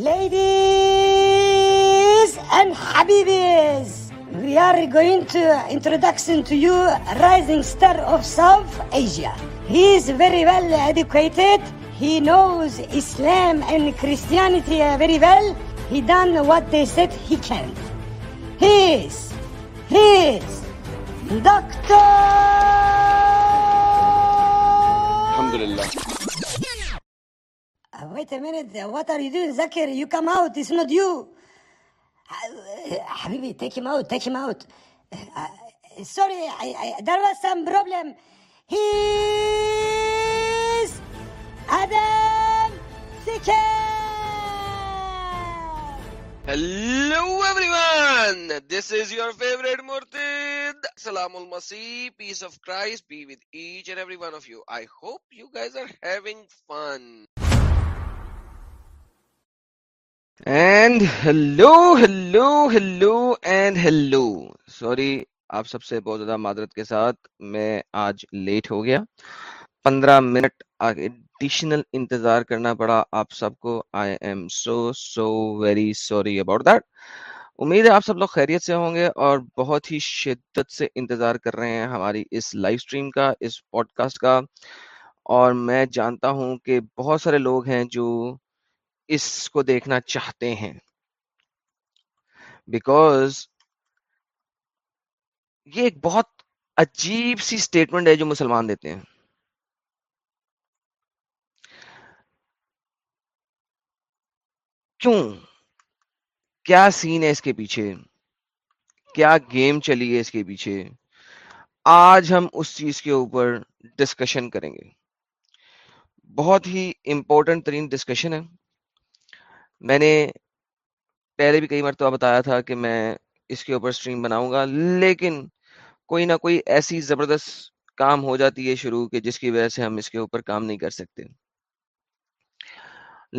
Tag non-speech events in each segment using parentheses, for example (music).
Ladies and Habibis, we are going to introduction to you a rising star of South Asia. He is very well educated. He knows Islam and Christianity very well. He done what they said he can. He is Dr. Alhamdulillah. This is you favourite سلام peace office and hello hello hello and hello sorry آپ سب سے بہت زیادہ معذرت کے ساتھ میں آج لیٹ ہو گیا پندرہ منٹ ایڈیشنل انتظار کرنا پڑا آپ سب کو I am so so very sorry about that امید ہے آپ سب لوگ خیریت سے ہوں گے اور بہت ہی شدت سے انتظار کر رہے ہیں ہماری اس لائف اسٹریم کا اس پوڈ کاسٹ کا اور میں جانتا ہوں کہ بہت سارے لوگ ہیں جو اس کو دیکھنا چاہتے ہیں بیکاز یہ ایک بہت عجیب سی اسٹیٹمنٹ ہے جو مسلمان دیتے ہیں کیوں کیا سین ہے اس کے پیچھے کیا گیم چلی ہے اس کے پیچھے آج ہم اس چیز کے اوپر ڈسکشن کریں گے بہت ہی امپورٹنٹ ترین ڈسکشن ہے میں نے پہلے بھی کئی مرتبہ بتایا تھا کہ میں اس کے اوپر اسٹریم بناؤں گا لیکن کوئی نہ کوئی ایسی زبردست کام ہو جاتی ہے شروع کے جس کی وجہ سے ہم اس کے اوپر کام نہیں کر سکتے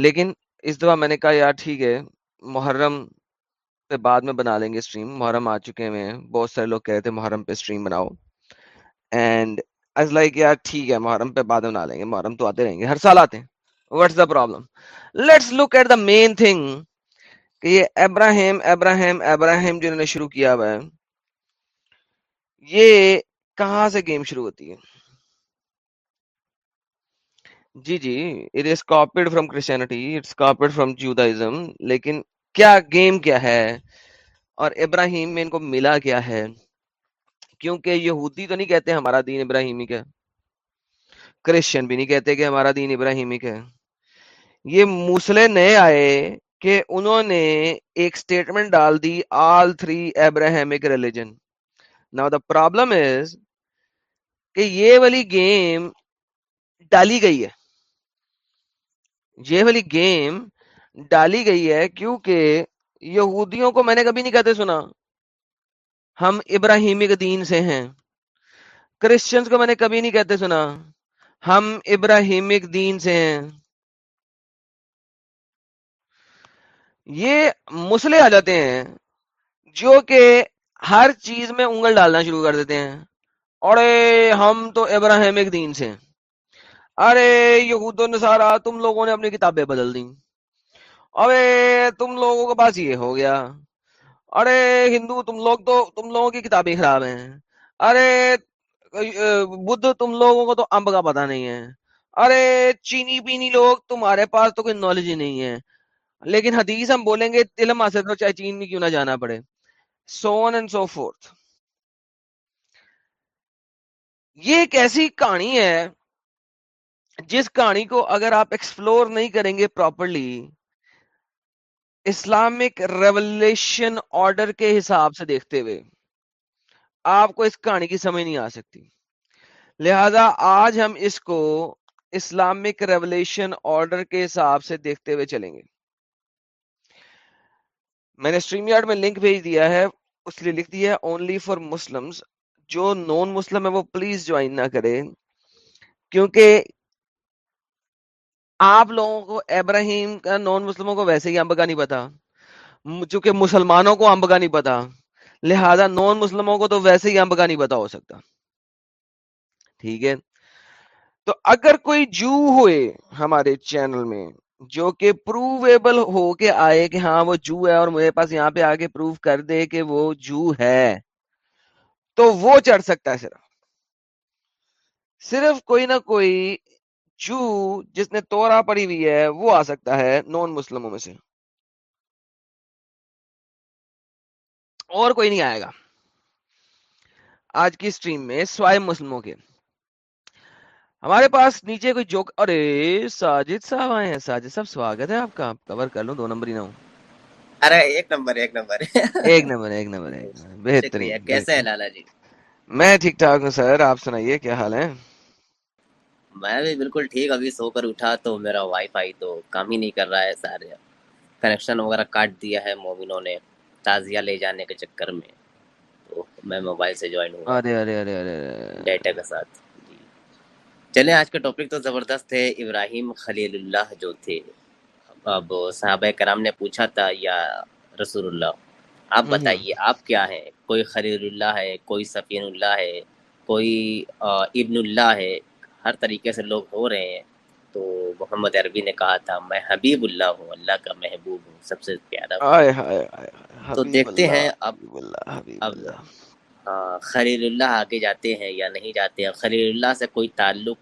لیکن اس دفعہ میں نے کہا یار ٹھیک ہے محرم پہ بعد میں بنا لیں گے اسٹریم محرم آ چکے ہیں بہت سارے لوگ کہہ رہے تھے محرم پہ اسٹریم بناؤ اینڈ از لائک یار ٹھیک ہے محرم پہ بعد میں بنا لیں گے محرم تو آتے رہیں گے ہر سال آتے ہیں what's the problem let's look at the main thing کہ یہ ابراہیم ابراہیم ابراہیم جو کہاں سے گیم شروع ہوتی ہے جی جی it is copied copied from from Christianity it's Judaism لیکن کیا گیم کیا ہے اور ابراہیم میں ان کو ملا کیا ہے کیونکہ یہودی تو نہیں کہتے ہمارا دین ابراہیمک ہے کرسچن بھی نہیں کہتے کہ ہمارا دین ابراہیمک ہے یہ موسلے نئے آئے کہ انہوں نے ایک سٹیٹمنٹ ڈال دی all three religion now the problem is کہ یہ والی گیم ڈالی گئی ہے یہ والی گیم ڈالی گئی ہے کیونکہ یہودیوں کو میں نے کبھی نہیں کہتے سنا ہم ابراہیمک دین سے ہیں کرسچنز کو میں نے کبھی نہیں کہتے سنا ہم ابراہیمک دین سے ہیں یہ آ جاتے ہیں جو کہ ہر چیز میں انگل ڈالنا شروع کر دیتے ہیں ارے ہم تو ابراہیم دین سے ارے یہود و نصارا تم لوگوں نے اپنی کتابیں بدل دی ارے تم لوگوں کے پاس یہ ہو گیا ارے ہندو تم لوگ تو تم لوگوں کی کتابیں خراب ہیں ارے بدھ تم لوگوں کو تو امب کا پتا نہیں ہے ارے چینی پینی لوگ تمہارے پاس تو کوئی نالج ہی نہیں ہے لیکن حدیث ہم بولیں گے علم حاصل کرو چاہے چین میں کیوں نہ جانا پڑے سو فورتھ یہ ایک ایسی کہانی ہے جس کہانی کو اگر آپ ایکسپلور نہیں کریں گے پراپرلی اسلامک ریولیشن آرڈر کے حساب سے دیکھتے ہوئے آپ کو اس کہانی کی سمجھ نہیں آ سکتی لہذا آج ہم اس کو اسلامک ریولیشن آرڈر کے حساب سے دیکھتے ہوئے چلیں گے میں نے یارڈ میں لنک بھیج دیا ہے اس لیے لکھ دیا ہے اونلی فار مسلم جو نان مسلم ہے وہ پلیز جوائن نہ کرے کیونکہ آپ لوگوں کو ابراہیم کا نان مسلموں کو ویسے ہی امب کا نہیں پتا چونکہ مسلمانوں کو امب کا نہیں پتا لہذا نان مسلموں کو تو ویسے ہی امب کا نہیں پتا ہو سکتا ٹھیک ہے تو اگر کوئی جو ہوئے ہمارے چینل میں جو کہ پروویبل ہو کے آئے کہ ہاں وہ جو ہے اور میرے پاس یہاں پہ آ کے پروف کر دے کہ وہ جو ہے تو وہ چڑھ سکتا ہے صرف صرف کوئی نہ کوئی جو جس نے تورا پڑی ہوئی ہے وہ آ سکتا ہے نان مسلموں میں سے اور کوئی نہیں آئے گا آج کی اسٹریم میں سوائے مسلموں کے ہمارے پاس نیچے کوئی ارے ساجد ساجد صاحب آئے ہیں کیا حال ہے میں بھی بالکل ٹھیک ابھی سو کر اٹھا تو میرا وائی فائی تو کام ہی نہیں کر رہا ہے مومنوں نے تازیا لے جانے کے چکر میں موبائل سے جوائن ہوں ڈیٹا کے ساتھ چلیں آج کا ٹاپک تو زبردست ہے ابراہیم خلیل اللہ جو تھے اب صحابہ کرام نے پوچھا تھا یا رسول اللہ آپ بتائیے آپ کیا ہے کوئی خلیل اللہ ہے کوئی سفین اللہ ہے کوئی ابن اللہ ہے ہر طریقے سے لوگ ہو رہے ہیں تو محمد عربی نے کہا تھا میں حبیب اللہ ہوں اللہ کا محبوب ہوں سب سے پیارا تو دیکھتے ہیں خلیل اللہ آگے جاتے ہیں یا نہیں جاتے ہیں خلیل اللہ سے کوئی تعلق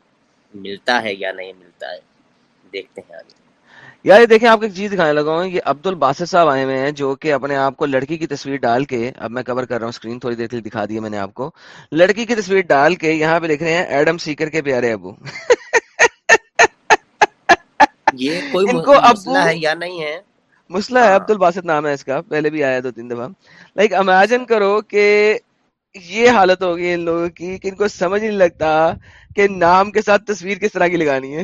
ملتا ہے یا نہیں ملتا ہے دیکھتے ہیں آگے یار دیکھیں آپ کو ایک چیز دکھانے لگا ہوں یہ عبد الباسط صاحب آئے ہوئے ہیں جو کہ اپنے آپ کو لڑکی کی تصویر ڈال کے اب میں کور کر رہا ہوں اسکرین تھوڑی دیر کے لیے دکھا دیے میں نے آپ کو لڑکی کی تصویر ڈال کے یہاں پہ لکھ رہے ہیں ایڈم سیکر کے پیارے ابو (laughs) یہ کوئی ان کو ابو ہے یا نہیں ہے مسئلہ ہے ہاں۔ عبد الباسط نام ہے اس کا پہلے بھی آیا دو تین دفعہ لائک امیجن کرو کہ یہ حالت ہوگی ان لوگوں کی کہ ان کو سمجھ نہیں لگتا کہ نام کے ساتھ تصویر کس طرح کی لگانی ہے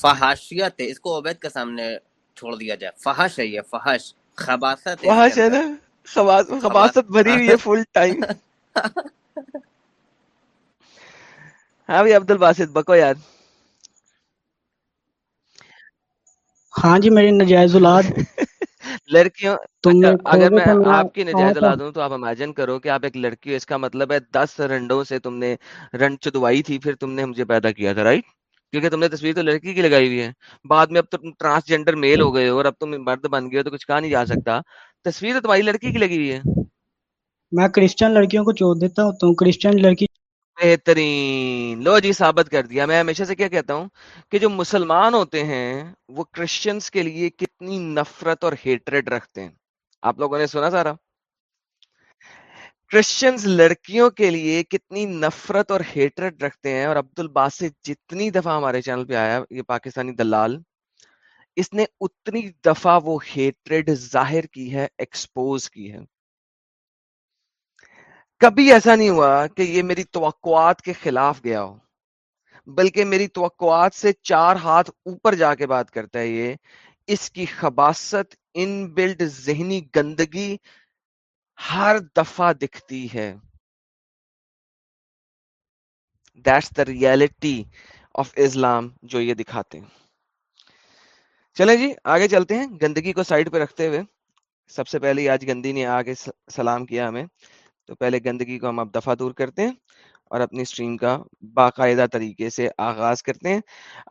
فحاشیت ہے اس کو عبید کے سامنے چھوڑ دیا جائے فحش ہے یہ فحش فحش خباست خباست ہے ہے نا بھری ہوئی فل ٹائم (laughs) ہاں بھائی عبد الباسط بکو یاد ہاں جی میری نجائز اولاد (laughs) لڑکیوں اچھا، دس رنڈوں سے تم نے تصویر تو لڑکی کی لگائی ہوئی ہے بعد میں اب تم ٹرانسجینڈر میل ہو گئے ہو اور اب تم مرد بن گئے ہو تو کچھ کہا نہیں جا سکتا تصویر تو تمہاری لڑکی کی لگی ہوئی ہے میں کرسچن لڑکیوں کو چھوڑ دیتا ہوں کرسچن لڑکی بہترین لو جی ثابت کر دیا میں ہمیشہ سے کیا کہتا ہوں کہ جو مسلمان ہوتے ہیں وہ کرسچنس کے لیے کتنی نفرت اور ہیٹریڈ رکھتے ہیں آپ لوگوں نے سنا سارا کرسچنس لڑکیوں کے لیے کتنی نفرت اور ہیٹریڈ رکھتے ہیں اور عبد الباس جتنی دفعہ ہمارے چینل پہ آیا یہ پاکستانی دلال اس نے اتنی دفعہ وہ ہیٹریڈ ظاہر کی ہے ایکسپوز کی ہے کبھی ایسا نہیں ہوا کہ یہ میری توقعات کے خلاف گیا ہو بلکہ میری توقعات سے چار ہاتھ اوپر جا کے بات کرتا ہے یہ اس کی خباست ان بلڈ ذہنی گندگی ہر دفعہ دکھتی ہے that's the reality of Islam جو یہ دکھاتے ہیں چلے جی آگے چلتے ہیں گندگی کو سائڈ پہ رکھتے ہوئے سب سے پہلے آج گندی نے آگے سلام کیا ہمیں تو پہلے گندگی کو ہم اب دفعہ دور کرتے ہیں اور اپنی سٹریم کا باقاعدہ طریقے سے آغاز کرتے ہیں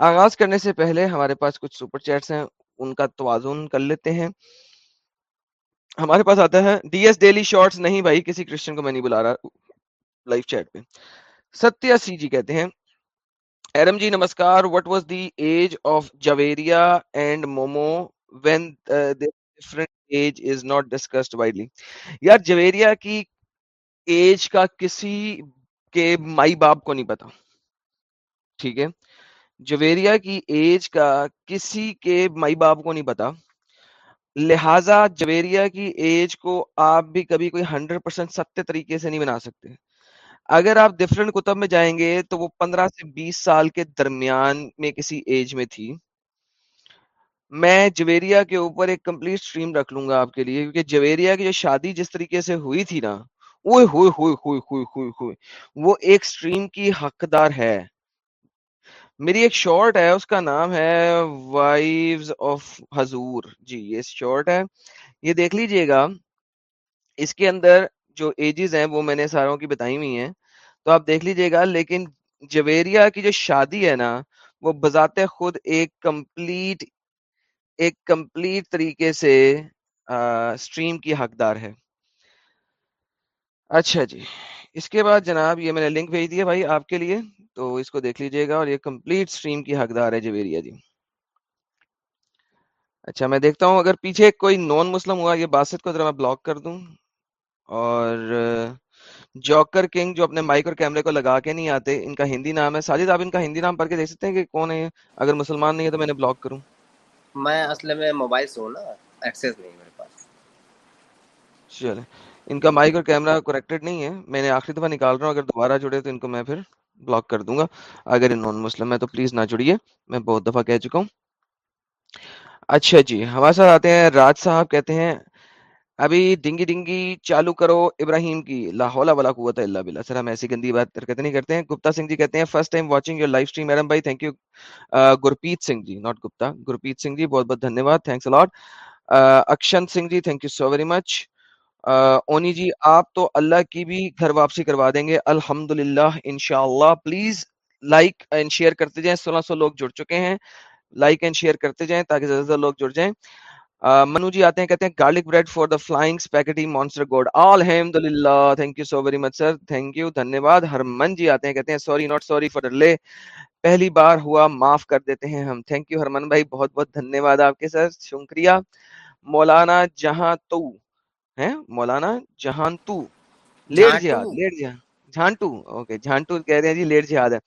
آغاز کرنے سے پہلے ہمارے پاس کچھ سپر چیٹس ہیں ان کا توازن کر لیتے ہیں ہمارے پاس آتا ہے ڈی ایس ڈیلی شارٹس نہیں بھائی کسی کرسچن کو میں نہیں بلا رہا لائف چیٹ پہ ستیہ سی جی کہتے ہیں ایرم جی نمسکار what was the age of Juwairiya and momo when different age is not discussed widely یار جویریا کی ایج کا کسی کے مائی باپ کو نہیں پتا ٹھیک ہے جویریا کی ایج کا کسی کے مائی باپ کو نہیں پتا لہذا جویریا کی ایج کو آپ بھی کبھی کوئی ہنڈریڈ پرسینٹ ستیہ طریقے سے نہیں بنا سکتے اگر آپ ڈفرینٹ کتب میں جائیں گے تو وہ پندرہ سے بیس سال کے درمیان میں کسی ایج میں تھی میں جویریا کے اوپر ایک کمپلیٹ اسٹریم رکھ لوں گا آپ کے لیے کیونکہ جویریا کی جو شادی جس طریقے سے ہوئی تھی نا ہوئے ہوئے ہوئے ہوئے ہوئے ہوئے وہ ایک سٹریم کی حقدار ہے میری ایک شارٹ ہے اس کا نام ہے آف حضور جی یہ ہے یہ دیکھ لیجئے گا اس کے اندر جو ایجز ہیں وہ میں نے ساروں کی بتائی ہوئی ہیں تو آپ دیکھ لیجئے گا لیکن جویریا کی جو شادی ہے نا وہ بذات خود ایک کمپلیٹ ایک کمپلیٹ طریقے سے اسٹریم کی حقدار ہے اچھا جی اس کے بعد جناب یہ میں نے لنک بھیج دیا بھائی آپ کے لیے تو اس کو دیکھ لیجئے گا اور یہ کمپلیٹ سٹریم کی حقدار ہے جویریا جی اچھا میں دیکھتا ہوں اگر پیچھے کوئی نان مسلم ہوا یہ باسط کو ذرا میں بلاک کر دوں اور جوکر کنگ جو اپنے مائک اور کیمرے کو لگا کے نہیں آتے ان کا ہندی نام ہے ساجد آپ ان کا ہندی نام پڑھ کے دیکھ سکتے ہیں کہ کون ہے اگر مسلمان نہیں ہے تو میں نے بلاک کروں میں اصل میں موبائل سے ہوں نا ایکسیس نہیں میرے پاس چلے ان کا مائک اور کیمرا کریکٹڈ نہیں ہے میں نے آخری دفعہ نکال رہا ہوں اگر دوبارہ جڑے تو ان کو میں پھر بلاک کر دوں گا اگر نان مسلم ہے تو پلیز نہ جڑیے میں بہت دفعہ کہہ چکا ہوں اچھا جی ہمارے ساتھ آتے ہیں راج صاحب کہتے ہیں ابھی ڈنگی ڈنگی چالو کرو ابراہیم کی لاہولہ والا قوت اللہ بلا سر ہم ایسی گندی بات کرتے نہیں کرتے ہیں گپتا سنگھ جی کہتے ہیں first time watching your life stream بھائی thank you Gurpreet Singh ji not Gupta Gurpreet Singh ji بہت بہت دھنیہ واد thanks a lot Akshan Singh ji thank you so very much اونی جی آپ تو اللہ کی بھی گھر واپسی کروا دیں گے الحمد للہ ان شاء اللہ پلیز لائک اینڈ شیئر کرتے جائیں سولہ سو لوگ جڑ چکے ہیں لائک اینڈ شیئر کرتے جائیں تاکہ زیادہ زیادہ لوگ جڑ جائیں منو جی آتے ہیں کہتے ہیں garlic bread for the flying monster god آل للہ thank you so very much sir thank you دھنیہ واد ہرمن جی آتے ہیں کہتے ہیں سوری ناٹ سوری فار لے پہلی بار ہوا معاف کر دیتے ہیں ہم تھینک یو ہرمن بھائی بہت بہت دھنیہ واد آپ کے سر شکریہ مولانا جہاں تو ہیں مولانا جہانتو لیٹ جہاد لیٹ جہاد جھانٹو اوکے جھانٹو کہہ رہے ہیں جی لیٹ جہاد ہے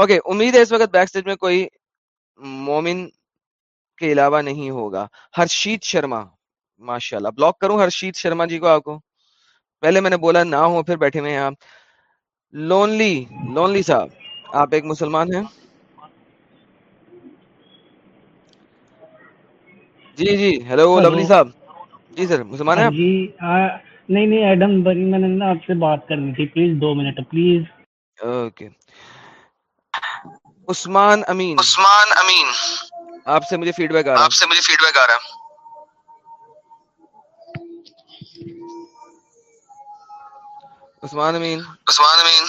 اوکے امید ہے اس وقت بیک سٹیج میں کوئی مومن کے علاوہ نہیں ہوگا ہرشید شرما ماشاء اللہ بلاک کروں ہرشیت شرما جی کو آپ کو پہلے میں نے بولا نہ ہو پھر بیٹھے ہوئے ہیں آپ لونلی لونلی صاحب آپ ایک مسلمان ہیں جی جی ہیلو لونلی صاحب جی سر مسلمان ہیں جی نہیں نہیں ایڈم بری میں نے آپ سے بات کرنی تھی please do minute please okay Usman Amin Usman Amin آپ سے مجھے فیڈ بیک آ رہا آپ سے مجھے فیڈ بیک آ رہا عثمان امین عثمان امین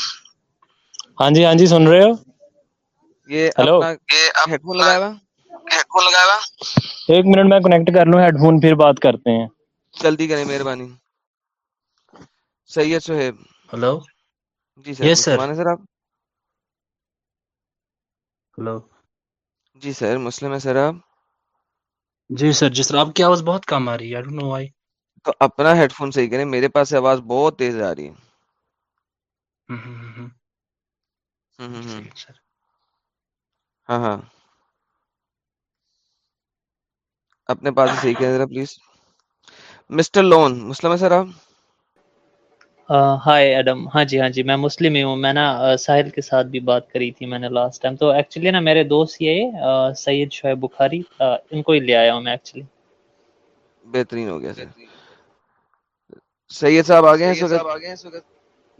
ہاں جی ہاں جی سن رہے ہو یہ ہیڈ فون لگایا ہوا ہیڈ فون لگایا ایک منٹ میں کنیکٹ کر لوں ہیڈ فون پھر بات کرتے ہیں جلدی کریں مہربانی سید سہیب ہلو جی سر yes, سر آپ ہلو جی سر مسلم ہے سر آپ جی سر جی سر آپ کی آواز بہت کم آ رہی ہے تو اپنا ہیڈ فون صحیح کریں میرے پاس آواز بہت تیز آ رہی ہے ہاں ہاں اپنے پاس صحیح کہہ ذرا پلیز مسٹر لون مسلم ہے سر آپ ہائے ایڈم ہاں جی ہاں جی میں مسلم ہی ہوں میں نا ساحل کے ساتھ بھی بات کری تھی میں نے لاسٹ ٹائم تو ایکچولی نا میرے دوست یہ سید شعیب بخاری ان کو ہی لے آیا ہوں میں ایکچولی بہترین ہو گیا سر سید صاحب آگے ہیں سوگت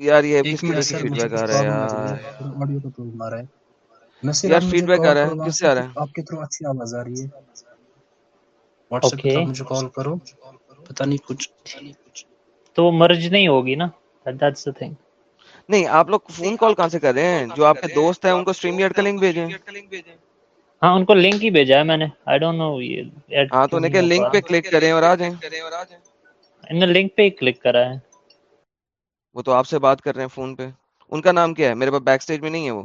یار یہ کس طرح کی فیڈ بیک آ رہا ہے یار فیڈ بیک آ رہا ہے کس سے آ رہا ہے آپ کے تھرو اچھی آواز آ رہی ہے واٹس ایپ okay. مجھے کال کرو پتہ نہیں کچھ تو وہ مرج نہیں ہوگی نا دیٹس دی تھنگ نہیں آپ لوگ فون کال کہاں سے کر رہے ہیں جو آپ کے دوست ہیں ان کو سٹریم یارڈ کا لنک بھیجیں ہاں ان کو لنک ہی بھیجا ہے میں نے آئی ڈونٹ نو یہ ہاں تو انہیں کہ لنک پہ کلک کریں اور آ جائیں انہوں نے لنک پہ ہی کلک کرا ہے وہ تو آپ سے بات کر رہے ہیں فون پہ ان کا نام کیا ہے میرے پاس بیک سٹیج میں نہیں ہے وہ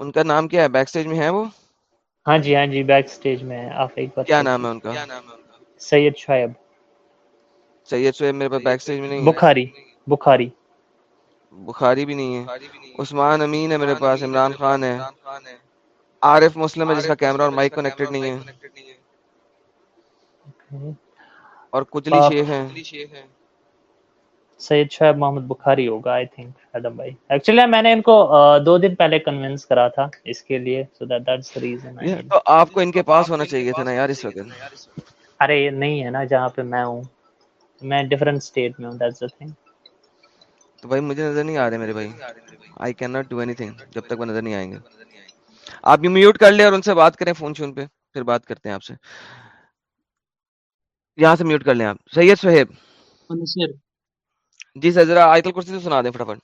ان کا نام کیا ہے بیک سٹیج میں ہے وہ ہاں جی ہاں جی بیک سٹیج میں ہیں آپ ایک بار کیا نام ہے ان کا سید شعیب سید شعیب میرے پاس بیک سٹیج میں نہیں ہے بخاری بخاری بخاری بھی نہیں ہے عثمان امین ہے میرے پاس عمران خان ہے عارف مسلم ہے جس کا کیمرہ اور مائک کنیکٹڈ نہیں ہے اور کجلی شیخ ہیں سید شاہ محمد بخاری ہوگا آئی تھنک ایڈم بھائی ایکچولی میں نے ان کو دو دن پہلے کنونس کرا تھا اس کے لیے سو دیٹ دیٹس ریزن تو آپ کو ان کے پاس ہونا چاہیے تھا نا یار اس وقت ارے نہیں ہے نا جہاں پہ میں ہوں میں ڈیفرنٹ سٹیٹ میں ہوں دیٹس دی تھنگ تو بھائی مجھے نظر نہیں آ رہے میرے بھائی I can not do anything جب تک وہ نظر نہیں آئیں گے آپ بھی میوٹ کر لیں اور ان سے بات کریں فون شون پہ پھر بات کرتے ہیں آپ سے یہاں سے میوٹ کر لیں آپ سید سہیب جی سر ذرا آیت الکرسی سے سنا دیں فٹافٹ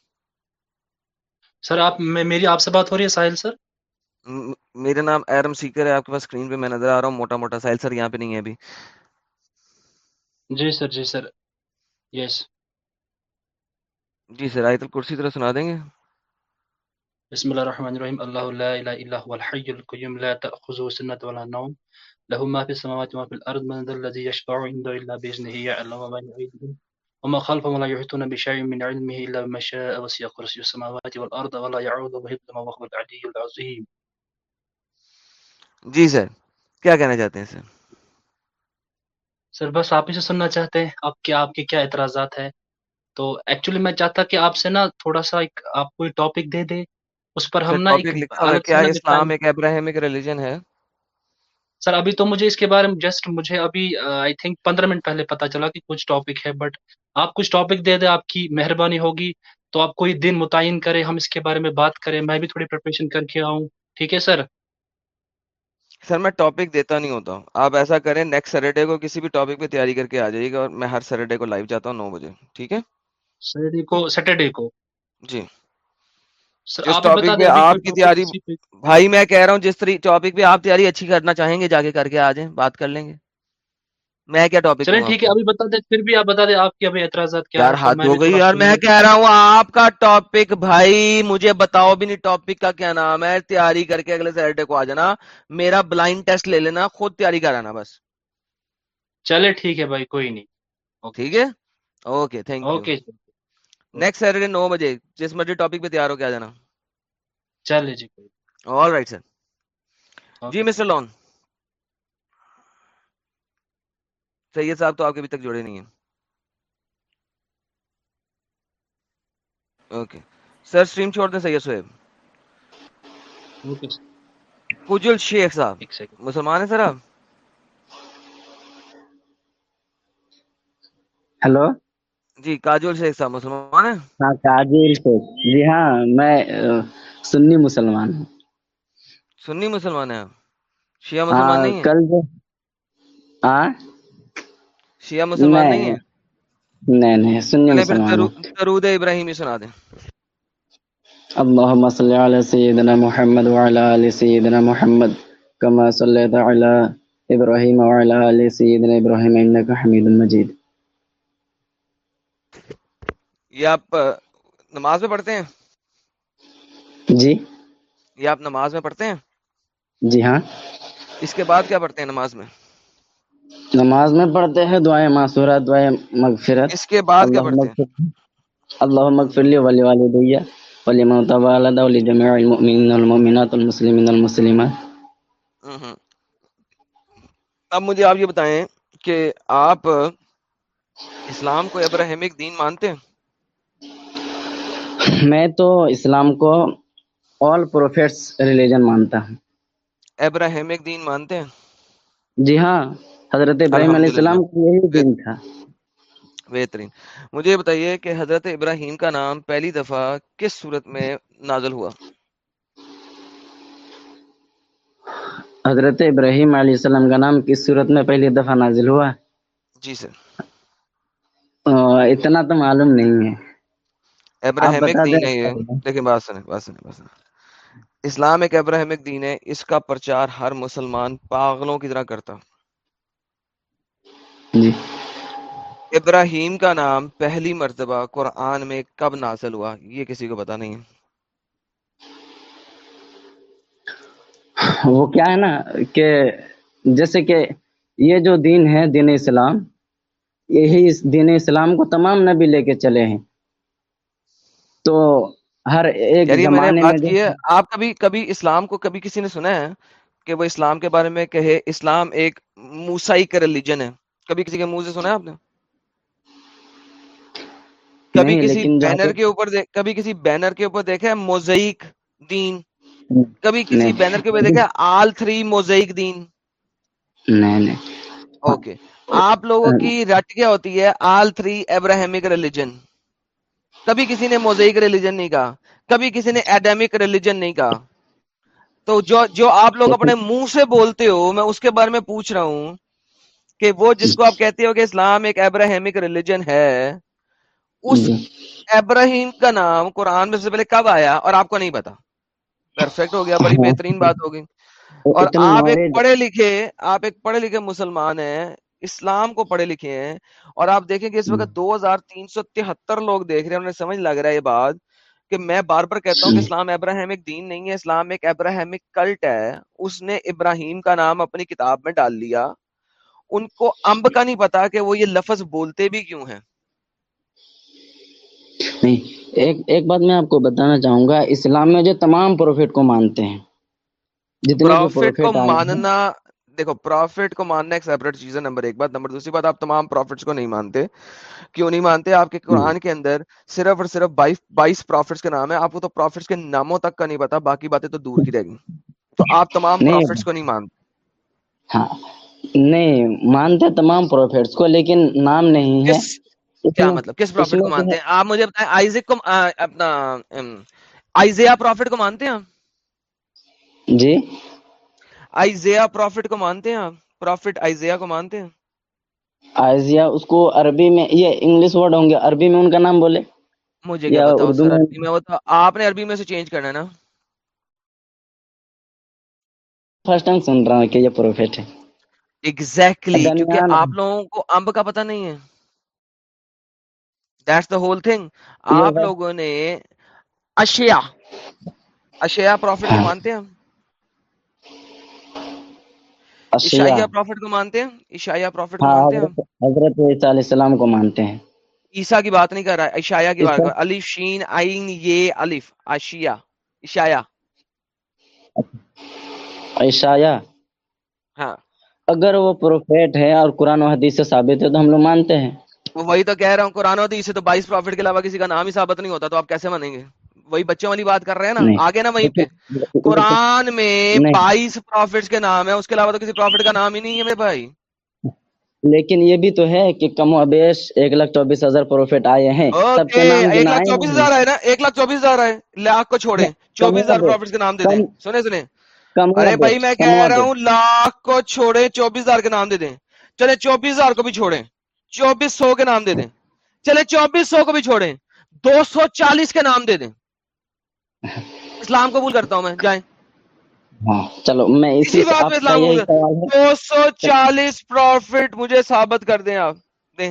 سر آپ میری آپ سے بات ہو رہی ہے ہے ہے ساحل ساحل سر سر سر سر سر میرا نام ایرم سیکر آپ کے پاس سکرین پہ پہ میں نظر آ رہا ہوں موٹا موٹا یہاں نہیں ابھی جی جی جی یس آیت الکرسی ذرا سنا دیں گے بسم اللہ اللہ الرحمن الرحیم لا لا الہ الا الا هو الحی القیوم سنة ولا نوم ما ما السماوات الارض من ذا الذي عنده وما خلفه ولا يحيطون بشيء من علمه الا بما شاء وسيع كرسي السماوات والارض ولا يعود به وهو العلي العظيم جی سر کیا کہنا چاہتے ہیں سر سر بس آپ ہی سے سننا چاہتے ہیں آپ کے آپ کے کیا اعتراضات ہیں تو ایکچولی میں چاہتا کہ آپ سے نا تھوڑا سا ایک آپ کو ٹاپک دے دے اس پر ہم نا ایک کیا اسلام ایک ابراہیمک ریلیجن ہے سر ابھی تو مجھے اس کے بارے میں جسٹ مجھے ابھی آئی تھنک پندرہ منٹ پہلے پتا چلا کہ کچھ ٹاپک ہے بٹ آپ کچھ ٹاپک دے دیں آپ کی مہربانی ہوگی تو آپ کوئی دن متعین کریں ہم اس کے بارے میں بات کریں میں بھی تھوڑی پریپریشن کر کے آؤں ٹھیک ہے سر سر میں ٹاپک دیتا نہیں ہوتا ہوں آپ ایسا کریں نیکسٹ سیٹرڈے کو کسی بھی ٹاپک پہ تیاری کر کے آ جائیے گا اور میں ہر سیٹرڈے کو لائیو جاتا ہوں نو بجے ٹھیک ہے سیٹرڈے کو سیٹرڈے کو جی جس ٹاپک پہ آپ کی تیاری بھائی میں کہہ رہا ہوں جس ٹاپک پہ آپ تیاری اچھی کرنا چاہیں گے جا کے کر کے آ جائیں بات کر لیں گے میں کیا ٹاپک ہے میں کہہ رہا ہوں آپ کا ٹاپک بھائی مجھے بتاؤ بھی نہیں ٹاپک کا کیا نام ہے تیاری کر کے اگلے سیٹرڈے کو آ جانا میرا بلائنڈ ٹیسٹ لے لینا خود تیاری کرانا بس چلے ٹھیک ہے بھائی کوئی نہیں ٹھیک ہے اوکے تھینک اوکے نو بجے ٹاپک پہ جی، جی، سید کجل شیخ صاحب مسلمان ہیں سر آپ ہیلو جی کاجول شیخ صاحب مسلمان ہیں ہاں کاجول شیخ جی ہاں میں سنی مسلمان ہوں سنی مسلمان ہیں شیعہ ہاں، مسلمان نہیں ہیں کل جو ہاں شیعہ مسلمان نہیں ہیں نہیں نہیں سنی مسلمان ہیں درود ابراہیمی سنا دیں اللہم صلی علی سیدنا محمد وعلا علی سیدنا محمد کما صلیت علی ابراہیم وعلا علی سیدنا ابراہیم انکا حمید مجید یہ آپ نماز میں پڑھتے ہیں جی یہ آپ نماز میں پڑھتے ہیں جی ہاں اس کے بعد کیا پڑھتے ہیں نماز میں نماز میں پڑھتے ہیں دعائیں معصورہ دعائیں مغفرت اس کے بعد کیا پڑھتے ہیں اللہ مغفر لی ولی والدیہ ولی من تولد ولی جميع المؤمنین والمؤمنات والمسلمین والمسلمات اب مجھے آپ یہ بتائیں کہ آپ اسلام کو ابراہیمک دین مانتے ہیں میں تو اسلام کو آل پروفیٹس ریلیجن مانتا ہوں ابراہیم جی ہاں حضرت ابراہیم علیہ السلام یہی دین تھا بہترین مجھے بتائیے کہ حضرت ابراہیم کا نام پہلی دفعہ کس صورت میں نازل ہوا حضرت ابراہیم علیہ السلام کا نام کس صورت میں پہلی دفعہ نازل ہوا جی سر اتنا تو معلوم نہیں ہے سنیں اسلام ایک ابراہیمک دین ہے اس کا پرچار ہر مسلمان پاگلوں کی طرح کرتا جی ابراہیم کا نام پہلی مرتبہ قرآن میں کب نازل ہوا یہ کسی کو پتا نہیں ہے وہ کیا ہے نا کہ جیسے کہ یہ جو دین ہے دین اسلام یہی دین اسلام کو تمام نبی لے کے چلے ہیں تو ہر ایک زمانے میں آپ کبھی کبھی اسلام کو کبھی کسی نے سنا ہے کہ وہ اسلام کے بارے میں کہے اسلام ایک موسائی کا ریلیجن ہے کبھی کسی کے منہ سے سنا ہے آپ نے کبھی کسی بینر کے اوپر کبھی کسی بینر کے اوپر دیکھا دین کبھی کسی بینر کے اوپر دیکھا آل تھری نہیں اوکے آپ لوگوں کی رٹ کیا ہوتی ہے آل تھری ابراہمک ریلیجن کبھی کسی نے موزیک ریلیجن نہیں کہا کبھی کسی نے ایڈیمک ریلیجن نہیں کہا تو جو جو آپ لوگ اپنے منہ سے بولتے ہو میں اس کے بارے میں پوچھ رہا ہوں کہ وہ جس کو آپ کہتے ہو کہ اسلام ایک ابراہیمک ریلیجن ہے اس ابراہیم جی۔ کا نام قرآن میں سے پہلے کب آیا اور آپ کو نہیں پتا پرفیکٹ ہو گیا بڑی بہترین بات گئی اور آپ ایک پڑھے لکھے آپ ایک پڑھے لکھے مسلمان ہیں اسلام کو پڑھے لکھے ہیں اور آپ دیکھیں کہ اس وقت دو ہزار تین سو تہتر لوگ دیکھ رہے ہیں انہیں سمجھ لگ رہا ہے یہ بات کہ میں بار بار کہتا ہوں کہ جی۔ اسلام ابراہیمک دین نہیں ہے اسلام ایک ابراہیمک کلٹ ہے اس نے ابراہیم کا نام اپنی کتاب میں ڈال لیا ان کو امب کا نہیں پتا کہ وہ یہ لفظ بولتے بھی کیوں ہیں نہیں ایک ایک بات میں آپ کو بتانا چاہوں گا اسلام میں جو تمام پروفٹ کو مانتے ہیں جتنے پروفٹ کو ماننا دیکھو پروفٹ کو ماننا ایک سیپریٹ چیز ہے نمبر ایک بات نمبر دوسری بات آپ تمام پروفٹس کو نہیں مانتے کیوں نہیں مانتے آپ کے hmm. قرآن کے اندر صرف اور صرف بائیس پروفٹس کے نام ہے آپ کو تو پروفٹس کے ناموں تک کا نہیں پتا باقی باتیں تو دور کی رہ گئی تو آپ تمام پروفٹس کو نہیں مانتے ہاں. نہیں مانتے تمام پروفٹس کو لیکن نام نہیں ہے کیا مطلب کس پروفٹ کو مانتے ہیں آپ مجھے بتائیں آئیزک کو اپنا آئیزیا پروفٹ کو مانتے ہیں جی آئیزیا پروفٹ کو مانتے ہیں آپ پروفٹ آئیزیا کو مانتے ہیں آئیزیا اس کو عربی میں یہ انگلیش ورڈ ہوں گے عربی میں ان کا نام بولے مجھے کیا اردو میں وہ آپ نے عربی میں سے چینج کرنا ہے نا فرسٹ ٹائم سن رہا ہوں کہ یہ پروفٹ ہے ایگزیکٹلی کیونکہ آپ لوگوں کو امب کا پتہ نہیں ہے دیٹس دا ہول تھنگ آپ لوگوں نے اشیا اشیا پروفٹ ہاں۔ مانتے ہیں پرفٹ کو مانتے پروفٹ ہاں، حضرت علیہ السلام کو مانتے ہیں عیسا کی بات نہیں کر رہا عشایہ آشیا عشایہ عشایہ ہاں اگر وہ پروفیٹ ہے اور قرآن و حدیث سے ثابت ہے تو ہم لوگ مانتے ہیں وہی تو کہہ رہا ہوں قرآن و حدیث سے تو کے علاوہ کسی کا نام ہی ثابت نہیں ہوتا تو آپ کیسے مانیں گے وہی بچوں والی بات کر رہے ہیں نا آگے نا وہی پہ قرآن میں بائیس پروفٹ کے نام ہے اس کے علاوہ تو کسی پروفٹ کا نام ہی نہیں ہے میرے بھائی لیکن یہ بھی تو ہے کہ کم و بیش ایک لاکھ چوبیس ہزار پروفٹ آئے ہیں سب کے نام ایک لاکھ چوبیس ہزار آئے نا ایک لاکھ چوبیس ہزار آئے لاکھ کو چھوڑے چوبیس ہزار پروفٹ کے نام دے دیں سنے سنے ارے بھائی میں کہہ رہا ہوں لاکھ کو چھوڑے چوبیس ہزار کے نام دے دیں چلے چوبیس ہزار کو بھی چھوڑے چوبیس سو کے نام دے دیں چلے چوبیس سو کو بھی چھوڑے دو سو چالیس کے نام دے دیں اسلام قبول کرتا ہوں میں جائیں ہاں، چلو میں اسی بات میں اسلام قبول دو سو چالیس پروفٹ مجھے ثابت کر دیں آپ دیں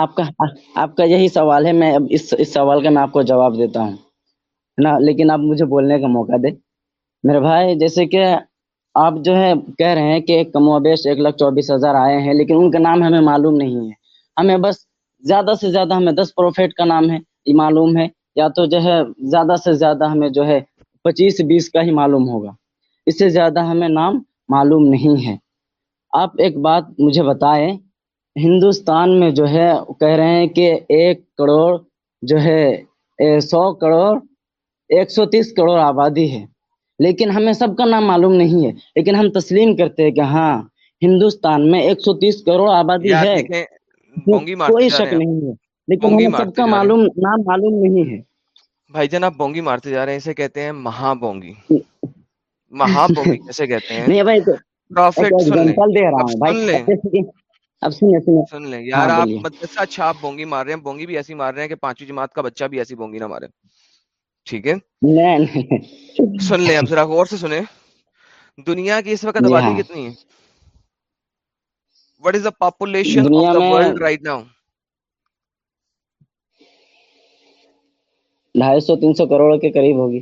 آپ کا آپ کا یہی سوال ہے میں اس سوال کا میں آپ کو جواب دیتا ہوں نا لیکن آپ مجھے بولنے کا موقع دیں میرے بھائی جیسے کہ آپ جو ہے کہہ رہے ہیں کہ کم و بیش ایک لاکھ چوبیس ہزار آئے ہیں لیکن ان کا نام ہمیں معلوم نہیں ہے ہمیں بس زیادہ سے زیادہ ہمیں دس پروفیٹ کا نام ہے یہ معلوم ہے یا تو جو ہے زیادہ سے زیادہ ہمیں جو ہے پچیس بیس کا ہی معلوم ہوگا اس سے زیادہ ہمیں نام معلوم نہیں ہے آپ ایک بات مجھے بتائیں ہندوستان میں جو ہے کہہ رہے ہیں کہ ایک کروڑ جو ہے سو کروڑ ایک سو تیس کروڑ آبادی ہے لیکن ہمیں سب کا نام معلوم نہیں ہے لیکن ہم تسلیم کرتے ہیں کہ ہاں ہندوستان میں ایک سو تیس کروڑ آبادی ہے کوئی شک نہیں ہے لیکن بونگی بھی ایسی مار رہے پانچویں جماعت کا بچہ بھی ایسی بونگی نہ مارے ٹھیک ہے دنیا کی اس وقت آبادی جی ہاں۔ کتنی ہے واٹ از دا پاپولیشن ڈھائی سو تین سو کروڑ کے قریب ہوگی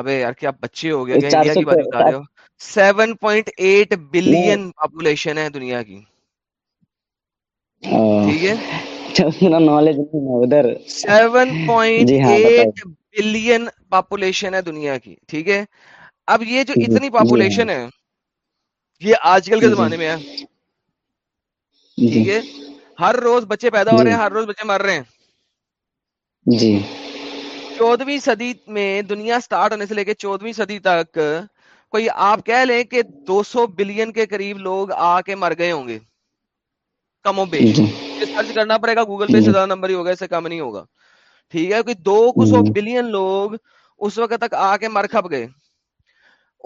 ابے یار کیا بچے ہو گیا انڈیا کی بات بتا رہے ہو 7.8 بلین پاپولیشن ہے دنیا کی ٹھیک ہے نالج ادھر 7.8 بلین پاپولیشن ہے دنیا کی ٹھیک ہے اب یہ جو اتنی پاپولیشن ہے یہ آج کل کے زمانے میں ہے ٹھیک ہے ہر روز بچے پیدا ہو رہے ہیں ہر روز بچے مر رہے ہیں جی چودویں سدی میں دنیا سٹارٹ ہونے سے لے کے چودویں سدی تک کوئی آپ کہہ لیں کہ دو سو بلین کے قریب لوگ آ کے مر گئے ہوں گے کم و جی۔ سرچ کرنا پڑے گا گوگل پہ سے جی۔ زیادہ کم نہیں ہوگا ٹھیک ہے کوئی دو سو بلین لوگ اس وقت تک آ کے مر کھپ گئے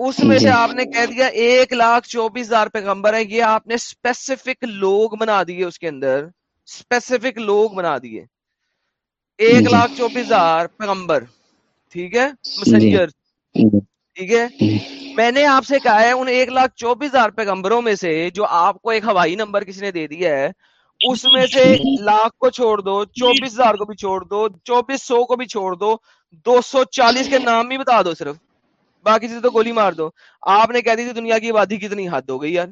اس میں سے جی۔ آپ نے کہہ دیا ایک لاکھ چوبیس ہزار پیغمبر ہے یہ آپ نے اسپیسیفک لوگ بنا دیے اس کے اندر اسپیسیفک لوگ بنا دیے ایک جی۔ لاکھ چوبیس ہزار پیغمبر ٹھیک ہے مسنجر جی۔ جی۔ ٹھیک ہے میں نے آپ سے کہا ہے ان ایک لاکھ چوبیس ہزار پیغمبروں میں سے جو آپ کو ایک ہوائی نمبر کسی نے دے دیا ہے اس میں سے لاکھ کو چھوڑ دو چوبیس ہزار کو بھی چھوڑ دو چوبیس سو کو بھی چھوڑ دو دو سو چالیس کے نام بھی بتا دو صرف باقی چیزیں تو گولی مار دو آپ نے کہہ دی تھی دنیا کی آبادی کتنی حد ہو گئی یار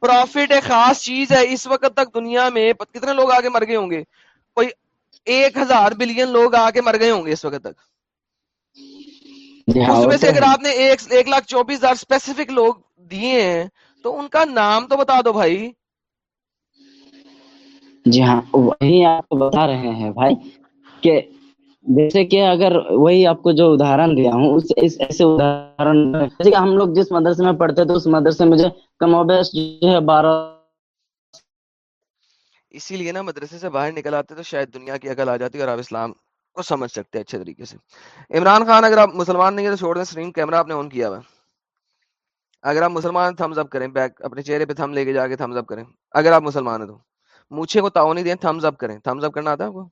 پروفٹ ایک خاص چیز ہے اس وقت تک دنیا میں کتنے لوگ آگے مر گئے ہوں گے کوئی ایک ہزار بلین لوگ آ کے مر گئے ہوں گے اس وقت تک اس میں سے اگر آپ نے ایک لاکھ چوبیس ہزار اسپیسیفک لوگ دیے ہیں تو ان کا نام تو بتا دو بھائی جی ہاں وہی آپ بتا رہے ہیں بھائی کہ جیسے کہ اگر وہی آپ کو جو ادھارن دیا ہوں اس ایسے ادھارن ہم لوگ جس مدرسے میں پڑھتے تھے اس مدرسے میں جو کم و بیش جو ہے بارہ اسی لیے نا مدرسے سے باہر نکل آتے تو شاید دنیا کی عقل آ جاتی ہے اور آپ اسلام کو سمجھ سکتے ہیں اچھے طریقے سے عمران خان اگر آپ مسلمان نہیں ہے تو چھوڑ دیں کیمرہ آپ نے آن کیا ہوا اگر آپ مسلمان تھمز اپ کریں بیک اپنے چہرے پہ تھم لے کے جا کے تھمز اپ کریں اگر آپ مسلمان ہیں تو مونچھے کو تاؤ نہیں دیں تھمز اپ کریں تھمز اپ کرنا آتا ہے آپ کو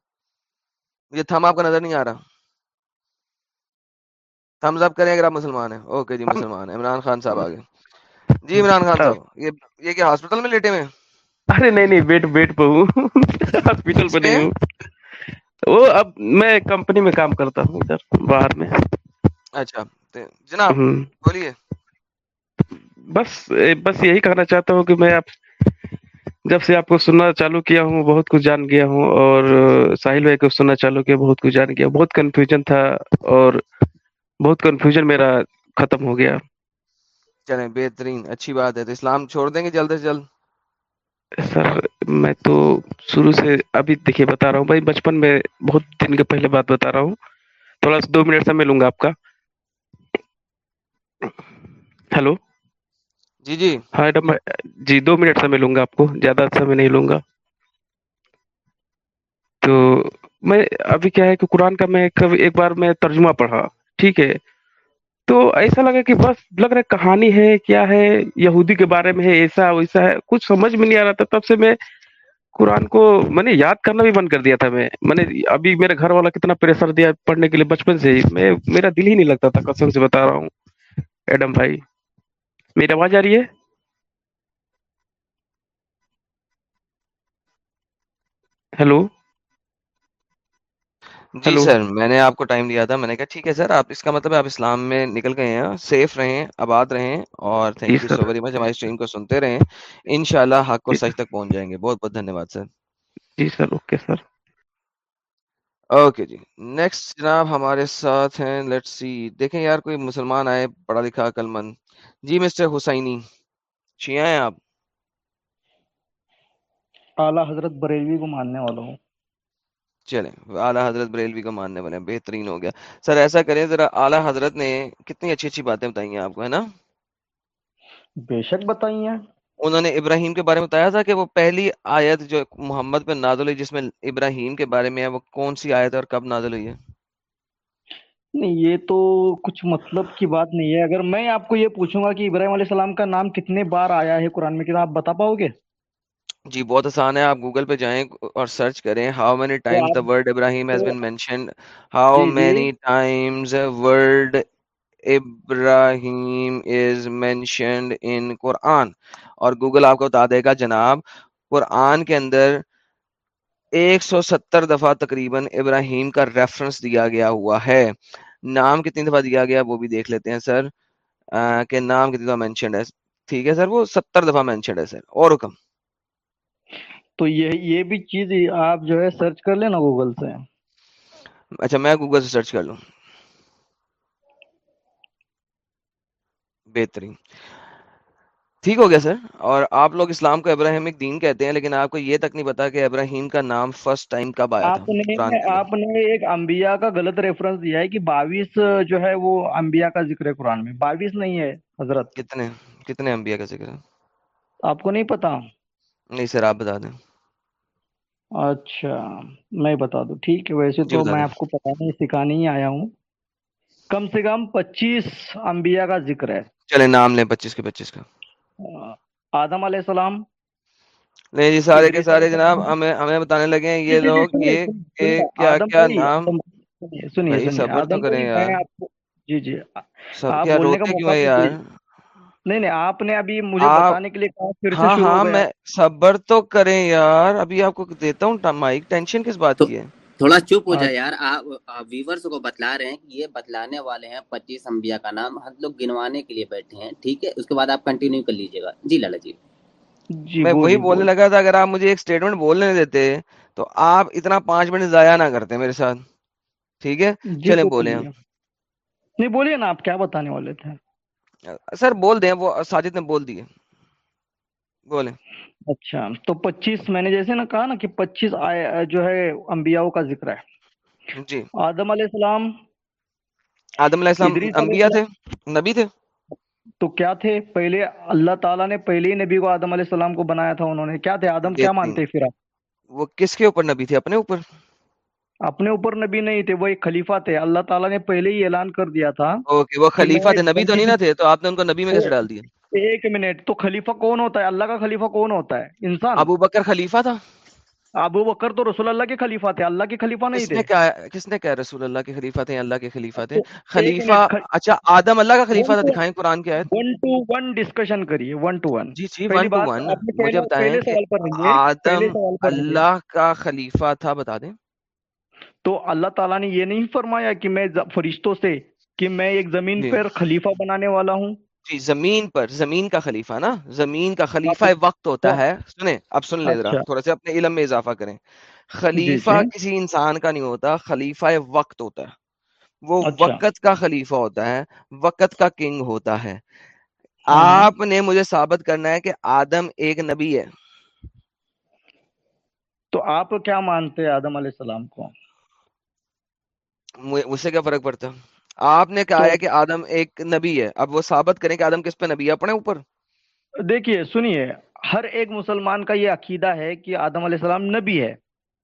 مجھے تھم آپ کا نظر نہیں آ رہا تھمز اپ کریں اگر آپ مسلمان ہیں اوکے جی مسلمان ہیں عمران خان صاحب آگے جی عمران خان صاحب یہ کہ ہاسپٹل میں لیٹے ہوئے ارے نہیں نہیں ویٹ ویٹ پہ ہوں ہاسپٹل پہ نہیں ہوں وہ اب میں کمپنی میں کام کرتا ہوں ادھر باہر میں اچھا جناب بولیے بس بس یہی کہنا چاہتا ہوں کہ میں آپ جب سے آپ کو سننا چالو کیا ہوں بہت کچھ جان گیا ہوں اور ساحل بھائی کو سننا چالو کیا بہت کچھ جان گیا بہت کنفیوژن تھا اور بہت کنفیوژن میرا ختم ہو گیا چلیں بہترین اچھی بات ہے تو اسلام چھوڑ دیں گے جلد از جلد سر میں تو شروع سے ابھی دیکھیے بتا رہا ہوں بھائی بچپن میں بہت دن کے پہلے بات بتا رہا ہوں تھوڑا سا دو منٹ گا آپ کا ہیلو جی جی ہاں جی دو منٹ سے ملوں گا آپ کو زیادہ سمے نہیں لوں گا تو میں ابھی کیا ہے کہ قرآن کا میں ایک بار میں ترجمہ پڑھا ٹھیک ہے تو ایسا لگا کہ بس لگ رہا کہانی ہے کیا ہے یہودی کے بارے میں ہے ایسا ویسا ہے کچھ سمجھ میں نہیں آ رہا تھا تب سے میں قرآن کو میں نے یاد کرنا بھی بند کر دیا تھا میں میں نے ابھی میرے گھر والا کتنا پریشر دیا پڑھنے کے لیے بچپن سے ہی میں میرا دل ہی نہیں لگتا تھا قسم سے بتا رہا ہوں ایڈم بھائی میری آواز آ رہی ہے ہیلو جی سر میں نے آپ کو ٹائم دیا تھا میں نے کہا ٹھیک ہے سر آپ اس کا مطلب آپ اسلام میں نکل گئے ہیں سیف رہیں آباد رہیں اور thank you so very much ہماری اسٹریم کو سنتے رہیں انشاءاللہ حق کو جی سچ تک پہنچ جائیں گے بہت بہت دھنیہ واد سر جی سر اوکے سر اوکے جی نیکسٹ جناب ہمارے ساتھ ہیں لیٹ سی دیکھیں یار کوئی مسلمان آئے پڑھا لکھا کل من جی مسٹر حسینی شیعہ ہیں آپ اعلیٰ حضرت بریلوی کو ماننے والا ہوں چلیں اعلیٰ حضرت بریلوی کا ماننے والے بہترین ہو گیا سر ایسا کریں ذرا اعلیٰ حضرت نے کتنی اچھی اچھی باتیں بتائی ہیں آپ کو ہے نا بے شک بتائی ہیں انہوں نے ابراہیم کے بارے میں بتایا تھا کہ وہ پہلی آیت جو محمد پہ نازل ہوئی جس میں ابراہیم کے بارے میں ہے وہ کون سی آیت اور کب نازل ہوئی ہے نہیں یہ تو کچھ مطلب کی بات نہیں ہے اگر میں آپ کو یہ پوچھوں گا کہ ابراہیم علیہ السلام کا نام کتنے بار آیا ہے قرآن میں کتاب بتا پاؤ گے جی بہت آسان ہے آپ گوگل پہ جائیں اور سرچ کریں how how many many Ibrahim Ibrahim has been word is mentioned in Quran اور گوگل آپ کو بتا دے گا جناب قرآن کے اندر ایک سو ستر دفعہ تقریباً ابراہیم کا ریفرنس دیا گیا ہوا ہے نام کتنی دفعہ دیا گیا وہ بھی دیکھ لیتے ہیں سر کہ نام کتنی دفعہ مینشنڈ ہے ٹھیک ہے سر وہ ستر دفعہ مینشنڈ ہے سر اور حکم تو یہ یہ بھی چیز آپ جو ہے سرچ کر لینا گوگل سے اچھا میں گوگل سے سرچ کر لوں بہترین ٹھیک ہو گیا سر اور آپ لوگ اسلام کو ابراہیم ایک دین کہتے ہیں لیکن آپ کو یہ تک نہیں پتا کہ ابراہیم کا نام فرسٹ ٹائم کب آپ نے آپ نے ایک انبیاء کا غلط ریفرنس دیا ہے کہ باویس جو ہے وہ انبیاء کا ذکر ہے قرآن میں باویس نہیں ہے حضرت کتنے کتنے انبیاء کا ذکر ہے آپ کو نہیں پتا نہیں سر آپ بتا دیں اچھا میں بتا دوں ٹھیک ہے ویسے تو جی، میں آپ کو پڑھانے سکھانے ہی آیا ہوں کم سے کم پچیس انبیاء کا ذکر ہے چلے نام لیں پچیس کے پچیس کا آدم علیہ السلام نہیں جی سارے کے سارے جی، جناب ہمیں ہمیں بتانے لگے ہیں یہ لوگ یہ کیا کیا نام سنیے سب کریں گے جی جی آپ کیا روکتے کیوں ہے یار نہیں نہیں آپ نے ابھی مجھے بتانے کے لیے کہا پھر سے ہاں، شروع ہاں میں صبر تو کریں یار ابھی آپ کو دیتا ہوں مائک ٹینشن کس بات کی ہے تھوڑا چپ ہو ہاں۔ جائے یار ویورز کو بتلا رہے ہیں کہ یہ بتلانے والے ہیں پچیس انبیاء کا نام ہم لوگ گنوانے کے لیے بیٹھے ہیں ٹھیک ہے اس کے بعد آپ کنٹینیو کر لیجئے گا جی لالا جی, جی، میں وہی بولنے لگا تھا اگر آپ مجھے ایک سٹیٹمنٹ بولنے دیتے تو آپ اتنا پانچ منٹ ضائع نہ کرتے میرے ساتھ ٹھیک ہے جی، چلیں بولیں نہیں بولیے نا آپ کیا بتانے والے تھے سر بول دیں وہ ساجد نے بول دیے بولیں اچھا تو پچیس میں نے جیسے نا کہا نا کہ پچیس جو ہے انبیاء کا ذکر ہے جی آدم علیہ السلام آدم علیہ السلام انبیاء تھے نبی تھے تو کیا تھے پہلے اللہ تعالیٰ نے پہلے ہی نبی کو آدم علیہ السلام کو بنایا تھا انہوں نے کیا تھے آدم کیا مانتے پھر آپ وہ کس کے اوپر نبی تھے اپنے اوپر اپنے اوپر نبی نہیں تھے وہ ایک خلیفہ تھے اللہ تعالیٰ نے پہلے ہی اعلان کر دیا تھا وہ خلیفہ تھے تھے نبی نبی تو تو نہیں آپ نے ان کو میں کیسے ڈال دیا ایک منٹ تو خلیفہ کون ہوتا ہے اللہ کا خلیفہ کون ہوتا ہے انسان ابو بکر خلیفہ تھا ابو بکر تو رسول اللہ کے خلیفہ تھے اللہ کے خلیفہ نہیں تھے کس نے کہا رسول اللہ کے خلیفہ تھے اللہ کے خلیفہ تھے خلیفہ اچھا آدم اللہ کا خلیفہ تھا دکھائیں قرآن کیا جی، جی، ہے خلیفہ تھا بتا دیں تو اللہ تعالیٰ نے یہ نہیں فرمایا کہ میں فرشتوں سے کہ میں ایک زمین جی۔ پر خلیفہ بنانے والا ہوں جی زمین پر زمین کا خلیفہ نا زمین کا خلیفہ وقت ہوتا ہے سنیں اب سن لے ذرا اچھا۔ تھوڑا سے اپنے علم میں اضافہ کریں جی، خلیفہ جی۔ کسی انسان کا نہیں ہوتا خلیفہ وقت ہوتا ہے وہ اچھا۔ وقت کا خلیفہ ہوتا ہے وقت کا کنگ ہوتا ہے آپ نے مجھے ثابت کرنا ہے کہ آدم ایک نبی ہے تو آپ کیا مانتے ہیں آدم علیہ السلام کو مجھ سے کیا فرق پڑتا آپ نے کہا ہے کہ آدم ایک نبی ہے اب وہ ثابت کریں کہ آدم کس پہ نبی ہے اپنے اوپر دیکھیے سنیے ہر ایک مسلمان کا یہ عقیدہ ہے کہ آدم علیہ السلام نبی ہے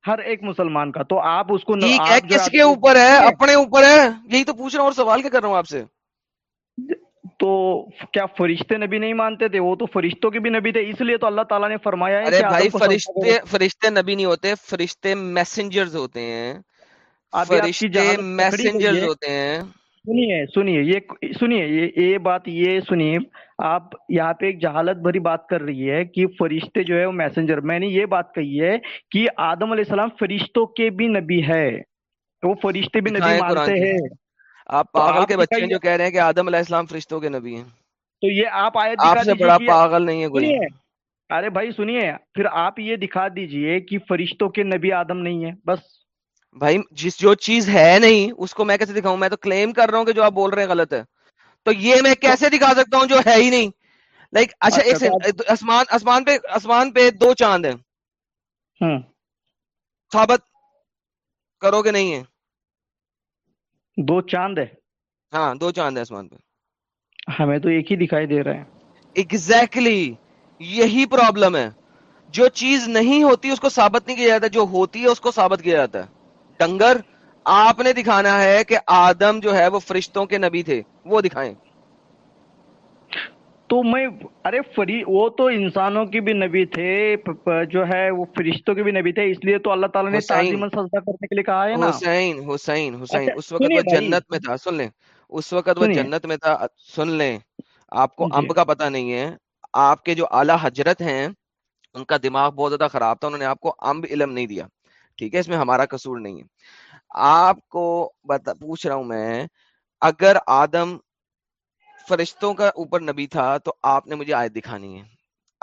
ہر ایک مسلمان کا تو آپ اس کو کس کے اوپر ہے اپنے اوپر ہے یہی تو پوچھ رہا ہوں اور سوال کیا کر رہا ہوں آپ سے تو کیا فرشتے نبی نہیں مانتے تھے وہ تو فرشتوں کے بھی نبی تھے اس لیے تو اللہ تعالیٰ نے فرمایا ہے فرشتے فرشتے نبی نہیں ہوتے فرشتے میسنجرز ہوتے ہیں آپ میسنجر ہوتے ہیں سنیے سنیے یہ سنیے یہ بات یہ سنیے آپ یہاں پہ ایک جہالت بھری بات کر رہی ہے کہ فرشتے جو ہے وہ میسنجر میں نے یہ بات کہی ہے کہ آدم علیہ السلام فرشتوں کے بھی نبی ہے وہ فرشتے بھی نبی مانتے ہیں آپ پاگل کے بچے جو کہہ رہے ہیں کہ آدم علیہ السلام فرشتوں کے نبی ہیں تو یہ آپ آئے آپ سے بڑا پاگل نہیں ہے کوئی ارے بھائی سنیے پھر آپ یہ دکھا دیجئے کہ فرشتوں کے نبی آدم نہیں ہے بس بھائی جس جو چیز ہے نہیں اس کو میں کیسے دکھاؤں میں تو کلیم کر رہا ہوں کہ جو آپ بول رہے ہیں غلط ہے تو یہ میں کیسے دکھا سکتا ہوں جو ہے ہی نہیں لائک اچھا ایک اچھا، آسمان آسمان پہ آسمان پہ دو چاند ہیں ثابت کرو گے نہیں ہے دو چاند ہے ہاں دو چاند ہے آسمان پہ ہمیں تو ایک ہی دکھائی دے رہا ہے ایگزیکٹلی یہی پرابلم ہے جو چیز نہیں ہوتی اس کو ثابت نہیں کیا جاتا جو ہوتی ہے اس کو ثابت کیا جاتا ہے ڈنگر آپ نے دکھانا ہے کہ آدم جو ہے وہ فرشتوں کے نبی تھے وہ دکھائیں تو میں ارے وہ تو انسانوں کی بھی نبی تھے جو ہے وہ فرشتوں کے بھی نبی تھے اس لیے تو اللہ تعالیٰ نے حسین حسین حسین اچھا، اس وقت وہ جنت میں تھا سن لیں اس وقت وہ جنت میں تھا سن لیں آپ کو جی۔ امب کا پتہ نہیں ہے آپ کے جو اعلیٰ حجرت ہیں ان کا دماغ بہت زیادہ خراب تھا انہوں نے آپ کو امب علم نہیں دیا ٹھیک ہے اس میں ہمارا قصور نہیں ہے آپ کو بتا, پوچھ رہا ہوں میں اگر آدم فرشتوں کا اوپر نبی تھا تو آپ نے مجھے آیت دکھانی ہے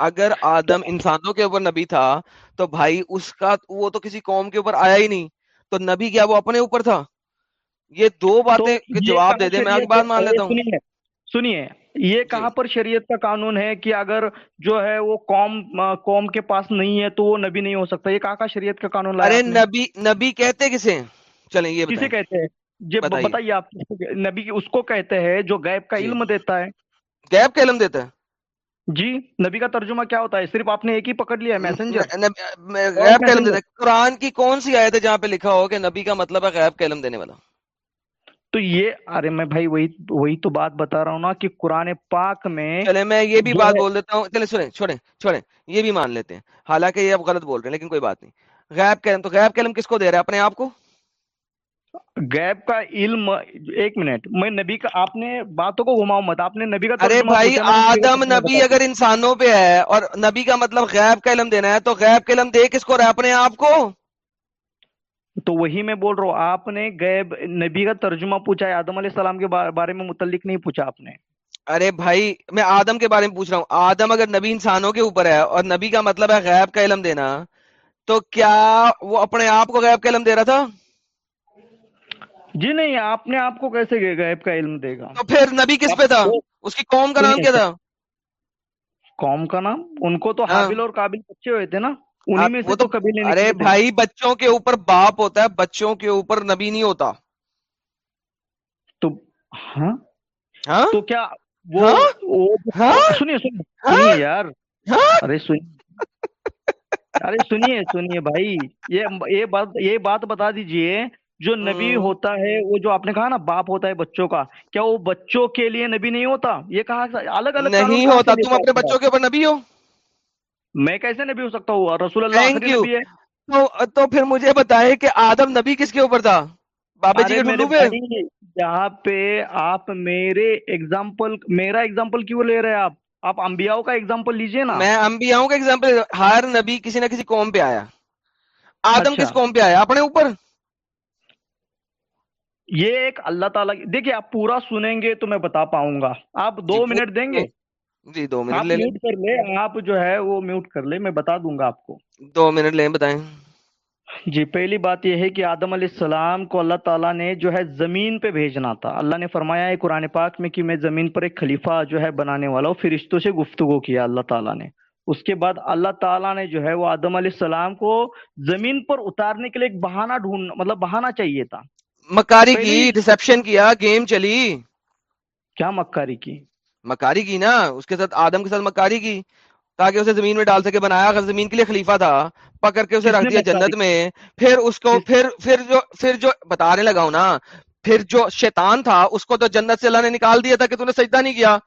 اگر آدم انسانوں کے اوپر نبی تھا تو بھائی اس کا وہ تو کسی قوم کے اوپر آیا ہی نہیں تو نبی کیا وہ اپنے اوپر تھا یہ دو باتیں جواب دے دیں میں آپ بات مان لیتا ہوں سنیے یہ جی۔ کہاں پر شریعت کا قانون ہے کہ اگر جو ہے وہ قوم قوم کے پاس نہیں ہے تو وہ نبی نہیں ہو سکتا یہ کہاں کا شریعت کا قانون ارے نبی نبی کہتے کسے چلیں یہ کسے کہتے ہیں جی بتائیے آپ نبی اس کو کہتے ہیں جو غیب کا جی۔ علم دیتا ہے غیب کا علم دیتا ہے جی نبی کا ترجمہ کیا ہوتا ہے صرف آپ نے ایک ہی پکڑ لیا ہے قرآن کی کون سی آیت ہے جہاں پہ لکھا ہو کہ نبی کا مطلب ہے غیب کا علم دینے والا تو یہ ارے میں بھائی وہی وہی تو بات بتا رہا ہوں نا کہ قرآن پاک میں چلے میں یہ بھی بات بول دیتا ہوں چلے سنیں چھوڑیں چھوڑیں یہ بھی مان لیتے ہیں حالانکہ یہ اب غلط بول رہے ہیں لیکن کوئی بات نہیں غیب کلم تو غیب علم کس کو دے رہے ہیں اپنے آپ کو غیب کا علم ایک منٹ میں نبی کا آپ نے باتوں کو گھماؤ مت آپ نے نبی کا ارے بھائی آدم نبی اگر انسانوں پہ ہے اور نبی کا مطلب غیب کا علم دینا ہے تو غیب کا علم دے کس کو رہے اپنے آپ کو تو وہی میں بول رہا ہوں آپ نے غیب نبی کا ترجمہ پوچھا ہے آدم علیہ السلام کے بارے میں متعلق نہیں پوچھا آپ نے ارے بھائی میں آدم کے بارے میں پوچھ رہا ہوں آدم اگر نبی انسانوں کے اوپر ہے اور نبی کا مطلب ہے غیب کا علم دینا تو کیا وہ اپنے آپ کو غیب کا علم دے رہا تھا جی نہیں آپ نے آپ کو کیسے غیب کا علم دے گا تو پھر نبی کس پہ تھا اس کی قوم کا نام کیا تھا قوم کا نام ان کو تو ہاں۔ حابل اور قابل بچے ہوئے تھے نا تو کبھی نہیں بچوں کے اوپر باپ ہوتا ہے بچوں کے اوپر نبی نہیں ہوتا تو یار سنیے سنیے بھائی یہ بات یہ بات بتا دیجئے جو نبی ہاں۔ ہوتا ہے وہ جو آپ نے کہا نا باپ ہوتا ہے بچوں کا کیا وہ بچوں کے لیے نبی نہیں ہوتا یہ کہا الگ الگ نہیں ہوتا تم اپنے بچوں کے اوپر نبی ہو میں کیسے نبی ہو سکتا ہوں رسول اللہ نبی ہے تو, تو پھر مجھے بتائے کہ آدم نبی کس کے اوپر تھا بابا جی کے جہاں پہ آپ میرے ایگزامپل میرا ایگزامپل کیوں لے رہے ہیں آپ آپ امبیاؤں کا ایگزامپل لیجئے نا میں امبیاؤں کا ایگزامپل ہر نبی کسی نہ کسی قوم پہ آیا آدم کس اچھا۔ قوم پہ آیا اپنے اوپر یہ ایک اللہ تعالیٰ دیکھیں آپ پورا سنیں گے تو میں بتا پاؤں گا آپ دو جی، منٹ دیں گے جی دو منٹ میوٹ کر لے آپ جو ہے وہ میوٹ کر لے میں بتا دوں گا آپ کو دو منٹ لے بتائیں جی پہلی بات یہ ہے کہ آدم علیہ السلام کو اللہ تعالیٰ نے جو ہے زمین پہ بھیجنا تھا اللہ نے فرمایا ہے قرآن پاک میں کہ میں زمین پر ایک خلیفہ جو ہے بنانے والا ہوں فرشتوں سے گفتگو کیا اللہ تعالیٰ نے اس کے بعد اللہ تعالیٰ نے جو ہے وہ آدم علیہ السلام کو زمین پر اتارنے کے لیے ایک بہانا ڈھونڈنا مطلب بہانا چاہیے تھا مکاری کی ریسپشن کیا گیم چلی کیا مکاری کی مکاری کی نا اس کے ساتھ آدم کے ساتھ مکاری کی تاکہ اسے زمین میں ڈال سکے بنایا اگر زمین کے لیے خلیفہ تھا پکڑ کے اسے رکھ دیا جنت میں پھر اس کو پھر پھر جو پھر جو بتانے لگا ہوں نا پھر جو شیطان تھا اس کو تو جنت سے اللہ نے نکال دیا تھا کہ تم نے سجدہ نہیں کیا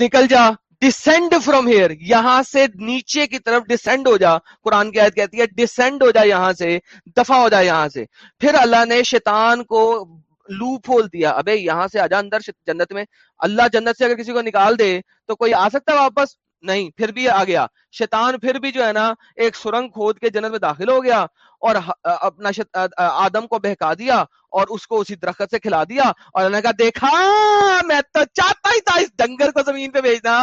نکل جا ڈسینڈ فروم ہیئر یہاں سے نیچے کی طرف ڈسینڈ ہو جا قرآن کی آیت کہتی ہے ڈسینڈ ہو جا یہاں سے دفاع ہو جا یہاں سے پھر اللہ نے شیطان کو لو پھول دیا ابھی یہاں سے آ اندر جنت میں اللہ جنت سے اگر کسی کو نکال دے تو کوئی آ سکتا واپس نہیں پھر بھی آ گیا شیطان پھر بھی جو ہے نا ایک سرنگ کھود کے جنت میں داخل ہو گیا اور اپنا آدم کو بہکا دیا اور اس کو اسی درخت سے کھلا دیا اور نے کہا دیکھا میں تو چاہتا ہی تھا اس ڈنگر کو زمین پہ بھیجنا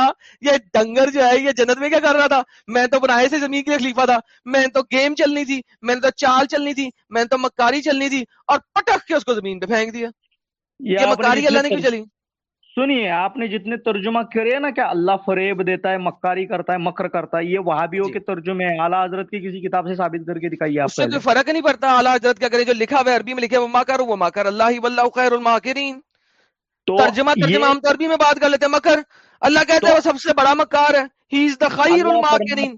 یہ ڈنگر جو ہے یہ جنت میں کیا کر رہا تھا میں تو بنائے سے زمین کی خلیفہ تھا میں تو گیم چلنی تھی میں نے تو چال چلنی تھی میں نے تو مکاری چلنی تھی اور پٹک کے اس کو زمین پہ پھینک دیا یہ مکاری اللہ نے کیوں چلی سنیے آپ نے جتنے ترجمہ کرے نا کہ اللہ فریب دیتا ہے مکاری کرتا ہے مکر کرتا ہے یہ وہابیوں جی. کے ترجمے ہیں اعلیٰ حضرت کی کسی کتاب سے ثابت کر کے دکھائیے آپ کو فرق نہیں پڑتا اعلیٰ حضرت کا جو لکھا ہوا ہے عربی میں لکھے وہ مکر وہ مکر اللہ ہی اللہ خیر الماکرین تو ترجمہ ترجمہ ہم عربی میں بات کر لیتے ہیں مکر اللہ کہتے ہیں وہ سب سے بڑا مکار ہے ہی از دا خیر الماکرین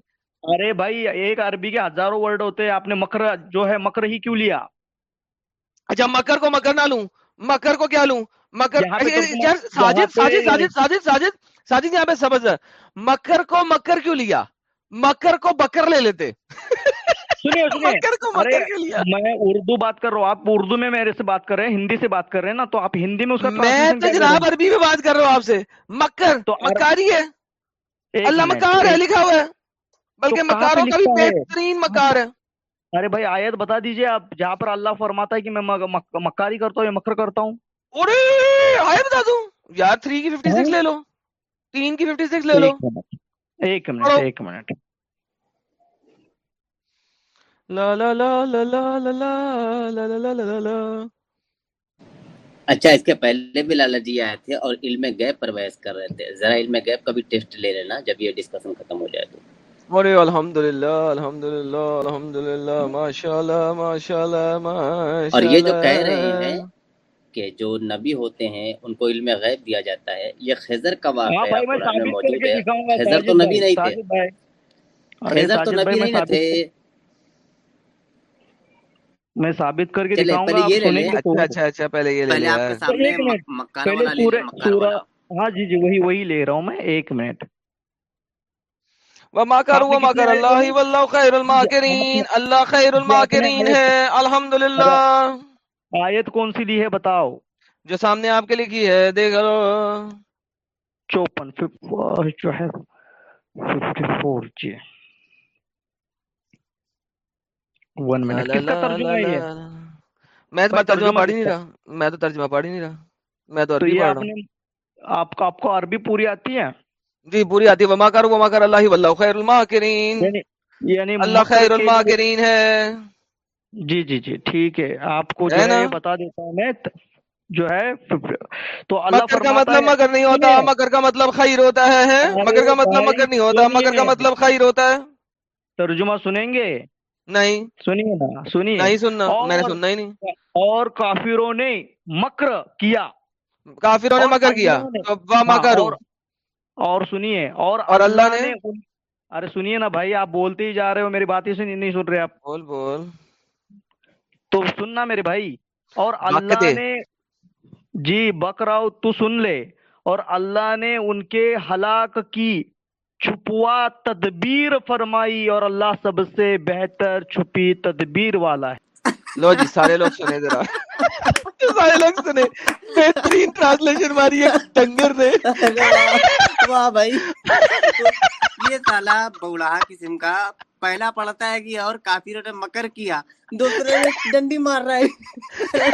ارے بھائی ایک عربی کے ہزاروں ورڈ ہوتے ہیں آپ نے مکر جو ہے مکر ہی کیوں لیا اچھا مکر کو مکر نہ لوں مکر کو کیا لوں مکر یعنی ساجد ساجد جی آپ مکر کو مکر کیوں لیا مکر کو بکر لے لیتے (laughs) میں اردو بات کر رہا ہوں آپ اردو میں میرے سے بات کر رہے ہیں ہندی سے بات کر رہے ہیں نا تو آپ ہندی میں اس کا میں میں تو جناب عربی بات کر رہا ہوں آپ سے مکر تو مکاری ہے اللہ مکار ہے لکھا ہوا ہے بلکہ مکار ہے ارے بھائی آیت بتا دیجئے آپ جہاں پر اللہ فرماتا ہے کہ میں مکاری کرتا ہوں یا مکر کرتا ہوں ارے بتا دوں یار تھری کی ففٹی سکس لے لو تین کی ففٹی سکس لے لو ایک منٹ ایک منٹ لا لا لا لا لا لا لا لا لا لا اچھا اس کے پہلے بھی لالا جی آئے تھے اور علم گیپ پرویس کر رہے تھے ذرا علم گیپ کا بھی ٹیسٹ لے لینا جب یہ ڈسکشن ختم ہو جائے تو ارے الحمد للہ الحمد للہ الحمد للہ ماشاء اللہ ماشاء اللہ اور یہ جو کہہ رہے ہیں کے جو نبی ہوتے ہیں ان کو علم غیب دیا جاتا ہے یہ خیزر کا واقعہ ہاں موجود ہے خیزر تو نبی نہیں تھے خیزر تو نبی نہیں تھے میں ثابت کر کے دکھاؤں گا پہلے یہ لے لیں اچھا اچھا اچھا پہلے یہ لے لیں پہلے آپ کے سامنے مکانہ والا لے لیں ہاں جی جی وہی وہی لے رہا ہوں میں ایک منٹ وما کر وما کر اللہ ہی واللہ خیر الماکرین اللہ خیر جی، الماکرین ہے الحمدللہ آیت کون سی لی ہے بتاؤ جو سامنے آپ کے لکھی ہے دیکھ لو چوپن جو ہے ففٹی فور جی ون منٹ میں تو ترجمہ پڑھ ہی نہیں رہا میں تو ترجمہ پڑھ ہی نہیں رہا میں تو عربی پڑھ رہا آپ کو آپ کو عربی پوری آتی ہے جی پوری آتی ہے وما کر وما کر اللہ واللہ خیر الماکرین یعنی, یعنی اللہ خیر الماکرین ہے جی جی جی ٹھیک ہے آپ کو جو ہے بتا دیتا ہوں میں جو ہے تو اللہ مکر کا مطلب مگر نہیں ہوتا مگر کا مطلب خیر ہوتا ہے مگر کا مطلب مگر نہیں ہوتا مگر کا مطلب خیر ہوتا ہے ترجمہ سنیں گے نہیں سنیے نا سنیے نہیں سننا میں نے سننا ہی نہیں اور کافروں نے مکر کیا کافروں نے مکر کیا ہاں، مکر اور سنیے اور اور اللہ نے ارے سنیے نا بھائی آپ بولتے ہی جا رہے ہو میری بات ہی نہیں سن رہے آپ بول بول تو سننا میرے بھائی اور اللہ نے جی بکرا تو سن لے اور اللہ نے ان کے ہلاک کی چھپوا تدبیر فرمائی اور اللہ سب سے بہتر چھپی تدبیر والا ہے لو جی سارے لوگ سنے ذرا (laughs) سارے لوگ سنے بہترین ٹرانسلیشن ماری ہے ڈنگر نے (laughs) واہ بھائی یہ سالا بولا قسم کا پہلا پڑھتا ہے کہ اور کافی روٹے مکر کیا دوسرے نے ڈنڈی مار رہا ہے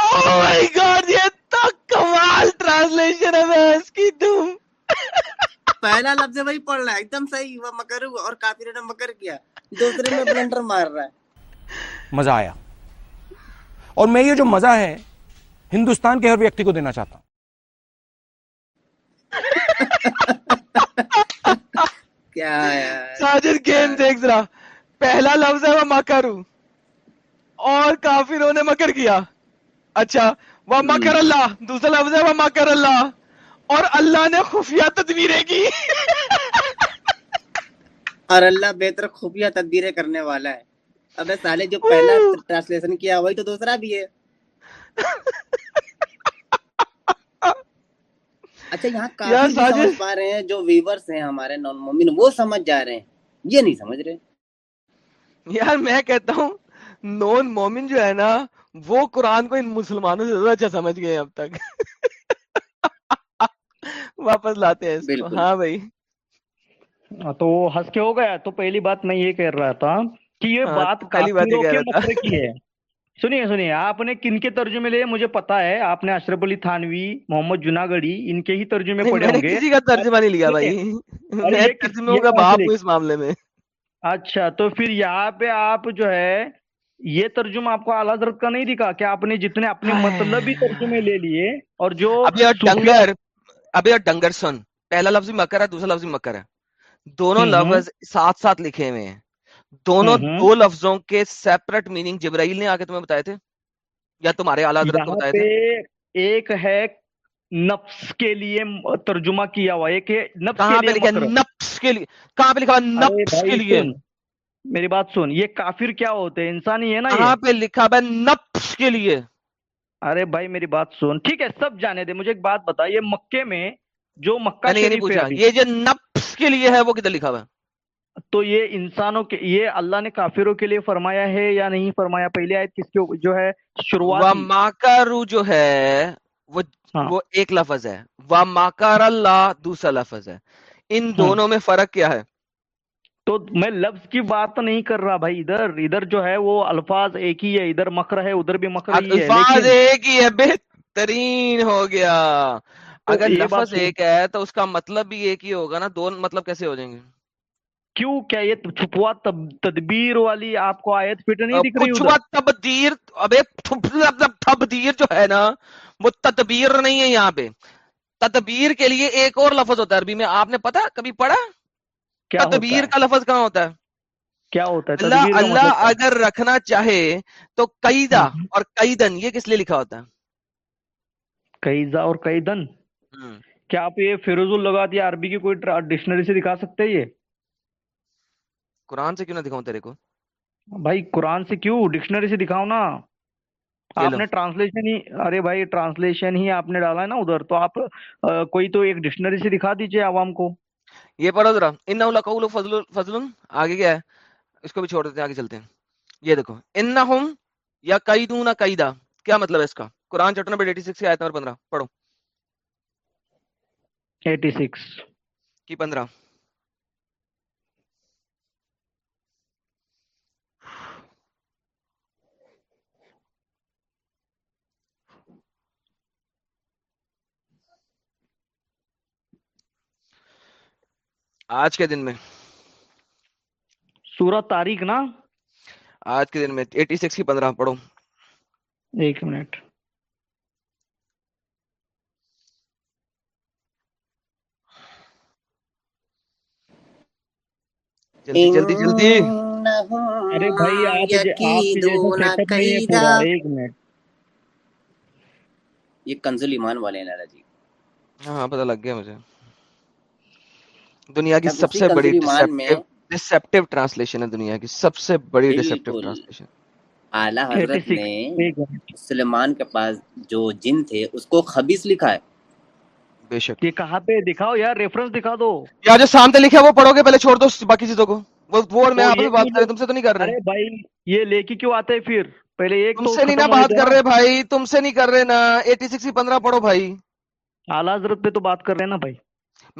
oh کمال ٹرانسلیشن ہے اس کی تم پہلا لفظ وہی پڑھ رہا ہے ایک دم صحیح وہ مکر ہوا اور کافی نے مکر کیا دوسرے میں بلنڈر مار رہا ہے مزہ آیا اور میں یہ جو مزہ ہے ہندوستان کے ہر ویکتی کو دینا چاہتا ہوں کیا ساجد گیم دیکھ ذرا پہلا لفظ ہے وہ مکر ہوں اور کافروں نے مکر کیا اچھا وہ مکر اللہ دوسرا لفظ ہے وہ مکر اللہ اور اللہ نے خفیہ تدبیریں کی اور اللہ بہتر خفیہ تدبیریں کرنے والا ہے اب سالے جو پہلا ٹرانسلیشن کیا تو دوسرا بھی ہے اچھا یہاں (laughs) کافی سمجھ پا رہے ہیں جو ویورز ہیں ہمارے نان مومن وہ سمجھ جا رہے ہیں یہ نہیں سمجھ رہے یار میں کہتا ہوں نون مومن جو ہے نا وہ قرآن کو ان مسلمانوں سے زیادہ اچھا سمجھ گئے اب تک (laughs) واپس لاتے ہیں ہاں بھائی ہاں، تو ہنس کے ہو گیا تو پہلی بات میں یہ کہہ رہا تھا کہ یہ ہاں، بات کالی بات کی ہے سنیے سنیے آپ نے کن کے ترجمے لے مجھے پتا ہے آپ نے اشرف علی تھانوی محمد جناگڑی ان کے ہی ترجمے پڑھے ہوں گے کسی کا ترجمہ نہیں لیا بھائی ترجمے ہوگا باپ اس معاملے میں اچھا تو پھر یہاں پہ آپ جو ہے یہ ترجمہ آپ کو اعلیٰ حضرت کا نہیں دکھا کہ آپ نے جتنے اپنے مطلب ہی ترجمے لے لیے اور جو ڈنگر ابے اور ڈنگر سن پہلا لفظ بھی مکر ہے دوسرا لفظ بھی مکر ہے دونوں لفظ ساتھ ساتھ لکھے ہوئے ہیں دونوں دو لفظوں کے سیپریٹ میننگ جبرائیل نے آ کے تمہیں بتائے تھے یا تمہارے اعلیٰ حضرت کو بتایا تھے ایک ہے نفس کے لیے ترجمہ کیا ہوا ایک ہے نفس کہاں پہ لکھا نفس کے لیے کہاں پہ لکھا نفس کے لیے میری بات سن یہ کافر کیا ہوتے ہیں انسان ہی ہے نا کہاں پہ لکھا ہے نفس کے لیے ارے بھائی میری بات سن ٹھیک ہے سب جانے دے مجھے ایک بات بتا یہ مکے میں جو مکہ یعنی- یعنی یہ جو نفس کے لیے ہے وہ کدھر لکھا ہوا تو یہ انسانوں کے یہ اللہ نے کافروں کے لیے فرمایا ہے یا نہیں فرمایا پہلے آئے کس کے جو ہے شروعات ماکارو جو ہے وہ ہاں۔ وہ ایک لفظ ہے و ماکار اللہ دوسرا لفظ ہے ان ہاں۔ دونوں میں فرق کیا ہے تو میں لفظ کی بات نہیں کر رہا بھائی ادھر ادھر جو ہے وہ الفاظ ایک ہی ہے ادھر مکر ہے ادھر بھی مکر ہی ہی ہے ہے ہے الفاظ ایک ایک بہترین ہو گیا اگر لفظ تو اس کا مطلب بھی ایک ہی ہوگا نا دو مطلب کیسے ہو جائیں گے کیوں کیا یہ چھپوا تدبیر والی آپ کو آیت فٹ نہیں دکھ رہی چھپوا تبدیر ابے مطلب تبدیر جو ہے نا وہ تدبیر نہیں ہے یہاں پہ تدبیر کے لیے ایک اور لفظ ہوتا ہے عربی میں آپ نے پتا کبھی پڑھا کیا تدبیر کا لفظ کہاں ہوتا ہے کیا ہوتا ہے اللہ اللہ مطلب اگر رکھنا چاہے تو قیدا اور قیدن یہ کس لیے لکھا ہوتا ہے قیدا اور قیدن کیا آپ یہ فیروز اللغات یا عربی کی کوئی ڈکشنری سے دکھا سکتے ہیں یہ قرآن سے کیوں نہ دکھاؤں تیرے کو بھائی قرآن سے کیوں ڈکشنری سے دکھاؤ نا آپ نے ٹرانسلیشن ہی ارے بھائی ٹرانسلیشن ہی آپ نے ڈالا ہے نا ادھر تو آپ کوئی تو ایک ڈکشنری سے دکھا دیجئے عوام کو یہ پڑھو ذرا ان فضل فضل آگے گیا اس کو بھی چھوڑ دیتے آگے چلتے ہیں یہ دیکھو ان نہ یا کئی دوں کیا مطلب ہے اس کا قرآن نمبر پندرہ پڑھو ایٹی سکس پندرہ آج کے دن میں سورہ تاریخ نا آج کے دن میں 86 کی 15 پڑھو ایک منٹ جلدی جلدی جلدی ارے بھائی آپ ایک منٹ یہ کنزل ایمان والے ہیں لالا جی ہاں پتہ لگ گیا مجھے دنیا کی سب سے بڑی ڈسپٹیو ٹرانسلیشن ہے دنیا کی سب سے بڑی ڈسپٹیو ٹرانسلیشن اعلی حضرت نے سلیمان کے پاس جو جن تھے اس کو خبیث لکھا ہے بے شک یہ کہاں پہ دکھاؤ یار ریفرنس دکھا دو یا جو سامنے لکھا ہے وہ پڑھو گے پہلے چھوڑ دو باقی چیزوں کو وہ وہ اور میں اپ سے بات کر رہا تم سے تو نہیں کر رہا بھائی یہ لے کے کیوں آتے ہیں پھر پہلے ایک تم سے نہیں نا بات کر رہے بھائی تم سے نہیں کر رہے نا 86 15 پڑھو بھائی اعلی حضرت پہ تو بات کر رہے ہیں نا بھائی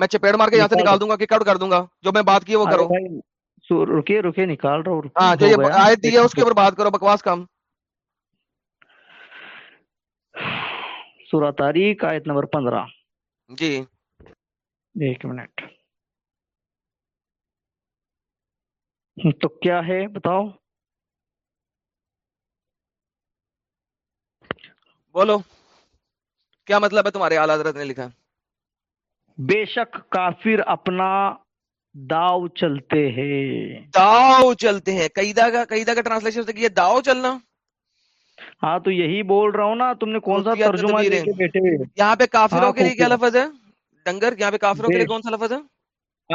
میں چپیڑ مار کے یہاں سے نکال دوں گا کک آؤٹ کر دوں گا جو میں بات کی وہ کرو رکے رکے نکال رہا ہوں ہاں چلیے آیت دی ہے اس کے اوپر بات کرو بکواس کم سورہ تاریخ آیت نمبر پندرہ جی ایک منٹ تو کیا ہے بتاؤ بولو کیا مطلب ہے تمہارے اعلی حضرت نے لکھا بے شک کافر اپنا داؤ چلتے ہیں داؤ چلتے ہیں قیدہ کا قیدہ کا ٹرانسلیشن یہ داؤ چلنا ہاں تو یہی بول رہا ہوں نا تم نے کون سا ترجمہ لے کے بیٹھے یہاں پہ کافروں ہاں، کے لیے کیا لفظ ہے ڈنگر یہاں پہ کافروں کے لیے کون سا لفظ ہے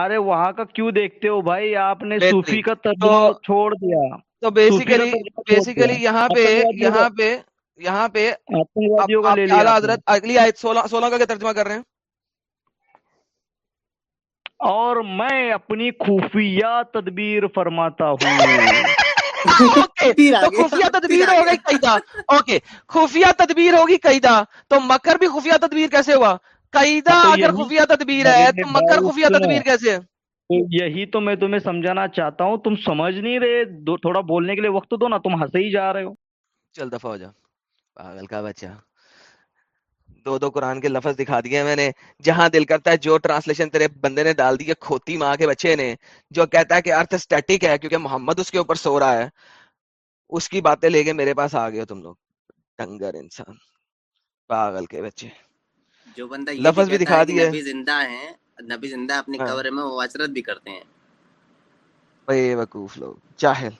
ارے وہاں کا کیوں دیکھتے ہو بھائی آپ نے صوفی کا ترجمہ چھوڑ دیا تو بیسیکلی بیسیکلی یہاں پہ یہاں پہ یہاں پہ حضرت اگلی آیت سولہ سولہ کا کیا ترجمہ کر رہے ہیں اور میں اپنی خفیہ تدبیر فرماتا ہوں (laughs) خفیہ تدبیر ہو گئی قیدا اوکے خفیہ تدبیر ہوگی قیدا تو مکر بھی خفیہ تدبیر کیسے ہوا قیدا اگر خفیہ تدبیر ہے تو مکر خفیہ تدبیر کیسے ہے یہی تو میں تمہیں سمجھانا چاہتا ہوں تم سمجھ نہیں رہے تھوڑا بولنے کے لیے وقت دو نا تم ہنسے ہی جا رہے ہو چل دفعہ ہو جا پاگل کا بچہ دو دو قرآن کے لفظ دکھا دیے میں نے جہاں دل کرتا ہے جو ٹرانسلیشن تیرے بندے نے ڈال دی کھوتی ماں کے بچے نے جو کہتا ہے کہ ارتھ اسٹیٹک ہے کیونکہ محمد اس کے اوپر سو رہا ہے اس کی باتیں لے کے میرے پاس آ ہو تم لوگ ڈنگر انسان پاگل کے بچے جو بندہ لفظ بھی دکھا دیے زندہ ہیں نبی زندہ اپنے ہاں۔ قبر میں وہ بھی کرتے ہیں بے وقوف لوگ چاہل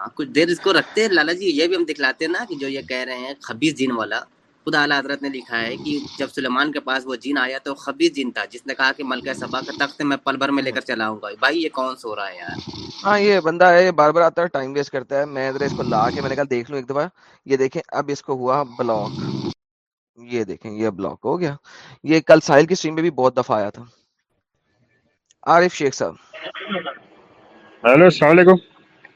ہاں کچھ دیر اس کو رکھتے ہیں لالا جی یہ بھی ہم دکھلاتے ہیں نا کہ جو یہ کہہ رہے ہیں خبیص جین والا خدا اعلیٰ حضرت نے لکھا ہے کہ جب سلیمان کے پاس وہ جین آیا تو خبیص جین تھا جس نے کہا کہ ملکہ سبا کا تخت میں پل بھر میں لے کر چلاؤں گا بھائی یہ کون سو رہا ہے یار ہاں یہ بندہ ہے یہ بار بار آتا ہے ٹائم ویسٹ کرتا ہے میں ادھر اس کو لا کے میں نے کہا دیکھ لوں ایک دفعہ یہ دیکھیں اب اس کو ہوا بلاک یہ دیکھیں یہ بلاک ہو گیا یہ کل ساحل کی سٹریم میں بھی بہت دفعہ آیا تھا عارف شیخ صاحب ہیلو السلام علیکم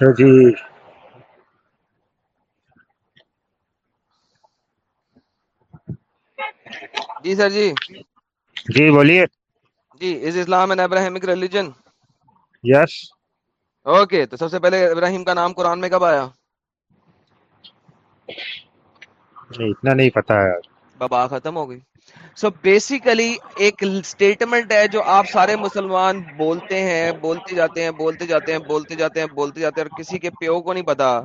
اچھا جی جی سر جی جی بولیے جی is Islam Abrahamic religion yes okay تو سب سے پہلے ابراہیم کا نام قرآن میں کب آیا اتنا نہیں پتا بابا ختم ہو گئی سو بیسیکلی ایک اسٹیٹمنٹ ہے جو آپ سارے مسلمان بولتے ہیں بولتے جاتے ہیں بولتے جاتے ہیں بولتے جاتے ہیں بولتے جاتے ہیں اور کسی کے پیو کو نہیں پتا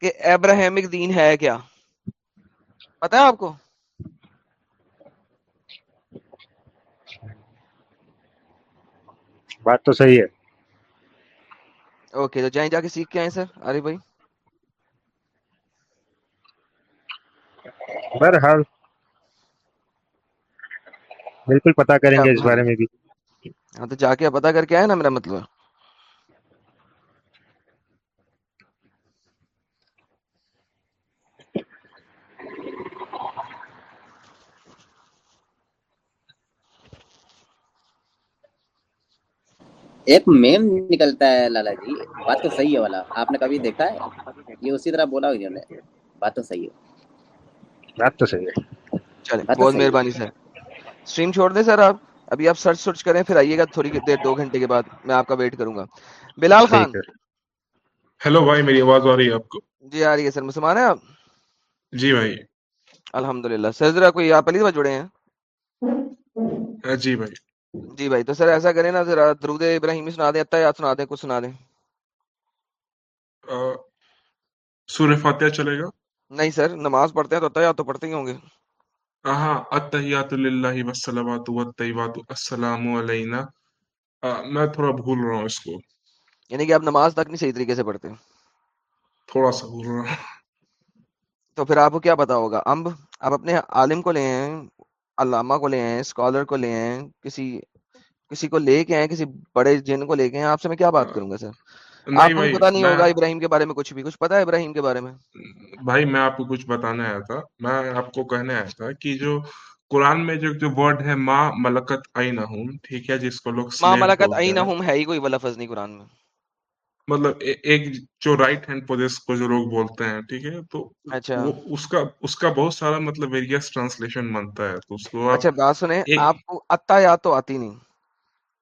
کہ دین ہے کیا پتا ہے آپ کو بات تو صحیح ہے اوکے تو جائیں جا کے سیکھ کے سر ارے بھائی بہرحال بالکل پتا کریں گے اس بارے میں بھی ہاں، تو جا کے کے پتا کر آئے نا میرا مطلب ایک میم نکلتا ہے لالا جی بات تو صحیح ہے آپ نے کبھی دیکھا ہے اسٹریم چھوڑ دیں سر آپ ابھی آپ سرچ سرچ کریں پھر آئیے گا تھوڑی دیر دو گھنٹے کے بعد میں آپ کا ویٹ کروں گا بلال خان ہیلو بھائی میری آواز آ رہی ہے آپ کو جی آ رہی ہے سر مسلمان ہیں آپ جی بھائی الحمد للہ سر ذرا کوئی آپ علی بات جڑے ہیں ہاں، جی بھائی جی بھائی تو سر ایسا کریں نا ذرا درود ابراہیمی سنا دیں اتہ یاد سنا دیں کچھ سنا دیں سورہ فاتحہ چلے گا نہیں سر نماز پڑھتے ہیں تو اتہ یاد تو پڑھتے ہی ہوں گے اتحیات اللہ و سلوات و تیوات السلام علینا میں تھوڑا بھول رہا ہوں اس کو یعنی کہ آپ نماز تک نہیں صحیح طریقے سے پڑھتے تھوڑا سا بھول رہا ہوں تو پھر آپ کو کیا پتا ہوگا امب آپ اپنے عالم کو لے ہیں علامہ کو لے ہیں اسکالر کو لے ہیں کسی کسی کو لے کے ہیں کسی بڑے جن کو لے کے ہیں آپ سے میں کیا بات کروں گا سر ابراہیم کے بارے میں بارے میں آپ کو کچھ بتانے آیا تھا میں آپ کو کہنے آیا تھا کہ جو قرآن میں جو ہے مطلب ایک جو رائٹ ہینڈ پوزیس کو جو لوگ بولتے ہیں ٹھیک ہے تو اچھا اس کا بہت سارا مطلب ویریس ٹرانسلیشن بنتا ہے تو اس کو اچھا، کو آپ یا تو آتی نہیں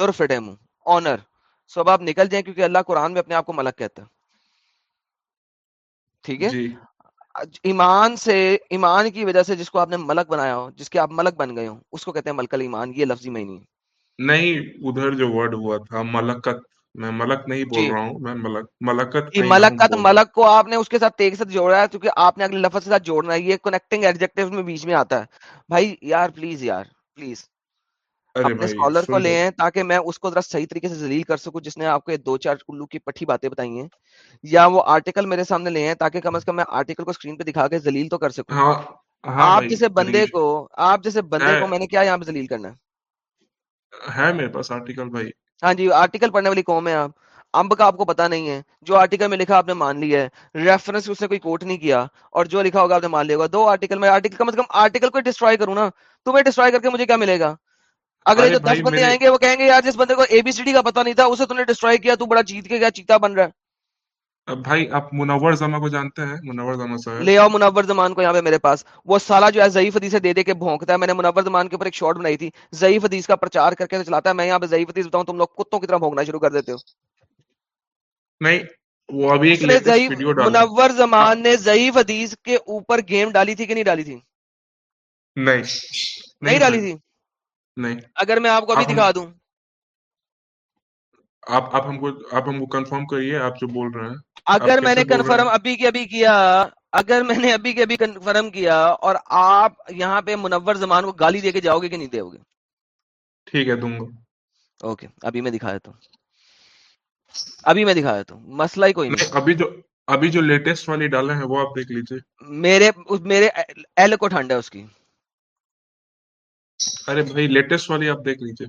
در فٹم آنر سو اب آپ نکل جائیں کیونکہ اللہ قرآن میں اپنے آپ کو ملک کہتا ہے ٹھیک ہے جی۔ ایمان سے ایمان کی وجہ سے جس کو آپ نے ملک بنایا ہو جس کے آپ ملک بن گئے ہو اس کو کہتے ہیں ملکل ایمان یہ لفظی میں نہیں نہیں ادھر جو ورڈ ہوا تھا ملکت میں ملک نہیں بول جی۔ رہا ہوں میں ملک ملکت ملکت ملک کو آپ نے اس کے ساتھ تیک ساتھ جوڑا ہے کیونکہ آپ نے اگلے لفظ کے ساتھ جوڑنا ہے یہ کنیکٹنگ ایڈجیکٹیو میں بیچ میں آتا ہے بھائی یار پلیز یار پلیز اپنے اسکالر کو لے ہیں تاکہ میں اس کو ذرا صحیح طریقے سے ذلیل کر سکوں جس نے آپ کو دو چار کلو کی پٹھی باتیں بتائی ہیں یا وہ آرٹیکل میرے سامنے لے ہیں تاکہ کم از کم میں آرٹیکل کو اسکرین پہ دکھا کے ذلیل تو کر سکوں ہاں، ہاں آپ جیسے بندے کو آپ جیسے بندے کو میں نے کیا یہاں پہ ذلیل کرنا ہے میرے پاس آرٹیکل بھائی ہاں جی آرٹیکل پڑھنے والی قوم ہے آپ امب کا آپ کو پتا نہیں ہے جو آرٹیکل میں لکھا آپ نے مان لیا ہے ریفرنس اس نے کوئی کوٹ نہیں کیا اور جو لکھا ہوگا آپ نے مان لیا ہوگا دو آرٹیکل میں آرٹیکل کم از کم آرٹیکل کو ڈسٹروائے کروں نا تمہیں ڈسٹروائے کر کے مجھے کیا ملے گا اگر جو دس بندے آئیں گے وہ کہیں گے یار جس بندے کو اے بی سی ڈی کا پتا نہیں تھا اسے تو نے ڈسٹرائی کیا تو بڑا جیت کے گیا چیتا بن رہا ہے بھائی آپ منور زمان کو جانتے ہیں منور زمان صاحب لے آؤ منور زمان کو یہاں پہ میرے پاس وہ سالہ جو ہے ضعیف حدیث دے دے کے بھونکتا ہے میں نے منور زمان کے اوپر ایک شارٹ بنائی تھی ضعیف حدیث کا پرچار کر کے چلاتا ہے میں یہاں پہ ضعیف حدیث بتاؤں تم لوگ کتوں کی طرح بھونکنا شروع کر دیتے ہو نہیں وہ ابھی ایک لیٹس ویڈیو ڈالا منور زمان نے ضعیف حدیث کے اوپر گیم ڈالی تھی کہ نہیں ڈالی تھی نہیں نہیں ڈالی تھی اگر میں آپ کو ابھی دکھا دوں آپ آپ ہم کو آپ ہم کو کنفرم کریے آپ جو بول رہے ہیں اگر میں نے کنفرم ابھی کے ابھی کیا اگر میں نے ابھی کے ابھی کنفرم کیا اور آپ یہاں پہ منور زمان کو گالی دے کے جاؤ گے کہ نہیں دے گے ٹھیک ہے دوں گا اوکے ابھی میں دکھا دیتا ہوں ابھی میں دکھا دیتا ہوں مسئلہ ہی کوئی نہیں ابھی جو ابھی جو لیٹسٹ والی ڈالے ہیں وہ آپ دیکھ لیجیے میرے میرے ایل کو ٹھنڈ ہے اس کی ارے بھائی لیٹسٹ والی آپ دیکھ لیجیے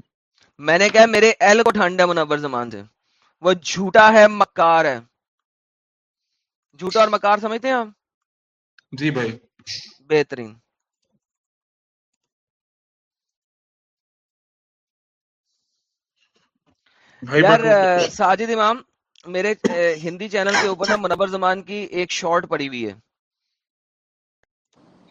میں نے کہا میرے ایل کو ٹھنڈ ہے منور زمان سے وہ جھوٹا ہے مکار ہے جھوٹا اور مکار سمجھتے ہیں آپ جی بھائی بہترین یار ساجد امام میرے ہندی چینل کے اوپر نا منور زمان کی ایک شارٹ پڑی ہوئی ہے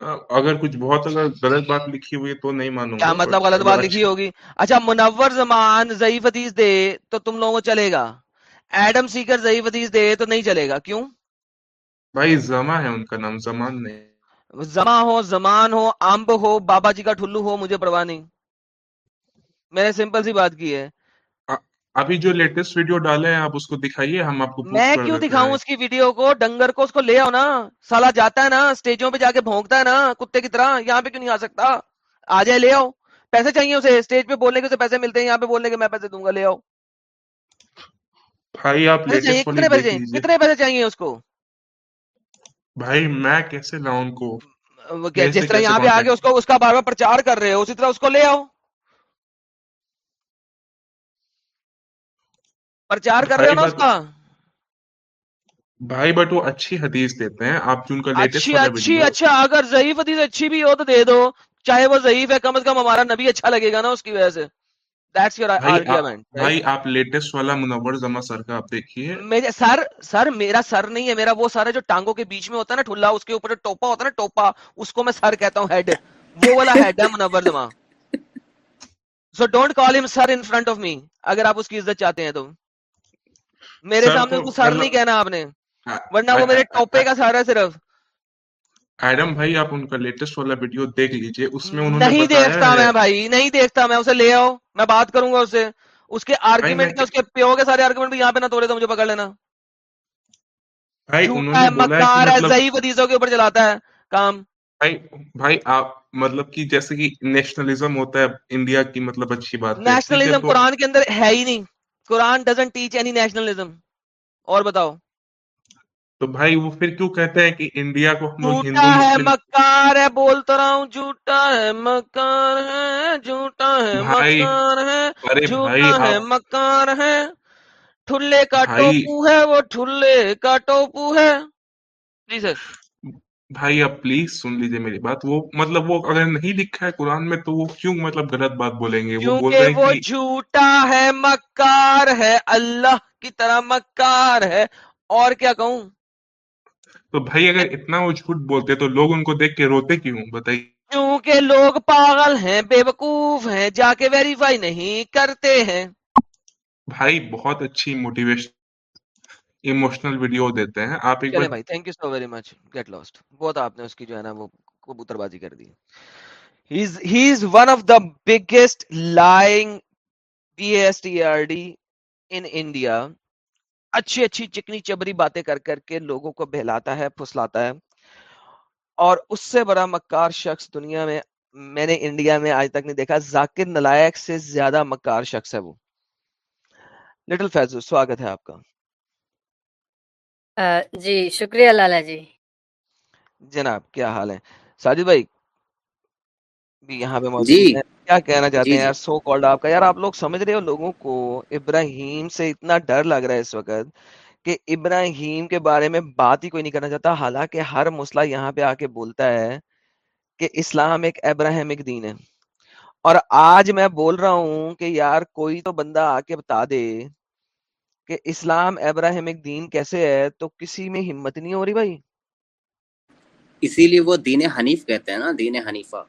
اگر کچھ بہت اگر غلط بات لکھی ہوئی تو نہیں مانوں کیا مطلب غلط بات اچھا- لکھی ہوگی اچھا منور زمان ضعیف دے تو تم لوگوں کو چلے گا ایڈم سیکر ضعیف حدیث دے تو نہیں چلے گا کیوں بھائی زما ہے ان کا نام زمان نہیں زما ہو زمان ہو امب ہو بابا جی کا ٹھلو ہو مجھے پرواہ نہیں میں نے سمپل سی بات کی ہے ابھی جو لیٹسٹ ویڈیو ڈالا ہے آپ اس کو دکھائیے ہم آپ کو میں کیوں دکھاؤں اس کی ویڈیو کو ڈنگر کو اس کو لے آؤ نا سالا جاتا ہے نا اسٹیجوں پہ جا کے بھونکتا ہے نا کتے کی طرح یہاں پہ کیوں نہیں آ سکتا آ جائے لے آؤ پیسے چاہیے اسے اسٹیج پہ بولنے کے اسے پیسے ملتے ہیں یہاں پہ بولنے کے میں پیسے دوں گا لے آؤ بھائی آپ کتنے پیسے کتنے پیسے چاہیے اس کو بھائی میں کیسے لاؤں کو جس طرح یہاں پہ آگے اس اس کا بار بار پرچار کر رہے ہو اسی طرح اس کو لے آؤ پرچار کر رہے ہو ہو نا اس کا کا بھائی بٹ وہ اچھی اچھی اچھی اچھی حدیث حدیث دیتے ہیں آپ ان اچھا اگر ضعیف بھی تو دے دو چاہے سر نہیں ہے میرا وہ سر ٹانگوں کے بیچ میں اس کو میں سر کہتا ہوں اگر آپ اس کی عزت چاہتے ہیں تو میرے سامنے کو سر نہیں کہنا آپ نے ہاں، ورنہ وہ ہاں، میرے ہاں، ٹوپے کا سارا صرف ایڈم بھائی آپ ان کا لیٹسٹ والا ویڈیو دیکھ لیجئے اس میں انہوں نے نہیں دیکھتا میں بھائی نہیں دیکھتا میں اسے لے آؤ میں بات کروں گا اسے اس کے آرگیومنٹ اس کے پیو کے سارے آرگیومنٹ بھی یہاں پہ نہ توڑے تو مجھے پکڑ لینا جلاتا مطلب ہے کام بھائی آپ مطلب کی جیسے کہ نیشنلزم ہوتا ہے انڈیا کی مطلب اچھی بات نیشنلزم قرآن کے اندر ہے ہی نہیں Quran doesn't teach any nationalism اور بتاؤ تو بھائی وہ پھر کیوں کہتے ہیں کہ انڈیا کو جھوٹا ہے مکار ہے بولتا رہا ہوں جھوٹا ہے مکار ہے جھوٹا ہے مکار ہے جھوٹا ہے مکار ہے ٹھلے کا ٹوپو ہے وہ ٹھلے کا ٹوپو ہے جی سر بھائی پلیز سن لیجیے میری بات وہ مطلب وہ اگر نہیں لکھا ہے قرآن میں تو وہ کیوں مطلب غلط بات بولیں گے وہ جھوٹا ہے ہے ہے مکار مکار اللہ کی طرح اور کیا کہوں تو بھائی اگر اتنا وہ جھوٹ بولتے تو لوگ ان کو دیکھ کے روتے کیوں بتائیے کیونکہ لوگ پاگل ہیں بے وقوف ہیں جا کے ویریفائی نہیں کرتے ہیں بھائی بہت اچھی موٹیویشن لوگوں کو بہلاتا ہے پھسلاتا ہے اور اس سے بڑا مکار شخص دنیا میں میں نے انڈیا میں آج تک نہیں دیکھا ذاکر نلائک سے زیادہ مکار شخص ہے وہ لٹل فیضو سواگت ہے آپ کا جی شکریہ لالا جی جناب کیا حال ہے ساجد بھائی بھی یہاں پہ موجود جی۔ ہیں کیا کہنا چاہتے جی، ہیں جی۔ یار سو کالڈ آپ کا یار آپ لوگ سمجھ رہے ہو لوگوں کو ابراہیم سے اتنا ڈر لگ رہا ہے اس وقت کہ ابراہیم کے بارے میں بات ہی کوئی نہیں کرنا چاہتا حالانکہ ہر مسئلہ یہاں پہ آ کے بولتا ہے کہ اسلام ایک ابراہیمک دین ہے اور آج میں بول رہا ہوں کہ یار کوئی تو بندہ آ کے بتا دے کہ اسلام ابراہیمک دین کیسے ہے تو کسی میں ہمت نہیں ہو رہی بھائی اسی لیے وہ دین حنیف کہتے ہیں نا دین حنیفہ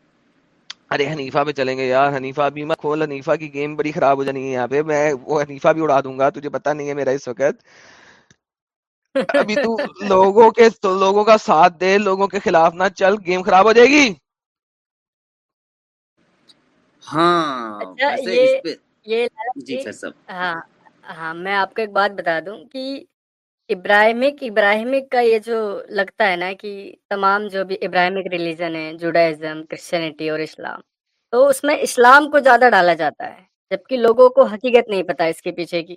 ارے حنیفہ پہ چلیں گے یار حنیفہ بھی میں کھول حنیفہ کی گیم بڑی خراب ہو جانی ہے یہاں پہ میں وہ حنیفہ بھی اڑا دوں گا تجھے پتہ نہیں ہے میرا اس وقت ابھی تو لوگوں کے تو لوگوں کا ساتھ دے لوگوں کے خلاف نہ چل گیم خراب ہو جائے گی ہاں اچھا، یہ یہ جی سر ہاں ہاں میں آپ کو ایک بات بتا دوں کہ ابراہمک ابراہیمک کا یہ جو لگتا ہے نا کہ تمام جو بھی ابراہیمک ریلیجن ہے جوڈائزم کرسچینٹی اور اسلام تو اس میں اسلام کو زیادہ ڈالا جاتا ہے جبکہ لوگوں کو حقیقت نہیں پتا اس کے پیچھے کی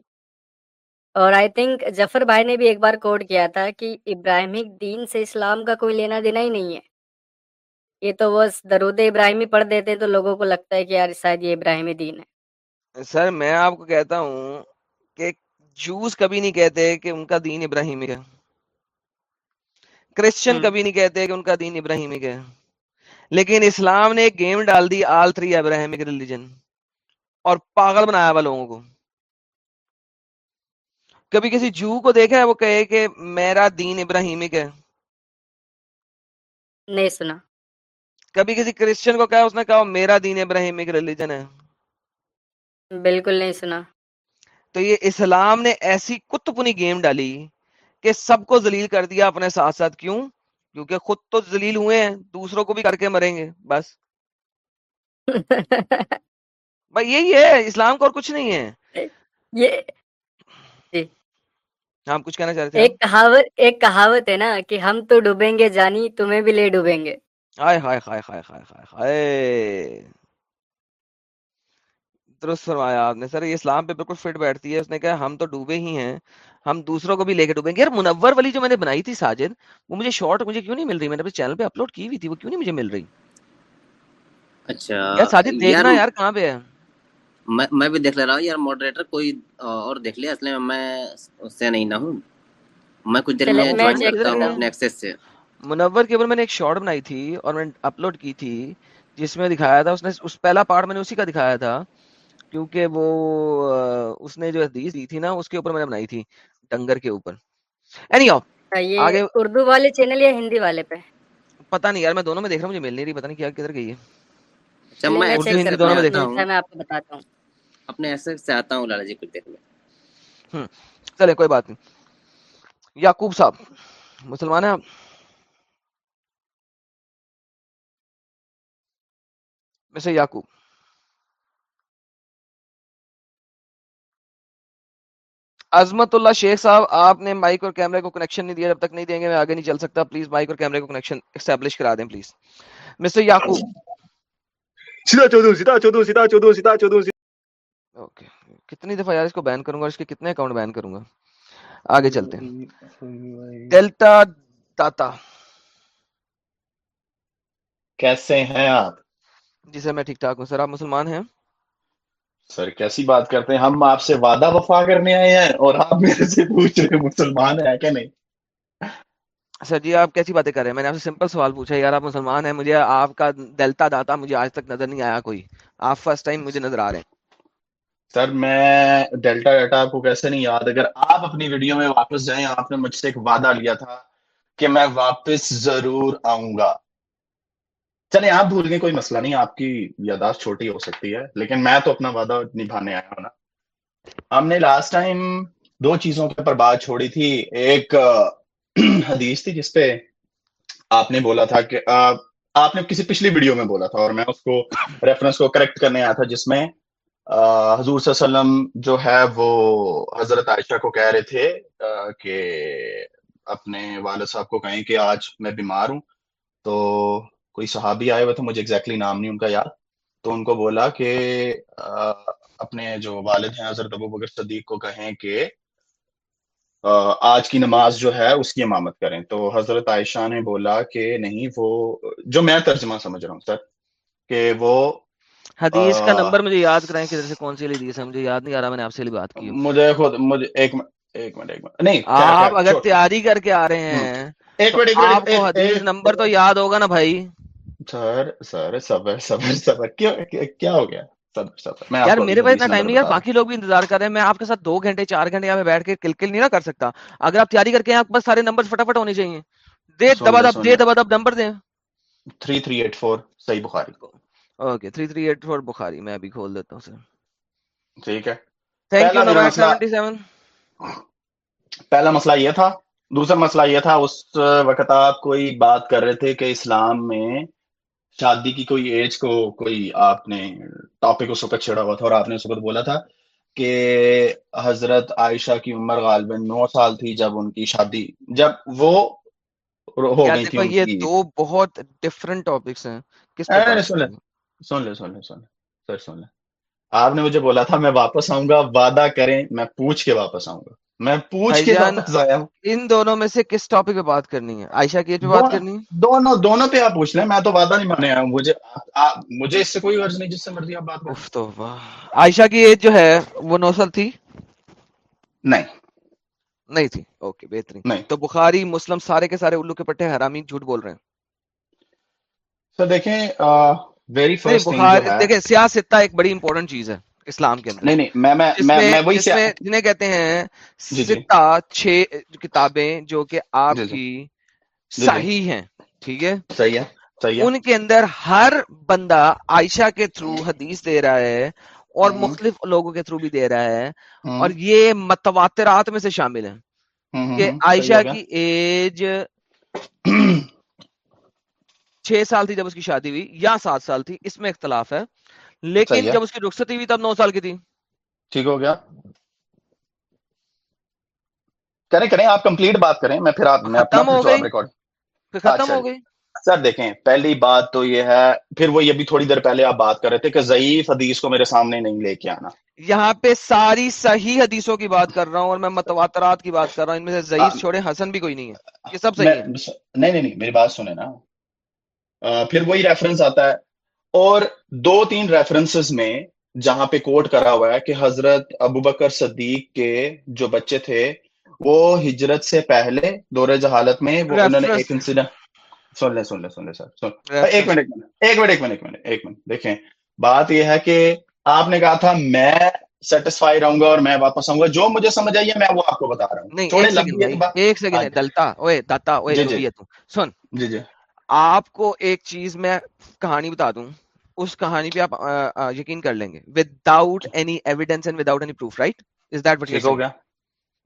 اور آئی تھنک جفر بھائی نے بھی ایک بار کوٹ کیا تھا کہ ابراہیمک دین سے اسلام کا کوئی لینا دینا ہی نہیں ہے یہ تو وہ درود ابراہیمی پڑھ دیتے تو لوگوں کو لگتا ہے کہ یار شاید یہ ابراہیمی دین ہے سر میں آپ کو کہتا ہوں کہ جوز کبھی نہیں کہتے کہ ان کا دین ابراہیمی ہے کرسچن کبھی نہیں کہتے کہ ان کا دین ابراہیمک ہے لیکن اسلام نے ایک گیم ڈال دی آل تھری ابراہیمک ریلیجن اور پاگل بنایا ہوا لوگوں کو کبھی کسی جو کو دیکھا ہے وہ کہے کہ میرا دین ابراہیمک ہے نہیں سنا کبھی کسی کرسچن کو کہا اس نے کہا میرا دین ابراہیمک ریلیجن ہے بالکل نہیں سنا تو یہ اسلام نے ایسی کتپنی گیم ڈالی کہ سب کو ذلیل کر دیا اپنے ساتھ ساتھ کیوں کیونکہ خود تو ذلیل ہوئے ہیں دوسروں کو بھی کر کے مریں گے بس (laughs) بھائی یہی ہے اسلام کو اور کچھ نہیں ہے یہ جی۔ ہم کچھ کہنا چاہتے ہیں ایک کہاوت ایک کہاوت ہے نا کہ ہم تو ڈوبیں گے جانی تمہیں بھی لے ڈوبیں گے ہائے ہائے ہائے ہائے ہائے ہائے ہائے درست فرمایا آپ نے سر یہ اسلام پہ بالکل فٹ بیٹھتی ہے اس نے کہا ہم تو ڈوبے ہی ہیں ہم دوسروں کو بھی لے کے ڈوبیں گے یار منور والی جو میں نے بنائی تھی ساجد وہ مجھے شارٹ مجھے کیوں نہیں مل رہی میں نے اپنے چینل پہ اپلوڈ کی ہوئی تھی وہ کیوں نہیں مجھے مل رہی اچھا یار ساجد دیکھنا یار, کہاں پہ ہے میں بھی دیکھ لے رہا ہوں یار موڈریٹر کوئی اور دیکھ لے اصل میں میں اس سے نہیں نہ ہوں میں کچھ دیر میں جوائن کرتا ہوں اپنے ایکسس سے منور کے اوپر میں نے ایک شارٹ بنائی تھی اور میں اپلوڈ کی تھی جس میں دکھایا تھا اس نے اس پہلا پارٹ میں نے اسی کا دکھایا تھا کیونکہ وہ اس اس نے نے جو حدیث دی تھی نا کے اوپر میں بنائی تھی ڈنگر کے اوپر ہاں، اردو والے چینل یا ہندی والے پہ پتا نہیں یار میں دونوں میں دیکھ رہا ہوں مل اچھا، جی، چلے کوئی بات نہیں یعقوب صاحب مسلمان ہیں آپ میسر یاقوب عظمت اللہ شیخ صاحب آپ نے مائک اور کیمرے کو کنیکشن نہیں دیا جب تک نہیں دیں گے میں آگے نہیں چل سکتا پلیز مائک اور کیمرے کو کنیکشن اسٹیبلش کرا دیں پلیز مسٹر یعقوب سیدھا چودھو سیدھا چودھو سیدھا چودھو سیدھا چودھو اوکے کتنی دفعہ یار اس کو بین کروں گا اور اس کے کتنے اکاؤنٹ بین کروں گا آگے چلتے ہیں ڈیلٹا داتا کیسے ہیں آپ جی سر میں ٹھیک ٹھاک ہوں سر آپ مسلمان ہیں سر کیسی بات کرتے ہیں ہم آپ سے وعدہ وفا کرنے آئے ہیں اور آپ میرے سے پوچھ رہے ہیں مسلمان ہے نہیں سر جی آپ آپ کیسی باتیں کر رہے ہیں میں نے سے سمپل سوال پوچھا یار آپ مسلمان ہیں مجھے آپ کا دلتا داتا مجھے آج تک نظر نہیں آیا کوئی آپ فرسٹ ٹائم مجھے نظر آ رہے ہیں سر میں ڈیلٹا ڈیٹا آپ کو کیسے نہیں یاد اگر آپ اپنی ویڈیو میں واپس جائیں آپ نے مجھ سے ایک وعدہ لیا تھا کہ میں واپس ضرور آؤں گا چلیں آپ بھول گئے کوئی مسئلہ نہیں آپ کی یاداشت چھوٹی ہو سکتی ہے لیکن میں تو اپنا وعدہ نبھانے آیا ہوں نا ہم نے لاسٹ ٹائم دو چیزوں کے اوپر بات چھوڑی تھی ایک (clears throat) حدیث تھی جس پہ آپ نے بولا تھا کہ آپ نے کسی پچھلی ویڈیو میں بولا تھا اور میں اس کو ریفرنس کو کریکٹ کرنے آیا تھا جس میں حضور صلی اللہ علیہ وسلم جو ہے وہ حضرت عائشہ کو کہہ رہے تھے کہ اپنے والد صاحب کو کہیں کہ آج میں بیمار ہوں تو کوئی صحابی آئے ہوئے تھے مجھے نام نہیں ان کا یاد تو ان کو بولا کہ اپنے جو والد ہیں حضرت ابو بکر صدیق کو کہیں کہ آج کی نماز جو ہے اس کی امامت کریں تو حضرت عائشہ نے بولا کہ نہیں وہ جو میں ترجمہ سمجھ رہا ہوں سر کہ وہ حدیث کا نمبر مجھے یاد کہ کون سی مجھے یاد نہیں آ رہا میں نے آپ آپ سے بات کی مجھے مجھے خود ایک ایک ایک منٹ منٹ نہیں اگر تیاری کر کے آ رہے ہیں ایک منٹ نمبر تو یاد ہوگا نا بھائی سر سر صبر صبر صبر کیا ہو گیا یار میرے پاس اتنا ٹائم نہیں یار باقی لوگ بھی انتظار کر رہے ہیں میں آپ کے ساتھ دو گھنٹے چار گھنٹے یہاں بیٹھ کے کلکل نہیں نہ کر سکتا اگر آپ تیاری کر کے آپ بس سارے نمبر فٹافٹ ہونے چاہیے دے دبا دب دے دبا دب نمبر دیں 3384 صحیح بخاری کو اوکے 3384 بخاری میں ابھی کھول دیتا ہوں سر ٹھیک ہے تھینک یو نمبر 77 پہلا مسئلہ یہ تھا دوسرا مسئلہ یہ تھا اس وقت آپ کوئی بات کر رہے تھے کہ اسلام میں شادی کی کوئی ایج کو کوئی آپ نے ٹاپک اس وقت چھیڑا ہوا تھا اور آپ نے اس وقت بولا تھا کہ حضرت عائشہ کی عمر غالباً نو سال تھی جب ان کی شادی جب وہ ہو گئی تھی یہ دو بہت ٹاپکس ہیں کس سن سن سن سن سن آپ نے مجھے بولا تھا میں واپس آؤں گا وعدہ کریں میں پوچھ کے واپس آؤں گا میں پوچھ کے ان دونوں میں سے کس ٹاپک پہ بات کرنی ہے عائشہ کی پہ بات کرنی ہے دونوں دونوں پہ آپ پوچھ لیں میں تو وعدہ نہیں مانے ہوں مجھے مجھے اس سے کوئی غرض نہیں جس سے مرضی آپ بات کریں تو عائشہ کی ایج جو ہے وہ نو سال تھی نہیں نہیں تھی اوکے بہترین تو بخاری مسلم سارے کے سارے الو کے پٹے حرامی جھوٹ بول رہے ہیں سر دیکھیں ویری فرسٹ دیکھیں سیاست ایک بڑی امپورٹنٹ چیز ہے اسلام کے اندر نہیں نہیں میں جنہیں کہتے ہیں جی، جی۔ ستا چھ کتابیں جو کہ آپ جی، کی صحیح ہیں ٹھیک ہے صحیح ہے ان کے اندر ہر بندہ عائشہ کے تھرو حدیث دے رہا ہے اور مختلف لوگوں کے تھرو بھی دے رہا ہے اور یہ متواترات میں سے شامل ہیں کہ عائشہ کی ایج (clears throat) چھ سال تھی جب اس کی شادی ہوئی یا سات سال تھی اس میں اختلاف ہے لیکن جب اس کی رخصتی ہوئی تب نو سال کی تھی ٹھیک ہو گیا کریں کریں آپ کمپلیٹ بات کریں میں پھر آپ میں اپنا جواب ریکارڈ ختم ہو اچھا جی۔ گئی سر دیکھیں پہلی بات تو یہ ہے پھر وہ یہ بھی تھوڑی دیر پہلے آپ بات کر رہے تھے کہ ضعیف حدیث کو میرے سامنے نہیں لے کے آنا یہاں پہ ساری صحیح حدیثوں کی بات کر رہا ہوں اور میں متواترات کی بات کر رہا ہوں ان میں سے ضعیف چھوڑے حسن بھی کوئی نہیں ہے یہ سب صحیح ہے نہیں نہیں نہیں میری بات سنیں نا پھر وہی ریفرنس آتا ہے اور دو تین ریفرنسز میں جہاں پہ کوٹ کرا ہوا ہے کہ حضرت ابو بکر صدیق کے جو بچے تھے وہ ہجرت سے پہلے دور جہالت میں وہ انہوں نے ایک انسیڈنٹ سن لیں سن لیں سن لیں سر ایک منٹ ایک منٹ ایک منٹ ایک منٹ ایک منٹ دیکھیں بات یہ ہے کہ آپ نے کہا تھا میں سیٹسفائی رہوں گا اور میں واپس آؤں گا جو مجھے سمجھ آئیے میں وہ آپ کو بتا رہا ہوں ایک سیکنڈ دلتا اوے داتا اوے جی، جو جی۔ بھی ہے تو سن جی جی آپ کو ایک چیز میں کہانی بتا دوں اس کہانی پہ آپ یقین کر لیں گے any any evidence and proof right is that what ہو گیا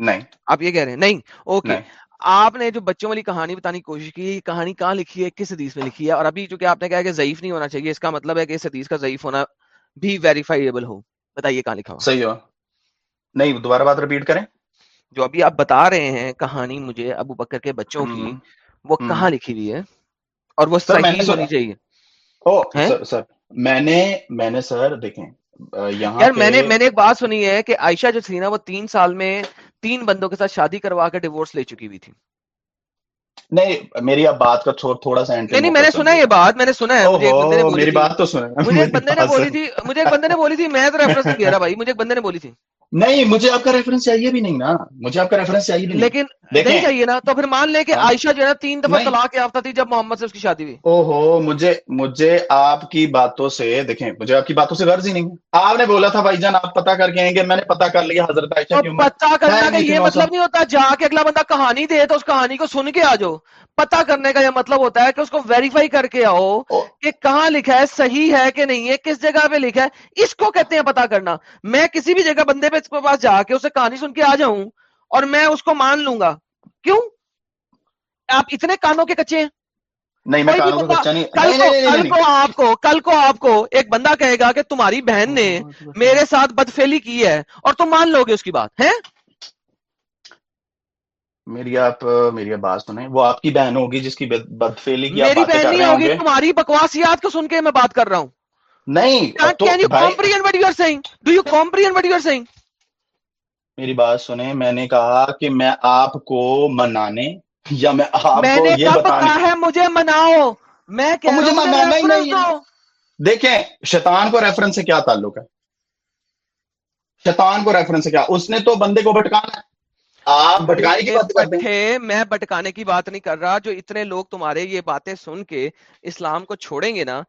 نہیں آپ یہ کہہ رہے ہیں نہیں اوکے آپ نے جو بچوں والی کہانی بتانے کی کوشش کی کہانی کہاں لکھی ہے کس حدیث میں لکھی ہے اور ابھی جو آپ نے کہا کہ ضعیف نہیں ہونا چاہیے اس کا مطلب ہے کہ اس حدیث کا ضعیف ہونا بھی ویریفائیبل ہو بتائیے کہاں لکھا ہو نہیں دوبارہ بات ریپیٹ کریں جو ابھی آپ بتا رہے ہیں کہانی مجھے ابو بکر کے بچوں کی وہ کہاں لکھی ہوئی ہے اور وہ سر میں نے سر دیکھیں میں نے ایک بات سنی ہے کہ عائشہ جو تھی نا وہ تین سال میں تین بندوں کے ساتھ شادی کروا کے ڈیوورس لے چکی ہوئی تھی نہیں میری بات کا تھوڑا سا نہیں میں نے سنا یہ بات میں نے بولی تھی مجھے ایک بندے نے بولی تھی میں تو ریفرنس نہیں دے رہا بھائی مجھے ایک بندے نے بولی تھی نہیں مجھے آپ کا ریفرنس چاہیے بھی نہیں نا مجھے آپ کا ریفرنس چاہیے بھی لیکن نہیں چاہیے نا تو پھر مان لے کہ ہاں۔ عائشہ جو ہے تین دفعہ طلاق یافتہ تھی جب محمد سے اس کی شادی ہوئی او ہو مجھے مجھے آپ کی باتوں سے دیکھیں مجھے آپ کی باتوں سے غرض ہی نہیں آپ نے بولا تھا بھائی جان آپ پتا کر کے میں نے پتا کر لیا حضرت عائشہ کی پتا کرنا کہ یہ مطلب نہیں ہوتا جا کے اگلا بندہ کہانی دے تو اس کہانی کو سن کے آ جاؤ پتا کرنے کا یہ مطلب ہوتا ہے کہ اس کو ویریفائی کر کے آؤ کہ کہاں لکھا ہے صحیح ہے کہ نہیں ہے کس جگہ پہ لکھا ہے اس کو کہتے ہیں پتا کرنا میں کسی بھی جگہ بندے پہ ہیڈ کے پاس جا کے اسے کہانی سن کے آ جاؤں اور میں اس کو مان لوں گا کیوں آپ اتنے کانوں کے کچے ہیں کل کو آپ کو کل کو آپ کو ایک بندہ کہے گا کہ تمہاری بہن نے ہاں، ہاں، ہاں، میرے ساتھ بدفیلی کی ہے اور تم مان لو گے اس کی بات ہے میری آپ میری بات سنیں وہ آپ کی بہن ہوگی جس کی بدفیلی کی میری بہن نہیں ہوگی تمہاری بکواس یاد کو سن کے میں بات کر رہا ہوں نہیں can you comprehend what you are saying do you comprehend what you are saying میری بات سنیں میں نے کہا کہ میں آپ کو منانے یا میں میں آپ کو یہ بتانے ہے مجھے مناؤ ریفرنس سے کیا تعلق ہے شیطان کو ریفرنس سے کیا اس نے تو بندے کو بٹکانا آپ میں بٹکانے کی بات نہیں کر رہا جو اتنے لوگ تمہارے یہ باتیں سن کے اسلام کو چھوڑیں گے نا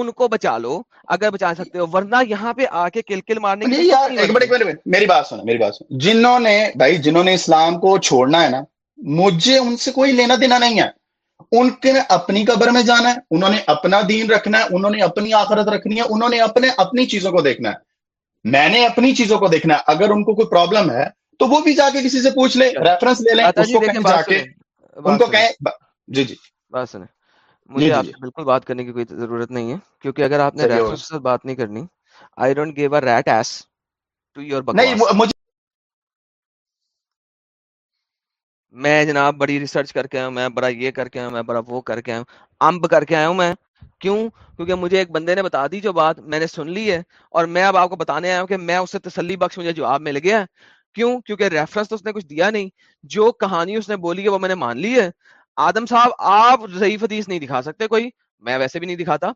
ان کو بچا لو اگر بچا جی۔ سکتے ہو ورنہ یہاں پہ آ کے کل کل مارنے کی میری میری بات بات سنو جنہوں جنہوں نے نے بھائی اسلام کو چھوڑنا ہے نا مجھے ان سے کوئی لینا دینا نہیں ہے ان کے اپنی قبر میں جانا ہے انہوں نے اپنا دین رکھنا ہے انہوں نے اپنی آخرت رکھنی ہے انہوں نے اپنے اپنی چیزوں کو دیکھنا ہے میں نے اپنی چیزوں کو دیکھنا ہے اگر ان کو کوئی پرابلم ہے تو وہ بھی جا کے کسی سے پوچھ لیں ریفرنس اچھا۔ لے لیں اچھا جی، ان کو کہیں جی جی بات سنیں مجھے جی، جی، آپ جی۔ سے بالکل بات کرنے کی کوئی ضرورت نہیں ہے کیونکہ اگر آپ نے بات نہیں کرنی I don't give rat ass to your میں جناب بڑی ریسرچ کر کے ہوں میں بڑا یہ کر کے ہوں میں بڑا وہ کر کے آیا امب کر کے آیا ہوں میں کیوں کیونکہ مجھے ایک بندے نے بتا دی جو بات میں نے سن لی ہے اور میں اب آپ کو بتانے آیا ہوں کہ میں اسے تسلی بخش مجھے جواب مل گیا کیوں کیونکہ ریفرنس تو اس نے کچھ دیا نہیں جو کہانی اس نے بولی ہے وہ میں نے مان لی ہے آدم صاحب آپ ضعیف حدیث نہیں دکھا سکتے کوئی میں ویسے بھی نہیں دکھاتا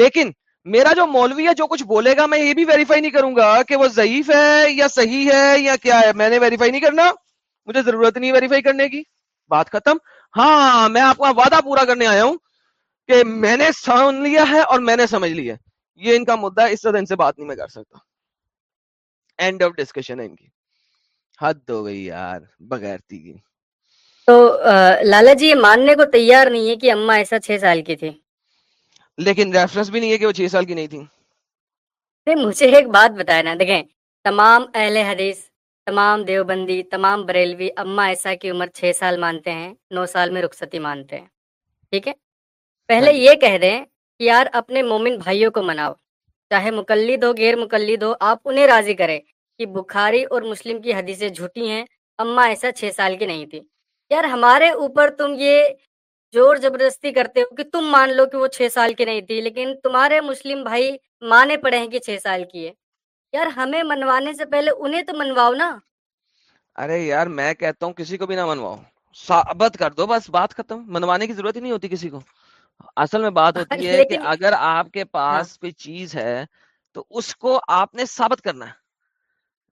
لیکن میرا جو مولوی ہے جو کچھ بولے گا میں یہ بھی ویریفائی نہیں کروں گا کہ وہ ضعیف ہے یا صحیح ہے یا کیا ہے میں نے ویریفائی نہیں کرنا مجھے ضرورت نہیں ویریفائی کرنے کی بات ختم ہاں میں آپ کا وعدہ پورا کرنے آیا ہوں کہ میں نے سن لیا ہے اور میں نے سمجھ لیا یہ ان کا ہے اس طرح ان سے بات نہیں میں کر سکتا اینڈ آف ڈسکشن ہے ان کی حد ہو گئی یار بغیر تھی تو لالا جی یہ ماننے کو تیار نہیں ہے کہ اما ایسا چھ سال کی تھی لیکن مجھے ایک بات بتائے نا دیکھیں تمام اہل حدیث تمام دیوبندی تمام بریلوی اما ایسا کی عمر چھ سال مانتے ہیں نو سال میں رخصتی مانتے ہیں ٹھیک ہے پہلے ہاں جی۔ یہ کہہ دیں کہ یار اپنے مومن بھائیوں کو مناؤ چاہے مقلد ہو غیر مقلد ہو آپ انہیں راضی کریں کہ بخاری اور مسلم کی حدیثیں جھوٹی ہیں اماں ایسا چھ سال کی نہیں تھی یار ہمارے اوپر تم یہ زور زبردستی کرتے ہو کہ تم مان لو کہ وہ چھ سال کی نہیں تھی لیکن تمہارے مسلم بھائی مانے پڑے ہیں کہ چھ سال کی ہے یار ہمیں منوانے سے پہلے انہیں تو منواؤ نا ارے یار میں کہتا ہوں کسی کو بھی نہ منواؤ ثابت کر دو بس بات ختم منوانے کی ضرورت ہی نہیں ہوتی کسی کو اصل میں بات ہوتی (laughs) ہے کہ اگر آپ کے ہاں۔ پاس کوئی چیز ہے تو اس کو آپ نے ثابت کرنا ہے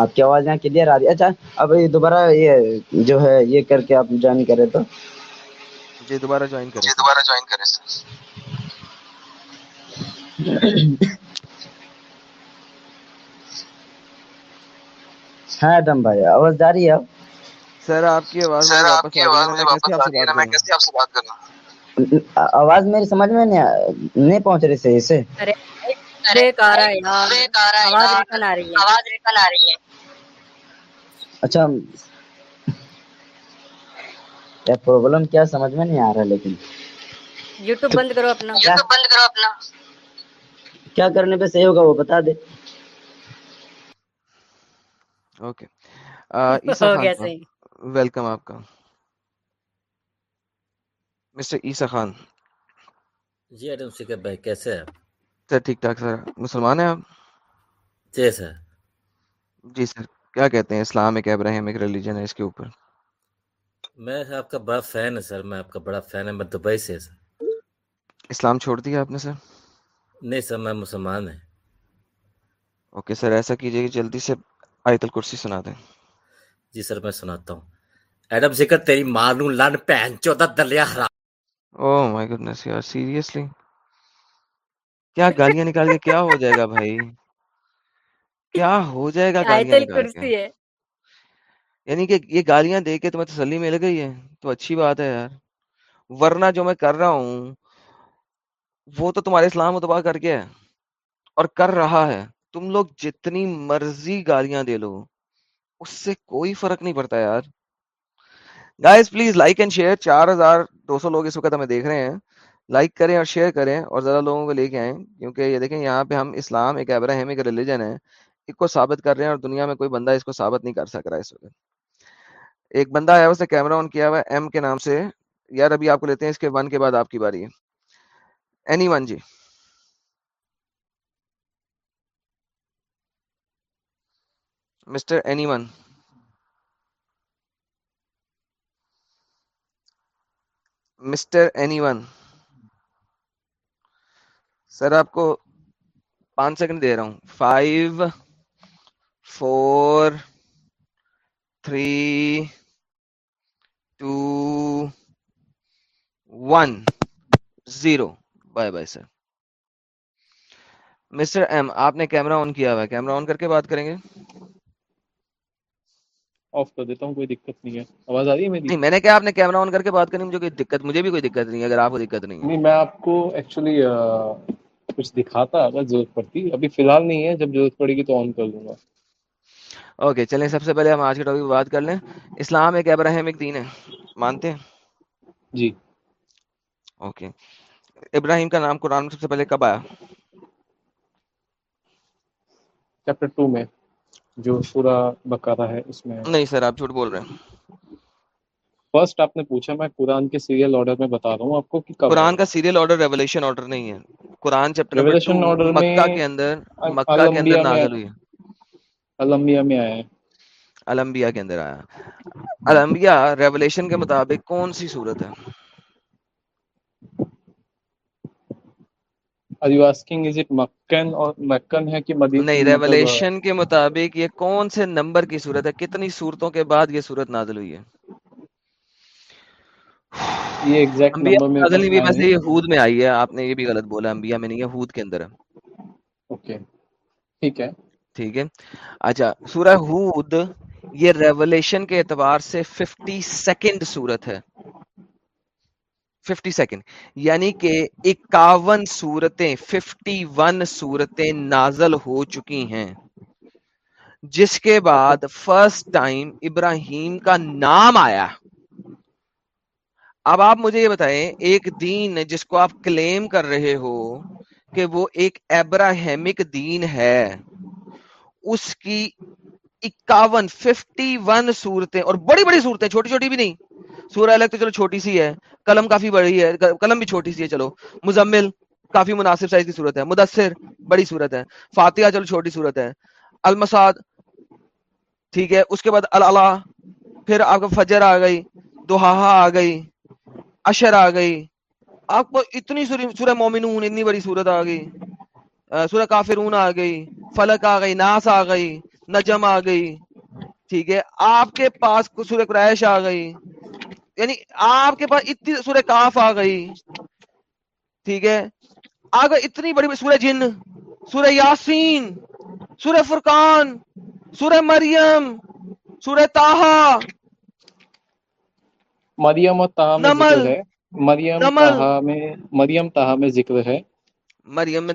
آپ کی آواز یہاں کلیئر آ رہی ہے اچھا اب یہ دوبارہ یہ جو ہے یہ کر کے آپ جوائن کرے تو جی دوبارہ جوائن کریں جی دوبارہ جوائن کریں ہاں ایڈم بھائی آواز جا رہی ہے اب سر آپ کی آواز سر آپ کی آواز میں واپس آ گئی میں کیسے آپ سے بات کر رہا ہوں آواز میری سمجھ میں نہیں پہنچ رہی صحیح سے اچھا پرابلم کیا سمجھ میں نہیں آ رہا لیکن یوٹیوب بند کرو اپنا بند کرو اپنا کیا کرنے پہ صحیح ہوگا وہ بتا دے ویلکم آپ کا مسٹر عیسیٰ خان جی ایڈم سکر بھائی کیسے ہیں سر ٹھیک ٹھاک سر مسلمان ہیں آپ جی سر جی سر کیا کہتے ہیں اسلام ایک ابراہیم ایک ریلیجن ہے اس کے اوپر میں آپ کا بڑا فین ہے سر میں آپ کا بڑا فین ہے میں دبئی سے سر اسلام چھوڑ دیا آپ نے سر نہیں سر میں مسلمان ہیں اوکے سر ایسا کیجیے کہ جلدی سے آیت الکرسی سنا دیں جی سر میں سناتا ہوں ایڈم ذکر تیری مانو لن پہن چودہ دلیا خراب او مائی گڈنس یار سیریسلی کیا گالیاں نکال کے کے کیا کیا ہو ہو جائے جائے گا گا بھائی یعنی کہ یہ گالیاں دے تمہیں تسلی مل گئی ہے تو اچھی بات ہے یار ورنہ جو میں کر رہا ہوں وہ تو تمہارے اسلام میں کر کے اور کر رہا ہے تم لوگ جتنی مرضی گالیاں دے لو اس سے کوئی فرق نہیں پڑتا یار guys please like and share چار ہزار دو سو لوگ اس وقت ہمیں دیکھ رہے ہیں لائک کریں اور شیئر کریں اور زیادہ لوگوں کو لے کے آئیں کیونکہ یہ دیکھیں یہاں پہ ہم اسلام ایک ابراہیم ایک ریلیجن ہے اس کو ثابت کر رہے ہیں اور دنیا میں کوئی بندہ اس کو ثابت نہیں کر سکا ایک بندہ آیا اس نے کیمرہ آن کیا ہوا ہے نام سے یار ابھی آپ کو لیتے ہیں اس کے کے ون بعد آپ کی باری ہے اینی ون جی mister anyone mister anyone sir آپ کو پانچ سیکنڈ دے رہا ہوں five four three two one zero bye bye sir mister M آپ نے کیمرہ آن کیا ہوا ہے کیمرہ آن کر کے بات کریں گے کوئی دقت نہیں ہے میں نے کہا آپ نے کیمرہ آن کر کے بات کرنی مجھے کوئی دقت نہیں ہے اگر آپ کو دقت نہیں ہے میں آپ کو ایکچولی کچھ دکھاتا اگر ضرورت پڑتی ابھی فی الحال نہیں ہے جب ضرورت پڑے گی تو آن کر لوں گا اوکے okay, چلیں سب سے پہلے ہم آج کے ٹاپک بات کر لیں اسلام ایک ابراہیم ایک دین ہے مانتے ہیں جی اوکے okay. ابراہیم کا نام قرآن میں سب سے پہلے کب آیا چیپٹر ٹو میں جو سورہ بکارہ ہے اس میں نہیں سر آپ جھوٹ بول رہے ہیں فرسٹ آپ نے پوچھا میں قرآن کے سیریل آرڈر میں بتا رہا ہوں آپ کو قرآن کا سیریل آرڈر آرڈر ریولیشن نہیں ہے قرآن کے اندر آیا ریولیشن کے مطابق کون سی نہیں ریولیشن کے مطابق یہ کون سے نمبر کی صورت ہے کتنی صورتوں کے بعد یہ صورت نازل ہوئی ہے یہ ایگزیکٹ نمبر میں غزل بھی ویسے یہود میں آئی ہے آپ نے یہ بھی غلط بولا انبیاء میں نہیں ہے یہود کے اندر ہے اوکے ٹھیک ہے ٹھیک ہے اچھا سورہ ہود یہ ریولیشن کے اعتبار سے 50 سیکنڈ سورت ہے 50 سیکنڈ یعنی کہ اکاون سورتیں 51 سورتیں نازل ہو چکی ہیں جس کے بعد فرسٹ ٹائم ابراہیم کا نام آیا اب آپ مجھے یہ بتائیں ایک دین جس کو آپ کلیم کر رہے ہو کہ وہ ایک ایبراہیمک دین ہے اس کی اکاون ففٹی ون سورتیں اور بڑی بڑی صورتیں چھوٹی چھوٹی بھی نہیں سورہ الگ تو چلو چھوٹی سی ہے قلم کافی بڑی ہے قلم بھی چھوٹی سی ہے چلو مزمل کافی مناسب سائز کی صورت ہے مدثر بڑی صورت ہے فاتحہ چلو چھوٹی صورت ہے المساد ٹھیک ہے اس کے بعد اللہ پھر آپ کا فجر آ گئی دوہا آ گئی اشر آ گئی آپ کو اتنی سورہ مومنون اتنی بڑی سورت آ گئی سورہ کافرون آ آ آ گئی گئی گئی فلک ناس نجم آ گئی ٹھیک ہے آپ کے پاس سورہ قریش آ گئی یعنی آپ کے پاس اتنی سورہ کاف آ گئی ٹھیک ہے آگے اتنی بڑی سورہ جن سورہ یاسین سورہ فرقان سورہ مریم سورہ تاہا مریم و تہا میں ذکر ہے مریم تہا میں مریم تہا میں ذکر ہے مریم میں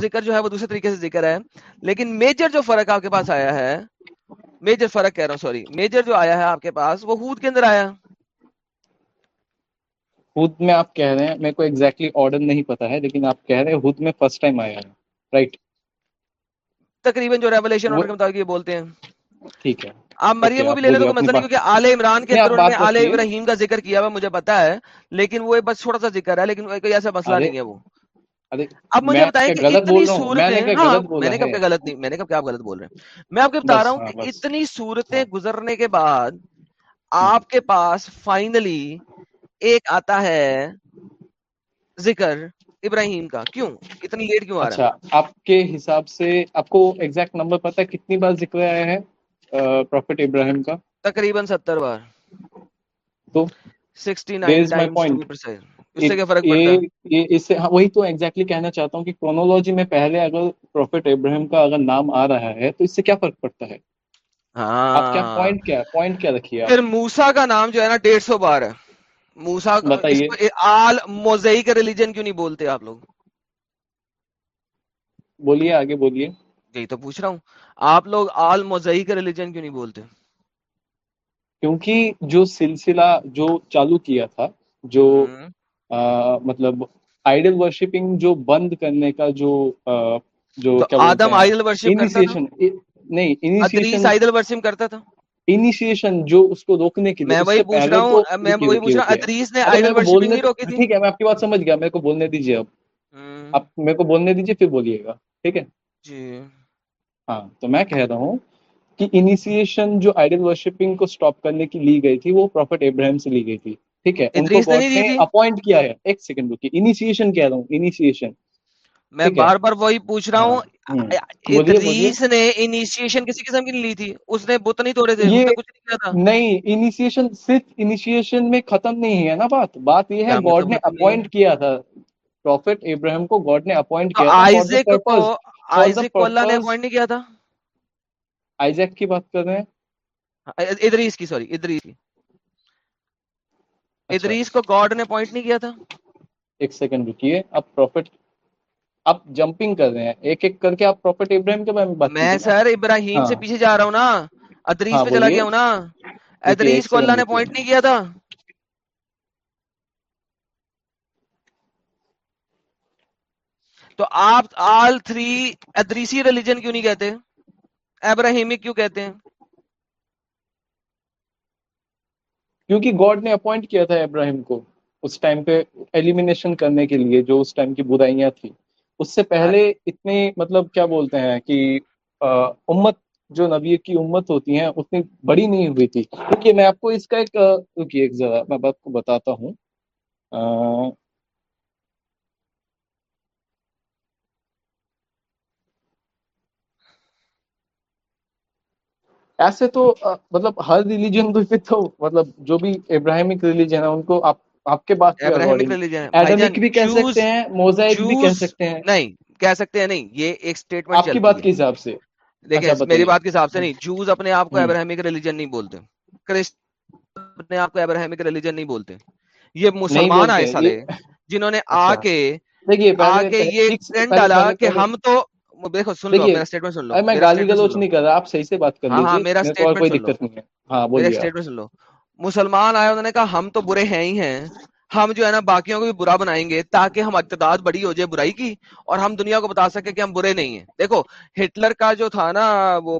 ذکر اچھا لیکن میجر جو فرق آپ کے پاس آیا ہے میجر فرق کہہ رہا ہوں سوری میجر جو آیا ہے آپ کے پاس وہ ہود کے اندر آیا ہود میں آپ کہہ رہے ہیں میرے کو ایگزیکٹلی آرڈر نہیں پتا ہے لیکن آپ کہہ رہے ہیں ہود میں فرسٹ ٹائم آیا ہے رائٹ تقریباً جو ریولیشن کے مطابق یہ بولتے ہیں ٹھیک ہے آپ مریم کو بھی لے لیں تو مسئلہ کیونکہ مطلب آل عمران کے اندر میں آل ابراہیم کا ذکر کیا ہوا مجھے پتا ہے لیکن وہ بس چھوٹا سا ذکر ہے لیکن کوئی ایسا مسئلہ نہیں ہے وہ اب مجھے بتائیں کہ اتنی صورتیں میں نے ہاں، کب غلط نہیں میں نے کب کیا آپ غلط بول رہے ہیں میں آپ کو بتا رہا ہوں ہاں، کہ اتنی صورتیں گزرنے کے بعد آپ کے پاس فائنلی ایک آتا ہے ذکر ابراہیم کا کیوں اتنی لیٹ کیوں آ رہا ہے اچھا، آپ کے حساب سے آپ کو ایکزیکٹ نمبر پتا ہے کتنی بار ذکر آیا ہے پروفیٹ ابراہیم کا تقریباً ستر بار تو وہی تو ایگزیکٹلی کہنا چاہتا ہوں کہ کرونالوجی میں پہلے اگر پروفیٹ ابراہیم کا اگر نام آ رہا ہے تو اس سے کیا فرق پڑتا ہے ہاں پوائنٹ کیا پوائنٹ کیا رکھیے پھر موسا کا نام جو ہے نا ڈیڑھ سو بار ہے موسا آل موزی کا ریلیجن کیوں نہیں بولتے آپ لوگ بولیے آگے بولیے یہی تو پوچھ رہا ہوں آپ لوگ آل موزی کا ریلیجن کیوں نہیں بولتے کیونکہ جو سلسلہ جو چالو کیا تھا جو مطلب آئیڈل ورشپنگ جو بند کرنے کا جو جو آدم آئیڈل ورشپ نہیں انیشیشن آئیڈل ورشپ کرتا تھا انیشیشن جو اس کو روکنے کے لیے میں میں ٹھیک ہے آپ کی بات سمجھ گیا میرے کو بولنے اب آپ میرے کو بولنے دیجیے پھر بولیے گا ٹھیک ہے جی۔ ہاں تو میں کہہ رہا ہوں کہ انیشیشن جو آئیڈل ورشپنگ کو اسٹاپ کرنے کی لی گئی تھی وہ پروفٹ ابراہیم سے لی گئی تھی ٹھیک ہے اپوائنٹ کیا ہے ایک سیکنڈ بک انیشیشن کہہ رہا ہوں انیشیشن میں بار بار وہی پوچھ رہا ہوں ادریس ہاں۔ ہاں۔ نے انیشیشن کسی قسم کی لی تھی اس نے بت نہیں توڑے تھے نہیں انیشیشن صرف انیشیشن میں ختم نہیں ہے نا بات بات یہ ہے گاڈ نے اپوائنٹ کیا تھا پروفیٹ ابراہیم کو گاڈ نے اپوائنٹ کیا آئیزک کو آئیزک کو اللہ نے اپوائنٹ نہیں کیا تھا آئیزک کی بات کر رہے ہیں ہاں، ادریس کی سوری ادریس کی اچھا، ادریس اچھا۔ کو گاڈ نے اپوائنٹ نہیں کیا تھا ایک سیکنڈ رکیے اب پروفیٹ آپ جمپنگ کر رہے ہیں ایک ایک کر کے آپ پروفیٹ ابراہیم کے بارے میں میں سر ابراہیم ہاں۔ سے پیچھے جا رہا ہوں نا ادریس ہاں، پہ چلا گیا ہوں نا ادریس کو اللہ نے پوائنٹ نہیں کیا تھا تو آپ آل تھری ادریسی ریلیجن کیوں نہیں کہتے ابراہیمی کیوں کہتے ہیں کیونکہ گاڈ نے اپوائنٹ کیا تھا ابراہیم کو اس ٹائم پہ ایلیمینیشن کرنے کے لیے جو اس ٹائم کی برائیاں تھیں اس سے پہلے ہاں جی۔ اتنے مطلب کیا بولتے ہیں کہ امت جو نبی کی امت ہوتی ہیں اتنی بڑی نہیں ہوئی تھی کیونکہ میں آپ کو اس کا ایک کیونکہ ایک ذرا میں بات کو بتاتا ہوں ایسے تو مطلب ہر ریلیجن تو مطلب جو بھی ابراہیمک ریلیجن ہے ان کو آپ آپ کے پاس ایٹمک بھی کہہ سکتے ہیں موزائک بھی کہہ سکتے ہیں نہیں کہہ سکتے ہیں نہیں یہ ایک سٹیٹمنٹ کی بات کے حساب سے دیکھیں اچھا, میری بات کے حساب سے نہیں جوز اپنے آپ کو ابراہمک ریلیجن نہیں بولتے اپنے آپ کو ابراہمک ریلیجن نہیں بولتے یہ مسلمان آئے سارے جنہوں نے آ اچھا۔ کے ڈالا کہ ہم تو دیکھو سن لو میرا مسلمان آئے انہوں نے کہا ہم تو برے ہیں ہی ہیں ہم جو ہے نا باقیوں کو بھی برا بنائیں گے تاکہ ہم اقتداد بڑی ہو جائے برائی کی اور ہم دنیا کو بتا سکے کہ ہم برے نہیں ہیں دیکھو ہٹلر کا جو تھا نا وہ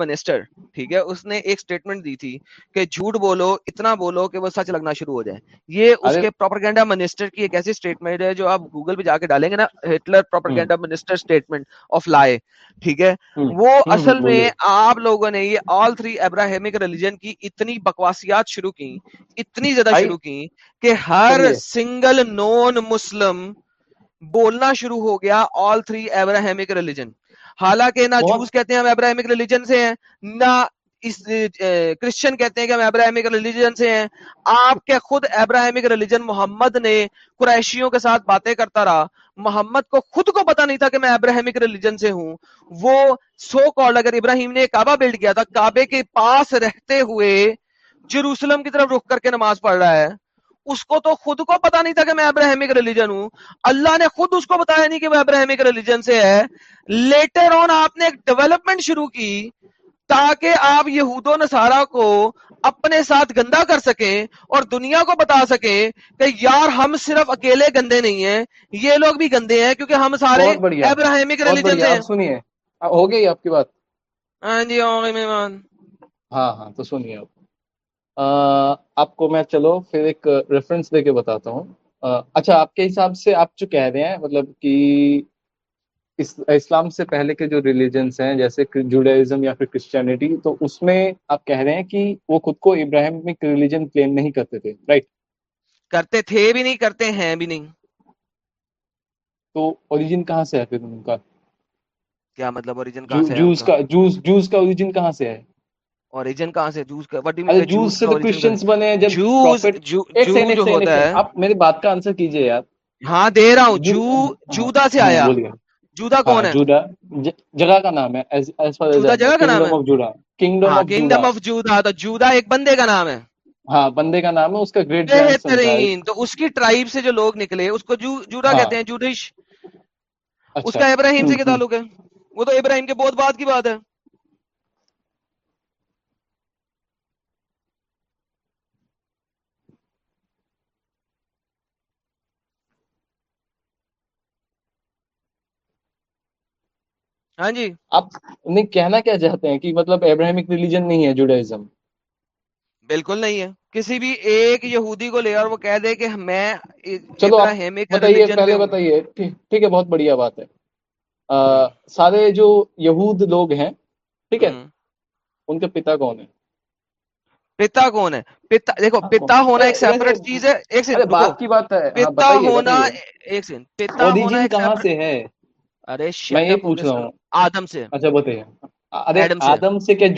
منسٹر ٹھیک ہے اس نے ایک سٹیٹمنٹ دی تھی کہ کہ جھوٹ بولو بولو اتنا وہ سچ لگنا شروع ہو جائے یہ اس کے منسٹر کی ایک ایسی سٹیٹمنٹ ہے جو آپ گوگل پہ جا کے ڈالیں گے نا ہٹلر منسٹر سٹیٹمنٹ آف لائے ٹھیک ہے وہ اصل میں آپ لوگوں نے یہ آل تھری ابراہیمک ریلیجن کی اتنی بکواسیات شروع کی اتنی زیادہ شروع کی کہ ہر سنگل نون مسلم بولنا شروع ہو گیا آل تھری ایبراہمک ریلیجن حالانکہ نہ جوس کہتے ہیں ہم ریلیجن سے ہیں نہ کرسچن کہتے ہیں کہ ہم ایبراہمک ریلیجن سے ہیں آپ کے خود ایبراہمک ریلیجن محمد نے قریشیوں کے ساتھ باتیں کرتا رہا محمد کو خود کو پتا نہیں تھا کہ میں ابراہیمک ریلیجن سے ہوں وہ سو کال اگر ابراہیم نے کعبہ بلڈ کیا تھا کعبے کے پاس رہتے ہوئے جروسلم کی طرف رخ کر کے نماز پڑھ رہا ہے اس کو تو خود کو پتا نہیں تھا کہ میں ابراہمک ریلیجن ہوں اللہ نے خود اس کو بتایا نہیں کہ وہ ابراہمک ریلیجن سے ہے لیٹر آن آپ نے ایک ڈیولپمنٹ شروع کی تاکہ آپ یہود و نصارا کو اپنے ساتھ گندا کر سکیں اور دنیا کو بتا سکیں کہ یار ہم صرف اکیلے گندے نہیں ہیں یہ لوگ بھی گندے ہیں کیونکہ ہم سارے ابراہمک ریلیجن سے ہیں ہو گئی آپ کی بات ہاں جی ہو گئی مہمان ہاں ہاں تو سنیے آپ آپ کو میں چلو پھر ایک ریفرنس دے کے بتاتا ہوں اچھا آپ کے حساب سے آپ جو کہہ رہے ہیں مطلب کہ اسلام سے پہلے کے جو ریلیجنس ہیں جیسے جوڈائزم یا پھر کرسچینٹی تو اس میں آپ کہہ رہے ہیں کہ وہ خود کو ابراہیم ریلیجن کلیم نہیں کرتے تھے رائٹ کرتے تھے بھی نہیں کرتے ہیں بھی نہیں تو اوریجن کہاں سے ہے پھر ان کا کیا مطلب اوریجن کہاں سے ہے جوز کا اوریجن کہاں سے ہے اوریجن کہاں سے جوز کا what do you mean Jews سے تو کوسچنز بنے ہیں جب جوز ایک سینے سے ہوتا ہے اب میری بات کا انسر کیجئے یار ہاں دے رہا ہوں جو جی- جودا ہاں، سے جی، آیا جودا ہاں، کون ہے جودا جگہ کا نام ہے اس پر جودا جگہ کا نام ہے Judah kingdom of Judah kingdom of Judah تو جودا ایک بندے کا نام ہے ہاں بندے کا نام ہے اس کا گریٹ بہترین تو اس کی ٹرائب سے جو لوگ نکلے اس کو جودا ہاں۔ کہتے ہیں جوڈش اچھا۔ اس کا ابراہیم سے کیا تعلق ہے وہ تو ابراہیم کے بہت بعد کی بات ہے ہاں جی آپ نہیں کہنا کیا چاہتے ہیں کہ مطلب ابراہمک ریلیجن نہیں ہے جوڈائزم بالکل نہیں ہے کسی بھی ایک یہودی کو لے اور وہ کہہ دے کہ میں چلو بتائیے پہلے بتائیے ٹھیک ہے بہت بڑھیا بات ہے سارے جو یہود لوگ ہیں ٹھیک ہے ان کے پتا کون ہے پتا کون ہے پتا دیکھو ہاں، پتا ہونا ایک سیپریٹ چیز ہے ایک سیکنڈ بات کی بات ہے ہاں، پتا ہونا ایک سیکنڈ پتا ہونا کہاں سے ہے ارے پوچھ رہا ہوں آدم سے اچھا بتائیے کیا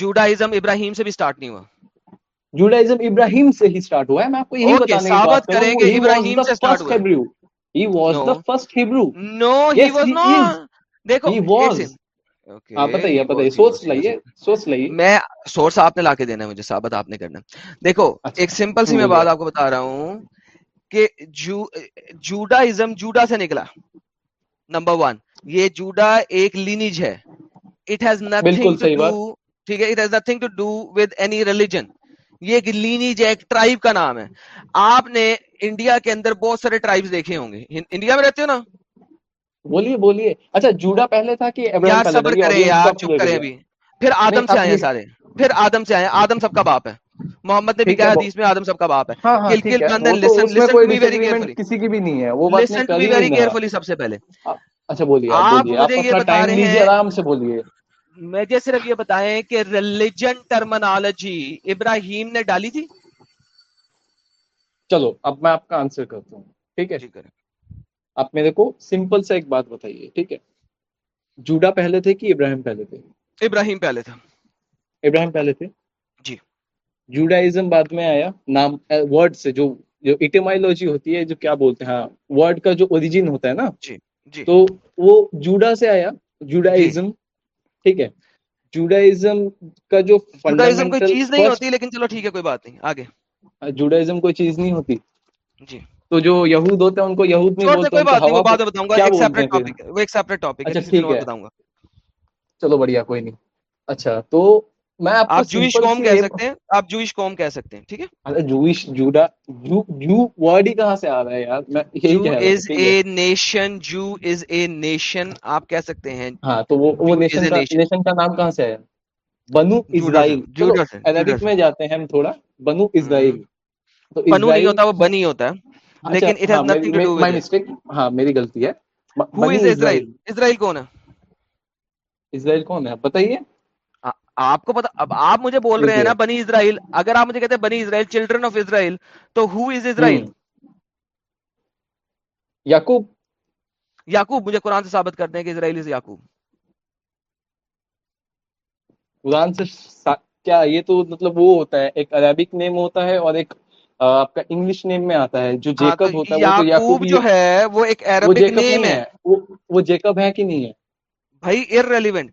جوڈائزم ابراہیم سے بھی جوڈائزم ابراہیم سے لا کے دینا مجھے آپ نے کرنا دیکھو اچھا۔ ایک سمپل سی میں بات آپ کو بتا رہا ہوں کہ جوڈا ازم جوڈا سے نکلا نمبر ون یہ جوڈا ایک لینیج ہے اٹ ہیز نتھنگ ٹھیک ہے it has nothing to do with any religion یہ ایک لینیج ہے ایک ٹرائب کا نام ہے آپ نے انڈیا کے اندر بہت سارے ٹرائبس دیکھے ہوں گے انڈیا میں رہتے ہو نا بولیے بولیے اچھا جوڈا پہلے تھا کہ یار صبر کرے یار چپ کرے ابھی پھر آدم سے آئے سارے پھر آدم سے آئے آدم سب کا باپ ہے محمد نے بھی کہا حدیث کیئرفلی ہاں، ہاں، کسی کی بھی نہیں ہے مجھے جی صرف یہ بتائیں کہ ریلیجن ٹرمنالوجی ابراہیم نے ڈالی تھی چلو اب میں آپ کا آنسر کرتا ہوں ٹھیک ہے جی، آپ میرے کو سمپل سا ایک بات بتائیے ٹھیک ہے جوڈا پہلے تھے کہ ابراہیم پہلے تھے ابراہیم پہلے تھا ابراہیم پہلے تھے جو بولتے ہیں جوڈا جو چیز نہیں ہوتی لیکن چلو ٹھیک ہے کوئی بات نہیں آگے ہاں، جوڈائزم کوئی چیز نہیں ہوتی جی تو جو یہود ہوتے ہیں ان کو یہود چلو بڑھیا کوئی نہیں اچھا تو میں آپ جو سکتے ہیں بنو بنو بنو اسرائیل اسرائیل میں جاتے ہیں تھوڑا نہیں ہوتا وہ بنی ہوتا ہے اچھا، لیکن ہاں،, ہاں میری غلطی ہے اسرائیل اسرائیل کون کون ہے ہے بتائیے آپ کو پتا اب آپ مجھے بول رہے ہیں نا بنی اسرائیل اگر آپ مجھے کہتے ہیں بنی اسرائیل چلڈرن آف اسرائیل تو ہو از اسرائیل یعقوب یعقوب مجھے قرآن سے ثابت کرتے ہیں کہ اسرائیل از یعقوب قرآن سے سا... کیا یہ تو مطلب وہ ہوتا ہے ایک عربک نیم ہوتا ہے اور ایک آپ کا انگلش نیم میں آتا ہے جو جیکب ہاں، ہوتا ہے وہ یعقوب جو ہے وہ ایک عربک نیم ہے وہ جیکب ہے کہ نہیں ہے بھائی ارریلیونٹ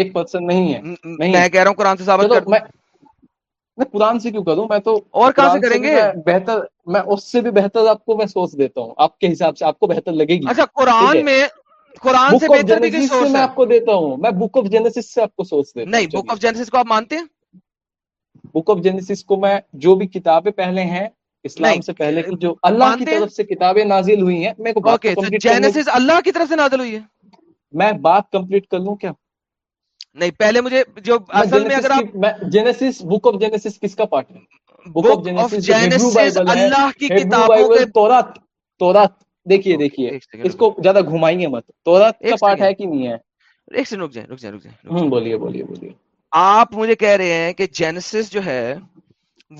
ایک پرسن نہیں ہے میں کہہ رہا ہوں قرآن سے ثابت میں قرآن سے کیوں کروں میں تو اور کہاں سے کریں گے بہتر میں اس سے بھی بہتر آپ کو میں سوچ دیتا ہوں آپ کے حساب سے آپ کو بہتر لگے گی اچھا قرآن میں قرآن سے بہتر بھی کوئی سوچ ہے میں آپ کو دیتا ہوں میں بک آف جینیسس سے آپ کو سوچ دیتا ہوں نہیں بک آف جینیسس کو آپ مانتے ہیں بک آف جینیسس کو میں جو بھی کتابیں پہلے ہیں اسلام سے پہلے کی جو اللہ کی طرف سے کتابیں نازل ہوئی ہیں میں کو بات جینیسس اللہ کی طرف سے نازل ہوئی ہے میں بات کمپلیٹ کر لوں کیا نہیں پہلے مجھے جو اصل میں اگر آپ جینیسس بک آف جینیسس کس کا پارٹ ہے بک آف جینیسس اللہ کی کتابوں کے تورات تورات دیکھیے دیکھیے اس کو زیادہ گھمائیے مت تورات کا پارٹ ہے کہ نہیں ہے ایک سیکنڈ رک جائیں رک جائیں رک جائیں بولیے بولیے بولیے آپ مجھے کہہ رہے ہیں کہ جینیسس جو ہے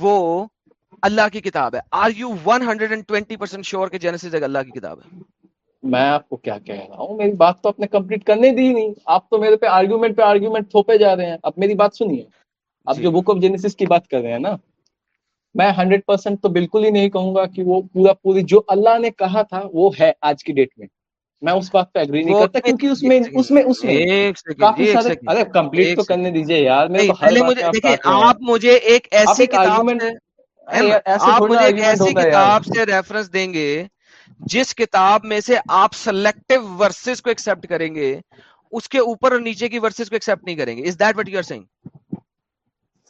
وہ اللہ کی کتاب ہے are you 120% hundred and twenty percent sure کہ جینیسس ایک اللہ کی کتاب ہے میں آپ کو کیا کہہ رہا ہوں میری بات تو آپ نے کمپلیٹ کرنے دی نہیں آپ تو میرے پہ آرگیومنٹ پہ آرگیومنٹ تھوپے جا رہے ہیں اب میری بات سنیے آپ جی۔ جو بک آف جینیسس کی بات کر رہے ہیں نا میں ہنڈریڈ پرسینٹ تو بالکل ہی نہیں کہوں گا کہ وہ پورا پوری جو اللہ نے کہا تھا وہ ہے آج کی ڈیٹ میں میں اس بات پہ اگری نہیں کرتا کیونکہ اس میں اس میں اس میں کافی سارے ارے کمپلیٹ تو کرنے دیجئے یار میں تو ہر دیکھیں آپ مجھے ایک ایسی کتاب سے ایسی کتاب سے ریفرنس دیں گے جس کتاب میں سے آپ سلیکٹو ورسز کو ایکسپٹ کریں گے اس کے اوپر اور نیچے کی ورسز کو ایکسپٹ نہیں کریں گے is that what you are saying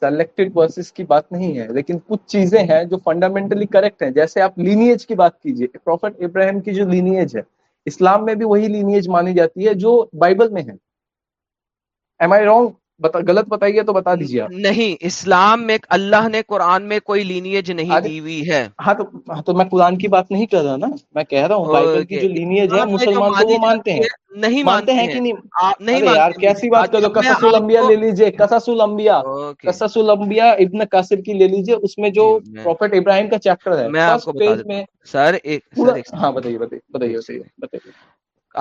selected verses کی بات نہیں ہے لیکن کچھ چیزیں ہیں جو فنڈامنٹلی کریکٹ ہیں جیسے آپ لینیج کی بات کیجیے پروفیٹ ابراہیم کی جو لینیج ہے اسلام میں بھی وہی لینیج مانی جاتی ہے جو بائبل میں ہے ایم آئی رانگ بتا غلط بتائیے تو بتا دیجیے نہیں اسلام میں اللہ نے قرآن میں کوئی لینیج نہیں دی ہوئی ہے ہاں تو ہاں تو میں قرآن کی بات نہیں کر رہا نا میں کہہ رہا ہوں نہیں الانبیاء ابن قاسر کی لے لیجئے اس میں جو پروفیٹ جی، ابراہیم کا چیپٹر ہے میں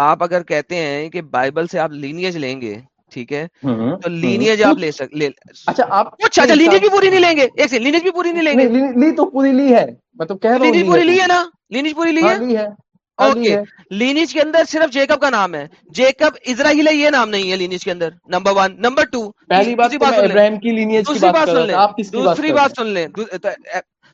آپ اگر کہتے ہیں کہ بائبل سے آپ لینیج لیں گے ٹھیک ہے تو لینیج آپ لے سکتے اچھا, اچھا،, اچھا، لینیج بھی پوری نہیں لیں گے ایک لینیج بھی پوری نہیں لیں گے لی تو پوری لی ہے مطلب کہہ رہا ہوں لینیج پوری لی ہے نا لینیج پوری لی ہے اوکے ہاں، لینیج کے اندر صرف جیکب کا نام ہے جیکب اسرائیل یہ نام نہیں ہے لینیج کے اندر نمبر 1 نمبر 2 پہلی بات تو ابراہیم کی لینیج کی بات کر رہے ہیں دوسری بات سن لیں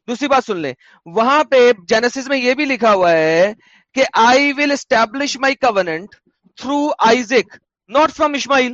دوسری بات سن لیں وہاں پہ جینیسس میں یہ بھی لکھا ہوا ہے کہ I will establish my covenant through Isaac not from Ishmael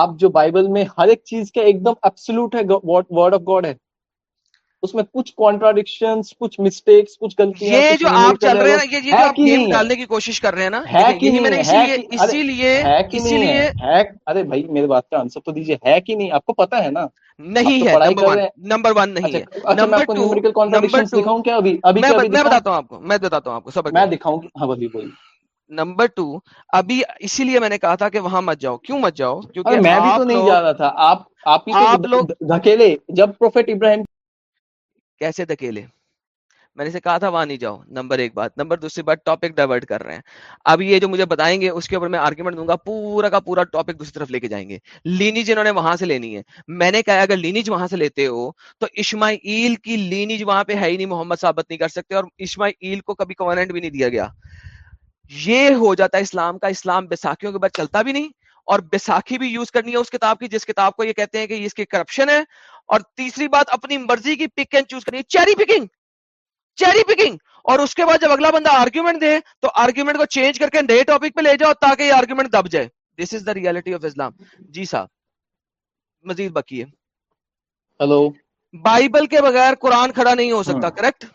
آپ جو بائبل میں ہر ایک چیز کا ایک دم ایبسلوٹ ہے ورڈ آف گاڈ ہے اس میں کچھ کانٹراڈکشن کچھ مسٹیکس کچھ غلطیاں یہ جو آپ چل رہے ہیں یہ جو آپ گیم ڈالنے کی کوشش کر رہے ہیں نا ہے یعنی کہ اسی لیے اسی لیے ارے بھائی میرے بات کا آنسر تو دیجیے ہے کہ نہیں آپ کو پتا ہے نا نہیں ہے نمبر ون نہیں اچھا، ہے نمبر ٹو نمبر دکھاؤں کیا ابھی میں بتاتا ہوں آپ کو میں بتاتا ہوں آپ کو میں دکھاؤں ہاں بھائی بولیے نمبر ٹو ابھی اسی لیے میں نے کہا تھا کہ وہاں مت جاؤ کیوں مت جاؤ کیونکہ میں بھی تو نہیں جا رہا تھا آپ آپ لوگ دھکیلے جب پروفیٹ ابراہیم کیسے دھکیلے میں نے کہا تھا وہاں نہیں جاؤ نمبر ایک بات نمبر دوسری بات ٹاپک ڈائیورٹ کر رہے ہیں اب یہ جو مجھے بتائیں گے اس کے اوپر میں آرگیومنٹ دوں گا پورا کا پورا ٹاپک دوسری طرف لے کے جائیں گے لینیج انہوں نے وہاں سے لینی ہے میں نے کہا اگر لینیج وہاں سے لیتے ہو تو اسماعیل کی لینیج وہاں پہ ہے ہی نہیں محمد ثابت نہیں کر سکتے اور اسماعیل کو کبھی کمانٹ بھی نہیں دیا گیا یہ ہو جاتا ہے اسلام کا اسلام بیساکھیوں کے بعد چلتا بھی نہیں اور بیساکھی بھی یوز کرنی ہے اس کتاب کی جس کتاب کو یہ کہتے ہیں کہ اس کی کرپشن ہے اور تیسری بات اپنی مرضی کی پک اینڈ چوز کرنی ہے چیری چیری پکنگ پکنگ اور اس کے بعد جب اگلا بندہ آرگیومنٹ آرگیومنٹ دے تو کو چینج کر کے نئے ٹاپک پہ لے جاؤ تاکہ یہ آرگیومنٹ دب جائے دس از دا ریالٹی آف اسلام جی صاحب مزید ہے ہلو بائبل کے بغیر قرآن کھڑا نہیں ہو سکتا کریکٹ ہاں۔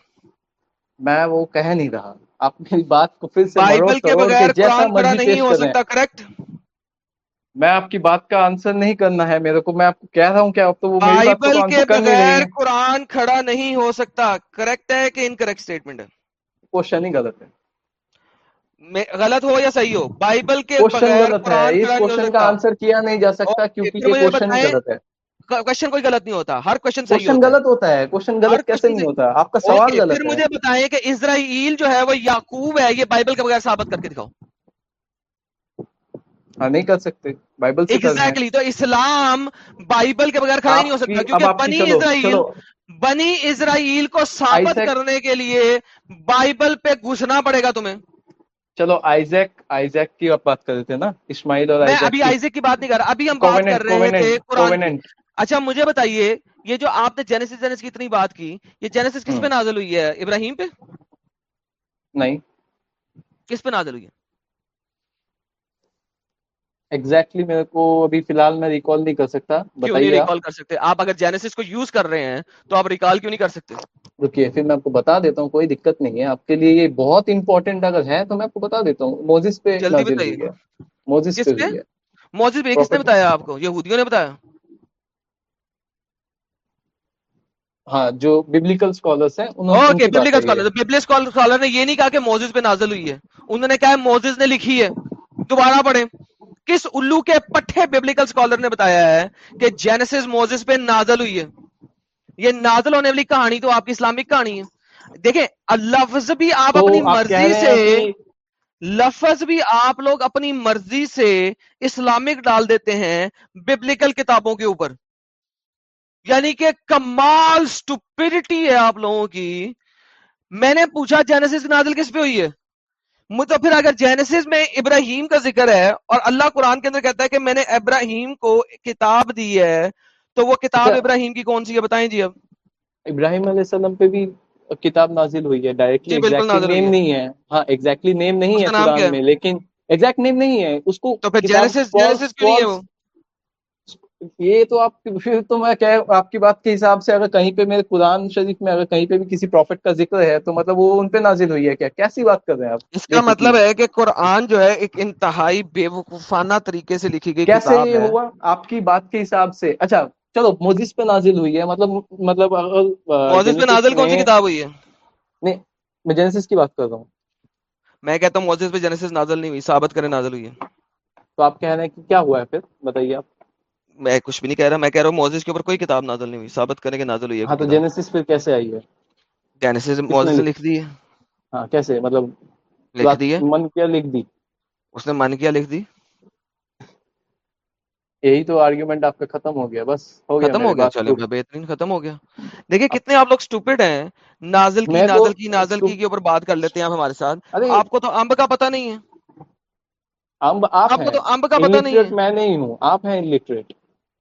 میں وہ کہہ نہیں رہا آپ میری بات کو پھر سے نہیں میں آپ کی بات کا آنسر نہیں کرنا ہے میرے کو میں آپ کو کہہ رہا ہوں کہ آپ تو وہ بائبل کے بغیر قرآن کھڑا نہیں ہو سکتا کریکٹ ہے کہ انکریکٹ سٹیٹمنٹ ہے کوششن ہی غلط ہے غلط ہو یا صحیح ہو بائبل کے بغیر قرآن کھڑا نہیں ہو سکتا اس کوششن کا آنسر کیا نہیں جا سکتا کیونکہ یہ کوششن ہی غلط ہے کوشچن کوئی غلط نہیں ہوتا ہر کوشچن صحیح ہوتا غلط ہوتا ہے کوشچن غلط کیسے نہیں ہوتا آپ کا سوال غلط ہے پھر مجھے بتائیں کہ اسرائیل جو ہے وہ یعقوب ہے یہ بائبل کے بغیر ثابت کر کے دکھاؤ نہیں کر سکتے بائبل سے ایگزیکٹلی تو اسلام بائبل کے بغیر کھڑا نہیں ہو سکتا کیونکہ بنی اسرائیل بنی اسرائیل کو ثابت کرنے کے لیے بائبل پہ گھسنا پڑے گا تمہیں چلو آئزیک آئزیک کی بات کر رہے تھے نا اسماعیل اور ابھی آئزیک کی بات نہیں کر رہا ابھی ہم بات کر رہے تھے اچھا مجھے بتائیے یہ جو آپ نے جینیسس جینیسس کی اتنی بات کی یہ جینیسس کس ہاں۔ پہ نازل ہوئی ہے ابراہیم پہ نہیں کس پہ نازل ہوئی ہے exactly میرے کو ابھی فی الحال میں ریکال نہیں کر سکتا بتائیے ریکال کر سکتے آپ اگر جینیسس کو یوز کر رہے ہیں تو آپ ریکال کیوں نہیں کر سکتے رکیے پھر میں آپ کو بتا دیتا ہوں کوئی دقت نہیں ہے آپ کے لیے یہ بہت امپورٹنٹ اگر ہے تو میں آپ کو بتا دیتا ہوں موزس پہ جلدی بتائیے موزس پہ موزس پہ کس نے بتایا آپ کو یہودیوں نے بتایا ہاں جو ببلیکل سکولرز ہیں انہوں نے ببلیکل سکولر ببلیکل سکولر نے یہ نہیں کہا کہ موزز پہ نازل ہوئی ہے انہوں نے کہا موزز نے لکھی ہے دوبارہ پڑھیں کس الو کے پٹھے ببلیکل سکولر نے بتایا ہے کہ جینیسز موزز پہ نازل ہوئی ہے یہ نازل ہونے والی کہانی تو آپ کی اسلامک کہانی ہے دیکھیں لفظ بھی آپ اپنی مرضی سے لفظ بھی آپ لوگ اپنی مرضی سے اسلامک ڈال دیتے ہیں ببلیکل کتابوں کے اوپر یعنی کہ کمال سٹوپیڈیٹی ہے آپ لوگوں کی میں نے پوچھا جینیسس کی نازل کس پہ ہوئی ہے مجھے پھر اگر جینیسس میں ابراہیم کا ذکر ہے اور اللہ قرآن کے اندر کہتا ہے کہ میں نے ابراہیم کو کتاب دی ہے تو وہ کتاب ابراہیم اچھا۔ کی کون سی ہے بتائیں جی اب ابراہیم علیہ السلام پہ بھی کتاب نازل ہوئی ہے ڈائریکٹلی جی، نیم نہیں ہے ہاں ایگزیکٹلی نیم نہیں ہے قرآن میں لیکن ایگزیکٹ نیم نہیں ہے اس کو تو پھر جینیسس جینیسس کیوں نہیں ہے وہ یہ تو آپ (laughs) پھر تو میں کہہ آپ کی بات کے حساب سے اگر کہیں پہ میرے قرآن شریف میں اگر کہیں پہ بھی کسی پروفٹ کا ذکر ہے تو مطلب وہ ان پہ نازل ہوئی ہے کیا کیسی بات کر رہے ہیں آپ اس کا مطلب جی۔ ہے کہ قرآن جو ہے ایک انتہائی بے وقوفانہ طریقے سے لکھی گئی کیسے یہ ہوا آپ کی بات کے حساب سے اچھا چلو موزس پہ نازل ہوئی ہے مطلب مطلب موزس پہ نازل کون سی کتاب ہوئی ہے نہیں میں جینسس کی بات کر رہا ہوں میں کہتا ہوں موزس پہ جینسس نازل نہیں ہوئی ثابت کرے نازل ہوئی ہے تو آپ کہہ رہے ہیں کہ کیا ہوا ہے پھر بتائیے آپ میں کچھ بھی نہیں کہہ رہا میں کہہ رہا ہوں موزز کے اوپر کوئی کتاب نازل نہیں ہوئی ثابت کرنے کے نازل ہوئی ہے ہاں تو جینیسس پھر کیسے آئی ہے جینیسس موزز نے لکھ دی ہے ہاں، کیسے مطلب لکھ دی ہے من کیا لکھ دی اس نے من کیا لکھ دی یہی تو آرگیومنٹ آپ کا ختم ہو گیا بس ہو گیا ختم ہو گیا چلے بہترین ختم ہو گیا دیکھیں کتنے آپ لوگ سٹوپڈ ہیں نازل کی نازل کی نازل کی کے اوپر بات کر لیتے ہیں آپ ہمارے ساتھ آپ کو تو امب کا پتہ نہیں ہے امب آپ کو تو امب کا پتہ نہیں ہے میں نہیں ہوں آپ ہیں انلٹریٹ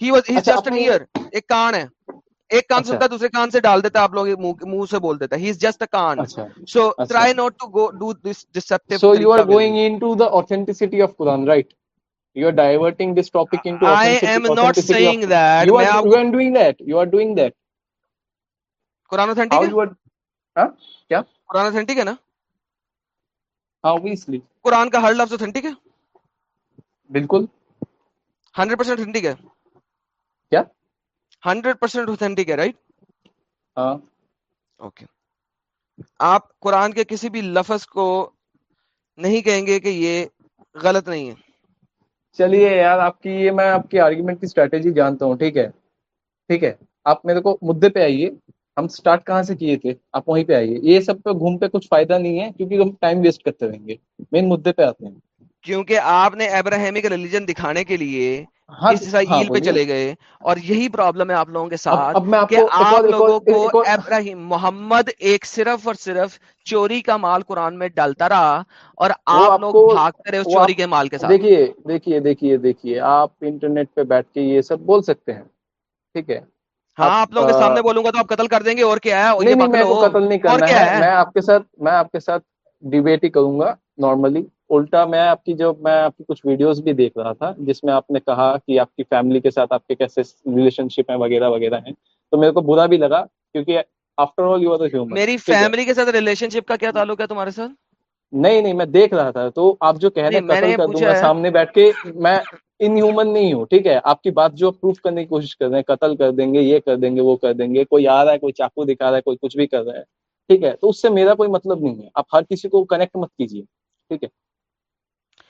اچھا، ایک ہے ایک اچھا۔ سنتا دوسرے بالکل ہنڈریڈ پرسینٹ ہنڈریڈ اوتھینٹک ہے رائٹ ہاں۔ اوکے آپ قرآن کے کسی بھی لفظ کو نہیں کہیں گے کہ یہ غلط نہیں ہے چلیے یار آپ کی یہ میں آپ کی آرگیومنٹ کی اسٹریٹجی جانتا ہوں ٹھیک ہے ٹھیک ہے آپ میرے کو مدعے پہ آئیے ہم اسٹارٹ کہاں سے کیے تھے آپ وہیں پہ آئیے یہ سب پہ گھوم پہ کچھ فائدہ نہیں ہے کیونکہ ہم ٹائم ویسٹ کرتے رہیں گے مین مدعے پہ آتے ہیں کیونکہ آپ نے ابراہیمک ریلیجن دکھانے کے لیے ہاں جی، ہاں، چلے گئے اور یہی پرابلم ہے آپ لوگوں کے ساتھ آپ لوگوں کو ابراہیم محمد ایک صرف اور صرف چوری کا مال قرآن میں ڈالتا رہا اور آپ لوگ اس چوری کے کے مال ساتھ دیکھیے دیکھیے دیکھیے دیکھیے آپ انٹرنیٹ پہ بیٹھ کے یہ سب بول سکتے ہیں ٹھیک ہے ہاں آپ لوگوں کے سامنے بولوں گا تو آپ قتل کر دیں گے اور کیا ہے میں آپ کے ساتھ میں آپ کے ساتھ ڈیبیٹ ہی کروں گا نارملی الٹا میں آپ کی جو میں آپ کی کچھ ویڈیوز بھی دیکھ رہا تھا جس میں آپ نے کہا کہ آپ کی فیملی کے ساتھ آپ کے کیسے ریلیشن شپ ہیں وغیرہ وغیرہ ہیں تو میرے کو برا بھی لگا کیونکہ آفٹر آل یو میری فیملی کے ساتھ ریلیشن شپ کا کیا تعلق ہے تمہارے ساتھ نہیں نہیں میں دیکھ رہا تھا تو آپ جو کہہ رہے گا سامنے بیٹھ کے میں ان ہیومن نہیں ہوں ٹھیک ہے آپ کی بات جو پروف کرنے کی کوشش کر رہے ہیں قتل کر دیں گے یہ کر دیں گے وہ کر دیں گے کوئی آ رہا ہے کوئی چاقو دکھا رہا ہے کوئی کچھ بھی کر رہا ہے ٹھیک ہے تو اس سے میرا کوئی مطلب نہیں ہے آپ ہر کسی کو کنیکٹ مت کیجیے ٹھیک ہے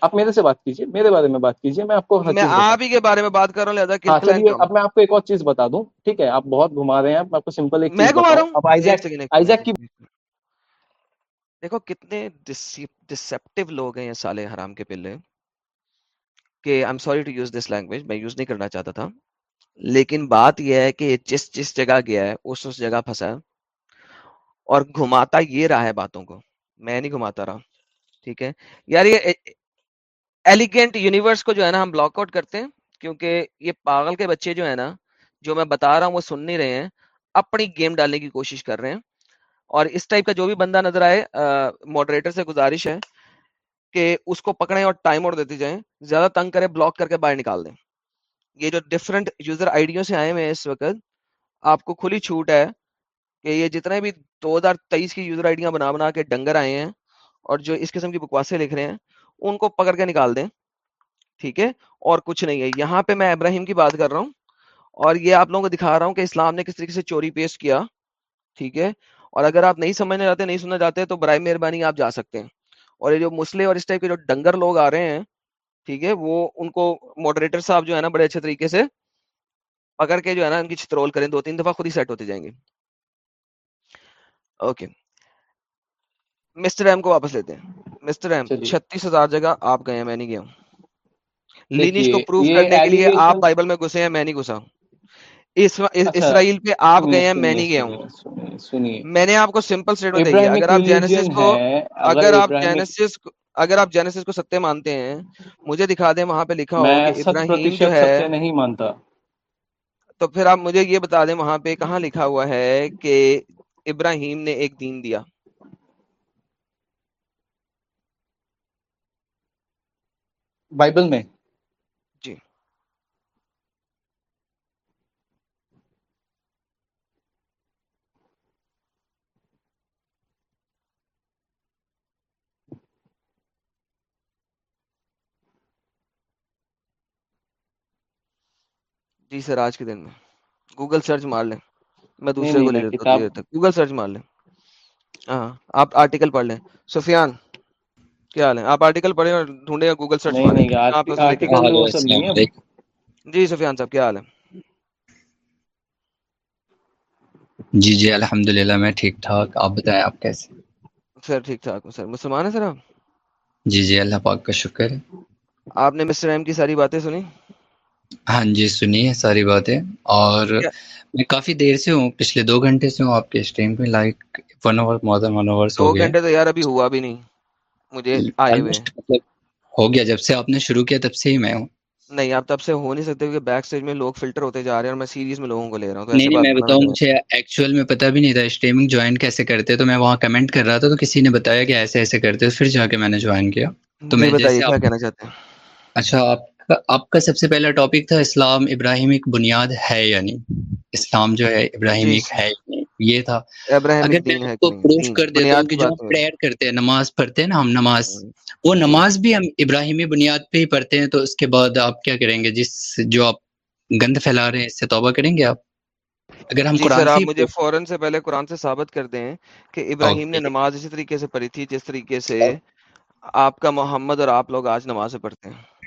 آپ میرے سے بات کیجیے میرے بارے میں بات کیجیے میں آپ کو آپ ہی کے بارے میں بات کر رہا ہوں ہاں، اب میں آپ کو ایک اور چیز بتا دوں ٹھیک ہے آپ بہت گھما رہے ہیں آپ کو سمپل ایک میں گھما رہا ہوں آئیزیک کی دیکھو کتنے ڈسپٹیو لوگ ہیں یہ سالے حرام کے پلے کہ I am sorry to use this language میں یوز نہیں کرنا چاہتا تھا لیکن بات یہ ہے کہ جس جس جگہ گیا ہے اس اس جگہ پھنسا ہے اور گھماتا یہ رہا ہے باتوں کو میں نہیں گھماتا رہا ٹھیک ہے یار یہ ایلیگینٹ یونیورس کو جو ہے نا ہم بلاک آؤٹ کرتے ہیں کیونکہ یہ پاگل کے بچے جو ہے نا جو میں بتا رہا ہوں وہ سن نہیں رہے ہیں اپنی گیم ڈالنے کی کوشش کر رہے ہیں اور اس ٹائپ کا جو بھی بندہ نظر آئے ماڈریٹر سے گزارش ہے کہ اس کو پکڑیں اور ٹائم اور دیتے جائیں زیادہ تنگ کرے بلاک کر کے باہر نکال دیں یہ جو ڈفرینٹ یوزر آئی ڈیوں سے آئے ہوئے ہیں اس وقت آپ کو کھلی چھوٹ ہے کہ یہ جتنے بھی دو ہزار تیئیس کی یوزر آئی ڈیاں بنا بنا کے ڈنگر آئے ہیں اور جو اس قسم کی بکواسیں لکھ رہے ہیں ان کو پکڑ کے نکال دیں ٹھیک ہے اور کچھ نہیں ہے یہاں پہ میں ابراہیم کی بات کر رہا ہوں اور یہ آپ لوگوں کو دکھا رہا ہوں کہ اسلام نے کس طریقے سے چوری پیش کیا ٹھیک ہے اور اگر آپ نہیں سمجھنا چاہتے نہیں سننا چاہتے تو برائے مہربانی آپ جا سکتے ہیں اور یہ جو مسلے اور اس ٹائپ کے جو ڈنگر لوگ آ رہے ہیں ٹھیک ہے وہ ان کو ماڈریٹر صاحب جو ہے نا بڑے اچھے طریقے سے پکڑ کے جو ہے نا ان کی چترول کریں دو تین دفعہ خود ہی سیٹ ہوتے جائیں گے اوکے مسٹر ایم کو واپس لیتے ہیں مسٹر ایم چھتیس ہزار جگہ آپ گئے ہیں میں نہیں گیا ہوں لینیش کو پروف کرنے کے لیے آپ بائبل میں گھسے ہیں میں نہیں گھسا ہوں اچھا، اسرائیل پہ آپ گئے ہیں میں نہیں گیا ہوں میں نے آپ کو سمپل سٹیٹمنٹ دیا اگر آپ جینیسس کو اگر آپ جینیسس اگر آپ جینیسس کو ستے مانتے ہیں مجھے دکھا دیں وہاں پہ لکھا ہو ابراہیم جو ہے نہیں مانتا تو پھر آپ مجھے یہ بتا دیں وہاں پہ کہاں لکھا ہوا ہے کہ ابراہیم نے ایک دین دیا بائبل میں جی جی سر آج کے دن میں گوگل سرچ مار لیں میں دوسرے کو لے لیتا گوگل سرچ مار لیں ہاں آپ آرٹیکل پڑھ لیں سفیان کیا حال ہے آپ آرٹیکل پڑھیں اور ڈھونڈیں گا گوگل سرچ کریں جی سفیان صاحب کیا حال ہے جی جی الحمد میں ٹھیک ٹھاک آپ بتائیں آپ کیسے سر ٹھیک ٹھاک ہوں سر مسلمان ہیں سر آپ جی جی اللہ پاک کا شکر ہے آپ نے مسٹر ایم کی ساری باتیں سنی ہاں جی سنی ہے ساری باتیں اور میں کافی دیر سے ہوں پچھلے دو گھنٹے سے ہوں آپ کے اسٹریم پہ like one hour more than one hour دو گھنٹے تو یار ابھی ہوا بھی نہیں مجھے جی، آئے ہوئے ہو گیا جب سے آپ نے شروع کیا تب سے ہی میں ہوں نہیں آپ تب سے ہو نہیں سکتے کیونکہ بیک سٹیج میں لوگ فلٹر ہوتے جا رہے ہیں اور میں سیریز میں لوگوں کو لے رہا ہوں نہیں نہیں میں بتاؤں مجھے ایکچول میں پتہ بھی نہیں تھا اسٹریمنگ جوائن کیسے کرتے تو میں وہاں کمنٹ کر رہا تھا تو کسی نے بتایا کہ ایسے ایسے کرتے پھر جا کے میں نے جوائن کیا تو جی، میں بتائیے کیا کہنا چاہتے ہیں اچھا آپ آپ کا سب سے پہلا ٹاپک تھا اسلام ابراہیمک بنیاد ہے یعنی اسلام جو ہے ابراہیمک جی، ہے یہ تھا نماز پڑھتے ہیں نا ہم نماز وہ نماز بھی ہم ابراہیمی بنیاد پہ ہی پڑھتے ہیں تو اس کے بعد آپ کیا کریں گے جس جو آپ گند پھیلا رہے ہیں اس سے توبہ کریں گے آپ اگر ہم جی قرآن آپ مجھے فوراً سے پہلے قرآن سے ثابت کر دیں کہ ابراہیم نے نماز اسی طریقے سے پڑھی تھی جس طریقے سے آپ کا محمد اور آپ لوگ آج نماز پڑھتے ہیں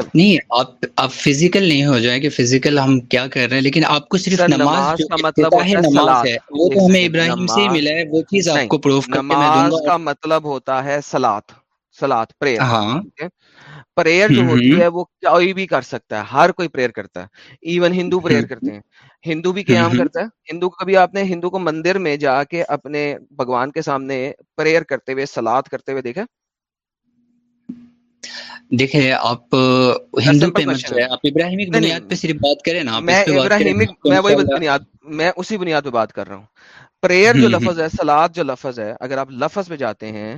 نہیں آپ آپ فزیکل نہیں ہو جائیں کہ فزیکل ہم کیا کر رہے ہیں لیکن آپ کو صرف نماز کا مطلب ہوتا ہے نماز ہے وہ تو ہمیں ابراہیم سے ملا ہے وہ چیز آپ کو پروف کر کے میں دوں گا کا مطلب ہوتا ہے صلات صلات پریئر ہاں پریئر جو ہوتی ہے وہ کوئی بھی کر سکتا ہے ہر کوئی پریئر کرتا ہے ایون ہندو پریئر کرتے ہیں ہندو بھی قیام کرتا ہے ہندو کبھی آپ نے ہندو کو مندر میں جا کے اپنے بھگوان کے سامنے پریئر کرتے ہوئے سلاد کرتے ہوئے دیکھا دیکھیں آپ آپ ہندو پہ بنیاد صرف بات کریں نا میں ابراہیمک میں سلاد جو لفظ ہے اگر آپ لفظ پہ جاتے ہیں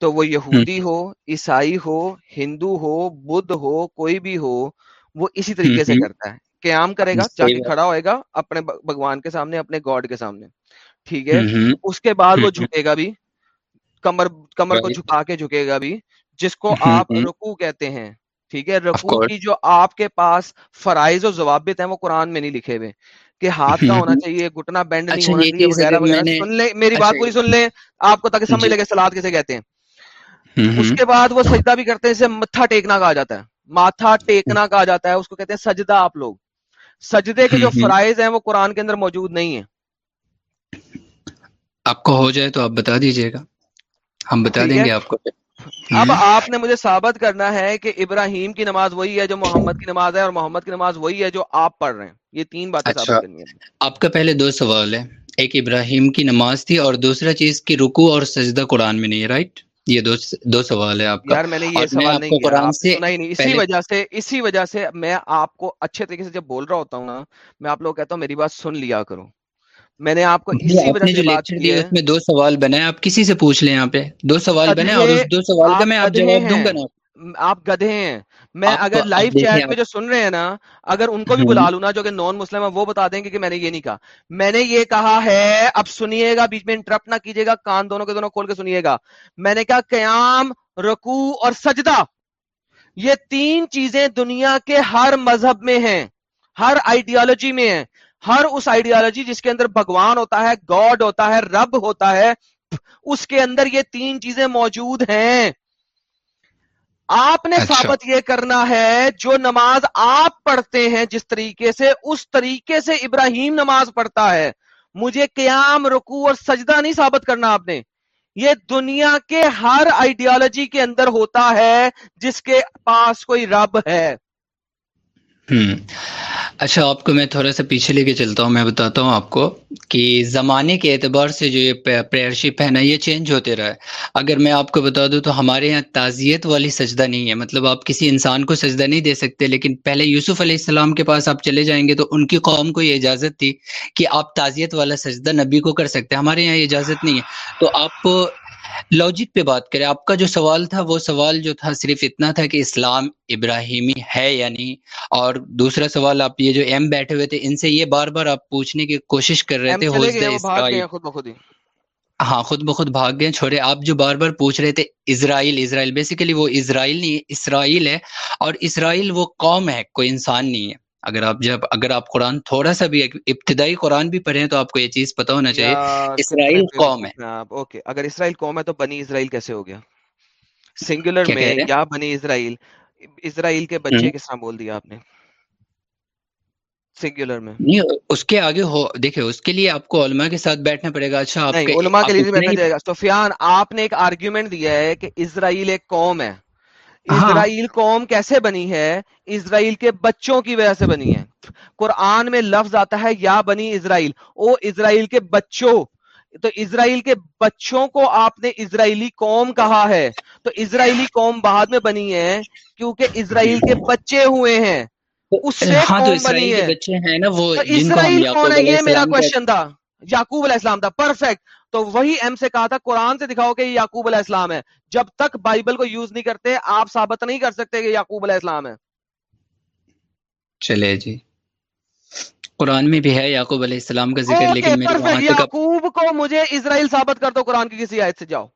تو وہ یہودی ہو عیسائی ہو ہندو ہو بدھ ہو کوئی بھی ہو وہ اسی طریقے سے کرتا ہے قیام کرے گا جا کے کھڑا ہوئے گا اپنے بھگوان کے سامنے اپنے گاڈ کے سامنے ٹھیک ہے اس کے بعد وہ جھکے گا بھی کمر کمر کو جھکا کے جھکے گا بھی جس کو آپ رکو کہتے ہیں ٹھیک ہے رکو کی جو آپ کے پاس فرائض اور ضوابط ہیں وہ قرآن میں نہیں لکھے ہوئے کہ ہاتھ کا ہونا چاہیے گٹنا بینڈ نہیں اچھا، ہونا چاہیے وغیرہ وغیرہ سن لیں میری بات اچھا۔ پوری آپ کو تاکہ سمجھ جی۔ لگے سلاد کیسے کہتے ہیں اس کے بعد وہ سجدہ بھی کرتے ہیں اسے متھا ٹیکنا کہا جاتا ہے ماتھا ٹیکنا کہا جاتا ہے اس کو کہتے ہیں سجدہ آپ لوگ سجدے کے جو فرائض ہیں وہ قرآن کے اندر موجود نہیں ہے آپ کو ہو جائے تو آپ بتا دیجیے گا ہم بتا دیں گے آپ کو اب آپ نے مجھے ثابت کرنا ہے کہ ابراہیم کی نماز وہی ہے جو محمد کی نماز ہے اور محمد کی نماز وہی ہے جو آپ پڑھ رہے ہیں یہ تین باتیں ثابت اچھا۔ کرنی آپ کا پہلے دو سوال ہے ایک ابراہیم کی نماز تھی اور دوسرا چیز کی رکو اور سجدہ قرآن میں نہیں ہے رائٹ یہ دو دو سوال ہے آپ کا یار میں نے یہ سوال نہیں نہیں قرآن سے اسی وجہ سے اسی وجہ سے میں آپ کو اچھے طریقے سے جب بول رہا ہوتا ہوں نا میں آپ لوگ کہتا ہوں میری بات سن لیا کروں میں نے آپ کو جی، اسی وجہ سے دو سوال بنا ہے آپ کسی سے پوچھ لیں یہاں پہ دو سوال بنا اور دو سوال کا میں آپ جواب دوں گا آپ گدھے ہیں میں اگر لائیو چیٹ میں جو سن رہے ہیں نا اگر ان کو بھی بلا لوں نا جو کہ نان مسلم ہے وہ بتا دیں گے کہ میں نے یہ نہیں کہا میں نے یہ کہا ہے اب سنیے گا بیچ میں انٹرپٹ نہ کیجیے گا کان دونوں کے دونوں کھول کے سنیے گا میں نے کہا قیام رکوع اور سجدہ یہ تین چیزیں دنیا کے ہر مذہب میں ہیں ہر آئیڈیالوجی میں ہیں ہر اس آئیڈیالوجی جس کے اندر بھگوان ہوتا ہے گاڈ ہوتا ہے رب ہوتا ہے اس کے اندر یہ تین چیزیں موجود ہیں آپ نے اچھا۔ ثابت یہ کرنا ہے جو نماز آپ پڑھتے ہیں جس طریقے سے اس طریقے سے ابراہیم نماز پڑھتا ہے مجھے قیام رکو اور سجدہ نہیں ثابت کرنا آپ نے یہ دنیا کے ہر آئیڈیالوجی کے اندر ہوتا ہے جس کے پاس کوئی رب ہے ہوں اچھا آپ کو میں تھوڑا سا پیچھے لے کے چلتا ہوں میں بتاتا ہوں آپ کو کہ زمانے کے اعتبار سے جو یہ پریئرشپ ہے نا یہ چینج ہوتے رہا ہے اگر میں آپ کو بتا دوں تو ہمارے یہاں تعزیت والی سجدہ نہیں ہے مطلب آپ کسی انسان کو سجدہ نہیں دے سکتے لیکن پہلے یوسف علیہ السلام کے پاس آپ چلے جائیں گے تو ان کی قوم کو یہ اجازت تھی کہ آپ تعزیت والا سجدہ نبی کو کر سکتے ہمارے یہاں یہ اجازت نہیں ہے تو آپ لاجک پہ بات کریں آپ کا جو سوال تھا وہ سوال جو تھا صرف اتنا تھا کہ اسلام ابراہیمی ہے یا نہیں اور دوسرا سوال آپ یہ جو ایم بیٹھے ہوئے تھے ان سے یہ بار بار آپ پوچھنے کی کوشش کر رہے تھے ہاں خود بخود بھاگ گئے چھوڑے آپ جو بار بار پوچھ رہے تھے اسرائیل اسرائیل بیسیکلی وہ اسرائیل نہیں اسرائیل ہے اور اسرائیل وہ قوم ہے کوئی انسان نہیں ہے اگر آپ جب اگر آپ قرآن تھوڑا سا بھی ابتدائی قرآن بھی پڑھیں تو آپ کو یہ چیز پتا ہونا چاہیے اسرائیل قوم ہے ہاں، اگر اسرائیل قوم ہے تو بنی اسرائیل کیسے ہو گیا سنگولر میں یا بنی اسرائیل اسرائیل کے بچے کس طرح بول دیا آپ نے سنگولر میں اس کے آگے ہو اس کے لیے آپ کو علماء کے ساتھ بیٹھنا پڑے گا اچھا علماء کے لیے بیٹھنا گا سفیان آپ نے ایک آرگیومنٹ دیا ہے کہ اسرائیل ایک قوم ہے اسرائیل ہاں۔ اسرائیل قوم کیسے بنی ہے کے بچوں کی وجہ سے بنی ہے قرآن میں لفظ آتا ہے یا بنی اسرائیل او اسرائیل کے بچوں تو اسرائیل کے بچوں کو آپ نے اسرائیلی قوم کہا ہے تو اسرائیلی قوم بعد میں بنی ہے کیونکہ اسرائیل کے بچے ہوئے ہیں اس سے ہاں، اسرائیل کون ہے یہ میرا کوشچن تھا یعقوب علیہ السلام تھا پرفیکٹ تو وہی ایم سے کہا تھا قرآن سے دکھاؤ کہ یہ یعقوب علیہ السلام ہے جب تک بائبل کو یوز نہیں کرتے آپ ثابت نہیں کر سکتے کہ یعقوب علیہ السلام ہے چلے جی قرآن میں بھی ہے یعقوب علیہ السلام کا ذکر لیکن میں وہاں تک یعقوب کو مجھے اسرائیل ثابت کر دو قرآن کی کسی آیت سے جاؤ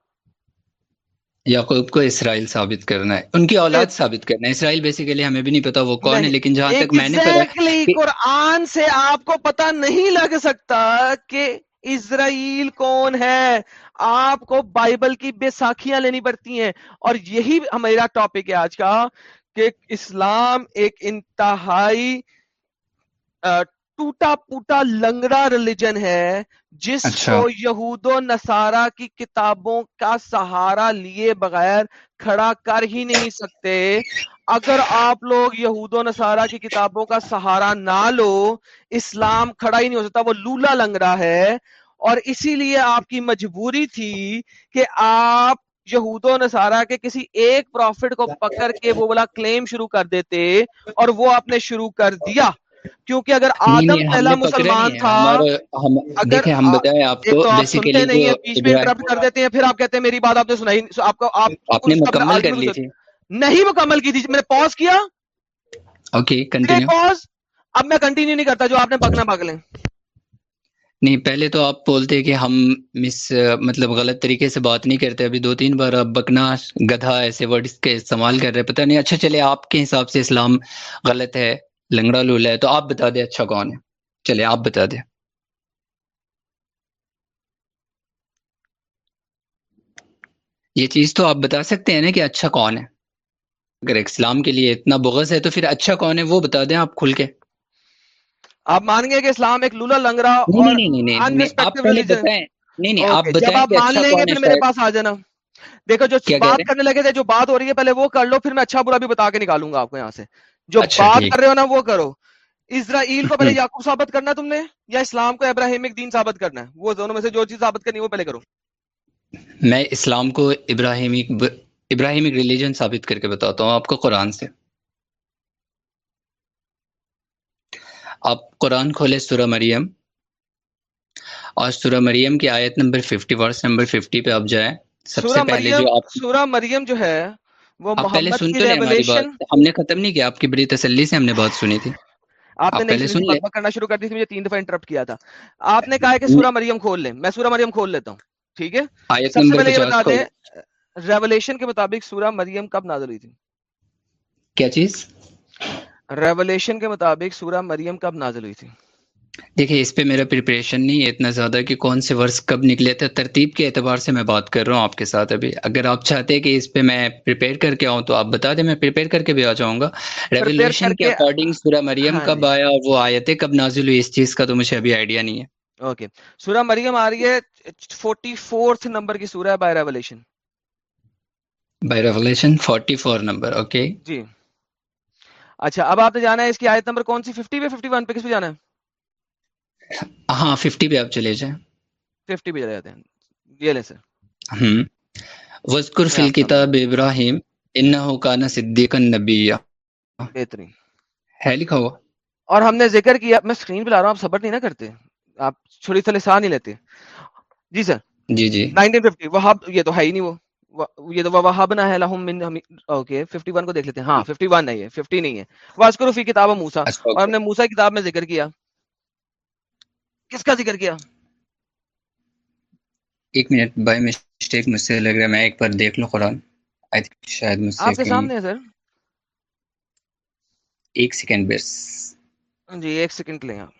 یعقوب کو اسرائیل ثابت کرنا ہے ان کی اولاد ثابت کرنا ہے اسرائیل بیسیکلی ہمیں بھی نہیں پتا وہ کون ہے لیکن جہاں تک میں نے قرآن سے آپ کو پتا نہیں لگ سکتا کہ اسرائیل کون ہے آپ کو بائبل کی لینی پڑتی ہیں اور یہی ہمارا ٹاپک ہے آج کا کہ اسلام ایک انتہائی ٹوٹا پوٹا لنگڑا ریلیجن ہے جس اچھا۔ کو یہود و نسارا کی کتابوں کا سہارا لیے بغیر کھڑا کر ہی نہیں سکتے اگر آپ لوگ یہود و نصارہ کی کتابوں کا سہارا نہ لو اسلام کھڑا ہی نہیں ہو سکتا وہ لولا لنگ رہا ہے اور اسی لیے آپ کی مجبوری تھی کہ آپ یہود و نصارہ کے کسی ایک پروفٹ کو پکڑ کے وہ بولا کلیم شروع کر دیتے اور وہ آپ نے شروع کر دیا کیونکہ اگر آدم پہلا مسلمان تھا اگر آپ سنتے نہیں ہیں پھر آپ کہتے ہیں میری بات آپ نے سنائی آپ آپ کو نے مکمل کر لی تھی نہیں مکمل کی تھی میں نے پوز کیا اوکے کنٹینیو پوز اب میں کنٹینیو نہیں کرتا جو آپ نے پکنا پک لیں نہیں پہلے تو آپ بولتے کہ ہم مس مطلب غلط طریقے سے بات نہیں کرتے ابھی دو تین بار بکنا گدھا ایسے کے استعمال کر رہے پتہ نہیں اچھا چلے آپ کے حساب سے اسلام غلط ہے لنگڑا لولا ہے تو آپ بتا دیں اچھا کون ہے چلے آپ بتا دیں یہ چیز تو آپ بتا سکتے ہیں نا کہ اچھا کون ہے اگر اسلام کے لیے اتنا بغض ہے تو پھر اچھا کون ہے وہ بتا دیں آپ کھل کے آپ مان گئے کہ اسلام ایک لولا لنگرا نہیں دیکھو جو بات کرنے لگے تھے جو بات ہو رہی ہے پہلے وہ کر لو پھر میں اچھا برا بھی بتا کے نکالوں گا آپ کو یہاں سے جو اچھا، بات کر رہے ہو نا وہ کرو اسرائیل کو پہلے یعقوب ثابت کرنا تم نے یا اسلام کو ابراہیمک دین ثابت کرنا ہے وہ دونوں میں سے جو چیز ثابت کرنی وہ پہلے کرو میں اسلام کو ابراہیمی ابراہیم ایک ریلیجن ثابت کر کے بتاتا ہوں آپ کو قرآن سے آپ قرآن کھولے سورہ مریم اور سورہ مریم کی آیت نمبر 50 ورس نمبر 50 پہ آپ جائیں سب سے پہلے جو آپ سورہ مریم جو ہے وہ پہلے سن تو ہماری بات ہم نے ختم نہیں کیا آپ کی بڑی تسلی سے ہم نے بات سنی تھی آپ نے پہلے سن کرنا شروع کر دی تھی مجھے تین دفعہ انٹرپٹ کیا تھا آپ نے کہا کہ سورہ مریم کھول لیں میں سورہ مریم کھول لیتا ہوں ٹھیک ہے سب سے پہلے یہ بتا دیں ریولیشن کے مطابق سورہ مریم کب نازل ہوئی تھی کیا چیز ریولیشن کے مطابق سورہ مریم کب نازل ہوئی تھی دیکھیں اس پہ میرا پریپریشن نہیں ہے اتنا زیادہ کہ کون سے ورس کب نکلے تھے ترتیب کے اعتبار سے میں بات کر رہا ہوں آپ کے ساتھ ابھی اگر آپ چاہتے کہ اس پہ میں پریپیئر کر کے آؤں تو آپ بتا دیں میں پریپیئر کر کے بھی آ جاؤں گا ریولیشن کے اکارڈنگ سورہ مریم کب آیا اور وہ آیتیں کب نازل ہوئی اس چیز کا تو مجھے ابھی آئیڈیا نہیں ہے اوکے سورہ مریم آ رہی ہے فورٹی فورتھ نمبر کی سورہ by revelation by revelation 44 number okay okay. جی اچھا اب آپ نے جانا ہے اس کی آیت نمبر کون سی 50 پہ 51 پہ کس پہ جانا ہے ہاں 50 پہ آپ چلے جائیں 50 پہ چلے جاتے ہیں یہ لے سر ہم وذکر فی الکتاب ابراہیم انه کان صدیقا نبیا بہترین ہے لکھا ہوا اور ہم نے ذکر کیا میں سکرین پہ لا رہا ہوں آپ صبر نہیں نہ کرتے آپ چھوڑی سے لسان نہیں لیتے جی سر جی جی 1950 وہ یہ تو ہے ہی نہیں وہ یہ تو وہابنا ہے لہم من اوکے 51 کو دیکھ لیتے ہیں ہاں 51 نہیں ہے 50 نہیں ہے واسکرو فی کتاب موسی اچھا، اور ہم نے موسی کتاب میں ذکر کیا کس کا ذکر کیا ایک منٹ بائی مسٹیک مجھ سے لگ رہا ہے میں ایک بار دیکھ لوں قرآن آئی تھنک شاید مجھ سے آپ کے سامنے ہے سر ایک سیکنڈ بس جی ایک سیکنڈ لیں آپ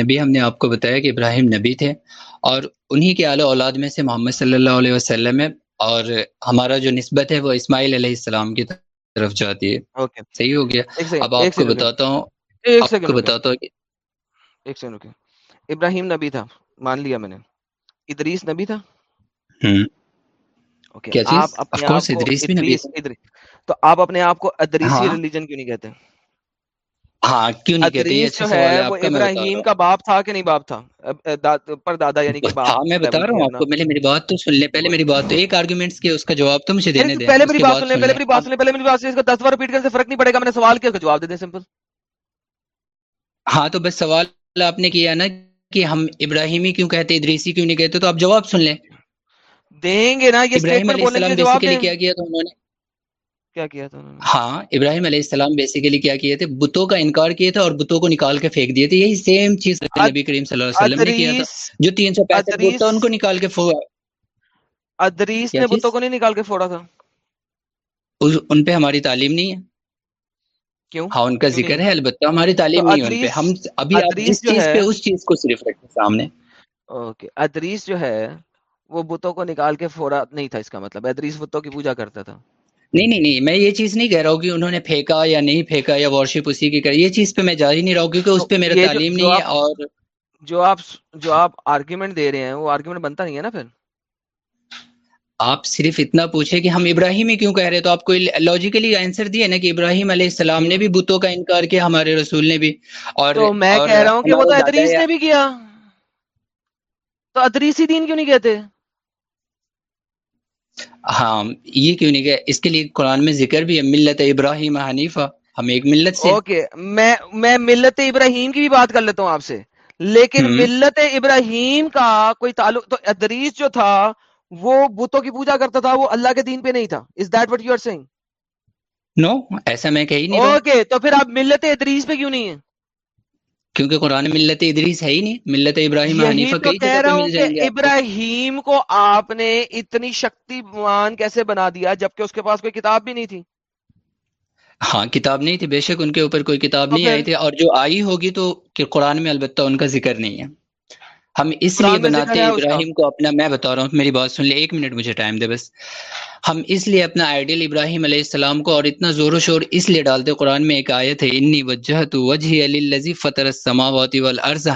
نبی ہم نے آپ کو بتایا کہ ابراہیم نبی تھے اور انہی کے اعلی اولاد میں سے محمد صلی اللہ علیہ وسلم ہے اور ہمارا جو نسبت ہے وہ اسماعیل علیہ السلام کی طرف جاتی ہے okay. صحیح ہو گیا اب آپ کو بتاتا ہوں ایک بتاتا ہوں ایک سیکنڈ رکے ابراہیم نبی تھا مان لیا میں نے ادریس نبی تھا تو آپ اپنے آپ کو ادریسی ریلیجن ہاں۔ کیوں نہیں کہتے ہیں ابراہیم کا باپ تھا کہ نہیں باپ تھا پر دادا یعنی تو 10 بار نہیں پڑے گا میں نے سوال کیا اس کا جواب دیں سمپل ہاں تو بس سوال آپ نے کیا نا کہ ہم ابراہیمی کیوں کہتے کیوں نہیں کہتے تو آپ جواب سن لیں دیں گے نا یہ کیا کیا تو کیا کیا تھا ہاں ابراہیم علیہ السلام بیسیکلی کیا کیے تھے بتوں کا انکار کیے تھے اور بتوں کو نکال کے پھینک دیے تھے یہی سیم چیز نبی کریم صلی اللہ علیہ وسلم نے کیا تھا جو تین سو پینتیس ان کو نکال کے پھوڑا ادریس نے بتوں کو نہیں نکال کے پھوڑا تھا ان پہ ہماری تعلیم نہیں ہے ہاں ان کا ذکر ہے البتہ ہماری تعلیم نہیں ان پہ ہم ابھی اس چیز پہ اس چیز کو صرف رکھیں سامنے اوکے ادریس جو ہے وہ بتوں کو نکال کے فورا نہیں تھا اس کا مطلب ادریس بتوں کی پوجا کرتا تھا نہیں نہیں نہیں میں یہ چیز نہیں کہہ رہا ہوں کہ انہوں نے پھینکا یا نہیں پھینکا یا وارشپ اسی کی کر یہ چیز پہ میں جاری نہیں رہا ہوں کیونکہ اس پہ میرا تعلیم نہیں ہے اور جو آپ جو آپ آرگیومنٹ دے رہے ہیں وہ آرگیومنٹ بنتا نہیں ہے نا پھر آپ صرف اتنا پوچھے کہ ہم ابراہیم ہی کیوں کہہ رہے تو آپ کو لوجیکلی آنسر دیا نا کہ ابراہیم علیہ السلام نے بھی بتوں کا انکار کیا ہمارے رسول نے بھی اور تو میں کہہ رہا ہوں کہ وہ تو ادریس نے بھی کیا تو ادریسی دین کیوں نہیں کہتے ہاں یہ کیوں نہیں کہ اس کے لیے قرآن میں ذکر بھی ہے ملت ابراہیم حنیفہ ہم ایک ملت اوکے میں میں ملت ابراہیم کی بھی بات کر لیتا ہوں آپ سے لیکن ملت ابراہیم کا کوئی تعلق تو ادریس جو تھا وہ بتوں کی پوجا کرتا تھا وہ اللہ کے دین پہ نہیں تھا that what you are no ایسا میں کہی نہیں اوکے تو پھر آپ ملت ادریس پہ کیوں نہیں کیونکہ قرآن ملت ملت ادریس ہے ہی نہیں ابراہیم تو کہہ کہ رہا ہوں ابراہیم کو آپ نے اتنی شکتی کیسے بنا دیا جبکہ اس کے پاس کوئی کتاب بھی نہیں تھی ہاں کتاب نہیں تھی بے شک ان کے اوپر کوئی کتاب نہیں آئی تھی اور جو آئی ہوگی تو کہ قرآن میں البتہ ان کا ذکر نہیں ہے ہم اس لیے بناتے ہیں ابراہیم کو اپنا میں بتا رہا ہوں میری بات سن لے ایک منٹ مجھے ٹائم دے بس ہم اس لیے اپنا آئیڈیل ابراہیم علیہ السلام کو اور اتنا زور و شور اس لیے ڈالتے قرآن میں ایک آیت ہے انی وجہ وجہ تو فطر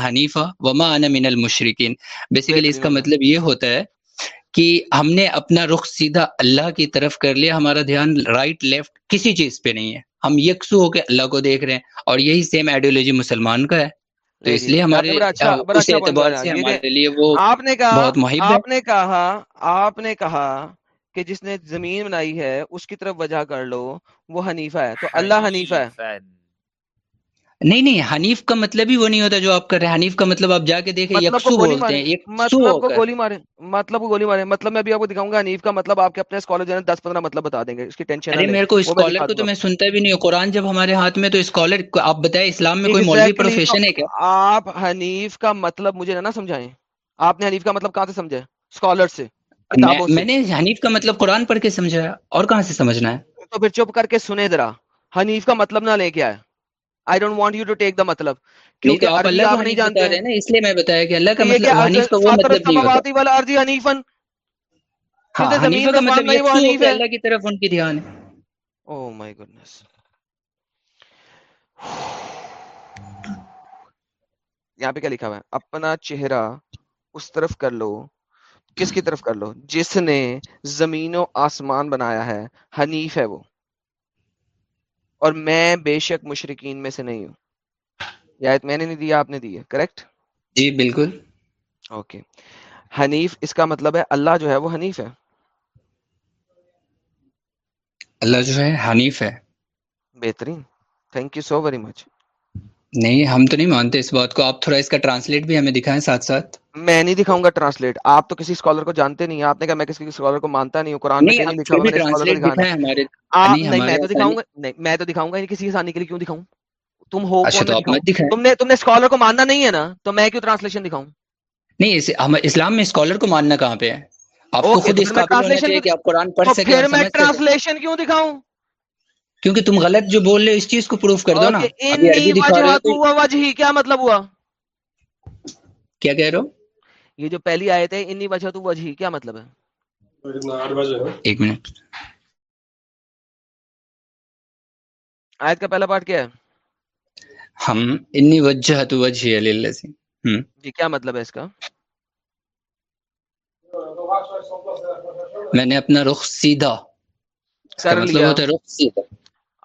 حنیفہ وما من بیسیکلی اس کا مطلب یہ ہوتا ہے کہ ہم نے اپنا رخ سیدھا اللہ کی طرف کر لیا ہمارا دھیان رائٹ لیفٹ کسی چیز پہ نہیں ہے ہم یکسو ہو کے اللہ کو دیکھ رہے ہیں اور یہی سیم آئیڈیولوجی مسلمان کا ہے تو اس جی، جی، لیے ہمارے اچھا- اچھا اعتبار سے ہمارے لیے وہ آپ نے کہا آپ نے کہا آپ نے کہا کہ جس نے زمین بنائی ہے اس کی طرف وجہ کر لو وہ حنیفہ ہے تو اللہ حنیفہ ہے نہیں نہیں حنیف کا مطلب ہی وہ نہیں ہوتا جو آپ کر رہے ہیں حنیف کا مطلب آپ جا کے دیکھیں یکسو مطلب بولتے ہیں مطلب, مطلب کو گولی مارے مطلب کو گولی مارے مطلب میں ابھی آپ کو دکھاؤں گا حنیف کا مطلب آپ کے اپنے اسکالر جو ہے دس پندرہ مطلب بتا دیں گے اس کی ٹینشن ارے میرے کو اسکالر کو تو میں سنتا بھی نہیں ہوں قرآن جب ہمارے ہاتھ میں تو اسکالر آپ بتائیں اسلام میں کوئی مولوی پروفیشن ہے کیا آپ حنیف کا مطلب مجھے نہ سمجھائیں آپ نے حنیف کا مطلب کہاں سے سمجھا ہے اسکالر سے میں نے حنیف کا مطلب قرآن پڑھ کے سمجھا اور کہاں سے سمجھنا ہے تو پھر چپ کر کے سنے ذرا حنیف کا مطلب نہ لے کے آئے I don't want you to take the مطلب یہاں پہ کیا لکھا ہوا اپنا چہرہ اس طرف کر لو کس کی طرف کر لو جس نے زمین و آسمان بنایا ہے حنیف ہے وہ اور میں بے شک مشرقین میں سے نہیں ہوں میں نے نہیں دیا آپ نے دیا کریکٹ جی بالکل اوکے حنیف اس کا مطلب ہے اللہ جو ہے وہ حنیف ہے اللہ جو ہے حنیف ہے بہترین thank you so very much نہیں ہم تو نہیں مانتے اس بات کو آپ تھوڑا اس کا ٹرانسلیٹ بھی ہمیں دکھائیں ساتھ ساتھ میں نہیں دکھاؤں گا ٹرانسلیٹ آپ تو کسی اسکالر کو جانتے نہیں آپ نے کہا میں کسی اسکالر کو مانتا نہیں ہوں قرآن میں تو دکھاؤں گا کسی آسانی کے لیے کیوں دکھاؤں تم ہو اچھا، تم تم نے نے اسکالر کو ماننا نہیں ہے نا تو میں کیوں ٹرانسلیشن دکھاؤں نہیں اسلام میں اسکالر کو ماننا کہاں پہ ہے آپ کو خود قرآن کیوں دکھاؤں کیونکہ تم غلط جو بول رہے اس چیز کو پروف کر دو نا کیا مطلب ہوا کیا کہہ رہو یہ جو پہلی آئے تھے انی وجہ تو وجہ کیا مطلب ہے ایک منٹ آیت کا پہلا پارٹ کیا ہے ہم انی وجہ تو وجہ اللہ جی کیا مطلب ہے اس کا میں نے اپنا رخ سیدھا مطلب رخ سیدھا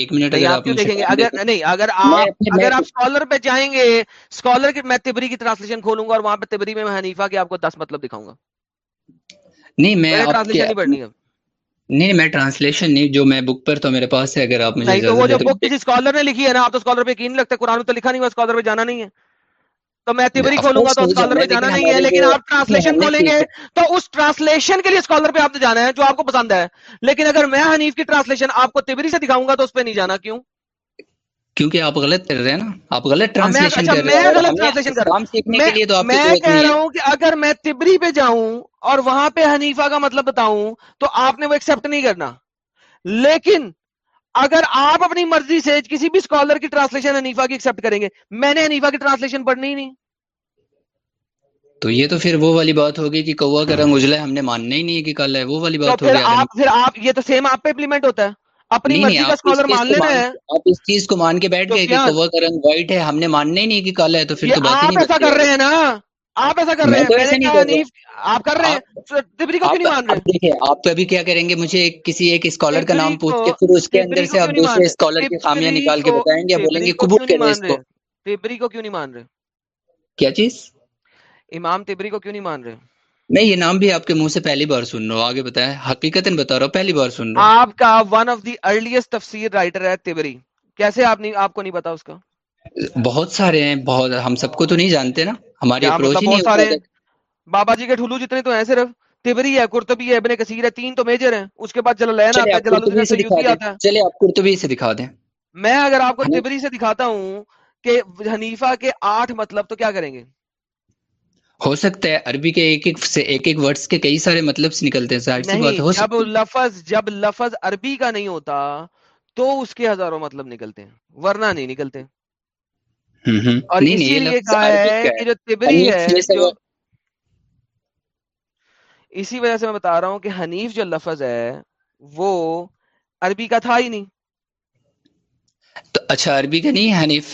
ایک منٹ اگر آپ دیکھیں گے اگر (laughs) نہیں اگر آپ اگر آپ اسکالر پہ جائیں گے اسکالر کی میں تبری کی ٹرانسلیشن کھولوں گا اور وہاں پہ تبری میں حنیفہ کے آپ کو دس مطلب دکھاؤں گا نہیں میں ٹرانسلیشن نہیں پڑھنی ہے نہیں میں ٹرانسلیشن نہیں جو میں بک پر تو میرے پاس ہے اگر آپ مجھے وہ جو بک کسی اسکالر نے لکھی ہے نا آپ تو اسکالر پہ یقین لگتا ہے قرآن تو لکھا نہیں ہوا اسکالر پہ جانا نہیں ہے تو میں تیوری کھولوں گا تو اسکالر پہ جانا نہیں ہے لیکن آپ ٹرانسلیشن کھولیں گے تو اس ٹرانسلیشن کے لیے اسکالر پہ آپ نے جانا ہے جو آپ کو پسند ہے لیکن اگر میں حنیف کی ٹرانسلیشن آپ کو تیوری سے دکھاؤں گا تو اس پہ نہیں جانا کیوں کیونکہ آپ غلط کر رہے ہیں نا آپ غلط ٹرانسلیشن اچھا، کر رہے ہیں غلط ٹرانسلیشن کر رہا ہوں میں کہہ رہا ہوں کہ اگر میں تبری پہ جاؤں اور وہاں پہ حنیفہ کا مطلب بتاؤں تو آپ نے وہ ایکسپٹ نہیں کرنا لیکن اگر آپ اپنی مرضی سے کسی بھی اسکالر کی ٹرانسلیشن انیفا کی ایکسپٹ کریں گے میں نے انیفا کی ٹرانسلیشن پڑھنی نہیں تو یہ تو پھر وہ والی بات ہوگی کہ کوا کا رنگ اجلا ہے ہم نے ماننا ہی نہیں ہے کہ کل ہے وہ والی بات ہوگی یہ تو سیم آپ پہ امپلیمنٹ ہوتا ہے اپنی مرضی کا اسکالر مان لینا ہے آپ اس چیز کو مان کے بیٹھ گئے کہ کوا کا رنگ وائٹ ہے ہم نے ماننا ہی نہیں کہ کل ہے تو پھر تو بات ہی نہیں کر رہے ہیں نا آپ ایسا کر رہے ہیں آپ کر رہے ہیں آپ تو ابھی کیا کریں گے مجھے کسی ایک اسکالر کا نام پوچھ کے پھر اس کے اندر سے آپ دوسرے اسکالر کی خامیاں نکال کے بتائیں گے بولیں گے قبول کر رہے اس کو تبری کو کیوں نہیں مان رہے کیا چیز امام تبری کو کیوں نہیں مان رہے میں یہ نام بھی آپ کے منہ سے پہلی بار سن رہا ہوں آگے بتائیں حقیقت بتا رہا ہوں پہلی بار سن رہا ہوں آپ کا ون آف دی ارلیسٹ تفسیر رائٹر ہے تبری کیسے آپ نے آپ کو نہیں پتا اس کا بہت سارے ہیں بہت ہم سب کو تو نہیں جانتے نا ہماری اپروچ ہی نہیں بابا جی کے ٹھولو جتنے تو ہیں صرف تبری ہے قرطبی ہے ابن کثیر ہے تین تو میجر ہیں اس کے بعد جلالین آتا ہے جلال الدین سیوطی آتا ہے چلے آپ قرطبی سے دکھا دیں میں اگر آپ کو تبری سے دکھاتا ہوں کہ حنیفہ کے آٹھ مطلب تو کیا کریں گے ہو سکتا ہے عربی کے ایک ایک سے ایک ایک ورڈز کے کئی سارے مطلب سے نکلتے ہیں ظاہر سی بات ہو جب لفظ جب لفظ عربی کا نہیں ہوتا تو اس کے ہزاروں مطلب نکلتے ہیں ورنہ نہیں نکلتے ہیں اور اسی لیے کہا ہے کہ جو تبری ہے اسی وجہ سے میں بتا رہا ہوں کہ حنیف جو لفظ ہے وہ عربی کا تھا ہی نہیں تو اچھا عربی کا نہیں حنیف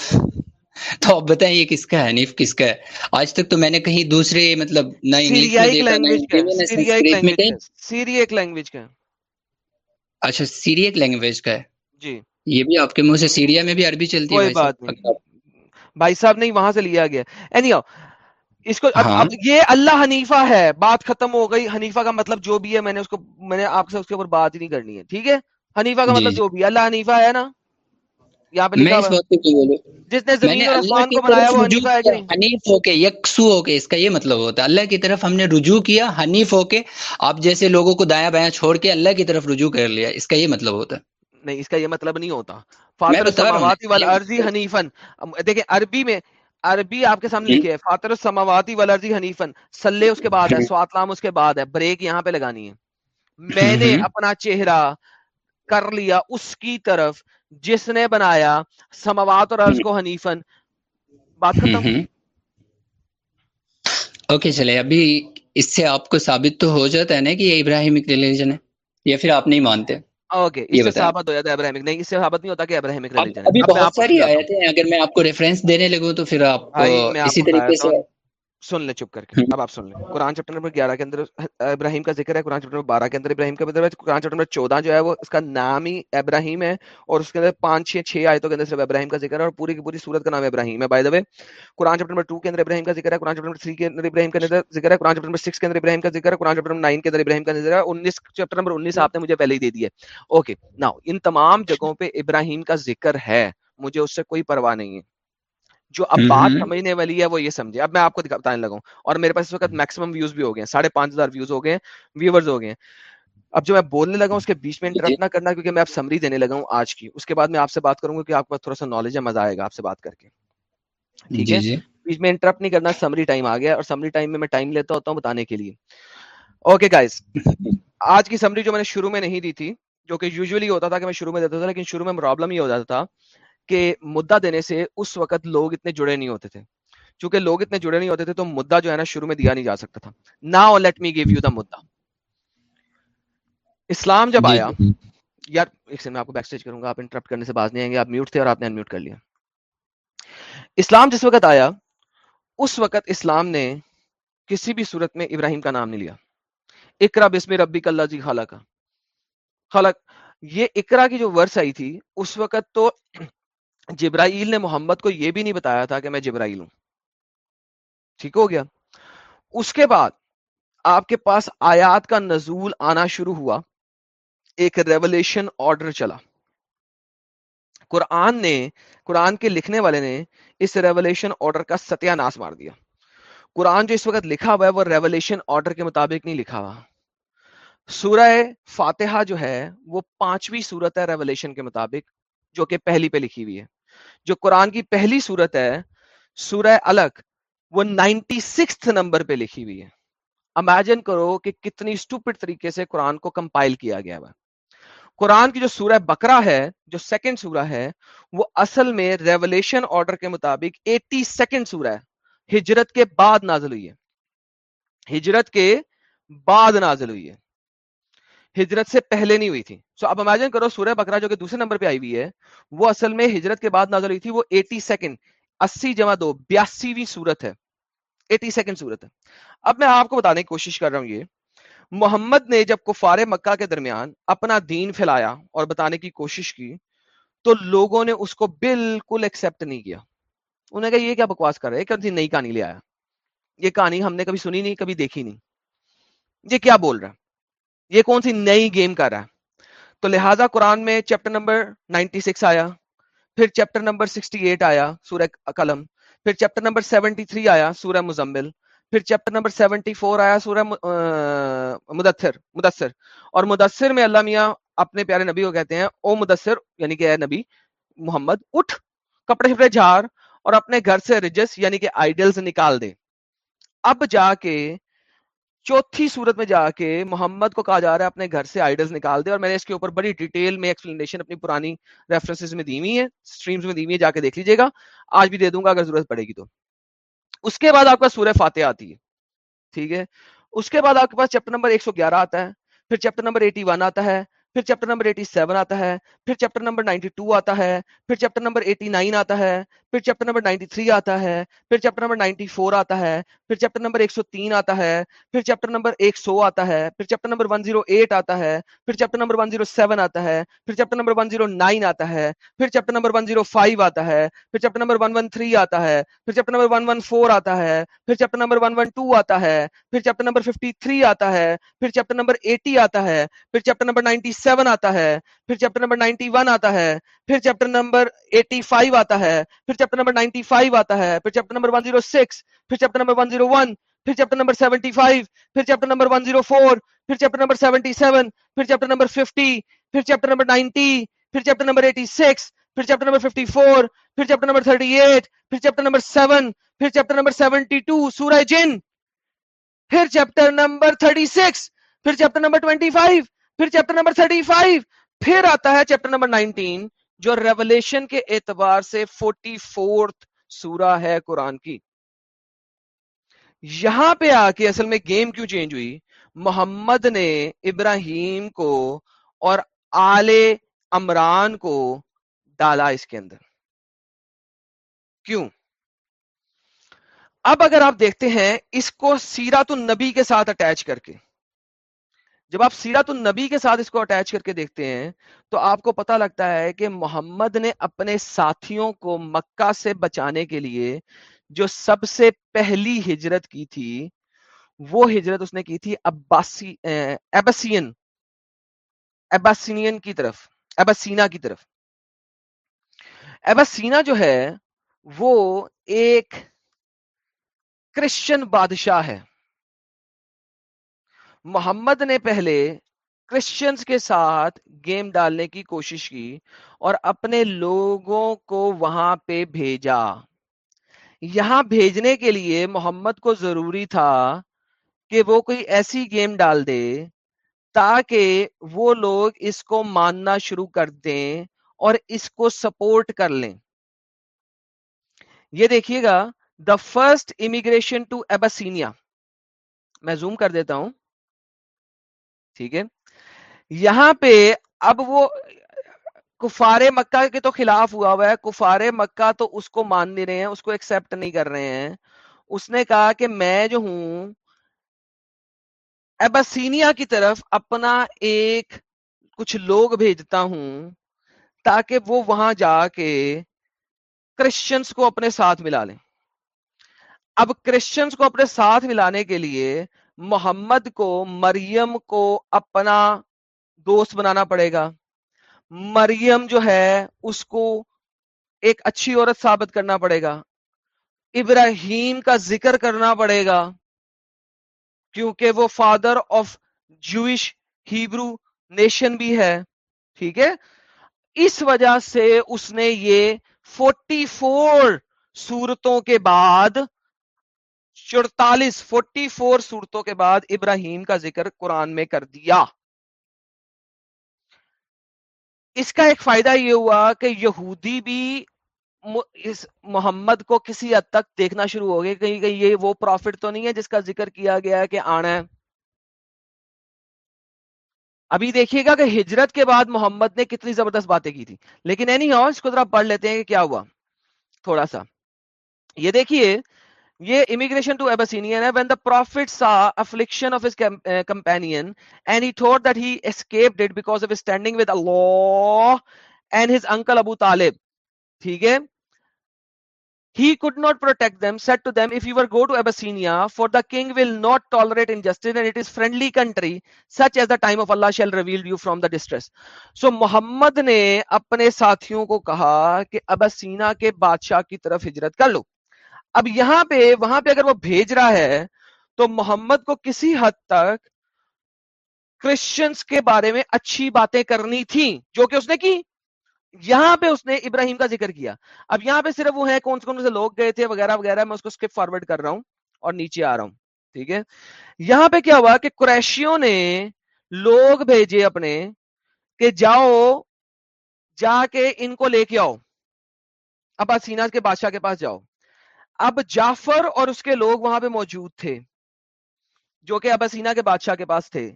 تو آپ بتائیں یہ کس کا ہے حنیف کس کا ہے آج تک تو میں نے کہیں دوسرے مطلب سیری ایک لینگویج کا اچھا سیری ایک لینگویج کا ہے جی یہ بھی آپ کے منہ سے سیریا میں بھی عربی چلتی ہے بھائی صاحب نہیں وہاں سے لیا گیا اس کو ہاں۔ اب یہ اللہ حنیفہ ہے بات ختم ہو گئی حنیفہ کا مطلب جو بھی ہے میں نے اس کو میں نے آپ سے اس کے اوپر بات ہی نہیں کرنی ہے ٹھیک ہے حنیفہ کا جی۔ مطلب جو بھی اللہ حنیفہ ہے نا جس نے یکسو ہو کے اس کا یہ مطلب ہوتا ہے اللہ کی طرف ہم نے رجوع کیا حنیف ہو کے آپ جیسے لوگوں کو دایا بایاں چھوڑ کے اللہ کی طرف رجوع کر لیا اس کا یہ مطلب ہوتا ہے نہیں اس کا یہ مطلب نہیں ہوتا فاتر السماواتی والارضی حنیفن دیکھیں عربی میں عربی آپ کے سامنے جی۔ لکھے ہے فاتر السماواتی والارضی حنیفن سلے اس کے بعد ہے جی۔ سوات لام اس کے بعد ہے بریک یہاں پہ لگانی ہے میں نے جی۔ اپنا چہرہ کر لیا اس کی طرف جس نے بنایا سماوات اور عرض کو حنیفن بات ختم اوکے چلے ابھی اس سے آپ کو ثابت تو ہو جاتا ہے نا کہ یہ ابراہیمک ریلیجن ہے یا پھر آپ نہیں مانتے اوکے اس سے صحابت ہو جاتا ہے نہیں اس سے نہیں ہوتا کہ ہیں اگر میں آپ کو ریفرنس دینے لگوں تو پھر آپ ہاں، اسی طریقے سے سن لیں چپ کر کے اب آپ سن لیں قرآن چپٹر نمبر گیارہ کے اندر ابراہیم کا ذکر ہے قرآن چیپٹر نمبر بارہ کے اندر ابراہیم کا مطلب قرآن نمبر چودہ جو ہے وہ اس کا نام ہی ابراہیم ہے اور اس کے اندر پانچ چھ چھ آئے تو ابراہیم کا ذکر ہے اور پوری کی پوری سورت کا نام ابراہیم ہے by the Quran number two کے اندر ابراہیم کا ذکر ہے قرآن نمبر تھری کے اندر ابراہیم کا نظر ذکر ہے قرآن نمبر سکس کے اندر ابراہیم کا ذکر ہے قرآن نمبر نائن کے اندر ابراہیم کا نظر ہے انیس چیپٹر نمبر انیس آپ نے مجھے پہلے ہی دے دیے اوکے نا ان تمام جگہوں پہ ابراہیم کا ذکر ہے مجھے اس سے کوئی پرواہ نہیں ہے جو اب بات سمجھنے والی ہے وہ یہ سمجھے اب میں آپ کو بتانے لگا ہوں اور میرے پاس اس وقت میکسیمم ویوز بھی ہو گئے ساڑھے پانچ ہزار ویوز ہو گئے ویورز ہو گئے اب جو میں بولنے لگا ہوں اس کے بیچ میں انٹرپٹ جی، جی۔ نہ کرنا کیونکہ میں اب سمری دینے لگا ہوں آج کی اس کے بعد میں آپ سے بات کروں گا کہ آپ کو تھوڑا سا نالج ہے مزہ آئے گا آپ سے بات کر کے ٹھیک جی، ہے بیچ میں انٹرپٹ نہیں کرنا سمری ٹائم آ گیا اور سمری ٹائم میں میں ٹائم لیتا ہوتا ہوں بتانے کے لیے اوکے گائز (laughs) آج کی سمری جو میں نے شروع میں نہیں دی تھی جو کہ یوزلی ہوتا تھا کہ میں شروع میں دیتا تھا لیکن شروع میں پرابلم یہ ہو جاتا تھا کہ مدعا دینے سے اس وقت لوگ اتنے جڑے نہیں ہوتے تھے چونکہ لوگ اتنے جڑے نہیں ہوتے تھے تو مدعا جو ہے نا شروع میں دیا نہیں جا سکتا تھا نا let me give you the مدعا اسلام جب جی۔ آیا یار ایک سے میں آپ کو بیک سٹیج کروں گا آپ انٹرپٹ کرنے سے باز نہیں آئیں گے آپ میوٹ تھے اور آپ نے انمیوٹ کر لیا اسلام جس وقت آیا اس وقت اسلام نے کسی بھی صورت میں ابراہیم کا نام نہیں لیا اکرا بسم ربی کا اللہ جی کا خالق یہ اکرا کی جو ورس آئی تھی اس وقت تو جبرائیل نے محمد کو یہ بھی نہیں بتایا تھا کہ میں جبرائیل ہوں ٹھیک ہو گیا اس کے بعد آپ کے پاس آیات کا نزول آنا شروع ہوا ایک ریولیشن آرڈر چلا قرآن نے قرآن کے لکھنے والے نے اس ریولیشن آرڈر کا ستیہ ناس مار دیا قرآن جو اس وقت لکھا ہوا ہے وہ ریولیشن آرڈر کے مطابق نہیں لکھا ہوا سورہ فاتحہ جو ہے وہ پانچویں صورت ہے ریولیشن کے مطابق جو کہ پہلی پہ لکھی ہوئی ہے جو قرآن کی پہلی سورت ہے سورہ الگ وہ نائنٹی سکس نمبر پہ لکھی ہوئی ہے امیجن کرو کہ کتنی اسٹوپٹ طریقے سے قرآن کو کمپائل کیا گیا ہوا قرآن کی جو سورہ بکرا ہے جو سیکنڈ سورہ ہے وہ اصل میں ریولیشن آرڈر کے مطابق ایٹی سیکنڈ سورہ ہے ہجرت کے بعد نازل ہوئی ہے ہجرت کے بعد نازل ہوئی ہے ہجرت سے پہلے نہیں ہوئی تھی سو اب امیجن کرو سورہ بکرا جو کہ دوسرے نمبر پہ آئی ہوئی ہے وہ اصل میں ہجرت کے بعد نازل ہوئی تھی وہ ایٹی سیکنڈ اسی جمع دو بیاسیویں سورت ہے ایٹی سیکنڈ سورت ہے اب میں آپ کو بتانے کی کوشش کر رہا ہوں یہ محمد نے جب کفار مکہ کے درمیان اپنا دین پھیلایا اور بتانے کی کوشش کی تو لوگوں نے اس کو بالکل ایکسپٹ نہیں کیا انہوں نے کہا یہ کیا بکواس کر رہے ہیں کہ نئی کہانی لے آیا یہ کہانی ہم نے کبھی سنی نہیں کبھی دیکھی نہیں یہ کیا بول رہا ہے یہ کون سی نئی گیم کر رہا ہے تو لہٰذا قرآن میں چیپٹر نمبر 96 آیا پھر چیپٹر نمبر 68 آیا سورہ قلم پھر چیپٹر نمبر 73 آیا سورہ مزمل پھر چیپٹر نمبر 74 آیا سورہ مدثر مدثر اور مدثر میں اللہ میاں اپنے پیارے نبی کو کہتے ہیں او مدثر یعنی کہ اے نبی محمد اٹھ کپڑے شپڑے جھار اور اپنے گھر سے رجس یعنی کہ آئیڈلز نکال دے اب جا کے چوتھی صورت میں جا کے محمد کو کہا جا رہا ہے اپنے گھر سے آئیڈلز نکال دے اور میں نے اس کے اوپر بڑی ڈیٹیل میں ایکسپلینیشن اپنی پرانی ریفرنسز میں دی ہوئی ہے سٹریمز میں دی ہوئی ہے جا کے دیکھ لیجئے گا آج بھی دے دوں گا اگر ضرورت پڑے گی تو اس کے بعد آپ کا سورہ فاتح آتی ہے ٹھیک ہے اس کے بعد آپ کے پاس چیپٹر نمبر 111 آتا ہے پھر چیپٹر نمبر 81 آتا ہے پھر چیپٹر نمبر 87 آتا ہے پھر چیپٹر نمبر 92 آتا ہے پھر چیپٹر نمبر 89 آتا ہے پھر چیپٹر نمبر 93 آتا ہے پھر چیپٹر نمبر 94 آتا ہے پھر چیپٹر نمبر 103 آتا ہے پھر چیپٹر نمبر 100 آتا ہے پھر چیپٹر نمبر 108 آتا ہے پھر چیپٹر نمبر 107 آتا ہے پھر چیپٹر نمبر 109 آتا ہے پھر چیپٹر نمبر 105 آتا ہے پھر چیپٹر نمبر 113 آتا ہے پھر چیپٹر نمبر 114 آتا ہے پھر چیپٹر نمبر 112 آتا ہے پھر چیپٹر نمبر 53 آتا ہے پھر چیپٹر نمبر 80 آتا ہے پھر چیپٹر نمبر 97 آتا ہے پھر چیپٹر نمبر 91 آتا ہے پھر چیپٹر نمبر 85 آتا ہے پھر چیپٹر نمبر 95 آتا ہے پھر چیپٹر نمبر 106 پھر چیپٹر نمبر 101 پھر چیپٹر نمبر 75 پھر چیپٹر نمبر 104 پھر چیپٹر نمبر 77 پھر چیپٹر نمبر 50 پھر چیپٹر نمبر 90 پھر چیپٹر نمبر 86 پھر چیپٹر نمبر 54 پھر چیپٹر نمبر 38 پھر چیپٹر نمبر 7 پھر چیپٹر نمبر 72 سورہ جن پھر چیپٹر نمبر 36 پھر چیپٹر نمبر 25 پھر چیپٹر نمبر 35 پھر آتا ہے چیپٹر نمبر 19 جو ریولیشن کے اعتبار سے فورٹی فورتھ سورہ ہے قرآن کی یہاں پہ آ کے اصل میں گیم کیوں چینج ہوئی محمد نے ابراہیم کو اور آل امران کو ڈالا اس کے اندر کیوں اب اگر آپ دیکھتے ہیں اس کو سیرت النبی کے ساتھ اٹیچ کر کے جب آپ سیرت النبی کے ساتھ اس کو اٹیچ کر کے دیکھتے ہیں تو آپ کو پتہ لگتا ہے کہ محمد نے اپنے ساتھیوں کو مکہ سے بچانے کے لیے جو سب سے پہلی ہجرت کی تھی وہ ہجرت اس نے کی تھی اباسی ایباسین ایباسین کی طرف ایباسینا کی طرف ایباسینا جو ہے وہ ایک کرسچن بادشاہ ہے محمد نے پہلے کرسچنس کے ساتھ گیم ڈالنے کی کوشش کی اور اپنے لوگوں کو وہاں پہ بھیجا یہاں بھیجنے کے لیے محمد کو ضروری تھا کہ وہ کوئی ایسی گیم ڈال دے تاکہ وہ لوگ اس کو ماننا شروع کر دیں اور اس کو سپورٹ کر لیں یہ دیکھیے گا the first immigration to Abyssinia میں زوم کر دیتا ہوں ٹھیک ہے یہاں پہ اب وہ کفار مکہ کے تو خلاف ہوا ہوا ہے کفار مکہ تو اس کو مان نہیں رہے ہیں اس کو ایکسپٹ نہیں کر رہے ہیں اس نے کہا کہ میں جو ہوں ایبسینیا کی طرف اپنا ایک کچھ لوگ بھیجتا ہوں تاکہ وہ وہاں جا کے کرسچنس کو اپنے ساتھ ملا لیں اب کرسچنس کو اپنے ساتھ ملانے کے لیے محمد کو مریم کو اپنا دوست بنانا پڑے گا مریم جو ہے اس کو ایک اچھی عورت ثابت کرنا پڑے گا ابراہیم کا ذکر کرنا پڑے گا کیونکہ وہ father of Jewish Hebrew nation بھی ہے ٹھیک ہے اس وجہ سے اس نے یہ فورٹی فور سورتوں کے بعد چڑتالیس فورٹی فور صورتوں کے بعد ابراہیم کا ذکر قرآن میں کر دیا اس کا ایک فائدہ یہ ہوا کہ یہودی بھی اس محمد کو کسی حد تک دیکھنا شروع ہو گئے کہیں کہ یہ وہ پروفٹ تو نہیں ہے جس کا ذکر کیا گیا ہے کہ آنا ہے ابھی دیکھیے گا کہ ہجرت کے بعد محمد نے کتنی زبردست باتیں کی تھی لیکن اینی ہاؤ اس کو ذرا پڑھ لیتے ہیں کہ کیا ہوا تھوڑا سا یہ دیکھیے یہ امیگریشن ٹو ایبسینین ہے when the prophet saw affliction of his companion and he thought that he escaped it because of his standing with Allah and his uncle Abu Talib ٹھیک ہے he could not protect them said to them if you were go to abyssinia for the king will not tolerate injustice and it is friendly country such as the time of allah shall reveal you from the distress so muhammad ne apne sathiyon ko kaha ke abyssinia ke badshah ki taraf hijrat kar lo اب یہاں پہ وہاں پہ اگر وہ بھیج رہا ہے تو محمد کو کسی حد تک کرسچنس کے بارے میں اچھی باتیں کرنی تھی جو کہ اس نے کی یہاں پہ اس نے ابراہیم کا ذکر کیا اب یہاں پہ صرف وہ ہے کون سے کون سے لوگ گئے تھے وغیرہ وغیرہ میں اس کو اسکپ فارورڈ کر رہا ہوں اور نیچے آ رہا ہوں ٹھیک ہے یہاں پہ کیا ہوا کہ قریشیوں نے لوگ بھیجے اپنے کہ جاؤ جا کے ان کو لے کے آؤ اب سینا کے بادشاہ کے پاس جاؤ اب جعفر اور اس کے لوگ وہاں پہ موجود تھے جو کہ ابسینا کے بادشاہ کے پاس تھے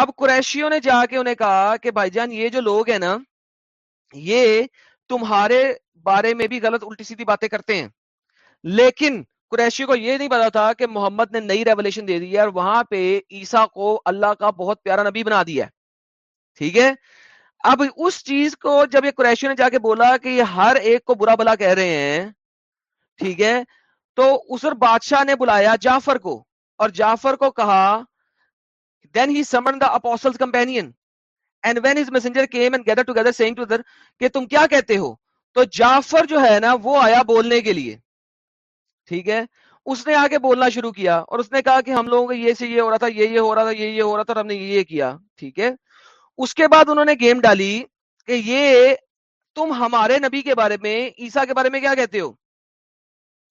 اب قریشیوں نے جا کے انہیں کہا کہ بھائی جان یہ جو لوگ ہیں نا یہ تمہارے بارے میں بھی غلط الٹی سیدھی باتیں کرتے ہیں لیکن قریشی کو یہ نہیں پتا تھا کہ محمد نے نئی ریولیشن دے دی ہے اور وہاں پہ عیسا کو اللہ کا بہت پیارا نبی بنا دیا ٹھیک ہے اب اس چیز کو جب یہ قریشیوں نے جا کے بولا کہ یہ ہر ایک کو برا بلا کہہ رہے ہیں ٹھیک ہے تو اس بادشاہ نے بلایا جعفر کو اور جعفر کو کہا then he summon the apostle and and when messenger came gather together to کہ تم کیا کہتے ہو تو جعفر جو ہے نا وہ آیا بولنے کے لیے ٹھیک ہے اس نے آ کے بولنا شروع کیا اور اس نے کہا کہ ہم لوگوں کو یہ سے یہ ہو رہا تھا یہ یہ ہو رہا تھا یہ یہ ہو رہا تھا اور ہم نے یہ یہ کیا ٹھیک ہے اس کے بعد انہوں نے گیم ڈالی کہ یہ تم ہمارے نبی کے بارے میں عیسا کے بارے میں کیا کہتے ہو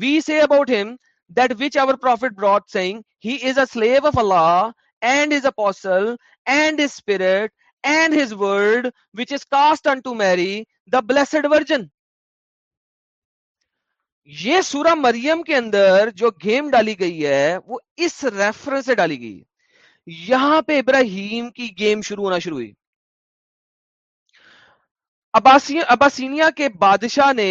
we say about him that which our prophet brought saying he is a slave of Allah and his apostle and his spirit and his word which is cast unto Mary the blessed virgin یہ سورہ مریم کے اندر جو game ڈالی گئی ہے وہ اس reference سے ڈالی گئی یہاں پہ ابراہیم کی گیم شروع ہونا شروع ہوئی اباسینیا کے بادشاہ نے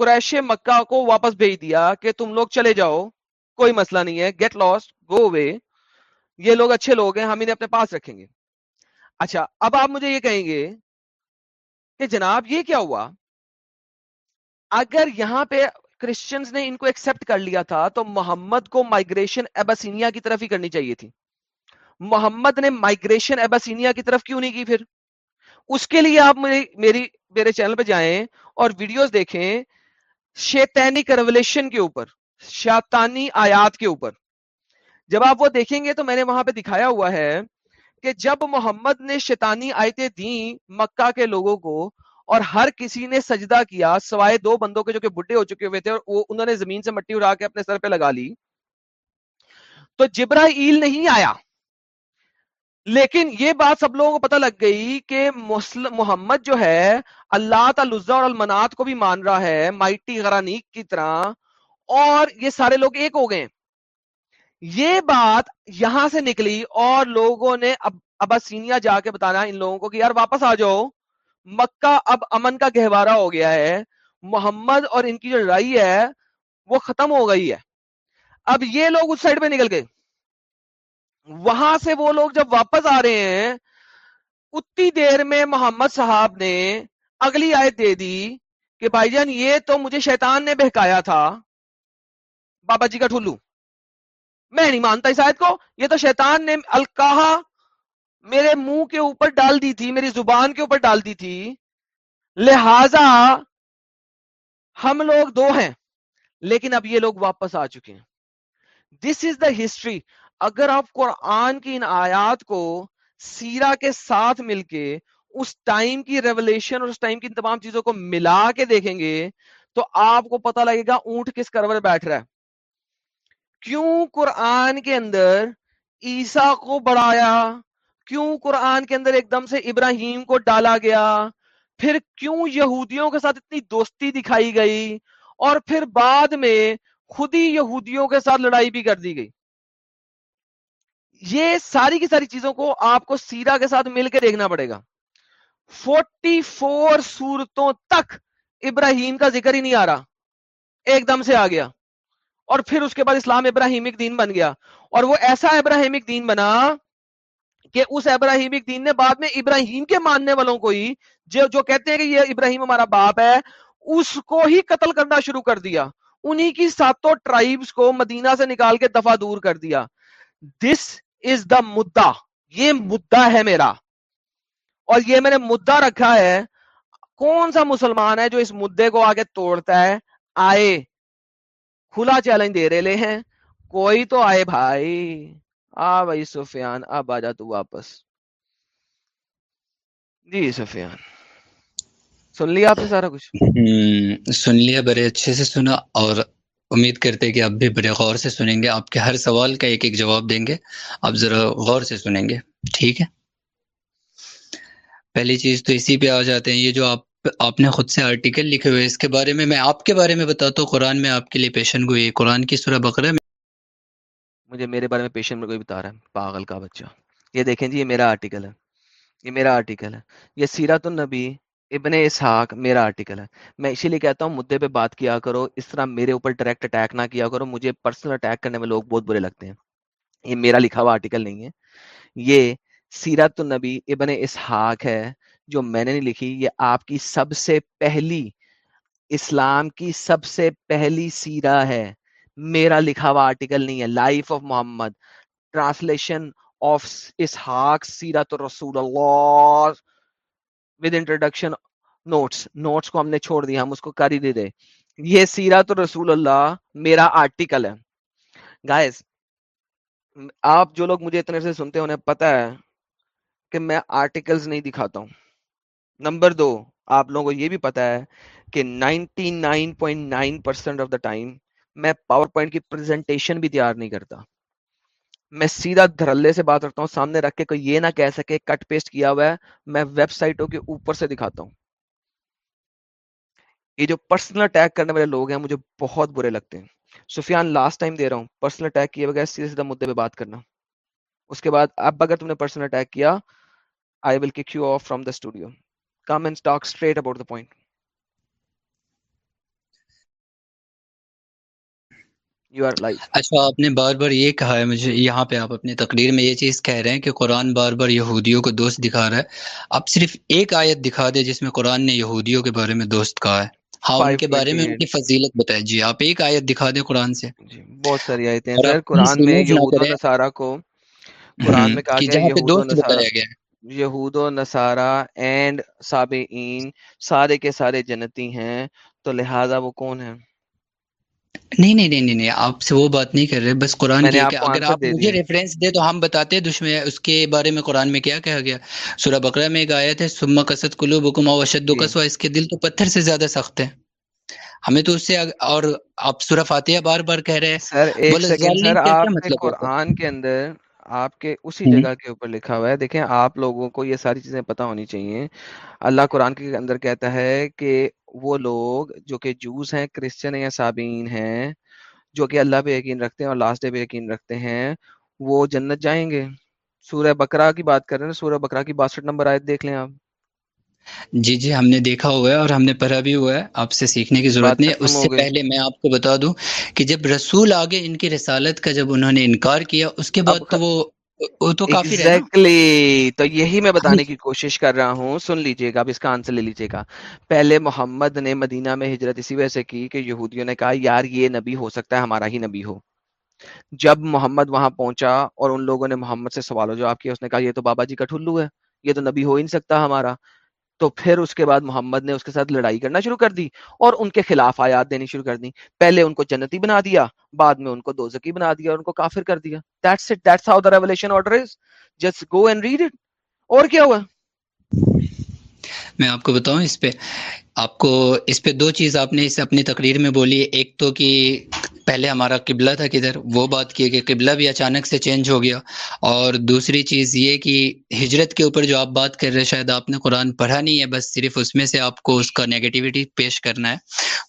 قریش مکہ کو واپس بھیج دیا کہ تم لوگ چلے جاؤ کوئی مسئلہ نہیں ہے گیٹ لاسٹ گو اوے یہ لوگ اچھے لوگ ہیں ہم انہیں اپنے پاس رکھیں گے اچھا اب آپ مجھے یہ کہیں گے کہ جناب یہ کیا ہوا اگر یہاں پہ کرسچنز نے ان کو ایکسپٹ کر لیا تھا تو محمد کو مائگریشن ایباسینیا کی طرف ہی کرنی چاہیے تھی محمد نے مائگریشن ایباسینیا کی طرف کیوں نہیں کی پھر اس کے لیے آپ میری میرے چینل پہ جائیں اور ویڈیوز دیکھیں کرولیشن کے اوپر شیتانی آیات کے اوپر جب آپ وہ دیکھیں گے تو میں نے وہاں پہ دکھایا ہوا ہے کہ جب محمد نے شیطانی آیتیں دیں مکہ کے لوگوں کو اور ہر کسی نے سجدہ کیا سوائے دو بندوں کے جو کہ بڈھے ہو چکے ہوئے تھے اور وہ انہوں نے زمین سے مٹی اڑا کے اپنے سر پہ لگا لی تو جبرائیل نہیں آیا لیکن یہ بات سب لوگوں کو پتہ لگ گئی کہ مسلم محمد جو ہے اللہ تعالی اور المنات کو بھی مان رہا ہے مائٹی غرانی کی طرح اور یہ سارے لوگ ایک ہو گئے یہ بات یہاں سے نکلی اور لوگوں نے اب اباسینیا جا کے بتانا ان لوگوں کو کہ یار واپس آ جاؤ مکہ اب امن کا گہوارہ ہو گیا ہے محمد اور ان کی جو لڑائی ہے وہ ختم ہو گئی ہے اب یہ لوگ اس سائڈ پہ نکل گئے وہاں سے وہ لوگ جب واپس آ رہے ہیں اتنی دیر میں محمد صاحب نے اگلی آیت دے دی کہ بھائی جان یہ تو مجھے شیطان نے بہکایا تھا بابا جی کا ٹھلو میں نہیں مانتا اس آیت کو یہ تو شیطان نے الکاہ میرے منہ کے اوپر ڈال دی تھی میری زبان کے اوپر ڈال دی تھی لہذا ہم لوگ دو ہیں لیکن اب یہ لوگ واپس آ چکے ہیں دس از دا ہسٹری اگر آپ قرآن کی ان آیات کو سیرا کے ساتھ مل کے اس ٹائم کی ریولیشن اور اس ٹائم کی تمام چیزوں کو ملا کے دیکھیں گے تو آپ کو پتہ لگے گا اونٹ کس کرور بیٹھ رہا ہے کیوں قرآن کے اندر عیسا کو بڑھایا کیوں قرآن کے اندر ایک دم سے ابراہیم کو ڈالا گیا پھر کیوں یہودیوں کے ساتھ اتنی دوستی دکھائی گئی اور پھر بعد میں خود ہی یہودیوں کے ساتھ لڑائی بھی کر دی گئی یہ ساری کی ساری چیزوں کو آپ کو سیرا کے ساتھ مل کے دیکھنا پڑے گا تک ابراہیم کا ذکر ہی نہیں آ رہا ایک دم سے آ گیا اور پھر اس کے بعد اسلام ابراہیمک دین بن گیا اور وہ ایسا ابراہیمک دین بنا کہ اس ابراہیمک دین نے بعد میں ابراہیم کے ماننے والوں کو ہی جو جو کہتے ہیں کہ یہ ابراہیم ہمارا باپ ہے اس کو ہی قتل کرنا شروع کر دیا انہی کی ساتوں ٹرائبز کو مدینہ سے نکال کے دفع دور کر دیا دس از دا مدعا یہ مدعا ہے میرا اور یہ میں نے مدعا رکھا ہے کون سا مسلمان ہے جو اس مدعے کو آگے توڑتا ہے آئے کھلا چیلنج دے رہے ہیں کوئی تو آئے بھائی آ بھائی سفیان اب آ جا تو واپس جی سفیان سن لیا آپ نے سارا کچھ سن لیا بڑے اچھے سے سنا اور امید کرتے کہ آپ بھی بڑے غور سے سنیں گے آپ کے ہر سوال کا ایک ایک جواب دیں گے آپ ذرا غور سے سنیں گے ٹھیک ہے پہلی چیز تو اسی پہ آ جاتے ہیں یہ جو آپ آپ نے خود سے آرٹیکل لکھے ہوئے اس کے بارے میں میں آپ کے بارے میں بتاتا ہوں قرآن میں آپ کے لیے پیشن گوئی قرآن کی سورہ بکرا میں مجھے میرے بارے میں پیشن میں کوئی بتا رہا ہے پاگل کا بچہ یہ دیکھیں جی یہ میرا آرٹیکل ہے یہ میرا آرٹیکل ہے یہ سیرت النبی ابن اسحاق میرا آرٹیکل ہے میں اسی لیے کہتا ہوں مدعے پہ بات کیا کرو اس طرح میرے اوپر ڈائریکٹ اٹیک نہ کیا کرو مجھے پرسنل اٹیک کرنے میں لوگ بہت برے لگتے ہیں یہ میرا لکھا ہوا آرٹیکل نہیں ہے یہ سیرت النبی ابن اسحاق ہے جو میں نے نہیں لکھی یہ آپ کی سب سے پہلی اسلام کی سب سے پہلی سیرا ہے میرا لکھا ہوا آرٹیکل نہیں ہے life of Muhammad translation of Ishaq سیرت رسول اللہ ود انٹروڈکشن نوٹس نوٹس کو ہم نے چھوڑ دیا ہم اس کو کر ہی دے دے یہ سیرا تو رسول اللہ میرا آرٹیکل ہے گائز آپ جو لوگ مجھے اتنے سے سنتے انہیں پتا ہے کہ میں آرٹیکلز نہیں دکھاتا ہوں نمبر دو آپ لوگوں کو یہ بھی پتا ہے کہ ninety nine point nine percent of the time میں پاور پوائنٹ کی پریزنٹیشن بھی تیار نہیں کرتا میں سیدھا دھرلے سے بات کرتا ہوں سامنے رکھ کے کوئی یہ نہ کہہ سکے کٹ پیسٹ کیا ہوا ہے میں ویب سائٹوں کے اوپر سے دکھاتا ہوں یہ جو پرسنل اٹیک کرنے والے لوگ ہیں مجھے بہت برے لگتے ہیں سفیان لاسٹ ٹائم دے رہا ہوں پرسنل اٹیک کیے بغیر سیدھے سیدھے مدعے پہ بات کرنا اس کے بعد اب اگر تم نے پرسنل اٹیک کیا I will kick you off from the studio come and talk about the point اچھا آپ نے بار بار یہ کہا ہے مجھے یہاں پہ آپ اپنے تقریر میں یہ چیز کہہ رہے ہیں کہ قرآن بار بار یہودیوں کو دوست دکھا رہا ہے آپ صرف ایک آیت دکھا دیں جس میں قرآن نے یہودیوں کے بارے میں دوست کہا ہے ہاں ان ان کے بارے میں کی فضیلت جی آپ ایک آیت دکھا دیں قرآن سے جی، بہت ساری آیتیں قرآن میں یہود کو قرآن میں کہا جگہ یہود و نصارہ اینڈ سابعین سارے کے سارے جنتی ہیں تو لہٰذا وہ کون ہیں نہیں نہیں نہیں نہیں آپ سے وہ بات نہیں کر رہے بس قرآن کی کہ اگر آپ مجھے ریفرنس دے تو ہم بتاتے دشمن اس کے بارے میں قرآن میں کیا کہا گیا سورہ بقرہ میں ایک آیت ہے سما کسد کلو بکما وشد و کسوا جی۔ اس کے دل تو پتھر سے زیادہ سخت ہے ہمیں تو اس سے اور آپ سورہ فاتحہ بار بار کہہ رہے ہیں مطلب قرآن کے اندر آپ کے اسی جگہ کے اوپر لکھا ہوا ہے دیکھیں آپ لوگوں کو یہ ساری چیزیں پتہ ہونی چاہیے اللہ قرآن کے اندر کہتا ہے کہ وہ لوگ جو کہ جوز ہیں کرسچن ہیں یا صابین ہیں جو کہ اللہ پہ یقین رکھتے ہیں اور لاسٹ ڈے پہ یقین رکھتے ہیں وہ جنت جائیں گے سورہ بکرا کی بات کر رہے ہیں سورہ بکرا کی باسٹھ نمبر آئے دیکھ لیں آپ جی جی ہم نے دیکھا ہوا ہے اور ہم نے پڑھا بھی ہوا ہے آپ سے سیکھنے کی ضرورت نہیں اس سے پہلے میں آپ کو بتا دوں کہ جب رسول آگے ان کی رسالت کا جب انہوں نے انکار کیا اس کے بعد تو وہ تو کافی تو یہی میں بتانے کی کوشش کر رہا ہوں سن لیجیے گا اس کا آنسر لے لیجیے گا پہلے محمد نے مدینہ میں ہجرت اسی وجہ سے کی کہ یہودیوں نے کہا یار یہ نبی ہو سکتا ہے ہمارا ہی نبی ہو جب محمد وہاں پہنچا اور ان لوگوں نے محمد سے سوال و جواب کیا اس نے کہا یہ تو بابا جی کا ٹھلو ہے یہ تو نبی ہو ہی نہیں سکتا ہمارا تو پھر اس کے بعد محمد نے اس کے ساتھ لڑائی کرنا شروع کر دی اور ان کے خلاف آیات دینی شروع کر دی پہلے ان کو جنتی بنا دیا بعد میں ان کو دوزکی بنا دیا اور ان کو کافر کر دیا that's it that's how the revelation order is just go and read it اور کیا ہوا میں آپ کو بتاؤں اس پہ آپ کو اس پہ دو چیز آپ نے اس اپنی تقریر میں بولی ایک تو کہ پہلے ہمارا قبلہ تھا کدھر وہ بات کی کہ قبلہ بھی اچانک سے چینج ہو گیا اور دوسری چیز یہ کہ ہجرت کے اوپر جو آپ بات کر رہے شاید آپ نے قرآن پڑھا نہیں ہے بس صرف اس میں سے آپ کو اس کا نیگیٹیوٹی پیش کرنا ہے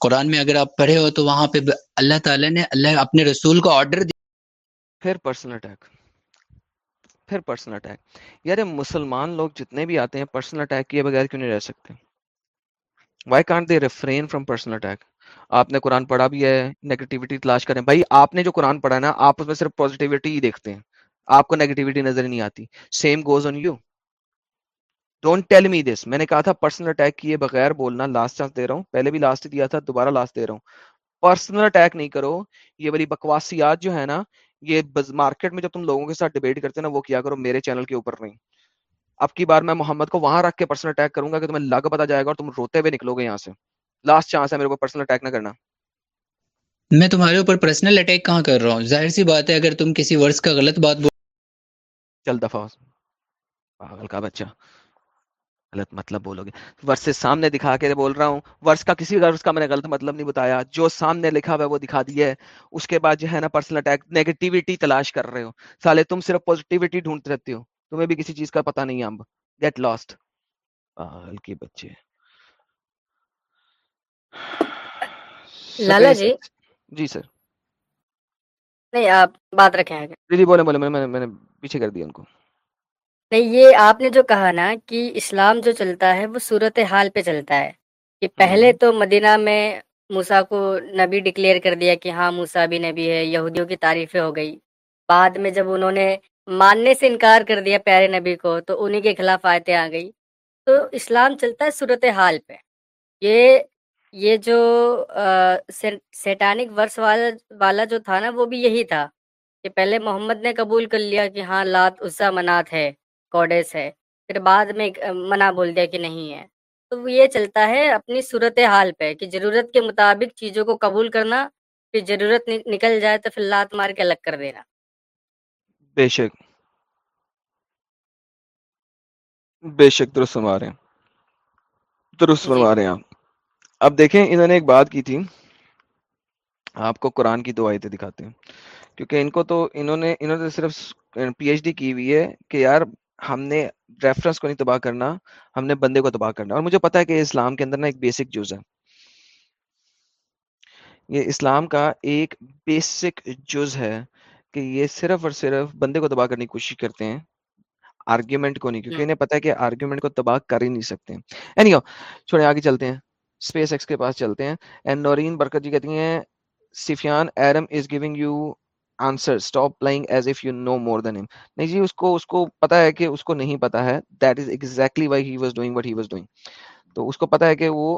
قرآن میں اگر آپ پڑھے ہو تو وہاں پہ اللہ تعالیٰ نے اللہ اپنے رسول کو آرڈر دیا پھر پرسنل اٹیک پھر پرسنل اٹیک یار مسلمان لوگ جتنے بھی آتے ہیں پرسنل اٹیک کیے بغیر کیوں نہیں رہ سکتے why can't they refrain from personal attack آپ نے قرآن پڑھا بھی ہے نیگیٹیوٹی تلاش کریں بھائی آپ نے جو قرآن پڑھا نا آپ اس میں صرف پوزیٹیوٹی ہی دیکھتے ہیں آپ کو نیگیٹیوٹی نظر نہیں آتی same goes on you don't tell me this میں نے کہا تھا پرسنل اٹیک کیے بغیر بولنا لاسٹ چانس دے رہا ہوں پہلے بھی لاسٹ دیا تھا دوبارہ لاسٹ دے رہا ہوں پرسنل اٹیک نہیں کرو یہ بڑی بکواسیات جو ہے نا یہ مارکیٹ میں جب تم لوگوں کے ساتھ ڈبیٹ کرتے نا وہ کیا کرو میرے چینل کے اوپر نہیں اب کی بار میں محمد کو وہاں رکھ کے پرسنل اٹیک کروں گا کہ تمہیں لگ پتا جائے گا اور تم روتے ہوئے نکلو گے یہاں سے لاسٹ چانس ہے میرے کو پرسنل اٹیک نہ کرنا میں تمہارے اوپر پرسنل اٹیک کہاں کر رہا ہوں ظاہر سی بات ہے اگر تم کسی ورس کا غلط بات بول چل دفعہ پاگل کا بچہ غلط مطلب بولو گے ورس سے سامنے دکھا کے بول رہا ہوں ورس کا کسی ورس کا میں نے غلط مطلب نہیں بتایا جو سامنے لکھا ہوا ہے وہ دکھا دیا ہے اس کے بعد جو ہے نا پرسنل اٹیک نیگیٹیوٹی تلاش کر رہے ہو سالے تم صرف پوزیٹیویٹی ڈھونڈتے رہتے ہو بھی چیز کا پتا نہیں کہا نا کہ اسلام جو چلتا ہے وہ صورت حال پہ چلتا ہے پہلے تو مدینہ میں موسا کو نبی ڈکلیئر کر دیا کہ ہاں موسا بھی نبی ہے یہودیوں کی تعریفیں ہو گئی بعد میں جب انہوں نے ماننے سے انکار کر دیا پیارے نبی کو تو انہیں کے خلاف آیتیں آ گئی تو اسلام چلتا ہے صورت حال پہ یہ یہ جو سیٹانک ورس والا والا جو تھا نا وہ بھی یہی تھا کہ پہلے محمد نے قبول کر لیا کہ ہاں لات عزا منات ہے کوڈیس ہے پھر بعد میں منع بول دیا کہ نہیں ہے تو یہ چلتا ہے اپنی صورت حال پہ کہ ضرورت کے مطابق چیزوں کو قبول کرنا پھر ضرورت نکل جائے تو پھر لات مار کے الگ کر دینا بے شک بے شک درست جی۔ رہے ہیں آپ اب دیکھیں انہوں نے ایک بات کی تھی آپ کو قرآن کی دو آیتیں دکھاتے ہیں کیونکہ ان کو تو انہوں نے انہوں نے صرف پی ایچ ڈی کی ہوئی ہے کہ یار ہم نے ریفرنس کو نہیں تباہ کرنا ہم نے بندے کو تباہ کرنا اور مجھے پتا ہے کہ اسلام کے اندر نا ایک بیسک جز ہے یہ اسلام کا ایک بیسک جز ہے کہ یہ صرف اور صرف بندے کو تباہ کرنے کی کوشش کرتے ہیں آرگیومنٹ کو نہیں کیونکہ انہیں پتا ہے کہ آرگیومنٹ کو تباہ کر ہی نہیں سکتے اینی چھوڑے آگے چلتے ہیں اسپیس ایکس کے پاس چلتے ہیں اینڈ نورین برکت جی کہتی ہیں Sufyan Iram is giving you answer stop lying as if you know more than them نہیں جی اس کو اس کو پتا ہے کہ اس کو نہیں پتا ہے that is exactly why he was doing what he was doing تو اس کو پتا ہے کہ وہ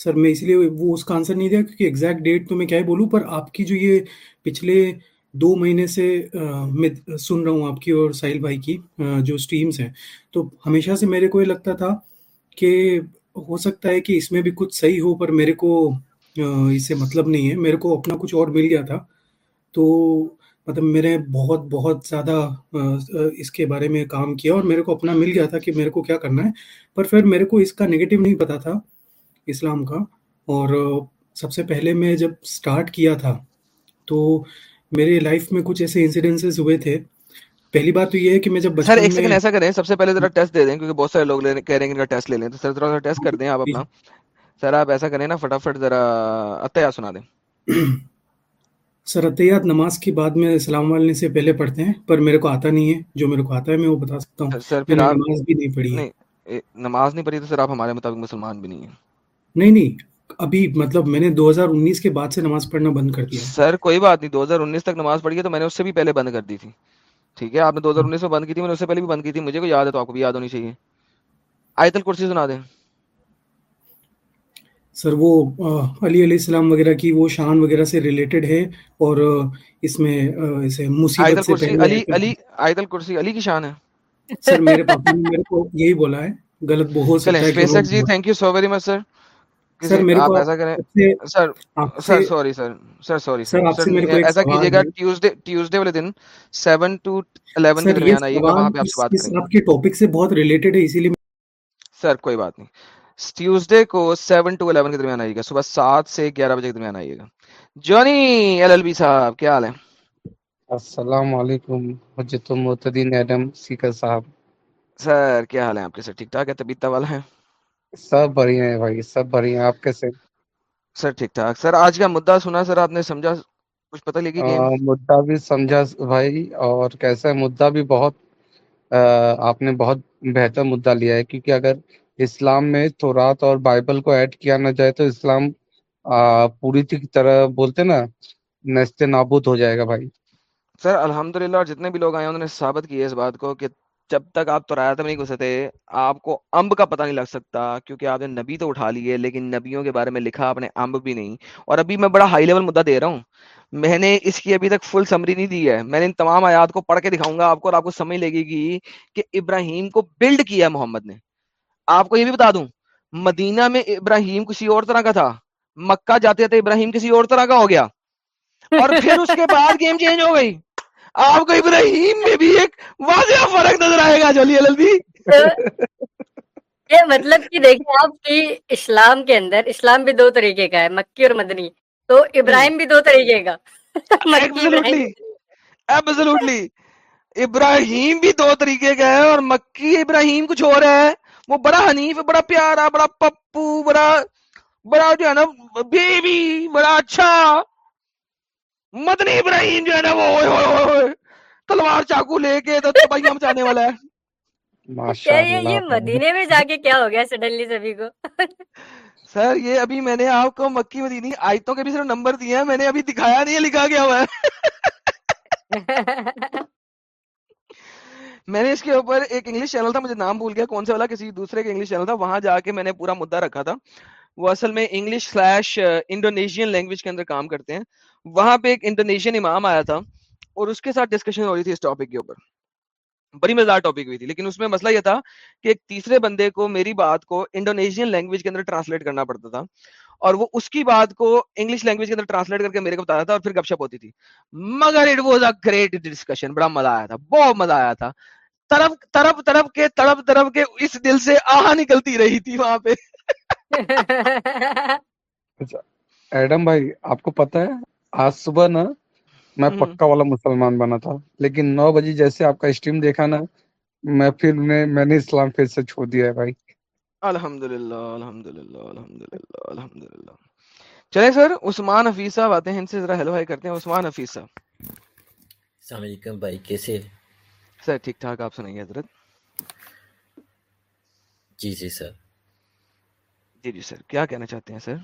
سر میں اس لیے وہ اس کا آنسر نہیں دیا کیونکہ ایگزیکٹ ڈیٹ تو میں کیا بولوں پر آپ کی جو یہ پچھلے دو مہینے سے میں سن رہا ہوں آپ کی اور ساحل بھائی کی جو اسٹریمس ہیں تو ہمیشہ سے میرے کو یہ لگتا تھا کہ ہو سکتا ہے کہ اس میں بھی کچھ صحیح ہو پر میرے کو اس سے مطلب نہیں ہے میرے کو اپنا کچھ اور مل گیا تھا تو مطلب میں نے بہت بہت زیادہ اس کے بارے میں کام کیا اور میرے کو اپنا مل گیا تھا کہ میرے کو کیا کرنا ہے پر پھر میرے کو اس کا نگیٹو نہیں پتا تھا اسلام کا اور سب سے پہلے میں جب اسٹارٹ کیا تھا تو میرے لائف میں کچھ ایسے انسیڈنسز ہوئے تھے پہلی بات تو یہ ہے کہ میں جب سر ایک سیکنڈ ایسا کریں سب سے پہلے ذرا ٹیسٹ دے دیں کیونکہ بہت سارے لوگ کہہ رہے ہیں ذرا ٹیسٹ ٹیسٹ لے لیں تو سر کر دیں آپ اپنا جی۔ سر آپ ایسا کریں نا فٹافٹ ذرا اتیا سنا دیں سر عطیات نماز کی بعد میں اسلام والے سے پہلے پڑھتے ہیں پر میرے کو آتا نہیں ہے جو میرے کو آتا ہے میں وہ بتا سکتا ہوں نماز بھی نہیں پڑھی نماز نہیں پڑھی تو سر آپ ہمارے مطابق مسلمان بھی نہیں ہیں نہیں نہیں ابھی مطلب میں نے دو ہزار انیس کے بعد سے نماز پڑھنا بند کر دیا سر کوئی بات نہیں دو ہزار انیس تک نماز پڑھی ہے تو میں نے اس سے بھی پہلے بند کر دی تھی ٹھیک ہے آپ نے دو ہزار انیس میں بند کی تھی میں نے اس سے پہلے بھی بند کی تھی مجھے کو یاد ہے تو آپ کو بھی یاد ہونی چاہیے آیت الکرسی سنا دیں سر وہ علی علیہ السلام وغیرہ کی وہ شان وغیرہ سے ریلیٹڈ ہے اور اس میں اسے مصیبت سے پہلے علی علی آیت الکرسی علی کی شان ہے سر میرے پاپا نے میرے کو یہی بولا ہے غلط بہت سکتا ہے جی thank you so very much sir G, sir آپ ایسا کریں سر سوری سر سوری ایسا کیجیے گا ٹیوزڈے والے دن ٹو کے درمیان آئیے گا وہاں پہ آپ سے بات کریں سر کوئی بات نہیں ٹیوزڈے کو سیون ٹو الیون کے درمیان آئیے گا صبح سے گیارہ بجے کے درمیان آئیے گا جونی ایل ایل بی صاحب کیا حال ہے السلام علیکم وعلیکم ایڈم سیکر صاحب سر کیا حال ہے آپ کے سر ٹھیک ٹھاک ہے طبیعت ہیں سب بڑھیا ہے بھائی سب بڑھیا آپ کیسے سر ٹھیک ٹھاک سر آج کا مدعا سنا سر آپ نے سمجھا کچھ پتہ لگی مدعا بھی سمجھا بھائی اور کیسا ہے مدعا بھی بہت آپ نے بہت بہتر مدعا لیا ہے کیونکہ اگر اسلام میں تورات اور بائبل کو ایڈ کیا نہ جائے تو اسلام پوری طرح بولتے نا نیست نابود ہو جائے گا بھائی سر الحمدللہ اور جتنے بھی لوگ آئے انہوں نے ثابت کی ہے اس بات کو کہ جب تک آپ تو میں نہیں گھستے آپ کو امب کا پتہ نہیں لگ سکتا کیونکہ آپ نے نبی تو اٹھا لیے لیکن نبیوں کے بارے میں لکھا آپ نے امب بھی نہیں اور ابھی میں بڑا ہائی لیول دے رہا ہوں میں نے اس کی ابھی تک فل سمری نہیں دی ہے میں نے ان تمام آیات کو پڑھ کے دکھاؤں گا آپ کو اور آپ کو سمجھ لگے گی کہ ابراہیم کو بلڈ کیا محمد نے آپ کو یہ بھی بتا دوں مدینہ میں ابراہیم کسی اور طرح کا تھا مکہ جاتے تھے ابراہیم کسی اور طرح کا ہو گیا اور پھر اس کے بعد گیم چینج ہو گئی آپ کو ابراہیم میں بھی ایک واضح فرق نظر آئے گا جولی الدی یہ مطلب کہ دیکھیں آپ کی اسلام کے اندر اسلام بھی دو طریقے کا ہے مکی اور مدنی تو ابراہیم بھی دو طریقے کا ابراہیم بھی دو طریقے کا ہے اور مکی ابراہیم کچھ اور ہے وہ بڑا حنیف بڑا پیارا بڑا پپو بڑا بڑا جو ہے نا بیبی بڑا اچھا مدنی ابراہیم جو ہے نا وہ تلوار چاقو لے کے مکی کے بھی میں نے لکھا گیا (laughs) میں نے اس کے اوپر ایک انگلش چینل تھا مجھے نام بھول گیا کون سے کسی دوسرے کا انگلش چینل تھا وہاں جا کے میں نے پورا مدعا رکھا تھا وہ اصل میں انگلش سلیش انڈونیشین لینگویج کے اندر کام کرتے ہیں وہاں پہ ایک انڈونیشین امام آیا تھا اور اس کے ساتھ ڈسکشن ہو رہی تھی اس ٹاپک کے اوپر بڑی مزدار ٹاپک ہوئی تھی لیکن اس میں مسئلہ یہ تھا کہ ایک تیسرے بندے کو میری بات کو انڈونیشین لینگویج کے اندر ٹرانسلیٹ کرنا پڑتا تھا اور وہ اس کی بات کو انگلش لینگویج کے اندر ٹرانسلیٹ کر کے میرے کو بتایا تھا اور پھر گپ شپ ہوتی تھی مگر it was a great discussion بڑا مزہ آیا تھا بہت مزہ آیا تھا طرف طرف طرف کے کے اس دل سے نکلتی رہی تھی وہاں پہ (laughs) اچھا، ایڈم بھائی آپ کو پتا ہے آج صبح نا میں پکا والا مسلمان بنا تھا لیکن نو بجے جیسے آپ کا اسٹریم دیکھا نا میں پھر میں نے اسلام پھر سے چھوڑ دیا ہے بھائی الحمد للہ الحمد للہ الحمد للہ الحمد چلے سر عثمان حفیظ صاحب آتے ہیں ان سے ذرا ہیلو ہائی کرتے ہیں عثمان حفیظ صاحب السلام علیکم بھائی کیسے سر ٹھیک ٹھاک آپ سنائیے حضرت جی جی سر جی جی سر کیا کہنا چاہتے ہیں سر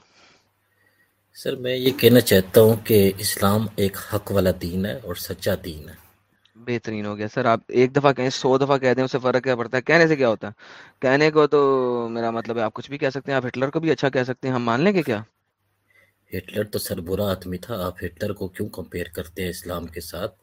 سر میں یہ کہنا چاہتا ہوں کہ اسلام ایک حق والا دین ہے اور سچا دین ہے بہترین ہو گیا سر آپ ایک دفعہ کہیں سو دفعہ کہہ دیں اسے فرق کیا پڑتا ہے کہنے سے کیا ہوتا ہے کہنے کو تو میرا مطلب ہے آپ کچھ بھی کہہ سکتے ہیں آپ ہٹلر کو بھی اچھا کہہ سکتے ہیں ہم مان لیں گے کیا ہٹلر تو سر برا آدمی تھا آپ ہٹلر کو کیوں کمپیئر کرتے ہیں اسلام کے ساتھ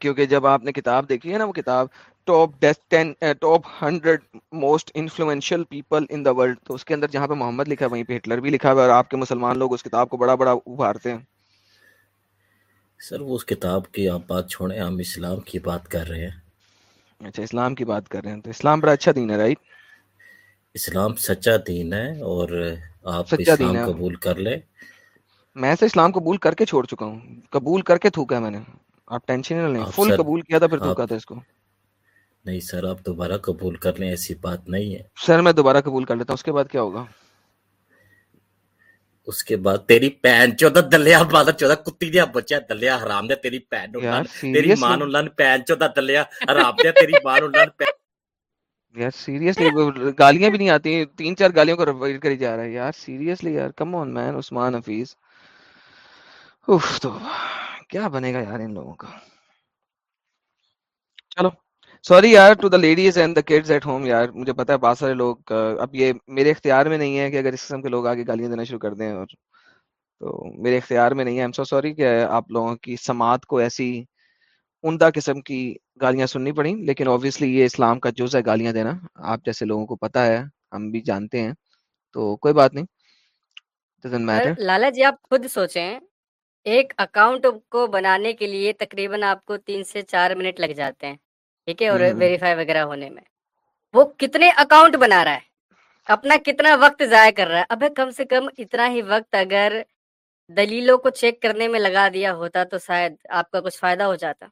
کیونکہ جب آپ نے کتاب دیکھی ہے نا وہ کتاب top ten top hundred most influential people in the world تو اس کے اندر جہاں پہ محمد لکھا ہے وہیں پہ ہٹلر بھی لکھا ہے اور آپ کے مسلمان لوگ اس کتاب کو بڑا بڑا ابھارتے ہیں سر وہ اس کتاب کی آپ بات چھوڑیں ہم اسلام کی بات کر رہے ہیں اچھا اسلام کی بات کر رہے ہیں تو اسلام بڑا اچھا دین ہے رائٹ اسلام سچا دین ہے اور آپ اسلام قبول کر لیں میں سے اسلام قبول کر کے چھوڑ چکا ہوں قبول کر کے تھوکا ہے میں نے آپ ٹینشن نہ لیں فل قبول کیا تھا پھر دھوکا تھا اس کو نہیں سر آپ دوبارہ قبول کر لیں ایسی بات نہیں ہے سر میں دوبارہ قبول کر لیتا ہوں اس کے بعد کیا ہوگا اس کے بعد تیری پین چودہ دلیا بالا چودہ کتی دیا بچیا دلیا حرام دیا تیری پین اللہ تیری مان اللہ نے پین چودہ دلیا حرام دیا تیری مان اللہ نے پین یار سیریسلی گالیاں بھی نہیں آتی تین چار گالیوں کو ریپیٹ کری جا رہا ہے یار سیریسلی یار کم آن مین عثمان حفیظ اوف تو کیا بنے گا یار ان لوگوں کا چلو سوری یار to the ladies and the kids at home یار مجھے پتا ہے بہت سارے لوگ اب یہ میرے اختیار میں نہیں ہے کہ اگر اس قسم کے لوگ آگے گالیاں دینا شروع کر دیں اور تو میرے اختیار میں نہیں ہے so sorry کہ آپ لوگوں کی سماعت کو ایسی عمدہ قسم کی گالیاں سننی پڑیں لیکن آبویسلی یہ اسلام کا جز ہے گالیاں دینا آپ جیسے لوگوں کو پتا ہے ہم بھی جانتے ہیں تو کوئی بات نہیں لالا جی آپ خود سوچیں ایک اکاؤنٹ کو بنانے کے لیے تقریباً آپ کو تین سے چار منٹ لگ جاتے ہیں ٹھیک ہے اور ویریفائی وغیرہ ہونے میں وہ کتنے اکاؤنٹ بنا رہا ہے اپنا کتنا وقت ضائع کر رہا ہے ابھی کم سے کم اتنا ہی وقت اگر دلیلوں کو چیک کرنے میں لگا دیا ہوتا تو شاید آپ کا کچھ فائدہ ہو جاتا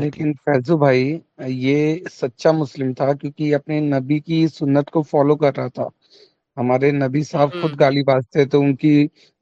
لیکن فیضو بھائی یہ سچا مسلم تھا کیونکہ اپنے نبی کی سنت کو فالو کر رہا تھا ہمارے نبی صاحب خود گالی بازتے تو ان کی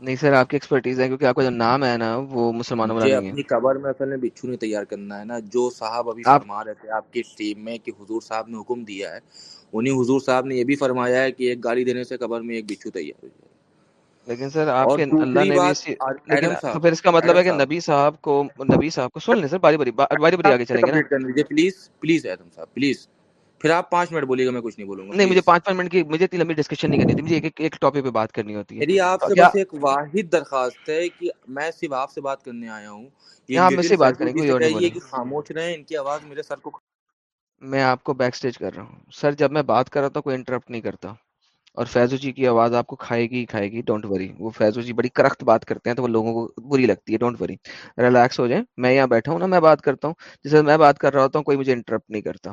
نہیں سر آپ کی ایکسپرٹیز ہے کیونکہ آپ کا جو نام ہے نا وہ مسلمانوں والا نہیں ہے اپنی قبر میں اصل میں بچھو نہیں تیار کرنا ہے نا جو صاحب ابھی فرما رہے تھے آپ کی ٹیم میں کہ حضور صاحب نے حکم دیا ہے انہیں حضور صاحب نے یہ بھی فرمایا ہے کہ ایک گالی دینے سے قبر میں ایک بچھو تیار ہو جائے لیکن سر آپ کے اللہ نے بھی لیکن پھر اس کا مطلب ہے کہ نبی صاحب کو نبی صاحب کو سن لیں سر باری باری باری باری آگے چلیں گے نا پلیز پلیز ایڈم صاحب پلیز پھر آپ پانچ منٹ بولیے گا میں کچھ نہیں بولوں گا نہیں مجھے پانچ پانچ منٹ کی مجھے اتنی لمبی ڈسکشن نہیں کرنی تھی مجھے ایک ایک ٹاپک پہ بات کرنی ہوتی ہے میری آپ سے بس ایک واحد درخواست ہے کہ میں صرف آپ سے بات کرنے آیا ہوں یہ آپ سے بات کریں گے اور نہیں خاموش رہے ان کی آواز میرے سر کو میں آپ کو بیک سٹیج کر رہا ہوں سر جب میں بات کر رہا تھا کوئی انٹرپٹ نہیں کرتا اور فیضو جی کی آواز آپ کو کھائے گی کھائے گی ڈونٹ وری وہ فیضو جی بڑی کرخت بات کرتے ہیں تو وہ لوگوں کو بری لگتی ہے ڈونٹ وری ریلیکس ہو جائیں میں یہاں بیٹھا ہوں نا میں بات کرتا ہوں جیسے میں بات کر رہا ہوتا ہوں کوئی مجھے انٹرپٹ نہیں کرتا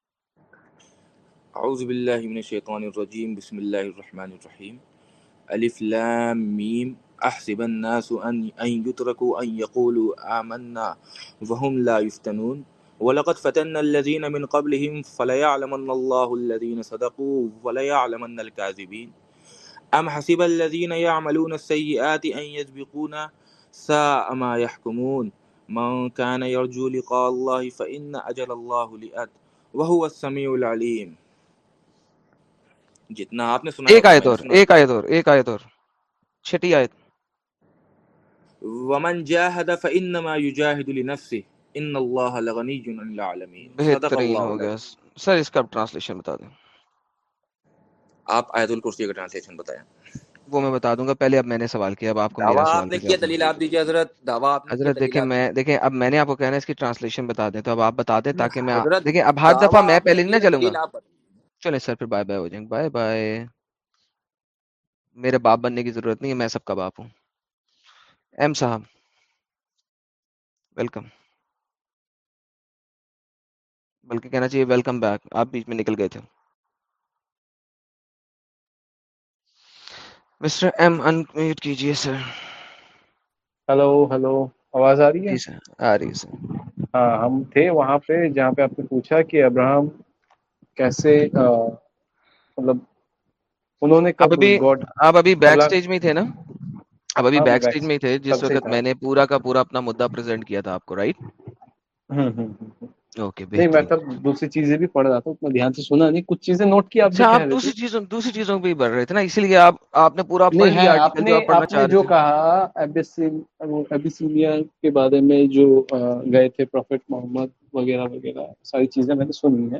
اعوذ باللہ من الشیطان الرجیم بسم اللہ الرحمن الرحیم الف لام میم احسب الناس ان يتركوا ان يقولوا آمنا وهم لا يفتنون ولقد فتن الذين من قبلهم فليعلمن الله الذين صدقوا وليعلمن الكاذبين ام حسب الذين يعملون السيئات ان يسبقون ساء ما يحكمون من كان يرجو لقاء الله فإن أجل الله لأت وهو السميع العليم جتنا آپ نے سنا ایک آیت اور ایک آیت اور ایک آیت اور چھٹی آیت ومن جاهد فانما يجاهد لنفسه ان اللہ لغنی عن العالمین بہترین ہو گیا سر اس کا ٹرانسلیشن بتا دیں آپ آیت الکرسی کا ٹرانسلیشن بتائیں وہ میں بتا دوں گا پہلے اب میں نے سوال کیا اب آپ کو حضرت دیکھیں میں دیکھیں اب میں نے آپ کو کہنا ہے اس کی ٹرانسلیشن بتا دیں تو اب آپ بتا دیں تاکہ میں دیکھیں اب ہر دفعہ میں پہلے نہیں نہ چلوں گا چلے سر پھر بائے بائے ہو جائیں گے بائے بائے میرے باپ بننے کی ضرورت نہیں ہے میں سب کا باپ ہوں ایم صاحب ویلکم بلکہ کہنا چاہیے ویلکم بیک آپ بیچ میں نکل گئے تھے مسٹر ایم انکمیٹ کیجئے سر ہلو ہلو آواز آ رہی ہے جی آ رہی ہے سر ہاں ہم تھے وہاں پہ جہاں پہ آپ نے پوچھا کہ ابراہم مطلب میں نے پورا کا پورا اپنا مدعا کیا تھا میں تو دوسری چیزیں بھی پڑھ رہا تھا کچھ چیزیں اچھا، دوسری چیزوں پہ بڑھ رہے تھے نا اسی لیے گئے تھے ساری چیزیں میں نے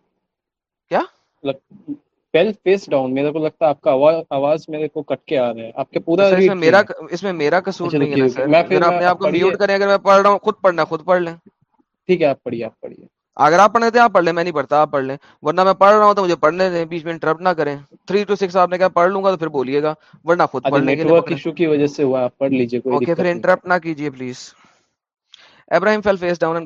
خود پڑھ لیں آپ پڑھ لیں میں نہیں پڑھتا آپ پڑھ لیں ورنہ میں پڑھ رہا ہوں تو مجھے پڑھنے دیں بیچ میں کہا پڑھ لوں گا تو پھر بولیے گا ورنہ انٹرپٹ اچھا، نہ کیجیے please Ibrahim fell face down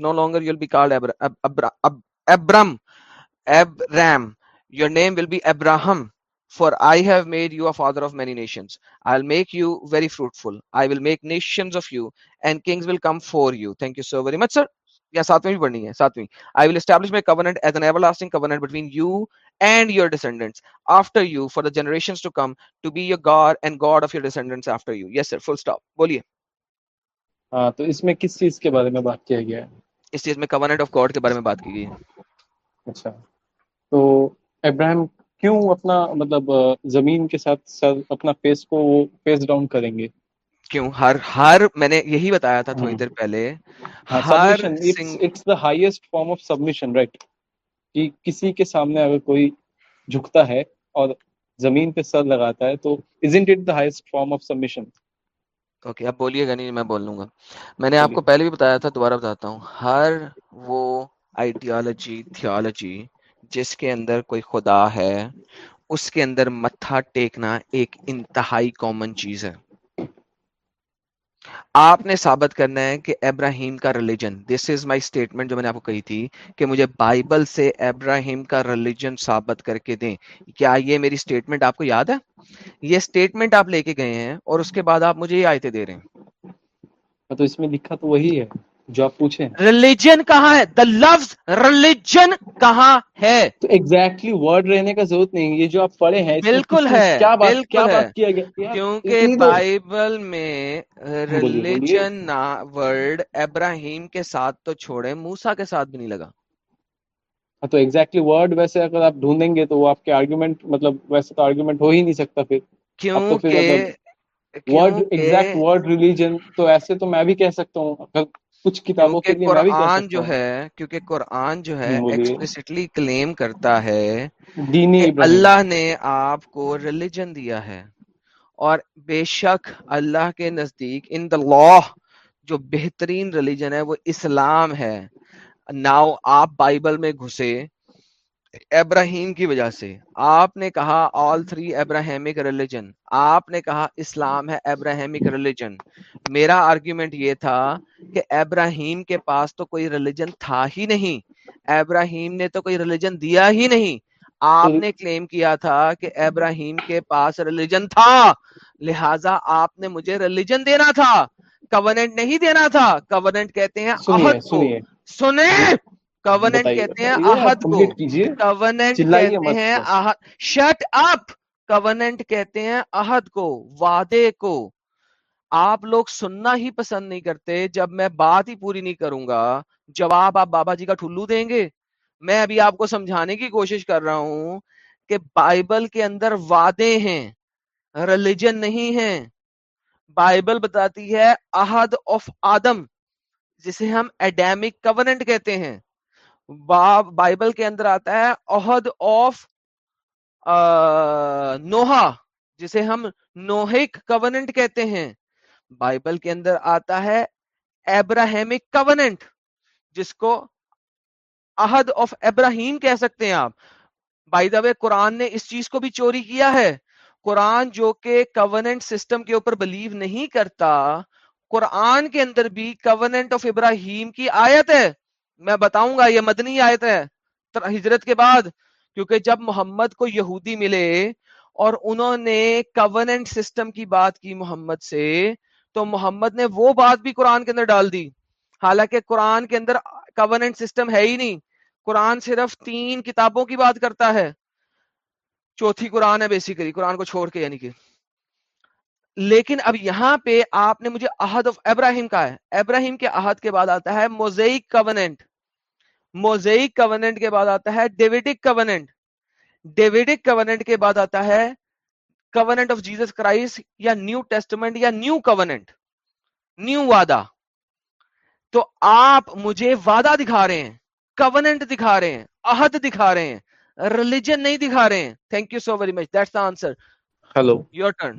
no longer your name will be Abraham for I have made you a father of many nations I will make you very fruitful I will make nations of you and kings will come for you thank you so very much sir یا ساتویں بھی پڑھنی ہے ساتویں I will establish my covenant as an everlasting covenant between you and your descendants after you for the generations to come to be your God and God of your descendants after you yes sir full stop بولیے ہاں تو اس میں کس چیز کے بارے میں بات کیا گیا ہے اس چیز میں کووننٹ آف گاڈ کے بارے میں بات کی گئی ہے اچھا تو ابراہیم کیوں اپنا مطلب زمین کے ساتھ سر اپنا فیس کو وہ فیس ڈاؤن کریں گے کیوں ہر ہر میں نے یہی بتایا تھا تھوڑی ہاں۔ دیر پہلے ہاں، کسی کے سامنے اگر کوئی لگاتا ہے تو بولیے نہیں میں بول لوں گا میں نے آپ جی۔ کو پہلے بھی بتایا تھا دوبارہ بتاتا ہوں ہر وہ آئیڈیالوجی تھیالوجی جس کے اندر کوئی خدا ہے اس کے اندر متھا ٹیکنا ایک انتہائی کامن چیز ہے آپ نے ثابت کرنا ہے کہ ابراہیم کا religion this is my statement جو میں نے آپ کو کہی تھی کہ مجھے بائبل سے ابراہیم کا ریلیجن ثابت کر کے دیں کیا یہ میری اسٹیٹمنٹ آپ کو یاد ہے یہ اسٹیٹمنٹ آپ لے کے گئے ہیں اور اس کے بعد آپ مجھے یہ آیتیں دے رہے ہیں تو اس میں لکھا تو وہی ہے جو آپ پوچھیں ریلیجن کہاں ہے دا لفظ ریلیجن کہاں ہے تو ایگزیکٹلی ورڈ رہنے کا ضرورت نہیں یہ جو آپ پڑھے ہیں بالکل ہے کیا بات کیا بات کیا گیا کیونکہ بائبل میں ریلیجن نا ورڈ ابراہیم کے ساتھ تو چھوڑے موسا کے ساتھ بھی نہیں لگا ہاں، تو ایگزیکٹلی ورڈ ویسے اگر آپ ڈھونڈیں گے تو وہ آپ کے آرگیومنٹ مطلب ویسے تو آرگیومنٹ ہو ہی نہیں سکتا پھر کیونکہ ورڈ ایگزیکٹ ورڈ ریلیجن تو ایسے تو میں بھی کہہ سکتا ہوں کچھ کتابوں کے لیے قرآن جو ہے کیونکہ قرآن جو ہے ایکسپلسٹلی جی، کلیم کرتا ہے دینی اللہ نے آپ کو ریلیجن دیا ہے اور بے شک اللہ کے نزدیک ان دا لا جو بہترین ریلیجن ہے وہ اسلام ہے ناؤ آپ بائبل میں گھسے ابراہیم کی وجہ سے آپ نے کہا آل تھری ابراہیمک ریلیجن آپ نے کہا اسلام ہے ابراہیمک ریلیجن میرا آرگیومنٹ یہ تھا کہ ابراہیم کے پاس تو کوئی ریلیجن تھا ہی نہیں ابراہیم نے تو کوئی ریلیجن دیا ہی نہیں آپ نے کلیم کیا تھا کہ ابراہیم کے پاس ریلیجن تھا لہٰذا آپ نے مجھے ریلیجن دینا تھا کورنٹ نہیں دینا تھا کورنٹ کہتے ہیں سنیے کہتے ہیں اہد کو کہتے کہتے ہیں ہیں شٹ اپ وادے کو وعدے کو آپ لوگ سننا ہی پسند نہیں کرتے جب میں بات ہی پوری نہیں کروں گا جواب آپ بابا جی کا ٹھلو دیں گے میں ابھی آپ کو سمجھانے کی کوشش کر رہا ہوں کہ بائبل کے اندر وعدے ہیں ریلیجن نہیں ہے بائبل بتاتی ہے اہد آف آدم جسے ہم ایڈیمک کورنٹ کہتے ہیں بائبل کے اندر آتا ہے عہد آف نوہا جسے ہم نوہک کورنٹ کہتے ہیں بائبل کے اندر آتا ہے ایبراہیمک کوننٹ جس کو عہد آف ابراہیم کہہ سکتے ہیں آپ بائی دا وے قرآن نے اس چیز کو بھی چوری کیا ہے قرآن جو کہ کوننٹ سسٹم کے اوپر بلیو نہیں کرتا قرآن کے اندر بھی کورنٹ آف ابراہیم کی آیت ہے میں بتاؤں گا یہ مدنی آیت ہے ہجرت کے بعد کیونکہ جب محمد کو یہودی ملے اور انہوں نے کوننٹ سسٹم کی بات کی محمد سے تو محمد نے وہ بات بھی قرآن کے اندر ڈال دی حالانکہ قرآن کے اندر کورنٹ سسٹم ہے ہی نہیں قرآن صرف تین کتابوں کی بات کرتا ہے چوتھی قرآن ہے بیسیکلی قرآن کو چھوڑ کے یعنی کہ لیکن اب یہاں پہ آپ نے مجھے عہد آف ابراہیم کہا ابراہیم کے عہد کے بعد آتا ہے موزیک کوننٹ موزیک کوننٹ کے بعد آتا ہے کوننٹ ڈیوڈک کوننٹ کے بعد آتا ہے کوننٹ آف جیزس کرائس یا نیو ٹیسٹمنٹ یا نیو کوننٹ نیو وعدہ تو آپ مجھے وعدہ دکھا رہے ہیں کوننٹ دکھا رہے ہیں عہد دکھا رہے ہیں ریلیجن نہیں دکھا رہے ہیں thank you so very much that's the hello your turn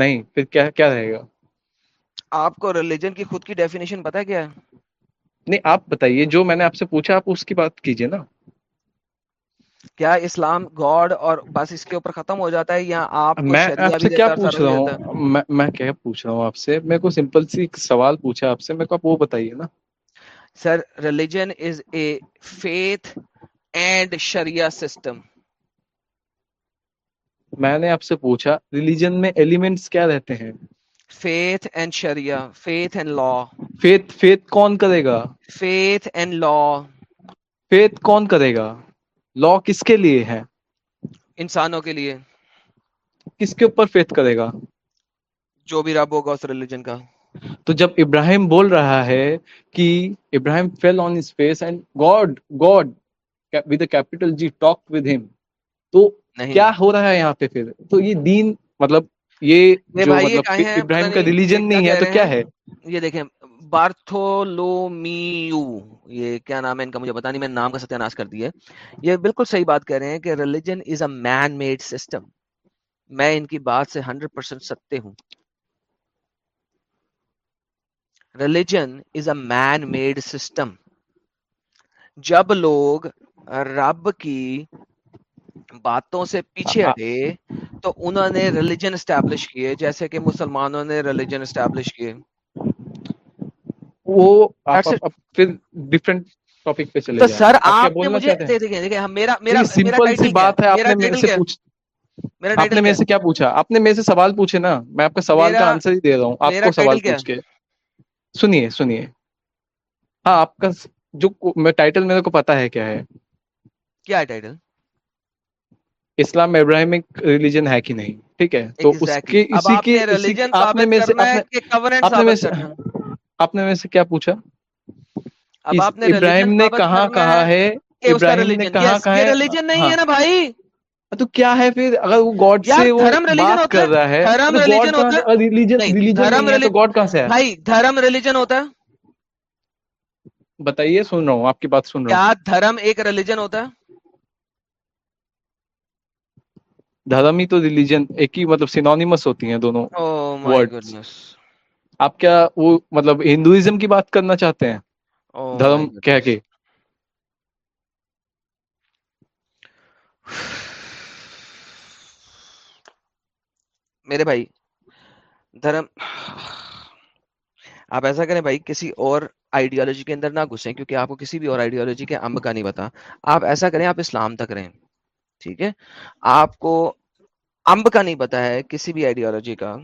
نہیں پھر کیا کیا رہے گا آپ کو ریلیجن کی خود کی ڈیفینیشن پتا کیا ہے نہیں آپ بتائیے جو میں نے آپ سے پوچھا آپ اس کی بات کیجئے نا کیا اسلام گاڈ اور بس اس کے اوپر ختم ہو جاتا ہے یا آپ میں آپ سے کیا پوچھ رہا ہوں میں کیا پوچھ رہا ہوں آپ سے میں کو سمپل سی سوال پوچھا آپ سے میں کو آپ وہ بتائیے نا sir religion is a faith and sharia system میں نے آپ سے پوچھا ریلیجن میں ایلیمنٹس کیا رہتے ہیں faith and sharia faith and law faith faith کون کرے گا فیتھ اینڈ لا فیتھ کون کرے گا لا کس کے لیے ہے انسانوں کے لیے کس کے اوپر فیتھ کرے گا جو بھی رب ہوگا اس ریلیجن کا تو جب ابراہیم بول رہا ہے کہ Ibrahim fell on space and God God with capital G talk with him تو کیا ہو رہا ہے یہاں پہ پھر تو یہ دین مطلب یہ مطلب ابراہیم کا ریلیجن نہیں ہے تو کیا ہے یہ دیکھیں بارتھولومیو یہ کیا نام ہے ان کا مجھے پتا نہیں میں نام کا ستیہ کر دی ہے یہ بالکل صحیح بات کہہ رہے ہیں کہ religion is a man made system میں ان کی بات سے ہنڈریڈ پرسینٹ ستے ہوں religion is a man made system جب لوگ رب کی باتوں سے پیچھے ہاں۔ ہٹے تو انہوں نے ریلیجن اسٹیبلش کیے جیسے کہ مسلمانوں نے سوال پوچھے نا میں آپ کا سوال کا آنسر ہی دے رہا ہوں آپ ہاں، کا جو ٹائٹل میرے کو پتا ہے کیا ہے کیا ہے ٹائٹل اسلام ابراہیمک ریلیجن ہے کہ نہیں ٹھیک ہے تو اس کی اسی کی آپ نے میں سے آپ نے میں سے کیا پوچھا ابراہیم نے کہاں کہا ہے ابراہیم نے کہاں کہا ہے ریلیجن نہیں ہے ہاں۔ نا بھائی تو کیا ہے پھر اگر وہ گاڈ سے وہ بات کر رہا ہے دھرم ریلیجن ہوتا ہے ریلیجن ریلیجن تو گاڈ کہاں سے ہے بھائی دھرم ریلیجن ہوتا ہے بتائیے سن رہا ہوں آپ کی بات سن رہا ہوں کیا دھرم ایک ریلیجن ہوتا ہے دھرم ہی تو ریلیجن ایک ہی مطلب سینونیمس ہوتی ہیں دونوں oh آپ کیا وہ مطلب ہندوئزم کی بات کرنا چاہتے ہیں oh دھرم کہہ کے میرے بھائی دھرم آپ ایسا کریں بھائی کسی اور آئیڈیالوجی کے اندر نہ گھسیں کیونکہ آپ کو کسی بھی اور آئیڈیالوجی کے امب کا نہیں پتا آپ ایسا کریں آپ اسلام تک رہیں ٹھیک ہے آپ کو امب کا نہیں پتا ہے کسی بھی آئیڈیالوجی کا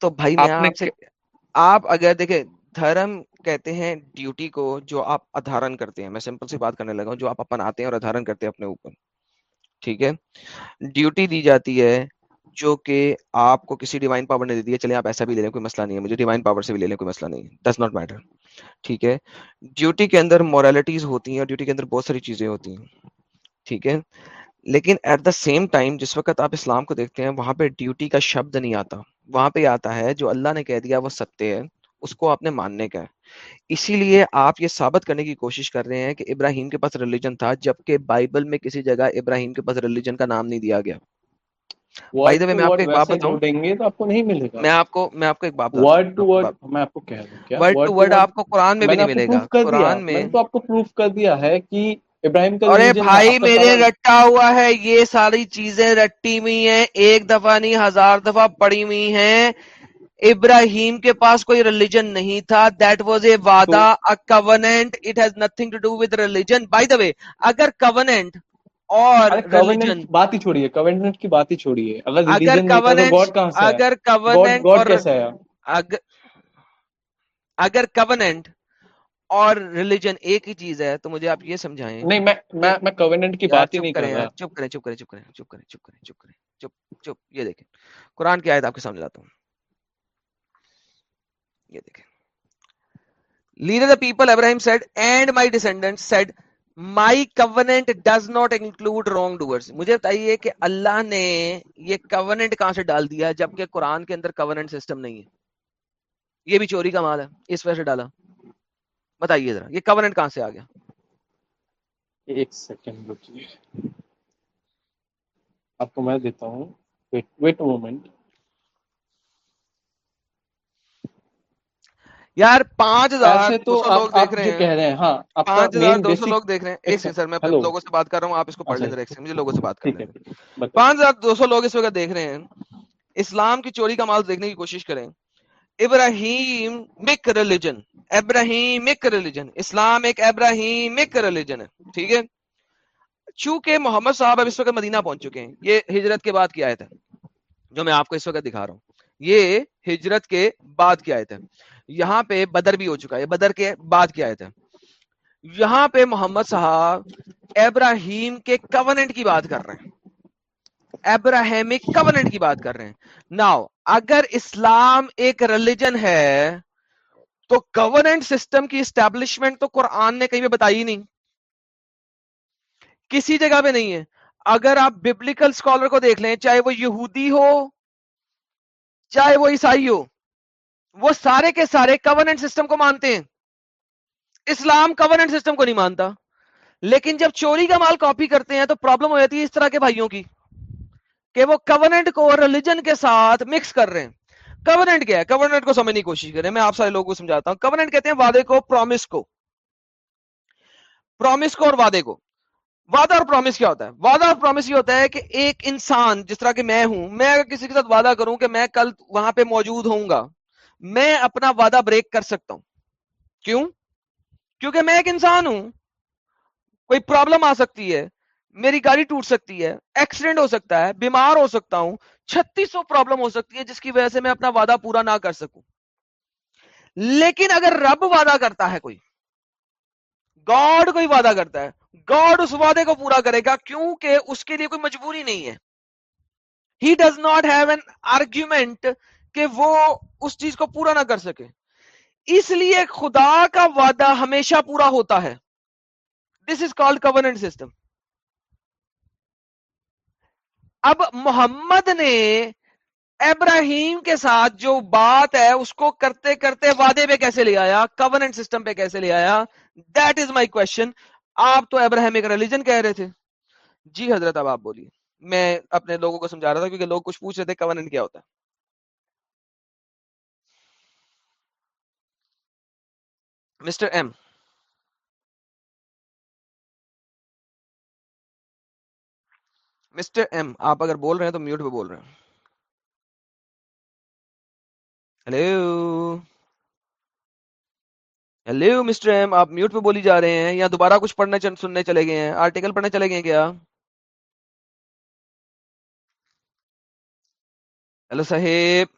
تو بھائی میں آپ سے آپ آپ اگر دیکھیں دھرم کہتے ہیں ڈیوٹی کو جو ادھارن کرتے ہیں میں سمپل سی بات کرنے لگا ہوں جو آپ اپناتے ہیں ہیں اور ادھارن کرتے اپنے اوپر ٹھیک ہے ڈیوٹی دی جاتی ہے جو کہ آپ کو کسی ڈیوائن پاور نے دے دی ہے چلے آپ ایسا بھی لے لیں کوئی مسئلہ نہیں ہے مجھے ڈیوائن پاور سے بھی لے لیں کوئی مسئلہ نہیں ہے ڈز ناٹ میٹر ٹھیک ہے ڈیوٹی کے اندر مورالٹیز ہوتی ہیں اور ڈیوٹی کے اندر بہت ساری چیزیں ہوتی ہیں ٹھیک ہے لیکن ایٹ دا سیم ٹائم جس وقت آپ اسلام کو دیکھتے ہیں وہاں پہ ڈیوٹی کا شبد نہیں آتا وہاں پہ آتا ہے جو اللہ نے کہہ دیا وہ ستیہ ہے اس کو آپ نے ماننے کا ہے اسی لیے آپ یہ ثابت کرنے کی کوشش کر رہے ہیں کہ ابراہیم کے پاس ریلیجن تھا جبکہ بائبل میں کسی جگہ ابراہیم کے پاس ریلیجن کا نام نہیں دیا گیا میں آپ کو قرآن میں بھی نہیں ملے گا قرآن میں تو آپ کو پروف کر دیا ہے کہ ابراہیم ارے بھائی میرے رٹا ہوا ہے یہ ساری چیزیں رٹی ہوئی ہیں ایک دفعہ نہیں ہزار دفعہ پڑی ہوئی ہیں ابراہیم کے پاس کوئی ریلیجن نہیں تھا دیٹ واز اے وعدہ covenant it has nothing to do with religion by the way اگر کوونینٹ اور بات ہی چھوڑیے کوونینٹ کی بات ہی چھوڑیے اگر کوونینٹ اگر کوونینٹ اگر کوونینٹ اور ریلیجن ایک ہی چیز ہے تو مجھے آپ یہ سمجھائیں چپ چپ چپ کریں کریں کہ اللہ نے یہ کورنٹ کہاں سے ڈال دیا جبکہ کہ قرآن کے اندر کورنٹ سسٹم نہیں ہے یہ بھی چوری کا مال ہے اس وجہ سے ڈالا بتائیے ذرا یہ کورنٹ کہاں سے آ گیا ایک سیکنڈ آپ کو میں دیتا ہوں ویٹ مومنٹ یار پانچ ہزار تو لوگ دیکھ رہے ہیں ہاں، پانچ ہزار دو سو لوگ دیکھ رہے ہیں ایک سیکنڈ اچھا، سر میں لوگوں سے بات کر رہا ہوں آپ اس کو پڑھ لیں اچھا، ایک مجھے لوگوں سے بات کر پانچ ہزار دو سو لوگ اس وقت دیکھ رہے ہیں اسلام کی چوری کا مال دیکھنے کی کوشش کریں ابراہیم مک ریلیجن ریلیجن اسلام ایک ابراہیم مک ریلیجن ٹھیک ہے چونکہ محمد صاحب اب اس وقت مدینہ پہنچ چکے ہیں یہ ہجرت کے بعد کی آئے تھے جو میں آپ کو اس وقت دکھا رہا ہوں یہ ہجرت کے بعد کی آئے تھے یہاں پہ بدر بھی ہو چکا ہے بدر کے بعد کی آئے تھے یہاں پہ محمد صاحب ابراہیم کے کورنٹ کی بات کر رہے ہیں ایبراہیمک کورنٹ کی بات کر رہے ہیں ناؤ اگر اسلام ایک ریلیجن ہے تو گورنٹ سسٹم کی اسٹیبلشمنٹ تو قرآن نے کہیں پہ بتائی نہیں کسی جگہ پہ نہیں ہے اگر آپ ببلیکل اسکالر کو دیکھ لیں چاہے وہ یہودی ہو چاہے وہ عیسائی ہو وہ سارے کے سارے کورنٹ سسٹم کو مانتے ہیں اسلام کورنٹ سسٹم کو نہیں مانتا لیکن جب چوری کا مال کاپی کرتے ہیں تو پرابلم ہو جاتی ہے اس طرح کے بھائیوں کی کہ وہ کورنٹ کو ریلیجن کے ساتھ مکس کر رہے ہیں کورنٹ کیا ہے کورنٹ کو سمجھنے کی کوشش کریں آپ سارے لوگوں کو سمجھاتا ہوں کورنٹ کہتے ہیں وعدے کو کو پرومس پرومس کو اور وعدے کو وعدہ اور پرومس کیا ہوتا ہے وعدہ اور پرومس یہ ہوتا ہے کہ ایک انسان جس طرح کہ میں ہوں میں اگر کسی کے ساتھ وعدہ کروں کہ میں کل وہاں پہ موجود ہوں گا میں اپنا وعدہ بریک کر سکتا ہوں کیوں کیونکہ میں ایک انسان ہوں کوئی پرابلم آ سکتی ہے میری گاڑی ٹوٹ سکتی ہے ایکسیڈنٹ ہو سکتا ہے بیمار ہو سکتا ہوں چھتیس سو پرابلم ہو سکتی ہے جس کی وجہ سے میں اپنا وعدہ پورا نہ کر سکوں لیکن اگر رب وعدہ کرتا ہے کوئی گاڈ کوئی وعدہ کرتا ہے گاڈ اس وعدے کو پورا کرے گا کیونکہ اس کے لیے کوئی مجبوری نہیں ہے he does not have an argument کہ وہ اس چیز کو پورا نہ کر سکے اس لیے خدا کا وعدہ ہمیشہ پورا ہوتا ہے دس از کالڈ گورنٹ سسٹم اب محمد نے ابراہیم کے ساتھ جو بات ہے اس کو کرتے کرتے وعدے پہ کیسے لے آیا کورنٹ سسٹم پہ کیسے لے آیا دیٹ از مائی کوشچن آپ تو ابراہیم ایک ریلیجن کہہ رہے تھے جی حضرت اب آپ بولیے میں اپنے لوگوں کو سمجھا رہا تھا کیونکہ لوگ کچھ پوچھ رہے تھے کورنٹ کیا ہوتا ہے مسٹر ایم مسٹر ایم آپ اگر بول رہے ہیں تو میوٹ پہ بول رہے ہیں مسٹر ایم آپ میوٹ پہ بولی جا رہے ہیں یا دوبارہ کچھ پڑھنے سننے چلے گئے ہیں آرٹیکل پڑھنے چلے گئے کیا صاحب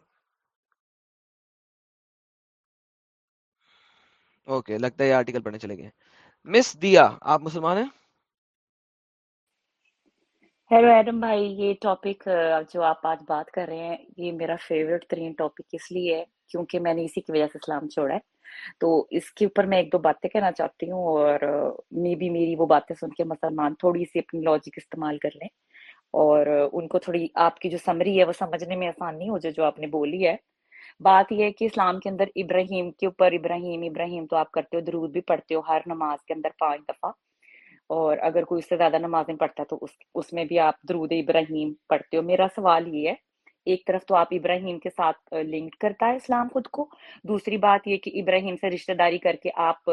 اوکے لگتا ہے آرٹیکل پڑھنے چلے گئے مس دیا آپ مسلمان ہیں ہیلو ایڈم بھائی یہ ٹاپک جو آپ آج بات کر رہے ہیں یہ میرا فیوریٹ ترین ٹاپک اس لیے ہے کیونکہ میں نے اسی کی وجہ سے اسلام چھوڑا ہے تو اس کے اوپر میں ایک دو باتیں کہنا چاہتی ہوں اور مے بی میری وہ باتیں سن کے مسلمان تھوڑی سی اپنی لاجک استعمال کر لیں اور ان کو تھوڑی آپ کی جو سمری ہے وہ سمجھنے میں آسانی ہو جائے جو آپ نے بولی ہے بات یہ ہے کہ اسلام کے اندر ابراہیم کے اوپر ابراہیم ابراہیم تو آپ کرتے ہو درود بھی پڑھتے ہو ہر نماز کے اندر پانچ دفعہ اور اگر کوئی اس سے زیادہ نمازیں پڑھتا ہے تو اس میں بھی آپ درود ابراہیم پڑھتے ہو میرا سوال یہ ہے ایک طرف تو آپ ابراہیم کے ساتھ لنک کرتا ہے اسلام خود کو دوسری بات یہ کہ ابراہیم سے رشتہ داری کر کے آپ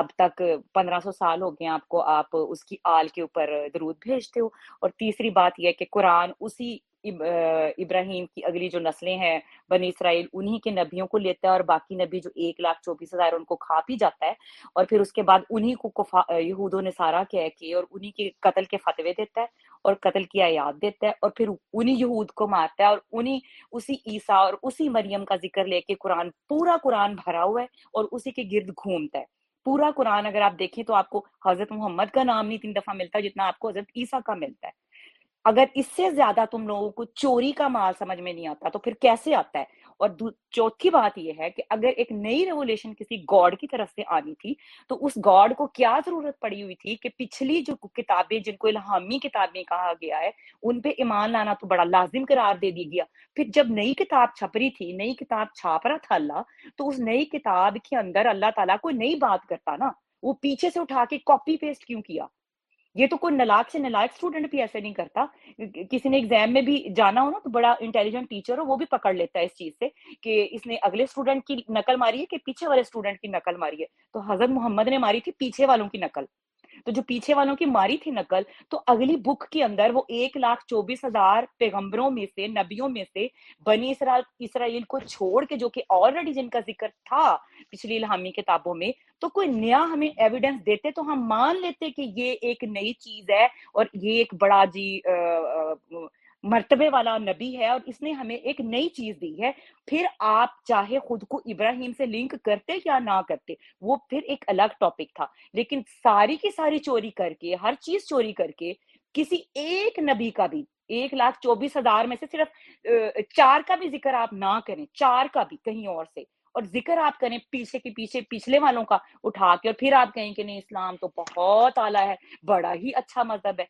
اب تک پندرہ سو سال ہو گئے آپ کو آپ اس کی آل کے اوپر درود بھیجتے ہو اور تیسری بات یہ کہ قرآن اسی ابراہیم کی اگلی جو نسلیں ہیں بنی اسرائیل انہی کے نبیوں کو لیتا ہے اور باقی نبی جو ایک لاکھ چوبیس ہزار ان کو کھا پی جاتا ہے اور پھر اس کے بعد انہی کو یہودوں نے سارا کہہ کے اور انہی کے قتل کے فتوے دیتا ہے اور قتل کی آیات دیتا ہے اور پھر انہی یہود کو مارتا ہے اور انہی اسی عیسیٰ اور اسی مریم کا ذکر لے کے قرآن پورا قرآن بھرا ہوا ہے اور اسی کے گرد گھومتا ہے پورا قرآن اگر آپ دیکھیں تو آپ کو حضرت محمد کا نام نہیں تین دفعہ ملتا ہے جتنا آپ کو حضرت عیسیٰ کا ملتا ہے اگر اس سے زیادہ تم لوگوں کو چوری کا مال سمجھ میں نہیں آتا تو پھر کیسے آتا ہے اور چوتھی بات یہ ہے کہ کہ اگر ایک نئی کسی گاڈ گاڈ کی طرف سے آنی تھی تھی تو اس کو کیا ضرورت پڑی ہوئی پچھلی جو کتابیں جن کو الہامی کتابیں کہا گیا ہے ان پہ ایمان لانا تو بڑا لازم قرار دے دی گیا پھر جب نئی کتاب چھپ رہی تھی نئی کتاب چھاپ رہا تھا اللہ تو اس نئی کتاب کے اندر اللہ تعالیٰ کوئی نئی بات کرتا نا وہ پیچھے سے اٹھا کے کاپی پیسٹ کیوں کیا یہ تو کوئی نلاک سے نلائک اسٹوڈنٹ بھی ایسے نہیں کرتا کسی نے ایگزام میں بھی جانا ہو نا تو بڑا انٹیلیجنٹ ٹیچر ہو وہ بھی پکڑ لیتا ہے اس چیز سے کہ اس نے اگلے اسٹوڈنٹ کی نقل ماری ہے کہ پیچھے والے اسٹوڈنٹ کی نقل ماری ہے تو حضرت محمد نے ماری تھی پیچھے والوں کی نقل تو جو پیچھے والوں کی ماری تھی نقل تو اگلی بک کے اندر وہ ایک لاکھ چوبیس ہزار پیغمبروں میں سے نبیوں میں سے بنی اسرائیل اسرائیل کو چھوڑ کے جو کہ آلریڈی جن کا ذکر تھا پچھلی الہامی کتابوں میں تو کوئی نیا ہمیں ایویڈینس دیتے تو ہم مان لیتے کہ یہ ایک نئی چیز ہے اور یہ ایک بڑا جی مرتبے والا نبی ہے اور اس نے ہمیں ایک نئی چیز دی ہے پھر آپ چاہے خود کو ابراہیم سے لنک کرتے یا نہ کرتے وہ پھر ایک الگ ٹاپک تھا لیکن ساری کی ساری چوری کر کے ہر چیز چوری کر کے کسی ایک نبی کا بھی ایک لاکھ چوبیس ہزار میں سے صرف چار کا بھی ذکر آپ نہ کریں چار کا بھی کہیں اور سے اور ذکر آپ کریں پیچھے کے پیچھے پچھلے والوں کا اٹھا کے اور پھر آپ کہیں کہ نہیں اسلام تو بہت اعلیٰ ہے بڑا ہی اچھا مذہب ہے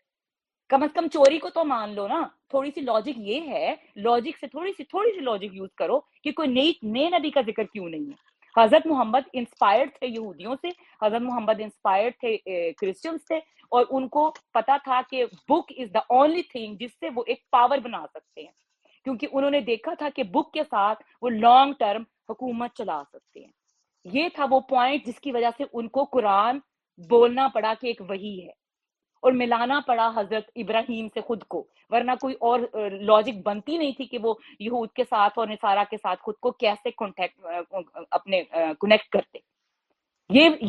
کم از کم چوری کو تو مان لو نا تھوڑی سی لاجک یہ ہے لاجک سے تھوڑی تھوڑی سی سی یوز کرو کہ کوئی نئی نئے نبی کا ذکر کیوں نہیں ہے حضرت محمد انسپائر تھے یہودیوں سے حضرت محمد انسپائر سے اور ان کو پتا تھا کہ بک از دا اونلی تھنگ جس سے وہ ایک پاور بنا سکتے ہیں کیونکہ انہوں نے دیکھا تھا کہ بک کے ساتھ وہ لانگ ٹرم حکومت چلا سکتے ہیں یہ تھا وہ پوائنٹ جس کی وجہ سے ان کو قرآن بولنا پڑا کہ ایک وہی ہے اور ملانا پڑا حضرت ابراہیم سے خود کو ورنہ کوئی اور لاجک بنتی نہیں تھی کہ وہ یہود کے ساتھ اور نصارہ کے ساتھ خود کو کیسے اپنے کنیکٹ کرتے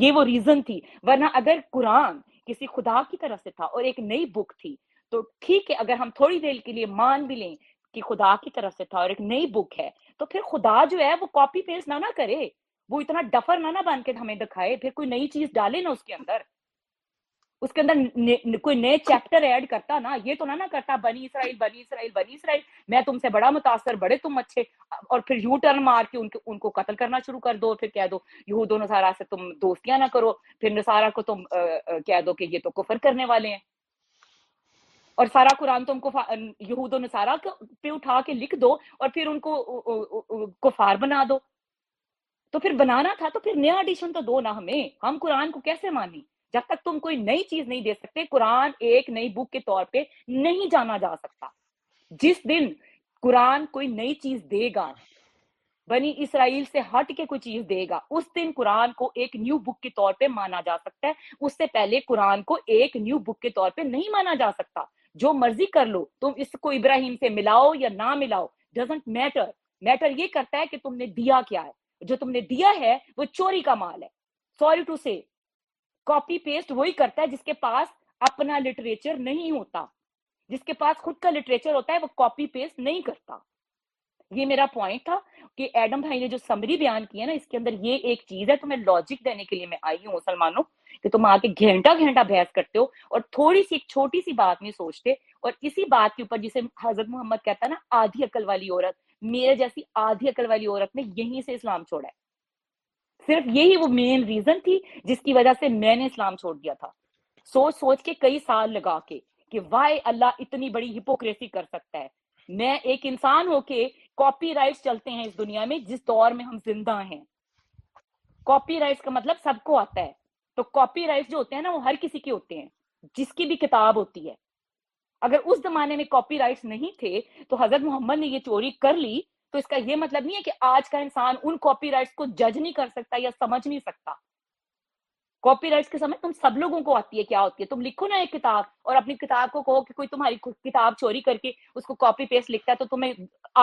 یہ وہ ریزن تھی ورنہ اگر قرآن کسی خدا کی طرف سے تھا اور ایک نئی بک تھی تو ٹھیک ہے اگر ہم تھوڑی دیر کے لیے مان بھی لیں کہ خدا کی طرف سے تھا اور ایک نئی بک ہے تو پھر خدا جو ہے وہ کاپی پیسٹ نہ کرے وہ اتنا ڈفر نہ نہ بن کے ہمیں دکھائے پھر کوئی نئی چیز ڈالے نا اس کے اندر اس کے اندر کوئی نئے چیپٹر ایڈ کرتا نا یہ تو نہ نہ کرتا بنی اسرائیل بنی اسرائیل بنی اسرائیل میں تم سے بڑا متاثر بڑے تم اچھے اور پھر یو ٹرن مار کے ان کو قتل کرنا شروع کر دو پھر کہہ دو یہود سے تم دوستیاں نہ کرو پھر نصارہ کہہ دو کہ یہ تو کفر کرنے والے ہیں اور سارا قرآن تم کو یہود و نصارہ پہ اٹھا کے لکھ دو اور پھر ان کو کفار بنا دو تو پھر بنانا تھا تو پھر نیا ایڈیشن تو دو نا ہمیں ہم قرآن کو کیسے مانیں جب تک تم کوئی نئی چیز نہیں دے سکتے قرآن ایک نئی بک کے طور پہ نہیں جانا جا سکتا جس دن دن قرآن قرآن کوئی کوئی نئی چیز چیز دے دے گا گا بنی اسرائیل سے ہٹ کے کے اس کو ایک نیو بک طور پہ مانا جا سکتا ہے اس سے پہلے قرآن کو ایک نیو بک کے طور پہ نہیں مانا جا سکتا جو مرضی کر لو تم اس کو ابراہیم سے ملاؤ یا نہ ملاؤ ڈزنٹ میٹر میٹر یہ کرتا ہے کہ تم نے دیا کیا ہے جو تم نے دیا ہے وہ چوری کا مال ہے sorry to say copy paste وہی کرتا ہے جس کے پاس اپنا لٹریچر نہیں ہوتا جس کے پاس خود کا لٹریچر ہوتا ہے وہ کاپی پیسٹ نہیں کرتا یہ میرا پوائنٹ تھا کہ ایڈم بھائی نے جو سمری بیان کی ہے نا اس کے اندر یہ ایک چیز ہے تمہیں لاجک دینے کے لیے میں آئی ہوں مسلمانوں کہ تم آ کے گھنٹہ گھنٹہ بحث کرتے ہو اور تھوڑی سی ایک چھوٹی سی بات نہیں سوچتے اور اسی بات کے اوپر جسے حضرت محمد کہتا ہے نا آدھی عقل والی عورت میرے جیسی آدھی عقل والی عورت نے یہیں سے اسلام چھوڑا ہے صرف یہی وہ مین ریزن تھی جس کی وجہ سے میں نے اسلام چھوڑ دیا تھا سوچ سوچ کے کئی سال لگا کے کہ وائے اللہ اتنی بڑی ہپوکریسی کر سکتا ہے میں ایک انسان ہو کے کاپی رائٹس چلتے ہیں اس دنیا میں جس دور میں ہم زندہ ہیں کاپی رائٹس کا مطلب سب کو آتا ہے تو کاپی رائٹس جو ہوتے ہیں نا وہ ہر کسی کے ہوتے ہیں جس کی بھی کتاب ہوتی ہے اگر اس زمانے میں کاپی رائٹس نہیں تھے تو حضرت محمد نے یہ چوری کر لی تو اس کا یہ مطلب نہیں ہے کہ آج کا انسان ان کاپی رائٹس کو جج نہیں کر سکتا یا سمجھ نہیں سکتا کاپی رائٹس کے سمے تم سب لوگوں کو آتی ہے کیا ہوتی ہے تم لکھو نا ایک کتاب اور اپنی کتاب کو کہو کہ کوئی تمہاری کتاب چوری کر کے اس کو کاپی پیسٹ لکھتا ہے تو تمہیں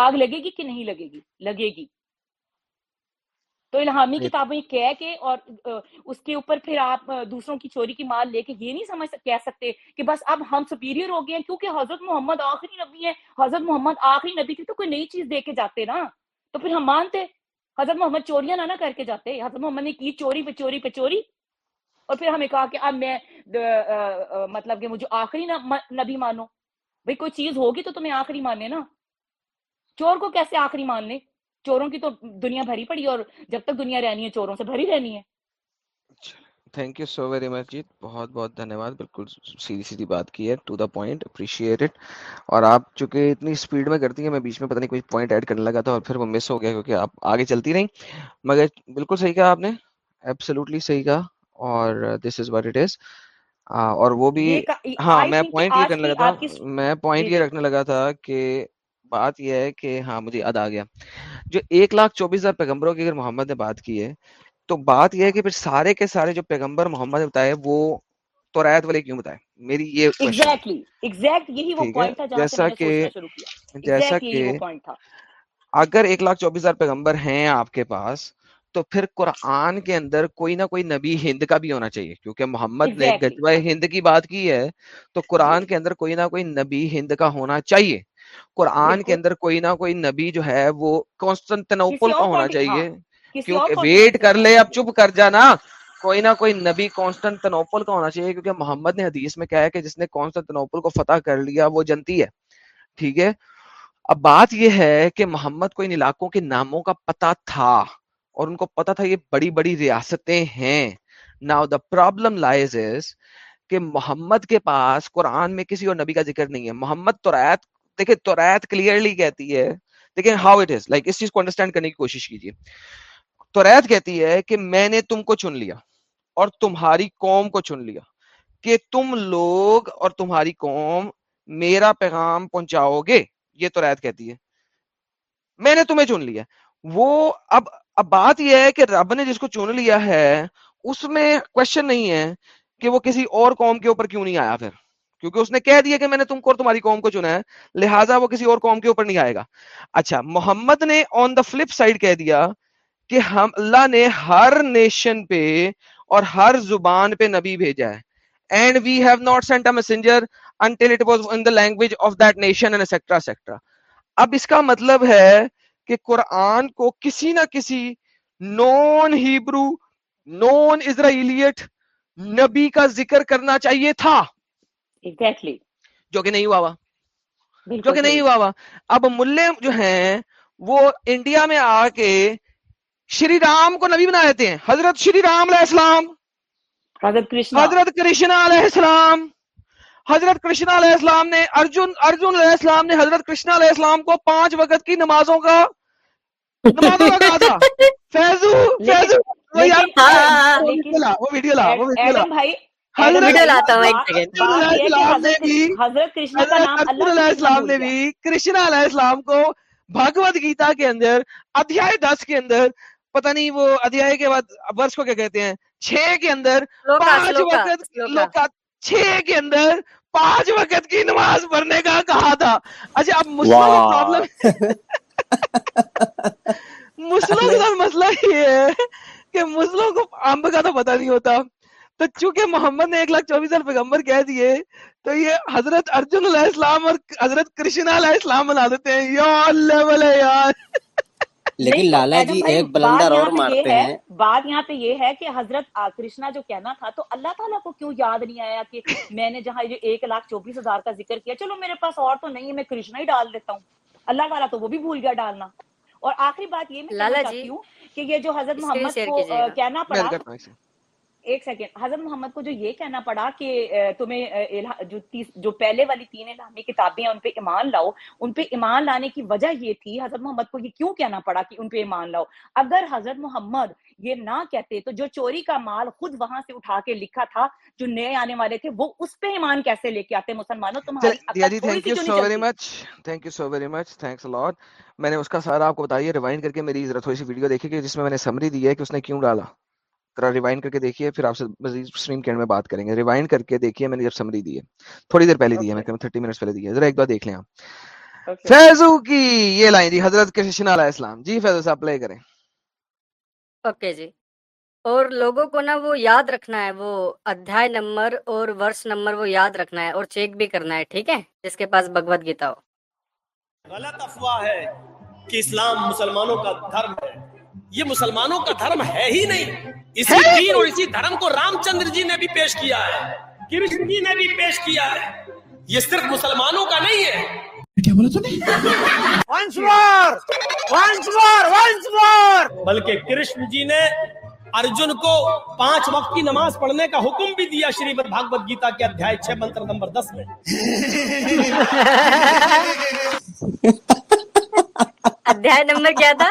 آگ لگے گی کہ نہیں لگے گی لگے گی تو الہامی کتابیں کہہ کے اور اس کے اوپر پھر آپ دوسروں کی چوری کی مال لے کے یہ نہیں سمجھ کہہ سکتے کہ بس اب ہم سپیریئر ہو گئے ہیں کیونکہ حضرت محمد آخری نبی ہے حضرت محمد آخری نبی تھی تو کوئی نئی چیز دے کے جاتے نا تو پھر ہم مانتے حضرت محمد چوریاں نہ نہ کر کے جاتے حضرت محمد نے کی چوری پہ چوری پہ چوری اور پھر ہمیں کہا کہ اب میں مطلب کہ مجھے آخری نبی مانو بھائی کوئی چیز ہوگی تو تمہیں آخری ماننے نا چور کو کیسے آخری مان لیں چوروں کی تو دنیا بھری پڑی اور جب تک دنیا رہنی ہے چوروں سے بھری رہنی ہے thank you so very much جیت بہت بہت دھنیہ واد بالکل سیدھی سیدھی بات کی ہے to the point appreciate it اور آپ چونکہ اتنی اسپیڈ میں کرتی ہیں میں بیچ میں پتہ نہیں کوئی پوائنٹ ایڈ کرنے لگا تھا اور پھر وہ مس ہو گیا کیونکہ آپ آگے چلتی رہیں مگر بالکل صحیح کہا آپ نے ایبسلوٹلی صحیح کہا اور دس از واٹ اٹ از اور وہ بھی ہاں میں پوائنٹ یہ کرنے لگا تھا میں پوائنٹ جی۔ یہ رکھنے لگا تھا کہ بات یہ ہے کہ ہاں مجھے یاد آ گیا جو ایک لاکھ چوبیس ہزار پیغمبروں کی اگر محمد نے بات کی ہے تو بات یہ ہے کہ پھر سارے کے سارے جو پیغمبر محمد بتایا وہ تو رایت والے کیوں بتائے میری یہ جیسا کہ اگر ایک لاکھ چوبیس ہزار پیغمبر ہیں آپ کے پاس تو پھر قرآن کے اندر کوئی نہ کوئی نبی ہند کا بھی ہونا چاہیے کیونکہ محمد نے ہند کی بات کی ہے تو قرآن جی۔ کے اندر کوئی نہ کوئی نبی ہند کا ہونا چاہیے قرآن کے اندر کوئی نہ کوئی نبی جو ہے وہ کا ہونا ہاں، چاہیے کیونکہ ویٹ ہاں، کر لے اب چپ کر ہاں۔ جانا کوئی نہ کوئی نبی کا ہونا چاہیے کیونکہ محمد نے حدیث میں کہا ہے کہ جس نے کو فتح کر لیا وہ جنتی ہے ٹھیک ہے اب بات یہ ہے کہ محمد کو ان علاقوں کے ناموں کا پتا تھا اور ان کو پتا تھا یہ بڑی بڑی ریاستیں ہیں ناؤ دا پرابلم از کہ محمد کے پاس قرآن میں کسی اور نبی کا ذکر نہیں ہے محمد تو دیکھیں دیکھیں کلیئرلی کہتی ہے ہاؤ اٹ از لائک اس چیز کو انڈرسٹینڈ کرنے کی کوشش کیجیے کہتی ہے کہ میں نے تم کو چن لیا اور تمہاری قوم کو چن لیا کہ تم لوگ اور تمہاری قوم میرا پیغام پہنچاؤ گے یہ تو ریت کہتی ہے میں نے تمہیں چن لیا وہ اب اب بات یہ ہے کہ رب نے جس کو چن لیا ہے اس میں کوشچن نہیں ہے کہ وہ کسی اور قوم کے اوپر کیوں نہیں آیا پھر کیونکہ اس نے کہہ دیا کہ میں نے تم کو اور تمہاری قوم کو چنا ہے لہٰذا وہ کسی اور قوم کے اوپر نہیں آئے گا اچھا محمد نے آن دا فلپ سائڈ کہہ دیا کہ ہم اللہ نے ہر نیشن پہ اور ہر زبان پہ نبی بھیجا ہے and we have not sent a messenger until it was in the language of that nation etcetera اب اس کا مطلب ہے کہ قرآن کو کسی نہ کسی نون ہیبرو نون اسرائیلیٹ نبی کا ذکر کرنا چاہیے تھا exactly. جو کہ نہیں ہوا ہوا جو کہ نہیں ہوا اب ملے جو ہیں وہ انڈیا میں آ کے شری رام کو نبی بنا لیتے ہیں حضرت شری رام علیہ السلام حضرت حضرت کرشنا علیہ السلام حضرت کرشنا علیہ السلام نے ارجن ارجن علیہ السلام نے حضرت کرشنا علیہ السلام کو پانچ وقت کی نمازوں کا (laughs) حضرت نے بھی کرشنا علیہ السلام کو بھگوت گیتا کے اندر ادیا دس کے اندر پتہ نہیں وہ ادیا کے بعد ورش کو کیا کہتے ہیں چھ کے اندر پانچ وقت چھ کے اندر پانچ وقت کی نماز پڑھنے کا کہا تھا اچھا اب مسلم (laughs) مسلم کا مسئلہ یہ ہے کہ مسلم کو آمب کا تو پتہ نہیں ہوتا تو چونکہ محمد نے ایک لاکھ چوبیس ہزار پیغمبر کہہ دیے تو یہ حضرت ارجن علیہ السلام اور حضرت کرشن علیہ السلام بنا دیتے ہیں یا اللہ والے یار لیکن لالا جی ایک بلندر اور مارتے ہیں بات یہاں پہ یہ ہے کہ حضرت کرشنا جو کہنا تھا تو اللہ تعالیٰ کو کیوں یاد نہیں آیا کہ میں نے جہاں یہ ایک لاکھ چوبیس ہزار کا ذکر کیا چلو میرے پاس اور تو نہیں ہے میں کرشنا ہی ڈال دیتا ہوں اللہ تعالیٰ تو وہ بھی بھول گیا ڈالنا اور آخری بات یہ میں لالا جی ہوں کہ یہ جو حضرت محمد کو کہنا پڑا ایک سیکنڈ حضرت محمد کو جو یہ کہنا پڑا کہ تمہیں جو پہلے والی تین الہامی کتابیں ان پہ ایمان لاؤ ان پہ ایمان لانے کی وجہ یہ تھی حضرت محمد کو یہ کیوں کہنا پڑا کہ ان پہ ایمان لاؤ اگر حضرت محمد یہ نہ کہتے تو جو چوری کا مال خود وہاں سے اٹھا کے لکھا تھا جو نئے آنے والے تھے وہ اس پہ ایمان کیسے لے کے آتے مسلمانوں thank you so very much thank you very much میں نے اس کا سارا آپ کو بتائیے جس میں سمری دی ہے کہ اس نے کیوں ڈالا ذرا ریوائنڈ کر کے دیکھیے پھر آپ سے مزید سٹریم کے میں بات کریں گے ریوائنڈ کر کے دیکھیے میں نے جب سمری دی ہے تھوڑی دیر پہلے دی ہے میں کہوں 30 منٹس پہلے دی ہے ذرا ایک بار دیکھ لیں اپ فیضو کی یہ لائن جی حضرت کرشن علیہ السلام جی فیضو صاحب پلے کریں اوکے جی اور لوگوں کو نا وہ یاد رکھنا ہے وہ ادھیائے نمبر اور ورس نمبر وہ یاد رکھنا ہے اور چیک بھی کرنا ہے ٹھیک ہے جس کے پاس بھگوت گیتا ہو غلط افواہ ہے کہ اسلام مسلمانوں کا دھرم ہے یہ مسلمانوں کا دھرم ہے ہی نہیں اسی دین اور اسی دھرم کو رام چندر جی نے بھی پیش کیا ہے کرشن جی نے بھی پیش کیا ہے یہ صرف مسلمانوں کا نہیں ہے کیا بولا تو نہیں بلکہ کرشن جی نے ارجن کو پانچ وقت کی نماز پڑھنے کا حکم بھی دیا بھاگوت گیتا کے چھ منتر نمبر دس میں نمبر کیا تھا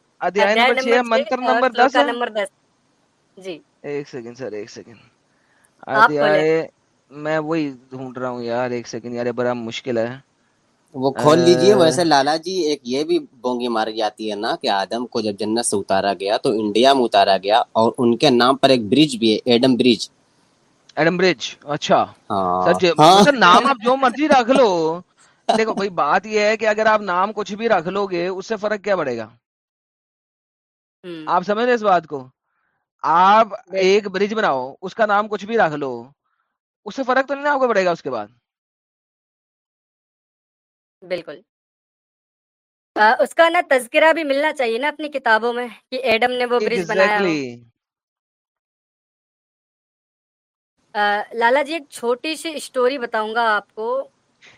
منتر نمبر دس جی ایک سیکنڈ سر ایک سیکنڈ میں وہی ڈھونڈ رہا ہوں یار ایک سیکنڈ یار بڑا مشکل ہے وہ کھول لیجیے لالا جی ایک یہ بھی بونگی مارتی ہے نا جنت سے اتارا گیا تو انڈیا میں اتارا گیا اور ان کے نام پر ایک برج بھی رکھ لوگ بات یہ ہے کہ اگر آپ نام کچھ بھی رکھ لو گے اس سے فرق کیا پڑے گا آپ سمجھ رہے اس بات کو آپ ایک برج بناؤ اس کا نام کچھ بھی رکھ لو اس سے فرق تو نہیں نا آپ کو پڑے گا اس کے بعد بالکل اس کا نا تذکرہ بھی ملنا چاہیے نا اپنی کتابوں میں کہ ایڈم نے وہ برج بنایا لالا جی ایک چھوٹی سی اسٹوری بتاؤں گا آپ کو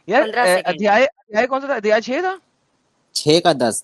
یار کون سا تھا چھ کا دس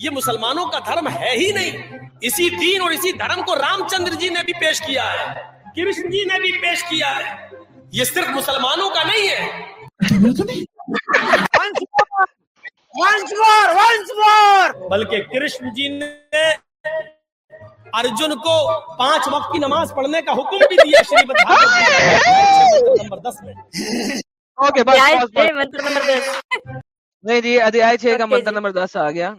یہ مسلمانوں کا دھرم ہے ہی نہیں اسی دین اور اسی دھرم کو رام چندر جی نے بھی پیش کیا ہے کرشن جی نے بھی پیش کیا ہے یہ صرف مسلمانوں کا نہیں ہے بلکہ کرشن جی نے ارجن کو پانچ وقت کی نماز پڑھنے کا حکم بھی دیا نمبر دس میں نہیں جی ادھیائے چھ کا منتر نمبر دس آ گیا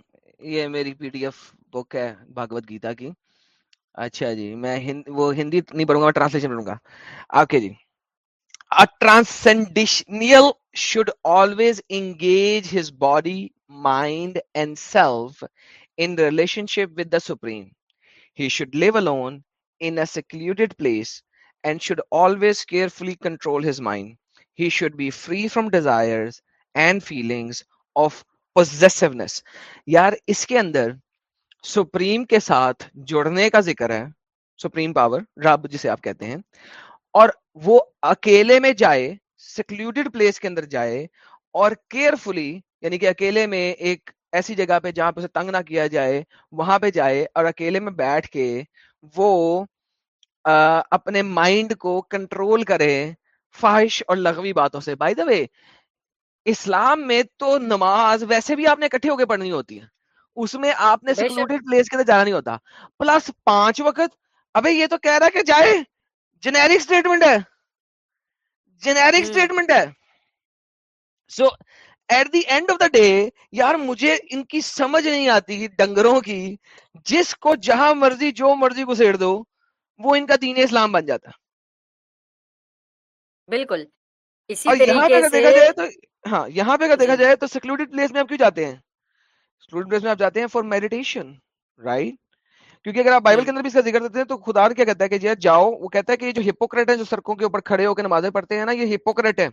یہ میری پی ڈی ایف بک ہے گیتا کی اچھا جی جی میں میں وہ ہندی نہیں پڑھوں پڑھوں گا گا ٹرانسلیشن اوکے جی۔ پوزیسونیس یار اس کے اندر سپریم کے ساتھ جڑنے کا ذکر ہے سپریم پاور رب جسے آپ کہتے ہیں اور وہ اکیلے میں جائے سیکلوڈیڈ پلیس کے اندر جائے اور کیئرفلی یعنی کہ اکیلے میں ایک ایسی جگہ پہ جہاں پہ اسے تنگ نہ کیا جائے وہاں پہ جائے اور اکیلے میں بیٹھ کے وہ آ, اپنے مائنڈ کو کنٹرول کرے فحش اور لغوی باتوں سے بائی دا وے اسلام میں تو نماز ویسے بھی آپ نے اکٹھے ہو کے پڑھنی ہوتی ہے اس میں آپ نے سیکلوڈیڈ پلیس کے اندر جانا نہیں ہوتا پلس پانچ وقت ابھی یہ تو کہہ رہا کہ جائے جنیرک اسٹیٹمنٹ ہے جنیرک اسٹیٹمنٹ ہے so at the end of the day یار مجھے ان کی سمجھ نہیں آتی ڈنگروں کی جس کو جہاں مرضی جو مرضی گھسیڑ دو وہ ان کا دین اسلام بن جاتا بالکل ہاں، یہاں پہ اگر دیکھا جائے تو سیکلوڈیڈ پلیس میں آپ کیوں جاتے ہیں سیکلوڈیڈ پلیس میں آپ جاتے ہیں فار میڈیٹیشن رائٹ کیونکہ اگر آپ بائبل کے اندر بھی اس کا ذکر دیتے ہیں تو خدا کیا کہتا ہے کہ یار جی، جاؤ وہ کہتا ہے کہ یہ جو ہپوکریٹ ہیں جو سڑکوں کے اوپر کھڑے ہو کے نمازیں پڑھتے ہیں نا یہ ہپوکریٹ ہیں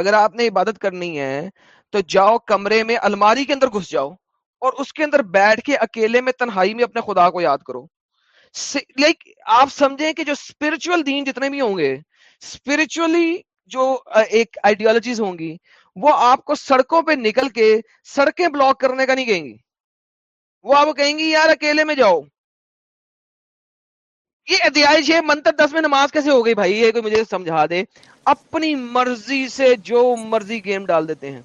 اگر آپ نے عبادت کرنی ہے تو جاؤ کمرے میں الماری کے اندر گھس جاؤ اور اس کے اندر بیٹھ کے اکیلے میں تنہائی میں اپنے خدا کو یاد کرو لائک آپ سمجھیں کہ جو اسپرچل دین جتنے بھی ہوں گے اسپرچولی جو ایک آئیڈیالوجیز ہوں گی وہ آپ کو سڑکوں پہ نکل کے سڑکیں بلاک کرنے کا نہیں کہیں گی وہ آپ کہیں گی یار اکیلے میں جاؤ یہ ادیائش ہے منتر دس میں نماز کیسے ہو گئی بھائی یہ کوئی مجھے سمجھا دے اپنی مرضی سے جو مرضی گیم ڈال دیتے ہیں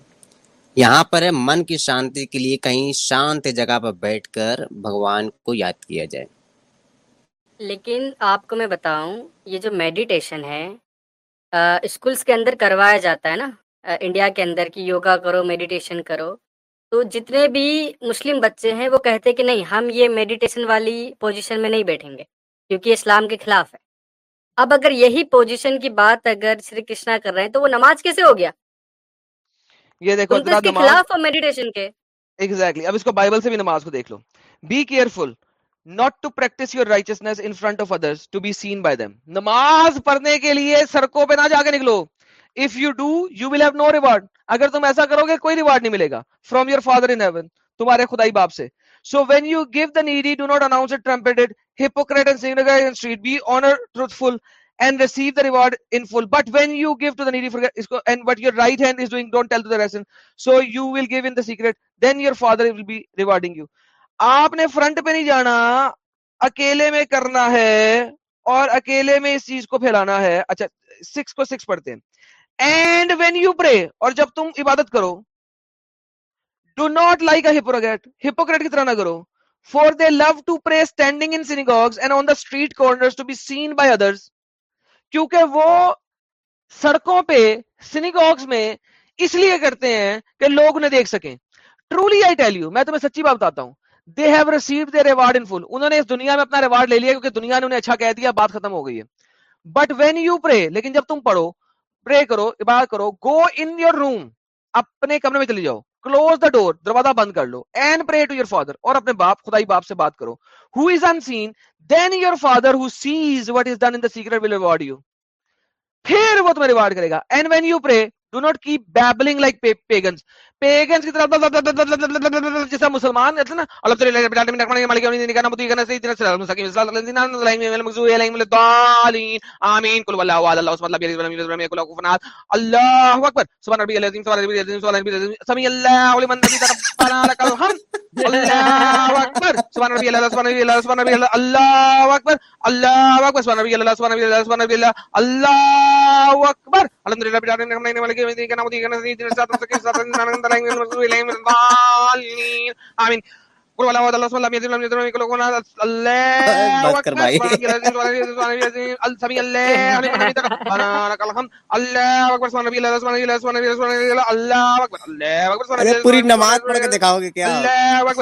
یہاں پر ہے من کی شانتی کے لیے کہیں شانت جگہ پر بیٹھ کر بھگوان کو یاد کیا جائے لیکن آپ کو میں بتاؤں یہ جو میڈیٹیشن ہے اسکولس کے اندر کروایا جاتا ہے نا انڈیا کے اندر کہ یوگا کرو میڈیٹیشن کرو تو جتنے بھی مسلم بچے ہیں وہ کہتے کہ نہیں ہم یہ میڈیٹیشن والی پوزیشن میں نہیں بیٹھیں گے کیونکہ اسلام کے خلاف ہے اب اگر یہی پوزیشن کی بات اگر شری کرشنا کر رہے ہیں تو وہ نماز کیسے ہو گیا یہ دیکھو خلاف میڈیٹیشن کے اب اس کو کو بائبل سے بھی نماز دیکھ لو careful not to practice your in front of others to be seen by them نماز پڑھنے کے لیے سڑکوں پہ نہ جا کے نکلو if you do you will have no reward اگر تم ایسا کرو گے کوئی ریوارڈ نہیں ملے گا from your father in heaven تمہارے خدائی باپ سے so when you give the needy do not announce hypocrite not street be honour truthful and receive the reward in full but when you give to then but your right hand is doing don't tell to the reason so you will give in secret then your father will be rewarding you آپ نے front پہ نہیں جانا اکیلے میں کرنا ہے اور اکیلے میں اس چیز کو پھیلانا ہے اچھا سکس کو سکس پڑھتے ہیں اینڈ وین یو پرے اور جب تم عبادت کرو ڈو ناٹ لائک اے نہ کرو for they love to pray standing in synagogues and on the street corner seen by others کیونکہ وہ سڑکوں پہ سنیگز میں اس لیے کرتے ہیں کہ لوگ انہیں دیکھ سکیں ٹرولی آئی ٹیل یو میں تمہیں سچی بات بتاتا ہوں they have receive their reward in full انہوں نے اس دنیا میں اپنا ریوارڈ لے لیا کیونکہ دنیا نے انہیں اچھا کہہ دیا بات ختم ہو گئی ہے بٹ وین یو پرے لیکن جب تم پڑھو پرے کرو عبادت کرو گو ان یور روم اپنے کمرے میں چلے جاؤ کلوز دا ڈور دروازہ بند کر لو and pray to your father اور اپنے باپ خدائی باپ سے بات کرو who is unseen then your father who sees what is done in the secret will reward you پھر وہ تمہیں ریوارڈ کرے گا and when you pray do not keep babbling like pagans pagans کی طرف جیسا مسلمان اللہ اللہ اکبر سبحان سبحان سبحان ربی ربی ربی اللہ اللہ اکبر سبحان سبحان سبحان ربی ربی ربی اللہ اکبر الحمدللہ الحمد للہ پوری نماز پڑھ کے دکھاؤ گے کیا اللہ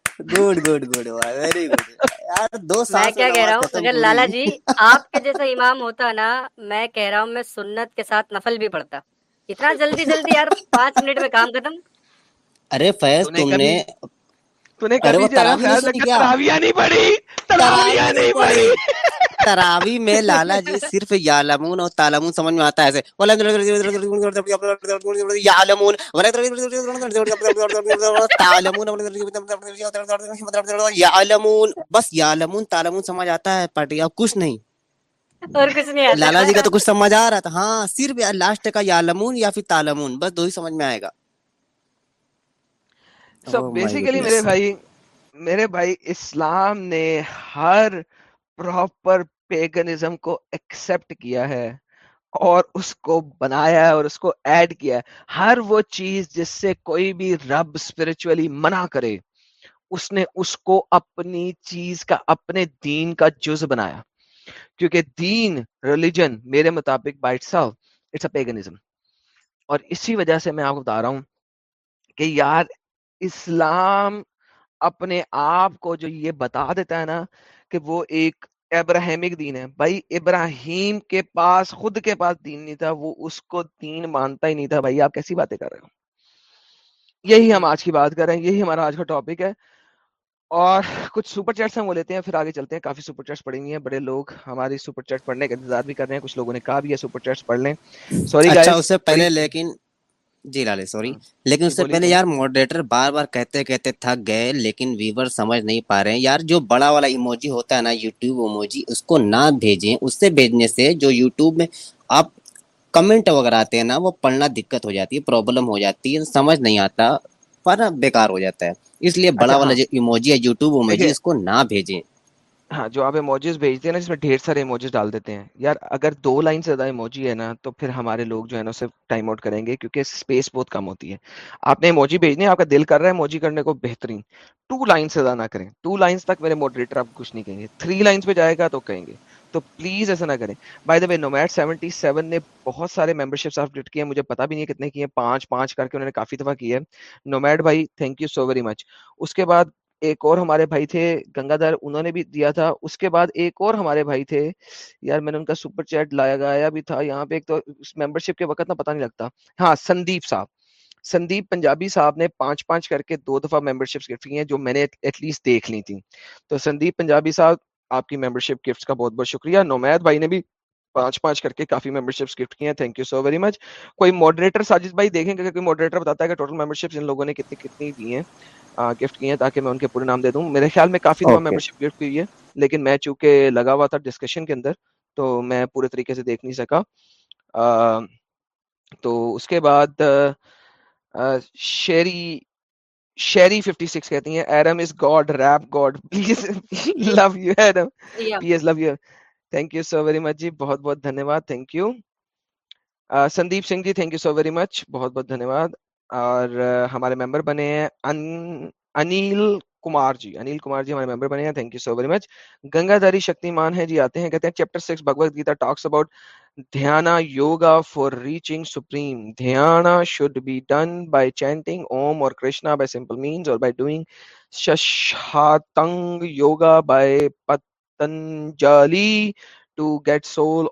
لالا جی آپ کے جیسا امام ہوتا نا میں کہہ رہا ہوں میں سنت کے ساتھ نفل بھی پڑھتا اتنا جلدی جلدی یار پانچ منٹ میں کام پڑھی تراوی میں لالا جی صرف یالمون اور تالمون سمجھ میں آتا ہے ایسے یالمون یالمون بس یالمون تالمون سمجھ آتا ہے پٹیا کچھ نہیں اور کچھ نہیں لالا جی کا تو کچھ سمجھ آ رہا تھا ہاں صرف لاسٹ کا یالمون یا پھر تالمون بس دو ہی سمجھ میں آئے گا سو بیسیکلی میرے بھائی میرے بھائی اسلام نے ہر پراپر پیگنزم کو ایکسپٹ کیا ہے اور اس کو بنایا ہے اور اس کو ایڈ کیا ہے ہر وہ چیز جس سے کوئی بھی رب اسپرچولی منع کرے اس اس نے کو اپنی چیز کا کا اپنے دین جز بنایا کیونکہ دین ریلیجن میرے مطابق اٹس اے پیگنزم اور اسی وجہ سے میں آپ کو بتا رہا ہوں کہ یار اسلام اپنے آپ کو جو یہ بتا دیتا ہے نا کہ وہ ایک ابراہیمک دین ہے بھائی ابراہیم کے پاس خود کے پاس دین نہیں تھا وہ اس کو دین مانتا ہی نہیں تھا بھائی آپ کیسی باتیں کر رہے ہو یہی ہم آج کی بات کر رہے ہیں یہی ہمارا آج کا ٹاپک ہے اور کچھ سپر چیٹس ہم وہ لیتے ہیں پھر آگے چلتے ہیں کافی سپر چیٹس پڑیں گی ہیں بڑے لوگ ہماری سپر چیٹ پڑھنے کا انتظار بھی کر رہے ہیں کچھ لوگوں نے کہا بھی ہے سپر چیٹس پڑھ لیں سوری اچھا اس سے پہلے لیکن جی لالے سوری ہاں۔ لیکن اس جی، سے پہلے یار ماڈریٹر بار بار کہتے کہتے تھک گئے لیکن ویور سمجھ نہیں پا رہے یار جو بڑا والا ایموجی ہوتا ہے نا یوٹیوب ایموجی اس کو نہ بھیجیں اس سے بھیجنے سے جو یوٹیوب میں آپ کمنٹ وغیرہ آتے ہیں نا وہ پڑھنا دقت ہو جاتی ہے پرابلم ہو جاتی ہے سمجھ نہیں آتا پر بیکار ہو جاتا ہے اس لیے بڑا اچھا، والا ہاں۔ جو ایموجی ہے یوٹیوب ایموجی اس کو نہ بھیجیں ہاں جو آپ ایموجیز بھیجتے ہیں نا اس میں ڈھیر سارے ایموجیز ڈال دیتے ہیں یار اگر دو لائن سے زیادہ اموجی ہے نا تو پھر ہمارے لوگ جو ہے نا اسے ٹائم آؤٹ کریں گے کیونکہ اسپیس بہت کم ہوتی ہے آپ نے ایموجی بھیجنی ہے آپ کا دل کر رہا ہے ایموجی کرنے کو بہترین ٹو ٹو لائن سے زیادہ نہ کریں لائنس تک میرے ماڈریٹر آپ کچھ نہیں کہیں گے تھری لائنس پہ جائے گا تو کہیں گے تو پلیز ایسا نہ کریں by the way no mate seventy seven نے بہت سارے ممبر شپس آپ ڈٹ کیے ہیں مجھے پتا بھی نہیں کتنے کیے ہیں پانچ پانچ کر کے انہوں نے کافی دفعہ کیا ہے نومیٹ بھائی thank you so very much اس کے بعد ایک اور ہمارے بھائی تھے گنگا دھر انہوں نے بھی دیا تھا اس کے بعد ایک اور ہمارے بھائی تھے یار میں نے ان کا سپر چیٹ لایا گیا بھی تھا یہاں پہ ایک تو ممبر شپ کے وقت نہ پتا نہیں لگتا ہاں سندیپ صاحب سندیپ پنجابی صاحب نے پانچ پانچ کر کے دو دفعہ ممبر شپس گفٹ کی ہیں جو میں نے ایٹ لیسٹ دیکھ لی تھی تو سندیپ پنجابی صاحب آپ کی ممبر شپ گفٹ کا بہت بہت شکریہ نومید بھائی نے بھی پانچ پانچ کر کے کافی ممبر شپس گفٹ کی ہیں thank you so very much کوئی ماڈریٹر ساجد بھائی دیکھیں کہ کوئی ماڈریٹر بتاتا ہے کہ ٹوٹل ممبر شپس ان لوگوں نے کتنی کتنی دی ہیں گفٹ کی ہیں تاکہ میں ان کے پورے نام دے دوں میرے خیال میں کافی دفعہ ممبر شپ گفٹ ہوئی ہے لیکن میں چونکہ لگا ہوا تھا ڈسکشن کے اندر تو میں پورے طریقے سے دیکھ نہیں سکا تو اس کے بعد شیری شیری 56 کہتی ہیں Iram is God rep God please love you Iram please love you very much جی بہت بہت سنگھ سو ویری مچ ہیں chapter Gita talks about for reaching Om اور تنجالی ٹو گیٹ سول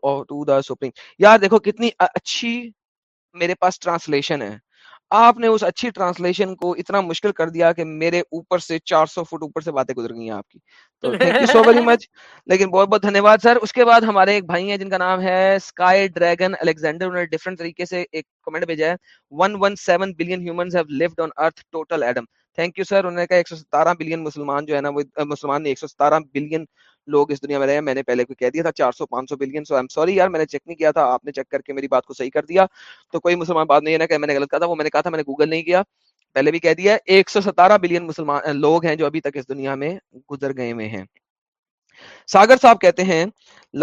سپریم یار دیکھو کتنی اچھی میرے پاس ٹرانسلیشن ہے آپ نے اس اچھی ٹرانسلیشن کو اتنا مشکل کر دیا کہ میرے اوپر سے چار سو فٹ اوپر سے باتیں گزر گئی آپ کی تو thank you so very much لیکن بہت بہت دھنیہ واد سر اس کے بعد ہمارے ایک بھائی ہیں جن کا نام ہے اسکائی ڈریگن الیگزینڈر انہوں نے ڈفرنٹ طریقے سے ایک کمنٹ بھیجا ہے one one seven billion human lived on earth total Adam thank you sir انہوں نے کہا ایک سو ستارہ بلین مسلمان جو ہے نا وہ مسلمان نے ایک سو ستارہ بلین لوگ اس دنیا میں رہے ہیں میں نے پہلے کوئی کہہ دیا تھا چار سو پانچ سو بلین سو ایم سوری یار میں نے چیک نہیں کیا تھا آپ نے چیک کر کے میری بات کو صحیح کر دیا تو کوئی مسلمان بات نہیں ہے نا کہ میں نے غلط کہا تھا وہ میں نے کہا تھا میں نے گوگل نہیں کیا پہلے بھی کہہ دیا ایک سو ستارہ بلین مسلمان لوگ ہیں جو ابھی تک اس دنیا میں گزر گئے ہوئے ہیں ساگر صاحب کہتے ہیں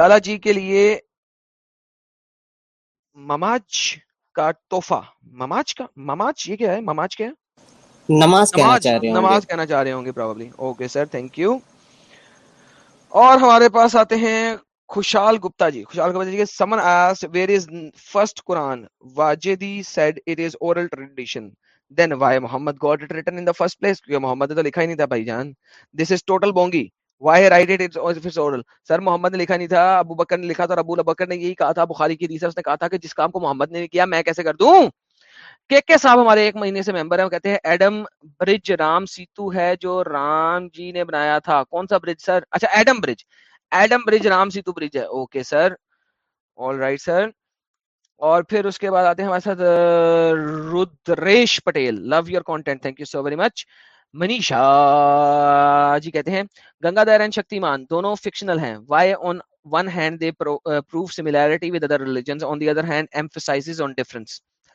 لالا جی کے لیے مماج کا توحفہ مماج کا مماج یہ کیا ہے مماج کیا ہے نماز نماز کہنا چاہ رہے ہوں گے probably okay sir thank you اور ہمارے پاس آتے ہیں خوشحال گپتا جی جی گپتا سمن آس is first Quran Wajdi said oral tradition why Muhammad نے تو لکھا ہی نہیں تھا بھائی جان this is total sir Muhammad نے لکھا نہیں تھا ابو بکر نے لکھا تھا اور ابو البکر نے یہی تھا بخاری کی ریسرچ نے کہا تھا کہ جس کام کو محمد نے کیا میں کیسے کر دوں کے کے صاحب ہمارے ایک مہینے سے ممبر ہیں وہ کہتے ہیں ایڈم برج رام سیتو ہے جو رام جی نے بنایا تھا کون سا برج سر اچھا Adam bridge Adam bridge Ram Setu bridge ہے اوکے سر سر آل رائٹ اور پھر اس کے بعد آتے ہیں ہمارے ساتھ Rudresh Patel love your content thank you so very much Manisha ji کہتے ہیں گنگا دہر اینڈ شکتی مان دونوں فکشنل ہیں why on one hand they prove similarity with other religions on difference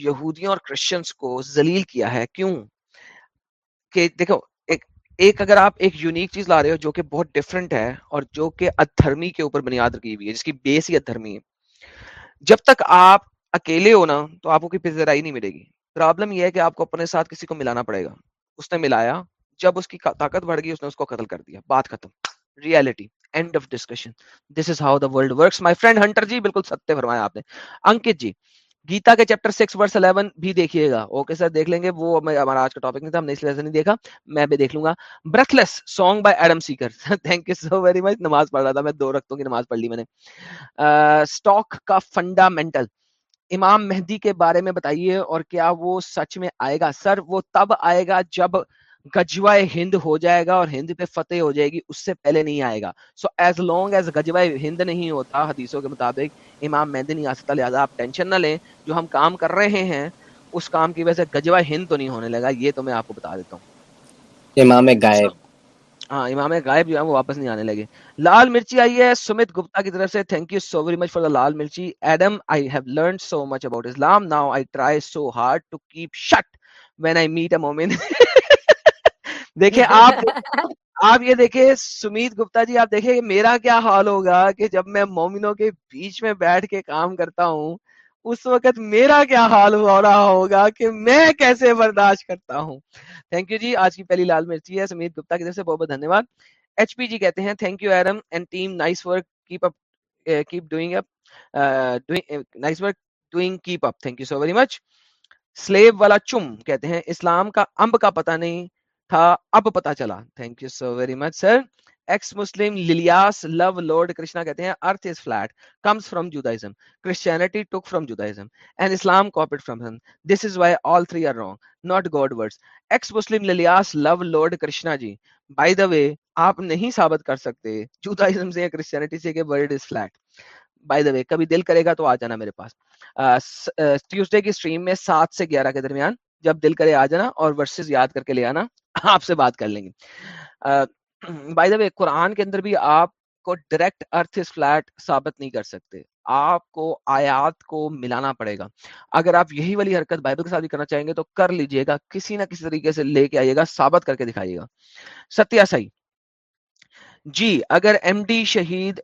یہودیوں اور کرسچنس کو ذلیل کیا ہے کیوں کہ دیکھو ایک اگر آپ ایک یونیک چیز لا رہے ہو جو کہ بہت ڈفرنٹ ہے اور جو کہ ادھرمی کے اوپر بنیاد رکھی ہوئی ہے جس کی بیس ہی ادھرمی ہے جب تک آپ اکیلے ہونا تو آپ کو کسی نہیں ملے گی پرابلم یہ ہے کہ آپ کو اپنے ساتھ کسی کو ملانا پڑے گا اس نے ملایا جب اس کی طاقت بڑھ گئی اس اس نے کو قتل کر دیا بات ختم reality end of discussion this is how the works my friend Hunter ji بالکل ستیہ فرمایا آپ نے انکت جی گیتا کے چیپٹر سکس ورس الیون بھی دیکھیے گا اوکے سر دیکھ لیں گے وہ ہمارا آج کا ٹاپک نہیں تھا ہم نے اس لیے نہیں دیکھا میں بھی دیکھ لوں گا birthless song by Adam Seeker thank you so very much نماز پڑھ رہا تھا میں دو رکھتوں کی نماز پڑھ لی میں نے اسٹاک کا فنڈامینٹل امام مہدی کے بارے میں بتائیے اور کیا وہ سچ میں آئے گا سر وہ تب آئے گا جب گجوا ہند ہو جائے گا اور ہند پہ فتح ہو جائے گی اس سے پہلے نہیں آئے گا so as long as Ghazwa Hind نہیں ہوتا حدیثوں کے مطابق امام مہندی نہیں آ سکتا لہٰذا آپ ٹینشن نہ لیں جو ہم کام کر رہے ہیں اس کام کی وجہ سے گجوا ہند تو نہیں ہونے لگا یہ تو میں آپ کو بتا دیتا ہوں امام غائب ہاں امام غائب جو ہے وہ واپس نہیں آنے لگے لال مرچی آئی ہے سمت گپتا کی طرف سے thank you so very much for the Lal Mirchi Adam I have learn so much about Islam now I try so hard to keep shut when I meet a moment دیکھیں (laughs) آپ آپ یہ دیکھیں سمیت گپتا جی آپ دیکھیں میرا کیا حال ہوگا کہ جب میں مومنوں کے بیچ میں بیٹھ کے کام کرتا ہوں اس وقت میرا کیا حال ہو رہا ہوگا کہ میں کیسے برداشت کرتا ہوں تھینک یو جی آج کی پہلی لال مرچی ہے سمیت گپتا کی طرف سے بہت بہت دھنیہ واد ایچ پی جی کہتے ہیں thank you Eram and team nice work keep up keep doing up nice work doing keep up thank you so very much سلیب والا چم کہتے ہیں اسلام کا امب کا پتہ نہیں تھا اب پتا چلا thank you so very much sir ex Muslim Ilyas love Lord Krishna کہتے ہیں earth is flat comes from Judaism Christianity took from Judaism and Islam copied from them this is why all three are wrong not God words ex Muslim Ilyas love Lord Krishna ji by the way آپ نہیں ثابت کر سکتے Judaism سے یا Christianity سے کہ world is flat by the way کبھی دل کرے گا تو آ جانا میرے پاس ٹیوزڈے کی سٹریم میں 7 سے 11 کے درمیان جب دل کرے آ جانا اور ورسز یاد کر کے لے آنا آپ سے بات کر لیں گے بائی دا وے قرآن کے اندر بھی آپ کو ڈائریکٹ ارتھ از فلیٹ ثابت نہیں کر سکتے آپ کو آیات کو ملانا پڑے گا اگر آپ یہی والی حرکت بائبل کے ساتھ بھی کرنا چاہیں گے تو کر لیجئے گا کسی نہ کسی طریقے سے لے کے آئیے گا ثابت کر کے دکھائیے گا ستیہ سائی جی اگر M D Shahid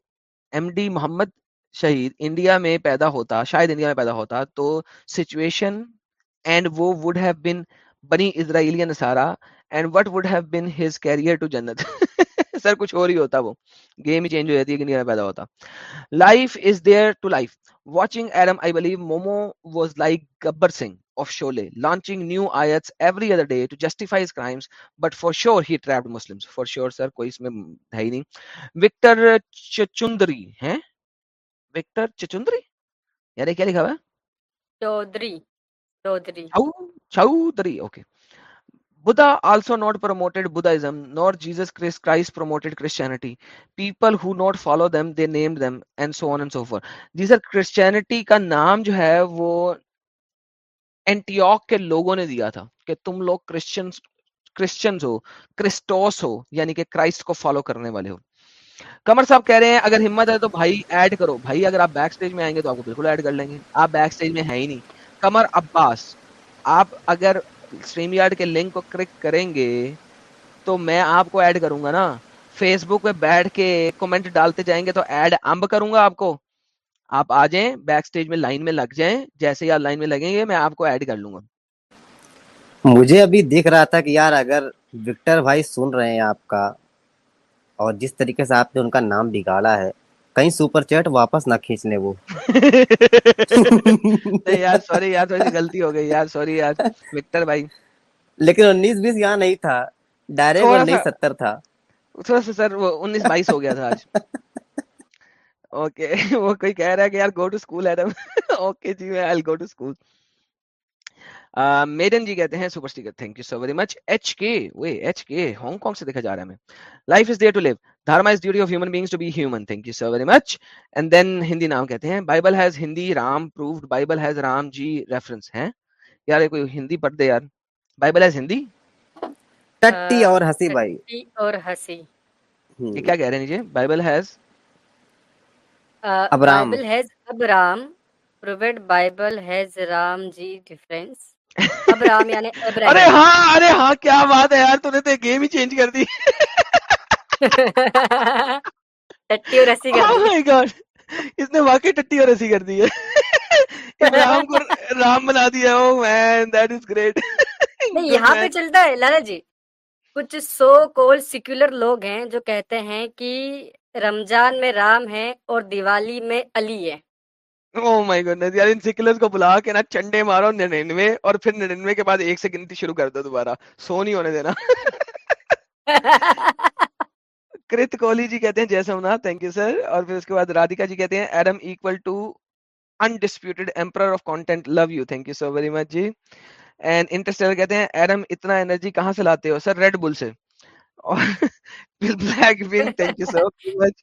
M D Muhammad Shahid India میں پیدا ہوتا شاید انڈیا میں پیدا ہوتا تو سچویشن اینڈ وہ وڈ ہیو بن بنی اسرائیلی نصارا and what would have been his career to to to جنت (laughs) سر کچھ اور ہی ہی ہوتا ہوتا وہ گیم چینج ہو جاتی ہے کہ نہیں پیدا life life is there watching Adam I believe Momo was like Gabbar Singh of Sholay launching new every other day اسا but for sure he trapped for sure sir کوئی اس میں ہے ہی نہیں وکٹر وکٹر چچندری چچندری ہیں کیا لکھا ہوا ہے بلسو نوٹ بزم نوٹ جیزسینٹی پیپلو سر کر نام جو ہے وہ لوگوں نے دیا تھا کہ تم لوگ کرسچن کرسٹوس ہو یعنی کہ کرائسٹ کو فالو کرنے والے ہو کمر صاحب کہہ رہے ہیں اگر ہمت ہے تو آپ بیک اسٹیج میں آئیں گے تو آپ کو بالکل ایڈ کر لیں گے آپ بیک اسٹیج میں ہے ہی نہیں کمر عباس آپ اگر اسٹریم یارڈ کے لنک کو کلک کریں گے تو میں آپ کو ایڈ کروں گا نا فیس بک پہ بیٹھ کے کمنٹ ڈالتے جائیں گے تو ایڈ امب کروں گا آپ کو آپ آ جائیں بیک سٹیج میں لائن میں لگ جائیں جیسے ہی آپ لائن میں لگیں گے میں آپ کو ایڈ کر لوں گا مجھے ابھی دیکھ رہا تھا کہ یار اگر وکٹر بھائی سن رہے ہیں آپ کا اور جس طریقے سے آپ نے ان کا نام بگاڑا ہے تھوڑا سا انیس بائیس ہو گیا تھا کوئی کہہ رہا میڈن جی کہتے ہیں super sticker thank you so very much H K way H K Hong Kong سے دیکھا جا رہا ہے میں life is there to live dharma is duty of human beings to be human thank you so very much and then Hindi نام کہتے ہیں Bible has Hindi Ram proved Bible has Ram ji reference ہے یار کوئی ہندی پڑھ دے یار Bible has Hindi ٹٹی اور ہسی بھائی اور ہسی یہ کیا کہہ رہے ہیں جی Bible has Abraham Bible has Abraham proved Bible has Ram ji reference ارے ہاں ارے ہاں کیا بات ہے یار تو گیم ہی چینج oh کر دی ہے رام بنا دیا گریٹ oh یہاں پہ چلتا ہے لالا جی کچھ سو کول سیکولر لوگ ہیں جو کہتے ہیں کہ رمضان میں رام ہے اور دیوالی میں علی ہے Oh چنڈے مارو ننانوے اور پھر ننانوے کے بعد ایک سے گنتی شروع کر دو دوبارہ سو نہیں ہونے دینا (laughs) کرت کوہلی جی کہتے ہیں جے ہونا تھینک یو سر اور پھر اس کے بعد رادکا جی کہتے ہیں Adam equal to undisputed emperor of content love you thank you so very much G and انٹرسٹر کہتے ہیں ایڈم اتنا انرجی کہاں سے لاتے ہو سر ریڈ بل سے اور black bean thank you so much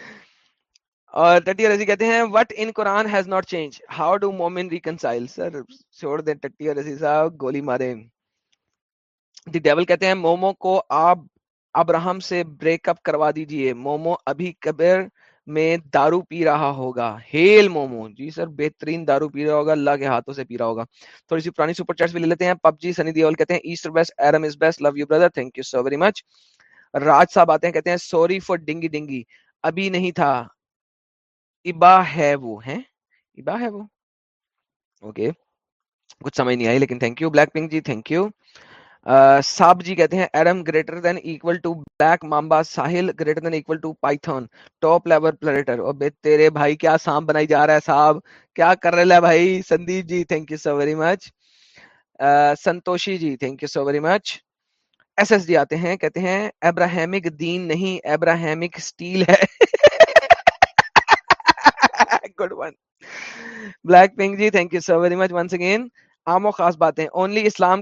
اور ٹٹی رضی کہتے ہیں what in Quran has not change how do مومن ریکنسائل سر چھوڑ دیں ٹٹی اور رضی صاحب گولی مارے دی ڈیول کہتے ہیں مومو کو آپ ابراہم سے بریک اپ کروا دیجئے مومو ابھی قبر میں دارو پی رہا ہوگا ہیل مومو جی سر بہترین دارو پی رہا ہوگا اللہ کے ہاتھوں سے پی رہا ہوگا تھوڑی سی پرانی سپر چیٹس بھی لے لیتے ہیں پب جی سنی دیول کہتے ہیں is the best Iram is best love you brother thank you so very much Raj Sahib آتے ہیں کہتے ہیں سوری فور ڈنگی ڈنگی ابھی نہیں تھا ابا ہے وہ ہیں ابا ہے وہ اوکے کچھ سمجھ نہیں آئی لیکن thank you Black Pink ji thank you Sahib ji کہتے ہیں Iram greater than equal to Black Mamba Sahil greater than equal to Python top level player او تیرے بھائی کیا سام بنائی جا رہا ہے صاحب کیا کر رہے ہیں بھائی Sandeep ji thank you so very much Santoshi ji thank you so very much S S ji آتے ہیں کہتے ہیں ابراہیمک دین نہیں ابراہیمک سٹیل ہے good one Black Pink thank you so Muslim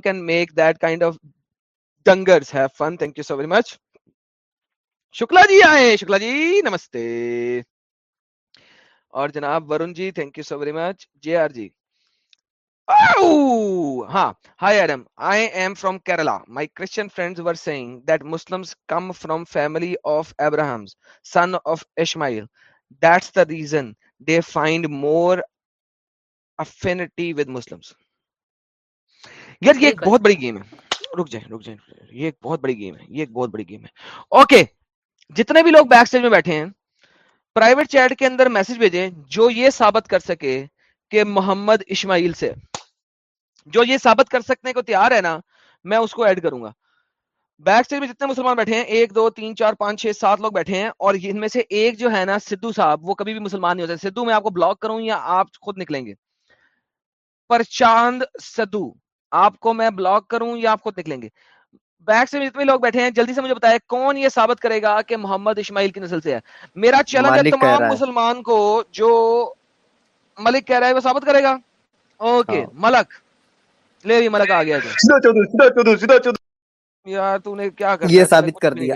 come from family of Abraham son of reason بہت بڑی game ہے یہ بہت بڑی گیم ہے اوکے جتنے بھی لوگ بیک سائڈ میں بیٹھے ہیں پرائیویٹ چیٹ کے اندر میسج بھیجیں جو یہ ثابت کر سکے کہ محمد اسماعیل سے جو یہ ثابت کر سکنے کو تیار ہے نا میں اس کو ایڈ کروں گا بیک سائڈ میں جتنے مسلمان بیٹھے ہیں ایک دو تین چار پانچ چھ سات لوگ بیٹھے ہیں اور ان میں سے ایک جو ہے نا سدھو صاحب وہ کبھی بھی مسلمان نہیں ہوتا آپ کو بلاک کروں یا آپ خود نکلیں گے پر چاند سدھو آپ آپ کو میں بلاک کروں یا خود نکلیں گے بیک سے میں جتنے لوگ بیٹھے ہیں جلدی سے مجھے بتایا کون یہ ثابت کرے گا کہ محمد اسماعیل کی نسل سے ہے میرا چیلنج ہے تمام مسلمان کو جو ملک کہہ رہا ہے وہ ثابت کرے گا اوکے ہاں۔ ملک لے ملک آ گیا یار تو نے کیا کر یہ ثابت کر دیا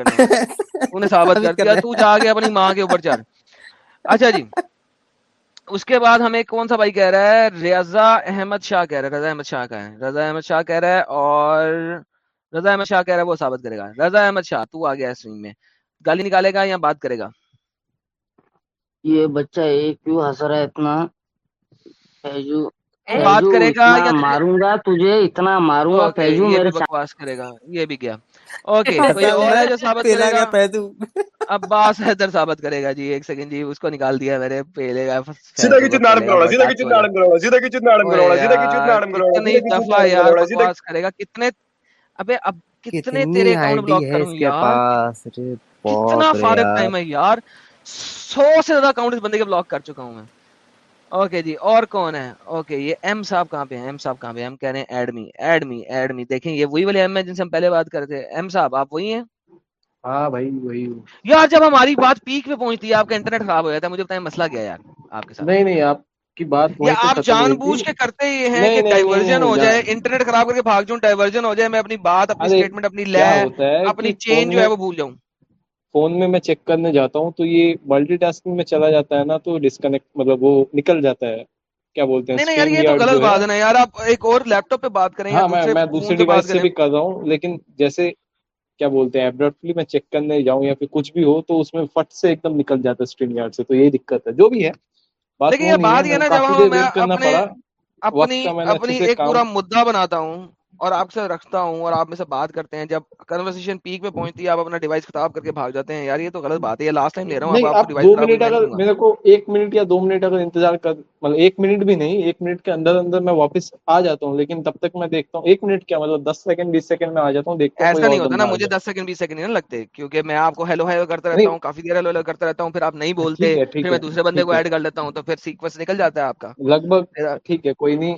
تو نے ثابت کر دیا تو جا کے اپنی ماں کے اوپر چڑھ اچھا جی اس کے بعد ہمیں کون سا بھائی کہہ رہا ہے رضا احمد شاہ کہہ رہا ہے رضا احمد شاہ کا ہے رضا احمد شاہ کہہ رہا ہے اور رضا احمد شاہ کہہ رہا ہے وہ ثابت کرے گا رضا احمد شاہ تو آ ہے اسٹریم میں گالی نکالے گا یا بات کرے گا یہ بچہ ایک کیوں ہنس رہا ہے اتنا ہے جو بات کرے گا یا ماروں گا تجھے اتنا ماروں گا پیجو میرے بکواس کرے گا یہ بھی گیا اوکے (laughs) اور ہے جو ثابت کرے گا پیدو عباس حیدر ثابت کرے گا جی ایک سیکنڈ جی اس کو نکال دیا میرے پہلے گا سیدھا کی چند آرم کروڑا سیدھا کی چند آرم کروڑا سیدھا کی چند آرم کروڑا سیدھا کی چند آرم کروڑا کتنی دفعہ یار بکواس کرے گا کتنے ابے اب کتنے تیرے اکاؤنٹ بلاک کروں یار کتنا فارغ ٹائم ہے یار سو سے زیادہ اکاؤنٹ اس بندے کے بلاک کر چکا ہوں میں اوکے جی اور کون ہے اوکے یہ ایم صاحب کہاں پہ ہیں ایم صاحب کہاں پہ ہم کہہ رہے ہیں ایڈمی ایڈمی ایڈمی دیکھیں یہ وہی والے ایم ہیں جن سے ہم پہلے بات کرتے ایم صاحب آپ وہی ہیں ہاں بھائی وہی یار جب ہماری بات پیک پہ پہنچتی ہے آپ کا انٹرنیٹ خراب ہو جاتا ہے مجھے بتائیں مسئلہ کیا یار آپ کے ساتھ نہیں نہیں آپ کی بات یہ آپ جان بوجھ کے کرتے ہی ہیں کہ ڈائیورژن ہو جائے انٹرنیٹ خراب کر کے بھاگ جاؤں ڈائیورژن ہو جائے میں اپنی بات اپنی سٹیٹمنٹ اپنی لے اپنی چینج جو ہے وہ بھول جاؤں فون میں میں چیک کرنے جاتا ہوں تو یہ ملٹی ٹاسکنگ میں چلا جاتا ہے نا تو ڈسکنیکٹ مطلب وہ نکل جاتا ہے کیا بولتے ہیں میں دوسرے ڈیوائس سے بھی کر رہا ہوں لیکن جیسے کیا بولتے ہیں ابڈکٹلی میں چیک کرنے جاؤں یا پھر کچھ بھی ہو تو اس میں فٹ سے ایک دم نکل جاتا ہے اسٹریم یارڈ سے تو یہی دقت ہے جو بھی ہے بات یہ نا جب کرنا پڑا اپنی ایک پورا مدعا بناتا ہوں اور آپ سے رکھتا ہوں اور آپ میں سے بات کرتے ہیں جب کنورسن پیک پہ پہنچتی ہے آپ اپنا ڈیوائس خطاب کر کے بھاگ جاتے ہیں یار یہ تو غلط بات ہے لاسٹ ٹائم لے رہا ہوں ایک منٹ یا دو منٹ اگر انتظار کر مطلب ایک منٹ بھی نہیں ایک منٹ کے اندر اندر میں واپس آ جاتا ہوں لیکن تب تک میں دیکھتا ہوں ایک منٹ کیا مطلب دس سیکنڈ بیس سیکنڈ میں آ جاتا ہوں ایسا نہیں ہوتا نا مجھے دس سیکنڈ بیس سیکنڈ نہیں لگتے کیونکہ میں آپ کو ہیلو ہیلو کرتا رہتا ہوں کافی دیر ہیلو کرتا رہتا ہوں پھر آپ نہیں بولتے پھر میں دوسرے بندے کو ایڈ کر لیتا ہوں تو پھر سیکوینس نکل جاتا ہے آپ کا لگ بھگ ٹھیک ہے کوئی نہیں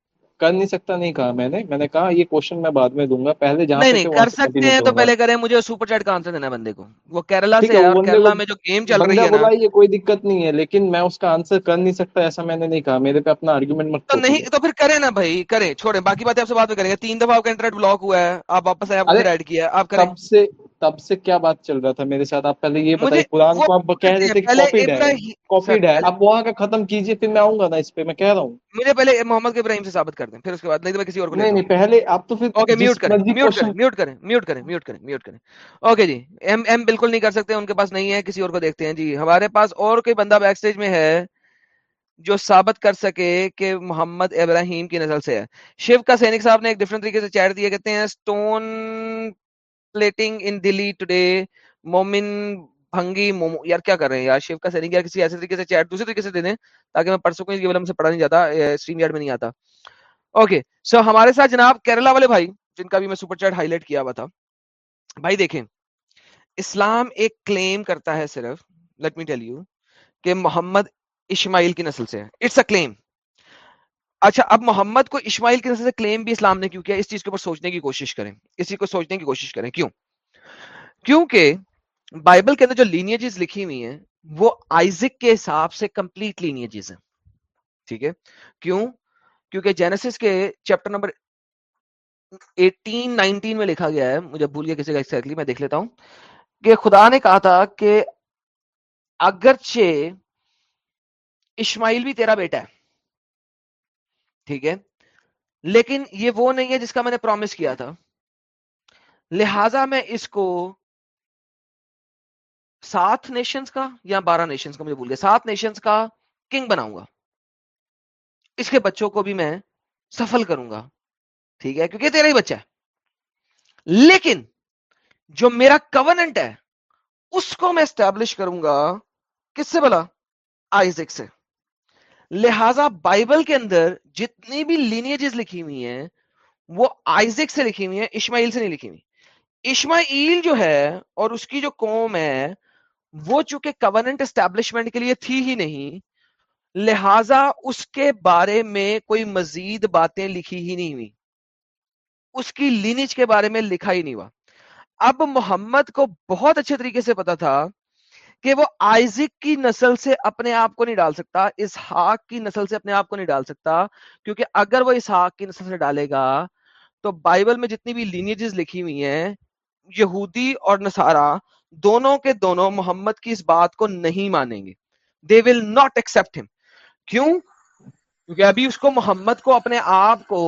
کر نہیں سکتا نہیں کہا میں نے میں نے کہا یہ کوشچن میں بعد میں دوں گا پہلے جہاں نہیں کر سکتے ہیں تو پہلے کریں مجھے سپر چیٹ کا آنسر دینا بندے کو وہ کیرلا سے کیرلا میں جو گیم چل رہی ہے بولا یہ کوئی دقت نہیں ہے لیکن میں اس کا آنسر کر نہیں سکتا ایسا میں نے نہیں کہا میرے پہ اپنا آرگیومنٹ مت نہیں تو پھر کریں نا بھائی کریں چھوڑیں باقی باتیں آپ سے بات میں کریں گے تین دفعہ آپ کا انٹرنیٹ بلاک ہوا ہے آپ واپس آئے آپ کو ایڈ کیا آپ کریں تب سے کیا بات چل رہا تھا میرے ساتھ آپ پہلے یہ بتائیے قرآن کو آپ کہہ رہے تھے کہ ہے کاپیڈ ہے آپ وہاں کا ختم کیجئے پھر میں آؤں گا نا اس پہ میں کہہ رہا ہوں مجھے پہلے محمد کے ابراہیم سے ثابت کر دیں پھر اس کے بعد نہیں تو میں کسی اور کو نہیں نہیں پہلے آپ تو پھر اوکے میوٹ کریں میوٹ کریں میوٹ کریں میوٹ کریں میوٹ کریں میوٹ کریں اوکے جی ایم ایم بالکل نہیں کر سکتے ان کے پاس نہیں ہے کسی اور کو دیکھتے ہیں جی ہمارے پاس اور کوئی بندہ بیک سٹیج میں ہے جو ثابت کر سکے کہ محمد ابراہیم کی نسل سے ہے شیو کا سینک صاحب نے ایک ڈفرنٹ طریقے سے چیٹ دیا کہتے ہیں stone translating in Delhi today مومن بھنگی مومو یار کیا کر رہے ہیں یار شیو کا سر نہیں کیا کسی ایسے طریقے سے چیٹ دوسرے طریقے سے دے دیں تاکہ میں پڑھ سکوں اس کے ہم سے پڑھا نہیں جاتا اسٹریم یارڈ میں نہیں آتا اوکے سو ہمارے ساتھ جناب کیرلا والے بھائی جن کا بھی میں سپر چیٹ ہائی لائٹ کیا ہوا تھا بھائی دیکھیں اسلام ایک کلیم کرتا ہے صرف لیٹ می ٹیل یو کہ محمد اسماعیل کی نسل سے ہے اٹس اے کلیم اچھا اب محمد کو اسماعیل کی طرح سے کلیم بھی اسلام نے کیوں کیا اس چیز کے اوپر سوچنے کی کوشش کریں اس چیز کو سوچنے کی کوشش کریں کیوں کیونکہ بائبل کے اندر جو لینیجز چیز لکھی ہوئی ہیں وہ آئزک کے حساب سے کمپلیٹ لینیجز ہے ٹھیک ہے کیوں کیونکہ جینیسس کے چیپٹر نمبر 18 19 میں لکھا گیا ہے مجھے بھول گیا کسی کا ایکزیکٹلی میں دیکھ لیتا ہوں کہ خدا نے کہا تھا کہ اگرچہ اسماعیل بھی تیرا بیٹا ہے ٹھیک ہے لیکن یہ وہ نہیں ہے جس کا میں نے پرومس کیا تھا لہذا میں اس کو سات نیشنز کا یا بارہ نیشنز کا مجھے بول گیا سات نیشنز کا کنگ بناؤں گا اس کے بچوں کو بھی میں سفل کروں گا ٹھیک ہے کیونکہ تیرا ہی بچہ ہے لیکن جو میرا کورنٹ ہے اس کو میں اسٹیبلش کروں گا کس سے بلا آئزک سے لہذا بائبل کے اندر جتنی بھی لینیجز لکھی ہوئی ہیں وہ آئزک سے لکھی ہوئی ہیں اشماعیل سے نہیں لکھی ہوئی اشماعیل جو ہے اور اس کی جو قوم ہے وہ چونکہ کورنٹ اسٹیبلشمنٹ کے لیے تھی ہی نہیں لہذا اس کے بارے میں کوئی مزید باتیں لکھی ہی نہیں ہوئی اس کی لینیج کے بارے میں لکھا ہی نہیں ہوا اب محمد کو بہت اچھے طریقے سے پتا تھا کہ وہ آئزک کی نسل سے اپنے آپ کو نہیں ڈال سکتا اس کی نسل سے اپنے آپ کو نہیں ڈال سکتا کیونکہ اگر وہ اس کی نسل سے ڈالے گا تو بائبل میں جتنی بھی لینیجز لکھی ہوئی ہیں یہودی اور نسارا دونوں کے دونوں محمد کی اس بات کو نہیں مانیں گے دے ول ناٹ ایکسپٹ ہم کیوں کیونکہ ابھی اس کو محمد کو اپنے آپ کو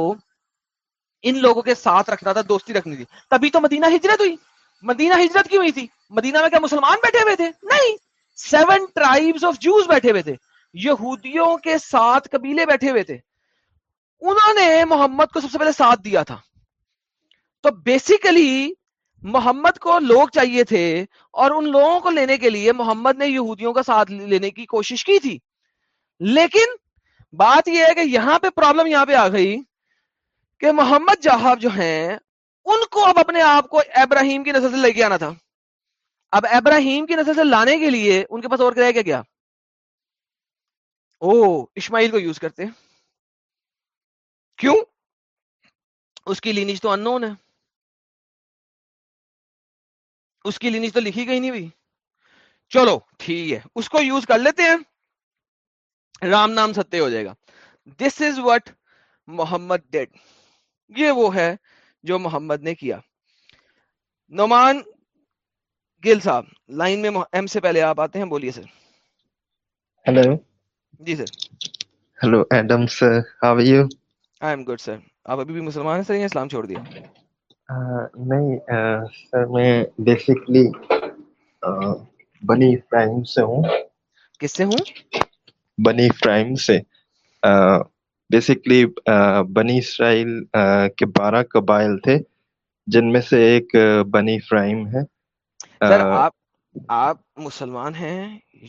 ان لوگوں کے ساتھ رکھنا تھا دوستی رکھنی تھی تبھی تو مدینہ ہجرت ہوئی مدینہ ہجرت کی ہوئی تھی مدینہ میں کیا مسلمان بیٹھے ہوئے تھے نہیں سیون آف جوز بیٹھے ہوئے تھے یہودیوں کے ساتھ قبیلے بیٹھے ہوئے تھے انہوں نے محمد کو سب سے پہلے ساتھ دیا تھا تو بیسیکلی محمد کو لوگ چاہیے تھے اور ان لوگوں کو لینے کے لیے محمد نے یہودیوں کا ساتھ لینے کی کوشش کی تھی لیکن بات یہ ہے کہ یہاں پہ پرابلم یہاں پہ آ گئی کہ محمد جہاب جو ہیں ان کو اب اپنے آپ کو ابراہیم کی نسل سے لے کے آنا تھا اب ابراہیم کی نسل سے لانے کے لیے ان کے پاس اور کیا گیا او اسماعیل کو یوز کرتے کیوں اس کی تو ان ہے اس کی لینج تو لکھی گئی نہیں بھی چلو ٹھیک ہے اس کو یوز کر لیتے ہیں رام نام ستیہ ہو جائے گا this is what Muhammad dead یہ وہ ہے جو محمد نے کیا نعمان گل صاحب لائن میں ایم سے پہلے آپ آتے ہیں بولیے sir hello G sir hello Adam sir how are you I am good sir آپ ابھی بھی مسلمان ہیں سر یا اسلام چھوڑ دیا نہیں سر میں بیسکلی بنی فرائم سے ہوں کس سے ہوں بنی فرائم سے بیسکلی بنی اسرائیل کے بارہ قبائل تھے جن میں سے ایک بنی فرائم ہے آپ آپ مسلمان ہیں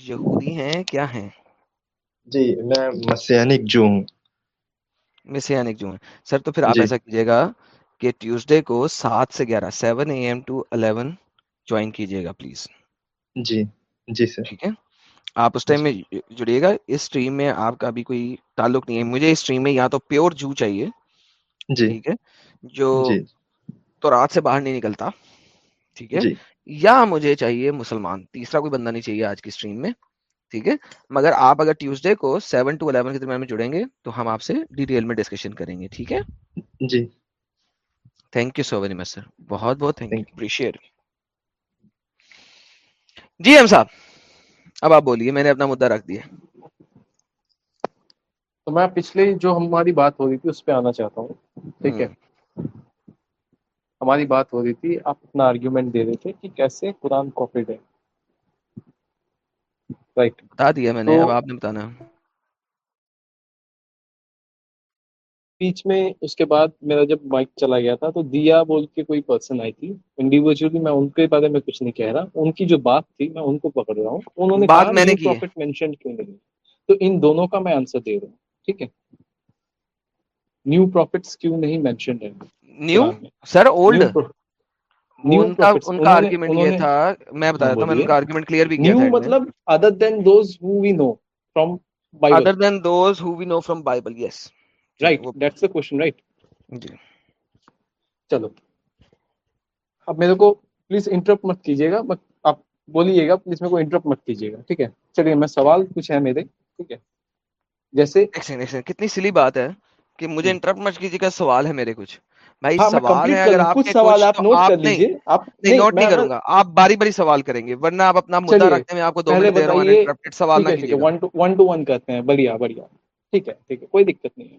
یہودی ہیں کیا ہیں جی میں مسیانک جو ہوں مسیانک جو ہوں سر تو پھر آپ جی۔ ایسا کیجیے گا کہ ٹیوزڈے کو سات سے گیارہ seven A M to eleven join کیجیے گا پلیز جی جی سر ٹھیک ہے آپ اس ٹائم جی۔ میں جڑیے گا اس اسٹریم میں آپ کا بھی کوئی تعلق نہیں ہے مجھے میں یا تو پیور جو جی ٹھیک ہے جو جی۔ تو رات سے باہر نہیں نکلتا ٹھیک ہے جی۔ یا مجھے چاہیے مسلمان تیسرا کوئی بندہ نہیں چاہیے آج کی اسٹریم میں ٹھیک ہے مگر آپ اگر ٹیوزڈے کو سیون ٹو الیون کے درمیان میں جڑیں گے تو ہم آپ سے ڈیٹیل میں ڈسکشن کریں گے ٹھیک ہے جی thank you so very much sir بہت بہت thank you appreciate G M صاحب اب آپ بولیے میں نے اپنا مدعا رکھ دیا تو میں پچھلے جو ہماری بات ہو رہی تھی اس پہ آنا چاہتا ہوں ٹھیک ہے ہماری بات ہو رہی تھی آپ اپنا آرگیومنٹ دے رہے تھے کہ کیسے قرآن کاپیڈ ہے رائٹ بتا دیا میں نے اب آپ نے بتانا اسپیچ میں اس کے بعد میرا جب مائک چلا گیا تھا تو ان کو پکڑ رہا ہوں نیو بائبل یس پلیز جی۔ انٹرپ کیجیے گا آپ بولیے گا کہ سوال ہے میرے کچھ آپ باری باری سوال کریں گے کوئی دقت نہیں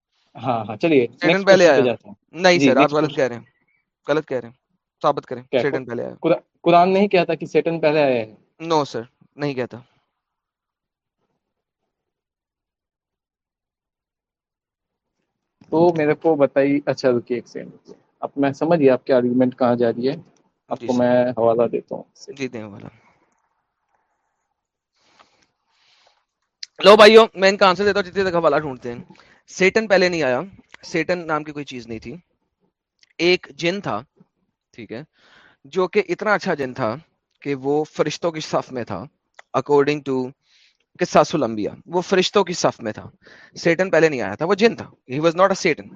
ہاں ہاں چلیے نہیں جی، سر آپ کہہ رہے ہیں تو میرے کو بتائیے اچھا رکیے کہاں جا رہی ہے آپ کو میں میں حوالہ حوالہ دیتا دیتا ہوں ہوں جی، لو ان کا آنسر جتنے تک ڈھونڈتے ہیں سیٹن پہلے نہیں آیا سیٹن نام کی کوئی چیز نہیں تھی ایک جن تھا ٹھیک ہے جو کہ اتنا اچھا جن تھا کہ وہ فرشتوں کی صف میں تھا اکارڈنگ ٹو قصاص الانبیاء وہ فرشتوں کی صف میں تھا سیٹن پہلے نہیں آیا تھا وہ جن تھا ہی واز ناٹ اے سیٹن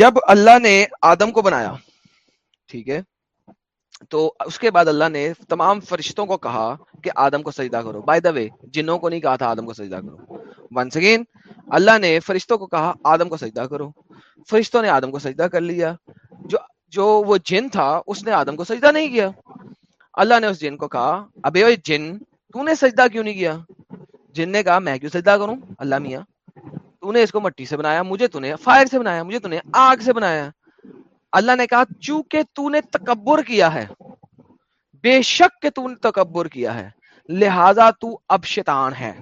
جب اللہ نے آدم کو بنایا ٹھیک ہے تو اس کے بعد اللہ نے تمام فرشتوں کو کہا کہ آدم کو سجدہ کرو بائی دا وے جنوں کو نہیں کہا تھا آدم کو سجدہ کرو ونس اگین اللہ نے فرشتوں کو کہا آدم کو سجدہ کرو فرشتوں نے آدم کو سجدہ کر لیا جو جو وہ جن تھا اس نے آدم کو سجدہ نہیں کیا اللہ نے اس جن کو کہا ابے جن تو نے سجدہ کیوں نہیں کیا جن نے کہا میں کیوں سجدہ کروں اللہ میاں تو نے اس کو مٹی سے بنایا مجھے تو نے فائر سے بنایا مجھے تو نے آگ سے بنایا اللہ نے کہا چونکہ تو نے تکبر کیا ہے بے شک کہ تو نے تکبر کیا ہے لہذا تو اب شیطان ہے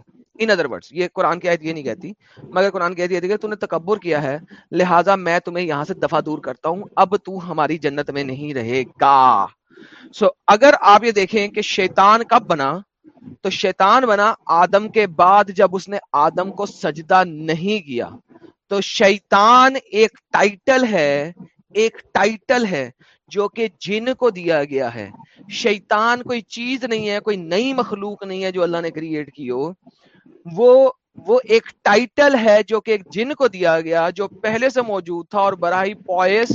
ان ادر یہ قرآن کی یہ نہیں کہتی مگر ہے لہٰذا میں تمہیں یہاں سے دفع دور کرتا ہوں اب تو ہماری جنت میں نہیں رہے گا سو so, اگر آپ یہ دیکھیں کہ شیطان کب بنا تو شیطان بنا آدم کے بعد جب اس نے آدم کو سجدہ نہیں کیا تو شیطان ایک ٹائٹل ہے ایک ٹائٹل ہے جو کہ جن کو دیا گیا ہے شیطان کوئی چیز نہیں ہے کوئی نئی مخلوق نہیں ہے جو اللہ نے کریٹ کی ہو وہ وہ ایک ایک ٹائٹل ہے جو جو کہ جن کو دیا گیا پہلے سے موجود تھا اور بڑا ہی پوائس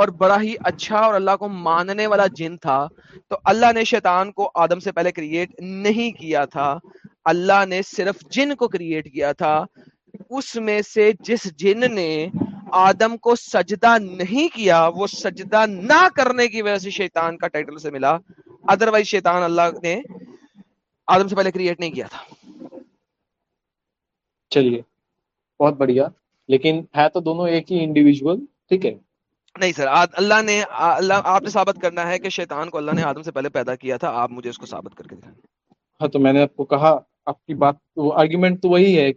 اور بڑا ہی اچھا اور اللہ کو ماننے والا جن تھا تو اللہ نے شیطان کو آدم سے پہلے کریٹ نہیں کیا تھا اللہ نے صرف جن کو کریٹ کیا تھا اس میں سے جس جن نے آدم کو سجدہ نہیں کیا وہ سجدہ نہ کرنے کی وجہ سے شیطان کا ٹائٹل سے ملا ادر وائز شیطان اللہ نے آدم سے پہلے کریٹ نہیں کیا تھا چلیے بہت بڑھیا لیکن ہے تو دونوں ایک ہی انڈیویجول ٹھیک ہے نہیں سر اللہ نے اللہ آپ نے ثابت کرنا ہے کہ شیطان کو اللہ نے آدم سے پہلے پیدا کیا تھا آپ مجھے اس کو ثابت کر کے دکھائیں تو میں نے آپ کو کہا آپ کی بات آرگیومنٹ تو وہی ہے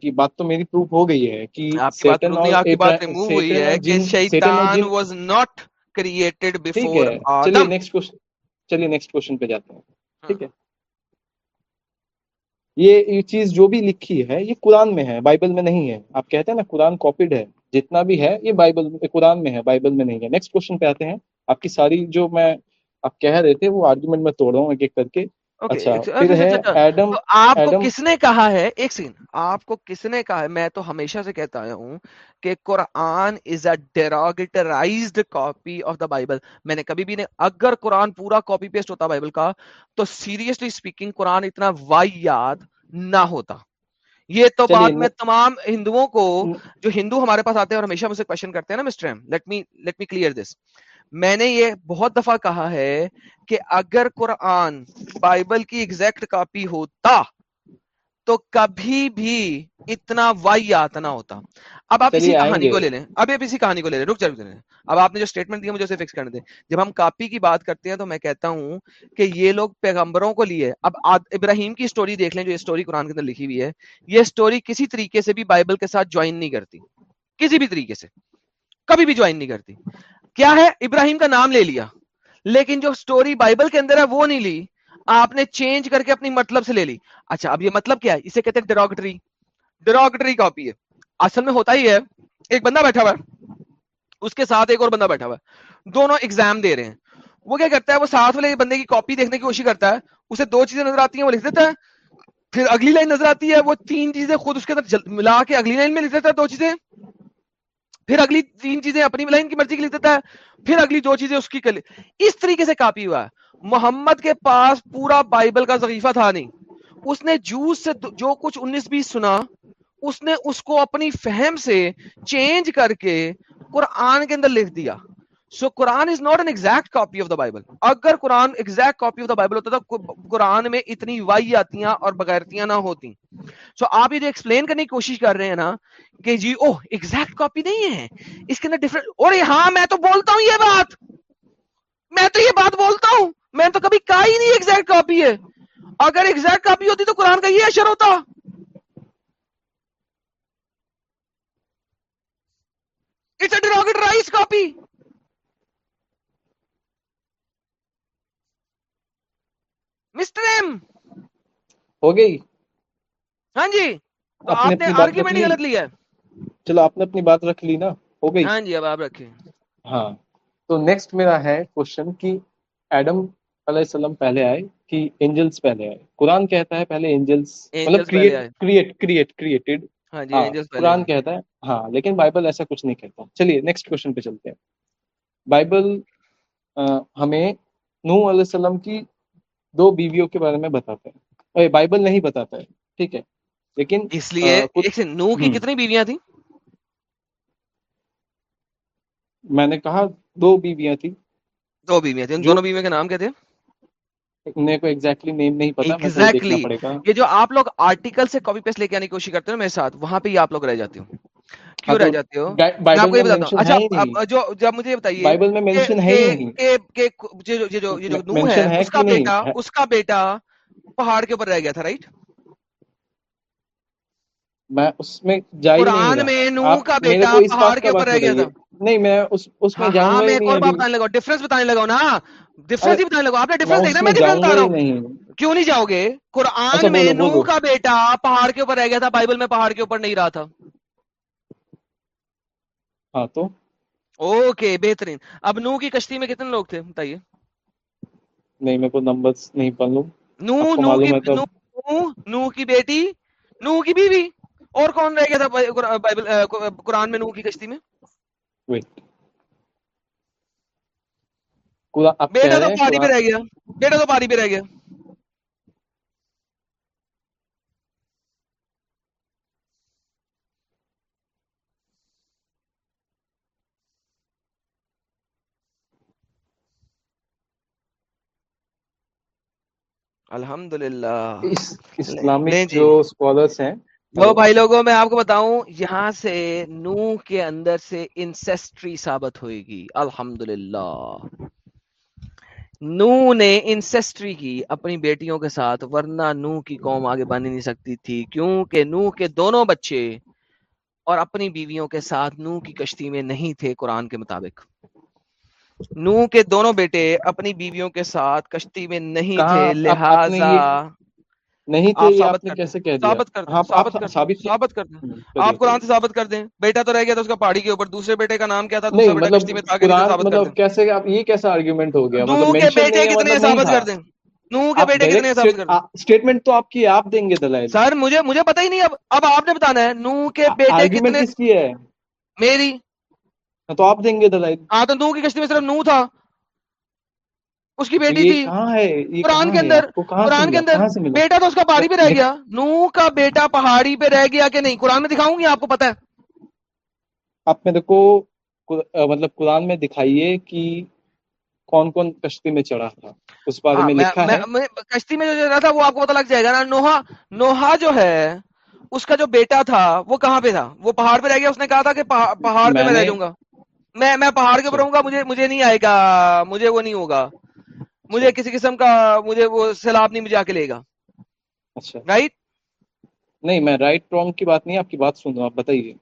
یہ چیز جو بھی لکھی ہے یہ قرآن میں ہے بائبل میں نہیں ہے آپ کہتے ہیں نا قرآن ہے جتنا بھی ہے یہ قرآن میں ہے بائبل میں نہیں ہے آپ کی ساری جو میں آپ کہہ رہے تھے وہ آرگومنٹ میں رہا ہوں ایک ایک کر کے اچھا، اچھا، اچھا، آپ کو کس نے کہا ہے ایک سین آپ کو کس نے کہا ہے میں تو ہمیشہ سے کہتا ہوں کہ Quran is a derogatory copy of the Bible میں نے کبھی بھی نہیں اگر قرآن پورا کاپی پیسٹ ہوتا بائبل کا تو سیریسلی اسپیکنگ قرآن اتنا وائیات نہ ہوتا یہ تو بات میں تمام ہندوؤں کو جو ہندو ہمارے پاس آتے ہیں اور ہمیشہ مجھ سے کوشچن کرتے ہیں نا mister M let me let me clear this میں نے یہ بہت دفعہ کہا ہے کہ اگر قرآن بائبل کی ایگزیکٹ کاپی ہوتا تو کبھی بھی اتنا نہ ہوتا اب اب اب آپ آپ آپ اسی اسی کہانی کہانی کو کو لے لے لیں لیں رک نے جو دیا مجھے اسے فکس کرنے دیں جب ہم کاپی کی بات کرتے ہیں تو میں کہتا ہوں کہ یہ لوگ پیغمبروں کو لیے اب ابراہیم کی اسٹوری دیکھ لیں جو اسٹوری قرآن کے اندر لکھی ہوئی ہے یہ اسٹوری کسی طریقے سے بھی بائبل کے ساتھ جوائن نہیں کرتی کسی بھی طریقے سے کبھی بھی جوائن نہیں کرتی کیا ہے ابراہیم کا نام لے لیا لیکن جو سٹوری بائبل کے اندر ہے وہ نہیں لی آپ نے چینج کر کے اپنی مطلب سے لے لی اچھا اب یہ مطلب کیا ہے اسے کہتے ہیں ڈیروگٹری ڈیروگٹری کاپی ہے اصل میں ہوتا ہی ہے ایک بندہ بیٹھا ہوا ہے اس کے ساتھ ایک اور بندہ بیٹھا ہوا ہے دونوں ایگزام دے رہے ہیں وہ کیا کرتا ہے وہ ساتھ والے بندے کی کاپی دیکھنے کی کوشش کرتا ہے اسے دو چیزیں نظر آتی ہیں وہ لکھ دیتا ہے پھر اگلی لائن نظر آتی ہے وہ تین چیزیں خود اس کے اندر ملا کے اگلی لائن میں لکھ دیتا ہے دو چیزیں پھر اگلی تین چیزیں اپنی کی مرضی لکھ دیتا ہے پھر اگلی دو چیزیں اس کی اس طریقے سے کاپی ہوا ہے محمد کے پاس پورا بائبل کا ذخیفہ تھا نہیں اس نے جوس سے جو کچھ انیس بیس سنا اس نے اس کو اپنی فہم سے چینج کر کے قرآن کے اندر لکھ دیا so Quran is not an exact copy of the Bible اگر Quran exact copy of the Bible ہوتا تو قرآن میں اتنی وائی آتی اور بغیرتیاں نہ ہوتی سو so آپ یہ جو ایکسپلین کرنے کی کوشش کر رہے ہیں نا کہ جی اوہ ایگزیکٹ کاپی نہیں ہے اس کے اندر ڈفرنٹ اور ہاں میں تو بولتا ہوں یہ بات میں تو یہ بات بولتا ہوں میں تو کبھی کہا ہی نہیں ایگزیکٹ کاپی ہے اگر ایگزیکٹ کاپی ہوتی تو قرآن کا یہ اشر ہوتا It's a derogatory copy. Mister M ہو گئی ہاں جی تو آپ نے آرگیومنٹ غلط لیا ہے چلو آپ نے اپنی بات رکھ لی نا ہو گئی ہاں جی اب آپ رکھیں ہاں تو نیکسٹ میرا ہے کوشچن کی ایڈم علیہ السلام پہلے آئے کہ اینجلز پہلے آئے قرآن کہتا ہے پہلے اینجلز مطلب کریٹ کریٹ کریٹ کریٹڈ ہاں جی ہاں، قرآن کہتا ہے ہاں لیکن بائبل ایسا کچھ نہیں کہتا چلیے نیکسٹ کوشچن پہ چلتے ہیں بائبل ہمیں نوح علیہ السلام کی میں نے کہا دو بیویوں کے نام کیا تھے جو آپ لوگ آرٹیکل سے کاپی پیسٹ لے کے آنے کی کوشش کرتے میرے ساتھ وہاں پہ آپ لوگ رہ جاتے ہوں جاتی ہو آپ کو یہ جب اچھا، مجھے بتائیے پہاڑ کے بیٹا پہاڑ کے بتانے لگا ڈفرنس میں جاؤ گے قرآن اچھا، میں نو کا بیٹا پہاڑ کے اوپر رہ گیا تھا بائبل میں پہاڑ کے اوپر نہیں رہا تھا ہاں تو اوکے بہترین اب نو کی کشتی میں کتنے لوگ تھے بتائیے نہیں میں کو نمبرز نہیں پڑھ لوں نو نو کی نو کی بیٹی نو کی بیوی اور کون رہ گیا تھا بائبل قران میں نو کی کشتی میں ویٹ بیٹا تو پانی پہ رہ گیا بیٹا تو پانی پہ رہ گیا الحمد للہ جی۔ بھائی لوگوں میں آپ کو بتاؤں یہاں سے نو کے اندر سے انسٹری ثابت ہوئے گی الحمد نے نسٹری کی اپنی بیٹیوں کے ساتھ ورنہ نو کی قوم آگے بن نہیں سکتی تھی کیونکہ نو کے دونوں بچے اور اپنی بیویوں کے ساتھ نو کی کشتی میں نہیں تھے قرآن کے مطابق نو کے دونوں بیٹے اپنی بیویوں کے ساتھ کشتی میں نہیں تھے لہذا نہیں تھے آپ نے کیسے کہہ دیا آپ قرآن سے ثابت کر دیں بیٹا تو رہ گیا تھا اس کا پہاڑی کے اوپر دوسرے بیٹے کا نام کیا تھا دوسرے بیٹا مطلب کشتی میں تھا مطلب کیسے یہ کیسا آرگیومنٹ ہو گیا نو مطلب کے بیٹے مطلب کتنے ثابت کر دیں نو کے بیٹے کتنے ثابت کر دیں سٹیٹمنٹ تو آپ کی آپ دیں گے دلائل سر مجھے مجھے پتہ ہی نہیں اب اب آپ نے بتانا ہے نو کے بیٹے کتنے کی ہے میری تو آپ دیں گے دلائل ہاں تو نو نو کی کی کشتی میں صرف تھا اس بیٹی تھی قرآن کے اندر قرآن کے اندر بیٹا تو اس کا پہاڑی پہ رہ گیا نو کا بیٹا پہاڑی پہ رہ گیا کہ نہیں قرآن میں دکھاؤں گی آپ کو پتا ہے آپ نے دیکھو مطلب قرآن میں دکھائیے کہ کون کون کشتی میں چڑھا تھا اس بارے ہاں، میں لکھا ہے کشتی میں جو چڑھا تھا وہ آپ کو پتا لگ جائے گا جو ہے اس کا جو بیٹا تھا وہ کہاں پہ تھا وہ پہاڑ پہ رہ گیا اس نے کہا تھا کہ پہاڑ پہ میں رہ جاؤں گا میں میں پہاڑ کے اوپر اچھا. ہوں گا مجھے مجھے نہیں آئے گا مجھے وہ نہیں ہوگا مجھے اچھا. کسی قسم کا مجھے وہ سیلاب نہیں مجھے آ کے لے گا رائٹ رائٹ نہیں نہیں میں کی کی بات بات آپ آپ سن رہا بتائیے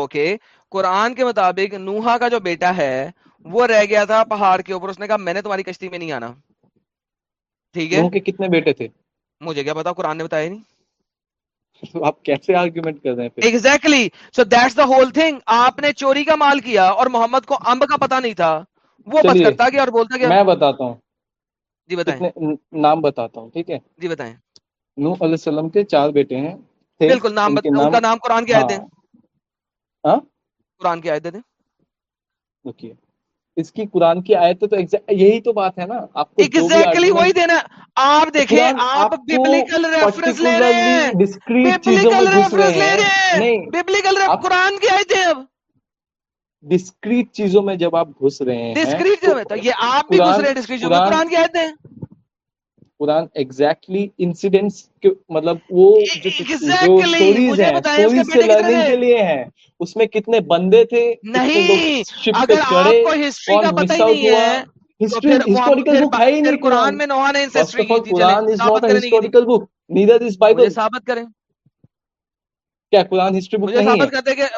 اوکے قرآن کے مطابق نوحا کا جو بیٹا ہے وہ رہ گیا تھا پہاڑ کے اوپر اس نے کہا میں نے تمہاری کشتی میں نہیں آنا ٹھیک ہے کتنے بیٹے تھے مجھے کیا پتا قرآن نے بتایا نہیں آپ کیسے آرگیومنٹ کر رہے ہیں exactly so that's the whole thing آپ نے چوری کا مال کیا اور محمد کو امب کا پتا نہیں تھا وہ بس کرتا گیا اور بولتا گیا میں بتاتا ہوں جی بتائیں نام بتاتا ہوں ٹھیک ہے جی بتائیں نو علیہ السلام کے چار بیٹے ہیں بالکل نام بتاؤں ان کا نام قرآن کے آئے تھے ہاں قرآن کے آئے تھے دیکھیے اس کی قرآن کی آیت تو یہی تو بات ہے نا وہی دینا آپ کو آپ لے رہے ہیں قرآن کی آئے اب ڈسکریٹ چیزوں میں جب آپ گھس رہے ہیں ڈسکریٹ یہ آپ بھی گھس رہے ہیں قرآن کی آیتیں قرآن انسیڈنٹس کے مطلب وہ جو سٹوریز e- ہیں سے لرننگ کے لیے ہیں اس میں کتنے بندے تھے نہیں نہیں ہسٹری ہی ہے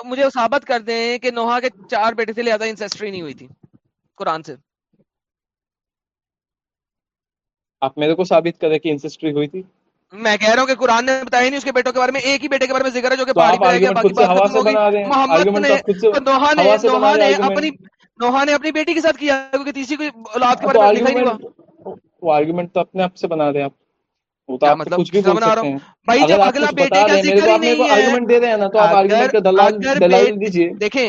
مجھے ثابت کر دیں کہ نوہا کے چار بیٹے تھے انسٹری نہیں ہوئی تھی قرآن سے آپ میرے کو ثابت کہ کہ ہوئی تھی میں کہہ رہا ہوں قرآن نے بتایا نہیں اس کے کے کے بیٹوں بارے بارے میں میں ایک ہی بیٹے ذکر ہے جو کہ محمد نے اپنی اپنی بیٹی کے ساتھ کیا کیونکہ تیسری کوئی اولاد کے بارے میں وہ تو اپنے سے بنا مطلب کچھ بھی رہا ہوں دیکھیں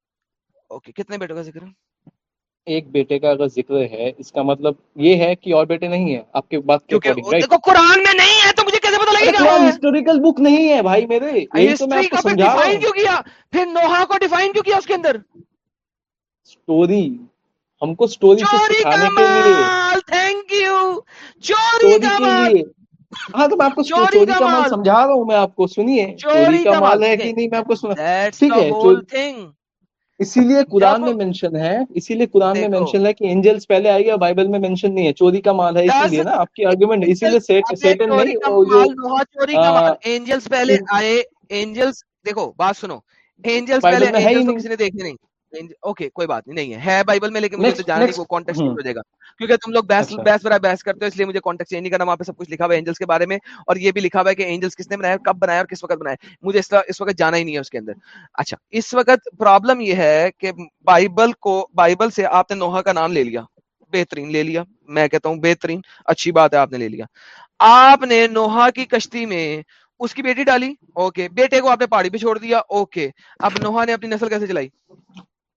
اوکے کتنے بیٹوں کا ذکر ہے ایک بیٹے کا اگر ذکر ہے اس کا مطلب یہ ہے کہ اور بیٹے نہیں ہیں آپ کے بات کے دیکھو قرآن میں نہیں ہے تو مجھے کیسے پتہ لگے گا ہسٹوریکل بک نہیں ہے بھائی میرے یہی تو میں آپ کو سمجھا رہا ہوں کیوں کیا پھر نوحہ کو ڈیفائن کیوں کیا اس کے اندر سٹوری ہم کو سٹوری سے سکھانے کے لیے تھینک یو چوری کا مال ہاں تو میں آپ کو چوری کا مال سمجھا رہا ہوں میں آپ کو سنیے چوری کا مال ہے کہ نہیں میں آپ کو سنا ٹھیک ہے اسی لیے قرآن میں مینشن ہے اسی لیے قرآن میں مینشن ہے کہ اینجلز پہلے آئی یا بائبل میں مینشن نہیں ہے چوری کا مال ہے اسی لیے نا آپ کی اسی لیے سیٹن نہیں آئے اینجلز دیکھو بات سنو اینجلس نے کوئی بات نہیں ہے بائبل میں لیکن سب کچھ لکھا ہوا ہے اور یہ بھی لکھا ہوا کہ آپ نے نوہا کا نام لے لیا بہترین لے لیا میں کہتا ہوں بہترین اچھی بات ہے آپ نے لے لیا آپ نے نوہا کی کشتی میں اس کی بیٹی ڈالی اوکے بیٹے کو آپ نے پہاڑی پہ چھوڑ دیا اوکے اب نوہا نے اپنی نسل کیسے چلائی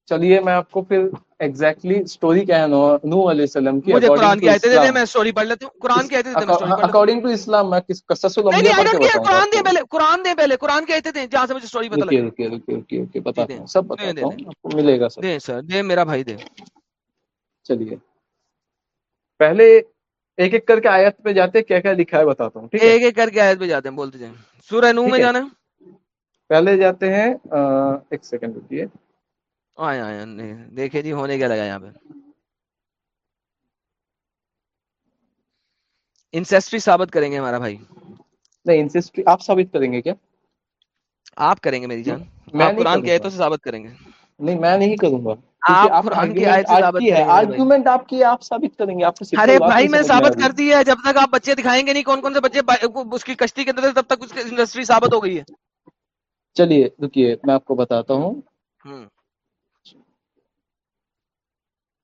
چلیے میں آپ کو پھر اسٹوری کیا نو علیہ السلام کی اکارڈنگ ٹو اسلام میں قرآن پہلے ایک ایک کر کے آیت پہ جاتے کیا کیا لکھا ہے بتاتا ہوں ایک ایک کر کے آیت پہ جاتے ہیں بولتے جائیں سورہ نو میں جانا پہلے جاتے ہیں ایک سیکنڈ رکھیے آیا آیا دیکھے جی ہونے کیا لگا یہاں پہ انسیسٹری ثابت کریں گے ہمارا بھائی نہیں آپ ثابت کریں گے کیا آپ کریں گے میری جان میں قرآن کی آیتوں سے ثابت کریں گے نہیں میں نہیں کروں گا ارے بھائی میں ثابت کر دی ہے جب تک آپ بچے دکھائیں گے نہیں کون کون سے بچے اس کی کشتی کے اندر تب تک انڈسٹری ثابت ہو گئی ہے چلیے رکیے میں آپ کو بتاتا ہوں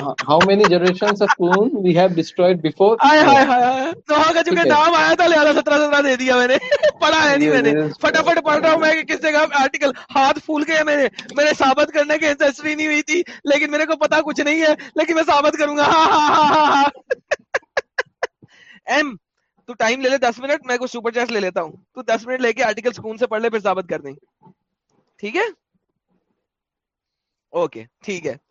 لیکن میں لے دس منٹ لے کے آرٹیکل سے پڑھ لے پھر ثابت کر دیں ٹھیک ہے اوکے ٹھیک ہے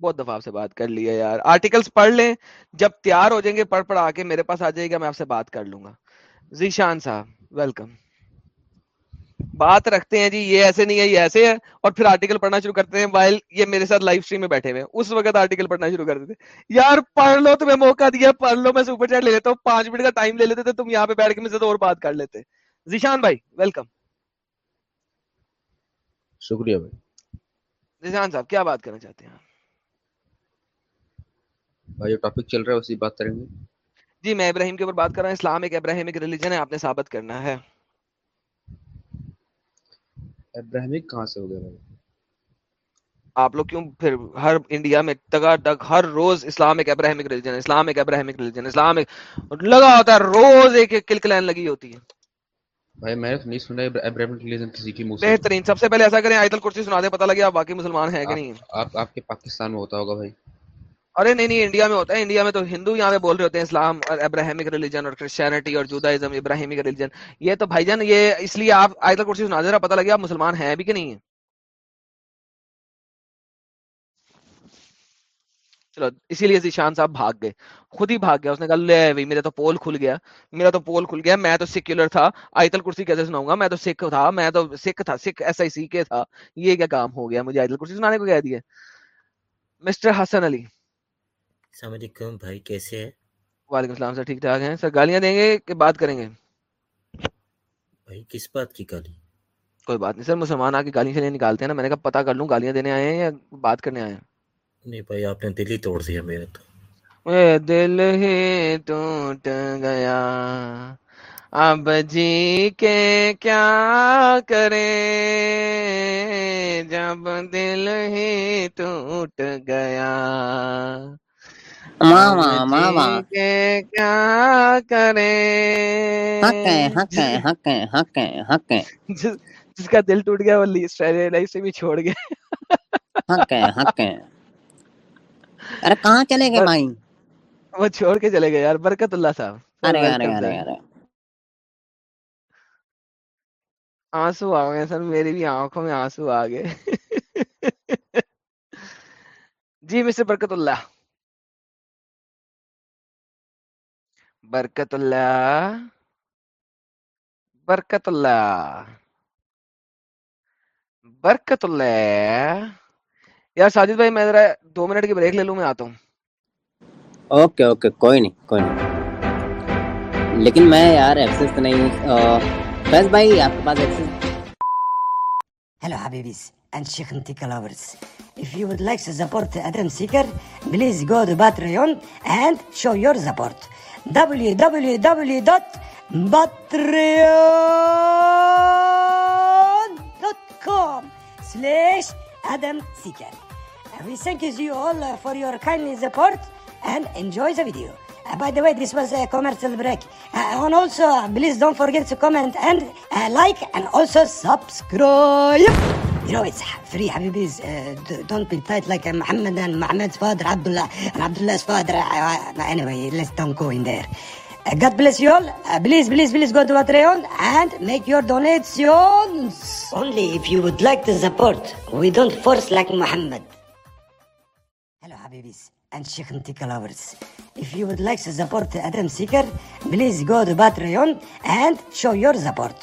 بہت دفعہ آپ سے بات کر لیا یار آرٹیکلس پڑھ لیں جب تیار ہو جائیں گے پڑھ پڑھا کے میرے پاس آ جائے گا میں آپ سے بات کر لوں گا زیشان صاحب ویلکم بات رکھتے ہیں جی یہ ایسے نہیں ہے یہ ایسے ہے اور پھر آرٹیکل پڑھنا شروع کرتے ہیں وائل یہ میرے ساتھ لائف سٹریم میں بیٹھے ہوئے اس وقت آرٹیکل پڑھنا شروع کرتے تھے یار پڑھ لو تمہیں موقع دیا پڑھ لو میں سپر چیٹ لے لیتا ہوں پانچ منٹ کا ٹائم لے لیتے تھے تم یہاں پہ بیٹھ کے مجھ سے اور بات کر لیتے زیشان بھائی ویلکم شکریہ بھائی زیشان صاحب کیا بات کرنا چاہتے ہیں جو ٹاپک چل رہا ہے اسی بات کریں گے جی میں ابراہیم کے اوپر بات کر رہا ہوں اسلام ایک ابراہیمک ریلیجن ہے آپ نے ثابت کرنا ہے ابراہیمک کہاں سے ہو گیا بھائی آپ لوگ کیوں پھر ہر انڈیا میں تگا ٹگ ہر روز اسلام ایک ابراہیمک ریلیجن اسلام ایک ابراہیمک ریلیجن اسلام لگا ہوتا ہے روز ایک ایک کلک لائن لگی ہوتی ہے بہترین سب سے پہلے ایسا کریں آیت الکرسی سنا دیں پتہ لگے آپ باقی مسلمان ہیں کہ نہیں آپ کے پاکستان میں ہوتا ہوگا بھائی ارے نہیں نہیں انڈیا میں ہوتا ہے انڈیا میں تو ہندو یہاں پہ بول رہے ہوتے ہیں اسلام اور ابراہمک ریلیجن اور کرسچینٹی اور جودازم ابراہیمک ریلیجن یہ تو بھائی جان یہ اس لیے آپ آئیتلسی پتا آپ مسلمان ہیں بھی کہ نہیں چلو اسی لیے ذیشان صاحب بھاگ گئے خود ہی بھاگ گیا اس نے کہا لے بھائی میرا تو پول کھل گیا میرا تو پول کھل گیا میں تو سیکولر تھا آئی تل کرسی کیسے سناؤں گا میں تو سکھ تھا میں تو سکھ تھا سکھ ایس آئی سی کے تھا یہ کیا کام ہو گیا مجھے کرسی سنانے کو کہہ دیا مسٹر حسن علی السلام علیکم بھائی کیسے ہیں وعلیکم السلام سر ٹھیک ٹھاک ہیں سر گالیاں دیں گے کہ بات کریں گے بھائی کس بات کی گالی کوئی بات نہیں سر مسلمان آ کے گالی سے نکالتے ہیں نا میں نے کہا پتہ کر لوں گالیاں دینے آئے ہیں یا بات کرنے آئے ہیں نہیں بھائی آپ نے دل ہی توڑ دیا میرا تو اے دل ہی ٹوٹ گیا اب جی کے کیا کرے جب دل ہی ٹوٹ گیا جی کیا کرے جس کا دل ٹوٹ گیا وہ لائف سے بھی چھوڑ گئے ارے کہاں چلے گئے بھائی وہ چھوڑ کے چلے گئے یار برکت اللہ صاحب ارے ارے ارے آنسو آ گئے سر میری بھی آنکھوں میں آنسو آ گئے جی مسٹر برکت اللہ برکت اللہ برکت اللہ برکت اللہ یار ساجد بھائی میں ذرا دو منٹ کی بریک لے لوں میں آتا ہوں اوکے اوکے کوئی نہیں کوئی نہیں لیکن میں یار ایکسس تو نہیں بس بھائی آپ کے پاس ایکسس ہیلو حبیبیز اینڈ شیخن ٹیکل اوورز If you would like to support Adam Seeker, please go to Patreon and show your support. www.patreon.com slash Adam Seeker. We thank you all for your kindly support and enjoy the video. Uh, by the way, this was a commercial break. Uh, and also, uh, please don't forget to comment and uh, like and also subscribe. You know, it's free Habibis. Uh, d- don't be tight like uh, Muhammad and Muhammad's father, Abdullah. And Abdullah's father. I, I, anyway, let's don't go in there. Uh, God bless you all. Uh, please, please, please go to Patreon and make your donations. Only if you would like to support. We don't force like Muhammad. Hello, Habibis. And chicken tikka lovers. If you would like to support Adam Seeker, please go to Patreon and show your support.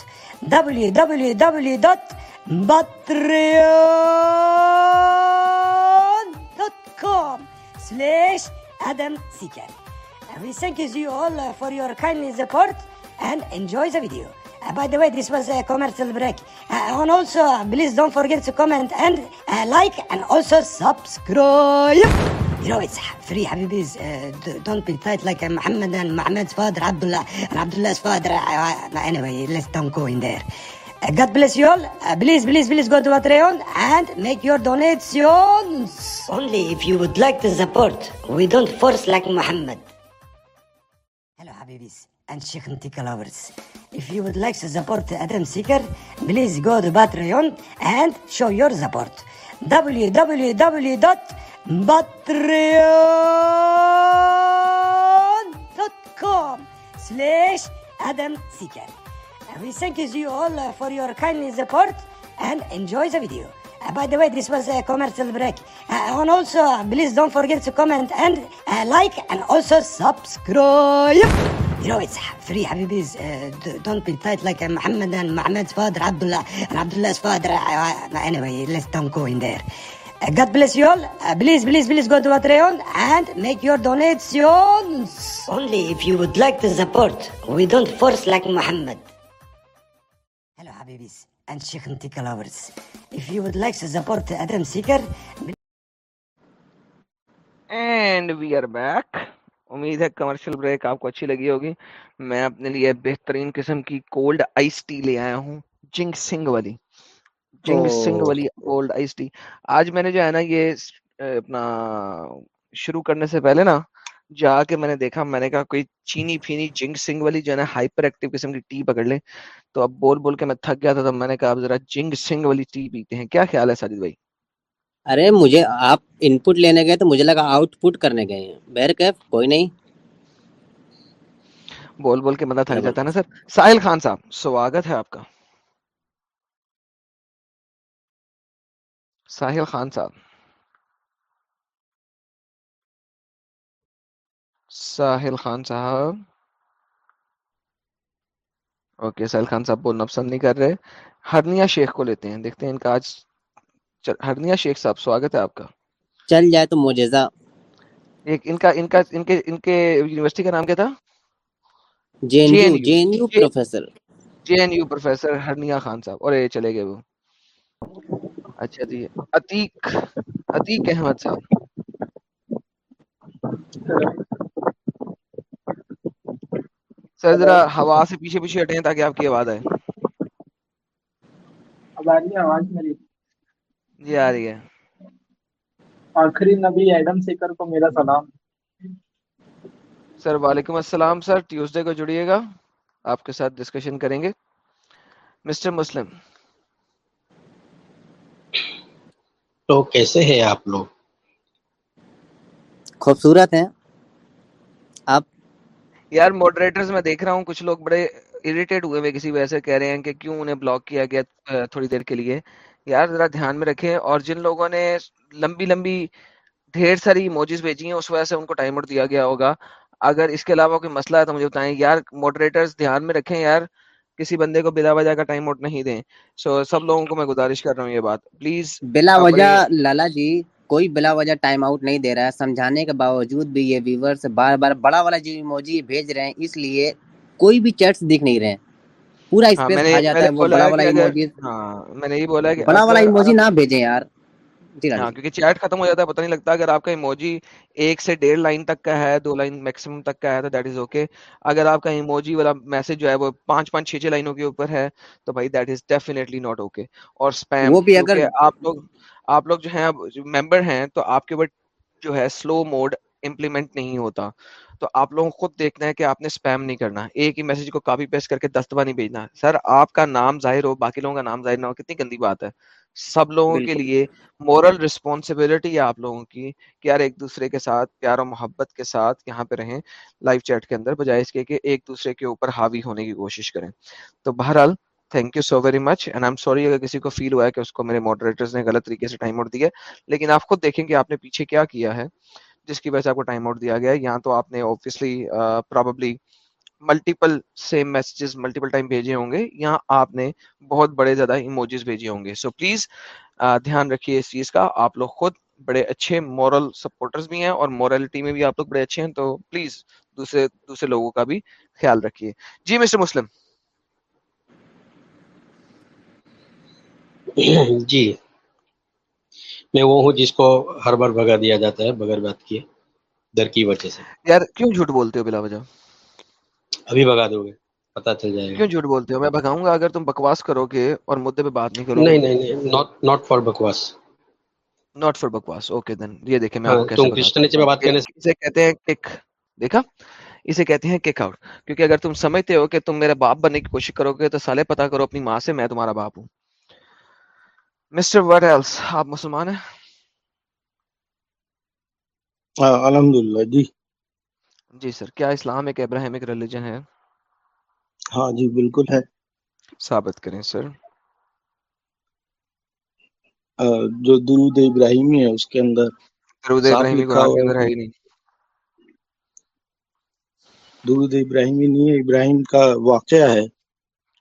www. patreon.com slash Adam Seeker. And we thank you all for your kindly support and enjoy the video. Uh, by the way, this was a commercial break. Uh, and also, please don't forget to comment and uh, like and also subscribe. You know, it's free, Habibis. Uh, don't be tight like Muhammad and Muhammad's father, Abdullah, and Abdullah's father. Uh, anyway, let's don't go in there. God bless you all. Uh, please, please, please go to Patreon and make your donations. Only if you would like to support. We don't force like Muhammad. Hello, Habibis and Sheikh Ntika lovers. If you would like to support Adam Seeker, please go to Patreon and show your support. www.patreon.com slash Adam Seeker. We thank you all uh, for your kindly support and enjoy the video. Uh, by the way, this was a commercial break. Uh, and also, please don't forget to comment and uh, like and also subscribe. You know, it's free, Habibis. Uh, don't be tight like uh, Muhammad and Muhammad's father, Abdullah, and Abdullah's father. Uh, anyway, let's don't go in there. Uh, God bless you all. Uh, please, please, please go to Patreon and make your donations. Only if you would like to support. We don't force like Muhammad. امید ہے commercial break آپ کو اچھی لگی ہوگی میں اپنے لیے بہترین قسم کی کولڈ آئس ٹی لے آیا ہوں جنگ جنگ سنگھ سنگھ والی والی کولڈ آئس ٹی آج میں نے جو ہے نا یہ اپنا شروع کرنے سے پہلے نا جا کے میں نے دیکھا میں نے کہا کوئی چینی پھینی جنگ سنگ والی جو ہے ہائپر ایکٹیو قسم کی ٹی پکڑ لیں تو اب بول بول کے میں تھک گیا تھا تو میں نے کہا اب ذرا جنگ سنگ والی ٹی پیتے ہیں کیا خیال ہے ساجد بھائی ارے مجھے آپ ان پٹ لینے گئے تو مجھے لگا آؤٹ پٹ کرنے گئے ہیں بہر کیف کوئی نہیں بول بول کے مدد تھک جاتا ہے نا سر ساحل خان صاحب سواگت ہے آپ کا ساحل خان صاحب ساحل خان صاحب اوکے ساحل خان صاحب بولنا پسند نہیں کر رہے ہرنیا شیخ کو لیتے ہیں دیکھتے ہیں ان کا آج ہرنیا شیخ صاحب سواگت ہے آپ کا چل جائے تو موجزہ ایک ان کا ان کا ان کے ان کے یونیورسٹی کا نام کیا تھا جے این یو پروفیسر ہرنیا خان صاحب اور یہ چلے گئے وہ اچھا جی عتیق عتیق احمد صاحب سر ذرا ہوا سے پیچھے پیچھے ہٹیں تاکہ آپ کی جڑیے گا آپ کے ساتھ ڈسکشن کریں گے مسٹر مسلم ہے آپ لوگ خوبصورت ہیں آپ یار ماڈریٹر میں دیکھ رہا ہوں کچھ لوگ بڑے اریٹیٹ ہوئے ہوئے کسی کہہ رہے ہیں کہ کیوں انہیں بلاک کیا گیا تھوڑی دیر کے لیے یار ذرا دھیان میں رکھے اور جن لوگوں نے لمبی لمبی ڈھیر ساری موجز بھیجی ہیں اس وجہ سے ان کو ٹائم آؤٹ دیا گیا ہوگا اگر اس کے علاوہ کوئی مسئلہ ہے تو مجھے بتائیں یار ماڈریٹر دھیان میں رکھیں یار کسی بندے کو بلا وجہ کا ٹائم آؤٹ نہیں دیں سو so, سب لوگوں کو میں گزارش کر رہا ہوں یہ بات پلیز بلا وجہ لالا جی کوئی بلا وجہ ٹائم آؤٹ نہیں دے رہا ہے سمجھانے کے باوجود بھی یہ ویور بار بار بڑا والا جو ایموجی بھیج رہے ہیں اس لیے کوئی بھی چیٹس دکھ نہیں رہے ہیں پورا اسپیس ہاں، آ جاتا ہے وہ بڑا والا ایموجی ہاں، میں نے یہ بولا کہ بڑا والا ایموجی نہ بھیجیں یار جی ہاں، کیونکہ چیٹ ختم ہو جاتا ہے پتہ نہیں لگتا اگر آپ کا ایموجی ایک سے ڈیڑھ لائن تک کا ہے دو لائن میکسیمم تک کا ہے تو دیٹ از اوکے اگر آپ کا ایموجی والا میسج جو ہے وہ پانچ پانچ چھ چھ لائنوں کے اوپر ہے تو بھائی that is definitely not okay اور اسپیم وہ بھی اگر آپ لوگ آپ لوگ جو ہیں ممبر ہیں تو آپ کے اوپر جو ہے سلو موڈ امپلیمنٹ نہیں ہوتا تو آپ لوگوں کو خود دیکھنا ہے کہ آپ نے نہیں کرنا ایک ہی میسج کو کاپی پیسٹ کر کے دستبہ نہیں بھیجنا سر آپ کا نام ظاہر ہو باقی لوگوں کا نام ظاہر نہ ہو کتنی گندی بات ہے سب لوگوں کے لیے مورل رسپانسبلٹی ہے آپ لوگوں کی کہ یار ایک دوسرے کے ساتھ پیار و محبت کے ساتھ یہاں پہ رہیں لائف چیٹ کے اندر بجائے اس کے کہ ایک دوسرے کے اوپر حاوی ہونے کی کوشش کریں تو بہرحال thank you so very much and I sorry اگر کسی کو فیل ہوا ہے کہ اس کو میرے ماڈریٹرز نے غلط طریقے سے ٹائم آؤٹ دیا ہے لیکن آپ خود دیکھیں کہ آپ نے پیچھے کیا کیا ہے جس کی وجہ سے آپ کو ٹائم آؤٹ دیا گیا ہے تو آپ نے ملٹیپل ملٹیپل سیم ٹائم بھیجے ہوں گے یا آپ نے بہت بڑے زیادہ ایموجیز بھیجے ہوں گے سو پلیز دھیان رکھیے اس چیز کا آپ لوگ خود بڑے اچھے مورل سپورٹرز بھی ہیں اور مورلٹی میں بھی آپ لوگ بڑے اچھے ہیں تو پلیز دوسرے دوسرے لوگوں کا بھی خیال رکھیے جی مسٹر مسلم (coughs) جی میں وہ ہوں جس کو ہر بار بھگا دیا جاتا ہے بغیر بات کیے در کی وجہ سے یار کیوں جھوٹ بولتے ہو بلا وجہ ابھی بھگا دو گے پتا چل جائے کیوں جھوٹ بولتے ہو میں بھگاؤں گا اگر تم بکواس کرو گے اور مدعے پہ بات نہیں کرو نہیں نہیں ناٹ ناٹ فار بکواس ناٹ فار بکواس اوکے دین یہ دیکھیں میں ہاں، آپ کو کیسے بات کرنے سے کہتے ہیں کک دیکھا اسے کہتے ہیں کک آؤٹ کیونکہ اگر تم سمجھتے ہو کہ تم میرا باپ بننے کی کوشش کرو گے تو سالے پتا کرو اپنی ماں سے میں تمہارا باپ ہوں مسٹر وٹ ایلس آپ مسلمان ہیں الحمد للہ جی جی سر کیا اسلام ایک ابراہیمک ریلیجن ہے ہاں جی بالکل ہے ثابت کریں سر جو درود ابراہیمی ہے اس کے اندر درود ابراہیمی قرآن کے اندر ہے ہی نہیں درود ابراہیمی نہیں ہے ابراہیم کا واقعہ ہے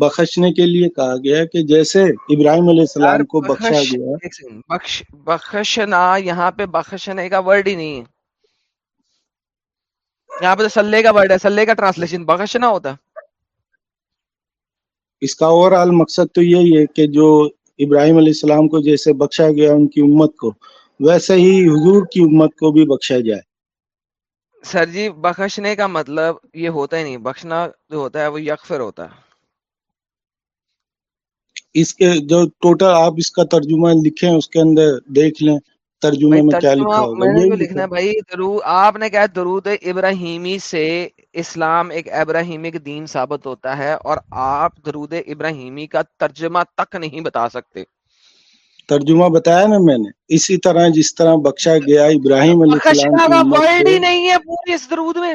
بخشنے کے لیے کہا گیا کہ جیسے ابراہیم علیہ السلام کو بخشا گیا بخش بخشنا ہوتا اس کا اوور آل مقصد تو یہی ہے کہ جو ابراہیم علیہ السلام کو جیسے بخشا گیا ان کی امت کو ویسے ہی حضور کی امت کو بھی بخشا جائے سر جی بخشنے کا مطلب یہ ہوتا ہی نہیں بخشنا جو ہوتا ہے وہ یکفر ہوتا ہے اس کے جو ٹوٹل آپ اس کا ترجمہ لکھیں اس کے اندر دیکھ لیں ترجمے میں کیا لکھا ہوگا میں نے لکھنا بھائی درود آپ نے کہا درود ابراہیمی سے اسلام ایک ابراہیمک دین ثابت ہوتا ہے اور آپ درود ابراہیمی کا ترجمہ تک نہیں بتا سکتے ترجمہ بتایا نا میں نے اسی طرح جس طرح بخشا گیا ابراہیم علیہ السلام کا ورڈ ہی نہیں ہے پوری اس درود میں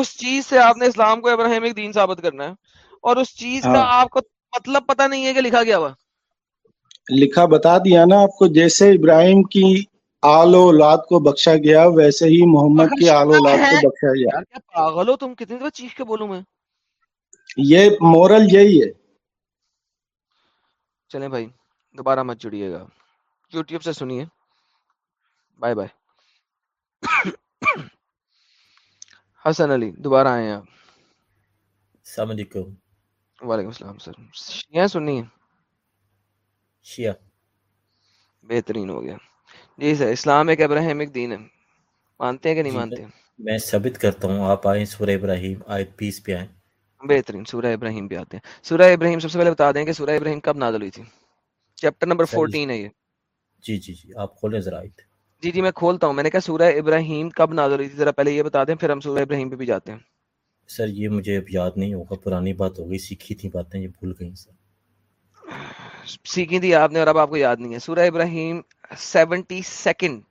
اس چیز سے آپ نے اسلام کو ابراہیمک دین ثابت کرنا ہے اور اس چیز کا ہاں۔ آپ کو مطلب پتا نہیں ہے کہ لکھا گیا ہوا لکھا بتا دیا نا آپ کو جیسے ابراہیم کی آل و اولاد کو بخشا گیا ویسے ہی محمد کی آل اولاد کو بخشا گیا پاگل ہو تم کتنی دفعہ چیخ کے بولوں میں یہ مورل یہی ہے چلیں بھائی دوبارہ مت جڑیے گا یوٹیوب سے سنیے بائے بائے حسن علی دوبارہ آئے ہیں آپ السلام علیکم وعلیکم السلام سر شیعہ سنی ہیں شیعہ بہترین ہو گیا جی سر اسلام ایک ابراہیمک دین ہے مانتے ہیں کہ نہیں جی مانتے ہیں میں ثابت کرتا ہوں آپ آئیں سورہ ابراہیم آیت بیس پہ آئیں بہترین سورہ ابراہیم پہ آتے ہیں سورہ ابراہیم سب سے پہلے بتا دیں کہ سورہ ابراہیم کب نازل ہوئی تھی چیپٹر نمبر فورٹین ہے یہ جی جی جی آپ کھولیں ذرا آئیت جی جی میں کھولتا ہوں میں نے کہا سورہ ابراہیم کب نازل ہوئی تھی ذرا پہلے یہ بتا دیں پھر ہم سورہ ابراہیم پہ بھی جاتے ہیں سر یہ مجھے اب یاد نہیں ہوگا پرانی بات ہو گئی سیکھی تھی باتیں یہ بھول گئی سر سیکھی تھی آپ نے اور اب آپ کو یاد نہیں ہے سورہ ابراہیم سیونٹی سیکنڈ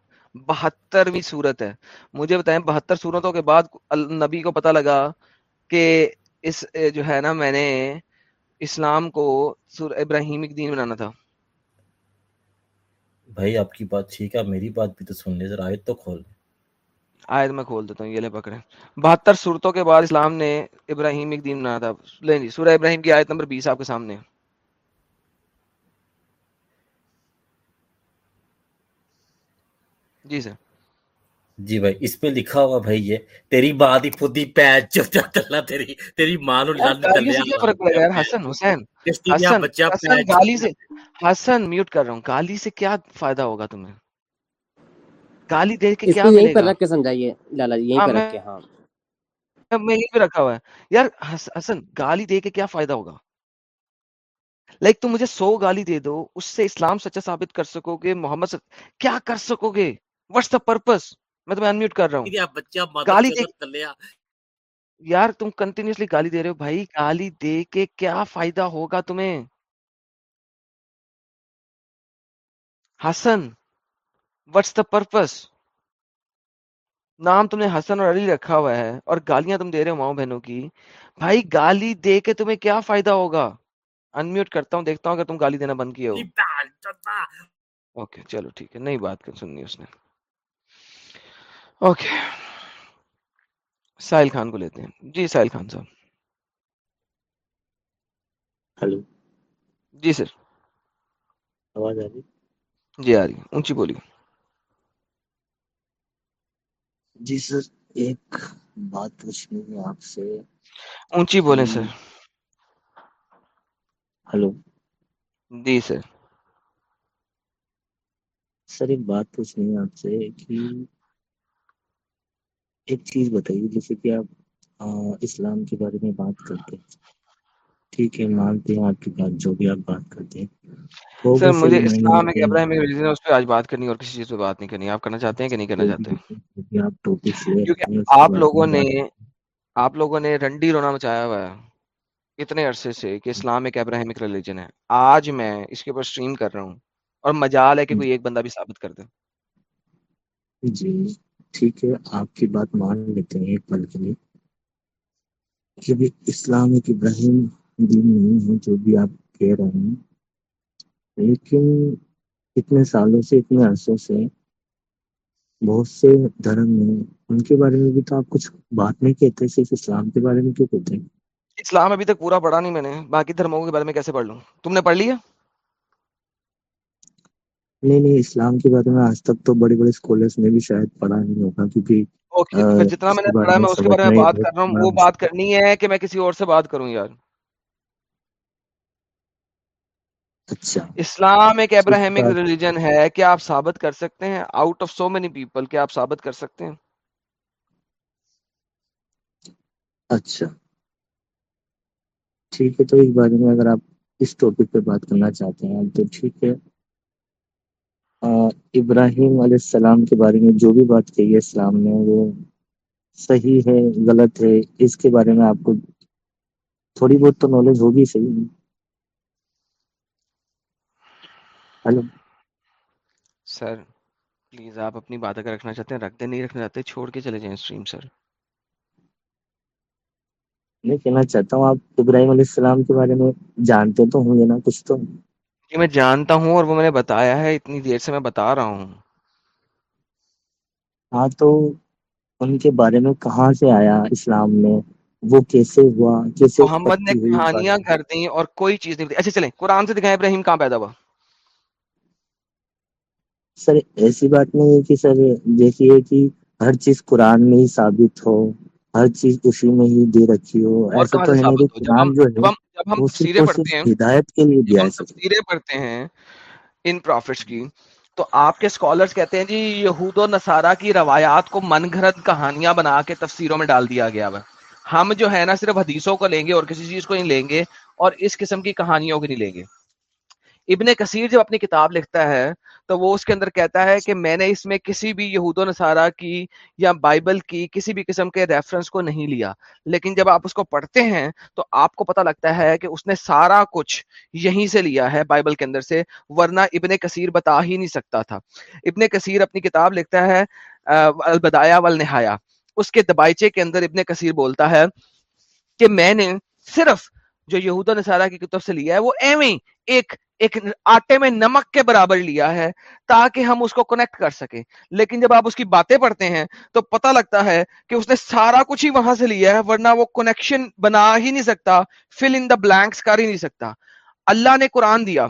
بہترویں سورت ہے مجھے بتائیں بہتر صورتوں کے بعد نبی کو پتہ لگا کہ اس جو ہے نا میں نے اسلام کو سورہ ابراہیم ایک دین بنانا تھا بھائی آپ کی بات ٹھیک ہے میری بات بھی تو سن لیں آیت تو کھول آیت میں کھول دیتا ہوں یہ لے پکڑیں بہتر صورتوں کے بعد اسلام نے ابراہیم ایک دین بنایا تھا لیں جی سورہ ابراہیم کی آیت نمبر بیس آپ کے سامنے جی سر جی بھائی اس پہ لکھا ہوا بھائی ہوں رکھا ہوا یار حسن گالی دے کے کیا فائدہ ہوگا لائک تم مجھے سو گالی دے دو اس سے اسلام سچا ثابت کر سکو گے محمد کیا کر سکو گے واٹس دا پرپز میں تمہیں انمیوٹ کر رہا ہوں یار تم کنٹینیوسلی گالی دے رہے ہو بھائی گالی دے کے کیا فائدہ ہوگا تمہیں دا نام تم نے ہسن اور علی رکھا ہوا ہے اور گالیاں تم دے رہے ہو ماؤں بہنوں کی بھائی گالی دے کے تمہیں کیا فائدہ ہوگا انمیوٹ کرتا ہوں دیکھتا ہوں اگر تم گالی دینا بند ہو اوکے چلو ٹھیک ہے نہیں بات کر سننی اس نے اوکے ساحل خان کو لیتے ہیں جی ساحل خان صاحب ہلو جی سر آواز آ جی، آ رہی رہی جی جی اونچی سر ایک بات پوچھنی ہے آپ سے اونچی بولے سر ہلو جی سر سر ایک بات پوچھنی ہے آپ سے کہ ایک چیز بتائیے جیسے کہ آپ اسلام کے بارے میں بات کرتے ہیں ٹھیک ہے مانتے ہیں آپ کی بات جو بھی آپ بات کرتے ہیں سر مجھے اسلام ایک ابراہیم کی ریلیجن ہے اس پہ آج بات کرنی اور کسی چیز پہ بات نہیں کرنی آپ کرنا چاہتے ہیں کہ نہیں کرنا چاہتے ہیں کیونکہ آپ لوگوں نے آپ لوگوں نے رنڈی رونا مچایا ہوا ہے اتنے عرصے سے کہ اسلام ایک ابراہیم کی ریلیجن ہے آج میں اس کے اوپر سٹریم کر رہا ہوں اور مجال ہے کہ کوئی ایک بندہ بھی ثابت کر دے جی ٹھیک ہے آپ کی بات مان لیتے ہیں ایک پل کے لیے اسلام ایک ابراہیم دین نہیں ہے جو بھی آپ کہہ رہے ہیں لیکن اتنے سالوں سے اتنے عرصوں سے بہت سے دھرم ہیں ان کے بارے میں بھی تو آپ کچھ بات نہیں کہتے صرف اسلام کے بارے میں کیوں کہتے ہیں اسلام ابھی تک پورا پڑھا نہیں میں نے باقی دھرموں کے بارے میں کیسے پڑھ لوں تم نے پڑھ لیا نہیں نہیں اسلام کے بارے میں آج تک تو بڑے بڑے اسکالرس نے بھی شاید پڑھا نہیں ہوگا کیونکہ جتنا میں نے پڑھا میں اس کے بارے میں بات کر رہا ہوں وہ بات کرنی ہے کہ میں کسی اور سے بات کروں یار اچھا۔ اسلام ایک ابراہمک ریلیجن ہے کیا آپ ثابت کر سکتے ہیں out of so many people کیا آپ ثابت کر سکتے ہیں اچھا ٹھیک ہے تو اس بارے میں اگر آپ اس ٹاپک پہ بات کرنا چاہتے ہیں تو ٹھیک ہے ابراہیم علیہ السلام کے بارے میں جو بھی بات کہی ہے اسلام نے وہ صحیح صحیح ہے ہے غلط اس کے بارے میں آپ کو تھوڑی بہت تو نالج ہوگی ہلو سر پلیز آپ اپنی بات اگر رکھنا چاہتے ہیں رکھ دیں نہیں رکھنا چاہتے چھوڑ کے چلے جائیں سر میں کہنا چاہتا ہوں آپ ابراہیم علیہ السلام کے بارے میں جانتے تو ہوں گے نا کچھ تو یہ میں جانتا ہوں اور وہ میں نے بتایا ہے اتنی دیر سے میں بتا رہا ہوں ہاں تو ان کے بارے میں کہاں سے آیا اسلام میں وہ کیسے ہوا کیسے محمد نے کہانیاں گھر دی اور کوئی چیز نہیں اچھا چلیں قرآن سے دکھائیں ابراہیم کہاں پیدا ہوا سر ایسی بات نہیں ہے کہ سر دیکھیے کہ ہر چیز قرآن میں ہی ثابت ہو ہر چیز اسی میں ہی دے رکھی ہو ایسا تو ہمارے کلام جو ہے جب ہم تفسیریں پڑھتے ہیں ہدایت کے لیے دیا ہے تفسیریں پڑھتے ہیں ان پروفٹس کی تو آپ کے سکولرز کہتے ہیں جی یہود و نصارہ کی روایات کو من منگھرد کہانیاں بنا کے تفسیروں میں ڈال دیا گیا ہے ہم جو ہے نا صرف حدیثوں کو لیں گے اور کسی چیز کو نہیں لیں گے اور اس قسم کی کہانیوں کو نہیں لیں گے ابن کثیر جب اپنی کتاب لکھتا ہے تو وہ اس کے اندر کہتا ہے کہ میں نے اس میں کسی بھی یہود و نصارہ کی یا بائبل کی کسی بھی قسم کے ریفرنس کو نہیں لیا لیکن جب آپ اس کو پڑھتے ہیں تو آپ کو پتہ لگتا ہے کہ اس نے سارا کچھ یہیں سے لیا ہے بائبل کے اندر سے ورنہ ابن کثیر بتا ہی نہیں سکتا تھا ابن کثیر اپنی کتاب لکھتا ہے البدایا وال اس کے دبائچے کے اندر ابن کثیر بولتا ہے کہ میں نے صرف جو یہود نے کی کتب سے لیا ہے وہ ایویں ایک ایک آٹے میں نمک کے برابر لیا ہے تاکہ ہم اس کو کنیکٹ کر سکیں لیکن جب آپ اس کی باتیں پڑھتے ہیں تو پتہ لگتا ہے کہ اس نے سارا کچھ ہی وہاں سے لیا ہے ورنہ وہ کنیکشن بنا ہی نہیں سکتا فل ان دا بلینکس کر ہی نہیں سکتا اللہ نے قرآن دیا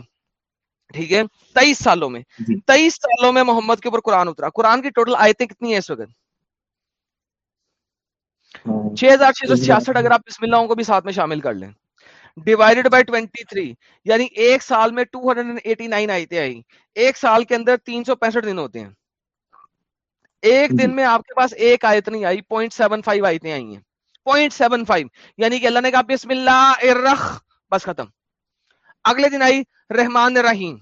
ٹھیک ہے تیئیس سالوں میں جی۔ تیئیس سالوں میں محمد کے اوپر قرآن اترا قرآن کی ٹوٹل آیتیں کتنی ہیں اس وقت ہاں۔ چھ ہزار چھ سو چھیاسٹھ ہاں۔ اگر آپ بسم اللہ کو بھی ساتھ میں شامل کر لیں بائی یعنی ایک سال میں ٹو ہنڈریڈ ایٹی نائن آئیتے آئی ایک سال کے اندر تین سو پینسٹھ دن ہوتے ہیں ایک جی۔ دن میں آپ کے پاس ایک آیت نہیں آئی پوائنٹ سیون فائیو آیتیں آئی ہیں پوائنٹ سیون فائیو یعنی کہ اللہ نے کہا بسم اللہ رخ بس ختم اگلے دن آئی رحمان رحیم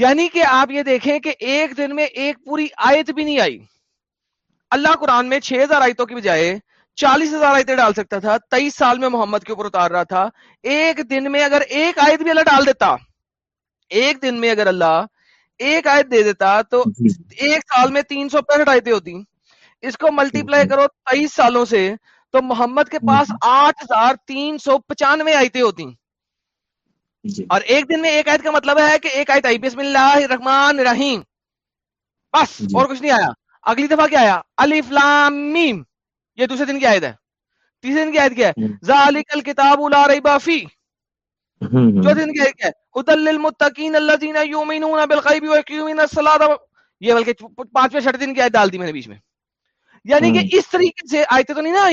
یعنی کہ آپ یہ دیکھیں کہ ایک دن میں ایک پوری آیت بھی نہیں آئی اللہ قرآن میں چھ ہزار آیتوں کی بجائے چالیس ہزار آیتیں ڈال سکتا تھا تیئیس سال میں محمد کے اوپر اتار رہا تھا ایک دن میں اگر ایک آیت بھی اللہ ڈال دیتا ایک دن میں اگر اللہ ایک آیت دے دیتا تو جی۔ ایک سال میں تین سو پینسٹھ آیتیں ہوتی اس کو ملٹی جی۔ پلائی کرو تیئیس سالوں سے تو محمد کے جی۔ پاس آٹھ ہزار تین سو پچانوے آیتیں ہوتی اور ایک دن میں ایک آیت کا مطلب ہے کہ ایک آیت آئی بسم اللہ رحمان رحیم بس اور کچھ نہیں آیا اگلی دفعہ کیا آیا میم یہ دوسرے دن کی آیت ہے تیسرے دن کی پانچویں کی اس طریقے سے آیتیں تو نہیں نا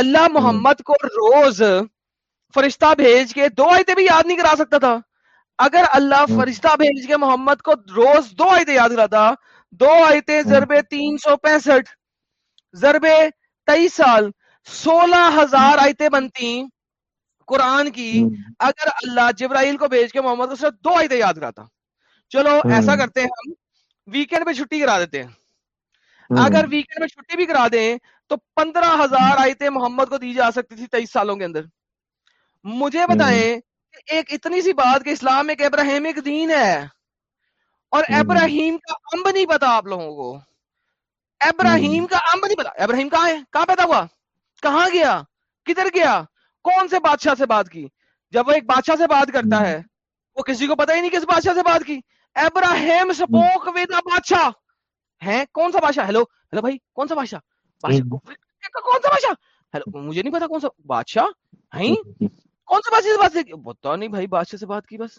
اللہ محمد کو روز فرشتہ بھیج کے دو آیتے بھی یاد نہیں کرا سکتا تھا اگر اللہ فرشتہ بھیج کے محمد کو روز دو آیتے یاد کرا تھا دو آیتے ضرب تین سو پینسٹھ تئیس سال سولہ ہزار آیتیں بنتی قرآن کی اگر اللہ جبرائیل کو بھیج کے محمد کو صرف دو آیتیں یاد کراتا چلو ایسا کرتے ہیں ہم ویکینڈ پہ چھٹی کرا دیتے ہیں اگر ویکینڈ پہ چھٹی بھی کرا دیں تو پندرہ ہزار آیتیں محمد کو دی جا سکتی تھی تیئیس سالوں کے اندر مجھے بتائیں کہ ایک اتنی سی بات کہ اسلام ایک ابراہیم ایک دین ہے اور ابراہیم کا امب نہیں پتا آپ لوگوں کو ابراہیم کا امر نہیں پتا ابراہیم کہاں ہے کہاں پیدا ہوا کہاں گیا کدھر گیا کون سے بادشاہ سے بات کی جب وہ ایک بادشاہ سے بات کرتا ہے وہ کسی کو پتا ہی نہیں کس بادشاہ سے بات کی ابراہیم سپوک ویدا بادشاہ ہے کون سا بادشاہ ہیلو ہیلو بھائی کون سا بادشاہ کون سا بادشاہ ہیلو مجھے نہیں پتا کون سا بادشاہ کون سا بادشاہ سے بات کی پتا نہیں بھائی بادشاہ سے بات کی بس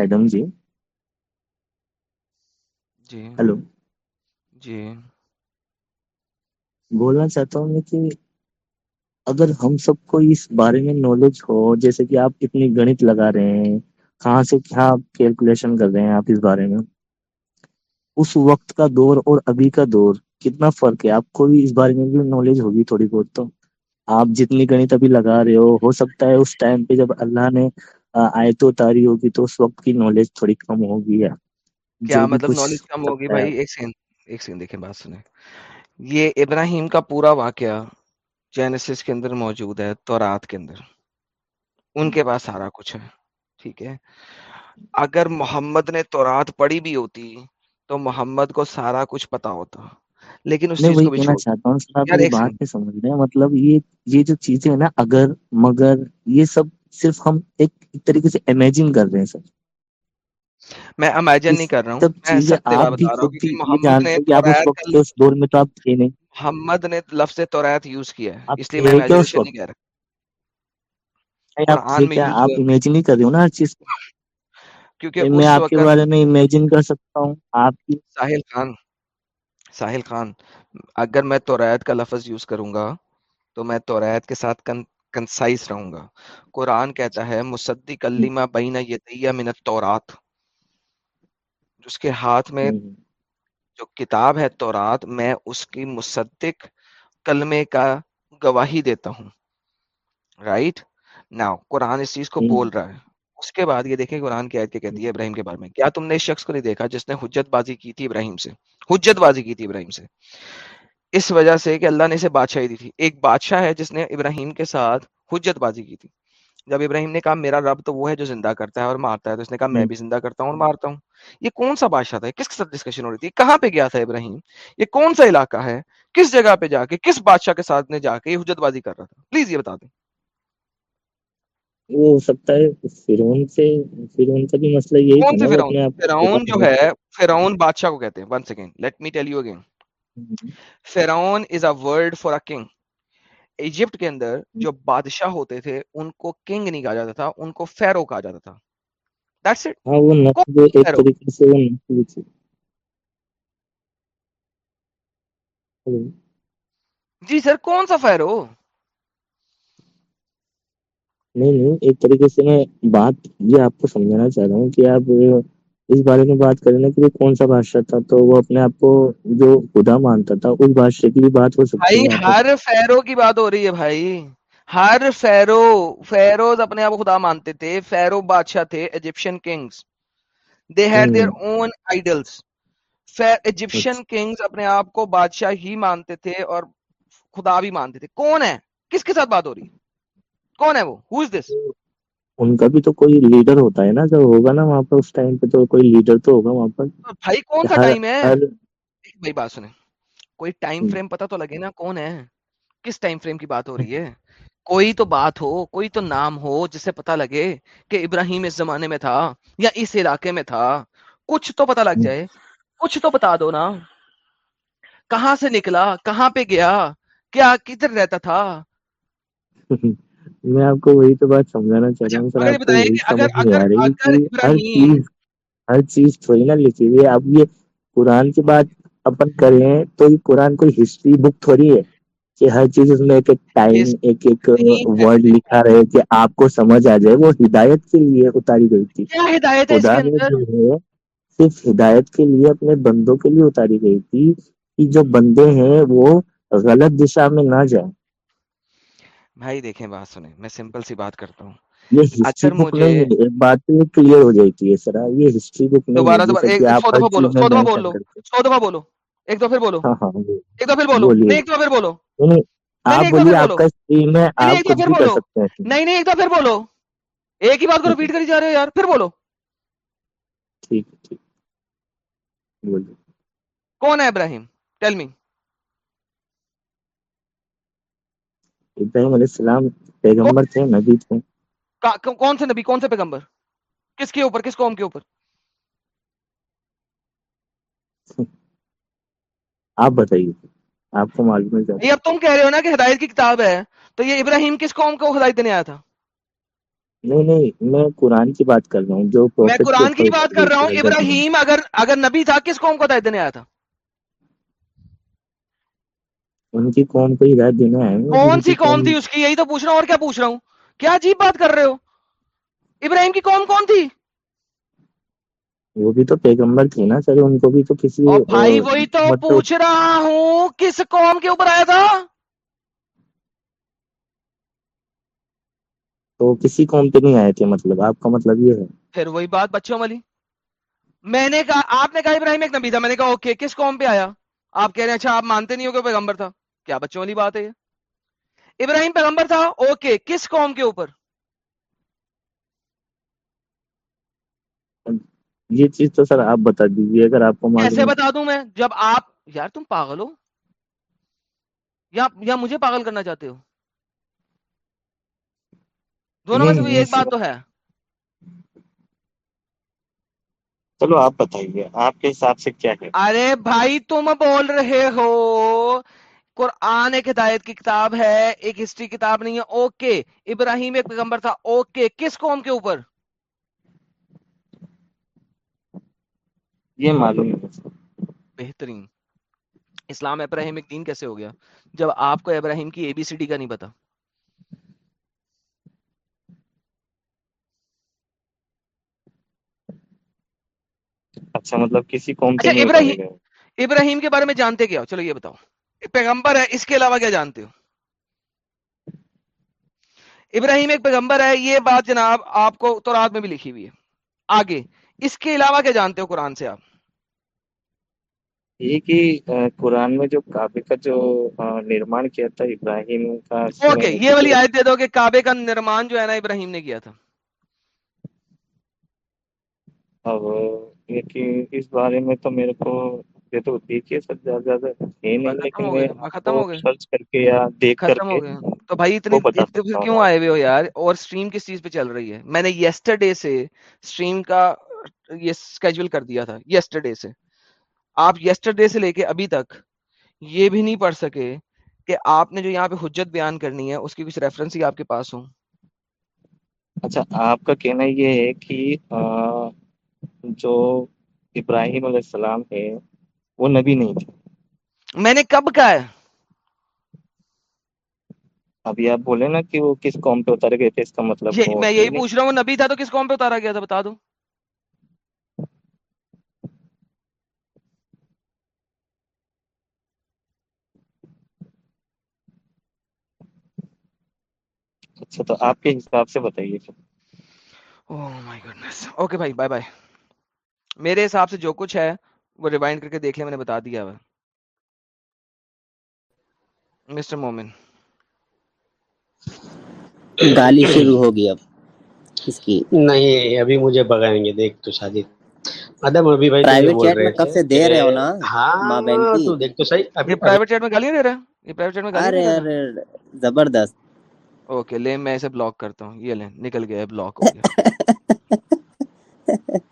ایڈم جی جی ہلو جی بولنا چاہتا ہوں کہ اگر ہم سب کو اس بارے میں نالج ہو جیسے کہ آپ کتنی گنت لگا رہے ہیں کہاں سے کیا کیلکولیشن کر رہے ہیں آپ اس بارے میں اس وقت کا دور اور ابھی کا دور کتنا فرق ہے آپ کو بھی اس بارے میں بھی نالج ہوگی تھوڑی بہت تو آپ جتنی گنت ابھی لگا رہے ہو ہو سکتا ہے اس ٹائم پہ جب اللہ نے آیت اتاری ہوگی تو اس وقت کی نالج تھوڑی کم ہوگی یا کیا مطلب نالج کم ہوگی بھائی ایک سیکنڈ ایک سیکنڈ دیکھیں بات سنیں یہ ابراہیم کا پورا واقعہ جینیسس کے اندر موجود ہے تورات کے اندر ان کے پاس سارا کچھ ہے ٹھیک ہے اگر محمد نے تورات پڑھی بھی ہوتی تو محمد کو سارا کچھ پتا ہوتا لیکن اس چیز کو بھی چاہتا ہوں سر بات میں سمجھ رہے ہیں مطلب یہ یہ جو چیزیں ہیں نا اگر مگر یہ سب صرف ہم ایک ایک طریقے سے امیجن کر رہے ہیں سر میں امیجن نہیں کر رہا ہوں آپ بھی خود بھی آپ اس وقت اس دور میں تو آپ تھے نہیں محمد نے لفظ توریت یوز کیا ہے اس لیے میں امیجن نہیں کر رہا آپ امیجن ہی کر رہے ہو نا ہر چیز کیونکہ میں آپ کے بارے میں امیجن کر سکتا ہوں آپ کی ساحل خان ساحل خان اگر میں توریت کا لفظ یوز کروں گا تو میں توریت کے ساتھ کنسائز رہوں گا قرآن کہتا ہے مصدق علیما بین یدیہ من التورات اس کے ہاتھ میں جو کتاب ہے تورات میں اس کی مصدق کلمے کا گواہی دیتا ہوں رائٹ right? ناؤ قرآن اس چیز کو بول رہا ہے اس کے بعد یہ دیکھیں قرآن کی آیت کے کہتی ہے ابراہیم کے بارے میں کیا تم نے اس شخص کو نہیں دیکھا جس نے حجت بازی کی تھی ابراہیم سے حجت بازی کی تھی ابراہیم سے اس وجہ سے کہ اللہ نے اسے بادشاہی دی تھی ایک بادشاہ ہے جس نے ابراہیم کے ساتھ حجت بازی کی تھی جب ابراہیم نے کہا میرا رب تو وہ ہے جو زندہ کرتا ہے اور مارتا ہے تو اس نے کہا میں بھی زندہ کرتا ہوں اور مارتا ہوں یہ کون سا بادشاہ تھا کس کے ساتھ ڈسکشن ہو رہی تھی کہاں پہ گیا تھا ابراہیم یہ کون سا علاقہ ہے کس جگہ پہ جا کے کس بادشاہ کے ساتھ نے جا کے یہ حجت بازی کر رہا تھا پلیز یہ بتا دیں وہ ہو سکتا ہے سے بھی مسئلہ یہی جو ہے بادشاہ کو کہتے ہیں فیرون is a word for a king Egypt کے اندر جو بادشاہ ہوتے تھے ان کو کنگ نہیں کہا جاتا تھا ان کو فیرو کہا جاتا تھا دیٹس ہاں، اٹ جی سر کون سا فیرو نہیں نہیں ایک طریقے سے میں بات یہ آپ کو سمجھانا چاہ رہا ہوں کہ آپ اس بارے میں بات کریں نا کہ کون سا بادشاہ تھا تو وہ اپنے آپ کو جو خدا مانتا تھا اس بادشاہ کی بھی بات ہو سکتی ہے ہر فیرو کی بات ہو رہی ہے بھائی ہر فیرو فیروز اپنے آپ کو خدا مانتے تھے فیرو بادشاہ تھے Egyptian kings they had their own idols Egyptian kings اپنے آپ کو بادشاہ ہی مانتے تھے اور خدا بھی مانتے تھے کون ہے کس کے ساتھ بات ہو رہی ہے کون ہے وہ ہو از دس ان کا بھی تو کوئی لیڈر ہوتا ہے نا جو ہوگا نا وہاں پر اس ٹائم پہ تو کوئی لیڈر تو ہوگا وہاں پر بھائی کون کا ٹائم ہے بھائی بات سنیں کوئی ٹائم فریم پتہ تو لگے نا کون ہے کس ٹائم فریم کی بات ہو رہی ہے کوئی تو بات ہو کوئی تو نام ہو جسے پتہ لگے کہ ابراہیم اس زمانے میں تھا یا اس علاقے میں تھا کچھ تو پتہ لگ جائے کچھ تو بتا دو نا کہاں سے نکلا کہاں پہ گیا کیا کدھر رہتا تھا میں آپ کو وہی تو بات سمجھانا چاہ رہا ہوں اچھا، سر آپ کو وہی سمجھ نہیں آ رہی ہر ہر چیز چیز تھوڑی لکھی ہوئی ہے آپ یہ قرآن کی بات اپن کریں تو یہ قرآن کوئی ہسٹری بک تھوڑی ہے کہ ہر چیز اس میں ایک ایک ٹائم ایک ایک ورڈ لکھا رہے کہ آپ کو سمجھ آ جائے وہ ہدایت کے لیے اتاری گئی تھی خدا جو ہے صرف ہدایت کے لیے اپنے بندوں کے لیے اتاری گئی تھی کہ جو بندے ہیں وہ غلط دشا میں نہ جائیں بھائی دیکھیں بات سنیں میں سمپل سی بات کرتا ہوں دوبارہ بولو دفعہ بولو ایک ہی بات کو ابراہیم ٹیل می ابراہیم علیہ السلام پیغمبر تھے تھے نبی کون سے نبی کون سے پیغمبر کس کے اوپر کس قوم کے اوپر آپ بتائیے آپ کو معلوم یہ اب تم کہہ رہے ہو نا کہ ہدایت کی کتاب ہے تو یہ ابراہیم کس قوم کو ہدایت دینے آیا تھا نہیں نہیں میں قرآن کی بات کر رہا ہوں جو میں قرآن کی بات کر رہا ہوں ابراہیم اگر اگر نبی تھا کس قوم کو ہدایت دینے آیا تھا ان کی قوم کو ہدایت کون سی قوم تھی اس کی یہی تو پوچھ رہا ہوں اور کیا پوچھ رہا ہوں کیا عجیب بات کر رہے ہو ابراہیم کی قوم کون تھی وہ بھی تو پیغمبر تھی نا سر ان کو بھی تو کسی بھائی وہی تو پوچھ رہا ہوں کس قوم کے اوپر آیا تھا تو کسی قوم پہ نہیں آئے تھے مطلب آپ کا مطلب یہ ہے پھر وہی بات بچوں والی میں نے کہا آپ نے کہا ابراہیم ایک نبی تھا میں نے کہا اوکے کس قوم پہ آیا آپ کہہ رہے ہیں اچھا آپ مانتے نہیں ہو کہ پیغمبر تھا کیا بچوں والی بات ہے ابراہیم پیغمبر تھا اوکے کس قوم کے اوپر یہ چیز تو سر آپ بتا دیجیے اگر آپ کو ایسے بتا دوں میں جب آپ یار تم پاگل ہو یا مجھے پاگل کرنا چاہتے ہو دونوں میں سے کوئی ایک بات تو ہے چلو آپ بتائیے آپ کے حساب سے کیا ارے بھائی تم بول رہے ہو قرآن ایک ہدایت کی کتاب ہے ایک ہسٹری کتاب نہیں ہے اوکے ابراہیم ایک پیغمبر تھا اوکے کس قوم کے اوپر یہ معلوم ہے بہترین اسلام ابراہیم ایک دین کیسے ہو گیا جب آپ کو ابراہیم کی اے بی سی ڈی کا نہیں پتا اچھا مطلب کسی قوم اچھا ابراہیم ابراہیم کے بارے میں جانتے کیا چلو یہ بتاؤ پیغمبر ہے اس کے علاوہ کیا جانتے ہو ابراہیم ایک پیغمبر ہے یہ بات جناب آپ کو تو رات میں بھی لکھی ہوئی ہے آگے اس کے علاوہ کیا جانتے ہو قرآن سے آپ یہ کہ قرآن میں جو کعبے کا جو نرمان کیا تھا ابراہیم کا اوکے یہ والی آیت دے دو کہ کعبے کا نرمان جو ہے نا ابراہیم نے کیا تھا اب یہ کہ اس بارے میں تو میرے کو یہ تو دیکھیے سر زیادہ زیادہ یہ نہیں ختم ہو گئے سرچ کر کے یا دیکھ کر کے تو بھائی اتنے پھر کیوں آئے ہوئے ہو یار اور سٹریم کس چیز پہ چل رہی ہے میں نے یسٹرڈے سے سٹریم کا یہ سکیجول کر دیا تھا یسٹرڈے سے آپ یسٹرڈے سے لے کے ابھی تک یہ بھی نہیں پڑھ سکے کہ آپ نے جو یہاں پہ حجت بیان کرنی ہے اس کی کچھ ریفرنس ہی آپ کے پاس ہوں اچھا آپ کا کہنا یہ ہے کہ جو ابراہیم علیہ السلام ہے وہ نبی نہیں تھے میں نے کب کہا ہے ابھی آپ بولے نا کہ وہ کس قوم پہ اتارے گئے تھے اس کا مطلب میں یہی پوچھ رہا ہوں نبی تھا تو کس قوم پہ اتارا گیا تھا بتا دو اچھا تو آپ کے حساب سے بتائیے اوکے oh بھائی بائے بائے میرے حساب سے جو کچھ ہے وہ ریوائنڈ کر کے دیکھ لیں میں نے بتا دیا ہے مسٹر مومن گالی شروع ہو نہیں ابھی مجھے بگائیں گے دیکھ تو شادی بلاک ہاں، ہو گیا (laughs)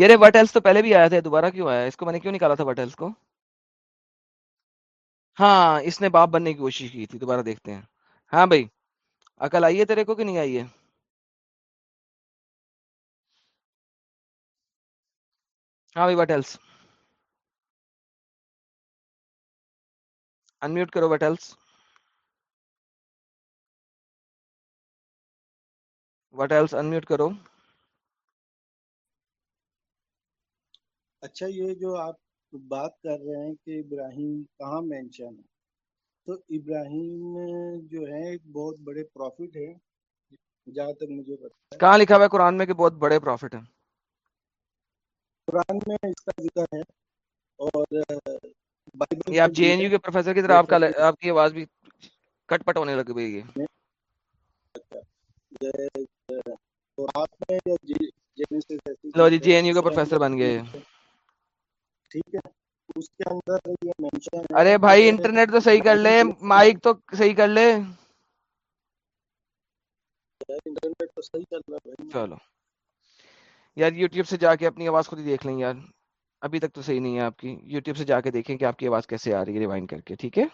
یار ایلس تو پہلے بھی آیا تھا دوبارہ کیوں آیا اس کو میں نے کیوں نکالا تھا ایلس کو ہاں اس نے باپ بننے کی کوشش کی تھی دوبارہ دیکھتے ہیں ہاں بھائی آئیے تیرے کو کہ نہیں آئیے ہاں بھائی ایلس انمیوٹ کرو ایلس انمیوٹ کرو اچھا یہ جو آپ بات کر رہے ہیں کہ ابراہیم کہاں مینشن ہے تو ابراہیم جو ہے ایک بہت بڑے پروفٹ ہیں جہاں تک مجھے پتا کہاں لکھا ہوا ہے قرآن میں کہ بہت بڑے پروفٹ ہیں قرآن میں اس کا ذکر ہے اور یہ آپ جے این یو کے پروفیسر کی طرح اچھا۔ آپ کی آواز بھی کٹ پٹ ہونے لگ پئی ہے لو اچھا۔ جی جے این یو جی، کا پروفیسر بن گئے ٹھیک ہے اس کے اندر یہ مینشن ارے بھائی انٹرنیٹ تو صحیح کر لے مائک تو صحیح کر لے انٹرنیٹ تو صحیح کر لے چلو یار یوٹیوب سے جا کے اپنی آواز خود ہی دیکھ لیں یار ابھی تک تو صحیح نہیں ہے آپ کی یوٹیوب سے جا کے دیکھیں کہ آپ کی آواز کیسے آ رہی ہے ریوائنڈ کر کے ٹھیک ہے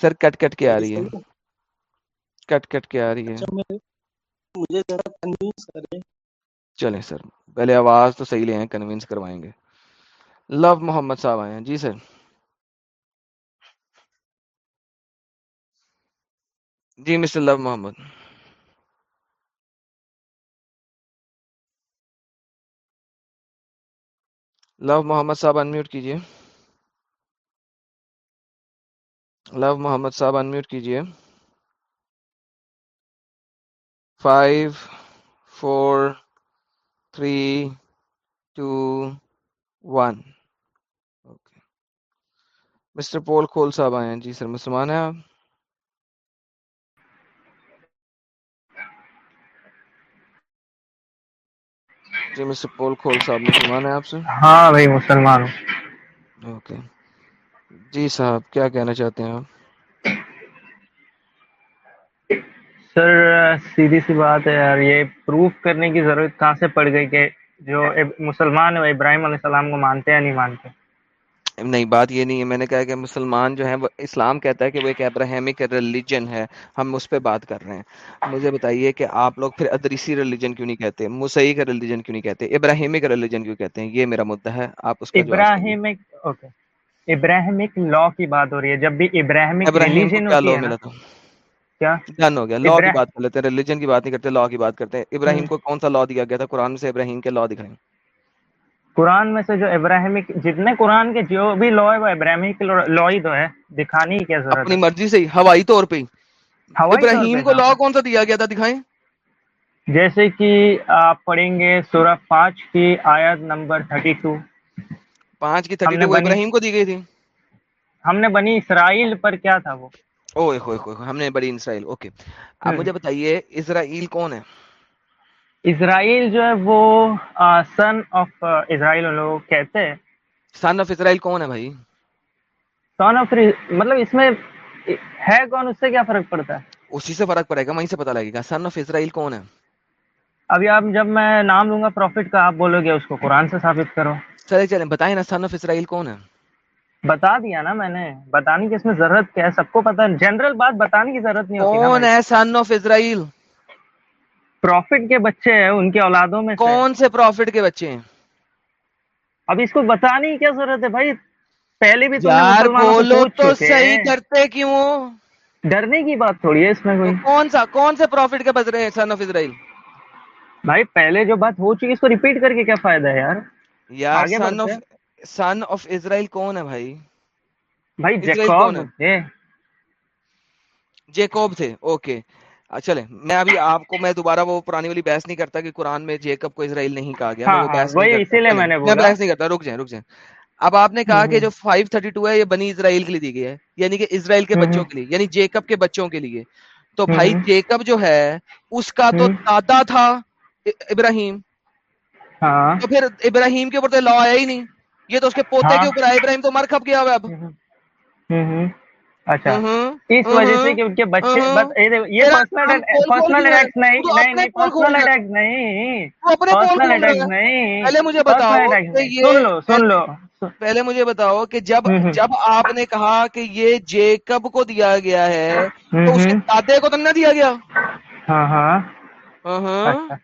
سر کٹ کٹ کے آ رہی ہے کٹ کٹ کے آ رہی ہے مجھے چلیں سر پہلے آواز تو صحیح لے ہیں کنوینس کروائیں گے لو محمد صاحب آئے ہیں جی سر جی مسٹر لو محمد لو محمد صاحب انمیوٹ کیجیے لو محمد صاحب انمیوٹ کیجیے five four three two poll کھول صاحب آئے ہیں جی سر مسلمان ہیں آپ جی مسٹر پول کھول صاحب مسلمان ہیں آپ سے ہاں بھائی مسلمان ہوں اوکے جی صاحب کیا کہنا چاہتے ہیں آپ سر سیدھی سی بات ہے یار یہ پروف کرنے کی ضرورت کہاں سے پڑ گئی کہ جو مسلمان ابراہیم علیہ السلام کو مانتے یا نہیں مانتے نہیں بات یہ نہیں ہے میں نے کہا کہ مسلمان جو ہیں وہ اسلام کہتا ہے کہ وہ ایک ریلیجن ہے ہم اس پہ بات کر رہے ہیں مجھے بتائیے کہ آپ لوگ پھر ادریسی ریلیجن کیوں نہیں کہتے مسئی کا ریلیجن کیوں نہیں کہتے ابراہیمک ریلیجن کیوں کہتے ہیں یہ میرا مدعا ہے آپ کا ابراہیمک اوکے ابراہیمک لا کی بات ہو رہی ہے جب بھی ابراہیمک ریلیجن ہوتی ہے ڈن ہو گیا لا کی بات کر لیتے ہیں ریلیجن کی بات نہیں کرتے لا کی بات کرتے ہیں ابراہیم کو کون سا لا دیا گیا تھا قرآن سے ابراہیم کے لا دکھائیں قرآن میں سے جو ابراہیمک جتنے قرآن کے جو بھی لا ہے وہ ابراہیمک لا ہی تو ہے دکھانی کیا ضرورت اپنی مرضی سے ہی ہوائی طور پہ ابراہیم کو لا ہاں۔ کون سا دیا گیا تھا دکھائیں جیسے کہ آپ پڑھیں گے سورہ پانچ کی آیت نمبر 32 پانچ کی 32 ابراہیم کو دی گئی تھی ہم نے بنی اسرائیل پر کیا تھا وہ ہم نے بڑی اسرائیل اوکے آپ مجھے بتائیے اسرائیل کون ہے اسرائیل جو ہے وہ سن آف اسرائیل لوگ کہتے ہیں سن آف اسرائیل کون ہے بھائی سن آف مطلب اس میں ہے کون اس سے کیا فرق پڑتا ہے اسی سے فرق پڑے گا وہیں سے پتا لگے گا سن آف اسرائیل کون ہے ابھی آپ جب میں نام لوں گا پروفٹ کا آپ بولو گے اس کو قرآن سے ثابت کرو چلے چلے بتائیں نا سن آف اسرائیل کون ہے بتا دیا نا میں نے بتانے کی اس میں ضرورت کیا ہے سب کو پتا جنرل بات بتانے کی ضرورت نہیں کون ہے سن آف اسرائیل پروفٹ کے بچے ہیں ان کے اولادوں میں کون سے پروفٹ کے بچے ہیں اب اس کو بتانے کی کیا ضرورت ہے بھائی پہلے بھی یار بولو تو صحیح کرتے کیوں ڈرنے کی بات تھوڑی ہے اس میں کوئی کون سا کون سے پروفٹ کے بچ رہے ہیں سن آف اسرائیل بھائی پہلے جو بات ہو چکی اس کو ریپیٹ کر کے کیا فائدہ ہے یار یار سن آف سن آف اسرائیل کون ہے بھائی جیکوب تھے اوکے چلے میں ابھی آپ کو میں دوبارہ وہ پرانی والی بحث نہیں کرتا کہ قرآن میں جیکب کو اسرائیل نہیں کہا گیا میں ہاں، بحث نہیں کرتا رک جائیں رک جائیں اب آپ نے کہا کہ جو فائیو تھرٹی ٹو ہے یہ بنی اسرائیل کے لیے دی گئی ہے یعنی کہ اسرائیل کے بچوں کے لیے یعنی جیکب کے بچوں کے لیے تو بھائی جیکب جو ہے اس کا تو دادا تھا ابراہیم ہاں۔ تو پھر ابراہیم کے اوپر تو لا آیا ہی نہیں یہ تو اس کے پوتے ہاں۔ کے اوپر ابراہیم تو مر کھپ گیا ہوا اب پہلے مجھے بتاؤ کہ جب جب آپ نے کہا کہ یہ جیکب کو دیا گیا ہے تو اس کے دادے کو تو نہ دیا گیا ہاں ہاں ہاں, ہاں۔ اچھا۔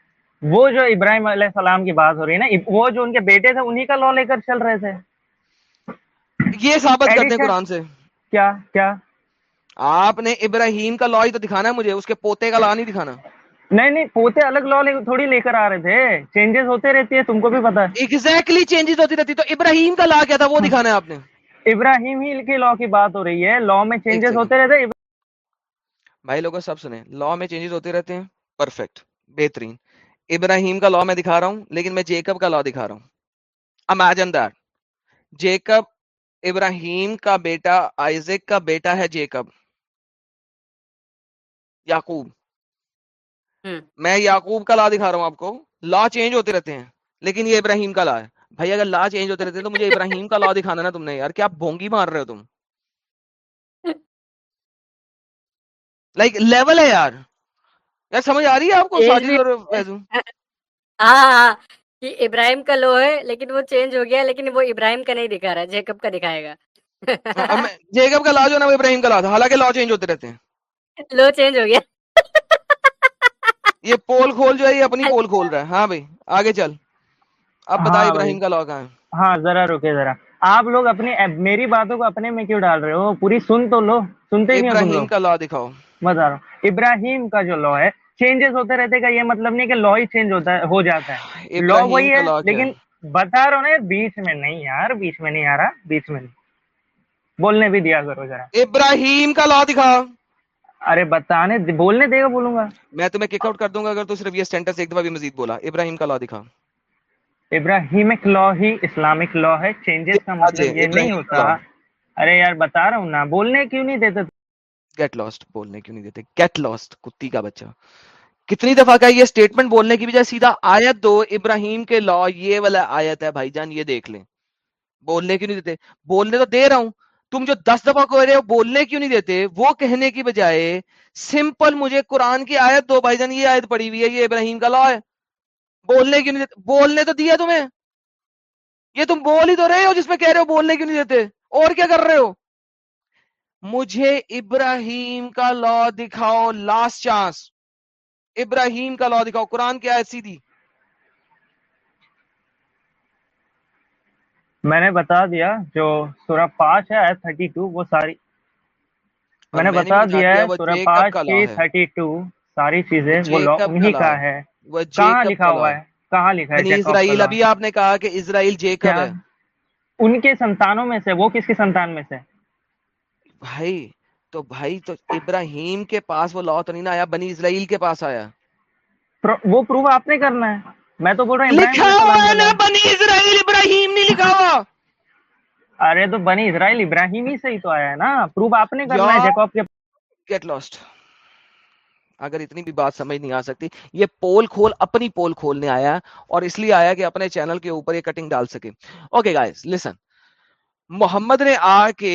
وہ جو ابراہیم علیہ السلام کی بات ہو رہی ہے نا وہ جو ان کے بیٹے تھے انہی کا لو لے کر چل رہے تھے یہ ثابت کرتے ہیں قرآن سے کیا کیا آپ نے ابراہیم کا لا ہی تو دکھانا ہے مجھے اس کے پوتے کا لا نہیں دکھانا نہیں نہیں پوتے الگ لا تھوڑی لے کر آ رہے تھے چینجز ہوتے رہتی ہے تم کو بھی پتا ایگزیکٹلی چینجز ہوتی رہتی تو ابراہیم کا لا کیا تھا وہ دکھانا ہے آپ نے ابراہیم ہی کے لا کی بات ہو رہی ہے لا میں چینجز ہوتے رہتے بھائی لوگوں سب سنیں لا میں چینجز ہوتے رہتے ہیں پرفیکٹ بہترین ابراہیم کا لا میں دکھا رہا ہوں لیکن میں جیکب کا لا دکھا رہا ہوں امیجن دیٹ جیکب ابراہیم کا بیٹا آئزک کا بیٹا ہے جیکب یاقوب میں یاقوب کا لا دکھا رہا ہوں آپ کو لا چینج ہوتے رہتے ہیں لیکن یہ ابراہیم کا لا ہے بھائی اگر لا چینج ہوتے رہتے ہیں تو مجھے ابراہیم کا لا دکھانا نا تم نے یار کیا بھونگی مار رہے ہو تم لائک لیول ہے یار سمجھ آ رہی ہے آپ کو ساجد جی۔ اور ہاں ہاں, ہاں، ابراہیم کا لو ہے لیکن وہ چینج ہو گیا لیکن وہ ابراہیم کا نہیں دکھا رہا جیکب کا دکھائے گا ہاں، جیکب کا لا جو نا وہ ابراہیم کا لا لا تھا حالانکہ چینج ہوتے رہتے ہیں لو چینج ہو گیا یہ پول کھول جو ہے یہ اپنی پول کھول رہا ہے ہاں بھائی آگے چل اب ہاں بتا ابراہیم کا لا کہاں ہے ہاں ذرا رکے ذرا آپ لوگ اپنے میری باتوں کو اپنے میں کیوں ڈال رہے ہو پوری سن تو لو سنتے ہی نہیں ابراہیم کا لا دکھاؤ ابراہیم کا جو لو ہے چینجز ہوتے رہتے کا یہ مطلب نہیں کہ لا ہی چینج ہوتا ہو جاتا ہے لا ہاں، وہی ہے لیکن بتا رہا ہوں نا بیچ میں نہیں یار بیچ میں نہیں آ رہا بیچ میں نہیں بولنے بھی دیا کرو ذرا ابراہیم کا لا دکھا ارے بتانے بولنے دے گا بولوں گا میں تمہیں کک آؤٹ کر دوں گا اگر تو صرف یہ سینٹنس ایک دفعہ بھی مزید بولا ابراہیم کا لا دکھا ابراہیمک لا ہی اسلامک لا ہے چینجز کا مطلب اچھا، یہ نہیں ہوتا ارے یار بتا رہا ہوں نا بولنے کیوں نہیں دیتے گیٹ لاسٹ بولنے کیوں نہیں دیتے گیٹ لاسٹ کتی کا بچہ کتنی دفعہ کا یہ اسٹیٹمنٹ بولنے کی بجائے سیدھا آیت دو ابراہیم کے لا یہ والا آیت ہے بھائی جان یہ دیکھ لیں بولنے کیوں نہیں دیتے بولنے تو دے رہا ہوں تم جو دس دفعہ کہہ رہے ہو بولنے کیوں نہیں دیتے وہ کہنے کی بجائے سمپل مجھے قرآن کی آیت دو بھائی جان یہ آیت پڑی ہوئی ہے یہ ابراہیم کا لا ہے بولنے کیوں نہیں دیتے بولنے تو دیا تمہیں یہ تم بول ہی تو رہے ہو جس میں کہہ رہے ہو بولنے کیوں نہیں دیتے اور کیا کر رہے ہو مجھے ابراہیم کا لا دکھاؤ لاسٹ چانس ابراہیم کا لا دکھاؤ قرآن کی آیت سیدھی میں نے بتا دیا جو سورہ پانچ ہے آیت تھرٹی ٹو وہ ساری میں نے بتا دیا ہے سورہ پانچ کی تھرٹی ٹو ساری چیزیں وہ انہی کا ہے کہاں لکھا ہوا ہے کہاں لکھا ہے یعنی اسرائیل ابھی آپ نے کہا کہ اسرائیل جے ہے ان کے سنتانوں میں سے وہ کس کی سنتان میں سے بھائی تو بھائی تو ابراہیم کے پاس وہ لا تو نہیں نہ آیا بنی اسرائیل کے پاس آیا وہ پروف آپ نے کرنا ہے میں تو بول رہا ہوں لکھا بنی اسرائیل ابراہیم نہیں لکھا ہوا ارے تو بنی اسرائیل ابراہیم ہی صحیح تو آیا ہے نا پروف آپ نے کرنا ہے جیکوب کے گیٹ لاسٹ اگر اتنی بھی بات سمجھ نہیں آ سکتی یہ پول کھول اپنی پول کھولنے آیا اور اس لیے آیا کہ اپنے چینل کے اوپر یہ کٹنگ ڈال سکے اوکے گائز لسن محمد نے آ کے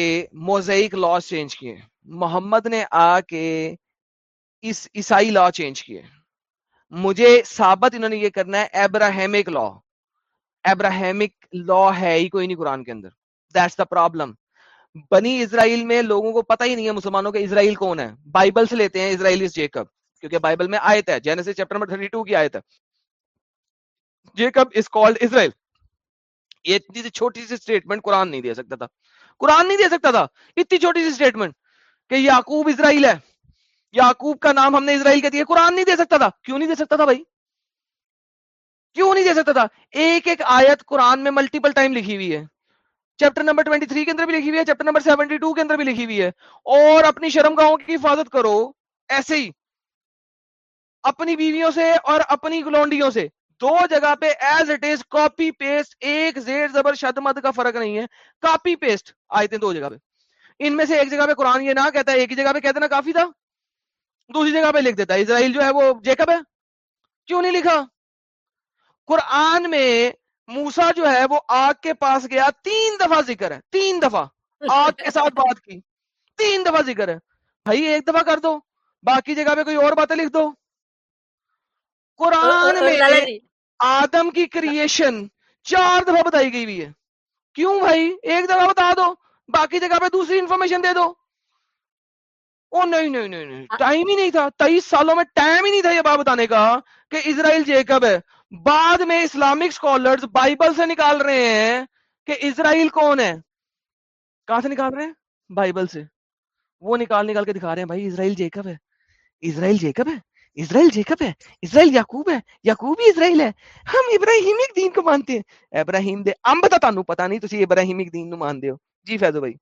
موزیک لاس چینج کیے محمد نے آ کے اس عیسائی لا چینج کیے مجھے ثابت انہوں نے یہ کرنا ہے ایبراہیمک لا ایبراہیمک لا ہے ہی کوئی نہیں قرآن کے اندر دیٹس دا پرابلم بنی اسرائیل میں لوگوں کو پتہ ہی نہیں ہے مسلمانوں کے اسرائیل کون ہے بائبل سے لیتے ہیں اسرائیل اس جیکب کیونکہ بائبل میں آیت ہے جینسی چیپٹر نمبر 32 کی آیت ہے جیکب اس کالڈ اسرائیل یہ اتنی سی چھوٹی سی سٹیٹمنٹ قرآن نہیں دے سکتا تھا قرآن نہیں دے سکتا تھا اتنی چھوٹی سی سٹیٹمنٹ کہ یعقوب اسرائیل ہے یعقوب کا نام ہم نے اسرائیل کے دیا قرآن نہیں دے سکتا تھا کیوں نہیں دے سکتا تھا بھائی کیوں نہیں دے سکتا تھا ایک ایک آیت قرآن میں ملٹیپل ٹائم لکھی ہوئی ہے چیپٹر نمبر 23 کے اندر بھی لکھی ہوئی ہے چیپٹر نمبر 72 کے اندر بھی لکھی ہوئی ہے اور اپنی شرم گاہوں کی حفاظت کرو ایسے ہی اپنی بیویوں سے اور اپنی گلونڈیوں سے دو جگہ پہ as it is copy paste ایک زیر زبر شد مد کا فرق نہیں ہے کاپی پیسٹ آئے تھے دو جگہ پہ ان میں سے ایک جگہ پہ قرآن یہ نہ کہتا ہے ایک ہی جگہ پہ کہتے نا کافی تھا دوسری جگہ پہ لکھ دیتا ہے اسرائیل جو ہے وہ جیکب ہے کیوں نہیں لکھا قرآن میں موسا جو ہے وہ آگ کے پاس گیا تین دفعہ ذکر ہے تین دفعہ آگ کے ساتھ بات کی تین دفعہ ذکر ہے بھائی ایک دفعہ کر دو باقی جگہ پہ کوئی اور باتیں لکھ دو قرآن میں جی۔ آدم کی کریشن چار دفعہ بتائی گئی ہوئی ہے کیوں بھائی ایک دفعہ بتا دو باقی جگہ پہ دوسری انفارمیشن دے دو او نہیں نہیں نہیں ٹائم ہی نہیں تھا تیئیس سالوں میں ٹائم ہی نہیں تھا یہ بات بتانے کا کہ اسرائیل جیکب ہے بعد میں اسلامک بائبل سے نکال نکال رہے رہے ہیں ہیں کہ اسرائیل کون ہے کہاں سے بائبل سے وہ نکال نکال کے دکھا رہے ہیں بھائی اسرائیل جیکب ہے اسرائیل جیکب ہے اسرائیل جیکب ہے اسرائیل یعقوب ہے یعقوب ہی اسرائیل ہے ہم ابراہیمک دین کو مانتے ہیں ابراہیم دے کے تعین پتا نہیں ابراہیمک دین مانتے ہو جی فیضو بھائی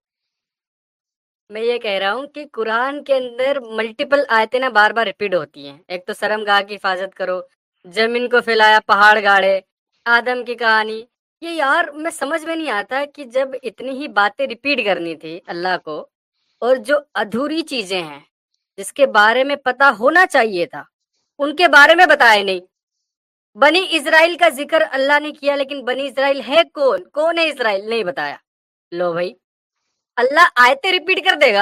میں یہ کہہ رہا ہوں کہ قرآن کے اندر ملٹیپل نا بار بار ریپیٹ ہوتی ہیں ایک تو سرم گاہ کی حفاظت کرو زمین کو پھیلایا پہاڑ گاڑے آدم کی کہانی یہ یار میں سمجھ میں نہیں آتا کہ جب اتنی ہی باتیں ریپیٹ کرنی تھی اللہ کو اور جو ادھوری چیزیں ہیں جس کے بارے میں پتا ہونا چاہیے تھا ان کے بارے میں بتایا نہیں بنی اسرائیل کا ذکر اللہ نے کیا لیکن بنی اسرائیل ہے کون کون ہے اسرائیل نہیں بتایا لو بھائی اللہ آیتیں ریپیٹ کر دے گا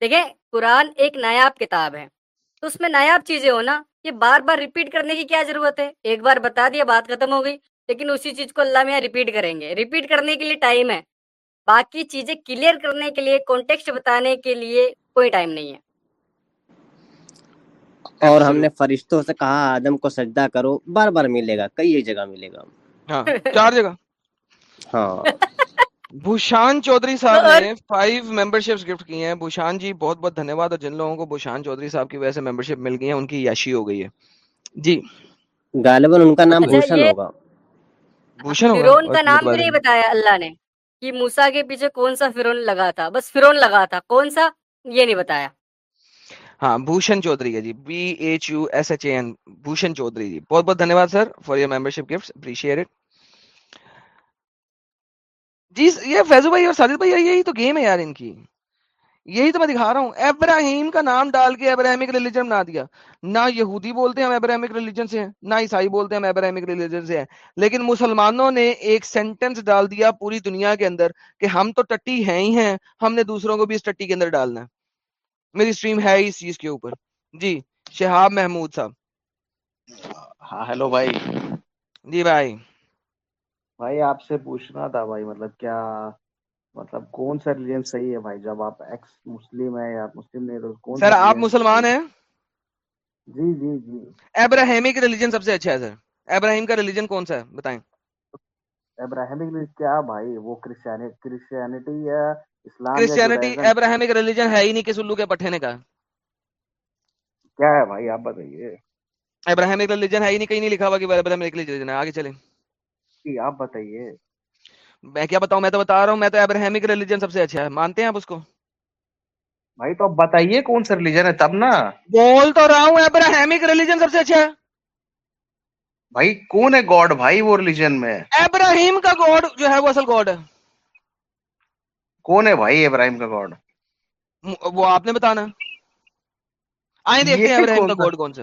دیکھیں قرآن ایک نایاب کتاب ہے تو اس میں نایاب چیزیں ہونا یہ بار بار ریپیٹ کرنے کی کیا ضرورت ہے ایک بار بتا دیا بات ختم ہو گئی لیکن اسی چیز کو اللہ میں ریپیٹ کریں گے ریپیٹ کرنے کے لیے ٹائم ہے باقی چیزیں کلیئر کرنے کے لیے کانٹیکسٹ بتانے کے لیے کوئی ٹائم نہیں ہے اور ہم نے فرشتوں سے کہا آدم کو سجدہ کرو بار بار ملے گا کئی جگہ ملے گا ہاں چار جگہ ہاں بھوشان چودھری صاحب نے فائیو ممبر شپس گفٹ کی ہیں بھوشان جی بہت بہت دھنیہ واد اور جن لوگوں کو بھوشان چودھری صاحب کی وجہ سے ممبر شپ مل گئی ہے ان کی یاشی ہو گئی ہے جی غالباً ان کا نام اچھا، بھوشن ہوگا بھوشن ہوگا فرون کا جی، نام بھی نہیں بتایا اللہ نے کہ موسا کے پیچھے کون سا فرون لگا تھا بس فرون لگا تھا کون سا یہ نہیں بتایا ہاں بھوشن چودھری ہے جی B H U S H A N Bhushan Chaudhary ji بہت بہت دھنیہ sir for your membership gift appreciate جی یہ فیضو بھائی اور ساجد بھائی یہی تو گیم ہے یار ان کی یہی تو میں دکھا رہا ہوں ابراہیم کا نام ڈال کے ابراہمک ریلیجن بنا دیا نہ یہودی بولتے ہیں ہم ابراہمک ریلیجن سے ہیں نہ عیسائی بولتے ہیں ہم ابراہمک ریلیجن سے ہیں لیکن مسلمانوں نے ایک سینٹنس ڈال دیا پوری دنیا کے اندر کہ ہم تو ٹٹی ہیں ہی ہیں ہم نے دوسروں کو بھی اس ٹٹی کے اندر ڈالنا ہے میری اسٹریم ہے اس چیز کے اوپر جی شہاب محمود صاحب ہاں ہیلو بھائی جی بھائی جی جی جی اچھا ابراہیم کا ریلیجن کون سا ابراہیم ابراہیمک ریلیجن ہے کیا ہے آپ بتائیے نہیں کہیں نہیں لکھا ہے آگے چلیں کی جی، آپ بتائیے میں کیا بتاؤں میں تو بتا رہا ہوں میں تو ابراہمک ریلیجن سب سے اچھا ہے مانتے ہیں آپ اس کو بھائی تو آپ بتائیے کون سا ریلیجن ہے تب نا بول تو رہا ہوں ابراہمک ریلیجن سب سے اچھا ہے بھائی کون ہے گاڈ بھائی وہ ریلیجن میں ابراہیم کا گاڈ جو ہے وہ اصل گاڈ ہے کون ہے بھائی ابراہیم کا گاڈ وہ آپ نے بتانا آئیں دیکھتے ہیں ابراہیم کا گاڈ کون سا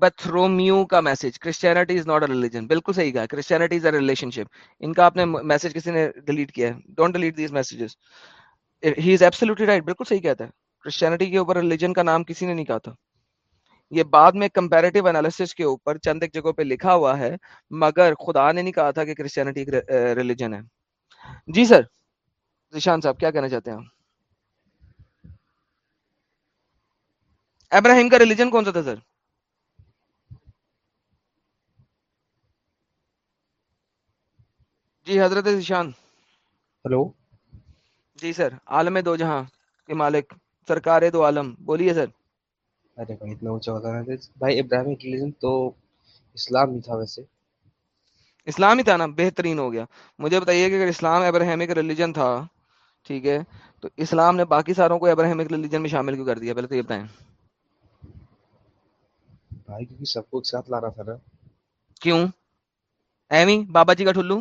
بتھرومیو کا message Christianity is not a religion بالکل صحیح کہا کرسچینٹی از اے ریلیشن شپ ان کا آپ نے میسج کسی نے ڈیلیٹ کیا ہے don't delete these messages he is absolutely right بالکل صحیح کہتا ہے کرسچینٹی کے اوپر ریلیجن کا نام کسی نے نہیں کہا تھا یہ بعد میں کمپیریٹیو انالیسس کے اوپر چند ایک جگہوں پہ لکھا ہوا ہے مگر خدا نے نہیں کہا تھا کہ کرسچینٹی ایک ریلیجن ہے جی سر ذیشان صاحب کیا کہنا چاہتے ہیں آپ ابراہیم کا ریلیجن کون سا تھا سر جی حضرت ذیشان ہلو جی سر عالم دو جہاں کے مالک سرکار دو عالم بولیے سر ارے بھائی اتنا اونچا بتانا تھا بھائی ابراہیم تو اسلام ہی تھا ویسے اسلام ہی تھا نا بہترین ہو گیا مجھے بتائیے کہ اگر اسلام ابراہیمک ریلیجن تھا ٹھیک ہے تو اسلام نے باقی ساروں کو ابراہیمک ریلیجن میں شامل کیوں کر دیا پہلے تو یہ بتائیں بھائی کیونکہ سب کو ایک ساتھ لا رہا تھا نا کیوں ایمی بابا جی کا ٹھلو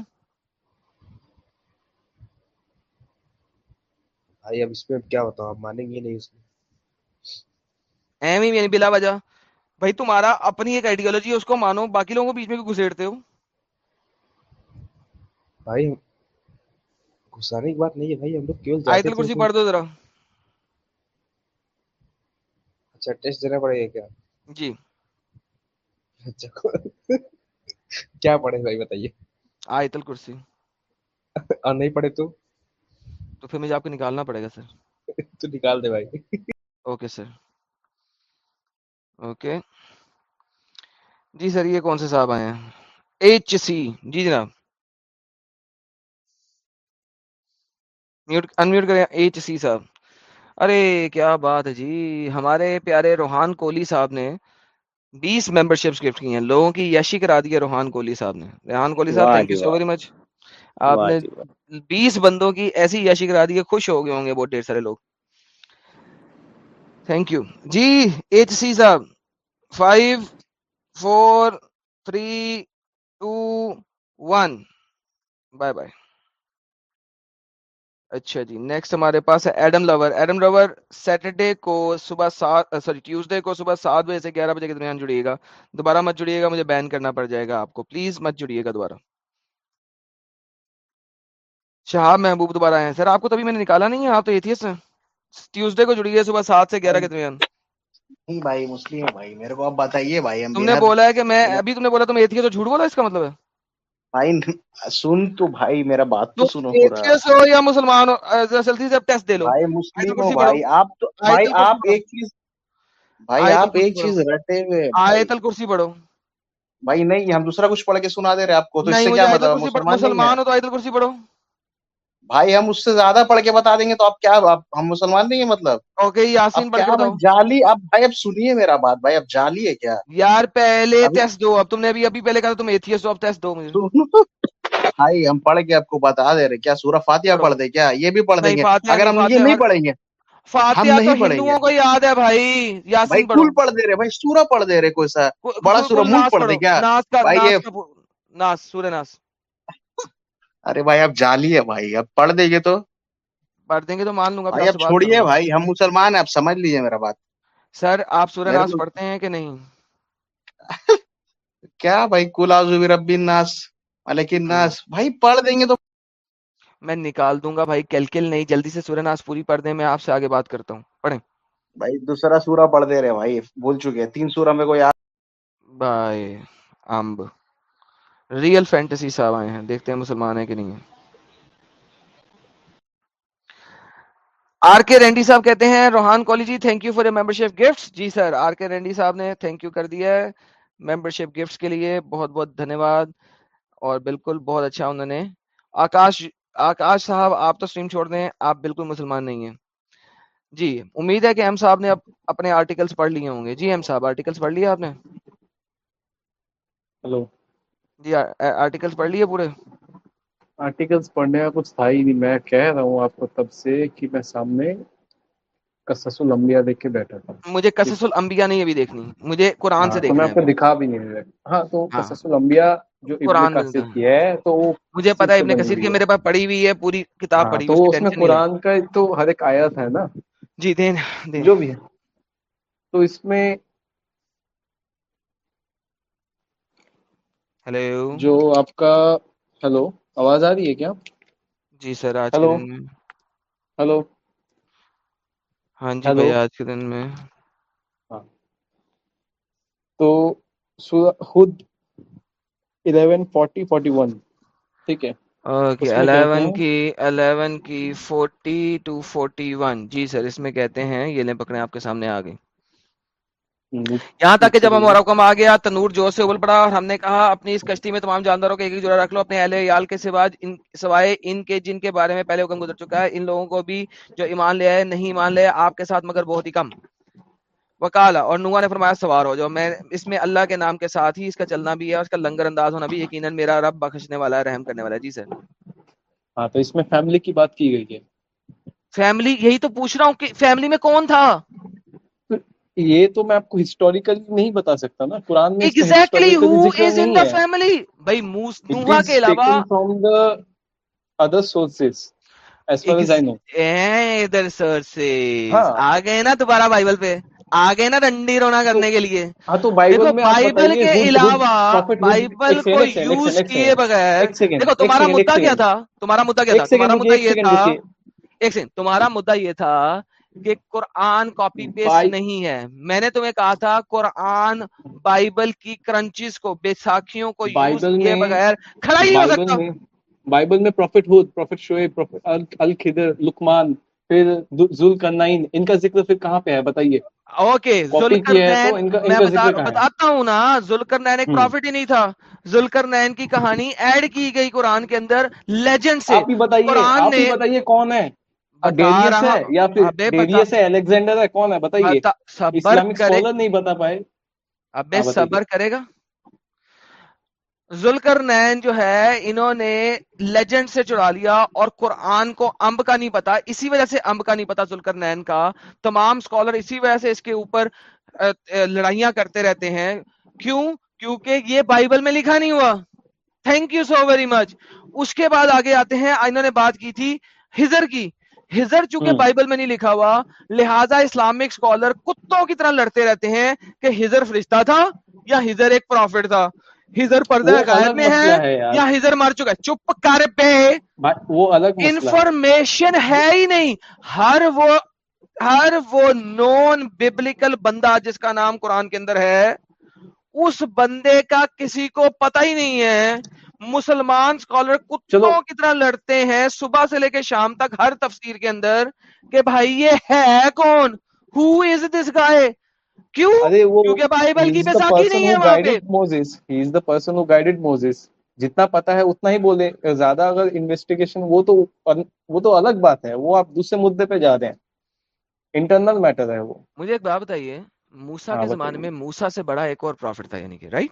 بھائی اب اس میں کیا بتاؤں آپ مانیں گے نہیں اس میں ایم یعنی بلا وجہ بھائی تمہارا اپنی ایک آئیڈیالوجی ہے اس کو مانو باقی لوگوں کو بیچ میں کیوں گھسیڑتے ہو بھائی گھسانے کی بات نہیں ہے بھائی ہم لوگ کیوں جاتے ہیں کرسی پڑھ دو ذرا اچھا ٹیسٹ دینا پڑے گا کیا جی اچھا کیا پڑھے بھائی بتائیے آیت الکرسی اور نہیں پڑھے تو تو پھر مجھے آپ کو نکالنا پڑے گا سر (laughs) تو نکال دے بھائی (laughs) اوکے سر اوکے جی سر یہ کون سے صاحب آئے ہیں ایچ سی جی جناب انمیوٹ کریں ایچ سی صاحب ارے کیا بات ہے جی ہمارے پیارے روحان کوہلی صاحب نے بیس ممبر شپس گفٹ کی ہیں لوگوں کی یشی کرا دی ہے روحان کوہلی صاحب نے ریحان کوہلی صاحب thank you so very much آپ نے جی بیس بندوں کی ایسی کرا دی خوش ہو گئے ہوں گے بہت ڈیر سارے لوگ thank you G H C صاحب five four three two one bye bye اچھا جی نیکسٹ ہمارے پاس ہے Adam lover Adam lover Saturday کو صبح سات سوری ٹیوزڈے کو صبح سات بجے سے گیارہ بجے کے درمیان جڑیے گا دوبارہ مت جڑیے گا مجھے بین کرنا پڑ جائے گا آپ کو پلیز مت جڑیے گا دوبارہ شہاب محبوب آئے ہیں سر آپ کو تبھی میں نے نکالا نہیں ہے آپ تو گیارہ جھوٹ مطلب ہوا نہیں ہم دوسرا کچھ پڑھ کے مسلمان ہو تو آئے کُرسی پڑھو بھائی ہم اس سے زیادہ پڑھ کے بتا دیں گے تو آپ کیا ہم مسلمان نہیں ہیں مطلب اوکے یاسین پڑھ کے جالی اب بھائی اب سنیے میرا بات بھائی اب جالی ہے کیا یار پہلے ٹیسٹ دو اب تم نے ابھی ابھی پہلے کہا تم ایتھیس ہو اب ٹیسٹ دو مجھے (laughs) بھائی ہم پڑھ کے آپ کو بتا دے رہے کیا سورہ فاتحہ پڑھ دے کیا یہ بھی پڑھ دیں گے اگر ہم یہ نہیں پڑھیں گے فاتحہ تو ہندوؤں کو یاد ہے بھائی یاسین پڑھ پڑھ دے رہے بھائی سورہ پڑھ دے رہے کوئی سا بڑا سورہ مول پڑھ دے کیا بھائی یہ ناس سورہ ناس ارے بھائی آپ جالی ہے بھائی اب پڑھ دیں گے تو پڑھ دیں گے تو مان لوں گا چھوڑیے بھائی ہم مسلمان ہیں آپ سمجھ لیجیے میرا بات سر آپ سورہ ناس پڑھتے ہیں کہ نہیں (laughs) کیا بھائی کل آزو رب ناس ملک ناس ہاں۔ بھائی پڑھ دیں گے تو میں نکال دوں گا بھائی کلکل نہیں جلدی سے سورہ ناس پوری پڑھ دیں میں آپ سے آگے بات کرتا ہوں پڑھیں بھائی دوسرا سورہ پڑھ دے رہے بھائی بھول چکے تین سورہ میں کوئی آ بھائی امب ریئل فینٹیسی صاحب آئے ہیں دیکھتے ہیں مسلمان ہیں کہ نہیں ہیں آر کے رینڈی صاحب کہتے ہیں Rohan college G thank you for membership gift G sir R K Randy صاحب نے تھینک یو کر دیا ہے ممبر شپ گفٹ کے لیے بہت بہت دھنیہ واد اور بالکل بہت اچھا انہوں نے آکاش آکاش صاحب آپ تو اسٹریم چھوڑ دیں آپ بالکل مسلمان نہیں ہیں جی امید ہے کہ ایم صاحب نے اپنے آرٹیکلس پڑھ لیے ہوں گے جی ایم صاحب آرٹیکلس پڑھ لیے آپ نے ہلو جی آرٹیکلز پڑھ لیے پورے آرٹیکلز پڑھنے کا کچھ تھا ہی نہیں میں کہہ رہا ہوں آپ کو تب سے کہ میں سامنے قصص الانبیاء دیکھ کے بیٹھا تھا مجھے قصص الانبیاء نہیں ابھی دیکھنی مجھے قرآن سے ہاں، دیکھنا ہے میں آپ کو دکھا بھی نہیں رہا ہاں تو ہاں۔ قصص الانبیاء جو قرآن کثیر کی ہے تو مجھے پتہ ہے ابن کثیر کی میرے پاس پڑھی ہوئی ہے پوری کتاب ہاں، پڑھی تو اس میں قرآن کا تو ہر ایک آیت ہے نا جی دین جو بھی ہے تو اس میں ہیلو جو آپ کا ہیلو آواز آ رہی ہے کیا جی سر آج ہیلو ہیلو ہاں جی بھائی آج کے دن میں ہاں۔ تو خود 11:40:41 ٹھیک ہے الیون کی الیون کی فورٹی ٹو فورٹی ون جی سر اس میں کہتے ہیں یہ لیں پکڑے آپ کے سامنے آ گئی یہاں تک کہ جب ہمارا اچھا۔ گیا تنور جو سے ابل پڑا اور ہم نے کہا اپنی اس کشتی میں تمام جانداروں کے ایک جوڑا رکھ لو اپنے اہل کے سوا ان سوائے ان کے جن کے بارے میں پہلے حکم گزر چکا ہے ان لوگوں کو بھی جو ایمان لے آئے نہیں ایمان لے آپ کے ساتھ مگر بہت ہی کم وکالا اور نوا نے فرمایا سوار ہو جو میں اس میں اللہ کے نام کے ساتھ ہی اس کا چلنا بھی ہے اس کا لنگر انداز ہونا بھی یقیناً میرا رب بخشنے والا ہے رحم کرنے والا ہے جی سر ہاں تو اس میں فیملی کی کی بات گئی ہے فیملی یہی تو پوچھ رہا ہوں کہ فیملی میں کون تھا یہ تو میں آپ کو ہسٹوریکلی نہیں بتا سکتا نا قرآن میں دوبارہ بائبل پہ آ گئے نا رنڈی رونا کرنے کے لیے ہاں، بائبل کے علاوہ بائبل کو یوز کیے بغیر دیکھو تمہارا مدعا کیا تھا تمہارا مدعا کیا تھا تمہارا مدعا یہ تھا ایک سیکنڈ تمہارا مدعا یہ تھا کہ قرآن کاپی پیسٹ نہیں ہے میں نے تمہیں کہا تھا قرآن بائبل کی کرنچز کو بیساکھیوں کو یوز کیے بغیر کھڑا ہی ہو سکتا بائبل میں پروفٹ ہود پروفٹ شوئے پروفٹ الخدر لکمان پھر ذوالقرنین ان کا ذکر پھر کہاں پہ ہے بتائیے اوکے ذوالقرنین میں بتاتا ہوں نا ذوالقرنین ایک پروفٹ ہی نہیں تھا ذوالقرنین کی کہانی ایڈ کی گئی قرآن کے اندر لیجنڈ سے آپ ہی آپ ہی بتائیے کون ہے جو ہے انہوں نے لیجنڈ سے چڑھا لیا اور قرآن کو امب کا نہیں پتا اسی وجہ سے امب کا نہیں پتا زلکر نین کا تمام اسکالر اسی وجہ سے اس کے اوپر لڑائیاں کرتے رہتے ہیں کیوں کیونکہ یہ بائبل میں لکھا نہیں ہوا thank you so very much اس کے بعد آگے آتے ہیں انہوں نے بات کی تھی ہزر کی ہزر چونکہ بائبل میں نہیں لکھا ہوا لہٰذا اسلامک اسکالر کتوں کی طرح لڑتے رہتے ہیں کہ ہزر فرشتہ تھا یا یا ہزر ہزر ہزر ایک پروفٹ تھا پردہ غائب میں ہے ہے مر چکا چپ کر پہ وہ انفارمیشن ہے ہی نہیں ہر وہ ہر وہ نان بیبلیکل بندہ جس کا نام قرآن کے اندر ہے اس بندے کا کسی کو پتہ ہی نہیں ہے مسلمان اسکالر کتوں کی طرح لڑتے ہیں صبح سے لے کے شام تک ہر تفسیر کے اندر کہ بھائی یہ ہے کون ہو از دس گائے کیوں کیونکہ بائبل کی بیساکی نہیں ہے وہاں پہ Moses he is the person who guided Moses جتنا پتا ہے اتنا ہی بولے زیادہ اگر انویسٹیگیشن وہ تو وہ تو الگ بات ہے وہ آپ دوسرے مدعے پہ جا رہے ہیں انٹرنل میٹر ہے وہ مجھے ایک بات بتائیے موسا ہاں، کے زمانے میں موسا سے بڑا ایک اور پروفٹ تھا یعنی کہ رائٹ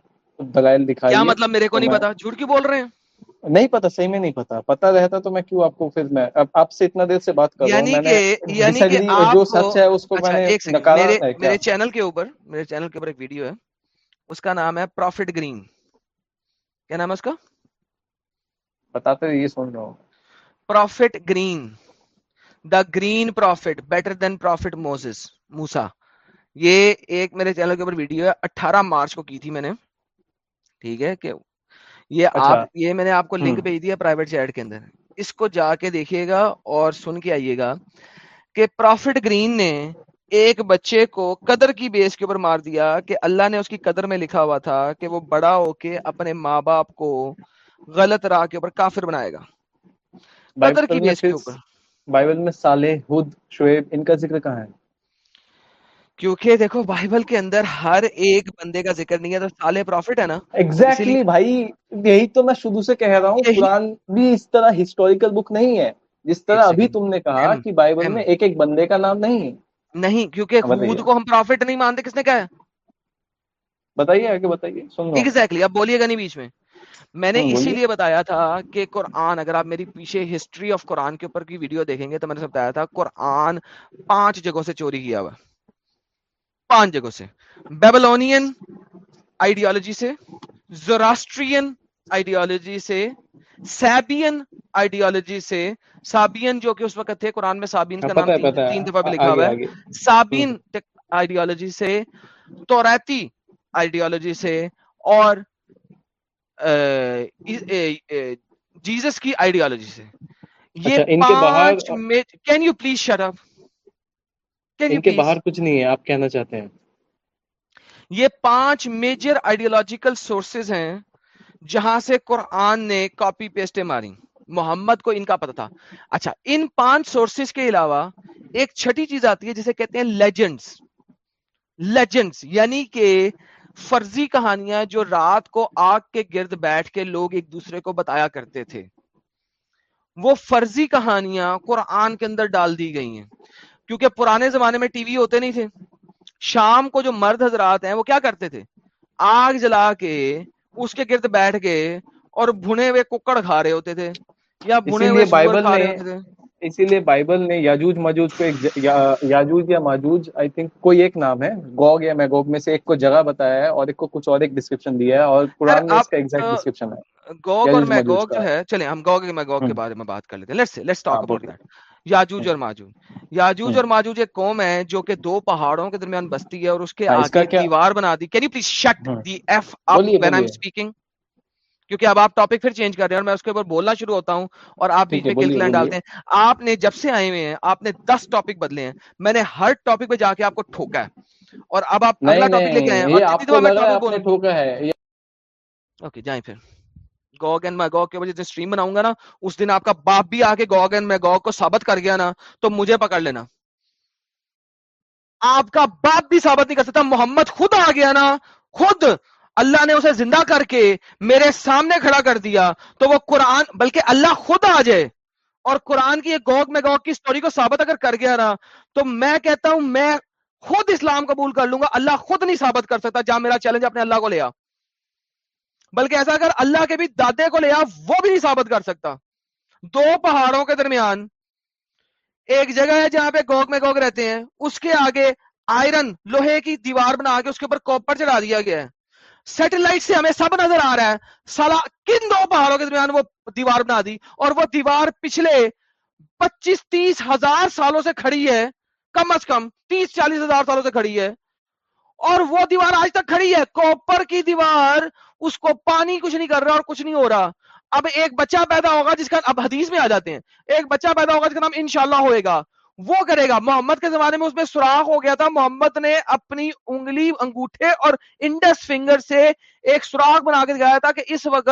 دلائل دکھائی کیا مطلب میرے کو نہیں پتا جھوٹ کی بول رہے ہیں نہیں پتا صحیح میں نہیں پتا پتا رہتا تو میں کیوں آپ کو پھر میں اب آپ سے اتنا دیر سے بات کر رہا ہوں یعنی کہ جو سچ ہے اس کو اچھا، میں نے نکالا ہے میرے چینل کے اوپر میرے چینل کے اوپر ایک ویڈیو ہے اس کا نام ہے پروفٹ گرین کیا نام ہے اس کا بتاتے یہ سن رہا ہوں prophet green the green prophet better than prophet Moses موسا یہ ایک میرے چینل کے اوپر ویڈیو ہے اٹھارہ مارچ کو کی تھی میں نے ٹھیک ہے کہ یہ اچھا۔ آپ یہ میں نے آپ کو لنک بھیج دیا پرائیویٹ چیٹ کے اندر اس کو جا کے دیکھیے گا اور سن کے آئیے گا کہ پروفٹ گرین نے ایک بچے کو قدر کی بیس کے اوپر مار دیا کہ اللہ نے اس کی قدر میں لکھا ہوا تھا کہ وہ بڑا ہو کے اپنے ماں باپ کو غلط راہ کے اوپر کافر بنائے گا قدر کی بیس کے اوپر بائبل میں سالے ہود شعیب ان کا ذکر کہاں ہے کیونکہ دیکھو بائبل کے اندر ہر ایک بندے کا ذکر نہیں ہے تو سالے پروفٹ ہے نا ایگزیکٹلی بھائی یہی تو میں شروع سے کہہ رہا ہوں قرآن بھی اس طرح ہسٹوریکل بک نہیں ہے جس طرح ابھی تم نے کہا کہ بائبل میں ایک ایک بندے کا نام نہیں نہیں کیونکہ ہاں، خود کو ہم پروفٹ نہیں مانتے کس نے کہا بتائیے آگے بتائیے ایگزیکٹلی اب بولیے گا نہیں بیچ میں میں نے ہاں، اسی لیے بتایا تھا کہ قرآن اگر آپ میری پیچھے ہسٹری آف قرآن کے اوپر کی ویڈیو دیکھیں گے تو میں نے بتایا تھا قرآن پانچ جگہوں سے چوری کیا ہوا پانچ جگہوں سے بیبلونین آئیڈیالوجی سے زوراسٹرین آئیڈیالوجی سے سیبین آئیڈیالوجی سے سابین جو کہ اس وقت تھے قرآن میں سابین کا ہاں، نام تین دفعہ بھی لکھا ہوا ہے سابین آئیڈیالوجی سے توریتی آئیڈیالوجی سے اور جیزس کی آئیڈیالوجی سے یہ کین یو پلیز شرف کے باہر کچھ نہیں ہے آپ کہنا چاہتے ہیں یہ پانچ میجر آئیڈیولوجیکل سورسز ہیں جہاں سے قرآن نے کاپی پیسٹیں ماری محمد کو ان کا پتہ تھا اچھا ان پانچ سورسز کے علاوہ ایک چھٹی چیز آتی ہے جسے کہتے ہیں لیجنڈز لیجنڈز یعنی کہ فرضی کہانیاں جو رات کو آگ کے گرد بیٹھ کے لوگ ایک دوسرے کو بتایا کرتے تھے وہ فرضی کہانیاں قرآن کے اندر ڈال دی گئی ہیں کیونکہ پرانے زمانے میں ٹی وی ہوتے نہیں تھے شام کو جو مرد حضرات ہیں وہ کیا کرتے تھے آگ جلا کے اس کے گرد بیٹھ کے اور بھنے ہوئے ککڑ کھا رہے ہوتے تھے یا بھنے ہوئے بائبل کھا رہے تھے اسی لیے بائبل نے یاجوج ماجوج کو ایک یا یاجوج یا ماجوج آئی تھنک کوئی ایک نام ہے گوگ یا میگوگ میں سے ایک کو جگہ بتایا ہے اور ایک کو کچھ اور ایک ڈسکرپشن دیا ہے اور قرآن میں اس کا ایکزیکٹ ڈسکرپشن ہے گوگ اور میگوگ جو ہے چلیں ہم گوگ اور میگوگ کے بارے میں بات کر لیتے ہیں let's see let's talk about that یاجوج اور ہاں۔ ماجوج یاجوج اور ہاں۔ ماجوج ایک قوم ہے جو کہ دو پہاڑوں کے درمیان بستی ہے اور اس کے ہاں، آگے دیوار بنا دی can you please shut the F up when I am speaking کیونکہ اب آپ ٹاپک پھر چینج کر رہے ہیں اور میں اس کے اوپر بولنا شروع ہوتا ہوں اور آپ بیچ میں کل لائن ڈالتے ہیں آپ نے جب سے آئے ہوئے ہیں آپ نے دس ٹاپک بدلے ہیں میں نے ہر ٹاپک پہ جا کے آپ کو ٹھوکا ہے اور اب آپ اگلا ٹاپک لے کے آئے ہیں اوکے جائیں پھر گوگ گوگ اینڈ اینڈ کے کے وجہ سے اسٹریم بناؤں گا نا اس دن آپ کا باپ بھی آ کو سابت کر گیا نا تو مجھے پکڑ لینا آپ کا باپ بھی نہیں کر سکتا محمد خود آ گیا نا خود اللہ نے اسے زندہ کر کے میرے سامنے کھڑا کر دیا تو وہ قرآن بلکہ اللہ خود آ جائے اور قرآن کی ایک گوگ میں گوگ کی سٹوری کو ثابت اگر کر گیا نا تو میں کہتا ہوں میں خود اسلام قبول کر لوں گا اللہ خود نہیں ثابت کر سکتا جہاں میرا چیلنج اپنے اللہ کو لیا بلکہ ایسا اگر اللہ کے بھی دادے کو لیا وہ بھی نہیں ثابت کر سکتا دو پہاڑوں کے درمیان ایک جگہ ہے جہاں پہ میں رہتے ہیں اس کے آگے آئرن لوہے کی دیوار بنا کے اس کے اوپر کوپر چڑھا دیا گیا ہے سیٹلائٹ سے ہمیں سب نظر آ رہا ہے سال کن دو پہاڑوں کے درمیان وہ دیوار بنا دی اور وہ دیوار پچھلے پچیس تیس ہزار سالوں سے کھڑی ہے کم از کم تیس چالیس ہزار سالوں سے کھڑی ہے اور وہ دیوار آج تک کھڑی ہے کوپر کی دیوار اس کو پانی کچھ نہیں کر رہا اور کچھ نہیں ہو رہا اب ایک بچہ پیدا ہوگا جس کا اب حدیث میں آ جاتے ہیں ایک بچہ پیدا ہوگا جس کا نام ان ہوئے گا وہ کرے گا محمد کے زمانے میں اس میں سوراخ ہو گیا تھا محمد نے اپنی انگلی انگوٹھے اور انڈس فنگر سے ایک سوراخ بنا کے دکھایا تھا کہ اس وقت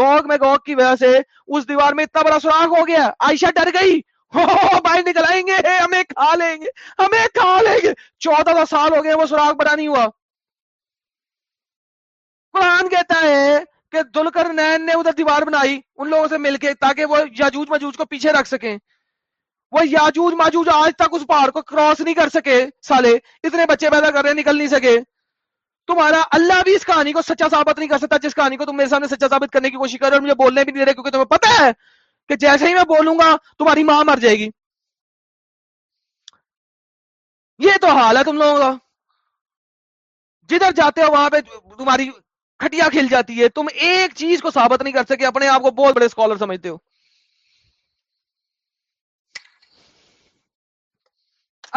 گوگ میں گوگ کی وجہ سے اس دیوار میں اتنا بڑا سوراخ ہو گیا عائشہ ڈر گئی (laughs) باہر نکل نکلائیں گے ہمیں کھا لیں گے ہمیں کھا لیں گے چودہ سال ہو گئے وہ سوراخ بنا نہیں ہوا قرآن کہتا ہے کہ دلکر نین نے ادھر دیوار بنائی ان لوگوں سے مل کے تاکہ وہ یاجوج کو پیچھے رکھ سکیں وہ یاجوج ماجوج آج تک اس پہاڑ کو کراس نہیں کر سکے سالے اتنے بچے پیدا کر رہے نکل نہیں سکے تمہارا اللہ بھی اس کہانی کو سچا ثابت نہیں کر سکتا جس کہانی کو تم میرے سامنے سچا ثابت کرنے کی کوشش کر رہے اور مجھے بولنے بھی نہیں رہے کیونکہ تمہیں پتہ ہے کہ جیسے ہی میں بولوں گا تمہاری ماں مر جائے گی یہ تو حال ہے تم لوگوں کا جدھر جاتے ہو وہاں پہ تمہاری کھٹیا کھل جاتی ہے تم ایک چیز کو ثابت نہیں کر سکے اپنے آپ کو بہت بڑے اسکالر سمجھتے ہو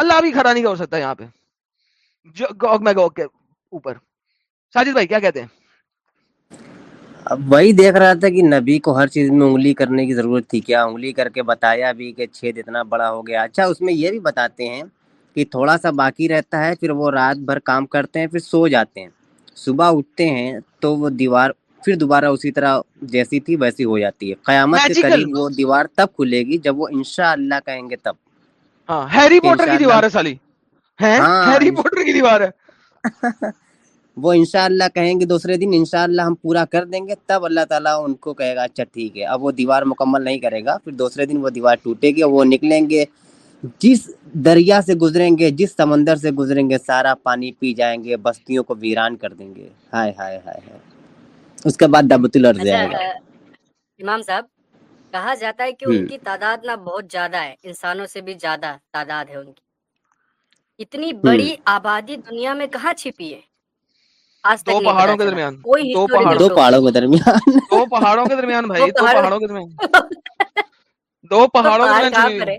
اللہ بھی کھڑا نہیں کر سکتا یہاں پہ اوپر ساجد بھائی کیا کہتے ہیں اب وہی دیکھ رہا تھا کہ نبی کو ہر چیز میں انگلی کرنے کی ضرورت تھی کیا انگلی کر کے بتایا بھی کہ چھید اتنا بڑا ہو گیا اچھا اس میں یہ بھی بتاتے ہیں کہ تھوڑا سا باقی رہتا ہے پھر وہ رات بھر کام کرتے ہیں پھر سو جاتے ہیں صبح اٹھتے ہیں تو وہ دیوار پھر دوبارہ اسی طرح جیسی تھی ویسی ہو جاتی ہے قیامت کے قریب وہ دیوار تب کھلے گی جب وہ ہیری پوٹر اللہ کہیں گے وہ انشاء اللہ کہیں گے دوسرے دن انشاءاللہ اللہ ہم پورا کر دیں گے تب اللہ تعالیٰ ان کو کہے گا اچھا ٹھیک ہے اب وہ دیوار مکمل نہیں کرے گا پھر دوسرے دن وہ دیوار ٹوٹے گی اور وہ نکلیں گے جس دریا سے گزریں گے جس سمندر سے گزریں گے سارا پانی پی جائیں گے بستیوں کو ویران کر دیں گے ہائے ہائے ہائے ہائے اس کے بعد دبت الارض اچھا، آئے گا امام صاحب کہا جاتا ہے کہ ان کی تعداد نہ بہت زیادہ ہے انسانوں سے بھی زیادہ تعداد ہے ان کی اتنی بڑی آبادی دنیا میں کہاں چھپی ہے دو پہاڑوں کے درمیان دو پہاڑوں کے درمیان دو پہاڑوں کے درمیان بھائی دو پہاڑوں کے درمیان (laughs) دو پہاڑوں کے درمیان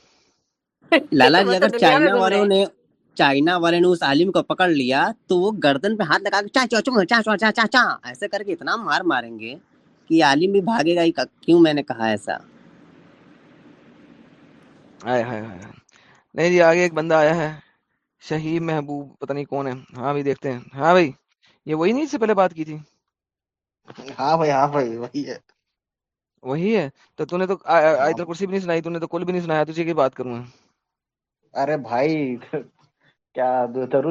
(laughs) لالا جی اگر مطلب چائنا والے نے چائنا والے نے اس عالم کو پکڑ لیا تو وہ گردن پہ ہاتھ لگا کے چاچا چاچا چاچا چاچا چاچا ایسے کر کے اتنا مار ماریں گے کہ عالم بھی بھاگے گا ہی کیوں میں نے کہا ایسا آئے ہائے ہائے نہیں جی آگے ایک بندہ آیا ہے شہیب محبوب پتہ نہیں کون ہے ہاں بھائی دیکھتے ہیں ہاں بھائی یہ وہی نہیں اس سے پہلے بات کی تھی ہاں بھائی ہاں بھائی وہی ہے وہی ہے تو تو نے تو ہاں۔ کرسی بھی نہیں سنائی تو کل بھی نہیں سنایا تجھے کی بات کروں ارے بھائی کیا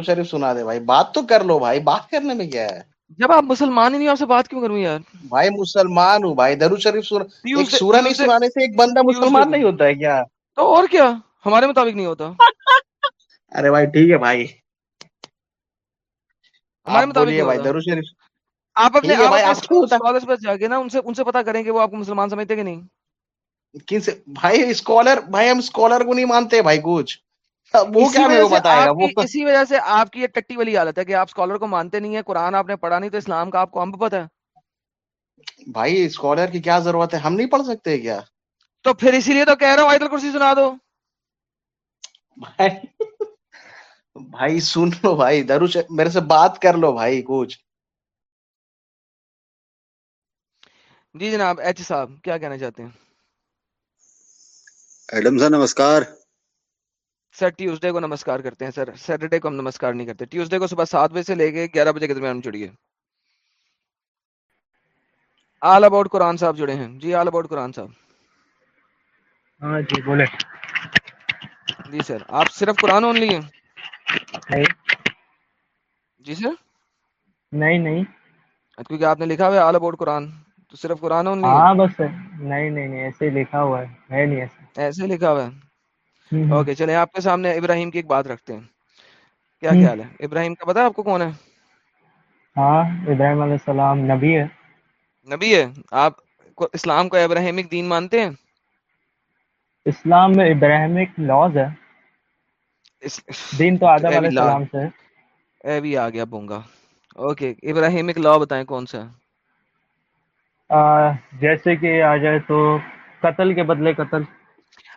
شریف سنا دے بھائی بات تو کر لو بھائی بات کرنے میں کیا ہے جب آپ مسلمان ہی نہیں آپ سے بات کیوں کروں یار بھائی مسلمان ہوں بھائی شریف نہیں نہیں سنانے سے ایک بندہ مسلمان ہوتا ہے کیا تو اور کیا ہمارے مطابق نہیں ہوتا (laughs) ارے بھائی ٹھیک ہے وہ مسلمان سمجھتے کہ نہیں کن سے نہیں مانتے کچھ اسی وجہ سے آپ کی یہ ٹٹی والی حالت ہے کہ آپ اسکالر کو مانتے نہیں ہیں قرآن آپ نے پڑھا نہیں تو اسلام کا آپ کو امب پتہ ہے بھائی اسکالر کی کیا ضرورت ہے ہم نہیں پڑھ سکتے کیا تو پھر اسی لیے تو کہہ رہا ہوں آیت کرسی سنا دو بھائی سن لو بھائی دروش میرے سے بات کر لو بھائی کچھ جی جناب ایچ صاحب کیا کہنا چاہتے ہیں ایڈم سر نمسکار سر ٹیوزڈے کو نمسکار کرتے ہیں سر سیٹرڈے کو ہم نمسکار نہیں کرتے ٹیوزڈے کو صبح سات بجے سے لے کے گیارہ بجے کے درمیان ہم جڑیے آل اباؤٹ قرآن صاحب جڑے ہیں جی آل اباؤٹ قرآن صاحب ہاں جی بولے جی سر آپ صرف قرآن اونلی ہیں جی سر نہیں نہیں اچھا، کیونکہ آپ نے لکھا ہوا ہے آل اباؤٹ قرآن تو صرف قرآن اونلی ہاں بس نہیں نہیں ایسے لکھا ہوا ہے نہیں ایسے ایسے لکھا ہوا ہے اوکے چلے آپ کے سامنے ابراہیم کی ایک بات رکھتے ہیں کیا خیال ہے ابراہیم کا پتا آپ کو کون ہے ہاں ابراہیم علیہ السلام نبی ہے نبی ہے آپ اسلام کو ابراہیمک دین مانتے ہیں اسلام میں ابراہیمک لاز ہے دین تو آدم علیہ السلام سے اے بھی آ گیا بونگا اوکے ابراہیمک لا بتائیں کون سا جیسے کہ آ جائے تو قتل کے بدلے قتل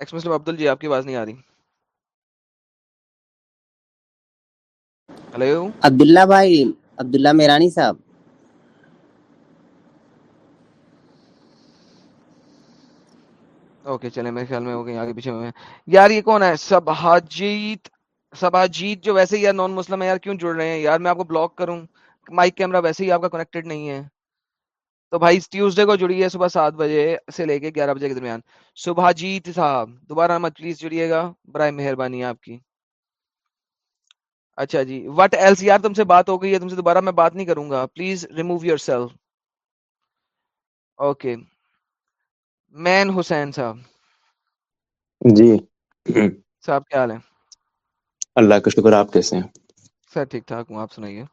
ایکس مسلم عبد جی آپ کی آواز نہیں آ رہی ہلو عبداللہ بھائی عبداللہ میرانی صاحب اوکے چلے میرے خیال میں ہو گئی آگے پیچھے میں یار یہ کون ہے سبحاجیت سبحاجیت جو ویسے ہی یار نان مسلم ہے یار کیوں جڑ رہے ہیں یار میں آپ کو بلاک کروں مائک کیمرہ ویسے ہی آپ کا کنیکٹڈ نہیں ہے تو بھائی ٹیوزڈے کو جڑیے صبح سات بجے سے لے کے گیارہ بجے کے درمیان صبح جیت صاحب دوبارہ مت پلیز جڑیے گا برائے مہربانی آپ کی اچھا جی وٹ ایلس یار تم سے بات ہو گئی ہے تم سے دوبارہ میں بات نہیں کروں گا please remove yourself okay man Hussain صاحب جی صاحب کیا حال ہے اللہ کا شکر آپ کیسے ہیں سر ٹھیک ٹھاک ہوں آپ سنائیے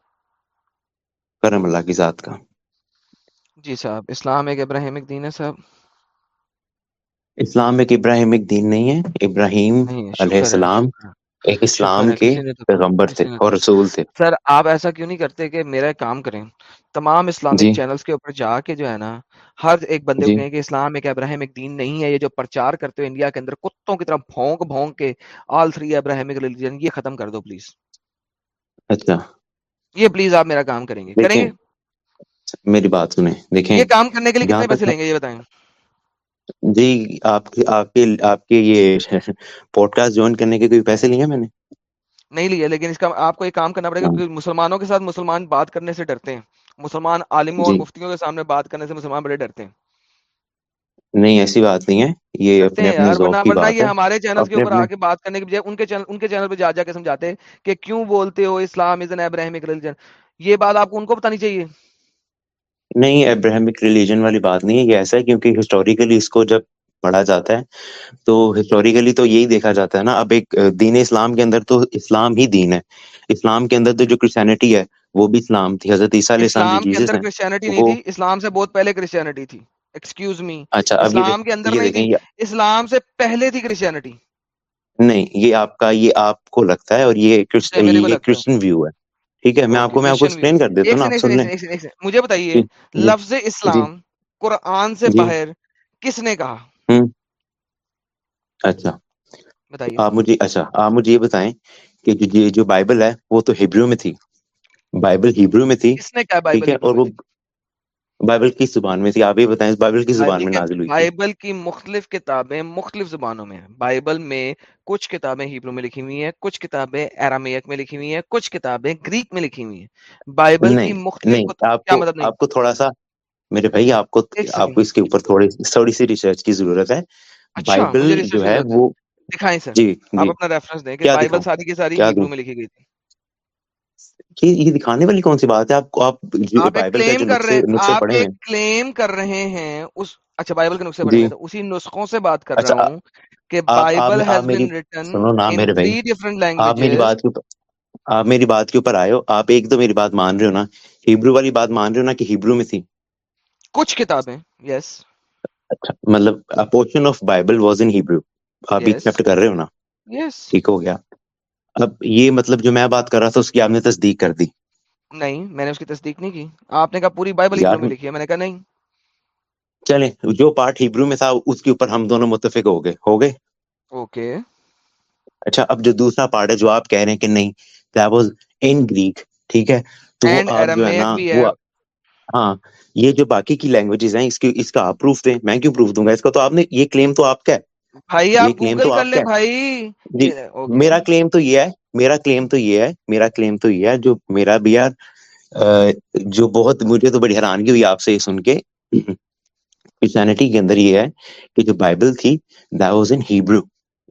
کرم اللہ کی ذات کا جی صاحب اسلام ایک ابراہیمک دین ہے صاحب اسلام ایک ابراہیمک دین نہیں ہے ابراہیم علیہ السلام ایک ہاں، اسلام کے پیغمبر تھے اور رسول تھے سر آپ ایسا کیوں نہیں کرتے کہ میرا کام کریں تمام اسلامک جی۔ چینلز کے اوپر جا کے جو ہے نا ہر ایک بندے کو جی۔ کہیں کہ اسلام ایک ابراہیمک دین نہیں ہے یہ جو پرچار کرتے ہو انڈیا کے اندر کتوں کی طرح بھونک بھونک کے آل تھری ابراہیمک ریلیجن یہ ختم کر دو پلیز اچھا یہ پلیز آپ میرا کام کریں گے کریں گے میری بات سنیں دیکھیں یہ کام کرنے کے لیے کتنے پیسے لیں گے یہ بتائیں جی آپ آپ کے آپ کے یہ پوڈ کاسٹ جوائن کرنے کے کوئی پیسے لیے میں نے نہیں لیے لیکن اس کا آپ کو یہ کام کرنا پڑے گا کیونکہ ہاں۔ مسلمانوں کے ساتھ مسلمان بات کرنے سے ڈرتے ہیں مسلمان عالموں اور جی۔ مفتیوں کے سامنے بات کرنے سے مسلمان بڑے ڈرتے ہیں نہیں ایسی بات نہیں ہے یہ اپنے اپنے ذوق کی بات ہے ہمارے چینل کے اوپر آ کے بات کرنے کے بجائے ان کے چینل ان کے چینل پہ جا جا کے سمجھاتے کہ کیوں بولتے ہو اسلام از ان ابراہیمک ریلیجن یہ بات آپ کو ان کو بتانی چاہیے نہیں ابراہمک ریلیجن والی بات نہیں ہے یہ ایسا ہے کیونکہ ہسٹوریکلی اس کو جب پڑھا جاتا ہے تو ہسٹوریکلی تو یہی دیکھا جاتا ہے نا اب ایک دین اسلام کے اندر تو اسلام ہی دین ہے اسلام کے اندر تو جو کرسچینٹی ہے وہ بھی اسلام تھی حضرت عیسیٰ علیہ السلام کے اندر کرسچینٹی نہیں تھی اسلام سے بہت پہلے کرسچینٹی تھی ایکسکیوز می اچھا اسلام کے اندر نہیں تھی اسلام سے پہلے تھی کرسچینٹی نہیں یہ آپ کا یہ آپ کو لگتا ہے اور یہ کرسچن ویو ہے ٹھیک ہے میں آپ کو میں آپ کو ایکسپلین کر دیتا ہوں آپ سن لیں مجھے بتائیے جی، جی۔ لفظ اسلام جی۔ قرآن سے باہر کس نے کہا اچھا آپ مجھے اچھا آپ مجھے یہ بتائیں کہ جو جو بائبل ہے وہ تو ہیبرو میں تھی بائبل ہیبرو میں تھی ٹھیک ہے اور وہ بائبل کی زبان میں تھی آپ یہ بتائیں بائبل کی ہاں زبان جی، میں نازل ہوئی بائبل کی مختلف کتابیں مختلف زبانوں میں بائبل میں کچھ کتابیں ہیبرو میں لکھی ہوئی ہیں کچھ کتابیں ایرامیک میں لکھی ہوئی ہیں کچھ کتابیں گریک میں لکھی ہوئی ہیں بائبل کی مختلف مطلب آپ کو تھوڑا سا میرے بھائی آپ کو آپ کو اس کے اوپر تھوڑی تھوڑی سی ریسرچ کی ضرورت ہے اچھا، بائبل جو ہے وہ دکھائیں سر جی آپ جی۔ اپنا ریفرنس دیں کہ بائبل ساری کی ساری ہیبرو میں لکھی گئی تھی یہ دکھانے والی کون سی بات ہے آپ آپ کلیم کر رہے بات آپ اچھا، رہا ہوں آپ میری بات کے اوپر آئے ہو آپ ایک تو میری بات مان رہے ہو نا ہیبرو والی بات مان رہے ہو نا کہ ہیبرو میں تھی کچھ کتابیں یس اچھا مطلب of Bible was in Hebrew آپ ایکسپٹ کر رہے ہو نا یس ٹھیک ہو گیا اب یہ مطلب جو میں بات کر رہا تھا اس کی آپ نے تصدیق کر دی نہیں میں نے اس کی تصدیق نہیں کی آپ نے کہا پوری بائبل ہیبرو میں لکھی ہے میں نے کہا نہیں چلیں جو پارٹ ہیبرو میں تھا اس کے اوپر ہم دونوں متفق ہو گئے ہو گئے اوکے اچھا اب جو دوسرا پارٹ ہے جو آپ کہہ رہے ہیں کہ نہیں that was in greek ٹھیک ہے تو اب جو ہے نا ہاں یہ جو باقی کی لینگویجز ہیں اس کی اس کا پروف دیں میں کیوں پروف دوں گا اس کا تو آپ نے یہ کلیم تو آپ کا ہے جو بہت مجھے تو بڑی حیرانگی ہوئی آپ سے یہ سن کے اندر یہ ہے کہ جو بائبل تھی دا واز ان ہیبرو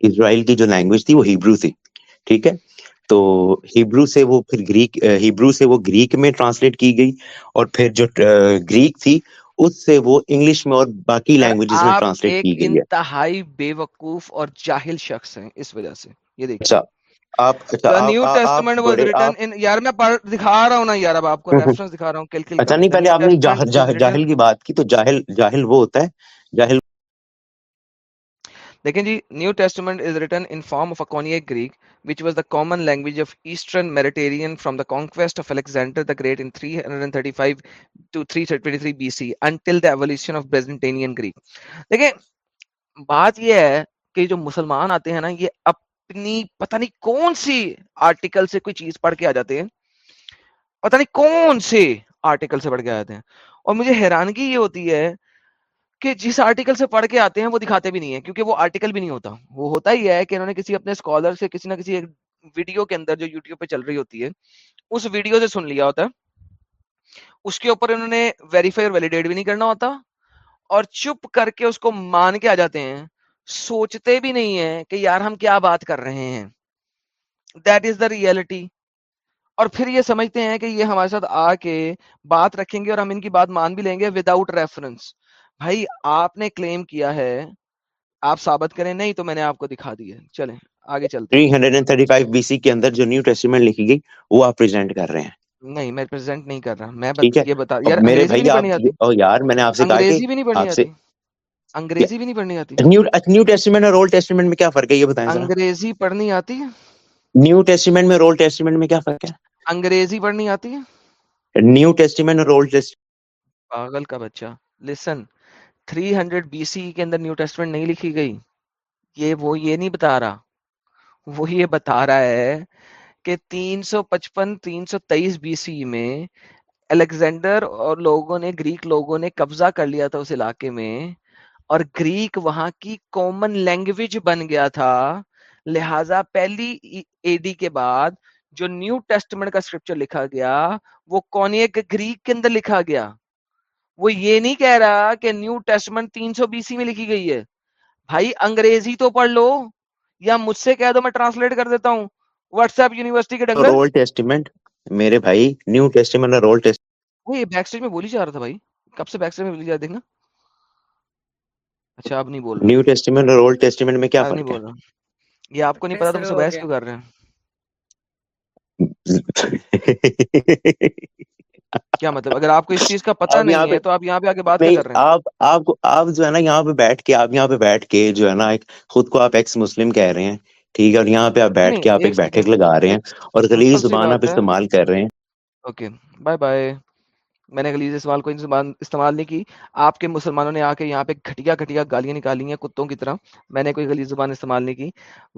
اسرائیل کی جو لینگویج تھی وہ ہیبرو تھی ٹھیک ہے تو ہیبرو سے وہ پھر گریک ہیبرو سے وہ گریک میں ٹرانسلیٹ کی گئی اور پھر جو گریک تھی اس سے وہ انگلش میں اور باقی لینگویج انتہائی بے وقوف اور جاہل شخص ہیں اس وجہ سے یہ اچھا، اچھا، جاہل جاہل جاہل کی کی بات تو وہ ہوتا ہے جاہل دیکھیں جی new testament is written in form of koine Greek which was the common language of eastern Mediterranean from the conquest of Alexander the Great in 335 to 323 B C until the evolution of Byzantine Greek دیکھیں بات یہ ہے کہ جو مسلمان آتے ہیں نا یہ اپنی پتہ نہیں کون سی آرٹیکل سے کوئی چیز پڑھ کے آ جاتے ہیں پتہ نہیں کون سے آرٹیکل سے پڑھ کے آ جاتے ہیں اور مجھے حیرانگی یہ ہوتی ہے کہ جس آرٹیکل سے پڑھ کے آتے ہیں وہ دکھاتے بھی نہیں ہیں کیونکہ وہ آرٹیکل بھی نہیں ہوتا وہ ہوتا ہی ہے کہ انہوں نے کسی اپنے اسکالر سے کسی نہ کسی ایک ویڈیو کے اندر جو یوٹیوب پہ چل رہی ہوتی ہے اس ویڈیو سے سن لیا ہوتا ہے اس کے اوپر انہوں نے ویریفائی اور ویلیڈیٹ بھی نہیں کرنا ہوتا اور چپ کر کے اس کو مان کے آ جاتے ہیں سوچتے بھی نہیں ہیں کہ یار ہم کیا بات کر رہے ہیں دیٹ از دا ریئلٹی اور پھر یہ سمجھتے ہیں کہ یہ ہمارے ساتھ آ کے بات رکھیں گے اور ہم ان کی بات مان بھی لیں گے وداؤٹ ریفرنس بھائی آپ نے کلیم کیا ہے آپ ثابت کریں نہیں تو میں نے آپ کو دکھا دیے چلیں آگے چلتے 335 BC کے اندر جو نیو ٹیسٹیمنٹ لکھی گئی وہ آپ پریزنٹ کر رہے ہیں نہیں میں پریزنٹ نہیں کر رہا میں یہ بتا یار میرے بھائی آپ یار میں نے آپ سے کہا انگریزی بھی نہیں پڑھنی آتی انگریزی بھی نہیں پڑھنی آتی نیو ٹیسٹیمنٹ اور اول ٹیسٹیمنٹ میں کیا فرق ہے یہ بتائیں انگریزی پڑھنی آتی ہے نیو ٹیسٹیمنٹ میں اور اول ٹیسٹیمنٹ میں کیا فرق ہے انگریزی پڑھنی آتی ہے نیو ٹیسٹیمنٹ اور اول ٹیسٹ پاگل کا بچہ listen three hundred B C کے اندر نیو ٹیسٹمنٹ نہیں لکھی گئی یہ وہ یہ نہیں بتا رہا وہ یہ بتا رہا ہے کہ میں اور لوگوں نے گریک لوگوں نے قبضہ کر لیا تھا اس علاقے میں اور گریک وہاں کی کامن لینگویج بن گیا تھا لہذا پہلی کے بعد جو نیو ٹیسٹمنٹ کا اسکرپچر لکھا گیا وہ کونیک گریک کے اندر لکھا گیا وہ یہ نہیں کہہ رہا کہ نیو نیو ٹیسٹمنٹ تین سو میں میں میں لکھی گئی ہے بھائی بھائی انگریزی تو پڑھ لو یا مجھ سے کہہ دو ٹرانسلیٹ کر دیتا ہوں واٹس ایپ یونیورسٹی کے میرے بولی جا رہا تھا کب سے بیک میں بولی جا رہا یہ آپ کو نہیں پتا کیا مطلب اگر آپ کو اس چیز کا پتہ نہیں ہے تو آپ یہاں پہ آ کے بات جو ہے نا یہاں پہ بیٹھ کے آپ یہاں پہ بیٹھ کے جو ہے نا خود کو آپ ایکس مسلم کہہ رہے ہیں ٹھیک ہے اور یہاں پہ آپ بیٹھ کے آپ ایک بیٹھک لگا رہے ہیں اور غلیظ زبان آپ استعمال کر رہے ہیں اوکے بائے بائے میں نے غلیظ استعمال کو استعمال نہیں کی آپ کے مسلمانوں نے آ کے یہاں پہ گھٹیا گھٹیا گالیاں نکالی ہیں کتوں کی طرح میں نے کوئی غلیظ زبان استعمال نہیں کی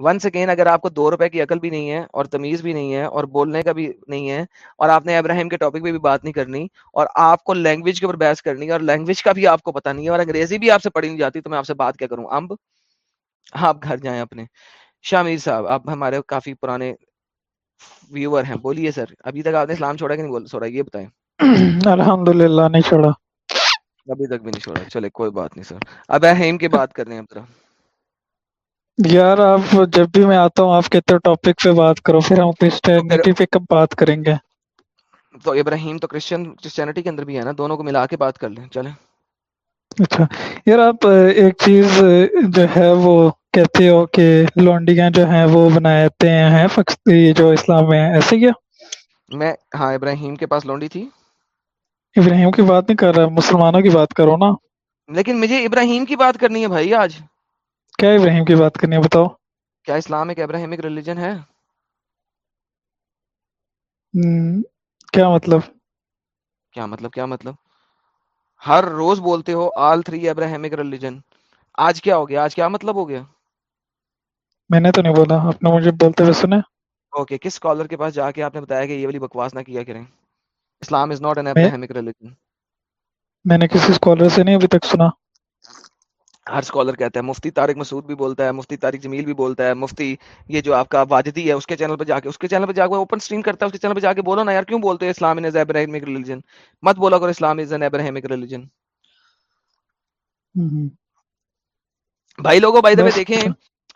ونس اگین اگر آپ کو دو روپے کی عقل بھی نہیں ہے اور تمیز بھی نہیں ہے اور بولنے کا بھی نہیں ہے اور آپ نے ابراہیم کے ٹاپک پہ بھی بات نہیں کرنی اور آپ کو لینگویج کے اوپر بحث کرنی ہے اور لینگویج کا بھی آپ کو پتا نہیں ہے اور انگریزی بھی آپ سے پڑھی نہیں جاتی تو میں آپ سے بات کیا کروں امب آپ گھر جائیں اپنے شامیر صاحب آپ ہمارے کافی پرانے ویور ہیں بولیے سر ابھی تک آپ نے اسلام چھوڑا کہ نہیں بول سو یہ بتائیں (clears throat) الحمدللہ نہیں چھوڑا ابھی تک بھی نہیں چھوڑا چلے کوئی بات نہیں سر اب اہم کی بات کر رہے ہیں ذرا یار آپ جب بھی میں آتا ہوں آپ کہتے ہو ٹاپک پہ بات کرو پھر ہم کرسچینٹی پہ کب بات کریں گے تو ابراہیم تو کرسچین کرسچینٹی کے اندر بھی ہے نا دونوں کو ملا کے بات کر لیں چلیں اچھا یار آپ ایک چیز جو ہے وہ کہتے ہو کہ لونڈیاں جو ہیں وہ بناتے ہیں جو اسلام میں ہیں ایسے کیا میں ہاں ابراہیم کے پاس لونڈی تھی ابراہیم کی بات نہیں کر رہا مسلمانوں کی بات کرو نا لیکن مجھے ابراہیم کی بات کرنی ہے بھائی آج کیا ابراہیم کی بات کرنی ہے بتاؤ کیا اسلام ایک ابراہیمک ریلیجن ہے کیا مطلب کیا مطلب کیا مطلب ہر روز بولتے ہو آل تھری ابراہیمک ریلیجن آج کیا ہو گیا آج کیا مطلب ہو گیا میں نے تو نہیں بولا آپ نے مجھے بولتے ہوئے سنے اوکے کس کالر کے پاس جا کے آپ نے بتایا کہ یہ والی بکواس نہ کیا کریں Islam is not an Abrahamic religion میں نے کسی سکولر سے نہیں ابھی تک سنا ہر سکولر کہتا ہے مفتی طارق مسعود بھی بولتا ہے مفتی طارق جمیل بھی بولتا ہے مفتی یہ جو آپ کا واجدی ہے اس کے چینل پہ جا کے اس کے چینل پہ جا کے اوپن سٹریم کرتا ہے اس کے چینل پہ جا کے بولو نا یار کیوں بولتے ہیں اسلام از ابراہمک ریلیجن مت بولا کرو Islam is an Abrahamic religion بھائی لوگوں بھائی دفعہ دیکھیں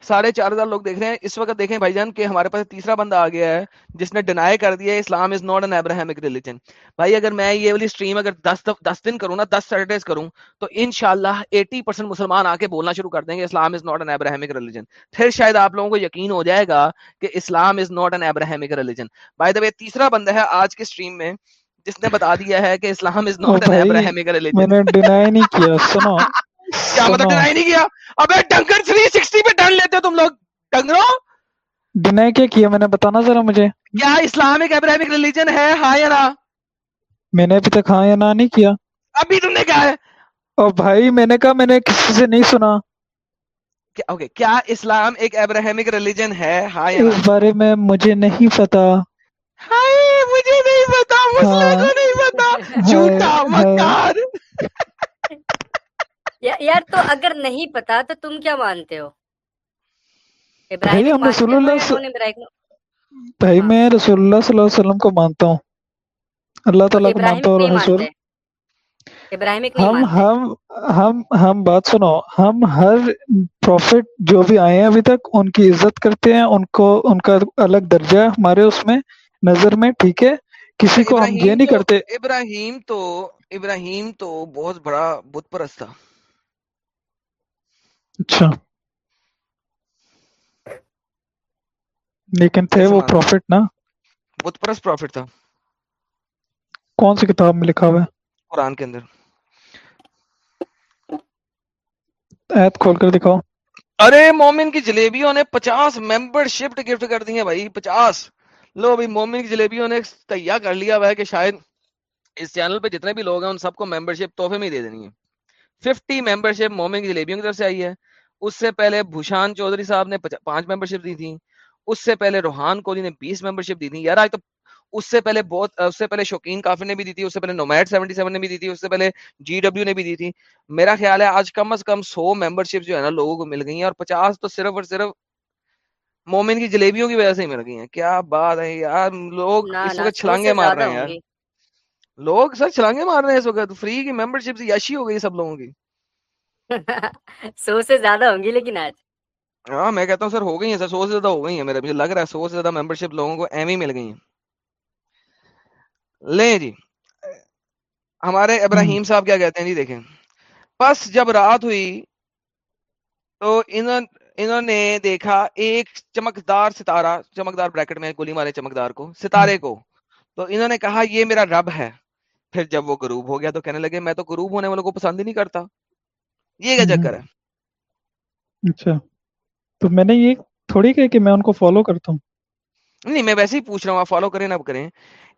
ساڑھے چار ہزار لوگ دیکھ رہے ہیں اس وقت دیکھیں بھائی جان کہ ہمارے پاس تیسرا بندہ آ گیا ہے جس نے ڈینائی کر دیا Islam is not an Abrahamic religion بھائی اگر میں یہ والی اسٹریم اگر دس دس دن کروں نا دس سیٹرڈیز کروں تو ان شاء اللہ ایٹی پرسینٹ مسلمان آ کے بولنا شروع کر دیں گے Islam is not an Abrahamic religion پھر شاید آپ لوگوں کو یقین ہو جائے گا کہ Islam is not an Abrahamic religion بھائی دب تیسرا بندہ ہے آج کی اسٹریم میں جس نے بتا دیا ہے کہ Islam is not an Abrahamic religion کیا پتا ڈینائی نہیں کیا ابے ڈنگر 360 پہ ڈن لیتے تم لوگ ڈنگرو ڈینائی کیا کیا میں نے بتانا ذرا مجھے کیا اسلامک ابراہیمک ریلیجن ہے ہاں یا نا میں نے ابھی تک ہاں یا نا نہیں کیا ابھی تم نے کہا ہے اور بھائی میں نے کہا میں نے کسی سے نہیں سنا اوکے کیا اسلام ایک ابراہیمک ریلیجن ہے ہاں یا اس بارے میں مجھے نہیں پتا ہائے مجھے نہیں پتا مسلم ہاں۔ کو نہیں پتا جھوٹا مکار یار تو اگر نہیں پتا تو تم کیا مانتے بھائی ہاں۔ میں رسول اللہ صلی اللہ علیہ وسلم کو مانتا ہوں اللہ تعالیٰ کو مانتا ہوں رسول ہم ہم بات سنو ہر پروفٹ جو بھی آئے ہیں ابھی تک ان کی عزت کرتے ہیں ان کو ان کا الگ درجہ ہے ہمارے اس میں نظر میں ٹھیک ہے کسی کو ہم یہ نہیں کرتے ابراہیم تو ابراہیم تو بہت بڑا بت پرست تھا اچھا لیکن تھے وہ پروفٹ پروفٹ نا بت تھا کون سی کتاب میں لکھا ہوا ہے قرآن کے اندر ایت کھول کر دکھاؤ ارے مومن کی جلیبیوں نے پچاس ممبر شپ گفٹ کر دی ہیں بھائی پچاس لو بھائی مومن کی جلیبیوں نے تیار کر لیا ہوا ہے کہ شاید اس چینل پہ جتنے بھی لوگ ہیں ان سب کو ممبر شپ تحفے میں ہی دے دینی ہے ففٹی ممبر شپ مومن کی جلیبیوں کی طرف سے آئی ہے اس سے پہلے بھوشان چودھری صاحب نے پانچ ممبر شپ دی تھی اس سے پہلے روحان کوہلی نے بیس ممبر شپ دی تھی یار آج تو اس اس سے سے پہلے پہلے بہت شوقین کافی نے بھی دی تھی اس سے پہلے نومیڈ سیونٹی سیون نے بھی دی تھی اس سے پہلے جی ڈبلو نے بھی دی تھی میرا خیال ہے آج کم از کم سو ممبر شپ جو ہے نا لوگوں کو مل گئی ہیں اور پچاس تو صرف اور صرف مومن کی جلیبیوں کی وجہ سے ہی مل گئی ہیں کیا بات ہے یار لوگ چھلانگے مار رہے ہیں لوگ سر چھلانگے مار رہے ہیں اس وقت فری کی ممبر شپ سے یشی ہو گئی سب لوگوں کی (laughs) سو سے زیادہ ہوں گی لیکن آج ہاں میں کہتا ہوں سر ہو گئی ہیں سر سو سے زیادہ ہو گئی ہیں میرے مجھے لگ رہا ہے سو سے زیادہ ممبر شپ لوگوں کو ایم ہی مل گئی ہیں لے جی ہمارے ابراہیم صاحب کیا کہتے ہیں جی دیکھیں پس جب رات ہوئی تو انہوں انہوں نے دیکھا ایک چمکدار ستارہ چمکدار بریکٹ میں گولی مارے چمکدار کو ستارے کو تو انہوں نے کہا یہ میرا رب ہے پھر جب وہ غروب ہو گیا تو کہنے لگے میں تو غروب ہونے والوں کو پسند ہی نہیں کرتا یہ کیا چکر ہے اچھا تو میں نے یہ تھوڑی کہ کہ میں ان کو فالو کرتا ہوں نہیں میں ویسے ہی پوچھ رہا ہوں آپ فالو کریں نہ کریں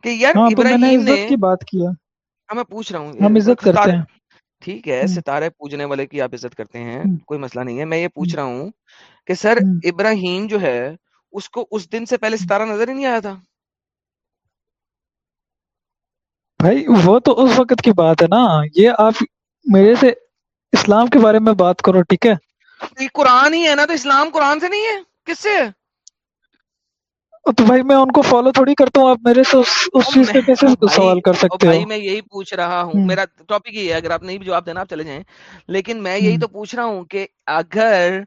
کہ یار ہاں، ابراہیم نے عزت کی بات کیا ہاں میں پوچھ رہا ہوں ہم عزت کرتے ہیں ٹھیک ہے ستارے پوجنے والے کی آپ عزت کرتے ہیں کوئی مسئلہ نہیں ہے میں یہ پوچھ رہا ہوں کہ سر ابراہیم جو ہے اس کو اس دن سے پہلے ستارہ نظر ہی نہیں آیا تھا بھائی وہ تو اس وقت کی بات ہے نا یہ آپ میرے سے اسلام کے بارے میں بات کرو ٹھیک ہے قرآن ہی ہے نا تو اسلام قرآن سے نہیں ہے کس سے تو بھائی میں ان کو فالو تھوڑی کرتا ہوں آپ میرے سے اس چیز سے کیسے سوال کر سکتے ہیں میں یہی پوچھ رہا ہوں میرا ٹاپک یہ ہے اگر آپ نہیں بھی جواب دینا آپ چلے جائیں لیکن میں یہی تو پوچھ رہا ہوں کہ اگر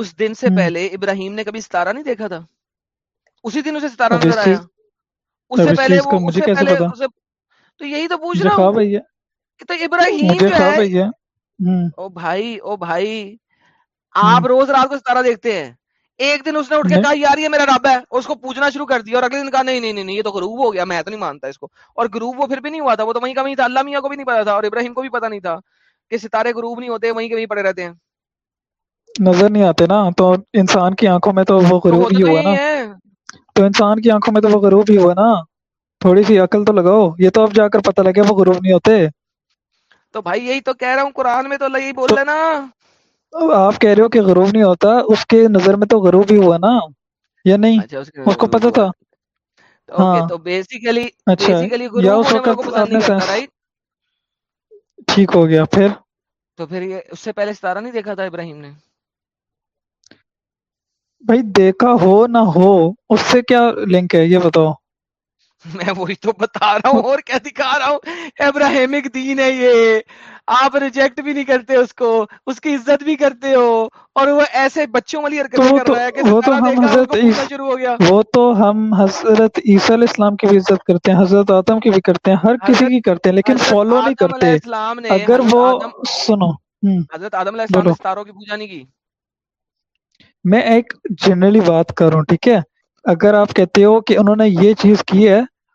اس دن سے پہلے ابراہیم نے کبھی ستارہ نہیں دیکھا تھا اسی دن اسے ستارہ نظر آیا اس سے پہلے تو یہی تو پوچھ رہا ہوں تو ابراہیم جو ہے او بھائی او بھائی آپ روز رات کو ستارہ دیکھتے ہیں ایک دن اس نے اٹھ کے کہا یار یہ میرا رب ہے اس کو پوچھنا شروع کر دیا اور اگلے دن کہا نہیں نہیں نہیں یہ تو غروب ہو گیا میں تو نہیں مانتا اس کو اور غروب وہ پھر بھی نہیں ہوا تھا وہ تو وہیں کا وہیں تھا اللہ میاں کو بھی نہیں پتا تھا اور ابراہیم کو بھی پتا نہیں تھا کہ ستارے غروب نہیں ہوتے وہیں کے وہیں پڑے رہتے ہیں نظر نہیں آتے نا تو انسان کی آنکھوں میں تو وہ غروب ہی ہوا نا تو انسان کی آنکھوں میں تو وہ غروب ہی ہوا نا تھوڑی سی عقل تو لگاؤ یہ تو اب جا کر پتہ لگے وہ غروب نہیں ہوتے تو بھائی یہی تو کہہ رہا ہوں قرآن میں تو لگی بول رہے نا آپ کہہ رہے ہو کہ غروب نہیں ہوتا اس کے نظر میں تو غروب ہی ہوا نا یا نہیں اچھا، اس کو پتہ تھا ٹھیک ہو گیا پھر تو پھر یہ اس سے پہلے ستارہ نہیں دیکھا تھا ابراہیم نے بھائی دیکھا ہو نہ ہو اس سے کیا لنک ہے یہ بتاؤ (laughs) میں وہی تو بتا رہا ہوں اور کیا دکھا رہا ہوں ابراہیمک دین ہے یہ آپ ریجیکٹ بھی نہیں کرتے اس کو اس کی عزت بھی کرتے ہو اور وہ ایسے بچوں والی وہ تو ہم حضرت عیسیٰ علیہ السلام کی بھی عزت کرتے ہیں حضرت آدم کی بھی کرتے ہیں ہر کسی کی کرتے ہیں لیکن فالو نہیں کرتے اسلام نے اگر وہ سنو حضرت آدم علیہ السلام ستاروں کی پوجا نہیں کی میں ایک جنرلی بات کر ہے اگر آپ کہتے ہو کہ انہوں نے یہ چیز کی ہے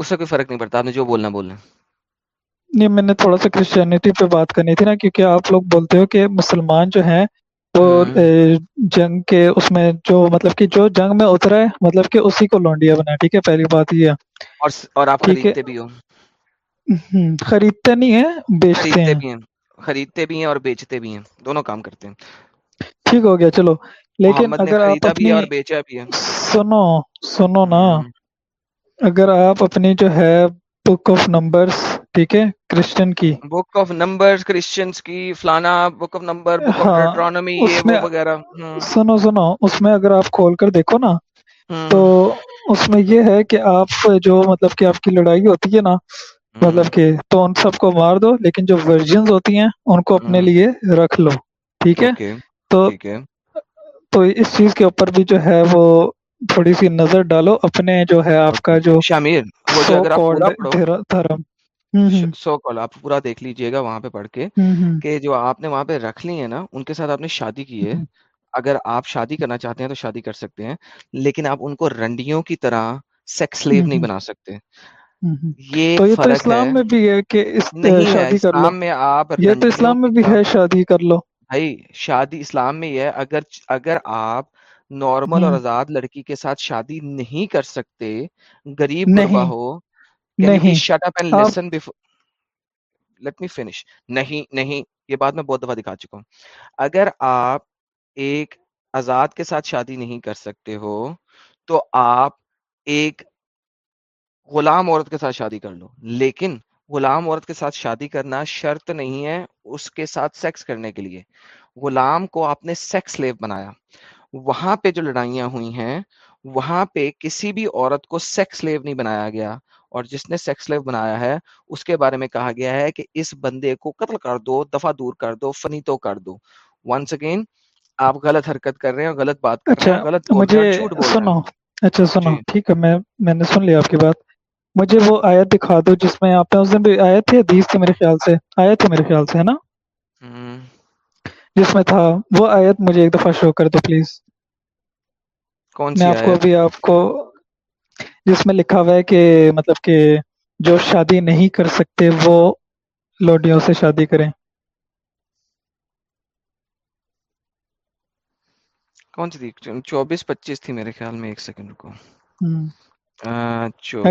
اس سے کوئی فرق نہیں پڑتا آپ نے جو بولنا بولنا نہیں میں نے تھوڑا سا کرسچینٹی پہ بات کرنی تھی نا کیونکہ آپ لوگ بولتے ہو کہ مسلمان جو ہیں وہ ہاں۔ جنگ کے اس میں جو مطلب کہ جو جنگ میں اترا ہے مطلب کہ اسی کو لونڈیا بنا ٹھیک ہے پہلی بات یہ اور اور آپ خریدتے بھی ہو خریدتے نہیں ہیں بیچتے ہیں خریدتے بھی ہیں اور بیچتے بھی ہیں دونوں کام کرتے ہیں ٹھیک ہو گیا چلو لیکن اگر آپ اپنی سنو سنو نا اگر آپ اپنی جو ہے بک آف نمبر وغیرہ سنو سنو اس میں اگر آپ کھول کر دیکھو نا تو اس میں یہ ہے کہ آپ جو مطلب کہ آپ کی لڑائی ہوتی ہے نا مطلب کہ تو ان سب کو مار دو لیکن جو ورژن ہوتی ہیں ان کو اپنے لیے رکھ لو ٹھیک ہے تو اس چیز کے اوپر بھی جو ہے وہ تھوڑی سی نظر ڈالو اپنے جو ہے آپ کا جو شامیر سو کال آپ پورا دیکھ لیجئے گا وہاں پہ پڑھ کے کہ جو آپ نے وہاں پہ رکھ لی ہے نا ان کے ساتھ آپ نے شادی کی ہے اگر آپ شادی کرنا چاہتے ہیں تو شادی کر سکتے ہیں لیکن آپ ان کو رنڈیوں کی طرح سیکس لیو نہیں بنا سکتے یہ اسلام میں بھی ہے کہ اسلام میں آپ یہ تو اسلام میں بھی ہے شادی کر لو بھائی شادی اسلام میں ہی ہے اگر اگر آپ نارمل اور آزاد لڑکی کے ساتھ شادی نہیں کر سکتے ہو لیٹ می فنش نہیں نہیں یہ بات میں بہت دفعہ دکھا چکا ہوں اگر آپ ایک آزاد کے ساتھ شادی نہیں کر سکتے ہو تو آپ ایک غلام عورت کے ساتھ شادی کر لو لیکن غلام عورت کے ساتھ شادی کرنا شرط نہیں ہے اس کے ساتھ سیکس کرنے کے لیے غلام کو آپ نے سیکس لیو بنایا وہاں پہ جو لڑائیاں ہوئی ہیں وہاں پہ کسی بھی عورت کو سیکس لیو نہیں بنایا گیا اور جس نے سیکس لیو بنایا ہے اس کے بارے میں کہا گیا ہے کہ اس بندے کو قتل کر دو دفع دور کر دو فنی تو کر دو ونس اگین آپ غلط حرکت کر رہے ہیں اور غلط بات کر رہے ہیں غلط اچھا، مجھے سنو اچھا سنو جی۔ ٹھیک ہے میں میں نے سن لیا آپ کی بات مجھے وہ آیت دکھا دو جس میں آپ نے اس دن بھی آیت تھی حدیث تھی میرے خیال سے آیت تھی میرے خیال سے ہے نا جس میں تھا وہ آیت مجھے ایک دفعہ شو کر دو پلیز کون سی میں آپ کو ابھی آپ کو جس میں لکھا ہوا ہے کہ مطلب کہ جو شادی نہیں کر سکتے وہ لوڈیوں سے شادی کریں کون سی تھی چوبیس پچیس تھی میرے خیال میں ایک سیکنڈ کو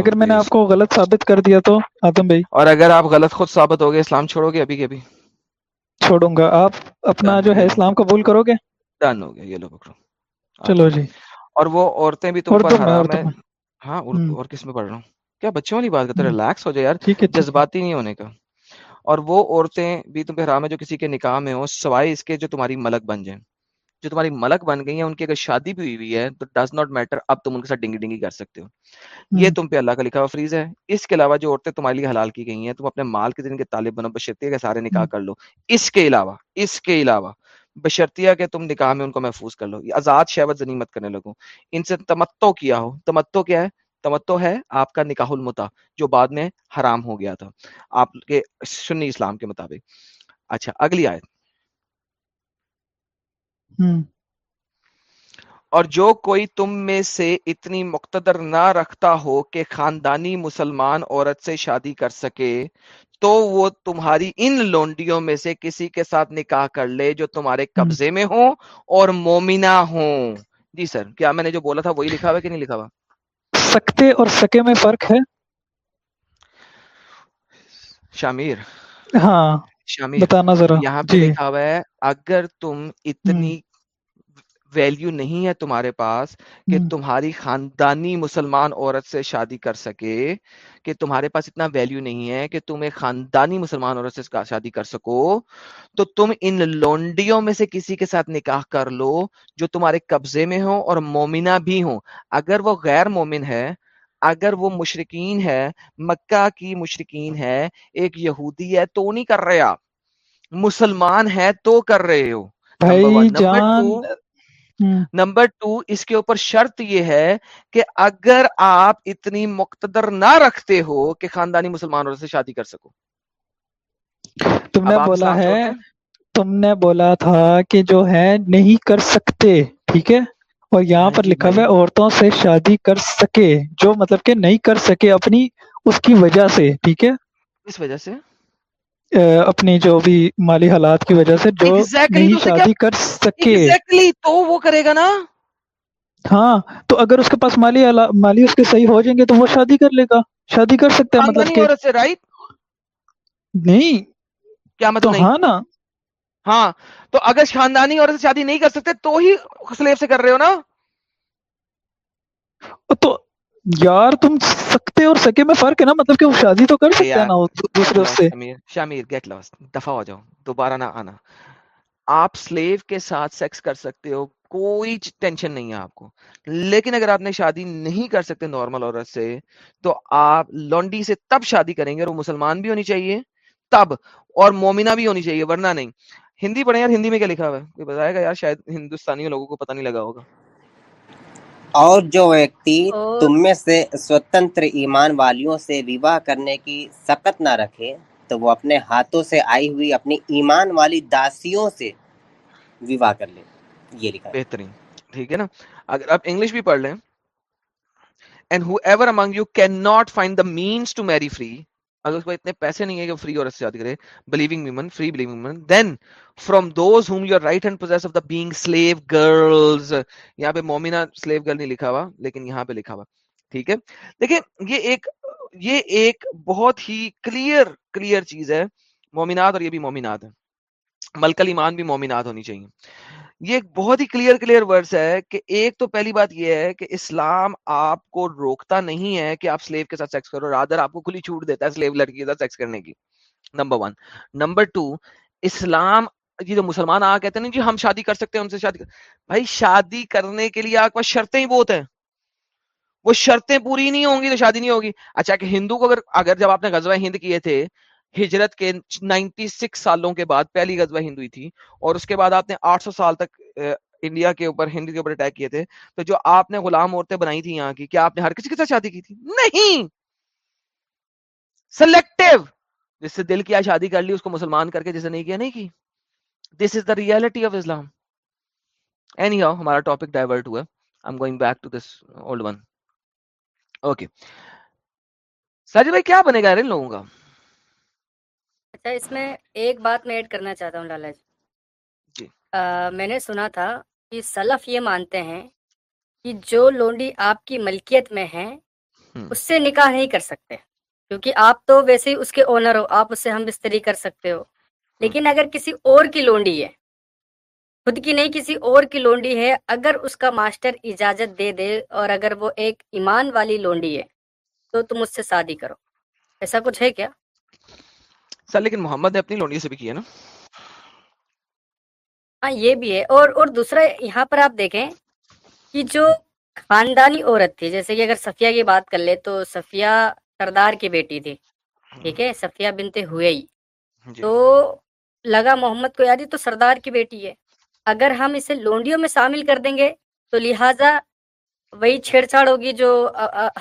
اگر میں نے آپ کو غلط ثابت کر دیا تو آدم بھائی اور اگر آپ غلط خود ثابت ہو گئے اسلام چھوڑو گے ابھی کے ابھی چھوڑوں گا آپ اپنا جو ہے اسلام قبول کرو گے ڈن ہو گیا یہ لو پکڑو چلو جی اور وہ عورتیں بھی تم پر حرام ہیں ہاں اور کس میں پڑھ رہا ہوں کیا بچوں والی بات کرتا ریلیکس ہو جائے یار جذباتی نہیں ہونے کا اور وہ عورتیں بھی تم پہ حرام ہیں جو کسی کے نکاح میں ہوں سوائے اس کے جو تمہاری ملک بن جائیں جو تمہاری ملک بن گئی ہیں ان کی اگر شادی بھی ہوئی ہے تو ڈز ناٹ میٹر اب تم ان کے ساتھ ڈنگی ڈنگی کر سکتے ہو یہ تم پہ اللہ کا لکھا ہوا فریز ہے اس کے علاوہ جو عورتیں تمہارے لیے حلال کی گئی ہیں تم اپنے مال کے دن کے طالب بنو بشتی کے سارے نکاح کر لو اس کے علاوہ اس کے علاوہ بشرتیا کہ تم نکاح میں ان کو محفوظ کر لو آزاد شہوت زنیمت کرنے لگو ان سے تمتو کیا ہو تمتو کیا ہے تمتو ہے آپ کا نکاح المتا جو بعد میں حرام ہو گیا تھا آپ کے سنی اسلام کے مطابق اچھا اگلی آئے اور جو کوئی تم میں سے اتنی مقتدر نہ رکھتا ہو کہ خاندانی مسلمان عورت سے شادی کر سکے تو وہ تمہاری ان لونڈیوں میں سے کسی کے ساتھ نکاح کر لے جو تمہارے قبضے میں ہوں اور مومنا ہوں جی سر کیا میں نے جو بولا تھا وہی لکھا ہوا کہ نہیں لکھا ہوا سکتے اور سکے میں فرق ہے شامیر ہاں شامیر بتانا ذرا یہاں پہ جی۔ لکھا ہوا ہے اگر تم اتنی ویلیو نہیں ہے تمہارے پاس کہ تمہاری خاندانی مسلمان عورت سے شادی کر سکے کہ تمہارے پاس اتنا ویلیو نہیں ہے کہ تم ایک خاندانی مسلمان عورت سے شادی کر سکو تو تم ان لونڈیوں میں سے کسی کے ساتھ نکاح کر لو جو تمہارے قبضے میں ہوں اور مومنہ بھی ہوں اگر وہ غیر مومن ہے اگر وہ مشرقین ہے مکہ کی مشرقین ہے ایک یہودی ہے تو نہیں کر رہے آپ مسلمان ہے تو کر رہے ہو نمبر ٹو اس کے اوپر شرط یہ ہے کہ اگر آپ اتنی مقتدر نہ رکھتے ہو کہ خاندانی مسلمانوں سے شادی کر سکو تم نے بولا ہے تم نے بولا تھا کہ جو ہے نہیں کر سکتے ٹھیک ہے اور یہاں پر لکھا ہوا ہے عورتوں سے شادی کر سکے جو مطلب کہ نہیں کر سکے اپنی اس کی وجہ سے ٹھیک ہے اس وجہ سے اپنی جو بھی مالی حالات کی وجہ سے جو exactly نہیں شادی کر سکے exactly تو وہ کرے گا نا ہاں تو اگر اس کے پاس مالی مالی اس کے صحیح ہو جائیں گے تو وہ شادی کر لے گا شادی کر سکتا ہے مطلب کہ رائٹ نہیں کیا مطلب ہاں نا ہاں تو اگر خاندانی عورت سے شادی نہیں کر سکتے تو ہی سلیب سے کر رہے ہو نا تو یار تم سکتے اور سکے میں فرق ہے نا مطلب کہ وہ شادی تو کر سکتا نا دوسرے اس سے شامیر گیٹ لاسٹ دفع ہو جاؤ دوبارہ نہ آنا آپ سلیو کے ساتھ سیکس کر سکتے ہو کوئی ٹینشن نہیں ہے آپ کو لیکن اگر آپ نے شادی نہیں کر سکتے نارمل عورت سے تو آپ لونڈی سے تب شادی کریں گے اور وہ مسلمان بھی ہونی چاہیے تب اور مومنہ بھی ہونی چاہیے ورنہ نہیں ہندی پڑھیں یار ہندی میں کیا لکھا ہوا ہے کوئی بتائے گا یار شاید ہندوستانی لوگوں کو پتہ نہیں لگا ہوگا اور جو ویکتی تم میں سے سوتنتر ایمان والیوں سے ویواہ کرنے کی سکت نہ رکھے تو وہ اپنے ہاتھوں سے آئی ہوئی اپنی ایمان والی داسیوں سے ویواہ کر لے یہ لکھا بہترین ٹھیک ہے نا اگر آپ انگلش بھی پڑھ لیں and whoever among you cannot find the means to marry free اگر اس کے اتنے پیسے نہیں ہے کہ فری اور احتجاج کرے believing women free believing women then from those whom you right hand possess of the being slave girls یہاں پہ مومنہ سلیو گرل نہیں لکھا ہوا لیکن یہاں پہ لکھا ہوا ٹھیک ہے دیکھیں یہ ایک یہ ایک بہت ہی کلیئر کلیئر چیز ہے مومنات اور یہ بھی مومنات ہیں ملکل ایمان بھی مومنات ہونی چاہیے یہ ایک بہت ہی کلیئر کلیئر ورڈس ہے کہ ایک تو پہلی بات یہ ہے کہ اسلام آپ کو روکتا نہیں ہے کہ آپ سلیو کے ساتھ سیکس کرو رادر آپ کو کھلی چھوٹ دیتا ہے سلیو لڑکی کے ساتھ سیکس کرنے کی number one number two Islam جی جو مسلمان آ کہتے ہیں جی ہم شادی کر سکتے ہیں ان سے شادی کر بھائی شادی کرنے کے لیے آپ کے پاس شرطیں ہی بہت ہیں وہ شرطیں پوری نہیں ہوں گی تو شادی نہیں ہوگی اچھا کہ ہندو کو اگر اگر جب آپ نے غزوہ ہند کیے تھے ہجرت کے نائنٹی سکس سالوں کے بعد پہلی غزوہ ہند ہوئی تھی اور اس کے بعد آپ نے آٹھ سو سال تک انڈیا کے اوپر ہندو کے اوپر اٹیک کیے تھے تو جو آپ نے غلام عورتیں بنائی تھی یہاں کی کیا آپ نے ہر کسی کے ساتھ شادی کی تھی نہیں سلیکٹو جس سے دل کیا شادی کر لی اس کو مسلمان کر کے جسے نہیں کیا نہیں کی this is the reality of Islam anyhow ہمارا ٹاپک ڈائیورٹ ہوا ساجد بھائی کیا بنے گا ان لوگوں کا اچھا اس میں ایک بات میں ایڈ کرنا چاہتا ہوں لالا جی, جی۔ میں نے سنا تھا کہ سلف یہ مانتے ہیں کہ جو لونڈی آپ کی ملکیت میں ہے اس سے نکاح نہیں کر سکتے کیونکہ آپ تو ویسے ہی اس کے اونر ہو آپ اس سے ہم بستری کر سکتے ہو لیکن اگر کسی اور کی لونڈی ہے خود کی نہیں کسی اور کی لونڈی ہے اگر اس کا ماسٹر اجازت دے دے اور اگر وہ ایک ایمان والی لونڈی ہے تو تم اس سے شادی کرو ایسا کچھ ہے کیا سر لیکن محمد نے اپنی لونڈی سے بھی کیا نا ہاں، یہ بھی ہے اور اور دوسرا یہاں پر آپ دیکھیں کہ جو خاندانی عورت تھی جیسے کہ اگر صفیہ کی بات کر لے تو صفیہ سردار کی بیٹی تھی ٹھیک ہے صفیہ بنتے ہوئے ہی جی۔ تو لگا محمد کو ہی تو سردار کی بیٹی ہے اگر ہم اسے لونڈیوں میں شامل کر دیں گے تو لہٰذا وہی چھیڑ چھاڑ ہوگی جو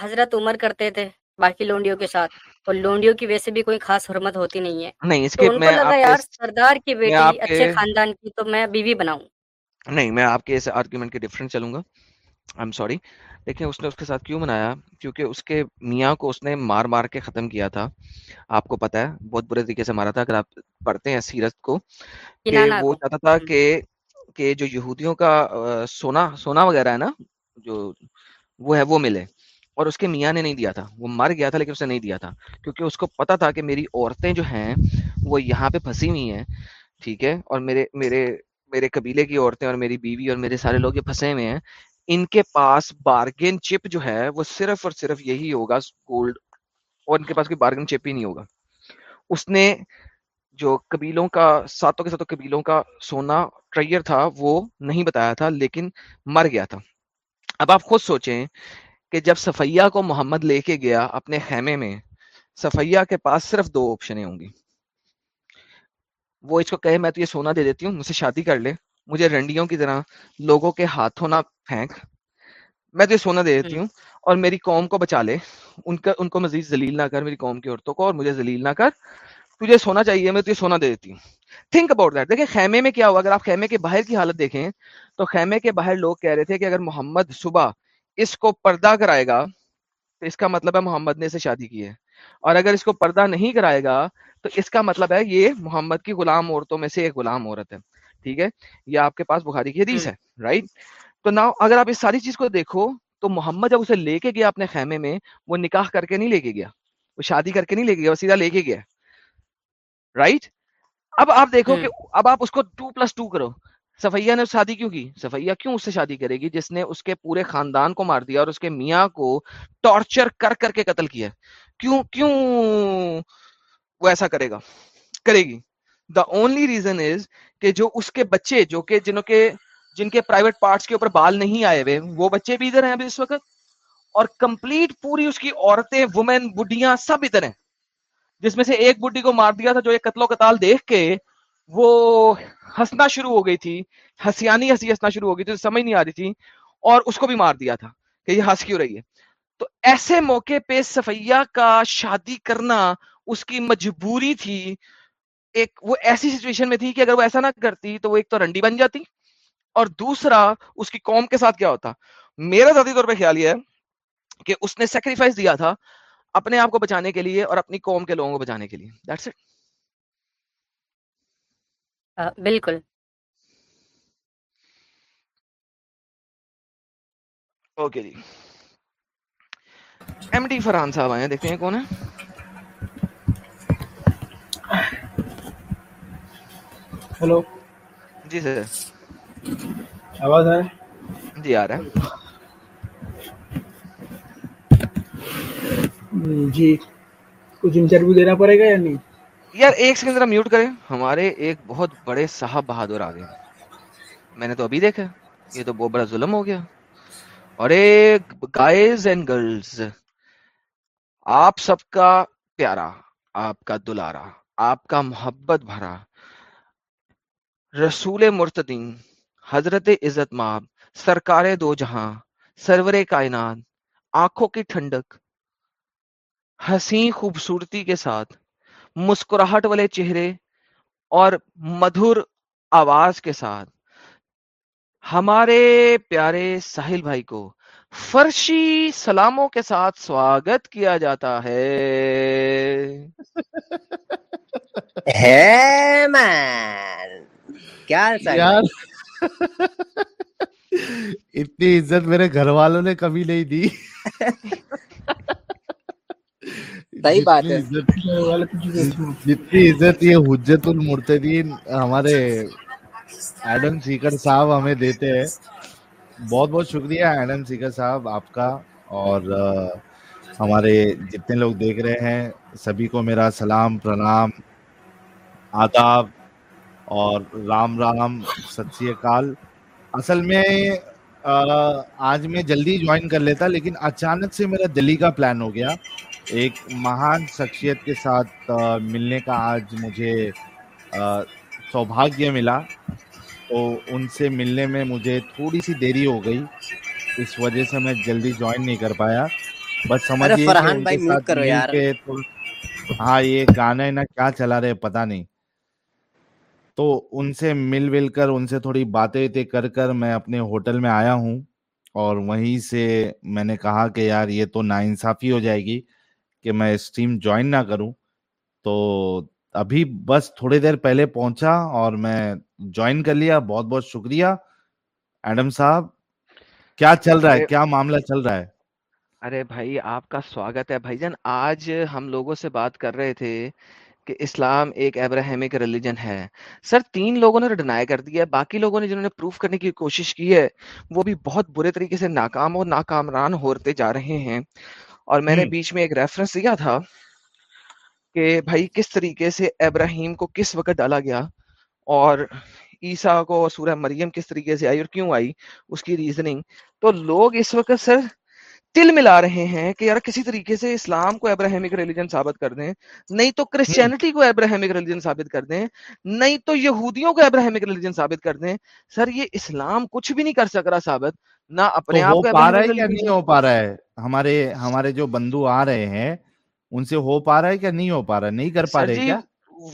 حضرت عمر کرتے تھے باقی لونڈیوں کے ساتھ اور لونڈیوں کی ویسے بھی کوئی خاص حرمت ہوتی نہیں ہے نہیں اس کے میں لگا یار سردار کی بیٹی اچھے خاندان کی تو میں بیوی بناؤں نہیں میں آپ کے اس آرگیومنٹ کے ڈیفرنٹ چلوں گا آئی ایم سوری لیکن اس نے اس کے ساتھ کیوں منایا کیونکہ اس کے میاں کو اس نے مار مار کے ختم کیا تھا آپ کو پتا ہے بہت برے طریقے سے مارا تھا اگر آپ پڑھتے ہیں سیرت کو کہ وہ چاہتا تھا کہ کہ جو یہودیوں کا سونا سونا وغیرہ ہے نا جو وہ ہے وہ ملے اور اس کے میاں نے نہیں دیا تھا وہ مر گیا تھا لیکن اس نے نہیں دیا تھا کیونکہ اس کو پتا تھا کہ میری عورتیں جو ہیں وہ یہاں پہ پھنسی ہوئی ہیں ٹھیک ہے اور میرے میرے میرے قبیلے کی عورتیں اور میری بیوی اور میرے سارے لوگ یہ پھنسے ہوئے ہیں ان کے پاس بارگین چپ جو ہے وہ صرف اور صرف یہی ہوگا گولڈ اور ان کے پاس کوئی بارگین چپ ہی نہیں ہوگا اس نے جو قبیلوں کا ساتوں کے ساتوں قبیلوں کا سونا ٹریئر تھا وہ نہیں بتایا تھا لیکن مر گیا تھا اب آپ خود سوچیں کہ جب سفیا کو محمد لے کے گیا اپنے خیمے میں سفیا کے پاس صرف دو آپشنیں ہوں گی وہ اس کو کہے میں تو یہ سونا دے دیتی ہوں مجھ سے شادی کر لے مجھے رنڈیوں کی طرح لوگوں کے ہاتھوں نہ پھینک میں تو یہ سونا دے دیتی ہوں اور میری قوم کو بچا لے ان کا ان کو مزید ذلیل نہ کر میری قوم کی عورتوں کو اور مجھے ذلیل نہ کر تجھے سونا چاہیے میں تو یہ سونا دے دیتی ہوں تھنک اباؤٹ دیٹ دیکھیں خیمے میں کیا ہوا اگر آپ خیمے کے باہر کی حالت دیکھیں تو خیمے کے باہر لوگ کہہ رہے تھے کہ اگر محمد صبح اس کو پردہ کرائے گا تو اس کا مطلب ہے محمد نے اسے شادی کی ہے اور اگر اس کو پردہ نہیں کرائے گا تو اس کا مطلب ہے یہ محمد کی غلام عورتوں میں سے ایک غلام عورت ہے ٹھیک ہے یہ آپ کے پاس بخاری کی حدیث ہے رائٹ تو نہ اگر آپ اس ساری چیز کو دیکھو تو محمد جب اسے لے کے گیا اپنے خیمے میں وہ نکاح کر کے نہیں لے کے گیا وہ شادی کر کے نہیں لے کے گیا وہ سیدھا لے کے گیا رائٹ اب آپ دیکھو کہ اب آپ اس کو ٹو پلس ٹو کرو سفیا نے شادی کیوں کی سفیا کیوں اس سے شادی کرے گی جس نے اس کے پورے خاندان کو مار دیا اور اس کے میاں کو ٹارچر کر کر کے قتل کیا کیوں کیوں وہ ایسا کرے گا کرے گی دا اونلی ریزن از کہ جو اس کے بچے جو کہ جنہوں کے جن کے پرائیویٹ پارٹس کے اوپر بال نہیں آئے ہوئے وہ بچے بھی ادھر ہیں ابھی اس وقت اور کمپلیٹ پوری اس کی عورتیں وومین بڈیاں سب ادھر ہیں جس میں سے ایک بڈی کو مار دیا تھا جو ایک قتل و قتال دیکھ کے وہ ہنسنا شروع ہو گئی تھی ہنسیانی ہنسی ہنسنا شروع ہو گئی تھی سمجھ نہیں آ رہی تھی اور اس کو بھی مار دیا تھا کہ یہ ہنس کیوں رہی ہے تو ایسے موقع پہ سفیا کا شادی کرنا اس کی مجبوری تھی ایک وہ ایسی سچویشن میں تھی کہ اگر وہ ایسا نہ کرتی تو وہ ایک تو رنڈی بن جاتی اور دوسرا اس کی قوم کے ساتھ کیا ہوتا میرا ذاتی طور پہ خیال یہ ہے کہ اس نے سیکریفائس دیا تھا اپنے آپ کو بچانے کے لیے اور اپنی قوم کے لوگوں کو بچانے کے لیے بالکل اوکے جی ایم ڈی فرحان صاحب آئے ہیں دیکھتے ہیں کون ہے ہلو جی سر آواز ہے جی آ رہا ہے جی کچھ انٹرویو دینا پڑے گا یا نہیں یار ایک سیکنڈ ذرا میوٹ کریں ہمارے ایک بہت بڑے صاحب بہادر آ گئے میں نے تو ابھی دیکھا یہ تو بہت بڑا ظلم ہو گیا اور گائز اینڈ گرلز آپ آپ سب کا کا پیارا دلارا آپ کا محبت بھرا رسول مرتدین حضرت عزت ماب سرکار دو جہاں سرور کائنات آنکھوں کی ٹھنڈک حسین خوبصورتی کے ساتھ مسکراہٹ والے چہرے اور مدھر آواز کے ساتھ ہمارے پیارے ساحل بھائی کو فرشی سلاموں کے ساتھ سواگت کیا جاتا ہے (laughs) (laughs) اتنی عزت میرے گھر والوں نے کبھی نہیں دی (laughs) صحیح بات ہے جتنی عزت یہ حجت المرتدین ہمارے ایڈم سیکر صاحب ہمیں دیتے ہیں بہت بہت شکریہ ایڈم سیکر صاحب آپ کا اور ہمارے جتنے لوگ دیکھ رہے ہیں سبھی کو میرا سلام پرنام آداب اور رام رام سچی کال اصل میں آج میں جلدی جوائن کر لیتا لیکن اچانک سے میرا دلی کا پلان ہو گیا ایک مہان شخصیت کے ساتھ ملنے کا آج مجھے سوبھاگیہ ملا تو ان سے ملنے میں مجھے تھوڑی سی دیری ہو گئی اس وجہ سے میں جلدی جوائن نہیں کر پایا بس سمجھیے ہاں یہ گانا کیا چلا رہے پتا نہیں تو ان سے مل ول کر ان سے تھوڑی باتیں کر کر میں اپنے ہوٹل میں آیا ہوں اور وہیں سے میں نے کہا کہ یار یہ تو ناانصافی ہو جائے گی کہ میں اسٹریم جوائن نہ کروں تو ابھی بس تھوڑی دیر پہلے پہنچا اور میں جوائن کر لیا بہت بہت شکریہ ایڈم صاحب کیا چل رہا ہے کیا معاملہ چل رہا ہے ارے بھائی آپ کا سواگت ہے بھائی جان آج ہم لوگوں سے بات کر رہے تھے کہ اسلام ایک ابراہمک ریلیجن ہے سر تین لوگوں نے ڈینائی کر دیا باقی لوگوں نے جنہوں نے پروف کرنے کی کوشش کی ہے وہ بھی بہت برے طریقے سے ناکام اور ناکامران ہوتے جا رہے ہیں اور میں نے بیچ میں ایک ریفرنس دیا تھا کہ بھائی کس طریقے سے ابراہیم کو کس وقت ڈالا گیا اور عیسیٰ کو سورہ مریم کس طریقے سے آئی اور کیوں آئی اس کی ریزننگ تو لوگ اس وقت سر تل ملا رہے ہیں کہ یار کسی طریقے سے اسلام کو ابراہیمک ریلیجن ثابت کر دیں نہیں تو کرسچینٹی کو ابراہیمک ریلیجن ثابت کر دیں نہیں تو یہودیوں کو ابراہیمک ریلیجن ثابت کر دیں سر یہ اسلام کچھ بھی نہیں کر سک رہا ثابت نہ اپنے آپ کو نہیں ہو پا رہا ہے ہمارے ہمارے جو بندو آ رہے ہیں ان سے ہو پا رہا ہے کیا نہیں ہو پا رہا ہے نہیں کر پا رہے جی،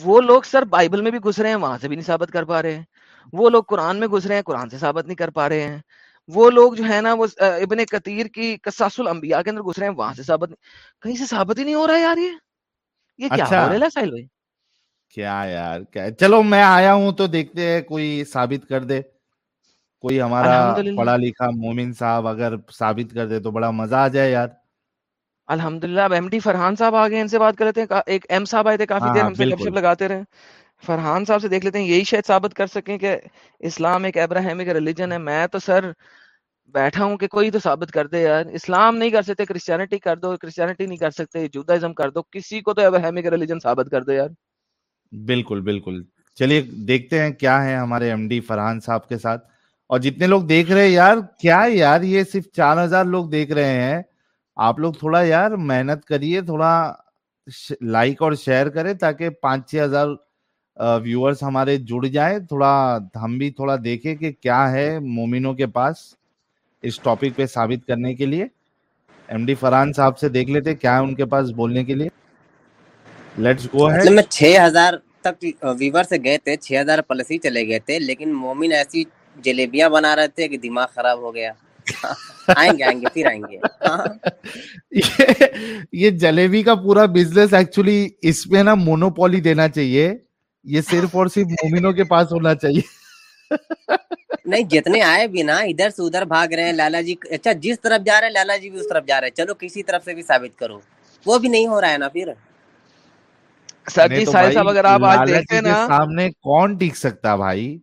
وہ لوگ سر بائبل میں بھی گھس رہے ہیں وہاں سے بھی نہیں ثابت کر پا رہے ہیں وہ لوگ قرآن میں گھس رہے ہیں قرآن سے ثابت نہیں کر پا رہے ہیں وہ لوگ جو ہے نا وہ ابن کثیر کی قصاص الانبیاء کے اندر گھس رہے ہیں وہاں سے ثابت نہیں کہیں سے ثابت ہی نہیں ہو رہا ہے یار یہ یہ کیا اچھا۔ ہو رہا ہے سائل بھائی کیا یار کیا چلو میں آیا ہوں تو دیکھتے ہیں کوئی ثابت کر دے کوئی ہمارا پڑھا لکھا مومن صاحب اگر ثابت کر دے تو بڑا مزہ آ جائے یار الحمدللہ اب ایم ڈی فرحان صاحب آگے ان سے بات کر کرتے ہیں ایک ایم صاحب آئے تھے کافی ہاں، دیر ہاں، ہم سے گپ شپ لگاتے رہے فرحان صاحب سے دیکھ لیتے ہیں یہی شاید ثابت کر سکیں کہ اسلام ایک ابراہیمک ریلیجن ہے میں تو سر بیٹھا ہوں کہ کوئی تو ثابت کر دے یار اسلام نہیں کر سکتے کرسچینٹی کر دو کرسچینٹی نہیں کر سکتے جودازم کر دو کسی کو تو ابراہیمک ریلیجن ثابت کر دو یار بالکل بالکل چلیے دیکھتے ہیں کیا ہے ہمارے ایم ڈی فرحان صاحب کے ساتھ اور جتنے لوگ دیکھ رہے یار کیا یار یہ صرف چار ہزار لوگ دیکھ رہے ہیں آپ لوگ تھوڑا یار محنت کریے تھوڑا لائک اور شیئر کریں تاکہ پانچ چھ ہزار ویورز ہمارے جڑ جائے تھوڑا ہم بھی تھوڑا دیکھیں کہ کیا ہے مومنوں کے پاس اس ٹاپک پہ ثابت کرنے کے لیے ایم ڈی فرحان صاحب سے دیکھ لیتے کیا ہے ان کے پاس بولنے کے لیے لیٹس گو ہے میں چھ چھ ہزار ہزار تک ویور سے گئے تھے پلس ہی چلے گئے تھے لیکن مومن ایسی جلیبیاں بنا رہے تھے کہ دماغ خراب ہو گیا یہ جلیبی کا پورا بزنس ایکچولی اس پہ نا مونوپولی دینا چاہیے یہ صرف اور صرف مومنوں کے پاس ہونا چاہیے نہیں جتنے آئے بھی نا ادھر سے ادھر بھاگ رہے ہیں لالا جی اچھا جس طرف جا رہے ہیں لالا جی بھی اس طرف جا رہے ہیں چلو کسی طرف سے بھی ثابت کرو وہ بھی نہیں ہو رہا ہے نا پھر سر جی صاحب اگر آپ دیکھتے جی نا سامنے کون ٹیک سکتا بھائی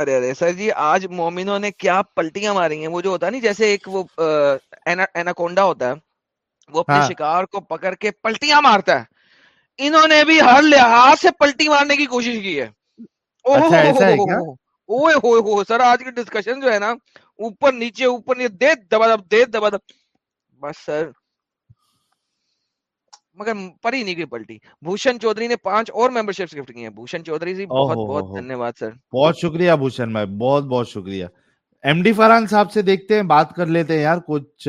ارے ارے سر جی آج مومنوں نے کیا پلٹیاں ماری ہیں وہ جو ہوتا ہے نا جیسے ایک وہ اینکونڈا ہوتا ہے وہ اپنے ہاں۔ شکار کو پکڑ کے پلٹیاں مارتا ہے انہوں نے بھی ہر لحاظ سے پلٹی مارنے کی کوشش کی ہے سر آج کی ڈسکشن جو ہے نا اوپر نیچے اوپر نیچے دے دبا دب دے دبا دب بس سر مگر پری نہیں گئی پلٹی بھوشن چودھری نے پانچ اور ممبر شپ گفٹ کی ہیں بھوشن چودھری جی بہت بہت دھنیہ واد سر بہت شکریہ بھوشن بھائی بہت بہت شکریہ ایم ڈی فرحان صاحب سے دیکھتے ہیں بات کر لیتے ہیں یار کچھ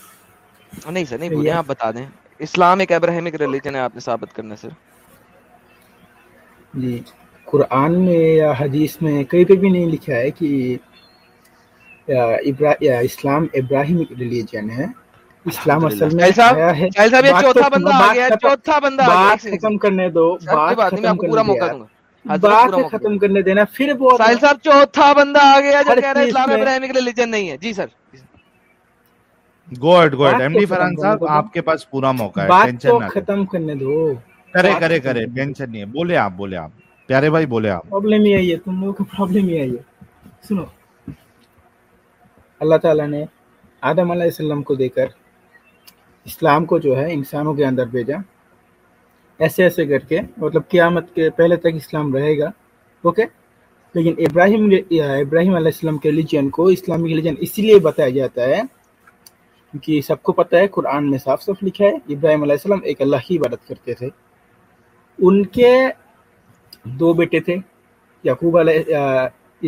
نہیں سر نہیں بولیں آپ بتا دیں اسلام ایک ابراہیمک ریلیجن ہے آپ نے ثابت کرنا سر جی قرآن میں یا حدیث میں کئی پہ بھی نہیں لکھا ہے کہ اسلام ابراہیمک ریلیجن ہے اسلام صاحب چوتھا بندہ نہیں ہے جی sir good good M D Farhan صاحب آپ کے پاس پورا موقع ہے ٹینشن نہ ختم کرنے دو کرے کرے کرے ٹینشن نہیں ہے بولے آپ بولے آپ پیارے بھائی بولے آپ پرابلم ہی آئی ہے تم لوگوں کو پرابلم ہی آئی ہے سنو اللہ تعالیٰ نے آدم علیہ السلام کو دے کر اسلام کو جو ہے انسانوں کے اندر بھیجا ایسے ایسے کر کے مطلب قیامت کے پہلے تک اسلام رہے گا اوکے لیکن ابراہیم ابراہیم علیہ السلام کے ریلیجن کو اسلامی ریلیجن اسی لیے بتایا جاتا ہے کیونکہ سب کو پتہ ہے قرآن میں صاف صاف لکھا ہے ابراہیم علیہ السلام ایک اللہ کی عبادت کرتے تھے ان کے دو بیٹے تھے یعقوب علیہ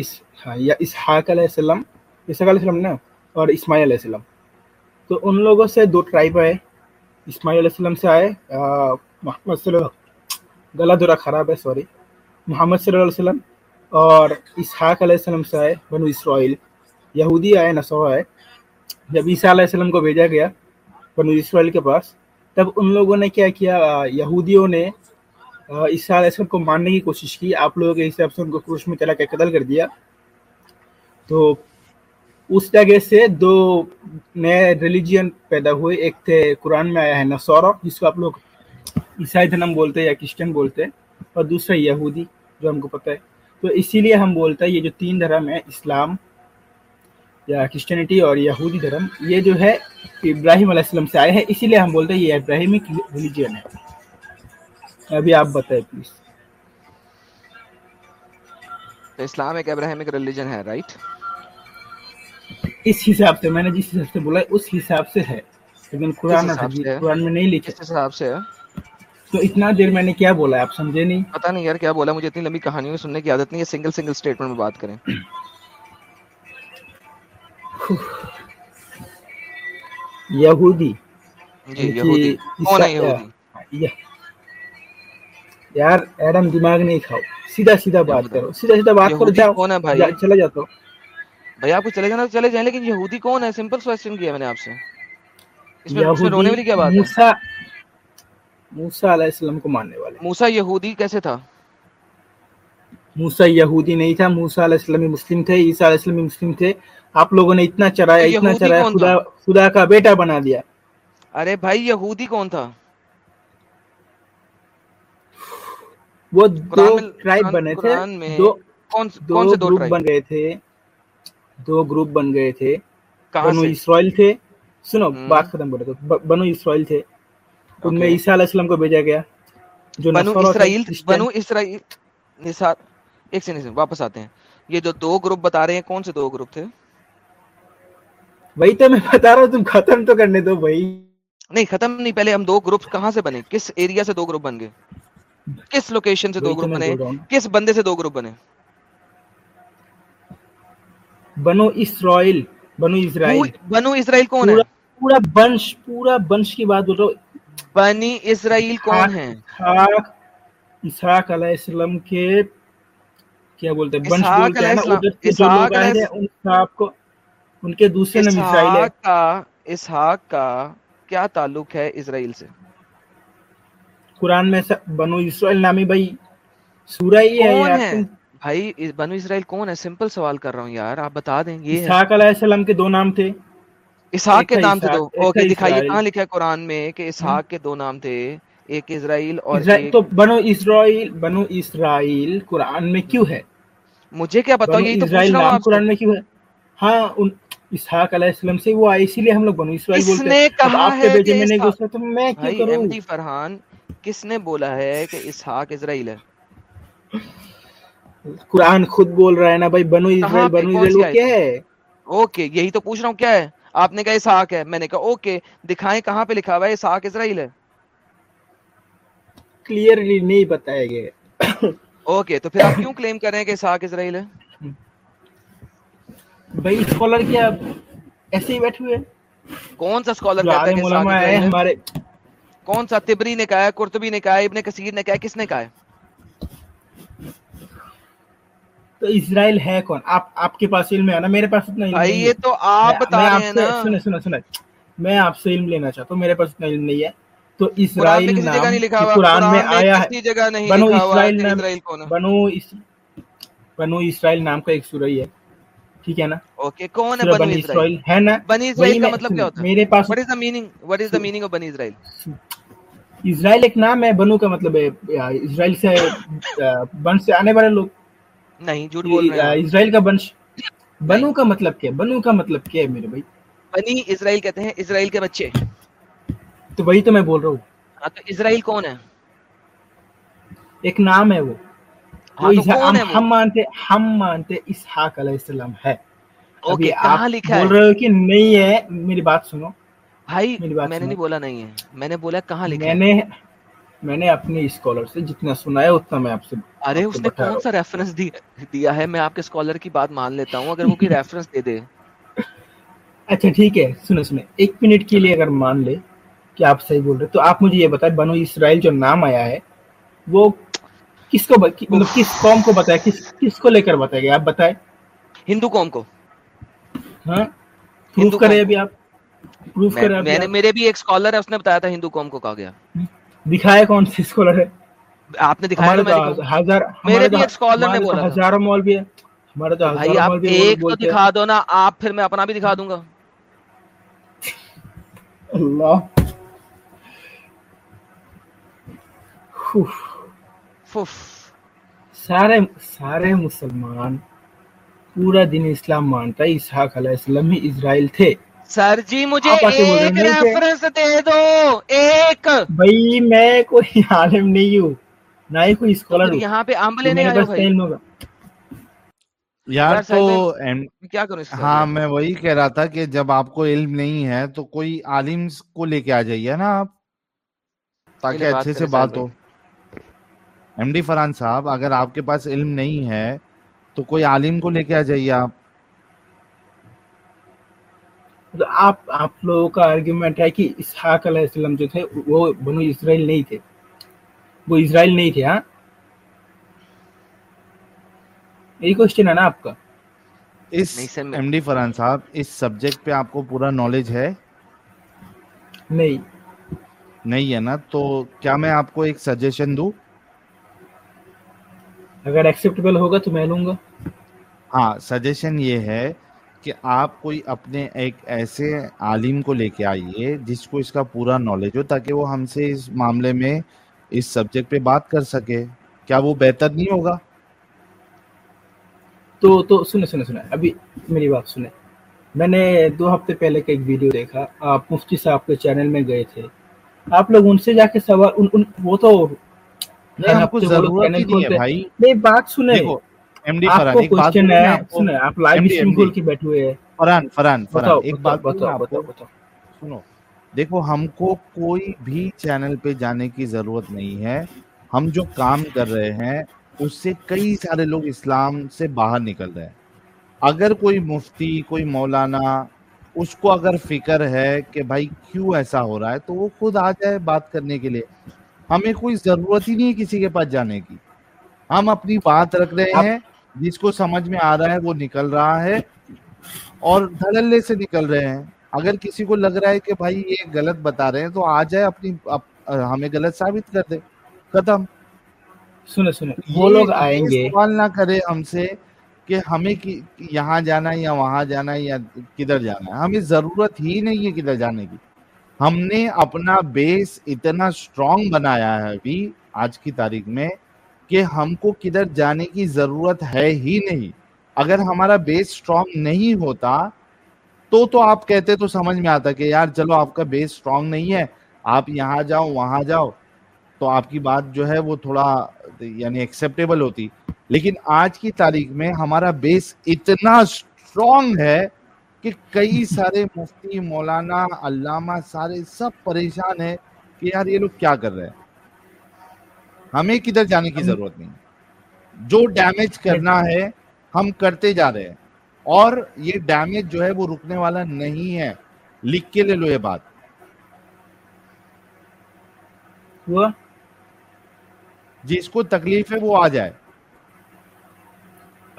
اس ہاں، اسحاق علیہ السلام اسحاق علیہ السلام نا اور اسماعیل علیہ السلام تو ان لوگوں سے دو ٹرائب آئے اسماعی علیہ السلام سے آئے محمد صلی اللہ گلا دورا خراب ہے سوری محمد صلی اللہ علیہ وسلم اور اسحاق علیہ السلام سے آئے بنو اسرائیل یہودی آئے نسو آئے جب عیسیٰ علیہ السلام کو بھیجا گیا بنو اسرائیل کے پاس تب ان لوگوں نے کیا کیا یہودیوں نے عیسیٰ علیہ السلم کو ماننے کی کوشش کی آپ لوگوں کے حساب سے ان کو کروش میں چلا کے قتل کر دیا تو اس جگہ سے دو نئے ریلیجین پیدا ہوئے ایک تھے قرآن میں آیا ہے نصورہ جس کو آپ لوگ عیسائی دھنم بولتے یا کرسچن بولتے ہیں اور دوسرا یہودی جو ہم کو پتہ ہے تو اسی لیے ہم بولتے ہیں یہ جو تین دھرم ہیں اسلام یا کرسچینٹی اور یہودی دھرم یہ جو ہے ابراہیم علیہ السلام سے آئے ہیں اسی لیے ہم بولتے ہیں یہ ریلیجن ہے ابھی آپ بتائیں پلیز اسلام ایک ابراہیمک ریلیجن ہے رائٹ اس حساب سے میں نے جس حساب سے بولا اس حساب سے ہے لیکن قرآن قرآن میں نہیں لکھا اس حساب سے تو اتنا دیر میں نے کیا بولا آپ سمجھے نہیں پتا نہیں یار کیا بولا مجھے اتنی لمبی کہانیوں میں سننے کی عادت نہیں ہے سنگل سنگل اسٹیٹمنٹ میں بات کریں یہودی یار ایڈم دماغ نہیں کھاؤ سیدھا سیدھا بات کرو سیدھا سیدھا بات کرو کون ہے چلا جاتا ہوں بھائی آپ کو چلے جانا تو چلے جائیں لیکن یہودی کون ہے سمپل سوچن کیا میں نے آپ سے اس میں رونے والی کیا بات ہے موسیٰ علیہ السلام کو ماننے والے موسیٰ یہودی کیسے تھا موسیٰ یہودی نہیں تھا موسا علیہ السلام مسلم تھے عیسیٰ علیہ السلام مسلم تھے آپ لوگوں نے اتنا چرایا اتنا چرایا خدا خدا کا بیٹا بنا دیا ارے بھائی یہودی کون تھا وہ دو ٹرائب بنے تھے دو گروپ بن گئے تھے دو گروپ بن گئے تھے بنو اسرائیل تھے سنو بات ختم کرے تو بنو اسرائیل تھے ان میں عیسیٰ علیہ السلام کو بھیجا گیا جو بنو اسرائیل بنو اسرائیل ایک سے واپس آتے ہیں یہ جو دو گروپ بتا رہے ہیں کون سے دو گروپ تھے وہی تو میں بتا رہا ہوں تم ختم تو کرنے دو بھائی نہیں ختم نہیں پہلے ہم دو گروپ کہاں سے بنے کس ایریا سے دو گروپ بن گئے کس لوکیشن سے دو گروپ بنے کس بندے سے دو گروپ بنے بنو اسرائیل بنو اسرائیل بنو اسرائیل کون ہے پورا بنش پورا بنش کی بات بول رہا بنی اسرائیل کون ہے اسحاق علیہ السلام کے کیا بولتے ہیں بنش بولتے ہیں اسحاق علیہ السلام اسحاق علیہ السلام ان کے دوسرے اسحاق میزائل کا اسحاق کا کیا تعلق ہے اسرائیل سے قرآن میں بنو اسرائیل نامی بھائی سورہ ہی ہے یار بھائی بنو اسرائیل کون ہے سمپل سوال کر رہا ہوں یار آپ بتا دیں یہ اسحاق علیہ السلام کے دو نام تھے اسحاق کے نام تھے دو اوکے دکھائیے کہاں لکھا ہے قرآن میں کہ اسحاق کے دو نام تھے ایک اسرائیل اور تو بنو اسرائیل بنو اسرائیل قرآن میں کیوں ہے مجھے کیا بتاؤ یہی تو پوچھ رہا ہوں قرآن میں کیوں ہے ہاں اسحاق علیہ السلام سے وہ آئے اسی لیے ہم لوگ بنو اسرائیل بولتے ہیں بیٹے میں نے گوشت تو میں کیا کروں احمدی فرحان کس نے بولا ہے کہ اسحاق اسرائیل ہے قرآن خود بول رہا ہے نا بھائی بنو اسرائیل بنو اسرائیل کیا ہے اوکے یہی تو پوچھ رہا ہوں کیا ہے آپ نے کہا اسحاق ہے میں نے کہا اوکے دکھائیں کہاں پہ لکھا ہوا ہے اسحاق اسرائیل ہے کلیئرلی نہیں بتایا گیا اوکے تو پھر آپ کیوں کلیم کر رہے ہیں کہ اسحاق اسرائیل ہے بھائی اسکالر کیا بیٹھے کون سا کہا کس نے کہا تو یہ تو آپ نے میں آپ سے علم لینا چاہتا ہوں اتنا علم نہیں ہے تو اسرائیل قرآن میں آیا ہے بنو اسرائیل نام کا ایک سورہ ہے ٹھیک ہے نا اوکے کون ہے بنی اسرائیل ہے نا بنی اسرائیل کا مطلب کیا ہوتا ہے میرے پاس what is the meaning what is the meaning of بنی اسرائیل اسرائیل ایک نام ہے بنو کا مطلب ہے اسرائیل سے بن سے آنے والے لوگ نہیں جھوٹ بول رہے ہیں اسرائیل کا بنش بنو کا مطلب کیا ہے بنو کا مطلب کیا ہے میرے بھائی بنی اسرائیل کہتے ہیں اسرائیل کے بچے تو وہی تو میں بول رہا ہوں ہاں تو اسرائیل کون ہے ایک نام ہے وہ ہے میں ہے میں آپ کے اسکالر کی بات مان لیتا ہوں اگر وہ ریفرنس دے دے اچھا ٹھیک ہے سنو ایک منٹ کے لیے اگر مان لے کہ آپ صحیح بول رہے تو آپ مجھے یہ بتائیں بنو اسرائیل جو نام آیا ہے وہ کس کو مطلب کس قوم کو بتایا کس کس کو لے کر بتایا گیا آپ بتائے ہندو قوم کو ہاں پروف کرے ابھی آپ پروف کرے میں نے میرے بھی ایک سکالر ہے اس نے بتایا تھا ہندو قوم کو کہا گیا دکھایا کون سی سکالر ہے آپ نے دکھایا ہزار میرے بھی ایک سکالر نے بولا ہزاروں مول بھی ہے ہمارے تو ہزاروں مول بھی ایک تو دکھا دو نا آپ پھر میں اپنا بھی دکھا دوں گا اللہ سارے سارے مسلمان پورا دین اسلام مانتا ہے اسحاق علیہ السلام ہی اسرائیل تھے سر جی مجھے ایک ریفرنس دے دو ایک بھائی میں کوئی (laughs) عالم نہیں ہوں نہ ہی کوئی اسکالر ہوں یہاں پہ عام لینے آیا بھائی یار جی، تو کیا کروں ہاں میں وہی کہہ رہا تھا کہ جب آپ کو علم نہیں ہے تو کوئی عالم کو لے کے آ جائیے نا آپ تاکہ اچھے سے بات ہو ایم ڈی فرحان صاحب اگر آپ کے پاس علم نہیں ہے تو کوئی عالم کو لے کے آ جائیے آپ آپ آپ لوگوں کا آرگیومنٹ ہے کہ اسحاق علیہ السلام جو تھے وہ بنو اسرائیل نہیں تھے وہ اسرائیل نہیں تھے ہاں یہ کوشچن ہے نا آپ کا اس ایم ڈی فرحان صاحب اس سبجیکٹ پہ آپ کو پورا نالج ہے نہیں نہیں ہے نا تو کیا میں آپ کو ایک سجیشن دوں اگر ایکسیپٹیبل ہوگا تو میں لوں گا ہاں سجیشن یہ ہے کہ آپ کوئی اپنے ایک ایسے عالم کو لے کے آئیے جس کو اس کا پورا نالج ہو تاکہ وہ ہم سے اس معاملے میں اس سبجیکٹ پہ بات کر سکے کیا وہ بہتر نہیں ہوگا تو تو سنے سنے سنے ابھی میری بات سنیں میں نے دو ہفتے پہلے کا ایک ویڈیو دیکھا آپ مفتی صاحب کے چینل میں گئے تھے آپ لوگ ان سے جا کے سوال ان, ان, وہ تو ضرور نہیں ہے فرحان فرحان چینل پہ جانے کی ضرورت نہیں ہے ہم جو کام کر رہے ہیں اس سے کئی سارے لوگ اسلام سے باہر نکل رہے ہیں اگر کوئی مفتی کوئی مولانا اس کو اگر فکر ہے کہ بھائی کیوں ایسا ہو رہا ہے تو وہ خود آ جائے بات کرنے کے لیے ہمیں کوئی ضرورت ہی نہیں ہے کسی کے پاس جانے کی ہم اپنی بات رکھ رہے ہیں جس کو سمجھ میں آ رہا ہے وہ نکل رہا ہے اور دھڑلے سے نکل رہے ہیں اگر کسی کو لگ رہا ہے کہ بھائی یہ غلط بتا رہے ہیں تو آ جائے اپنی ہمیں غلط ثابت کر دے ختم سنے سنے وہ لوگ آئیں گے سوال نہ کرے ہم سے کہ ہمیں یہاں جانا یا وہاں جانا یا کدھر جانا ہے ہمیں ضرورت ہی نہیں ہے کدھر جانے کی ہم نے اپنا بیس اتنا اسٹرانگ بنایا ہے ابھی آج کی تاریخ میں کہ ہم کو کدھر جانے کی ضرورت ہے ہی نہیں اگر ہمارا بیس اسٹرانگ نہیں ہوتا تو تو آپ کہتے تو سمجھ میں آتا کہ یار چلو آپ کا بیس اسٹرانگ نہیں ہے آپ یہاں جاؤ وہاں جاؤ تو آپ کی بات جو ہے وہ تھوڑا یعنی ایکسیپٹیبل ہوتی لیکن آج کی تاریخ میں ہمارا بیس اتنا اسٹرانگ ہے کہ کئی سارے مفتی مولانا علامہ سارے سب پریشان ہیں کہ یار یہ لوگ کیا کر رہے ہیں ہمیں کدھر جانے کی ضرورت نہیں جو ڈیمیج کرنا ہے ہم کرتے جا رہے ہیں اور یہ ڈیمیج جو ہے وہ رکنے والا نہیں ہے لکھ کے لے لو یہ بات جس کو تکلیف ہے وہ آ جائے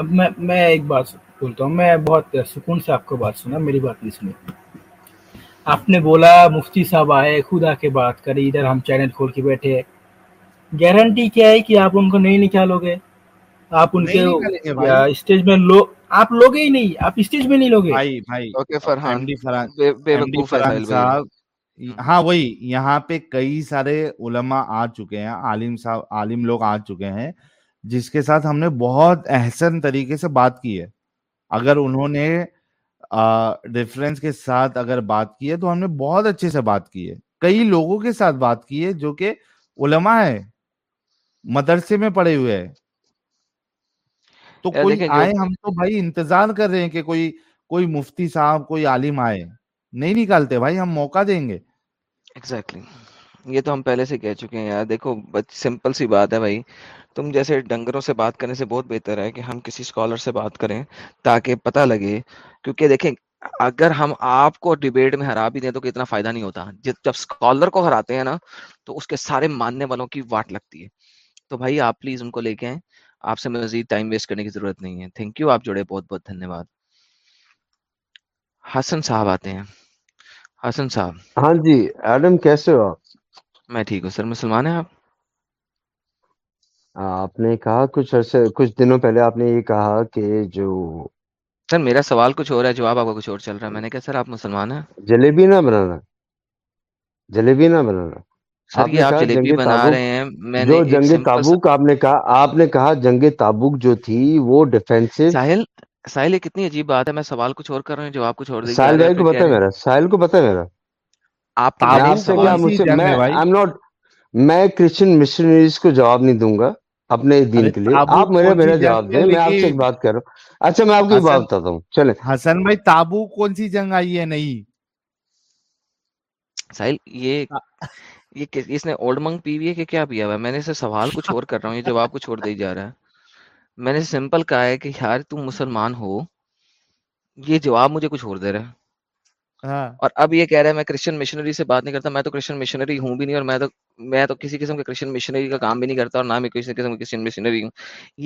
اب میں ایک بات بولتا ہوں میں بہت سکون سے آپ کو بات سنا میری بات نہیں سنی آپ نے بولا مفتی صاحب آئے خود آ کے بات کری ادھر ہم چینل کھول کے بیٹھے گارنٹی کیا ہے کہ آپ ان کو نہیں نکالو گے آپ ان کے اسٹیج میں لو آپ آپ لوگے ہی نہیں نہیں اسٹیج میں لوگے ہاں وہی یہاں پہ کئی سارے علماء آ چکے ہیں عالم صاحب عالم لوگ آ چکے ہیں جس کے ساتھ ہم نے بہت احسن طریقے سے بات کی ہے اگر انہوں نے کے ساتھ اگر بات کی ہے تو ہم نے بہت اچھے سے بات کی ہے کئی لوگوں کے ساتھ بات کی ہے جو کہ علماء ہے مدرسے میں پڑے ہوئے ہیں تو کوئی آئے ہم تو بھائی انتظار کر رہے ہیں کہ کوئی کوئی مفتی صاحب کوئی عالم آئے نہیں نکالتے بھائی ہم موقع دیں گے ایگزیکٹلی یہ تو ہم پہلے سے کہہ چکے ہیں یار دیکھو سمپل سی بات ہے بھائی تم جیسے ڈنگروں سے بات کرنے سے بہت بہتر ہے کہ ہم کسی اسکالر سے بات کریں تاکہ پتا لگے کیونکہ دیکھیں اگر ہم آپ کو ڈیبیٹ میں ہرا بھی دیں تو کتنا فائدہ نہیں ہوتا جب اسکالر کو ہراتے ہیں نا تو اس کے سارے ماننے والوں کی واٹ لگتی ہے تو بھائی آپ پلیز ان کو لے کے آئیں آپ سے مزید ٹائم ویسٹ کرنے کی ضرورت نہیں ہے تھینک یو آپ جڑے بہت بہت دھنیہ واد حسن صاحب آتے ہیں حسن صاحب ہاں جی ایڈم کیسے ہو آپ میں ٹھیک ہوں سر مسلمان ہیں آپ آپ نے کہا کچھ عرصے کچھ دنوں پہلے آپ نے یہ کہا کہ جو سر میرا سوال کچھ اور ہے جواب آپ کا کچھ اور چل رہا ہے میں نے کہا سر آپ مسلمان ہیں جلیبی نہ بنانا جلیبی نہ بنانا آپ بنا رہے ہیں میں جنگ تابوک جو تھی وہ ڈیفینس ساحل ساحل کتنی عجیب بات ہے میں سوال کچھ اور کر رہا کو جواب کچھ اور ساحل کو پتا ہے میرا آپ میں کرسچن مشنریز کو جواب نہیں دوں گا اپنے دین کے لیے آپ میرے میرا جواب دیں میں آپ سے ایک بات کر رہا ہوں اچھا میں آپ کو بات بتاتا ہوں چلے حسن بھائی تابو کون سی جنگ آئی ہے نہیں ساحل یہ یہ اس نے اولڈ منگ پی ہوئی ہے کہ کیا پیا ہوا ہے میں نے اسے سوال کچھ اور کر رہا ہوں یہ جواب کچھ اور دے جا رہا ہے میں نے سمپل کہا ہے کہ یار تم مسلمان ہو یہ جواب مجھے کچھ اور دے رہا ہے ہاں۔ اور اب یہ کہہ رہا ہے میں کرسچن مشنری سے بات نہیں کرتا میں تو کرسچن مشنری ہوں بھی نہیں اور میں تو میں تو کسی قسم کے کرسچن مشنری کا کام بھی نہیں کرتا اور نہ میں کسی قسم کی کرسچن مشنری ہوں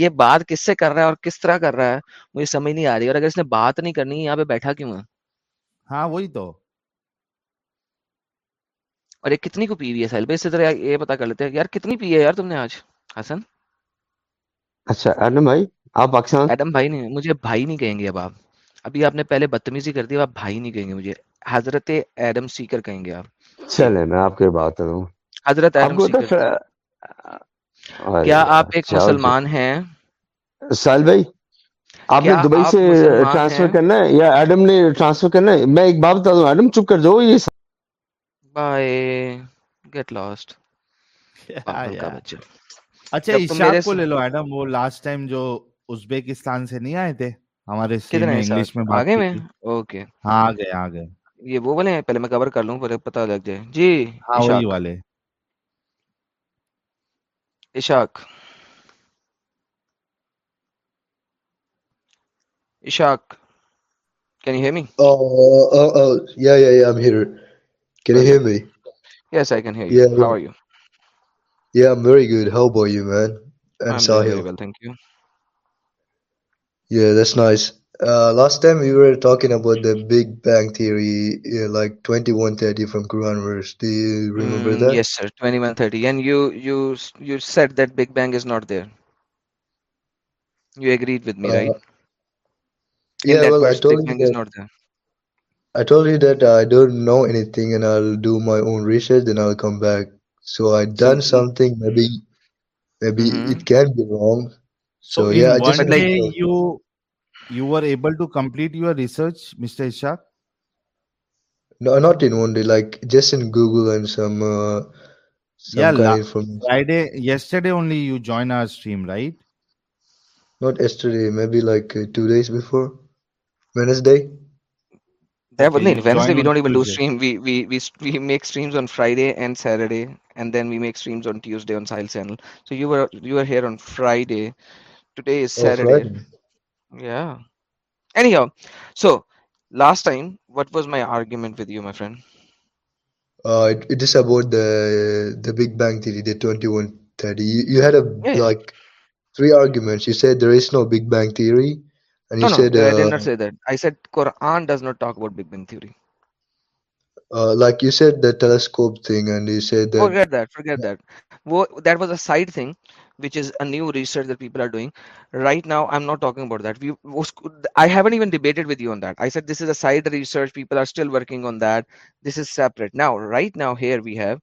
یہ بات کس سے کر رہا ہے اور کس طرح کر رہا ہے مجھے سمجھ نہیں آ رہی اور اگر اس نے بات نہیں کرنی یہاں پہ بیٹھا کیوں ہے ہاں وہی تو اور یہ کتنی کو پی ہوئی ہے سیل پہ اسی طرح یہ پتا کر لیتے ہیں یار کتنی پی ہے یار تم نے آج حسن اچھا ایڈم بھائی آپ پاکستان ایڈم بھائی نہیں مجھے بھائی نہیں کہیں گے اب آپ ابھی آپ نے پہلے بدتمیزی کر دی آپ بھائی نہیں کہیں گے مجھے حضرت ایڈم سیکر کہیں گے آپ چلے میں آپ کے بات کروں حضرت ایڈم سیکر کیا آپ ایک مسلمان ہیں سال بھائی آپ نے دبئی سے ٹرانسفر کرنا ہے یا ایڈم نے ٹرانسفر کرنا ہے میں ایک بات بتا دوں ایڈم چپ کر جاؤ یہ بائے گیٹ لاسٹ اچھا اشاق کو لے لو ایڈم وہ لاسٹ ٹائم جو ازبیکستان سے نہیں آئے تھے ہمارے انگلش میں آگے میں اوکے ہاں آگے آگے یہ وہ والے ہیں پہلے میں کور کر لوں پہلے پتہ لگ جائے جی ہاں وہی والے Ishaq Ishaq can you hear me oh uh, uh, uh, yeah yeah yeah i'm here can you hear me yes i can hear you yeah, how are you yeah i'm very good how about you man i'm, I'm sahil well thank you last time you talk about so you are able to complete your research not جس Google today is saturday right. yeah anyhow so last time what was my argument with you my friend uh it, it is about the the big bang theory the 2130 you, you had a yeah. like three arguments you said there is no big bang theory and you no, said no, i uh, did not say that i said quran does not talk about big bang theory uh, like you said the telescope thing and you said that forget that forget that well, that was a side thing which is a new research that people are doing right now i'm not talking about that we i haven't even debated with you on that i said this is a side research people are still working on that this is separate now right now here we have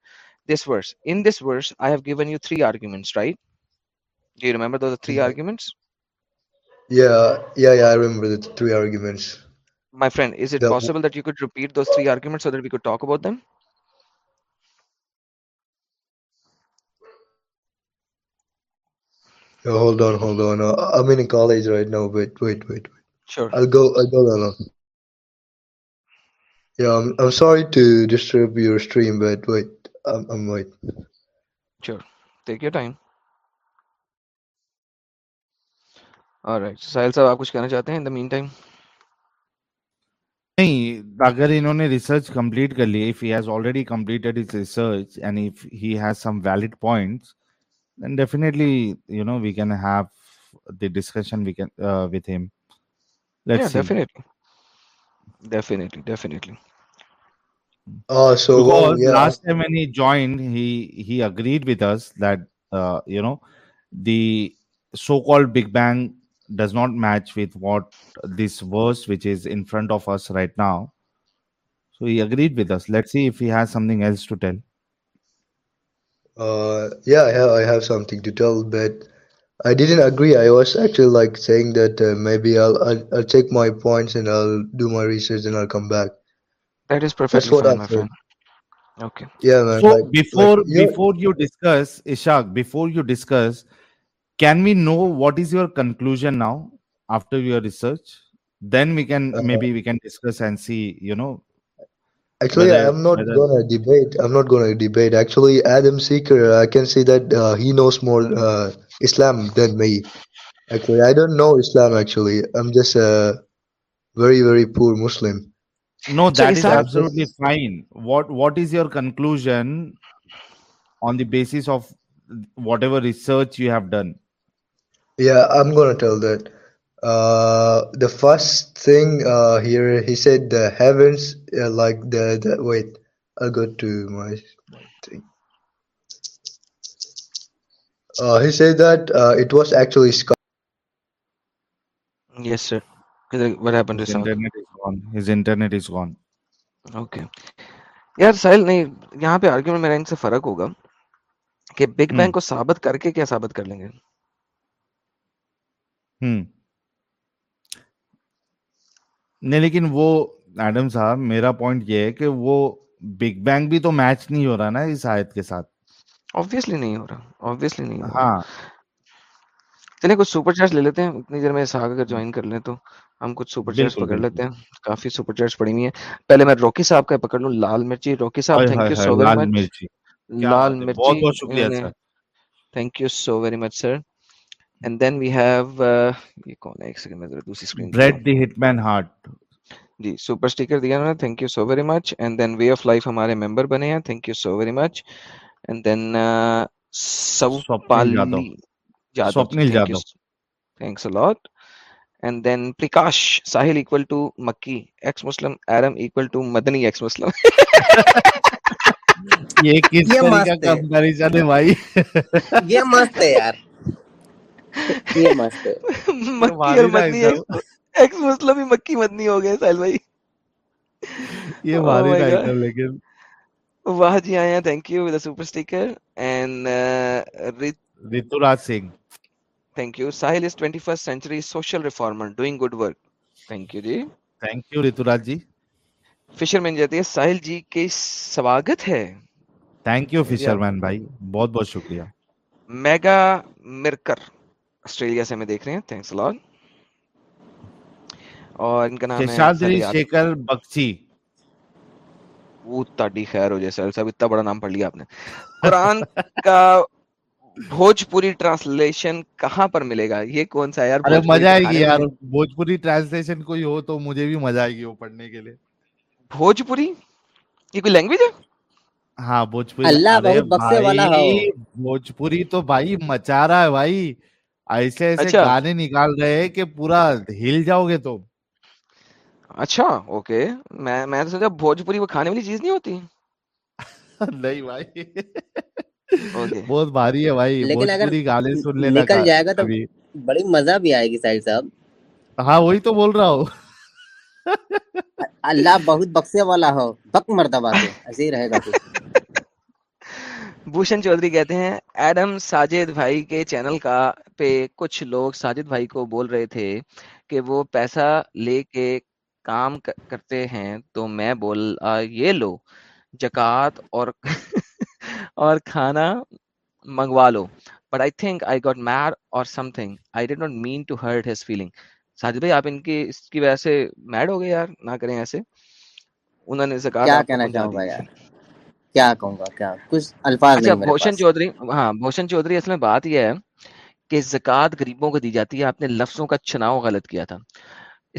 this verse in this verse i have given you three arguments right do you remember those three yeah. arguments yeah yeah yeah i remember the three arguments my friend is it the, possible that you could repeat those three arguments so that we could talk about them Yeah, hold on, hold on. I'm in college right now. Wait, wait, wait. wait. Sure. I'll go. I'll go down. Yeah, I'm, I'm sorry to disturb your stream, but wait, I'm, I'm wait. Sure. Take your time. All right. Sahil sir, you want to in the meantime? نہیں اگر انہوں نے research complete کر لی research and has some valid points then definitely you know we can have the discussion we can uh, with him let's yeah, see definitely definitely definitely uh so well, yeah. last time when he joined he he agreed with us that uh you know the so-called big bang does not match with what this verse which is in front of us right now so he agreed with us let's see if he has something else to tell نا after you research then we base see no Actually, whether, I'm not whether... gonna debate. I'm not gonna debate. Actually, Adam Seeker, I can see that uh, he knows more uh, Islam than me. Actually, I don't know Islam. Actually, I'm just a very very poor Muslim. No, that so is Islam absolutely is... fine. What What is your conclusion on the basis of whatever research you have done? Yeah, I'm gonna tell that. the first thing uh, here, he said the heavens, uh, like the, the, wait, I'll go to my thing. Uh, he said that uh, it was actually sky. Yes, sir. What happened His to internet is gone. His internet is gone. Okay. یار سائل نہیں یہاں پہ argument میرا ان سے فرق ہوگا کہ بگ بینگ کو ثابت کر کے کیا ثابت کر لیں گے نہیں لیکن وہ وہ صاحب میرا پوائنٹ یہ ہے کہ تو سپر ہاں۔ چیٹس پکڑ لیتے ہیں پہلے میں روکی صاحب کا پکڑ لوں لال مرچی روکی صاحب سر اینڈ دین وی ہیو یہ کون ہے ایک سیکنڈ میں ذرا دوسری screen Brad the hit man heart G super sticker دیا انہوں نے thank you so very much and then way of life ہمارے ممبر بنے ہیں thank you so very much and then so Pal Jadhav Swapnil Jadhav thanks a lot and then Prakash Sahil equal to Makki ex Muslim Iram equal to Madni ex Muslim (laughs) یہ کس طریقے کا comparison ہے بھائی یہ مست ہے یار مکی مکی مدنی ہو گئے بھائی یہ لیکن واہ جی جی جی آیا thank thank thank thank you you you you super and Ritu Ritu Raj Raj Singh Sahil is century social reformer doing good work fisherman جاتی ہے ساحل جی کے سواگت ہے تھینک یو فشر مین بھائی بہت بہت شکریہ میگا مرکر آسٹریلیا سے ہمیں دیکھ رہے ہیں تھینکس لال اور ان کا نام شیکر بکسی خیر ہو جائے سر اتنا بڑا نام پڑھ لیا آپ نے قرآن کا بھوجپوری ٹرانسلیشن کہاں پر ملے گا یہ کون سا یار مزہ آئے گی یار بھوجپوری ٹرانسلیشن کوئی ہو تو مجھے بھی مزہ آئے گی وہ پڑھنے کے لیے بھوجپوری یہ کوئی لینگویج ہے ہاں بھوجپوری اللہ بھوجپوری تو بھائی مچا رہا ہے بھائی ایسے ایسے اچھا۔ گانے نکال رہے ہیں کہ پورا ہل جاؤ گے تو اچھا اوکے میں میں سوچا بھوجپوری وہ کھانے والی چیز نہیں ہوتی (laughs) نہیں بھائی بہت بھاری ہے بھائی بھوجپوری گانے سن لینا نکل جائے گا تو بڑی مزہ بھی آئے گی سائل صاحب ہاں وہی تو بول رہا ہوں اللہ بہت بخشے والا ہو بک مرتبہ سے ایسے ہی رہے گا (laughs) بھوشن چودھری کہتے ہیں ایڈم ساجد بھائی کے چینل کا پہ کچھ لوگ ساجد بھائی کو بول رہے تھے کہ وہ پیسہ لے کے کام کرتے ہیں تو میں بول یہ لو جکات اور (laughs) اور کھانا منگوا لو but I think I got mad or something I did not mean to hurt his feeling Sajid بھائی آپ ان کی اس کی وجہ سے میڈ ہو گئے یار نہ کریں ایسے انہوں نے کہنا چاہوں گا یار کیا کہوں گا کیا کچھ الفاظ اچھا، بھوشن چودھری ہاں بھوشن چودھری اصل میں بات یہ ہے کہ زکوٰۃ غریبوں کو دی جاتی ہے آپ نے لفظوں کا چناؤ غلط کیا تھا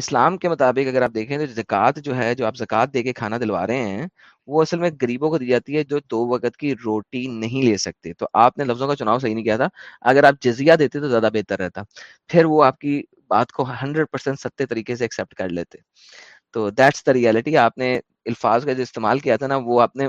اسلام کے مطابق اگر آپ دیکھیں تو زکوٰۃ جو ہے جو آپ زکوٰۃ دے کے کھانا دلوا رہے ہیں وہ اصل میں غریبوں کو دی جاتی ہے جو دو وقت کی روٹی نہیں لے سکتے تو آپ نے لفظوں کا چناؤ صحیح نہیں کیا تھا اگر آپ جزیہ دیتے تو زیادہ بہتر رہتا پھر وہ آپ کی بات کو ہنڈریڈ پرسینٹ ستے طریقے سے ایکسیپٹ کر لیتے تو دیٹس دا ریالٹی آپ نے الفاظ کا جو استعمال کیا تھا نا وہ آپ نے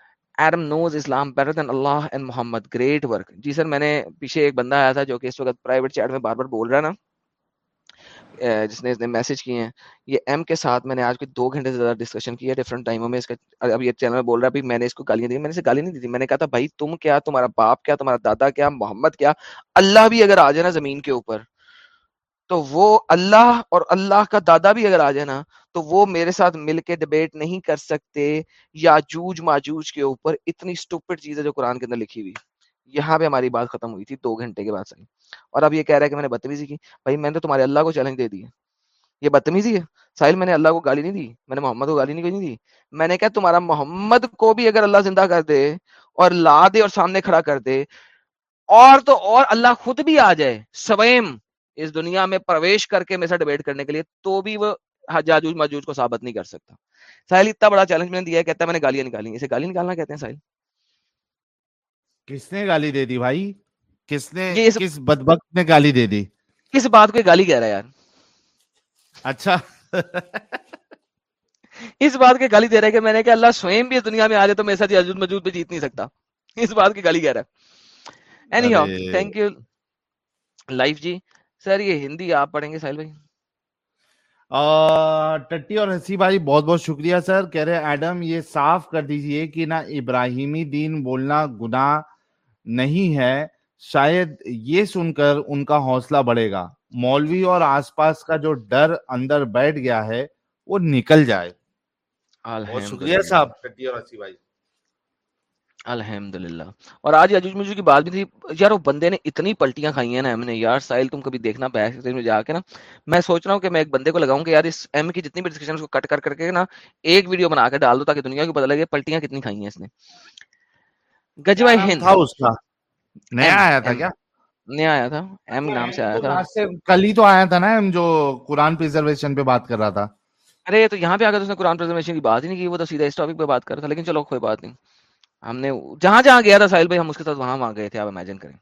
Adam knows Islam better than Allah and Muhammad. Great work. جی سر میں نے پیچھے ایک بندہ آیا تھا جو کہ اس وقت پرائیویٹ چیٹ میں بار بار بول رہا نا جس نے اس نے میسج کیے ہیں یہ ایم کے ساتھ میں نے آج کے دو گھنٹے سے زیادہ ڈسکشن کیا ڈفرنٹ ٹائموں میں اس کا اب یہ چینل میں بول رہا بھی میں نے اس کو گالیاں دی میں نے اسے گالی نہیں دی تھی میں نے کہا تھا بھائی تم کیا تمہارا باپ کیا تمہارا دادا کیا محمد کیا اللہ بھی اگر آ جائے نا زمین کے اوپر تو وہ اللہ اور اللہ کا دادا بھی اگر آ جائے نا تو وہ میرے ساتھ مل کے ڈبیٹ نہیں کر سکتے یا جوج ماجوج کے کے اوپر اتنی چیز ہے جو قرآن اندر لکھی ہوئی یہاں پہ ہماری بات ختم ہوئی تھی دو گھنٹے کے بعد سے اور اب یہ کہہ رہا ہے کہ میں نے بدتمیزی کی بھائی میں نے تو تمہارے اللہ کو چیلنج دے دی یہ بدتمیزی ہے ساحل میں نے اللہ کو گالی نہیں دی میں نے محمد کو گالی نہیں دی میں نے کہا تمہارا محمد کو بھی اگر اللہ زندہ کر دے اور لا دے اور سامنے کھڑا کر دے اور تو اور اللہ خود بھی آ جائے سویم اس دنیا میں پرویش کر کے میرے ساتھ ڈبیٹ کرنے کے لیے تو بھی وہ جاجوج ماجوج کو ثابت نہیں کر سکتا ساحل اتنا بڑا چیلنج میں نے دیا ہے کہتا ہے میں نے گالیاں نکالی اسے گالی نکالنا کہتے ہیں ساحل کس نے گالی دے دی بھائی کس نے اس... کس بدبخت نے گالی دے دی کس بات کو گالی کہہ رہا ہے یار اچھا اس بات کے گالی دے رہے کہ میں نے کہا اللہ سوئم بھی اس دنیا میں آ جائے تو میرے ساتھ عجود مجود بھی جیت نہیں سکتا اس بات کی گالی کہہ رہا ہے anyhow thank you life جی نہ ابراہیمی دین بولنا گناہ نہیں ہے شاید یہ سن کر ان کا حوصلہ بڑھے گا مولوی اور آس پاس کا جو ڈر اندر بیٹھ گیا ہے وہ نکل جائے شکریہ الحمد للہ اور آج یوز مجھے بات بھی تھی یار وہ بندے نے اتنی پلٹیاں کھائی ہیں نا نے یار سائل تم کبھی دیکھنا بیک میں جا کے نا میں سوچ رہا ہوں کہ میں ایک بندے کو لگاؤں کہ یار اس ایم کی جتنی بھی ڈسکشن کو کٹ کر کر کے نا ایک ویڈیو بنا کے ڈال دو تاکہ دنیا کو لگے پلٹیاں کتنی کھائی ہیں اس نے گجوائے ہند نیا نیا آیا آیا آیا تھا تھا تھا کیا ایم نام سے کل ہی تو آیا تھا نا جو قرآن پہ بات کر رہا تھا ارے تو یہاں پہ آ نے قرآن کی بات ہی نہیں کی وہ تو سیدھا اس ٹاپک پہ بات کر رہا تھا لیکن چلو کوئی بات نہیں ہم نے جہاں جہاں گیا تھا ساحل بھائی ہم اس کے ساتھ وہاں وہاں گئے تھے آپ امیجن کریں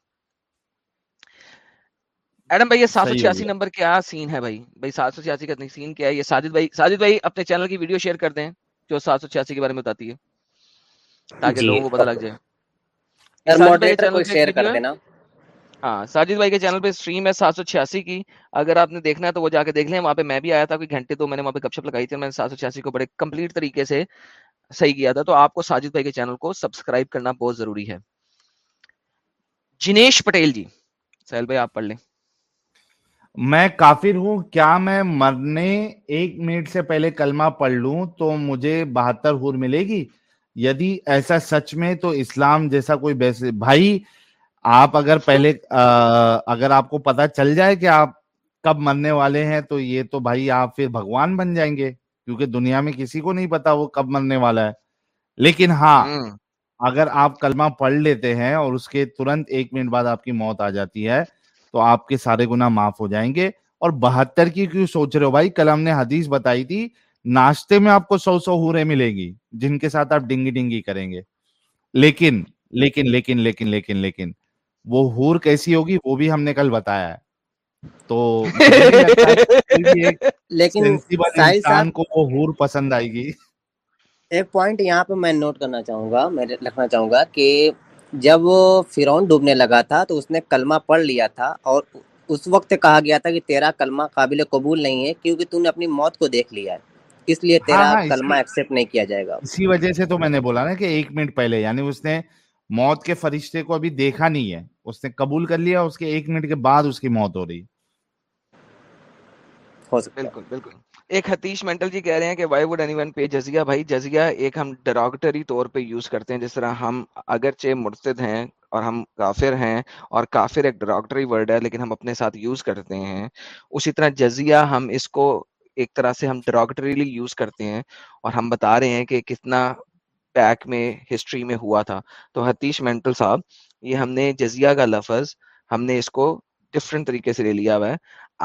ایڈم بھائی یہ سات سو چھیاسی نمبر کیا سین ہے بھائی بھائی سات سو چھیاسی کا سین کیا ہے یہ ساجد بھائی ساجد بھائی اپنے چینل کی ویڈیو شیئر کر دیں جو سات سو چھیاسی کے بارے میں بتاتی ہے تاکہ جی، لوگوں کو پتا لگ جائے ہاں ساجد بھائی کے چینل پہ اسٹریم ہے سات سو چھیاسی کی اگر آپ نے دیکھنا ہے تو وہ جا کے دیکھ لیں وہاں پہ میں بھی آیا تھا کوئی گھنٹے تو میں نے وہاں پہ گپ شپ لگائی تھی میں نے سات سو چھیاسی کو بڑے کمپلیٹ طریقے سے صحیح کیا تھا تو آپ کو ساجد بھائی کے چینل کو سبسکرائب کرنا بہت ضروری ہے جنیش پٹیل جی سہیل بھائی آپ پڑھ لیں میں میں کافر ہوں کیا مرنے ایک منٹ سے پہلے کلمہ پڑھ لوں تو مجھے بہتر حور ملے گی یدی ایسا سچ میں تو اسلام جیسا کوئی بھائی آپ اگر پہلے اگر آپ کو پتا چل جائے کہ آپ کب مرنے والے ہیں تو یہ تو بھائی آپ پھر بھگوان بن جائیں گے کیونکہ دنیا میں کسی کو نہیں پتا وہ کب مرنے والا ہے لیکن ہاں اگر آپ کلمہ پڑھ لیتے ہیں اور اس کے ترنت ایک منٹ بعد آپ کی موت آ جاتی ہے تو آپ کے سارے گناہ معاف ہو جائیں گے اور بہتر کی کیوں سوچ رہے ہو بھائی کلم نے حدیث بتائی تھی ناشتے میں آپ کو سو سو ہورے ملے گی جن کے ساتھ آپ ڈنگی ڈنگی کریں گے لیکن لیکن لیکن لیکن لیکن لیکن وہ ہور کیسی ہوگی وہ بھی ہم نے کل بتایا ہے تو (laughs) پسند آئے گی ایک پوائنٹ یہاں پہ میں نوٹ کرنا چاہوں گا میں لکھنا چاہوں گا کہ جب فرون ڈوبنے لگا تھا تو اس نے کلمہ پڑھ لیا تھا اور اس وقت کہا گیا تھا کہ تیرا کلمہ قابل قبول نہیں ہے کیونکہ تم نے اپنی موت کو دیکھ لیا ہے اس لیے تیرا ہاں، ہاں، کلمہ ایکسپٹ نہیں کیا جائے گا اسی وجہ سے تو میں نے بولا نا کہ ایک منٹ پہلے یعنی اس نے موت کے فرشتے کو ابھی دیکھا نہیں ہے اس نے قبول کر لیا اس کے ایک منٹ کے بعد اس کی موت ہو رہی بالکل بالکل ایک حتیش منٹل جی کہہ رہے ہیں کہ وائی وڈ ایون پے جزیا بھائی جزیا ایک ہم ڈراگٹری طور پہ یوز کرتے ہیں جس طرح ہم اگرچہ مرتد ہیں اور ہم کافر ہیں اور کافر ایک ڈراگٹری ورڈ ہے لیکن ہم اپنے ساتھ یوز کرتے ہیں اسی طرح جزیا ہم اس کو ایک طرح سے ہم ڈراگٹریلی یوز کرتے ہیں اور ہم بتا رہے ہیں کہ کتنا پیک میں ہسٹری میں ہوا تھا تو حتیش مینٹل صاحب یہ ہم نے جزیہ کا لفظ ہم نے اس کو ڈفرینٹ طریقے سے لے لیا ہوا ہے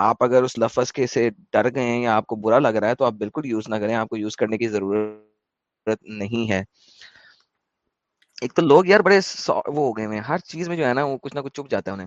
آپ اگر اس لفظ کے سے ڈر گئے ہیں یا آپ کو برا لگ رہا ہے تو آپ بالکل یوز نہ کریں آپ کو یوز کرنے کی ضرورت نہیں ہے ایک تو لوگ یار بڑے وہ ہو گئے ہیں ہر چیز میں جو ہے نا وہ کچھ نہ کچھ چپ جاتا ہے انہیں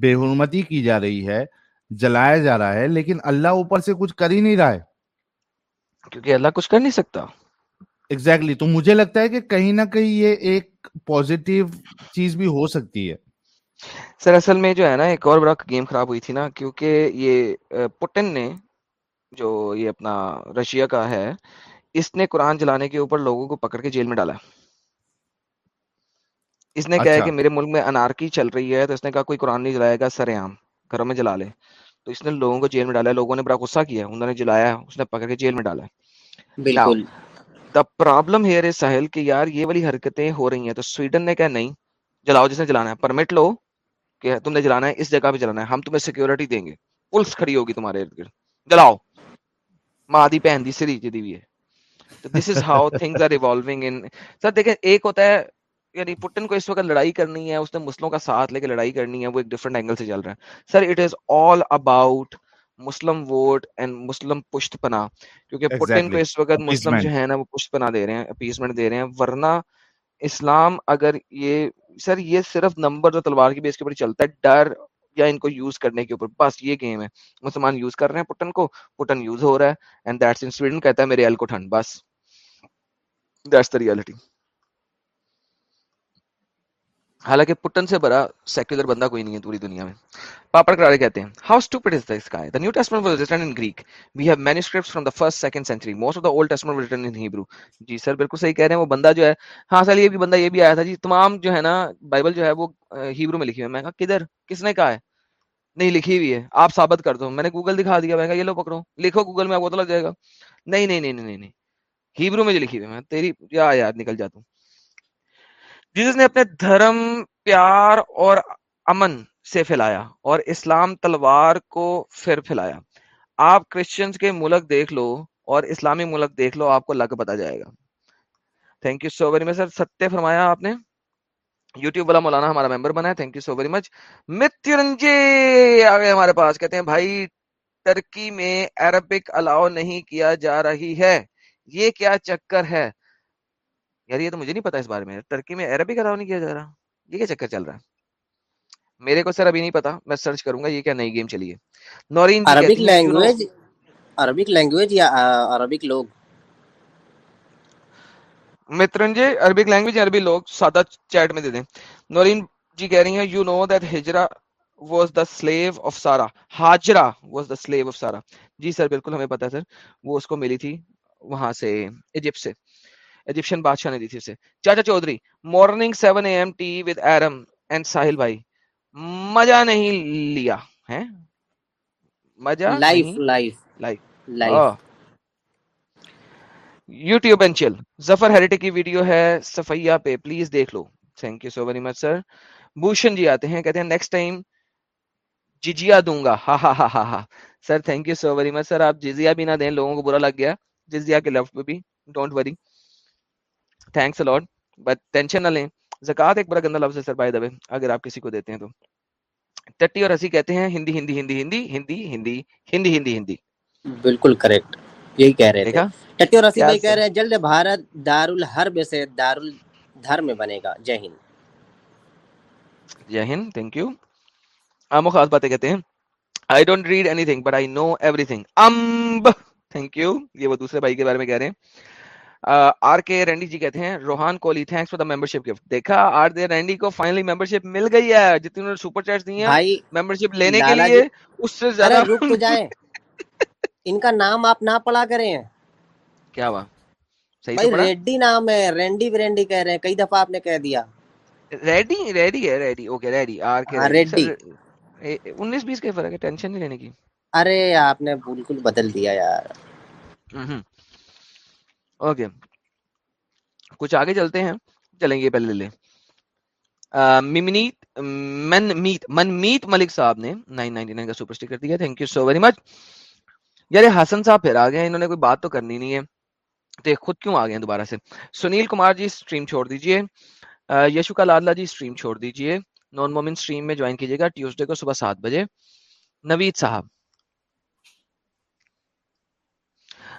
بے حرمتی کی جا رہی ہے جلایا جا رہا ہے لیکن اللہ اوپر سے کچھ کر ہی نہیں رہا ہے کیونکہ اللہ کچھ کر نہیں سکتا ایگزیکٹلی exactly. تو مجھے لگتا ہے کہ کہیں نہ کہیں یہ ایک پوزیٹیو چیز بھی ہو سکتی ہے سر اصل میں جو ہے نا ایک اور بڑا گیم خراب ہوئی تھی نا کیونکہ یہ پوٹن نے جو یہ اپنا رشیا کا ہے اس نے قرآن جلانے کے اوپر لوگوں کو پکڑ کے جیل میں ڈالا اس نے کہا اچھا۔ کہ میرے ملک میں انارکی چل رہی ہے تو اس نے کہا کوئی قرآن نہیں جلائے گا سر عام گھروں میں جلا لے تو اس نے لوگوں کو جیل میں ڈالا لوگوں نے بڑا غصہ کیا انہوں نے جلایا اس نے پکڑ کے جیل میں ڈالا بالکل دا پرابلم ہیئر سہل کہ یار یہ والی حرکتیں ہو رہی ہیں تو سویڈن نے کہا نہیں جلاؤ جس نے جلانا ہے پرمٹ لو کہ تم نے جلانا ہے اس جگہ پہ جلانا ہے ہم تمہیں سیکورٹی دیں گے پولیس کھڑی ہوگی تمہارے ارد گرد جلاؤ ماں دی بہن دی سری جدی دی بھی ہے this is how things are evolving in sir دیکھیں ایک ہوتا ہے یعنی پوٹن کو اس وقت لڑائی کرنی ہے اس نے مسلموں کا ساتھ لے کے لڑائی کرنی ہے وہ ایک ڈفرنٹ اینگل سے چل رہا ہے sir it is all about Muslim vote and Muslim پشت پنا کیونکہ exactly. پوٹن کو اس وقت مسلم جو ہے نا وہ پشت پنا دے رہے ہیں اپیزمنٹ دے رہے ہیں ورنہ اسلام اگر یہ سر یہ صرف نمبر اور تلوار کی بیس کے اوپر چلتا ہے ڈر یا ان کو یوز کرنے کے اوپر بس یہ گیم ہے مسلمان یوز کر رہے ہیں پٹن کو پٹن یوز ہو رہا ہے اینڈ دیٹس ان سویڈن کہتا ہے میرے ال کو ٹھنڈ بس دیٹس دا ریئلٹی حالانکہ پٹن سے بڑا سیکولر بندہ کوئی نہیں ہے پوری دنیا میں پاپڑ کرارے کہتے ہیں how stupid is this guy the New Testament was written in Greek we have manuscripts from the first second century most of the Old Testament was written in Hebrew جی سر بالکل صحیح کہہ رہے ہیں وہ بندہ جو ہے ہاں سر یہ بھی بندہ یہ بھی آیا تھا جی تمام جو ہے نا بائبل جو ہے وہ ہیبرو میں لکھی ہوئی ہے میں کہا کدھر کس نے کہا ہے نہیں لکھی ہوئی ہے آپ ثابت کر دو میں نے گوگل دکھا دیا میں کہا یہ لو پکڑو لکھو گوگل میں اپ کو پتہ لگ جائے گا نہیں نہیں نہیں نہیں نہیں ہیبرو میں جو لکھی ہوئی ہے میں تیری یا یاد نکل جاتا ہوں جیزس نے اپنے دھرم پیار اور امن سے پھیلایا اور اسلام تلوار کو پھر پھیلایا آپ کرسچنز کے ملک دیکھ لو اور اسلامی ملک دیکھ لو آپ کو لگ پتا جائے گا thank you so very much sir ستیہ فرمایا آپ نے یوٹیوب والا مولانا ہمارا ممبر بنا ہے thank you so very much ہمارے پاس کہتے ہیں بھائی ٹرکی میں عربک الاؤ نہیں کیا جا رہی ہے یہ کیا چکر ہے یار یہ تو مجھے نہیں پتا اس بارے میں ٹرکی میں میں میں عربی عربی کا نہیں نہیں کیا کیا کیا جا رہا رہا یہ یہ چکر چل ہے میرے کو سر ابھی پتا سرچ کروں گا نئی game Noreen Noreen ji, Arabic Arabic Arabic language language یا لوگ لوگ سادہ چیٹ دے دیں جی کہہ رہی ہیں ایجپشن بادشاہ نے دی تھی اسے Chacha Chaudhary morning seven A M T Iram and Sahil بھائی مزہ نہیں لیا مزہ پہ پلیز دیکھ لو thank you so very much sir Bhushan ji آتے ہیں کہتے ہیں ججیا دوں گا ہا ہا ہا ہا ہاں sir thank you so very much sir آپ ججیا بھی نہ دیں لوگوں کو برا لگ گیا ججیا کے لفٹ پہ بھی don't worry thanks a lot but tension نہ لیں زکوٰۃ ایک بڑا گندا لفظ ہے سر بھائی دبے اگر آپ کسی کو دیتے ہیں تو ٹٹی اور ہنسی کہتے ہیں ہندی ہندی ہندی ہندی ہندی ہندی ہندی ہندی ہندی بالکل کریکٹ یہی کہہ رہے تھے ٹٹی اور ہنسی بھائی کہہ رہے ہیں جلد بھارت دار الحرب سے دار الدھرم بنے گا جے ہند جے ہند تھینک یو ہم خاص باتیں کہتے ہیں I don't read anything but I know everything um thank you یہ وہ دوسرے بھائی کے بارے میں کہہ رہے ہیں آر کے رینڈی جی کہتے ہیں Rohan Koli thanks for the membership gift دیکھا آر دے رینڈی کو فائنلی ممبرشپ مل گئی ہے جتنی انہوں نے سپر چیٹس دی ہیں ممبرشپ لینے کے لیے جی، اس سے زیادہ رک تو جائے (laughs) ان کا نام آپ نہ پڑھا کریں کیا ہوا صحیح سے پڑھا ریڈی نام ہے رینڈی ورینڈی کہہ رہے ہیں کئی دفعہ آپ نے کہہ دیا ریڈی ریڈی ہے ریڈی اوکے ریڈی آر کے ہاں، ریڈی 19 20 کے فرق ہے ٹینشن نہیں لینے کی ارے آپ نے بالکل بدل دیا یار اوکے کچھ آگے چلتے ہیں چلیں گے پہلے لے ملک صاحب نے 999 کا سپر دیا thank you so very much یار حسن صاحب پھر آ گئے انہوں نے کوئی بات تو کرنی نہیں ہے تو خود کیوں آ گئے دوبارہ سے سنیل کمار جی اسٹریم چھوڑ دیجیے کا لادلہ جی اسٹریم چھوڑ دیجیے نان مومن اسٹریم میں جوائن کیجیے گا ٹیوزڈے کو صبح سات بجے نوید صاحب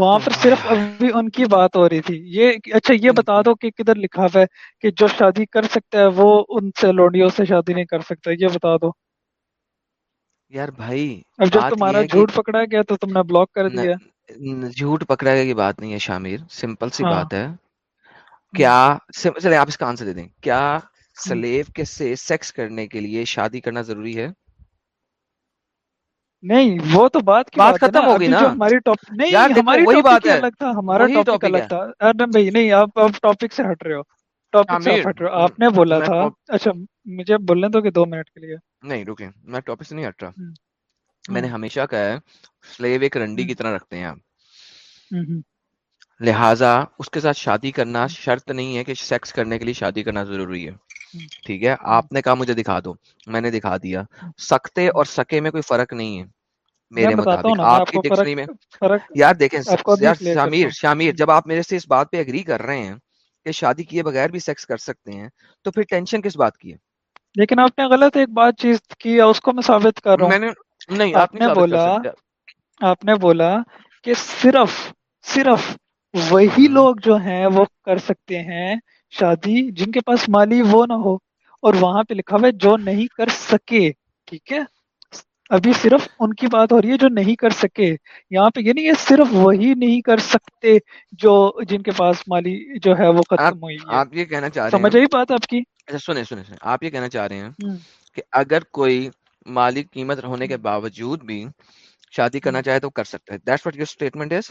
وہاں پر صرف ابھی ان کی بات ہو رہی تھی یہ اچھا یہ بتا دو کہ کدھر لکھا ہوا ہے کہ جو شادی کر سکتا ہے وہ ان سے لوڈیوں سے شادی نہیں کر سکتا یہ بتا دو یار بھائی اب جب تمہارا جھوٹ پکڑا گیا تو تم نے بلاک کر دیا جھوٹ پکڑا گیا کی بات نہیں ہے شامیر سمپل سی ہاں۔ بات ہے کیا چلے آپ اس کا آنسر دے دیں کیا سلیب کے سے سیکس کرنے کے لیے شادی کرنا ضروری ہے نہیں وہ تو بات کی بات ختم ہو گئی نا ہماری ٹاپک نہیں ہماری وہی بات ہے الگ ہمارا ٹاپک الگ تھا ارنم بھائی نہیں آپ آپ ٹاپک سے ہٹ رہے ہو ٹاپک سے ہاں، ہٹ آپ نے بولا تھا اچھا مجھے بولنے دو کہ دو منٹ کے لیے نہیں رکیں میں ٹاپک سے نہیں ہٹ رہا میں نے ہمیشہ کہا ہے سلیو ایک رنڈی کی طرح رکھتے ہیں لہٰذا اس کے ساتھ شادی کرنا شرط نہیں ہے کہ سیکس کرنے کے لیے شادی کرنا ضروری ہے ٹھیک ہے ہاں۔ آپ نے کہا مجھے دکھا دو میں نے دکھا دیا سکتے اور سکے میں کوئی فرق نہیں ہے میرے مطابق آپ کی ڈکشنری میں یار دیکھیں شامیر شامیر جب آپ میرے سے اس بات پہ اگری کر رہے ہیں کہ شادی کیے بغیر بھی سیکس کر سکتے ہیں تو پھر ٹینشن کس بات کی ہے لیکن آپ نے غلط ایک بات چیز کی اس کو میں ثابت کر رہا ہوں نہیں آپ آپ نے نے بولا بولا کہ صرف صرف وہی لوگ جو ہیں وہ کر سکتے ہیں شادی جن کے پاس مالی وہ نہ ہو اور وہاں پہ لکھا ہوا ہے جو نہیں کر سکے ٹھیک ہے ابھی صرف ان کی بات ہو رہی ہے جو نہیں کر سکے یہاں پہ یعنی یہ نہیں ہے صرف وہی نہیں کر سکتے جو جن کے پاس مالی جو ہے وہ ختم ہوئی آپ یہ کہنا چاہ رہے ہیں سمجھ آئی بات آپ کی اچھا، سنیں سنیں سنیں آپ یہ کہنا چاہ رہے ہیں کہ اگر کوئی مالی قیمت ہونے کے باوجود بھی شادی کرنا چاہے تو کر سکتے ہیں that's what your statement is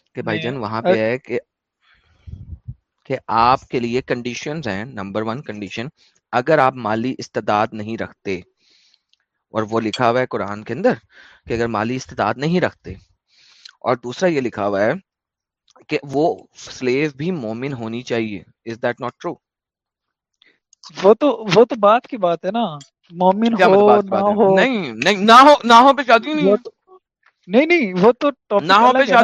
کہ بھائی جان وہاں پہ ہے کہ کہ آپ کے لیے کنڈیشنز ہیں نمبر ون کنڈیشن اگر آپ مالی استداد نہیں رکھتے اور وہ لکھا ہوا ہے قرآن کے اندر کہ اگر مالی استداد نہیں رکھتے اور دوسرا یہ لکھا ہوا ہے کہ وہ سلیو بھی مومن ہونی چاہیے از دیٹ ناٹ ٹرو وہ تو وہ تو بات کی بات ہے نا مومن ہو مطلب نہ ہو نہیں نہیں نہ ہو نہ ہو پہ شادی نہیں نہیں نہیں وہ تو ہمارا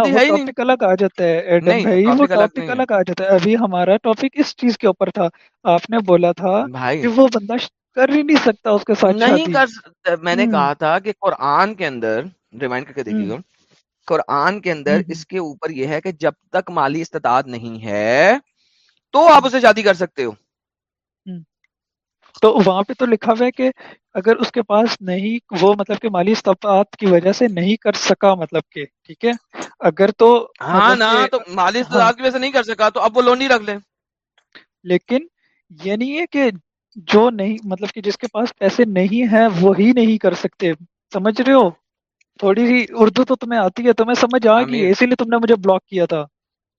وہ بندہ کر ہی نہیں سکتا اس کے ساتھ نہیں کر میں نے کہا تھا کہ قرآن کے اندر قرآن کے اندر اس کے اوپر یہ ہے کہ جب تک مالی استطاعت نہیں ہے تو آپ اسے شادی کر سکتے ہو تو وہاں پہ تو لکھا ہوا ہے کہ اگر اس کے پاس نہیں وہ مطلب کہ مالی استطاعت کی وجہ سے نہیں کر سکا مطلب کہ ٹھیک ہے اگر تو ہاں مطلب نا تو مالی استطاعت کی وجہ سے نہیں کر سکا تو اب وہ لون نہیں رکھ لیں لیکن یہ نہیں ہے کہ جو نہیں مطلب کہ جس کے پاس پیسے نہیں ہیں وہی وہ نہیں کر سکتے سمجھ رہے ہو تھوڑی سی اردو تو تمہیں آتی ہے تمہیں سمجھ آ گئی اسی لیے تم نے مجھے بلاک کیا تھا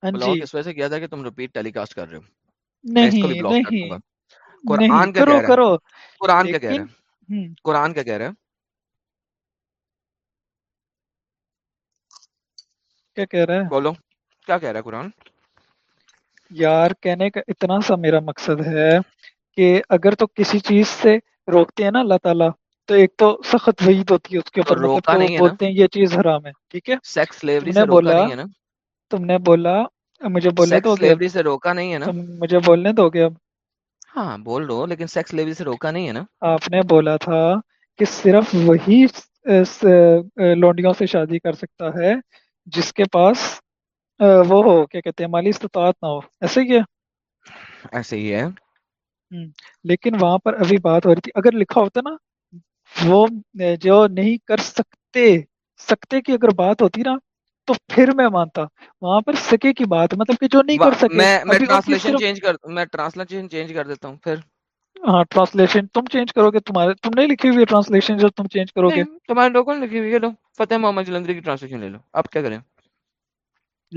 ہاں جی اس وجہ سے کیا تھا کہ تم ریپیٹ ٹیلی کاسٹ کر رہے ہو نہیں نہیں قرآن کا کہہ رہا ہے قرآن کا کہہ رہا ہے قرآن کا کہہ رہا ہے بولو کیا کہہ رہا ہے قرآن یار کہنے کا اتنا سا میرا مقصد ہے کہ اگر تو کسی چیز سے روکتے ہیں نا اللہ تعالیٰ تو ایک تو سخت وعید ہوتی ہے اس کے اوپر روکا مطلب نہیں بولتے ہیں یہ چیز حرام ہے ٹھیک ہے سیکس سلیوری سے بولا نہیں ہے نا تم نے بولا مجھے بولنے دو سیکس لیوری سے روکا نہیں ہے نا مجھے بولنے دو گے اب ہاں بول رہا لیکن سیکس لیول سے روکا نہیں ہے نا آپ نے بولا تھا کہ صرف وہی لونڈیوں سے شادی کر سکتا ہے جس کے پاس وہ ہو کیا کہتے ہیں مالی استطاعت نہ ہو ایسے ہی ہے ایسے ہی ہے لیکن وہاں پر ابھی بات ہو رہی تھی اگر لکھا ہوتا نا وہ جو نہیں کر سکتے سکتے کی اگر بات ہوتی نا تو پھر میں مانتا وہاں پر سکے کی بات مطلب کہ جو نہیں کر سکے میں ٹرانسلیشن چینج کر میں ٹرانسلیشن چینج کر دیتا ہوں پھر ہاں ٹرانسلیشن تم چینج کرو گے تمہارے تم نے لکھی ہوئی ٹرانسلیشن جو تم چینج کرو گے تمہارے لوگوں نے لکھی ہوئی ہے لو فتح محمد جلندری کی ٹرانسلیشن لے لو اب کیا کریں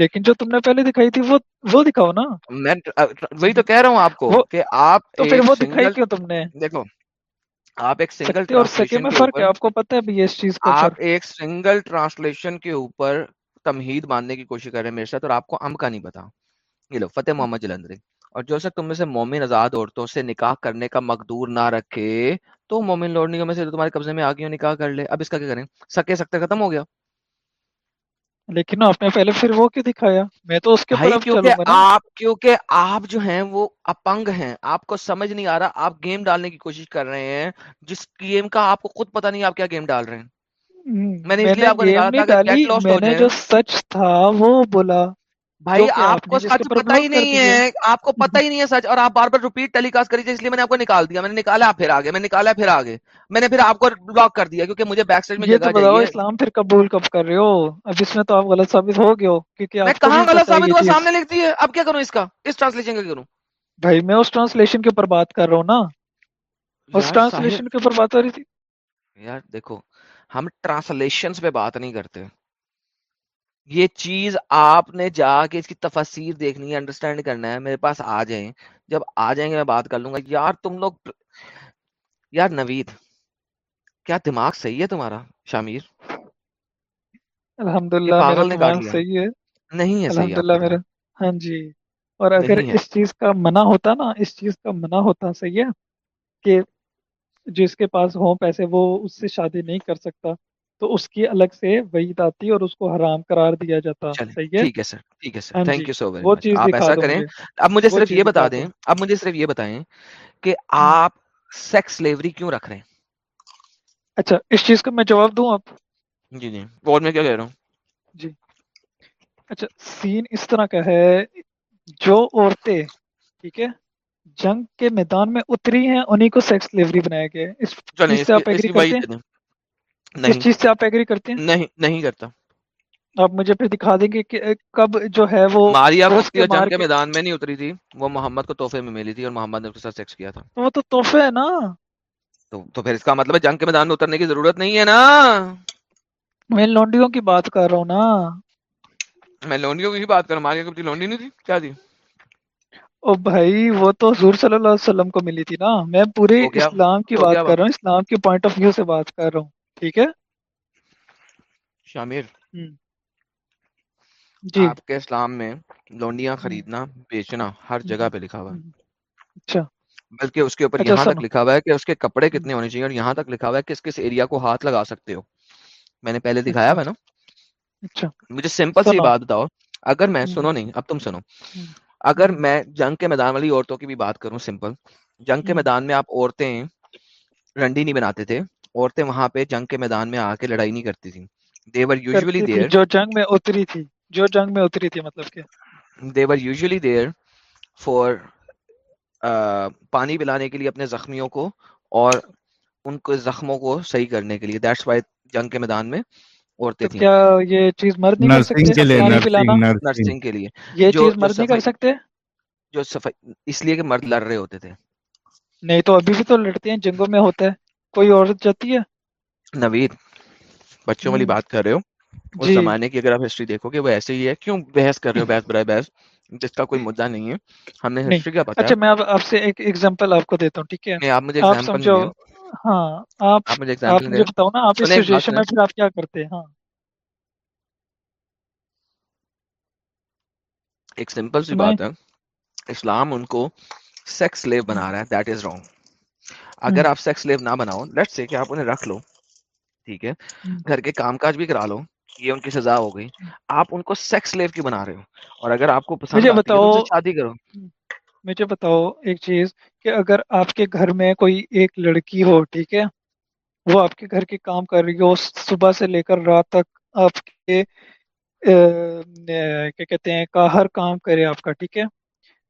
لیکن جو تم نے پہلے دکھائی تھی وہ وہ دکھاؤ نا میں وہی تو کہہ رہا ہوں آپ کو کہ آپ تو پھر وہ دکھائی کیوں تم نے دیکھو آپ ایک سنگل اور سکے میں فرق ہے آپ کو پتہ ہے بھی اس چیز کا آپ ایک سنگل ٹرانسلیشن کے اوپر تمہید باندھنے کی کوشش کر رہے ہیں میرے ساتھ اور آپ کو ام کا نہیں پتا یہ لو فتح محمد جلندری اور جو سب تم میں سے مومن آزاد عورتوں سے نکاح کرنے کا مقدور نہ رکھے تو مومن لوڑنیوں میں سے تمہارے قبضے میں آ گئی نکاح کر لے اب اس کا کیا کریں سکے سکتے ختم ہو گیا لیکن آپ نے پہلے پھر وہ کیوں دکھایا میں تو اس کے بھائی کیونکہ آپ کیونکہ آپ جو ہیں وہ اپنگ ہیں آپ کو سمجھ نہیں آ رہا آپ گیم ڈالنے کی کوشش کر رہے ہیں جس گیم کا آپ کو خود پتہ نہیں آپ کیا گیم ڈال رہے ہیں میں نے اس لیے نہیں ہے آپ کو پتہ ہی نہیں ہے سچ اور آپ آپ آپ بار بار ریپیٹ ٹیلی کاسٹ اس اس لیے میں میں میں میں میں میں نے نے نے کو کو نکال دیا دیا نکالا نکالا پھر پھر پھر پھر آگے آگے بلاک کر کر کیونکہ مجھے بیک جگہ چاہیے اسلام قبول کب رہے ہو اب تو آپ غلط ثابت ہو گئے ہو کیونکہ میں کہاں غلط ثابت ہوا سامنے لکھ دیے اب کیا کروں اس کا اس ٹرانسلیشن کا کروں بھائی میں اس ٹرانسلیشن کے اوپر بات کر رہا ہوں نا اس ٹرانسلیشن کے اوپر بات ہو رہی تھی یار دیکھو ہم ٹرانسلیشنز پہ بات نہیں کرتے یہ چیز آپ نے جا کے اس کی تفسیر دیکھنی ہے انڈرسٹینڈ کرنا ہے میرے پاس آ جائیں جب آ جائیں گے میں بات کر لوں گا یار تم لوگ یار نوید کیا دماغ صحیح ہے تمہارا شامیر الحمد للہ نہیں ہے الحمد میرا ہاں جی اور اگر اس چیز کا منع ہوتا نا اس چیز کا منع ہوتا صحیح ہے کہ جس کے پاس ہوں پیسے وہ اس سے شادی نہیں کر سکتا تو اس کی الگ سے وعید آتی اور اس کو حرام قرار دیا جاتا ہے صرف یہ بتا دیں اب مجھے صرف یہ بتائیں کہ ہاں۔ آپ سیکس لیوری کیوں رکھ رہے ہیں اچھا اس چیز کا میں جواب دوں آپ جی جی اور میں کیا کہہ رہا ہوں جی اچھا سین اس طرح کا ہے جو عورتیں ٹھیک ہے جنگ کے میدان میں اتری ہیں انہی کو سیکس سلیوری بنایا گیا ہے اس چیز سے آپ ایگری کرتے ہیں اس چیز سے آپ ایگری کرتے ہیں نہیں نہیں کرتا آپ مجھے پھر دکھا دیں گے کہ کب جو ہے وہ ماریا جنگ کے میدان میں نہیں اتری تھی وہ محمد کو تحفے میں ملی تھی اور محمد نے اس کے ساتھ سیکس کیا تھا وہ تو تحفے ہے نا تو تو پھر اس کا مطلب ہے جنگ کے میدان میں اترنے کی ضرورت نہیں ہے نا میں لونڈیوں کی بات کر رہا ہوں نا میں لونڈیوں کی بات کر رہا ہوں ماریا کی لونڈی نہیں تھی کیا تھی او بھائی وہ تو حضور صلی اللہ علیہ وسلم کو ملی تھی نا میں پورے اسلام کی بات کر رہا ہوں اسلام کے پوائنٹ آف ویو سے بات کر رہا ہوں ٹھیک ہے شامیر جی آپ کے اسلام میں لونڈیاں خریدنا بیچنا ہر جگہ پہ لکھا ہوا ہے اچھا بلکہ اس کے اوپر اچھا، یہاں تک لکھا ہوا ہے کہ اس کے کپڑے کتنے ہونے چاہیے اور یہاں تک لکھا ہوا ہے کس کس ایریا کو ہاتھ لگا سکتے ہو میں نے پہلے دکھایا ہوا نا اچھا, اچھا۔ مجھے سمپل سی بات بتاؤ اگر میں سنو نہیں اب تم سنو اگر میں جنگ کے میدان والی عورتوں کی بھی بات کروں سمپل جنگ کے میدان میں آپ عورتیں رنڈی نہیں بناتے تھے عورتیں وہاں پہ جنگ کے میدان میں آ کے لڑائی نہیں کرتی تھیں دیور یوزلی دیر جو جنگ میں اتری تھی جو جنگ میں اتری تھی مطلب دیور یوزلی دیر فور پانی پلانے کے لیے اپنے زخمیوں کو اور ان کے زخموں کو صحیح کرنے کے لیے دیٹس وائی جنگ کے میدان میں عورتیں تھیں کیا یہ چیز مرد نہیں کر سکتے نرسنگ کے لیے یہ چیز مرد نہیں کر سکتے جو صفائی اس لیے کہ مرد لڑ رہے ہوتے تھے نہیں تو ابھی بھی تو لڑتے ہیں جنگوں میں ہوتا ہے کوئی عورت جاتی ہے نوید بچوں والی بات کر رہے ہو اس جی۔ زمانے کی اگر آپ ہسٹری دیکھو گے وہ ایسے ہی ہے کیوں بحث کر رہے ہو بحث برائے بحث جس کا کوئی مدعا نہیں ہے ہم نے ہسٹری کا پتا اچھا میں آپ سے ایک ایگزامپل آپ کو دیتا ہوں ٹھیک ہے آپ مجھے ایگزامپل انہیں رکھ لو ٹھیک ہے گھر کے کام کاج بھی کرا لو یہ ان کی سزا ہو گئی آپ ان کو سیکس لیو کی بنا رہے ہو اور اگر آپ کو پسند شادی کرو مجھے بتاؤ ایک چیز کہ اگر آپ کے گھر میں کوئی ایک لڑکی ہو ٹھیک ہے وہ آپ کے گھر کے کام کر رہی ہو صبح سے لے کر رات تک آپ کے کیا کہتے ہیں کا کا ہر کام کرے آپ ٹھیک ہے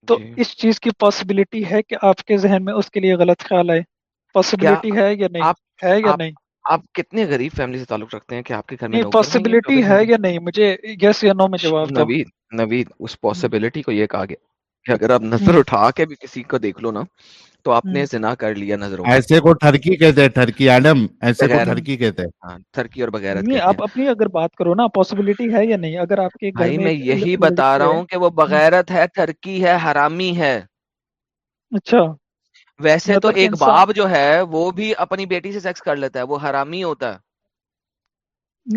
تو جی۔ اس چیز کی پاسبلٹی ہے کہ آپ کے ذہن میں اس کے لیے غلط خیال آئے پاسبلٹی ہے یا نہیں ہے یا نہیں آپ کتنے غریب فیملی سے تعلق رکھتے ہیں کہ آپ کے گھر میں پاسبلٹی ہے یا نہیں مجھے یس یا نو میں جواب نوید نوید اس پاسبلٹی کو یہ کہا گیا کہ اگر آپ نظر اٹھا کے بھی کسی کو دیکھ لو نا تو آپ نے زنا کر لیا نظر ایسے کو ٹھرکی کہتے ہیں ٹھرکی آڈم ایسے کو ٹھرکی کہتے ہیں ٹھرکی ہاں، اور بغیرت نہیں آپ اپنی اگر بات کرو نا پوسیبلٹی ہے یا نہیں اگر آپ کے گھر میں یہی بتا رہا ہوں کہ وہ بغیرت ہے ٹھرکی ہے حرامی ہے اچھا ویسے تو ایک باپ جو ہے وہ بھی اپنی بیٹی سے سیکس کر لیتا ہے وہ حرامی ہوتا ہے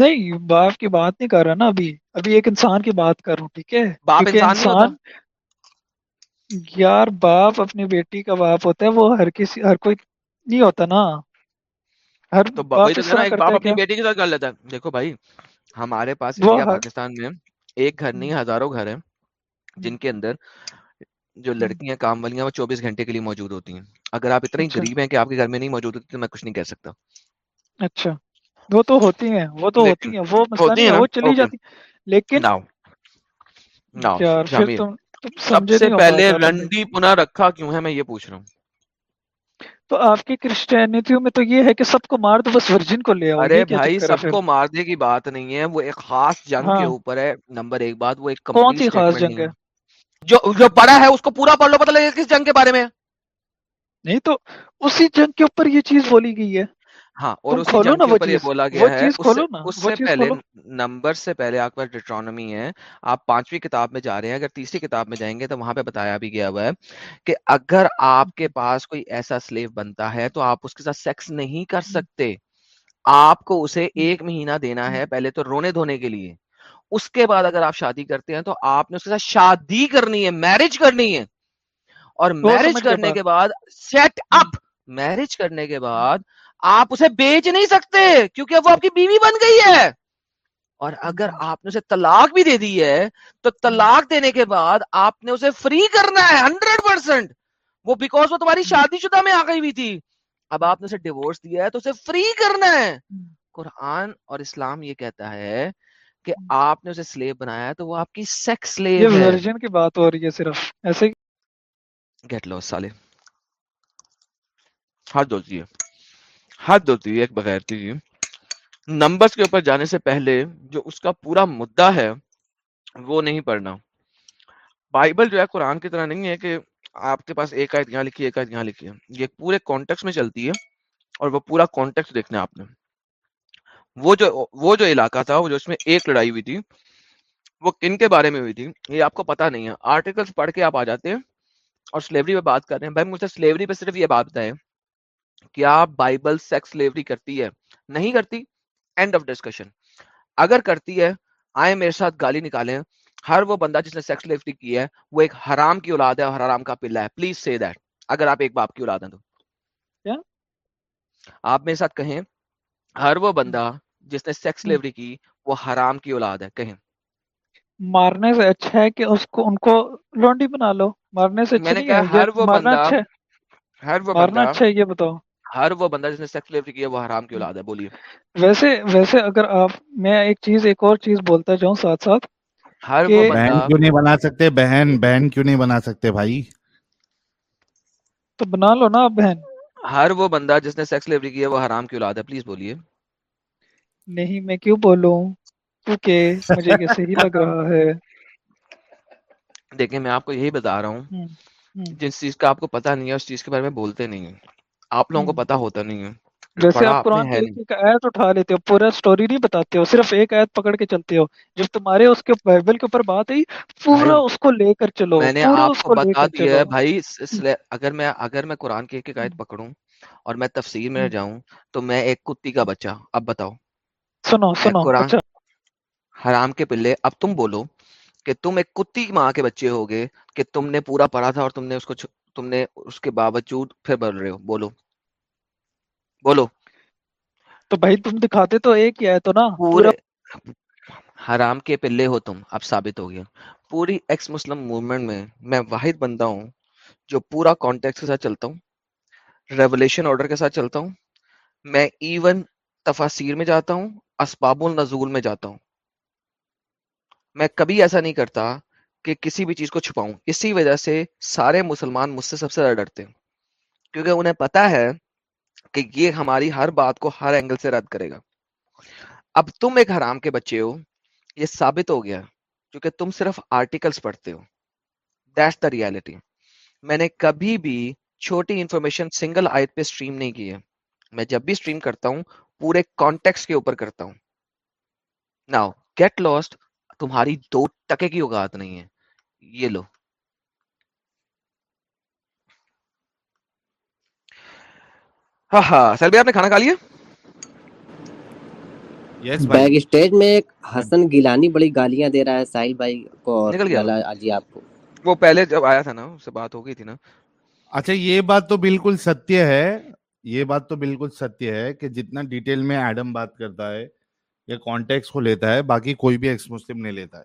نہیں باپ کی بات نہیں کر رہا نا ابھی ابھی ایک انسان کی بات کر رہا ہوں ٹھیک ہے باپ انسان یار باپ اپنی بیٹی کا باپ ہوتا ہے وہ ہر کسی ہر کوئی نہیں ہوتا نا ہر تو باپ باپ نا ایک باپ اپنی بیٹی کے ساتھ کر لیتا ہے دیکھو بھائی ہمارے پاس انڈیا پاکستان میں ایک گھر نہیں ہزاروں گھر ہیں جن کے اندر جو لڑکیاں کام والیاں وہ چوبیس گھنٹے کے لیے موجود ہوتی ہیں اگر آپ اتنے اچھا۔ غریب ہیں کہ آپ کے گھر میں نہیں موجود ہوتی تو میں کچھ نہیں کہہ سکتا اچھا وہ تو ہوتی ہیں وہ تو ہوتی ہیں وہ چلی جاتی لیکن سب سے پہلے لنڈی پنا رکھا کیوں ہے میں یہ پوچھ رہا ہوں تو آپ کی کرسچینٹیوں میں تو یہ ہے کہ سب کو مار تو بس ورجن کو لے ارے بھائی سب کو مارنے کی بات نہیں ہے وہ ایک خاص جنگ کے ہاں۔ اوپر ہے نمبر ایک بات وہ ایک کون سی خاص جنگ ہے جو جو بڑا ہے اس کو پورا پڑھ لو پتہ لگے کس جنگ کے بارے میں نہیں تو اسی جنگ کے اوپر یہ چیز بولی گئی ہے ہاں اور پاس کوئی ایسا بنتا ہے تو آپ اس کے ساتھ سیکس نہیں کر سکتے آپ کو اسے ایک مہینہ دینا ہے پہلے تو رونے دھونے کے لیے اس کے بعد اگر آپ شادی کرتے ہیں تو آپ نے اس کے ساتھ شادی کرنی ہے میرج کرنی ہے اور میرج کرنے کے بعد سیٹ اپ میرج کرنے کے بعد آپ اسے بیچ نہیں سکتے کیونکہ اب وہ آپ کی بیوی بن گئی ہے اور اگر آپ نے اسے طلاق بھی دے دی ہے تو طلاق دینے کے بعد آپ نے اسے فری کرنا ہے ہنڈریڈ پرسینٹ وہ وہ تمہاری شادی شدہ میں آ گئی بھی تھی اب آپ نے اسے ڈیوس دیا ہے تو اسے فری کرنا ہے قرآن اور اسلام یہ کہتا ہے کہ آپ نے اسے سلیب بنایا تو وہ آپ کی سیکس سیکسن کی بات ہو رہی ہے صرف ایسے گیٹ سالے ہاتھ حد ہوتی ہے ایک بغیر کی نمبرز کے اوپر جانے سے پہلے جو اس کا پورا مدعا ہے وہ نہیں پڑھنا بائبل جو ہے قرآن کی طرح نہیں ہے کہ آپ کے پاس ایک آیت یہاں لکھی ایک آیت یہاں لکھی ہے یہ پورے کانٹیکس میں چلتی ہے اور وہ پورا کانٹیکس دیکھنا آپ نے وہ جو وہ جو علاقہ تھا وہ جو اس میں ایک لڑائی ہوئی تھی وہ کن کے بارے میں ہوئی تھی یہ آپ کو پتا نہیں ہے آرٹیکلس پڑھ کے آپ آ جاتے ہیں اور سلیوری پہ بات کر رہے ہیں بھائی مجھ سے پہ صرف یہ بات بتائیں کیا بائبل سیکس لیوری کرتی ہے نہیں کرتی اینڈ آف ڈسکشن اگر کرتی ہے آئے میرے ساتھ گالی نکالیں ہر وہ بندہ جس نے سیکس لیوری کی ہے وہ ایک حرام کی اولاد ہے اور حرام کا پلا ہے پلیز سی دیٹ اگر آپ ایک باپ کی اولاد ہیں تو آپ میرے ساتھ کہیں ہر وہ بندہ جس نے سیکس لیوری کی وہ حرام کی اولاد ہے کہیں مارنے سے اچھا ہے کہ اس کو ان کو لونڈی بنا لو مارنے سے اچھا ہر وہ بندہ اچھا ہر وہ بندہ اچھا ہے یہ بتاؤ ہر وہ بندہ جس نے سیکس لیبر کیا وہ حرام کی اولاد ہے بولیے ویسے ویسے اگر آپ میں ایک چیز ایک اور چیز بولتا جاؤں ساتھ ساتھ ہر وہ بہن کیوں نہیں بنا سکتے بہن بہن کیوں نہیں بنا سکتے بھائی تو بنا لو نا بہن ہر وہ بندہ جس نے سیکس لیبر کیا وہ حرام کی اولاد ہے پلیز بولیے نہیں میں کیوں بولوں کیونکہ مجھے یہ صحیح لگ رہا ہے دیکھیں میں آپ کو یہی بتا رہا ہوں جس چیز کا آپ کو پتہ نہیں ہے اس چیز کے بارے میں بولتے نہیں ہیں آپ لوگوں کو پتا ہوتا نہیں ہے جیسے آپ قرآن ایک ایت اٹھا لیتے ہو پورا سٹوری نہیں بتاتے ہو صرف ایک ایت پکڑ کے چلتے ہو جب تمہارے اس کے بائبل کے اوپر بات ہے پورا اس کو لے کر چلو میں نے آپ کو بتا دیا ہے بھائی اگر میں اگر میں قرآن کی ایک ایت پکڑوں اور میں تفسیر میں جاؤں تو میں ایک کتی کا بچہ اب بتاؤ سنو سنو قرآن اچھا۔ حرام کے پلے اب تم بولو کہ تم ایک کتی ماں کے بچے ہوگے کہ تم نے پورا پڑھا تھا اور تم نے اس کو تم نے اس کے باوجود پھر بول رہے ہو بولو بولو تو بھائی تم دکھاتے تو ایک ہی ہے تو نا پورے حرام کے پلے ہو تم اب ثابت ہو گیا پوری ایکس مسلم مومنٹ میں میں واحد بندہ ہوں جو پورا کانٹیکس کے ساتھ چلتا ہوں ریولیشن آرڈر کے ساتھ چلتا ہوں میں ایون تفاصیر میں جاتا ہوں اسباب النزول میں جاتا ہوں میں کبھی ایسا نہیں کرتا کہ کسی بھی چیز کو چھپاؤں اسی وجہ سے سارے مسلمان مجھ سے سب سے زیادہ ڈرتے ہیں کیونکہ انہیں پتا ہے کہ یہ ہماری ہر بات کو ہر اینگل سے رد کرے گا اب تم ایک حرام کے بچے ہو یہ ثابت ہو گیا کیونکہ تم صرف آرٹیکلس پڑھتے ہو دیٹس دا ریالٹی میں نے کبھی بھی چھوٹی انفارمیشن سنگل آیت پہ اسٹریم نہیں کی ہے میں جب بھی اسٹریم کرتا ہوں پورے کانٹیکس کے اوپر کرتا ہوں ناؤ گیٹ لوسٹ تمہاری دو ٹکے کی اوقات نہیں ہے وہ پہلے جب آیا تھا نا ہو گئی تھی نا اچھا یہ بات تو بالکل ستیہ ہے یہ بات تو بالکل ستیہ ہے کہ جتنا ڈیٹیل میں ایڈم بات کرتا ہے یا کانٹیکس کو لیتا ہے باقی کوئی بھی مسلم نہیں لیتا ہے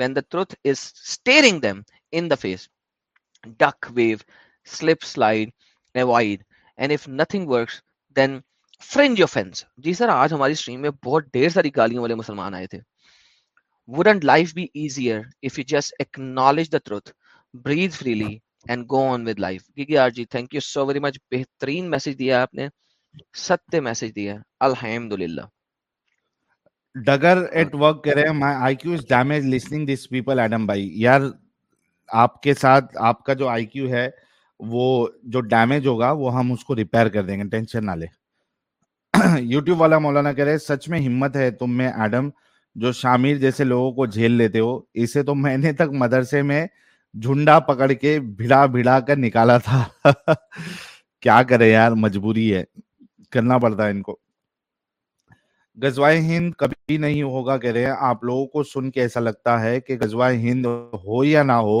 بہت ڈھیر ساری گالیوں والے مسلمان آئے تھے ستیہ میسج دیا الحمد للہ ڈگر ہاں۔ ایٹ ورک رہے ہیں my I Q is damage listening this people Adam بھائی یار آپ کے ساتھ آپ کا جو آئی کیو ہے وہ جو ڈیمیج ہوگا وہ ہم اس کو ریپیئر کر دیں گے ٹینشن نہ لے (clears throat) یوٹیوب والا مولانا کہہ رہے سچ میں ہمت ہے تم میں ایڈم جو شامیر جیسے لوگوں کو جھیل لیتے ہو اسے تو میں نے تک مدرسے میں جھنڈا پکڑ کے بھڑا بھڑا کر نکالا تھا (laughs) کیا کرے یار مجبوری ہے کرنا پڑتا ہے ان کو غزوائے ہند کبھی نہیں ہوگا کہہ رہے ہیں آپ لوگوں کو سن کے ایسا لگتا ہے کہ غزوائے ہند ہو یا نہ ہو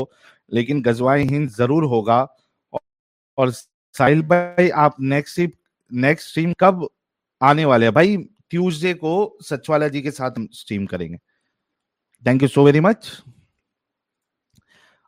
لیکن غزوائے ہند ضرور ہوگا اور ساحل بھائی آپ نیکسٹ کب آنے والے ہیں بھائی ٹیوزڈے کو سچوالا جی کے ساتھ کریں گے thank you so very much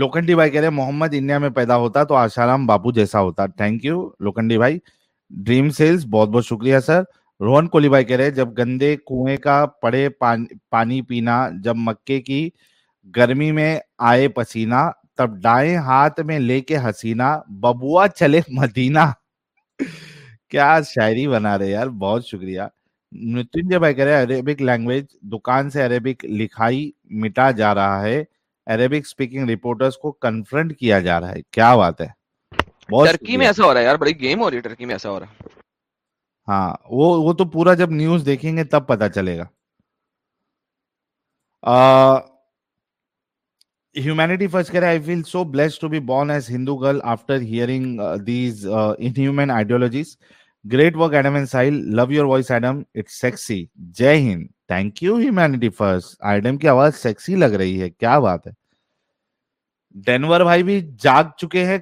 لوکنڈی بھائی کہہ رہے محمد انڈیا میں پیدا ہوتا تو آشارام بابو جیسا ہوتا تھینک یو لوکنڈی بھائی ڈریم سیلز بہت بہت شکریہ سر روہن کولی بھائی کہہ رہے جب گندے کنویں کا پڑے پانی پینا جب مکے کی گرمی میں آئے پسینا تب ڈائیں ہاتھ میں لے کے حسینہ ببوا چلے مدینہ کیا شاعری بنا رہے یار بہت شکریہ نتنجے بھائی کہہ رہے عربک لینگویج دکان سے عربک لکھائی مٹا جا رہا ہے عربک سپیکنگ رپورٹرز کو کنفرنٹ کیا جا رہا ہے کیا بات ہے ٹرکی میں ایسا ہو رہا ہے یار بڑی گیم ہو رہی ہے ٹرکی میں ایسا ہو رہا ہے ہاں وہ وہ تو پورا جب نیوز دیکھیں گے تب پتا چلے گا ہیومینٹی فرسٹ کرے I feel so blessed to be born as Hindu girl after hearing these inhuman ideologies great work Adam and Sahil love your رہی ہے جاگ چکے ہیں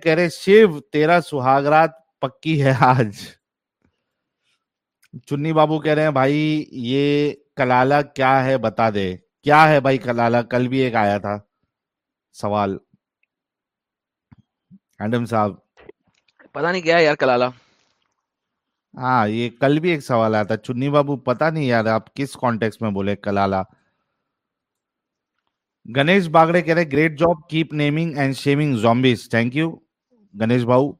آج چنی بابو کہہ رہے بھائی یہ کلالا کیا ہے بتا دے کیا ہے بھائی کلالا کل بھی ایک آیا تھا سوال ایڈم صاحب پتا نہیں کیا یار کلالا ہاں یہ کل بھی ایک سوال آیا تھا چنی بابو پتا نہیں یار آپ کس کانٹیکس میں بولے کلالا گنیش گنیش باگڑے کہہ رہے great job keep naming and zombies thank you بھاؤ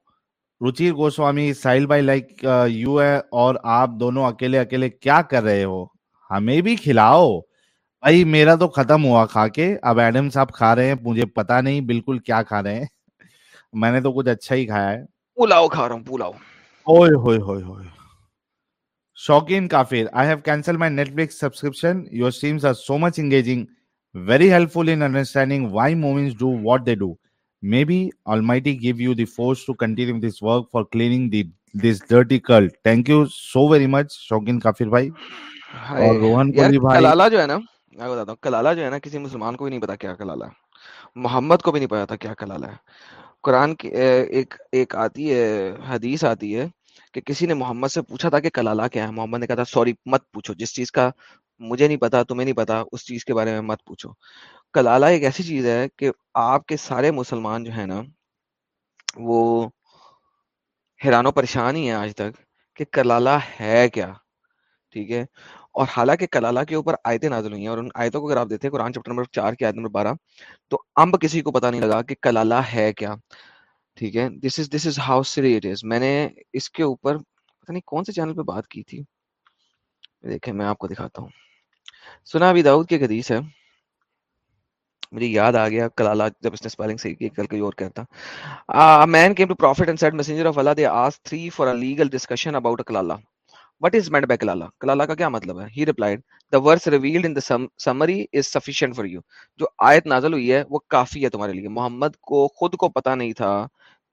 روچیر گوسوامی ساحل بھائی لائک یو uh, ہے اور آپ دونوں اکیلے اکیلے کیا کر رہے ہو ہمیں بھی کھلاؤ بھائی میرا تو ختم ہوا کھا کے اب ایڈم صاحب کھا رہے ہیں مجھے پتا نہیں بالکل کیا کھا رہے ہیں میں نے تو کچھ اچھا ہی کھایا ہے پلاؤ کھا رہا ہوں پلاؤ شوقین کافر I have cancel my Netflix subscription your streams are so much engaging very helpful in understanding why مومنس do what they do may be all my T give you the force to continue this work for cleaning the this dirty curl thank you so very much شوقین کافر بھائی اور روہن پوری بھائی کلالا جو ہے نا میں بتاتا ہوں کلالا جو ہے نا کسی مسلمان کو بھی نہیں پتا کیا کلالا ہے محمد کو بھی نہیں پتا تھا کیا کلالا ہے قرآن کی ایک ایک آتی ہے حدیث آتی ہے کہ کسی نے محمد سے پوچھا تھا کہ کلالا کیا ہے محمد نے کہا تھا سوری مت پوچھو جس چیز کا مجھے نہیں پتا تمہیں نہیں پتا اس چیز کے بارے میں مت پوچھو ایک ایسی چیز ہے کہ آپ کے سارے مسلمان جو نا وہ حیران و پریشان ہی ہیں آج تک کہ کلالا ہے کیا ٹھیک ہے اور حالانکہ کلالا کے اوپر آیتیں نازل ہوئی ہیں اور ان آیتوں کو اگر آپ دیتے ہیں قرآن نمبر چار کی آیت نمبر بارہ تو امب کسی کو پتا نہیں لگا کہ کلالا ہے کیا ٹھیک ہے this is this is how Sri it is میں نے اس کے اوپر پتہ نہیں کون سے چینل پہ بات کی تھی دیکھیں میں آپ کو دکھاتا ہوں سنا ابھی داؤد کی حدیث ہے مجھے یاد آ گیا کلالا جب اس نے سپیلنگ صحیح کی کل کوئی اور کہتا man came to prophet and said messenger of Allah they as three for a legal discussion about کلالا وٹ از مینٹ بائی کلالا کلالا کا کیا مطلب ہے he replied the verse revealed in the summary is sufficient for you جو آیت نازل ہوئی ہے وہ کافی ہے تمہارے لیے محمد کو خود کو پتہ نہیں تھا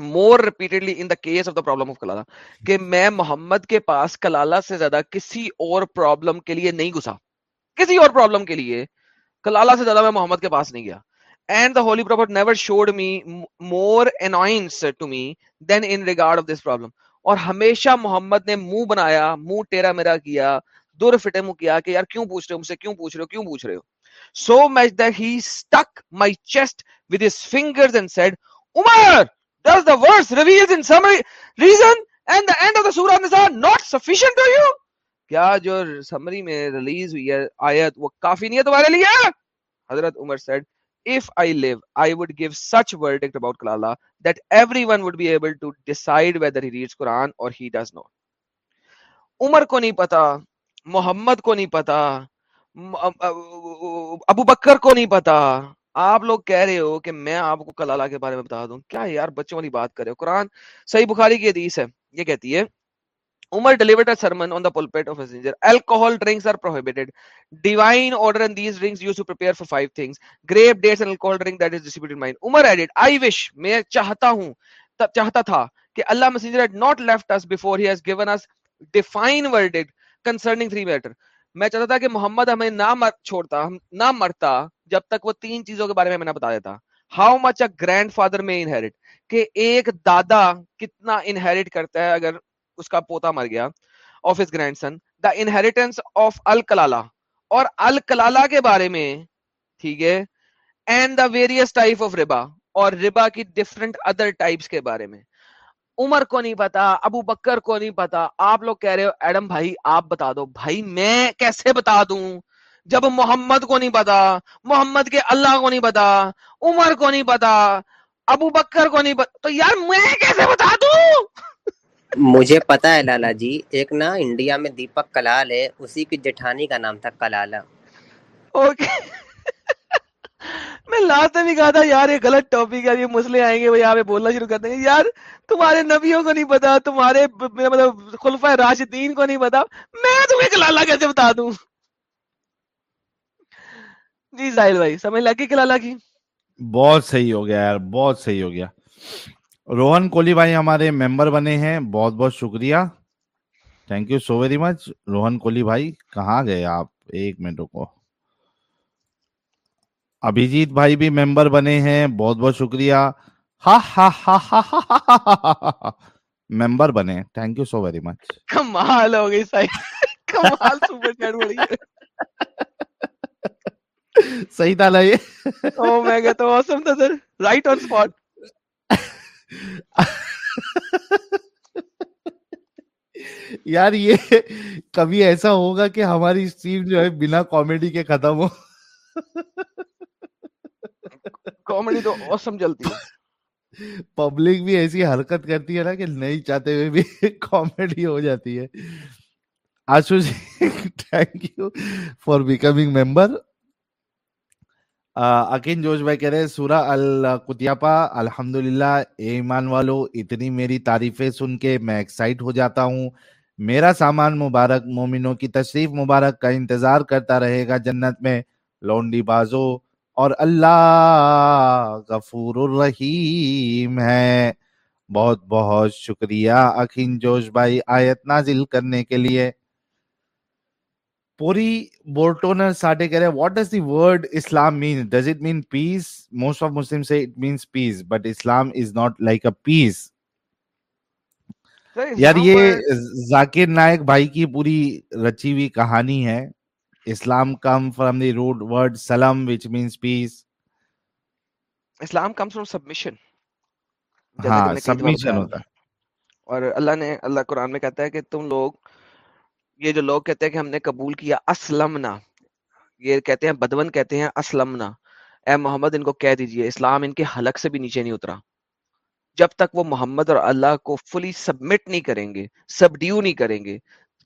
more repeatedly in the case of the problem of کلالا کہ میں محمد کے پاس کلالا سے زیادہ کسی اور پرابلم کے لیے نہیں گھسا کسی اور پرابلم کے لیے کلالا سے زیادہ میں محمد کے پاس نہیں گیا and the holy prophet never showed me more annoyance to me than in regard of this problem اور ہمیشہ محمد نے منہ بنایا منہ ٹیرا میرا کیا دور فٹے منہ کیا کہ یار کیوں پوچھ رہے ہو مجھ سے کیوں پوچھ رہے ہو کیوں پوچھ رہے ہو so much that he stuck my chest with his fingers and said Umar does the verse reveals in summary reason and the end of the surah Nisa not sufficient to you? کیا جو summary میں release ہوئی ہے آیت وہ کافی نہیں ہے تمہارے لیے حضرت عمر said if I live I would give such verdict about Kalala that everyone would be able to decide whether he reads Quran or he does not Umar کو نہیں پتا محمد کو نہیں پتا ابو بکر کو نہیں پتا آپ لوگ کہہ رہے ہو کہ میں آپ کو کلالا کے بارے میں بتا دوں کیا یار بچوں کی بات کرے چاہتا تھا کہ اللہ مسجد میں چاہتا تھا کہ محمد ہمیں نہ مرتا جب تک وہ تین چیزوں کے بارے میں میں نے بتا دیتا how much a grandfather میں انہیریٹ کہ ایک دادا کتنا انہیریٹ کرتا ہے اگر اس کا پوتا مر گیا of his grandson the inheritance of الکلا اور الکلا کے بارے میں ٹھیک ہے and the various type of ربا اور ربا کی ڈفرنٹ ادر ٹائپس کے بارے میں عمر کو نہیں پتا ابو بکر کو نہیں پتا آپ لوگ کہہ رہے ہو ایڈم بھائی آپ بتا دو بھائی میں کیسے بتا دوں جب محمد کو نہیں پتا محمد کے اللہ کو نہیں پتا عمر کو نہیں پتا ابو بکر کو نہیں پتا تو یار میں کیسے بتا دوں مجھے پتا ہے لالا جی ایک نا انڈیا میں دیپک کلال ہے اسی کی جٹھانی کا نام تھا کلالا اوکے میں لاسٹ میں کہا تھا یار یہ غلط ٹاپک ہے یہ مسئلے آئیں گے وہ یہاں پہ بولنا شروع کر دیں گے یار تمہارے نبیوں کو نہیں پتا تمہارے مطلب خلفہ راشدین کو نہیں پتا میں تمہیں کلالا کیسے بتا دوں جی سہر بھائی سمجھ لگی بہت صحیح ہو گیا یار بہت صحیح ہو گیا روہن کولی بھائی ہمارے ممبر بنے ہیں بہت بہت شکریہ thank you so very much Rohan Koli بھائی کہاں گئے آپ ایک منٹ کو ابھیجیت بھائی بھی ممبر بنے ہیں بہت بہت شکریہ ہاں ہا ہاں ممبر بنے thank you so very much کمال ہو گئی کمال سپر چیٹ صحی تھا oh تو سر رائٹ آن سپاٹ یار یہ کبھی ایسا ہوگا کہ ہماری اسٹریم جو ہے بنا کامیڈی کے ختم ہو کامیڈی تو اوسم چلتی ہے پبلک بھی ایسی حرکت کرتی ہے نا کہ نہیں چاہتے ہوئے بھی کامیڈی ہو جاتی ہے Ashu ji thank you for becoming member again Josh بھائی کہہ رہے القتیاپا الحمد للہ ایمان والو اتنی میری تعریفیں سن کے میں ایکسائٹ ہو جاتا ہوں میرا سامان مبارک مومنوں کی تشریف مبارک کا انتظار کرتا رہے گا جنت میں لونڈی بازو اور اللہ غفور الرحیم ہے بہت بہت شکریہ اکین جوش بھائی آیت نازل کرنے کے لیے پوری کہہ رہے word Islam peace most like کی پوری رچی ہوئی کہانی ہے Islam come from the root سلم مینس پیس اسلام سبمیشن ہاں ہوتا ہے اور اللہ نے اللہ قرآن میں کہتا ہے کہ تم لوگ یہ جو لوگ کہتے ہیں کہ ہم نے قبول کیا اسلمنا یہ کہتے ہیں بدون کہتے ہیں اسلمنا اے محمد ان کو کہہ دیجئے اسلام ان کے حلق سے بھی نیچے نہیں اترا جب تک وہ محمد اور اللہ کو فلی سبمٹ نہیں کریں گے سب ڈیو نہیں کریں گے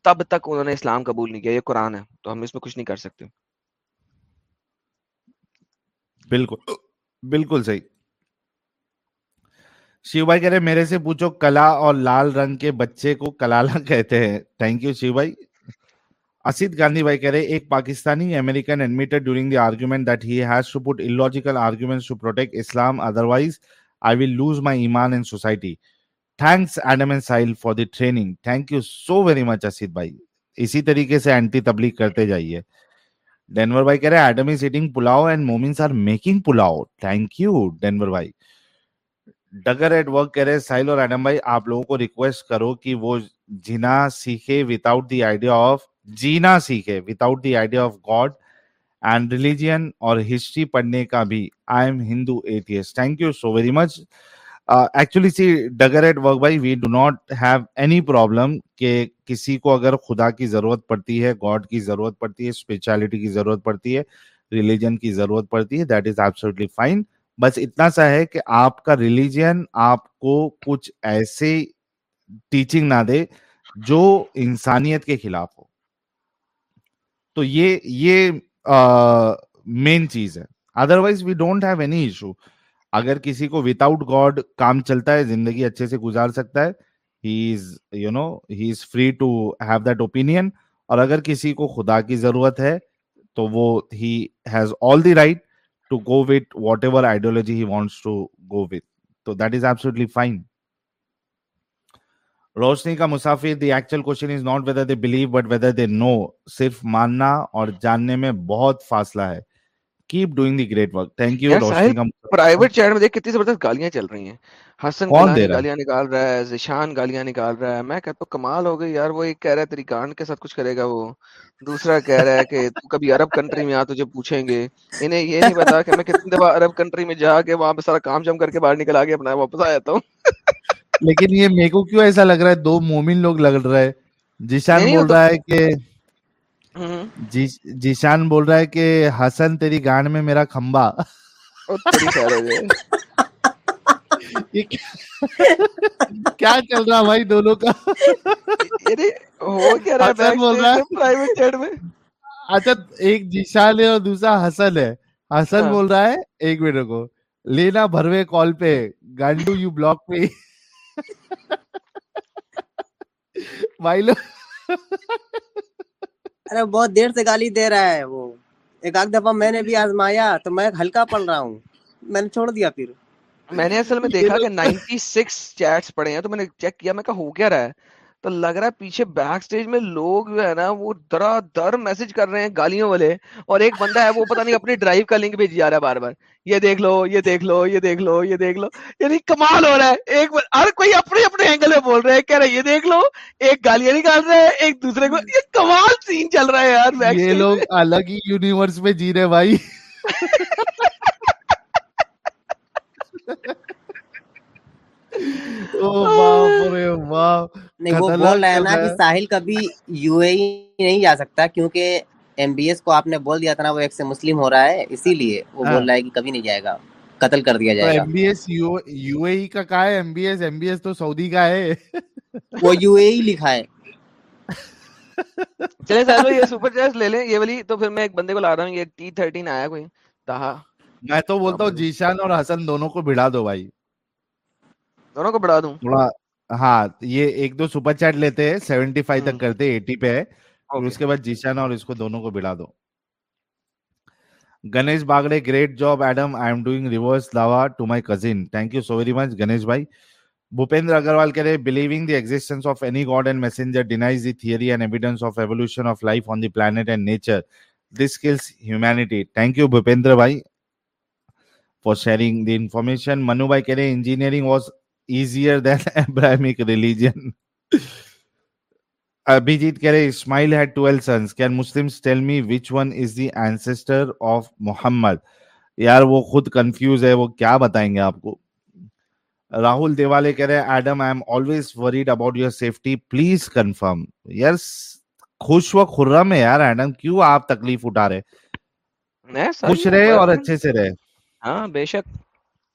تب تک انہوں نے اسلام قبول نہیں کیا یہ قرآن ہے تو ہم اس میں کچھ نہیں کر سکتے بالکل بالکل صحیح شیو بھائی کہہ رہے میرے سے پوچھو کلا اور لال رنگ کے بچے کو کلالا کہتے ہیں ایک پاکستانی مچ است بھائی اسی طریقے سے ڈگر ایٹ ورک کہہ رہے ساحل اور اینم بھائی آپ لوگوں کو ریکویسٹ کرو کہ وہ جینا سیکھے وتاؤٹ دی آئیڈیا آف جینا سیکھے without the idea of God and religion اور ہسٹری پڑھنے کا بھی I am Hindu atheist thank you so very much actually C Daggar at work بھائی we do not have any problem کہ کسی کو اگر خدا کی ضرورت پڑتی ہے گاڈ کی ضرورت پڑتی ہے اسپرچولیٹی کی ضرورت پڑتی ہے ریلیجن کی ضرورت پڑتی ہے دیٹ از ایبسلیٹلی فائن بس اتنا سا ہے کہ آپ کا ریلیجن آپ کو کچھ ایسے ٹیچنگ نہ دے جو انسانیت کے خلاف ہو تو یہ یہ مین چیز ہے otherwise we don't have any issue اگر کسی کو ود آؤٹ گاڈ کام چلتا ہے زندگی اچھے سے گزار سکتا ہے he he is is you know free to have that اور اگر کسی کو خدا کی ضرورت ہے تو وہ has all the right گوتھ whatever ideology wants to go with تو دبلی فائن روشنی کا مسافر دی ایکچوئل کو believe but whether they know صرف ماننا اور جاننے میں بہت فاصلہ ہے keep doing the great work thank you روشنی کا پرائیویٹ چیٹ میں دیکھ کتنی زبردست گالیاں چل رہی ہیں حسن کون دے رہا گالیاں نکال رہا ہے زیشان گالیاں نکال رہا ہے میں کہتا ہوں کمال ہو گئی یار وہ ایک کہہ رہا ہے تیری کانڈ کے ساتھ کچھ کرے گا وہ دوسرا کہہ رہا ہے کہ تو کبھی عرب کنٹری میں آ تجھے پوچھیں گے انہیں یہ نہیں پتا کہ میں کتنی دفعہ عرب کنٹری میں جا کے وہاں پہ سارا کام جم کر کے باہر نکل آ کے اپنا واپس آ جاتا ہوں لیکن یہ میکو کیوں ایسا لگ رہا ہے دو مومن لوگ لگ رہا ہے جشان بول رہا ہے کہ جی- جیشان بول رہا ہے کہ حسن تیری گان میں میرا کھمبا (laughs) کیا چل رہا بھائی دونوں کا یعنی اچھا ایک جیشان ہے اور دوسرا حسن ہے حسن ہاں۔ بول رہا ہے ایک منٹ کو لینا بھروے کال پہ گانڈو یو بلاک پہ بھائی لوگ (laughs) ارے بہت دیر سے گالی دے رہا ہے وہ ایک آدھ دفعہ میں نے بھی آزمایا تو میں ہلکا پڑھ رہا ہوں میں نے چھوڑ دیا پھر میں نے اصل میں دیکھا کہ چیٹس پڑے ہیں تو میں میں نے چیک کیا کہا ہو کیا رہا ہے تو لگ رہا ہے پیچھے بیک سٹیج میں لوگ جو ہے نا وہ درا در میسج کر رہے ہیں گالیوں والے اور ایک بندہ ہے وہ پتہ نہیں اپنی ڈرائیو کا لنک بھیجی جا رہا ہے بار بار یہ دیکھ لو یہ دیکھ لو یہ دیکھ لو یہ دیکھ لو یعنی کمال ہو رہا ہے ایک ہر کوئی اپنے اپنے اینگل میں بول رہا ہے کہہ رہا ہے یہ دیکھ لو ایک گالیاں نکال رہا ہے ایک دوسرے کو یہ کمال سین چل رہا ہے یار یہ لوگ الگ ہی یونیورس میں جی رہے بھائی (laughs) واہ نہیں وہ بول رہا ہے نا کہ ساحل کبھی یو اے ای نہیں جا سکتا کیونکہ ایم بی ایس کو آپ نے بول دیا تھا نا وہ ایک سے مسلم ہو رہا ہے اسی لیے وہ ہاں۔ بول رہا ہے کہ کبھی نہیں جائے گا قتل کر دیا جائے گا M B S U A E کا کہا ہے M B S M B S تو سعودی کا ہے وہ یو اے ای لکھا ہے (laughs) چلیں ساحل بھائی یہ سپر چیس لے لیں یہ والی تو پھر میں ایک بندے کو لا رہا ہوں یہ ٹی تھرٹین آیا کوئی تہا میں تو بولتا ہوں ہاں، جیشان اور حسن دونوں کو بڑھا دو بھائی دونوں کو بڑھا دوں ہاں، ایک چیٹ لیتے نیچر دس بھائی فار شیئرنگ دی انفارمیشن رہے engineering was easier than Abrahamic religion Abhijeet کہہ رہے اسماعیل had twelve sons can Muslim tell me which one is the ancestor of محمد یار وہ خود کنفیوز ہے وہ کیا بتائیں گے آپ کو راہل دیوالے کہہ رہے ہیں Adam I am always worried about your safety please confirm یار خوش و خرم ہے یار ایڈم کیوں آپ تکلیف اٹھا رہے خوش رہے اور اچھے سے رہے ہاں بے شک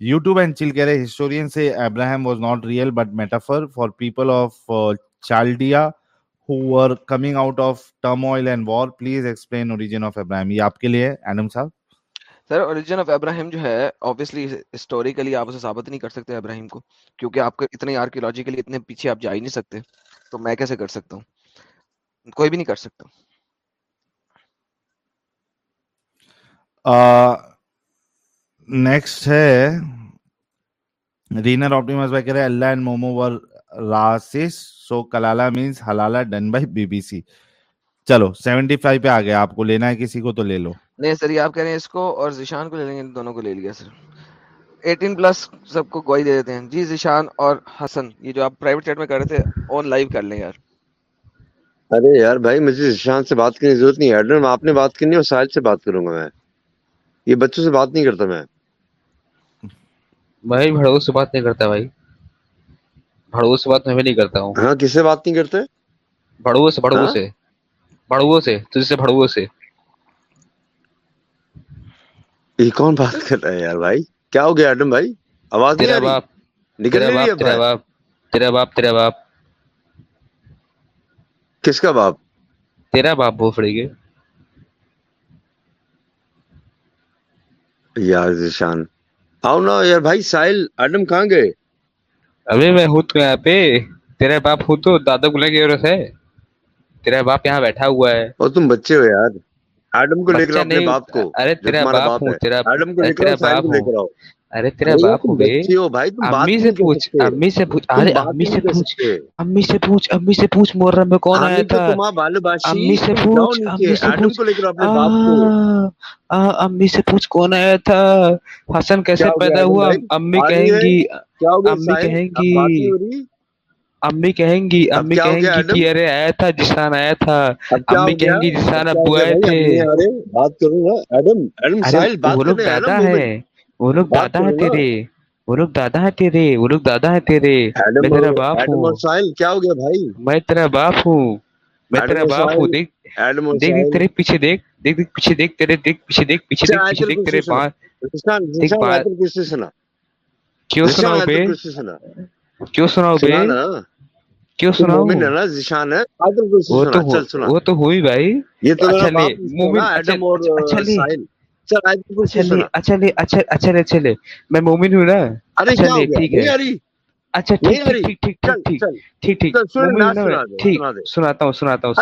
ثابت نہیں کر سکتے ابراہیم کو کیونکہ آپ کے اتنے آرکیولوجیکلی اتنے پیچھے آپ جا ہی نہیں سکتے تو میں کیسے کر سکتا ہوں کوئی بھی نہیں کر سکتا نیکسٹ ہے رینر آپٹیمس بھائی کہہ رہے اللہ اینڈ مومو ور راسس سو کلالا means حلالا done by B B C چلو سیونٹی فائیو پہ آ گیا آپ کو لینا ہے کسی کو تو لے لو نہیں سر یہ آپ کہہ رہے ہیں اس کو اور زیشان کو لے لیں گے دونوں کو لے لیا سر ایٹین پلس سب کو گوئی دے دیتے ہیں جی زیشان اور حسن یہ جو آپ پرائیویٹ چیٹ میں کر رہے تھے آن لائیو کر لیں یار ارے یار بھائی مجھے زیشان سے بات کرنے کی ضرورت نہیں ہے آپ نے بات کرنی ہے اور ساحل سے بات کروں گا میں یہ بچوں سے بات نہیں کرتا میں میں بھی بھڑوس سے بات نہیں کرتا بھائی بھڑوس سے بات میں بھی نہیں کرتا ہوں ہاں کس سے بات نہیں کرتے بھڑوس سے بھڑوس ہاں۔ سے بھڑوس سے تجھ سے بھڑوس سے یہ کون بات کر رہا ہے یار بھائی کیا ہو گیا ایڈم بھائی آواز نہیں آ رہی نکل رہی ہے تیرا باپ تیرا باپ تیرا باپ کس کا باپ تیرا باپ بھوفڑے کے یار ذیشان آؤ نا یار بھائی سائل ایڈم کہاں گئے ابھی میں ہوں تو یہاں پہ تیرا باپ ہوں تو دادا کو لے گئے ہے تیرا باپ یہاں بیٹھا ہوا ہے اور تم بچے ہو یار ایڈم کو لے کر اپنے باپ کو ارے تیرا باپ ہوں تیرا ایڈم کو لے کر سائل کو لے کر آؤ ارے تیرا باپ امی سے امی سے امی سے امی سے پوچھ امی سے پوچھ مور میں کون آیا تھا امی سے امی سے پوچھ کون آیا تھا امی کہیں امی کہ ارے آیا تھا جسان آیا تھا امی کہیں گی جسان بات پیدا ہے وہ لوگ دادا ہے تیرے وہ لوگ دادا ہے تیرے وہ لوگ دادا ہے تیرے میں تیرا تیرا تیرا باپ باپ باپ ہوں ہوں ہوں کیا ہو گیا بھائی بھائی میں میں دیکھ دیکھ دیکھ دیکھ دیکھ دیکھ دیکھ دیکھ دیکھ دیکھ تیرے تیرے تیرے پیچھے پیچھے پیچھے پیچھے پیچھے پاس کیوں کیوں کیوں سناؤ سناؤ سناؤ بے بے مومن مومن ہے ہے نا زشان وہ تو تو ہوئی یہ اچھا اچھا اچھا, اچھا اچھا اچھا چلے میں مومن ہوں نا اچھا ٹھیک ہے اچھا ٹھیک ٹھیک ٹھیک ٹھیک ٹھیک ٹھیک ٹھیک سناتا ہوں سناتا ہوں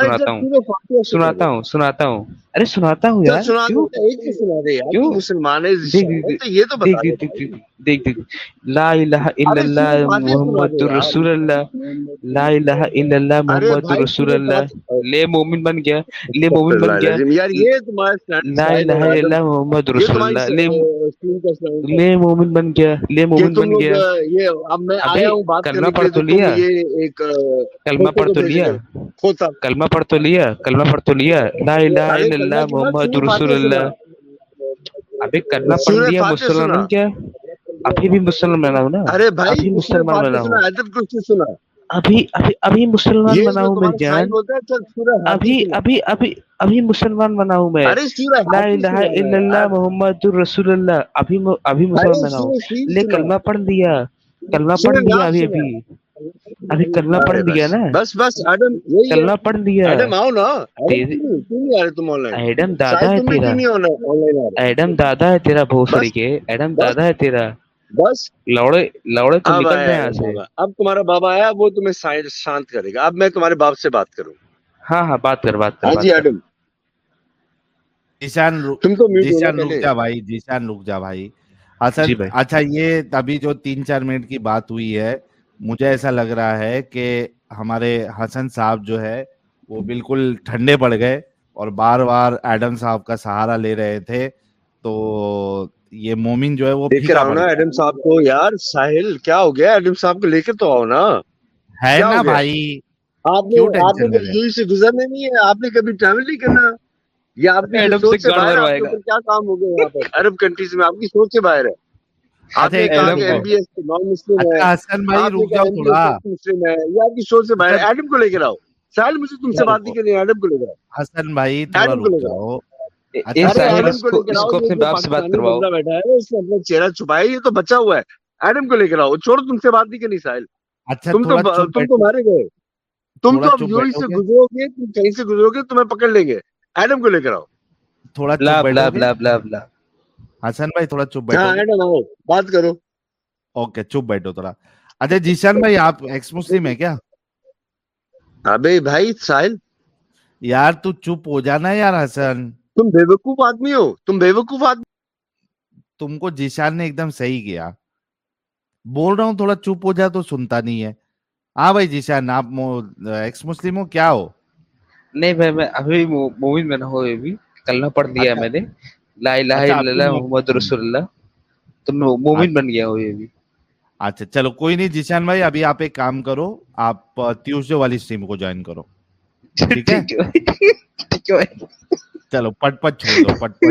سناتا ہوں سناتا ہوں ارے دیکھ دیکھ لا محمد رسول اللہ لا اللہ محمد رسول اللہ لے مومن بن گیا لے مومن بن گیا لا الہ الا اللہ محمد رسول اللہ لے مومن بن گیا لے مومن بن گیا کرنا تو لیا کلمہ پڑھ تو لیا کلمہ پڑھ تو لیا کلمہ پڑھ تو لیا لا الہ الا اللہ محمد رسول اللہ ابھی کلمہ پڑھ لیا مسلمان کیا ابھی بھی مسلمان ہوں نا ارے بھائی ابھی مسلمان بنا ہوں ادب کچھ سنا ابھی ابھی ابھی مسلمان بنا ہوں میں جان ابھی ابھی ابھی ابھی مسلمان بنا ہوں میں لا الہ الا اللہ محمد رسول اللہ ابھی ابھی مسلمان بنا ہوں لے کلمہ پڑھ دیا کلمہ پڑھ دیا ابھی ابھی ارے کرنا پڑ دیا نا بس بسم کرنا پڑ دیا تمہیں اب میں تمہارے باپ سے بات کروں ہاں ہاں بات کر بات ہوئی ہے مجھے ایسا لگ رہا ہے کہ ہمارے حسن صاحب جو ہے وہ بالکل ٹھنڈے پڑ گئے اور بار بار ایڈم صاحب کا سہارا لے رہے تھے تو یہ مومن جو ہے وہ لے کر آؤ نا ایڈم صاحب کو یار ساحل کیا ہو گیا ایڈم صاحب کو لے کر تو آؤ نا ہے نا بھائی آپ نے آپ نے سے گزرنے نہیں ہے آپ نے کبھی ٹریول نہیں کرنا یا آپ نے ایڈم سے کیا کام ہو گیا (laughs) عرب کنٹریز میں آپ کی سوچ سے باہر ہے چہرہ چھپا ہے یہ تو بچا ہوا ہے ایڈم کو لے آؤ تم سے بات نہیں کرنی ساحل اچھا، تم تو تم تو مارے گئے تم تو سے گزرو گے تم کہیں سے گزرو گے تمہیں پکڑ لیں گے ایڈم کو لے کر آؤ تھوڑا حسن بھائی تھوڑا چپ بیٹھو بات کرو اوکے چپ بیٹھو تھوڑا اچھا جیشان بھائی آپ ایکس مسلم ہے کیا ابے بھائی ساحل یار تو چپ ہو جانا یار حسن تم بے وقوف آدمی ہو تم بے وقوف آدمی تم کو جیشان نے ایک دم صحیح کیا بول رہا ہوں تھوڑا چپ ہو جا تو سنتا نہیں ہے ہاں بھائی جیشان آپ ایکس مسلم ہو کیا ہو نہیں بھائی میں ابھی مووی میں نہ ہو ابھی کلمہ پڑھ دیا میں نے چلو پٹ پٹ پٹ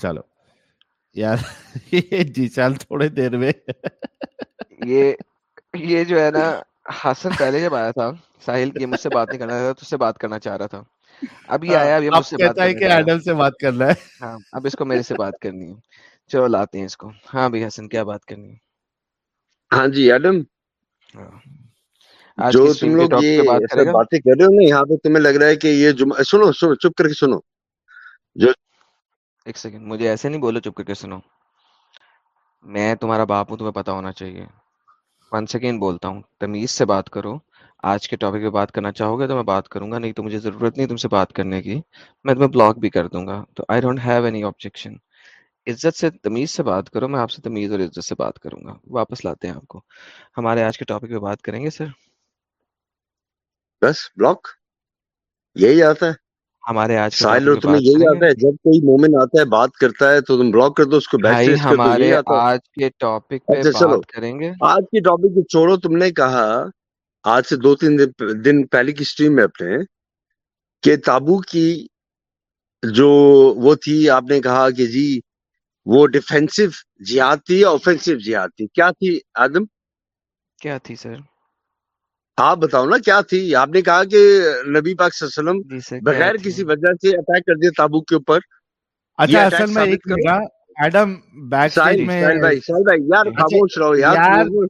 چلو یار جیشان تھوڑے دیر میں یہ جو ہے نا حسن پہلے جب آیا تھا ساحل کی مجھ سے بات نہیں کرنا تھا تو اس سے بات کرنا چاہ رہا تھا ابھی ہاں، آیا ابھی مجھ سے بات ہے کہ ایڈم سے بات کرنا ہے ہاں اب اس کو میرے سے بات کرنی ہے چلو لاتے ہیں اس کو ہاں بھائی حسن کیا بات کرنی ہے ہاں جی ایڈم ہاں۔ جو تم لوگ یہ باتیں کر رہے ہو نا یہاں پہ تمہیں لگ رہا ہے کہ یہ جمعہ سنو سنو چپ کر کے سنو جو ایک سیکنڈ مجھے ایسے نہیں بولو چپ کر کے سنو میں تمہارا باپ ہوں تمہیں پتا ہونا چاہیے ون اگین بولتا ہوں تمیز سے بات کرو آج کے ٹاپک پہ بات کرنا چاہو گے تو میں بات کروں گا نہیں تو مجھے ضرورت نہیں تم سے بات کرنے کی میں تمہیں بلاک بھی کر دوں گا تو I don't have any objection عزت سے تمیز سے بات کرو میں آپ سے تمیز اور عزت سے بات کروں گا واپس لاتے ہیں آپ کو ہمارے آج کے ٹاپک پہ بات کریں گے سر بس بلاک یہی آتا ہے ہمارے آج سائل اور تمہیں یہی آتا ہے جب کوئی مومن آتا ہے بات کرتا ہے تو تم بلوک کر دو اس کو بیٹھ کر ہمارے آج کے ٹاپک پہ اچھا، بات کریں گے آج کے ٹاپک کو چھوڑو تم نے کہا آج سے دو تین دن پہلے کی سٹریم میں اپنے کہ تابو کی جو وہ تھی آپ نے کہا کہ جی وہ ڈیفنسیو جہاد تھی یا آفنسیو جہاد تھی کیا تھی آدم کیا تھی سر آپ بتاؤ نا کیا تھی آپ نے کہا کہ نبی پاک صلی اللہ علیہ وسلم جی بغیر کسی وجہ سے اٹیک کر دیا تابوک کے اوپر اچھا اصل میں ایک ایڈم بیک سائیڈ میں سائل بھائی سائل بھائی یار اچھا، خاموش رہو یار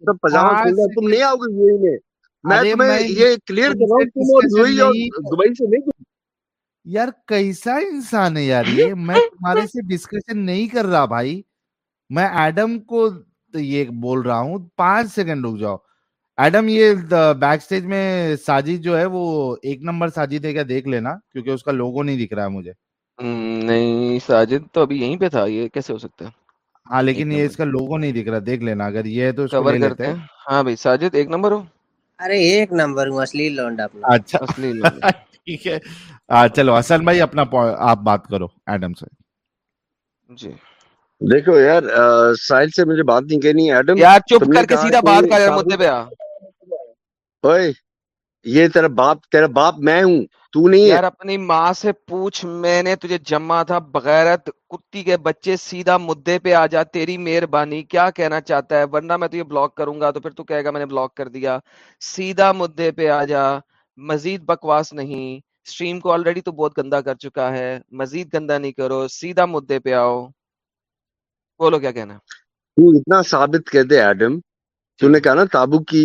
سب پجامہ کھول رہا تم نہیں آؤ گے یہی میں میں تمہیں یہ کلیئر کر رہا ہوں تم اور دوئی اور دبئی سے نہیں یار کیسا انسان ہے یار یہ میں تمہارے سے ڈسکشن نہیں کر رہا بھائی میں ایڈم کو یہ بول رہا ہوں پانچ سیکنڈ رک جاؤ ایڈم یہ بیک سٹیج میں ساجد جو ہے وہ ایک نمبر ساجد ہے کیا دیکھ لینا کیونکہ اس کا لوگو نہیں دکھ رہا ہے مجھے نہیں ساجد تو ابھی یہیں پہ تھا یہ کیسے ہو سکتا ہے ہاں لیکن یہ اس کا لوگو نہیں دکھ رہا دیکھ لینا اگر یہ تو کور کرتے ہیں ہاں بھائی ساجد ایک نمبر ہو ارے ایک نمبر ہوں اصلی لونڈا اپنا اچھا اصلی لونڈا (laughs) ٹھیک ہے چلو حسن بھائی اپنا آپ بات کرو ایڈم سے جی دیکھو یار سائل سے مجھے بات نہیں کہنی ایڈم یار چپ کر کے سیدھا بات کر یار مدے پہ آ اوئے یہ تیرا باپ تیرا باپ میں ہوں تو نہیں یار اپنی ماں سے پوچھ میں نے تجھے جمع تھا بغیرت کتی کے بچے سیدھا مدے پہ آ جا تیری مہربانی کیا کہنا چاہتا ہے ورنہ میں تجھے بلاک کروں گا تو پھر تو کہے گا میں نے بلاک کر دیا سیدھا مدے پہ آ جا مزید بکواس نہیں سٹریم کو آلریڈی تو بہت گندا کر چکا ہے مزید گندا نہیں کرو سیدھا مدے پہ آؤ بولو کیا کہنا تو اتنا ثابت کہہ دے ایڈم تو نے کہا نا تابو کی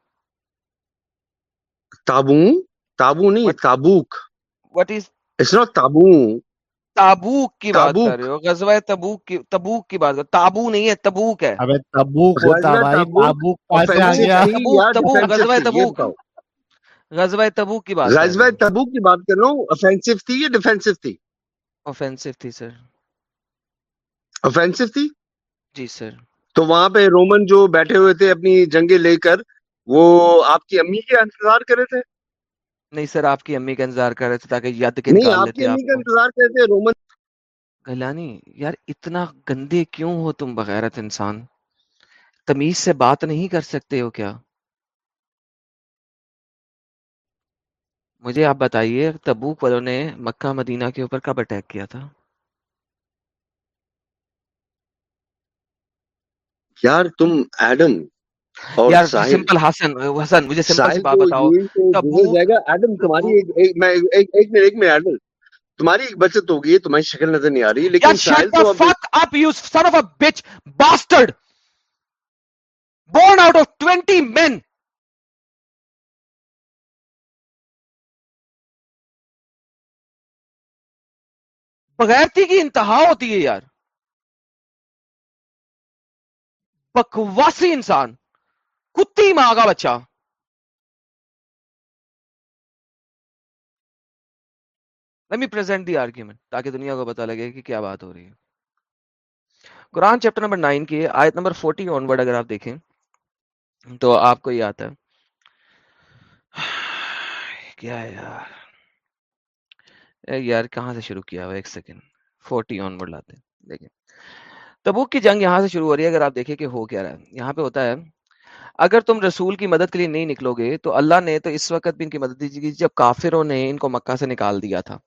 غزوہ تبوک کی بات ہے تبوک کی بات کر رہا ہوں یا ڈیفنسو تھی سر جی سر تو وہاں پہ رومن جو بیٹھے ہوئے تھے اپنی جنگیں لے کر وہ آپ کی امی کے انتظار کرے تھے نہیں سر آپ کی امی کا انتظار کر رہے تھے تاکہ یاد کے نہیں آپ کی امی کا انتظار کر رہے تھے رومن گلانی یار اتنا گندے کیوں ہو تم بغیرت انسان تمیز سے بات نہیں کر سکتے ہو کیا مجھے آپ بتائیے تبوک والوں نے مکہ مدینہ کے اوپر کب اٹیک کیا تھا یار تم ایڈم سمپل ہسن حسن تمہاری تمہاری ہوگی تمہاری شکل نظر نہیں آ رہی بورن آؤٹ آف ٹوینٹی مین کی انتہا ہوتی ہے یار بکواسی انسان کتی ماں کا بچہ می پرزینٹ دی آرگیومنٹ تاکہ دنیا کو پتا لگے کہ کیا بات ہو رہی ہے قرآن چیپٹر نمبر نائن کی آیت نمبر فورٹی آن ورڈ اگر آپ دیکھیں تو آپ کو یہ آتا ہے کیا یار یار کہاں سے شروع کیا ہوا ایک سیکنڈ فورٹی آن ورڈ لاتے دیکھیں تبوک کی جنگ یہاں سے شروع ہو رہی ہے اگر آپ دیکھیں کہ ہو کیا رہا ہے یہاں پہ ہوتا ہے اگر تم رسول کی مدد کے لیے نہیں نکلو گے تو اللہ نے تو اس وقت بھی ان کی مدد دی جب کافروں نے ان کو مکہ سے نکال دیا تھا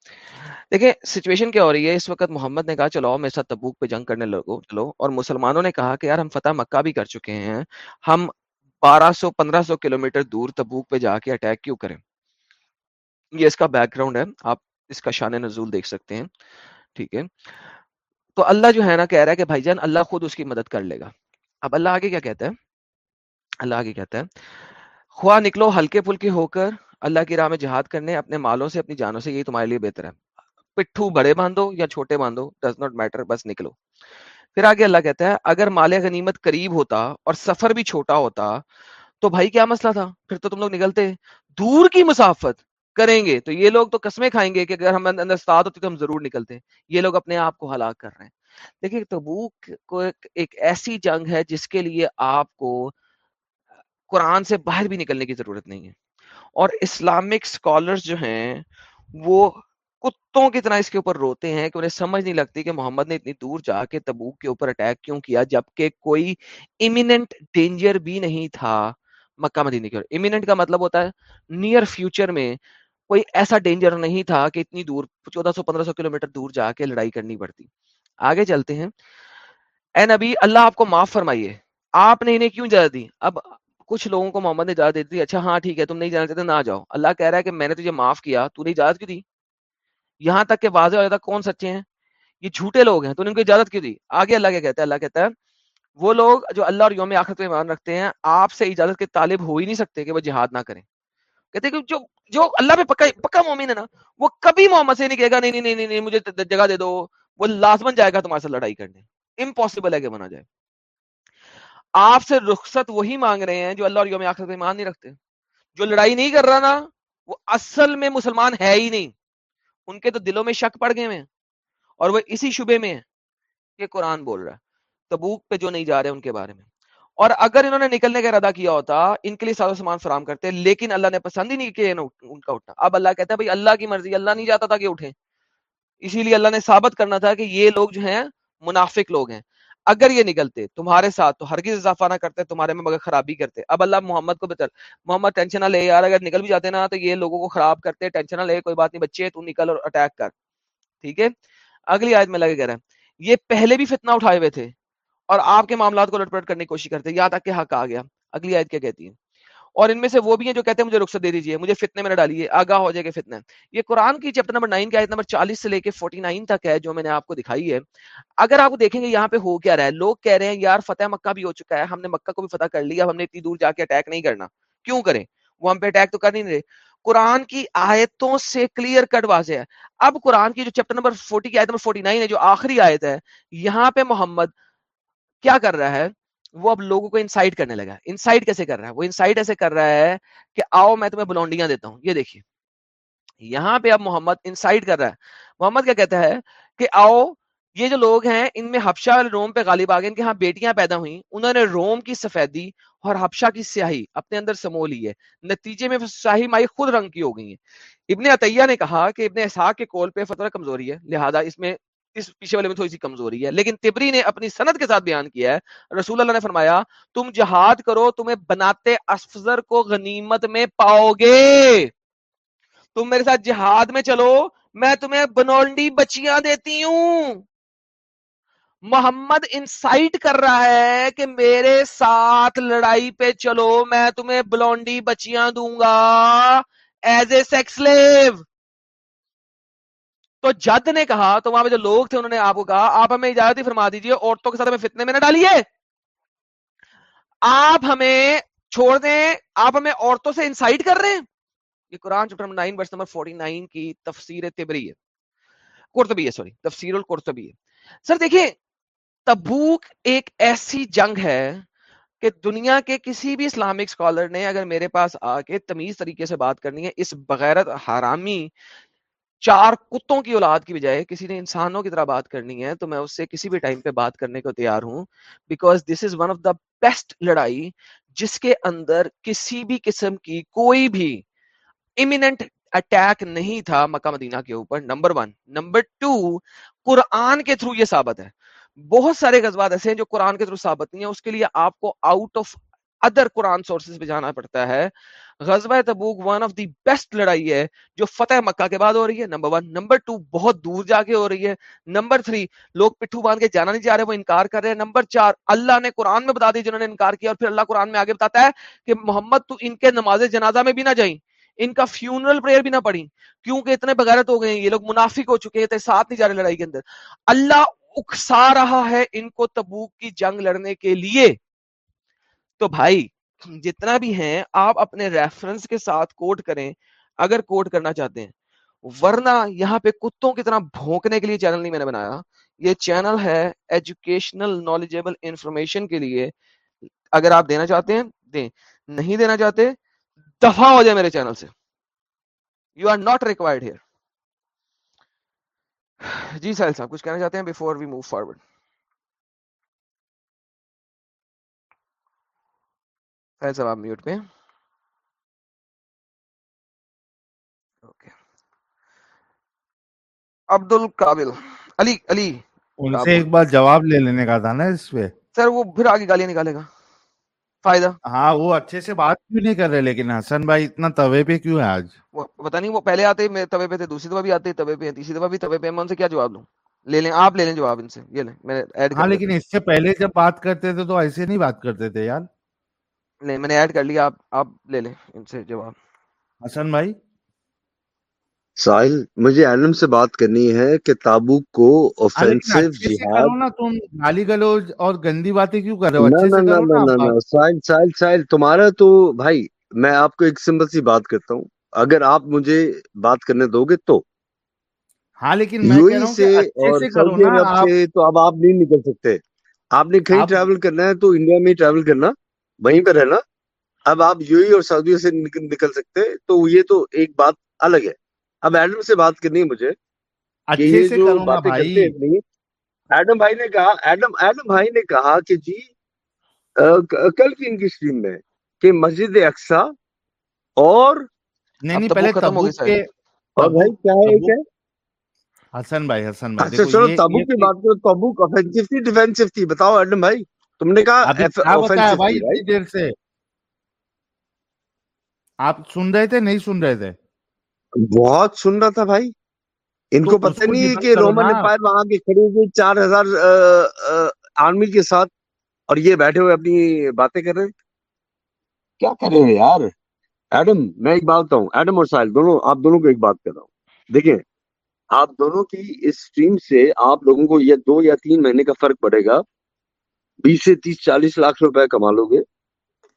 دیکھیں سچویشن کیا ہو رہی ہے اس وقت محمد نے کہا چلو میرے ساتھ تبوک پہ جنگ کرنے لگو چلو اور مسلمانوں نے کہا کہ یار ہم فتح مکہ بھی کر چکے ہیں ہم بارہ سو پندرہ سو کلو میٹر دور تبوک پہ جا کے اٹیک کیوں کریں یہ اس کا بیک گراؤنڈ ہے آپ اس کا شان نزول دیکھ سکتے ہیں ٹھیک ہے تو اللہ جو ہے نا کہہ رہا ہے کہ بھائی جان اللہ خود اس کی مدد کر لے گا اب اللہ آگے کیا کہتا ہے اللہ آگے کہتا ہے خواہ نکلو ہلکے پھلکے ہو کر اللہ کی راہ میں جہاد کرنے اپنے مالوں سے اپنی جانوں سے یہی تمہارے لیے بہتر ہے ہے پٹھو بڑے باندھو باندھو یا چھوٹے ڈز ناٹ میٹر بس نکلو پھر آگے اللہ کہتا اگر مال غنیمت قریب ہوتا اور سفر بھی چھوٹا ہوتا تو بھائی کیا مسئلہ تھا پھر تو تم لوگ نکلتے دور کی مسافت کریں گے تو یہ لوگ تو قسمیں کھائیں گے کہ اگر ہم اندر استاد ہوتے تو ہم ضرور نکلتے یہ لوگ اپنے آپ کو ہلاک کر رہے ہیں دیکھیے تبوک کو ایک ایسی جنگ ہے جس کے لیے آپ کو قرآن سے باہر بھی نکلنے کی ضرورت نہیں ہے اور اسلامک اسکالرس جو ہیں وہ کتوں کی طرح اس کے اوپر روتے ہیں کہ انہیں سمجھ نہیں لگتی کہ محمد نے اتنی دور جا کے تبوک کے اوپر اٹیک کیوں کیا جبکہ کوئی امیننٹ ڈینجر بھی نہیں تھا مکہ مدینہ کے اور امیننٹ کا مطلب ہوتا ہے نیئر فیوچر میں کوئی ایسا ڈینجر نہیں تھا کہ اتنی دور چودہ سو پندرہ سو کلومیٹر دور جا کے لڑائی کرنی پڑتی آگے چلتے ہیں اے نبی اللہ آپ کو معاف فرمائیے آپ نے انہیں کیوں جا دی اب کچھ لوگوں کو محمد نے اجازت دیتی اچھا ہاں ٹھیک ہے تم نہیں جانا چاہتے نہ جاؤ اللہ کہہ رہا ہے کہ میں نے تجھے معاف کیا تو نے اجازت کی دی یہاں تک کہ واضح ہو جاتا کون سچے ہیں یہ جھوٹے لوگ ہیں تو نے ان کو اجازت کی دی آگے اللہ کیا کہتا ہے اللہ کہتا ہے وہ لوگ جو اللہ اور یوم آخرت میں ایمان رکھتے ہیں آپ سے اجازت کے طالب ہو ہی نہیں سکتے کہ وہ جہاد نہ کریں کہتے کہ جو جو اللہ پہ پکا پکا مومن ہے نا وہ کبھی محمد سے نہیں کہے گا نہیں نہیں نہیں نہیں مجھے جگہ دے دو وہ لازمن جائے گا تمہارے سے لڑائی کرنے امپاسبل ہے کہ بنا جائے آپ سے رخصت وہی مانگ رہے ہیں جو اللہ اور یوم آخر ایمان نہیں رکھتے جو لڑائی نہیں کر رہا نا وہ اصل میں مسلمان ہے ہی نہیں ان کے تو دلوں میں شک پڑ گئے ہیں اور وہ اسی شبے میں کہ قرآن بول رہا ہے تبوک پہ جو نہیں جا رہے ان کے بارے میں اور اگر انہوں نے نکلنے کا ارادہ کیا ہوتا ان کے لیے سارا سامان فراہم کرتے لیکن اللہ نے پسند ہی نہیں کیا ان کا اٹھنا اب اللہ کہتا ہے بھائی اللہ کی مرضی اللہ نہیں جاتا تھا کہ اٹھیں اسی لیے اللہ نے ثابت کرنا تھا کہ یہ لوگ جو ہیں منافق لوگ ہیں اگر یہ نکلتے تمہارے ساتھ تو ہرگز اضافہ نہ کرتے تمہارے میں مگر خرابی کرتے اب اللہ محمد کو بتر محمد ٹینشن نہ لے یار اگر نکل بھی جاتے نا تو یہ لوگوں کو خراب کرتے ٹینشن نہ لے کوئی بات نہیں بچے تو نکل اور اٹیک کر ٹھیک ہے اگلی آیت میں لگے کہہ رہے ہیں یہ پہلے بھی فتنہ اٹھائے ہوئے تھے اور آپ کے معاملات کو لٹ پٹ کرنے کی کوشش کرتے یہاں تک کہ حق آ گیا اگلی آیت کیا کہتی ہے اور ان میں سے وہ بھی ہیں جو کہتے ہیں مجھے رخصت دے دیجیے مجھے فتنے میں نہ ڈالیے آگاہ ہو جائے گا فتنے کی چیپٹر نمبر نائن کی آیت نمبر چالیس سے لے کے فورٹی نائن تک ہے جو میں نے آپ کو دکھائی ہے اگر آپ دیکھیں گے یہاں پہ ہو کیا رہا ہے لوگ کہہ رہے ہیں یار فتح مکہ بھی ہو چکا ہے ہم نے مکہ کو بھی فتح کر لیا ہم نے اتنی دور جا کے اٹیک نہیں کرنا کیوں کریں وہ ہم پہ اٹیک تو کر نہیں رہے قرآن کی آیتوں سے کلیئر کٹ واضح ہے اب قرآن کی جو چیپٹر نمبر فورٹی کی آیت نمبر فورٹی نائن ہے جو آخری آیت ہے یہاں پہ محمد کیا کر رہا ہے وہ اب لوگوں کو انسائٹ کرنے لگا انسائٹ کیسے کر رہا ہے وہ انسائٹ ایسے کر رہا ہے کہ آؤ میں تمہیں بلونڈیاں دیتا ہوں یہ دیکھیے یہاں پہ اب محمد انسائٹ کر رہا ہے محمد کیا کہتا ہے کہ آؤ یہ جو لوگ ہیں ان میں ہبشا روم پہ غالب آ ان کے ہاں بیٹیاں پیدا ہوئیں انہوں نے روم کی سفیدی اور ہفشا کی سیاہی اپنے اندر سمو لی ہے نتیجے میں شاہی مائی خود رنگ کی ہو گئی ہیں ابن عطیہ نے کہا کہ ابن اسحاق کے کول پہ فتح کمزوری ہے لہذا اس میں اس پیچھے والے میں تھوڑی سی کمزوری ہے لیکن تبری نے اپنی سند کے ساتھ بیان کیا ہے رسول اللہ نے فرمایا تم جہاد کرو تمہیں بناتے افزر کو غنیمت میں پاؤ گے تم میرے ساتھ جہاد میں چلو میں تمہیں بنولڈی بچیاں دیتی ہوں محمد انسائٹ کر رہا ہے کہ میرے ساتھ لڑائی پہ چلو میں تمہیں بلونڈی بچیاں دوں گا ایز اے سیکس لیو تو جد نے کہا تو وہاں پہ جو لوگ تھے انہوں نے آپ کو کہا آپ ہمیں اجازت ہی فرما دیجئے عورتوں کے ساتھ ہمیں فتنے میں نہ ڈالیے آپ ہمیں چھوڑ دیں آپ ہمیں عورتوں سے انسائٹ کر رہے ہیں یہ قرآن chapter nine verse number forty nine کی تفسیر تبری ہے قرطبی ہے سوری تفسیر القرطبی ہے سر دیکھیں تبوک ایک ایسی جنگ ہے کہ دنیا کے کسی بھی اسلامک اسکالر نے اگر میرے پاس آ کے تمیز طریقے سے بات کرنی ہے اس بغیرت حرامی چار کتوں کی اولاد کی بجائے کسی نے انسانوں کی طرح بات کرنی ہے تو میں اس سے کسی بھی ٹائم پہ بات کرنے کو تیار ہوں because this is one of the best لڑائی جس کے اندر کسی بھی قسم کی کوئی بھی امیننٹ اٹیک نہیں تھا مکہ مدینہ کے اوپر نمبر ون نمبر ٹو قرآن کے تھرو یہ ثابت ہے بہت سارے غزبات ایسے ہیں جو قرآن کے تھرو ثابت نہیں ہے اس کے لیے آپ کو آؤٹ آف ادر قرآن سورسز پہ جانا پڑتا ہے غزوہ تبوک ون آف دی بیسٹ لڑائی ہے جو فتح مکہ کے بعد ہو رہی ہے number number number one two بہت دور جا کے کے ہو رہی ہے تھری لوگ پٹھو باندھ جانا نہیں جا رہے وہ انکار کر رہے ہیں نمبر چار اللہ نے قرآن میں بتا دی جنہوں نے انکار کیا اور پھر اللہ قرآن میں آگے بتاتا ہے کہ محمد تو ان کے نماز جنازہ میں بھی نہ جائیں ان کا فیونرل پریئر بھی نہ پڑھی کیونکہ اتنے بغیرت ہو گئے ہیں یہ لوگ منافق ہو چکے ہیں ساتھ نہیں جا رہے لڑائی کے اندر اللہ اکسا رہا ہے ان کو تبوک کی جنگ لڑنے کے لیے تو بھائی جتنا بھی ہیں آپ اپنے ریفرنس کے ساتھ کوٹ کریں اگر کوٹ کرنا چاہتے ہیں ورنہ یہاں پہ کتوں کی طرح بھونکنے کے لیے چینل نہیں میں نے بنایا یہ چینل ہے ایجوکیشنل نالجیبل انفارمیشن کے لیے اگر آپ دینا چاہتے ہیں دیں نہیں دینا چاہتے دفاع ہو جائے میرے چینل سے you are not required here جی سہل صاحب کچھ کہنا چاہتے ہیں before we move forward Faiz صاحب آپ میوٹ پہ عبد القابل علی علی ان سے ایک بار جواب لے لینے کا تھا نا اس پہ سر وہ پھر آگے گالیاں نکالے گا فائدہ ہاں وہ اچھے سے بات کیوں نہیں کر رہے لیکن حسن بھائی اتنا توے پہ کیوں ہے آج پتا نہیں وہ پہلے آتے میرے توے پہ تھے دوسری دفعہ بھی آتے توے پہ تیسری دفعہ بھی توے پہ میں ان سے کیا جواب دوں لے لیں آپ لے لیں جواب ان سے یہ لیں میں ایڈ ہاں لیکن اس سے پہلے جب بات کرتے تھے تو ایسے نہیں بات کرتے تھے یار نہیں میں نے ایڈ کر لیا آپ آپ لے لیں ان سے جواب حسن بھائی سائل مجھے علم سے بات کرنی ہے کہ تابو کو اوفنسیو جہاد تم گالی گلوج اور گندی باتیں کیوں کر رہے ہو نہ نہ نہ نہ سائل سائل سائل تمہارا تو بھائی میں آپ کو ایک سمپل سی بات کرتا ہوں اگر آپ مجھے بات کرنے دو گے تو ہاں لیکن میں کہہ رہا ہوں کہ اچھے سے کروں نا تو اب آپ نہیں نکل سکتے آپ نے کہیں ٹریول کرنا ہے تو انڈیا میں ٹریول کرنا وہیں پہ رہنا اب آپ یو ای اور سعودیہ سے نکل سکتے تو یہ تو ایک بات الگ ہے اب ایڈم سے بات کرنی ہے مجھے اچھے سے جو باتیں کرتے ایڈم بھائی نے کہا ایڈم ایڈم بھائی نے کہا کہ جی کل کی ان کی سٹریم میں کہ مسجد اقسا اور نہیں نہیں پہلے ختم کے اور بھائی کیا ہے ایک ہے حسن بھائی حسن بھائی اچھا چلو تبو کی بات کرو تبو افینسو تھی ڈیفینسو تھی بتاؤ ایڈم بھائی تم نے کہا دیر سے آپ سن رہے تھے نہیں سن رہے تھے بہت سن رہا تھا بھائی ان کو پتہ نہیں کہ رومن امپائر وہاں کے کھڑے ہوئے چار ہزار آرمی کے ساتھ اور یہ بیٹھے ہوئے اپنی باتیں کر رہے کیا کر رہے ہیں یار ایڈم میں ایک بات ایڈم اور ساحل دونوں آپ دونوں کو ایک بات کر رہا ہوں دیکھیں آپ دونوں کی اس سٹریم سے آپ لوگوں کو یہ دو یا تین مہینے کا فرق پڑے گا بیس سے تیس چالیس لاکھ روپے کما لو گے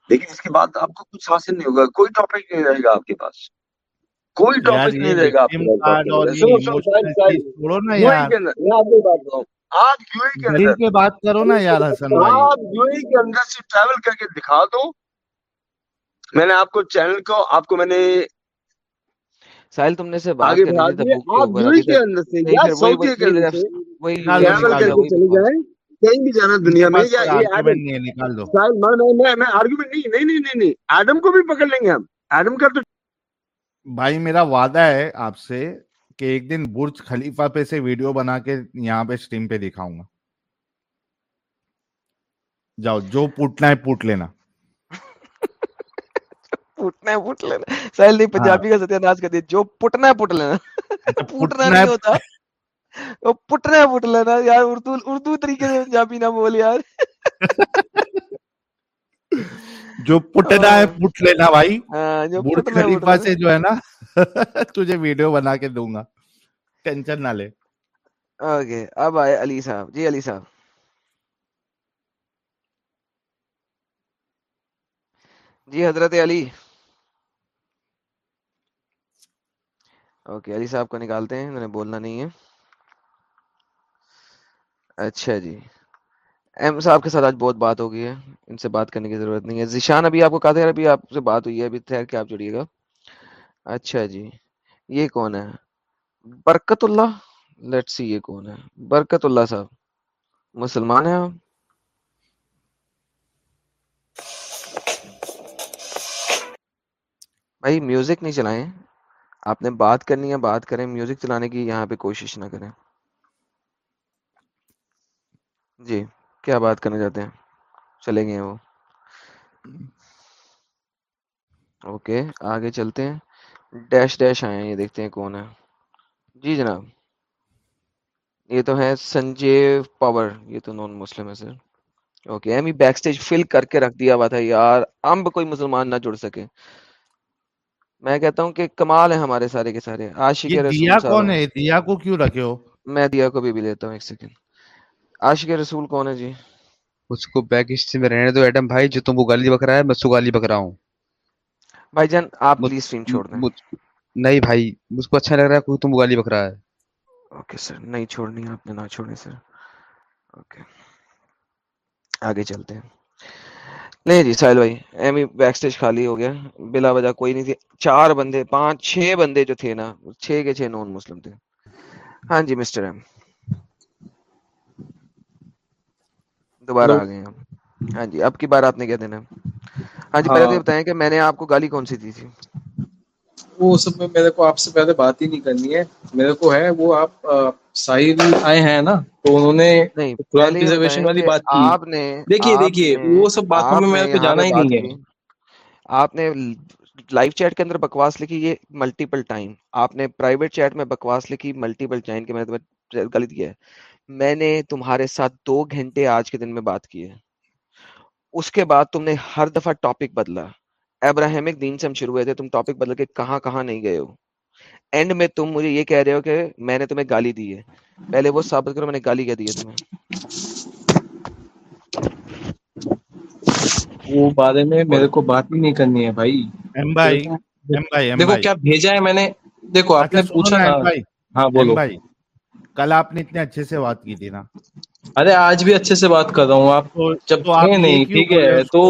لیکن اس کے بعد آپ کو کچھ حاصل نہیں ہوگا آپ کے پاس کوئی دکھا دو میں نے آپ کو چینل کو آپ کو میں نے کہیں بھی جانا دنیا میں آرگومنٹ نہیں نہیں نہیں ایڈم کو بھی پکڑ لیں گے ہم ایڈم کا تو بھائی میرا وعدہ ہے آپ سے کہ ایک دن برج خلیفہ پہ سے ویڈیو بنا کے یہاں پہ سٹیم پہ دکھاؤں گا جاؤ جو پوٹنا ہے پوٹ لینا پوٹنا ہے پوٹ لینا سہل نہیں پنجابی کا ستیہ ناز کر دیا جو پوٹنا ہے پوٹ لینا اچھا، پوٹنا نہیں ہوتا پٹنا پٹ لینا یار اردو اردو طریقے سے پنجابی نہ بول یار جو پٹنا ہے پٹ لینا بھائی جو خلیفہ سے جو ہے نا تجھے ویڈیو بنا کے دوں گا ٹینشن نہ لے اوکے اب آئے علی صاحب جی علی صاحب جی حضرت علی اوکے علی صاحب کو نکالتے ہیں انہوں نے بولنا نہیں ہے اچھا جی ایم صاحب کے ساتھ آج بہت بات ہو گئی ہے ان سے بات کرنے کی ضرورت نہیں ہے ذیشان ابھی آپ کو کہا تھا ابھی آپ سے بات ہوئی ہے ابھی خیر کے آپ جڑیے گا اچھا جی یہ کون ہے برکت اللہ لیٹ سی یہ کون ہے برکت اللہ صاحب مسلمان ہیں آپ بھائی میوزک نہیں چلائیں آپ نے بات کرنی ہے بات کریں میوزک چلانے کی یہاں پہ کوشش نہ کریں جی کیا بات کرنا چاہتے ہیں چلے گئے وہ اوکے آگے چلتے ہیں ہیں ڈیش ڈیش آئے یہ دیکھتے ہیں کون ہے جی جناب یہ تو ہے سنجیو پاور یہ تو نان مسلم ہے sir okay I'm backstage full کر کے رکھ دیا ہوا تھا یار امب کوئی مسلمان نہ جڑ سکے میں کہتا ہوں کہ کمال ہے ہمارے سارے کے سارے رسول دیا کو بھی لیتا ہوں ایک سیکنڈ عاشق رسول کون ہے جی اس کو بیک ہسٹری میں رہنے دو ایڈم بھائی جو تم وہ گالی بکرا ہے میں سو گالی بکرا ہوں بھائی جان آپ پلیز سٹریم چھوڑ دیں نہیں بھائی مجھ کو اچھا لگ رہا ہے کوئی تم وہ گالی بکرا ہے اوکے سر نہیں چھوڑنی آپ نے نہ چھوڑنی سر اوکے آگے چلتے ہیں نہیں جی سائل بھائی ایمی بیک سٹیج خالی ہو گیا بلا وجہ کوئی نہیں تھی چار بندے پانچ چھ بندے جو تھے نا چھ کے چھ نون مسلم تھے ہاں جی مسٹر ایم دوبارہ آ گئے ہم ہاں جی اب کی بار آپ نے کیا دینا ہے ہاں جی پہلے تو ہاں۔ بتائیں کہ میں نے آپ کو گالی کون سی دی تھی وہ سب میں میرے کو آپ سے پہلے بات ہی نہیں کرنی ہے میرے کو ہے وہ آپ ساحل آئے ہیں نا تو انہوں نے قرآن پریزرویشن والی بات کی آپ نے دیکھئے دیکھئے وہ سب باتوں میں میرے کو جانا ہی نہیں ہے آپ نے لائف چیٹ کے اندر بکواس لکھی یہ ملٹیپل ٹائم آپ نے پرائیویٹ چیٹ میں بکواس لکھی ملٹیپل ٹائم کے میں نے تمہیں غلط کیا ہے میں نے تمہارے ساتھ دو گھنٹے آج کے دن میں بات کی ہے اس کے بعد تم نے ہر دفعہ ٹاپک بدلا ابراہمک دین سے ہم شروع ہوئے تھے تم ٹاپک بدل کے کہاں کہاں نہیں گئے ہو اینڈ میں تم مجھے یہ کہہ رہے ہو کہ میں نے تمہیں گالی دی ہے پہلے وہ ثابت کرو میں نے گالی کہہ دی ہے تمہیں وہ بارے میں میرے کو بات ہی نہیں کرنی ہے بھائی ایم بھائی ایم بھائی دیکھو کیا بھیجا ہے میں نے دیکھو آپ نے اچھا، پوچھا ہاں بولو بھائی کل آپ نے اتنے اچھے سے بات کی تھی نا ارے آج بھی اچھے سے بات کر رہا ہوں آپ جب نہیں ٹھیک ہے تو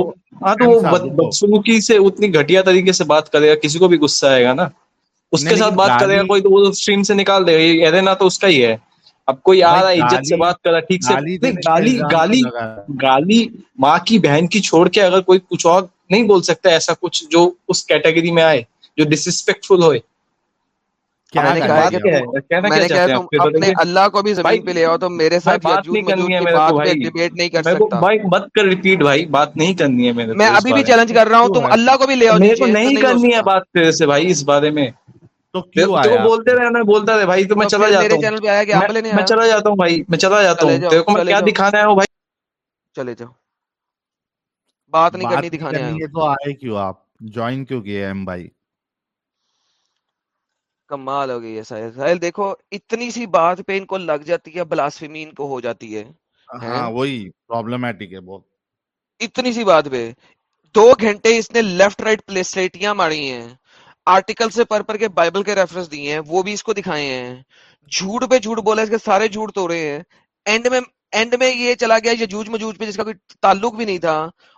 ہاں تو وہ بدسلوکی سے اتنی گھٹیا طریقے سے بات کرے گا کسی کو بھی غصہ آئے گا نا اس کے ساتھ بات کرے گا کوئی تو وہ اسٹریم سے نکال دے گا یہ رہنا تو اس کا ہی ہے اب کوئی آ رہا ہے عزت سے بات کر رہا ٹھیک سے گالی گالی گالی ماں کی بہن کی چھوڑ کے اگر کوئی کچھ اور نہیں بول سکتا ایسا کچھ جو اس کیٹیگری میں آئے جو ڈس فل ہوئے اللہ کو بھی زمین پہ لے آؤ تو میرے ساتھ نہیں کر کر سکتا مت چلے جا بات نہیں کرنی دکھانے تو آئے کیوں کیوں آپ جوائن کیے ایم بھائی کمال ہو گئی ہے ساحل دیکھو اتنی سی بات پہ ان کو لگ جاتی ہے بلاسفیمی ان کو ہو جاتی ہے ہاں وہی پرابلمٹک ہے بہت اتنی سی بات پہ دو گھنٹے اس نے لیفٹ رائٹ پلیسٹیاں ماری ہیں آرٹیکل سے پر پر کے بائبل کے ریفرنس دیے ہیں وہ بھی اس کو دکھائے ہیں جھوٹ پہ جھوٹ بولا اس کے سارے جھوٹ تو رہے ہیں اینڈ میں اینڈ میں یہ چلا گیا یہ جوج مجوج پہ جس کا کوئی تعلق بھی نہیں تھا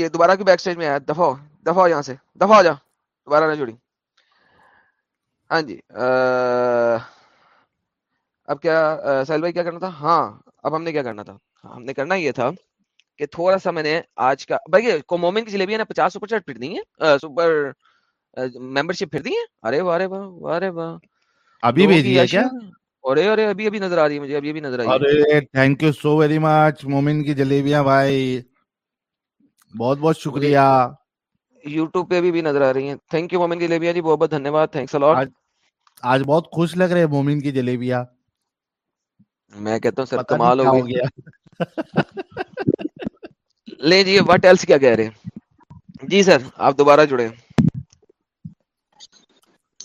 یہ دوبارہ کی بیک سٹیج میں آیا دفاع دفاع یہاں سے دفاع جا دوبارہ نہ جڑی ہاں جی اب کیا سہیل بھائی کیا کرنا تھا ہاں اب ہم نے کیا کرنا تھا ہم نے کرنا یہ تھا کہ تھوڑا سا میں نے آج کا بھائی کو مومن کی جلیبی ہے نا پچاس سپر چیٹ پھر دی ہیں سپر ممبر شپ پھر دی ہیں ارے واہ ارے واہ ارے واہ ابھی بھی دیا کیا ارے ارے ابھی ابھی نظر آ رہی ہے مجھے ابھی ابھی نظر آ رہی ہے ارے thank you so very much مومن کی جلیبیاں بھائی بہت بہت شکریہ یوٹیوب پہ بھی نظر آ رہی ہیں تھینک یو مومن کی جلیبیا جی بہت بہت دھنیہ واد تھینکس آج بہت خوش لگ رہے مومن کی جلیبیا میں کہتا ہوں سر کمال ہو گیا لے جی واٹ ایلس کیا کہہ رہے ہیں جی سر آپ دوبارہ جڑے ہیں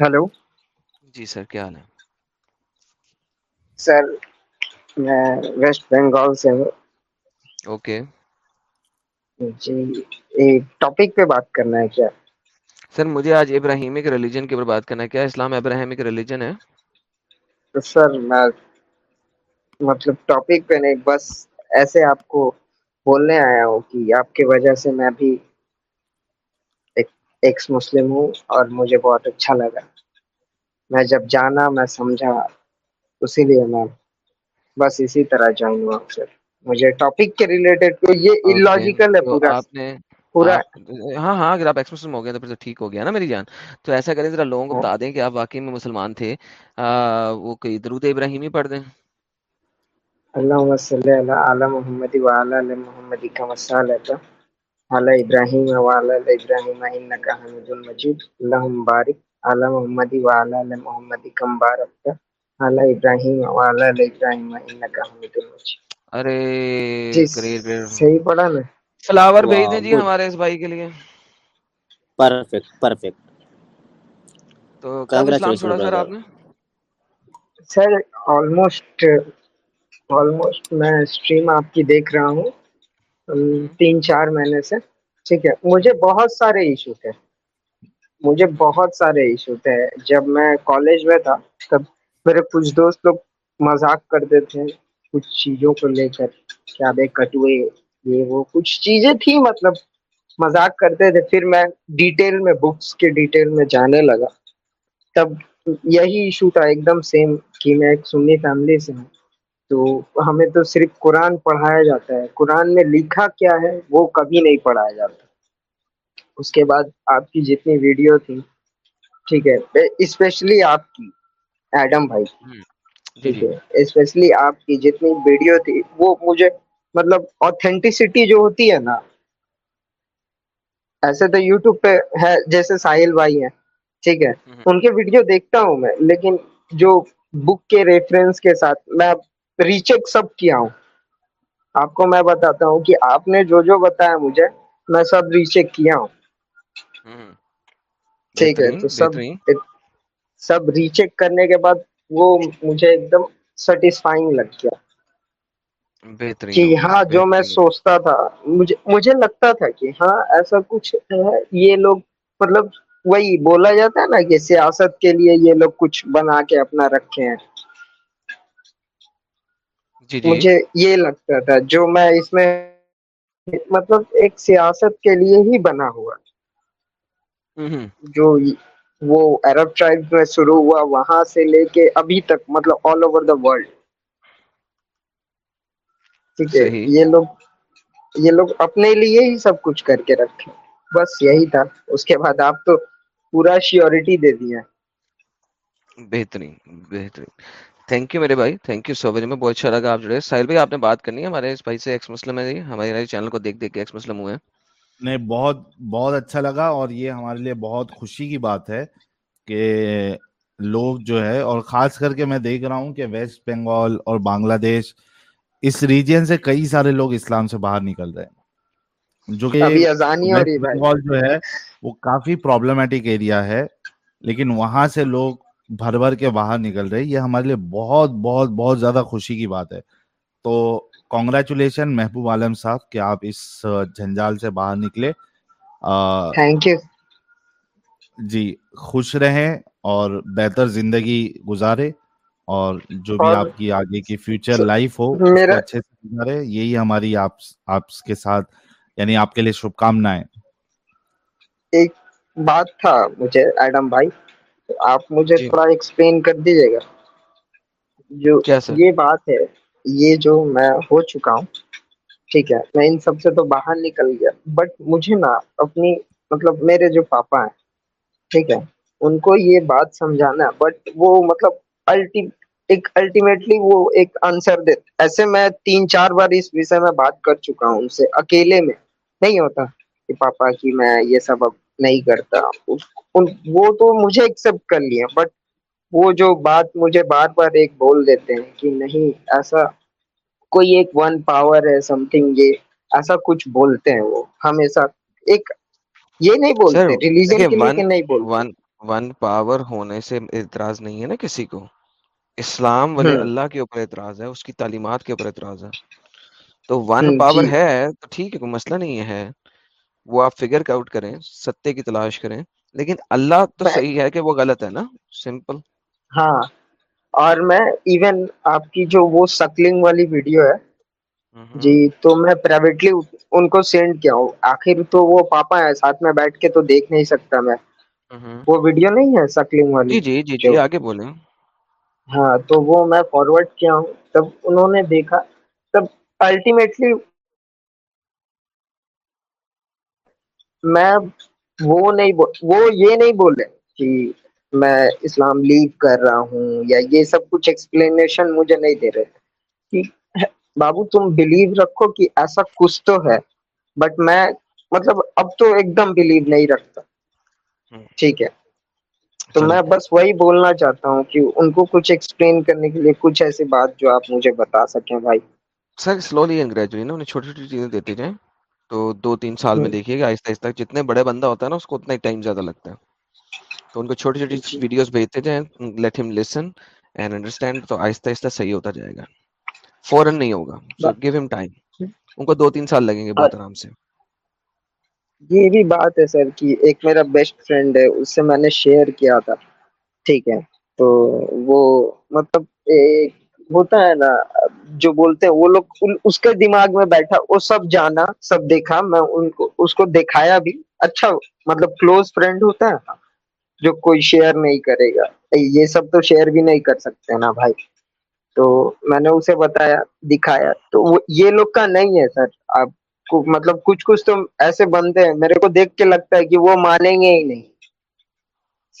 ہلو جی سر کیا حال ہے سر میں ویسٹ بنگال سے ہوں اوکے جی ایک ٹاپک پہ بات کرنا ہے کیا سر مجھے آج ابراہیمک ریلیجن کے اوپر بات کرنا ہے کیا اسلام ابراہیمک ریلیجن ہے سر میں مطلب ٹاپک پہ نہیں بس ایسے آپ کو بولنے آیا ہوں کہ آپ کی وجہ سے میں بھی ایکس مسلم ہوں اور مجھے بہت اچھا لگا میں جب جانا میں سمجھا اسی لیے میں بس اسی طرح جوائن ہوا پھر مجھے ٹاپک کے ریلیٹڈ کو یہ لاجیکل ہے پورا ہاں ہاں اگر آپ ایکس مسلم ہو گئے تو پھر تو ٹھیک ہو گیا نا میری جان تو ایسا کریں ذرا لوگوں کو بتا دیں کہ آپ واقعی میں مسلمان تھے وہ کئی درود ابراہیمی پڑھ دیں اللہ وسلم علی محمد و محمد کا مسال ہے علی ابراہیم وعلی ابراہیم انک حمید المجید اللہم بارک علی محمد وعلی محمد کم بارکت علی ابراہیم وعلی ابراہیم انک حمید المجید ارے گریٹ جی، گریٹ صحیح پڑا نا فلاور بھیج دیں جی ہمارے اس بھائی کے لیے پرفیکٹ پرفیکٹ تو کب اسلام چھوڑا سر آپ نے سر آلموسٹ آلموسٹ میں سٹریم آپ کی دیکھ رہا ہوں تین چار مہینے سے ٹھیک ہے مجھے بہت سارے ایشو تھے مجھے بہت سارے ایشو تھے جب میں کالج میں تھا تب میرے کچھ دوست لوگ مذاق کرتے تھے کچھ چیزوں کو لے کر کیا بے کٹوے یہ وہ کچھ چیزیں تھیں مطلب مذاق کرتے تھے پھر میں ڈیٹیل میں بکس کے ڈیٹیل میں جانے لگا تب یہی ایشو تھا ایک دم سیم کہ میں ایک سنی فیملی سے ہوں تو ہمیں تو صرف قرآن پڑھایا جاتا ہے قرآن میں لکھا کیا ہے وہ کبھی نہیں پڑھایا جاتا اس کے بعد آپ کی جتنی ویڈیو تھی ٹھیک ہے اسپیشلی آپ کی ایڈم بھائی جی، ٹھیک جی۔ ہے اسپیشلی آپ کی جتنی ویڈیو تھی وہ مجھے مطلب اوتھینٹسٹی جو ہوتی ہے نا ایسے تو یوٹیوب پہ ہے جیسے ساحل بھائی ہیں ٹھیک ہے ان کے ویڈیو دیکھتا ہوں میں لیکن جو بک کے ریفرنس کے ساتھ میں ریچیک سب کیا ہوں آپ کو میں بتاتا ہوں کہ آپ نے جو جو بتایا مجھے میں سب ریچیک کیا ہوں ٹھیک ہے تو سب سب ریچیک کرنے کے بعد وہ مجھے ایک دم سیٹسفائنگ لگ گیا کہ ہاں جو میں سوچتا تھا مجھے لگتا تھا کہ ہاں ایسا کچھ ہے یہ لوگ مطلب وہی بولا جاتا ہے نا کہ سیاست کے لیے یہ لوگ کچھ بنا کے اپنا رکھے ہیں جی، جی۔ مجھے یہ لگتا تھا جو میں اس میں مطلب ایک سیاست کے لیے ہی بنا ہوا جو وہ عرب ٹرائب میں شروع ہوا وہاں سے لے کے ابھی تک مطلب آل اوور دا ورلڈ ٹھیک ہے یہ لوگ یہ لوگ اپنے لیے ہی سب کچھ کر کے رکھے بس یہی تھا اس کے بعد آپ تو پورا شیورٹی دے دیا بہترین بہترین تھینک یو میرے بھائی تھینک یو سو ویری میں بہت اچھا لگا آپ جڑے ساحل بھائی آپ نے بات کرنی ہے ہمارے اس بھائی سے ایکس مسلم ہے جی ہمارے چینل کو دیکھ دیکھ کے ایکس مسلم ہوئے ہیں نہیں بہت بہت اچھا لگا اور یہ ہمارے لیے بہت خوشی کی بات ہے کہ لوگ جو ہے اور خاص کر کے میں دیکھ رہا ہوں کہ ویسٹ بنگال اور بنگلہ دیش اس ریجن سے کئی سارے لوگ اسلام سے باہر نکل رہے ہیں جو کہ بنگال جو ہے وہ کافی پرابلمٹک ایریا ہے لیکن وہاں سے لوگ بھر بھر کے باہر نکل رہے یہ ہمارے لیے بہت بہت بہت زیادہ خوشی کی بات ہے تو کانگریچولیشن محبوب عالم صاحب کہ آپ اس جھنجال سے باہر نکلے تھینک یو جی خوش رہیں اور بہتر زندگی گزارے اور جو بھی آپ کی آگے کی فیوچر لائف ہو اچھے سے گزارے یہی ہماری آپ کے ساتھ یعنی آپ کے لیے شبھ ایک بات تھا مجھے ایڈم بھائی آپ مجھے جی۔ تھوڑا ایکسپلین کر دیجیے گا جو یہ بات ہے یہ جو میں ہو چکا ہوں ٹھیک ہے میں ان سب سے تو باہر نکل گیا بٹ مجھے نا اپنی مطلب میرے جو پاپا ہیں ٹھیک ہے ان کو یہ بات سمجھانا ہے بٹ وہ مطلب ایک الٹیمیٹلی وہ ایک آنسر دیتے ایسے میں تین چار بار اس وشے میں بات کر چکا ہوں ان سے اکیلے میں نہیں ہوتا کہ پاپا کی میں یہ سبب نہیں کرتا وہ تو مجھے ایکسپٹ کر لیا بٹ وہ جو بات مجھے بار بار ایک بول دیتے ہیں کہ نہیں ایسا کوئی ایک ون پاور ہے سم تھنگ یہ ایسا کچھ بولتے ہیں وہ ہمیشہ ایک یہ نہیں بولتے ریلیجن کے لیے نہیں بولتے ون ون پاور ہونے سے اعتراض نہیں ہے نا کسی کو اسلام ولی اللہ کے اوپر اعتراض ہے اس کی تعلیمات کے اوپر اعتراض ہے تو ون پاور جی۔ ہے تو ٹھیک ہے کوئی مسئلہ نہیں ہے وہ آپ فگر آؤٹ کریں ستے کی تلاش کریں لیکن اللہ تو صحیح ہے کہ وہ غلط ہے نا سمپل ہاں اور میں ایون آپ کی جو وہ سکلنگ والی ویڈیو ہے جی تو میں پرائیویٹلی ان کو سینڈ کیا ہوں آخر تو وہ پاپا ہے ساتھ میں بیٹھ کے تو دیکھ نہیں سکتا میں وہ ویڈیو نہیں ہے سکلنگ والی جی جی جی, جی، آگے بولیں ہاں تو وہ میں فارورڈ کیا ہوں تب انہوں نے دیکھا تب الٹیمیٹلی میں وہ نہیں وہ یہ نہیں بولے کہ میں اسلام لیو کر رہا ہوں یا یہ سب کچھ ایکسپلینیشن مجھے نہیں دے رہے کہ بابو تم بلیو رکھو کہ ایسا کچھ تو ہے بٹ میں مطلب اب تو ایک دم بلیو نہیں رکھتا ٹھیک ہے تو میں بس وہی بولنا چاہتا ہوں کہ ان کو کچھ ایکسپلین کرنے کے لیے کچھ ایسی بات جو آپ مجھے بتا سکیں بھائی سر سلولی انگریجولی نا انہیں چھوٹی چھوٹی چیزیں دیتے جائیں تو دو تین سال میں دیکھیے گا آہستہ آہستہ جتنے بڑے بندہ ہوتا ہے نا اس کو اتنا ہی ٹائم زیادہ لگتا ہے تو ان کو چھوٹی چھوٹی ویڈیوز اچھا۔ بھیجتے جائیں لیٹ ہم لسن اینڈ انڈرسٹینڈ تو آہستہ آہستہ صحیح ہوتا جائے گا فوراً نہیں ہوگا گیو ہم ٹائم ان کو دو تین سال لگیں گے بہت آرام سے یہ بھی بات ہے سر کہ ایک میرا بیسٹ فرینڈ ہے اس سے میں نے شیئر کیا تھا ٹھیک ہے تو وہ مطلب ایک ہوتا ہے نا جو بولتے ہیں وہ لوگ اس کے دماغ میں بیٹھا وہ سب جانا سب دیکھا میں ان کو کو اس دکھایا بھی اچھا مطلب کلوز فرینڈ ہوتا ہے جو کوئی شیئر نہیں کرے گا یہ سب تو شیئر بھی نہیں کر سکتے نا بھائی تو میں نے اسے بتایا دکھایا تو وہ یہ لوگ کا نہیں ہے سر آپ کو مطلب کچھ کچھ تو ایسے بنتے ہیں میرے کو دیکھ کے لگتا ہے کہ وہ مانیں گے ہی نہیں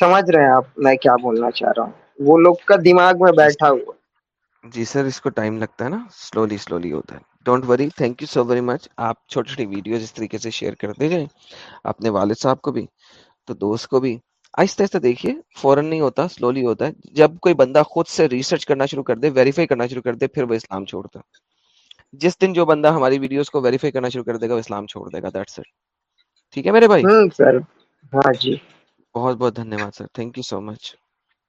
سمجھ رہے ہیں آپ میں کیا بولنا چاہ رہا ہوں وہ لوگ کا دماغ میں بیٹھا ہوا جی سر اس کو ٹائم لگتا ہے نا سلولی سلولی ہوتا ہے don't worry thank you so very much آپ چھوٹی چھوٹی ویڈیوز اس طریقے سے شیئر کرتے جائیں اپنے والد صاحب کو بھی تو دوست کو بھی آہستہ آہستہ دیکھیے فوراً نہیں ہوتا سلولی ہوتا ہے جب کوئی بندہ خود سے ریسرچ کرنا شروع کر دے ویریفائی کرنا شروع کر دے پھر وہ اسلام چھوڑتا جس دن جو بندہ ہماری ویڈیوز کو ویریفائی کرنا شروع کر دے گا وہ اسلام چھوڑ دے گا دیٹس اٹ ٹھیک ہے میرے بھائی ہاں سر ہاں جی بہت بہت دھنیہ واد sir thank you so much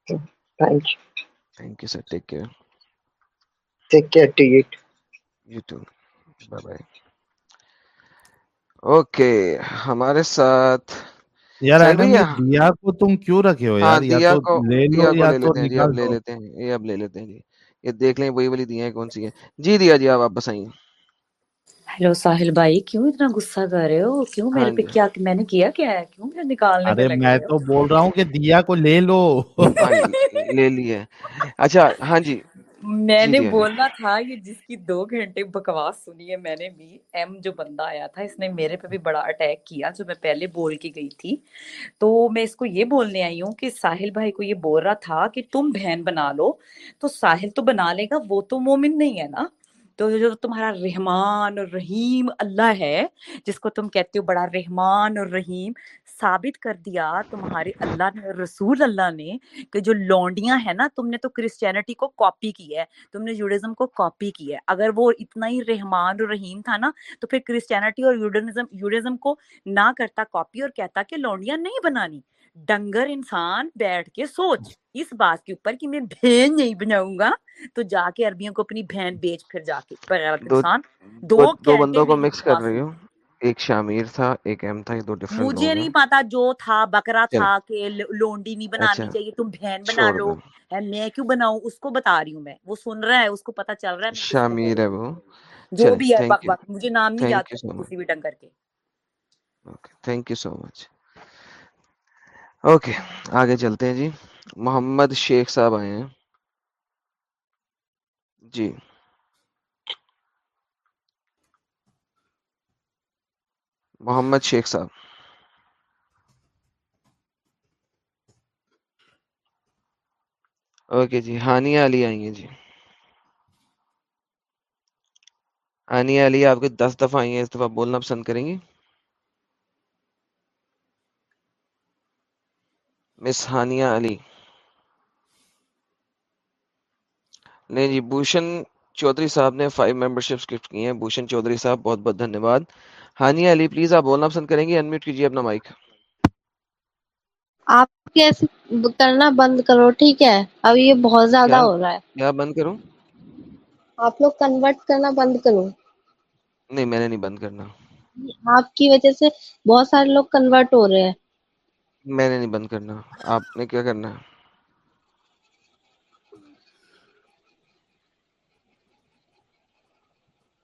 thank you thank you sir take care Take care to you. You too. Bye bye. کیوں جی دیا جی آپ پہ کیا میں نے کیا کیا ہے کیوں میں نکالنا ہاں جی، اچھا ہاں جی میں نے جی, جی, بولنا تھا یہ جس کی دو گھنٹے بکواس سنی ہے میں میں نے نے بھی بھی ایم جو جو بندہ آیا تھا اس میرے پہ بڑا اٹیک کیا پہلے بول کے گئی تھی تو میں اس کو یہ بولنے آئی ہوں کہ ساحل بھائی کو یہ بول رہا تھا کہ تم بہن بنا لو تو ساحل تو بنا لے گا وہ تو مومن نہیں ہے نا تو جو تمہارا رحمان اور رحیم اللہ ہے جس کو تم کہتے ہو بڑا رحمان اور رحیم ثابت کر دیا تمہارے اللہ نے رسول اللہ نے کہ جو لونڈیاں ہیں نا تم نے تو کرسچینٹی کو کاپی کی ہے تم نے یوڈیزم کو کاپی کی ہے اگر وہ اتنا ہی رحمان اور رحیم تھا نا تو پھر کرسچینٹی اور یوڈنزم یوڈیزم کو نہ کرتا کاپی اور کہتا کہ لونڈیاں نہیں بنانی ڈنگر انسان بیٹھ کے سوچ اس بات کے اوپر کہ میں بھین نہیں بناؤں گا تو جا کے عربیوں کو اپنی بھین بیچ پھر جا کے انسان دو, دو, دو بندوں کو مکس کر رہی ہوں ایک شامیر تھا ایک ایم تھا یہ دو ڈیفرنٹ مجھے نہیں پتا جو تھا بکرا تھا کہ لونڈی نہیں بنانی اچھا۔ چاہیے تم بہن بنا لو میں کیوں بناؤں اس کو بتا رہی ہوں میں وہ سن رہا ہے اس کو پتا چل رہا ہے شامیر ہے وہ جو بھی ہے مجھے نام نہیں یاد کسی بھی ڈنگ کر کے thank you so much okay آگے چلتے ہیں جی محمد شیخ صاحب آئے ہیں جی محمد شیخ صاحب اوکے جی ہانیہ علی ہیں جی ہانیہ علی آپ کے دس دفعہ ہیں اس دفعہ بولنا پسند کریں گے مس ہانیہ علی نہیں جی بھوشن چودھری صاحب نے فائیو ممبرشپ گفٹ کی ہیں بھوشن چودھری صاحب بہت بہت دھنیہ واد ہانیہ علی پلیز آپ بولنا پسند کریں گے انمیوٹ کیجیے اپنا مائک آپ کیسے کرنا بند کرو ٹھیک ہے اب یہ بہت زیادہ ہو رہا ہے کیا بند کروں آپ لوگ کنورٹ کرنا بند کرو نہیں میں نے نہیں بند کرنا آپ کی وجہ سے بہت سارے لوگ کنورٹ ہو رہے ہیں میں نے نہیں بند کرنا آپ نے کیا کرنا ہے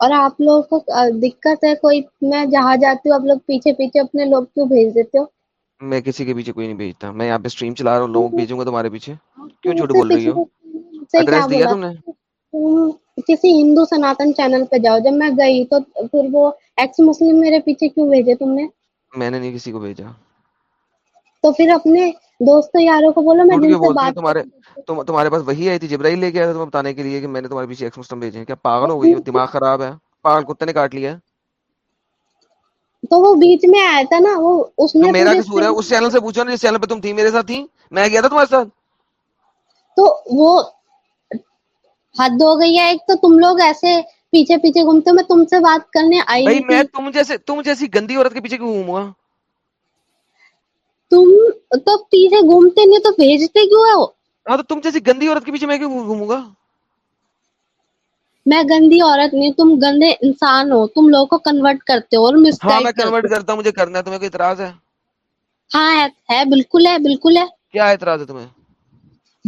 اور آپ لوگ کو دقت ہے کوئی میں جہاں جاتی ہوں آپ لوگ پیچھے پیچھے اپنے لوگ کیوں بھیج دیتے ہو میں کسی کے پیچھے کوئی نہیں بھیجتا میں یہاں پہ اسٹریم چلا رہا ہوں لوگ بھیجوں گا تمہارے پیچھے کیوں جھوٹ بول رہی ہو ایڈریس دیا تم نے کسی ہندو سناتن چینل پہ جاؤ جب میں گئی تو پھر وہ ایکس مسلم میرے پیچھے کیوں بھیجے تم نے میں نے نہیں کسی کو بھیجا تو پھر اپنے دوستوں یاروں کو بولو میں جن سے بات تمہارے تمہارے پاس وہی آئی تھی جبرائیل لے گیا تھا تمہیں بتانے کے لیے کہ میں نے تمہارے پیچھے ایکس مسلم بھیجے ہیں کیا پاگل ہو گئی دماغ خراب ہے پاگل کتے نے کاٹ لیا تو وہ بیچ میں آیا تھا نا وہ اس نے میرا قصور ہے اس چینل سے پوچھو نا جس چینل پہ تم تھی میرے ساتھ تھی میں گیا تھا تمہارے ساتھ تو وہ حد ہو گئی ہے ایک تو تم لوگ ایسے پیچھے پیچھے گھومتے ہو میں تم سے بات کرنے آئی میں تم جیسے تم جیسی گندی عورت کے پیچھے کیوں گھوموں گا تم تو پیچھے گھومتے نہیں تو بھیجتے کیوں ہو ہاں تو تم جیسی گندی عورت کے پیچھے میں کیوں گھوموں گا میں گندی عورت نہیں تم گندے انسان ہو تم لوگ کو کنورٹ کرتے ہو اور ہاں میں کنورٹ کرتا ہوں مجھے کرنا ہے تمہیں کوئی اعتراض ہے ہاں ہے بالکل ہے بالکل ہے کیا اعتراض ہے تمہیں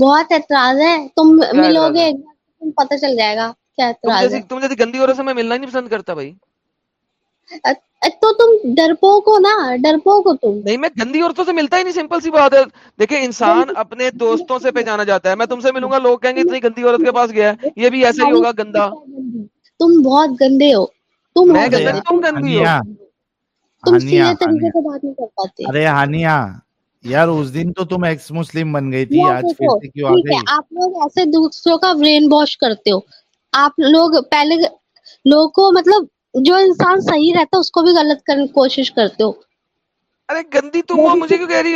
بہت اعتراض ہے تم ملو گے پتہ چل جائے گا کیا اعتراض ہے تم جیسی گندی عورت سے میں ملنا ہی نہیں پسند کرتا بھائی اچھا، تو تم ڈرپو کو نا ڈرپو کو تم نہیں میں گندی عورتوں سے ملتا ہی نہیں سمپل سی بات ہے دیکھیں انسان اپنے دوستوں سے پہچانا جاتا ہے میں تم سے ملوں گا لوگ کہیں گے اتنی گندی عورت کے پاس گیا ہے یہ بھی ایسا ہی ہوگا گندا تم بہت گندے ہو تم میں گندا تم گندی ہو یار اس دن تو تم ایکس مسلم بن گئی تھی آج آپ لوگ ایسے دوسروں کا برین واش کرتے ہو آپ لوگ پہلے لوگوں کو مطلب جو انسان صحیح رہتا اس کو بھی غلط کرنے کوشش کرتے ہو ہو ارے گندی مجھے کیوں کہہ رہی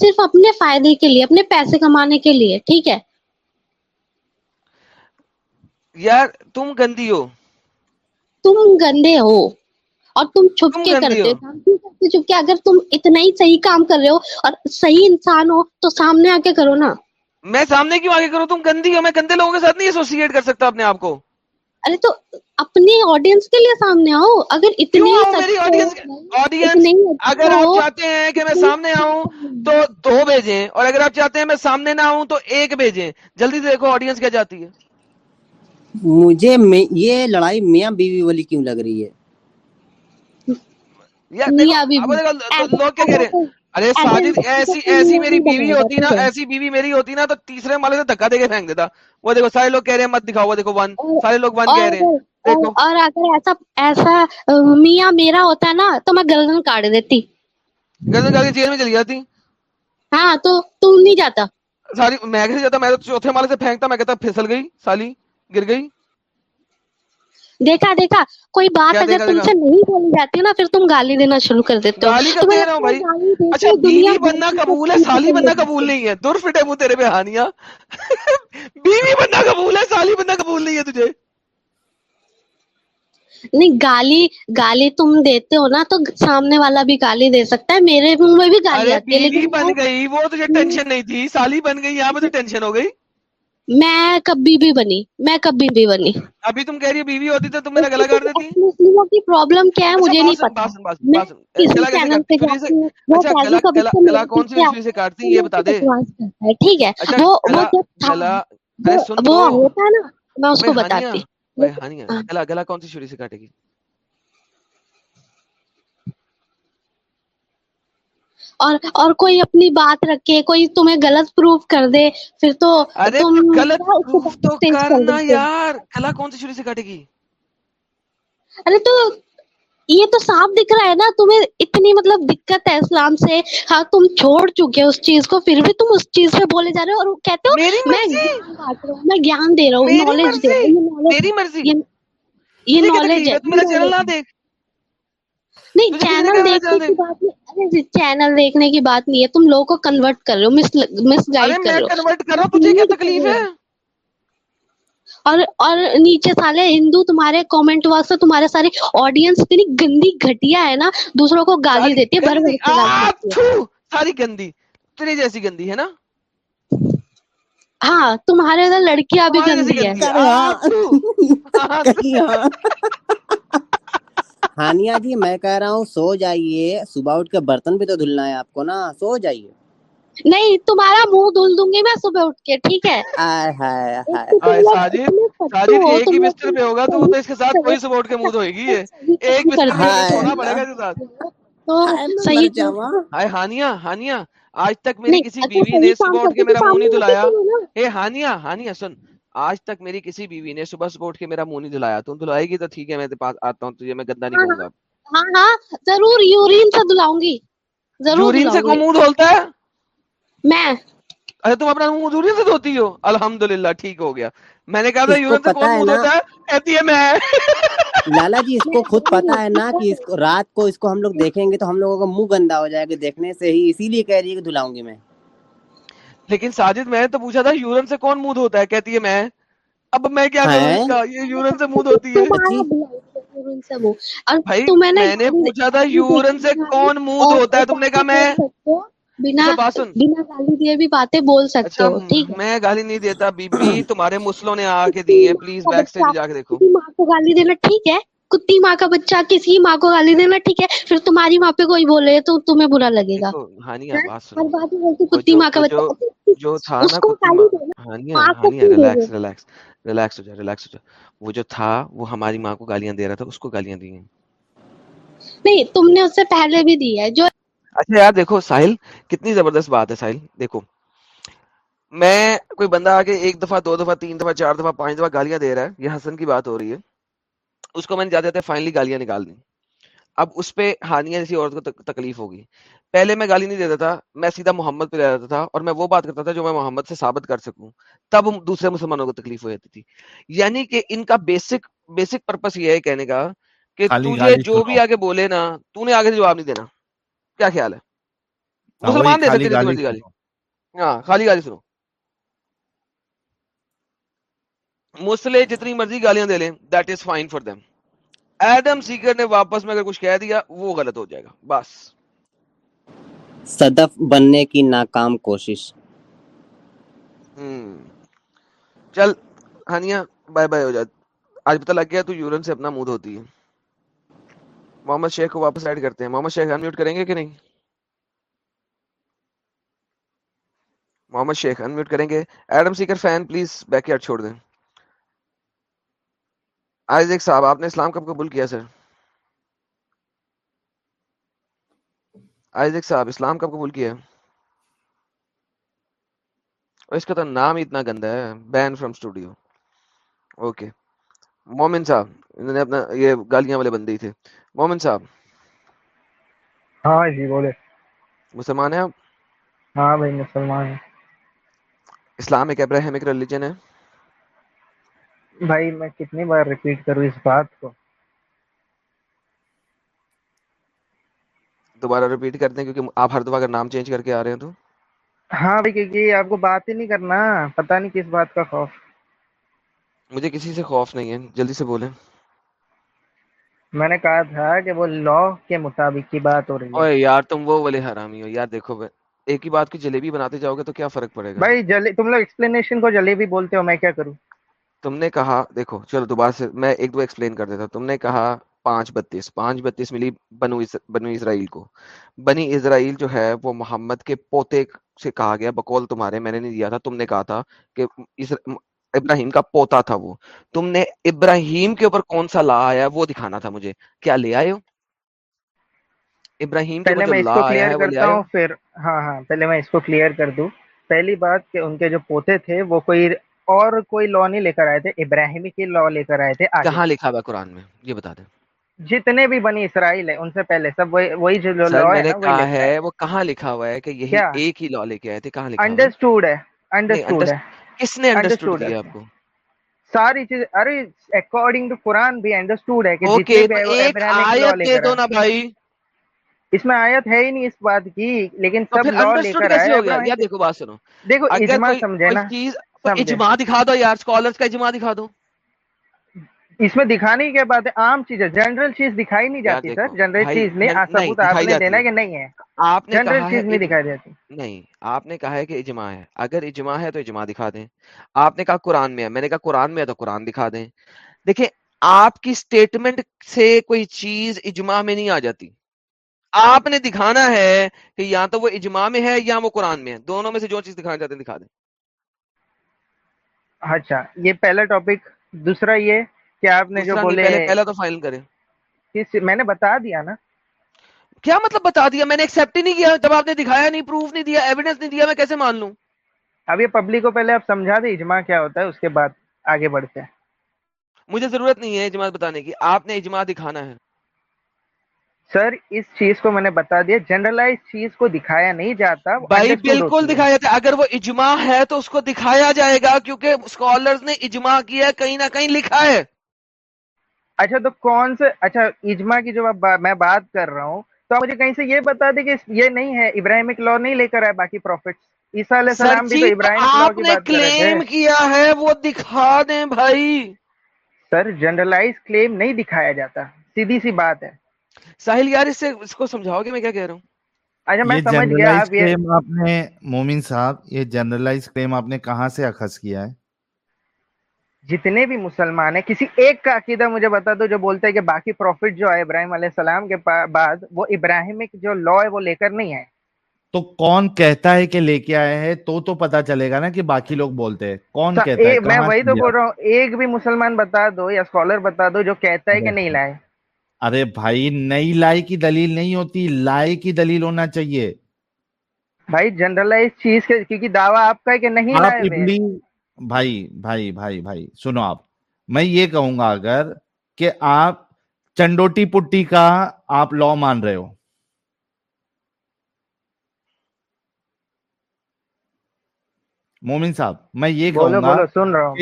صرف اپنے فائدے کے لیے اپنے پیسے کمانے کے لیے ٹھیک ہے یار تم تم گندی ہو ہو گندے اور تم چھپ کے کرتے ہو چھپ کے اگر تم اتنا ہی صحیح کام کر رہے ہو اور صحیح انسان ہو تو سامنے آ کے کرو نا میں سامنے کیوں آگے کروں تم گندی ہو میں گندے لوگوں کے ساتھ نہیں ایسوسیٹ کر سکتا اپنے آپ کو ارے تو اپنے آڈینس کے لیے سامنے آؤ اگر اتنے اگر آپ چاہتے ہیں کہ میں سامنے آؤں تو دو بھیجیں اور اگر آپ چاہتے ہیں میں سامنے نہ آؤں تو ایک بھیجیں جلدی سے دیکھو آڈینس کیا جاتی ہے مجھے یہ لڑائی میاں بیوی والی کیوں لگ رہی ہے ارے ساجد ایسی ایسی میری بیوی ہوتی نا ایسی بیوی میری ہوتی نا تو تیسرے مالے سے دھکا دے کے پھینک دیتا وہ دیکھو سارے لوگ کہہ رہے ہیں مت دکھاؤ وہ دیکھو ون سارے لوگ ون کہہ رہے ہیں اور اگر ایسا ایسا میاں میرا ہوتا نا تو میں گردن کاٹ دیتی گردن کاٹ کے جیل میں چلی جاتی ہاں تو تم نہیں جاتا ساری میں کیسے جاتا میں تو چوتھے مالے سے پھینکتا میں کہتا پھسل گئی سالی گر گئی دیکھا دیکھا کوئی بات اگر تم سے نہیں بولی جاتی نا پھر تم گالی دینا شروع کر دیتے بننا قبول ہے سالی بننا قبول نہیں ہے تجھے نہیں گالی گالی تم دیتے ہو نا تو سامنے والا بھی گالی دے سکتا ہے میرے منہ میں بھی گالی بن گئی وہ تجھے ٹینشن نہیں تھی سالی بن گئی یہاں پہ ٹینشن ہو گئی میں کبھی بھی بنی میں کبھی بھی بنی ابھی تم کہہ رہی ہو بیوی ہوتی تو تم میرا گلا کر دیتی مسلموں کی پرابلم کیا ہے اچھا، مجھے نہیں پتا گلا اچھا، کون سی مسلموں سے کاٹتی یہ بتا دے ٹھیک ہے اچھا، وہ وہ جب تھا وہ ہوتا ہے نا میں اس کو بتاتی گلا ہاں۔ گلا کون سی چھری سے کاٹے گی اور اور کوئی اپنی بات رکھے کوئی تمہیں غلط پروف کر دے پھر تو غلط پروف تو کرنا یار کلا کون سی چھری سے کاٹے گی ارے تو یہ تو صاف دکھ رہا ہے نا تمہیں اتنی مطلب دقت ہے اسلام سے ہاں تم چھوڑ چکے اس چیز کو پھر بھی تم اس چیز پہ بولے جا رہے ہو اور کہتے ہو میں میں گیان دے رہا ہوں نالج دے رہا ہوں میری مرضی یہ نالج ہے دیکھ نہیں چینل دیکھنے کی بات نہیں چینل جی, دیکھنے کی بات نہیں ہے تم لوگوں کو کنورٹ کر رہے ہو مس مس گائیڈ کر رہے ہو کنورٹ کر رہا تجھے کیا تکلیف ہے اور اور نیچے سالے ہندو تمہارے کامنٹ واسطے تمہارے سارے آڈینس اتنی گندی گھٹیا ہے نا دوسروں کو گالی دیتی ہے بھر ساری گندی تیری جیسی گندی ہے نا ہاں تمہارے ادھر لڑکیاں بھی گندی ہے (laughs) ہانیا جی میں کہہ رہا ہوں سو جائیے صبح اٹھ کے برتن بھی تو دھلنا ہے آپ کو نا سو جائیے نہیں تمہارا منہ دھل دوں گی میں صبح اٹھ ایک ہی ہاں، ہانیا آج تک میری کسی اچھا، بیوی نے دھلایا ہانیہ سن آج تک میری کسی بیوی نے صبح صبح اٹھ کے میرا منہ نہیں دھلایا تم دھلائے گی تو ٹھیک ہے ہو الحمدللہ ٹھیک ہو گیا میں نے کہا تھا میں لالا جی اس کو خود پتا ہے دیکھنے سے ہی اسی لیے کہہ رہی ہے دھلاؤں گی میں لیکن ساجد میں نے تو پوچھا تھا یورن سے کون مود ہوتا ہے کہتی ہے میں اب میں کیا کروں یہ یورن سے مود ہوتی ہے میں نے پوچھا تھا یورن سے کون مود ہوتا ہے تم نے اچھا کہا میں اچھا، باتیں بول سکتے اچھا، میں گالی نہیں دیتا بی بی تمہارے مسلوں نے آ کے دی پلیز بیک سے جا کے دیکھو گالی دینا ٹھیک ہے کتی ماں کا بچہ کسی ماں کو گالی دینا ٹھیک ہے پھر تمہاری ماں پہ کوئی بولے تو تمہیں برا لگے گا ہماری ماں کو گالیاں دے رہا تھا اس کو گالیاں دی نہیں تم نے اس سے پہلے بھی دی ہے جو اچھا یار دیکھو ساحل کتنی زبردست بات ہے ساحل دیکھو میں کوئی بندہ آ کے ایک دفعہ دو دفعہ تین دفعہ چار دفعہ پانچ دفعہ گالیاں دے رہا ہے یہ حسن کی بات ہو رہی ہے اس کو میں نے جاتے جاتے فائنلی گالیاں نکال اب اس پہ جیسی عورت کو تکلیف ہوگی پہلے میں گالی نہیں دیتا تھا میں سیدھا محمد پہ تھا اور میں وہ بات کرتا تھا جو میں محمد سے ثابت کر سکوں تب دوسرے مسلمانوں کو تکلیف ہو جاتی تھی یعنی کہ ان کا بیسک بیسک پرپس یہ ہے کہنے کا کہ تجھے جو بھی آگے بولے نا تو نے آگے جواب نہیں دینا کیا خیال ہے مسلمان دے سکتے ہاں خالی گالی سنو مسلے جتنی مرضی گالیاں دے لیں that is fine for them Adam seeker نے واپس میں اگر کچھ کہہ دیا وہ غلط ہو جائے گا بس صدف بننے کی ناکام کوشش چل بائے بائے ہو جا آج پتہ لگ گیا تو یورن سے اپنا مود ہوتی ہے محمد شیخ کو واپس ایڈ کرتے ہیں محمد شیخ میوٹ کریں گے کہ نہیں محمد شیخ میوٹ کریں گے Adam seeker fan please backyard چھوڑ دیں آئزیک صاحب آپ نے اسلام کب قبول کیا سر آئزیک صاحب اسلام کب قبول کیا اس کا تو نام ہی اتنا گندا ہے بین فرام اسٹوڈیو اوکے مومن صاحب انہوں نے اپنا یہ گالیاں والے بندے تھے مومن صاحب ہاں جی بولے مسلمان ہیں آپ ہاں بھائی مسلمان ہیں اسلام ایک ابراہیمک ریلیجن ہے بھائی میں کتنی بار ریپیٹ کروں اس بات کو دوبارہ ریپیٹ کرتے ہیں کیونکہ آپ ہر دفعہ کا نام چینج کر کے آ رہے ہیں تو ہاں بھائی کیونکہ آپ کو بات ہی نہیں کرنا پتہ نہیں کس بات کا خوف مجھے کسی سے خوف نہیں ہے جلدی سے بولیں میں نے کہا تھا کہ وہ لا کے مطابق کی بات ہو رہی ہے اوئے یار تم وہ والے حرامی ہو یار دیکھو بھائی ایک ہی بات کی جلیبی بناتے جاؤ گے تو کیا فرق پڑے گا بھائی جلی تم لوگ ایکسپلینیشن کو جلیبی بولتے ہو میں کیا کروں تم نے کہا دیکھو چلو دوبارہ سے میں ایک دو ایکسپلین کر دیتا تم نے کہا پانچ بتیس پانچ بتیس ملی بنو بنو اسرائیل کو بنی اسرائیل جو ہے وہ محمد کے پوتے سے کہا گیا بکول تمہارے میں نے نہیں دیا تھا تم نے کہا تھا کہ ابراہیم کا پوتا تھا وہ تم نے ابراہیم کے اوپر کون سا لا آیا وہ دکھانا تھا مجھے کیا لے آئے ہو ابراہیم پہلے میں اس کو کلیئر کرتا ہوں پھر ہاں ہاں پہلے میں اس کو کلیئر کر دوں پہلی بات کہ ان کے جو پوتے تھے وہ کوئی اور کوئی لا نہیں لے کر آئے تھے ابراہیمی کی لا لے کر آئے تھے کہاں لکھا ہوا قرآن میں یہ بتا دیں جتنے بھی بنی اسرائیل ہیں ان سے پہلے سب وہی جو لا ہے نا کہا ہے وہ کہاں لکھا ہوا ہے کہ یہی ایک ہی لا لے کے آئے تھے کہاں لکھا انڈرسٹوڈ ہے انڈرسٹوڈ ہے کس نے انڈرسٹوڈ کیا آپ کو ساری چیز ارے اکارڈنگ ٹو قرآن بھی انڈرسٹوڈ ہے کہ جتنے بھی ایک آیت دے دو نا بھائی اس میں آیت ہے ہی نہیں اس بات کی لیکن سب لا لے کر آئے دیکھو بات سنو دیکھو اجماع سمجھے نا اجماع دکھا دو یار اسکالرس کا اجماع دکھا دو اس میں دکھانے کی بات ہے عام چیز ہے جنرل چیز دکھائی نہیں جاتی سر جنرل چیز میں ثبوت آپ نے دینا ہے کہ نہیں ہے آپ نے جنرل چیز نہیں دکھائی دیتی نہیں آپ نے کہا ہے کہ اجماع ہے اگر اجماع ہے تو اجماع دکھا دیں آپ نے کہا قرآن میں ہے میں نے کہا قرآن میں ہے تو قرآن دکھا دیں دیکھیں آپ کی سٹیٹمنٹ سے کوئی چیز اجماع میں نہیں آ جاتی آپ نے دکھانا ہے کہ یا تو وہ اجماع میں ہے یا وہ قرآن میں ہے دونوں میں سے جو چیز دکھانا چاہتے ہیں دکھا دیں اچھا یہ پہلا ٹاپک دوسرا یہ کہ آپ نے جو بولے پہلا تو فائنل کرے میں نے بتا دیا نا کیا مطلب بتا دیا میں نے ایکسپٹ ہی نہیں کیا جب آپ نے دکھایا نہیں پروف نہیں دیا نہیں دیا میں کیسے مان لوں اب یہ پبلک کو پہلے آپ سمجھا دیں اجماع کیا ہوتا ہے اس کے بعد آگے بڑھتے ہیں مجھے ضرورت نہیں ہے اجماع بتانے کی آپ نے اجماع دکھانا ہے سر اس چیز کو میں نے بتا دیا جنرلائز چیز کو دکھایا نہیں جاتا بھائی بالکل دکھایا جاتا اگر وہ اجماع ہے تو اس کو دکھایا جائے گا کیونکہ اسکالرز نے اجماع کیا ہے کہیں نہ کہیں لکھا ہے اچھا تو کون سے اچھا اجماع کی جو میں بات کر رہا ہوں تو آپ مجھے کہیں سے یہ بتا دیں کہ یہ نہیں ہے ابراہیمک لا نہیں لے کر آئے باقی پروفیٹ عیسا علیہ السلام بھی جی، ابراہیم نے کلیم کیا ہے وہ دکھا دیں بھائی سر جنرلائز کلیم نہیں دکھایا جاتا سیدھی سی بات ہے ساحل یار اس سے اس کو سمجھاؤ گے میں کیا کہہ رہا ہوں اچھا، یہ جنرلائز کریم آپ نے مومن صاحب یہ جنرلائز کریم آپ نے کہاں سے اخذ کیا ہے جتنے بھی مسلمان ہیں کسی ایک کا عقیدہ مجھے بتا دو جو بولتا ہے کہ باقی پروفٹ جو ہے ابراہیم علیہ السلام کے بعد وہ ابراہیمک جو لا ہے وہ لے کر نہیں ہے تو کون کہتا ہے کہ لے کے آئے ہیں تو تو پتا چلے گا نا کہ باقی لوگ بولتے ہیں کون کہتا ہے میں وہی تو بول رہا ہوں ایک بھی مسلمان بتا دو یا اسکالر بتا دو جو کہتا ہے کہ نہیں لائے ارے بھائی نئی لائی کی دلیل نہیں ہوتی لائی کی دلیل ہونا چاہیے بھائی جنرل چیز کے کیونکہ دعویٰ آپ کا ہے کہ نہیں میں یہ کہوں گا اگر کہ آپ چنڈوٹی پٹی کا آپ لا مان رہے ہو مومن صاحب میں یہ کہوں گا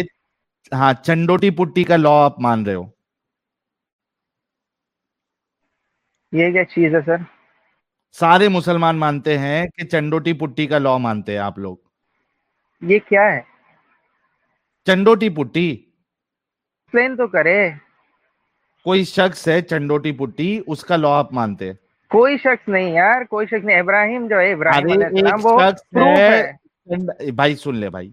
ہاں چنڈوٹی پٹی کا لا آپ مان رہے ہو یہ کیا چیز ہے سر سارے مسلمان مانتے ہیں کہ چنڈوٹی پٹی کا لا مانتے ہیں آپ لوگ یہ کیا ہے چنڈوٹی پٹی تو کرے کوئی شخص ہے چنڈوٹی پٹی اس کا لا آپ مانتے کوئی شخص نہیں یار کوئی شخص نہیں ابراہیم جو ہے ابراہیم بھائی سن لے بھائی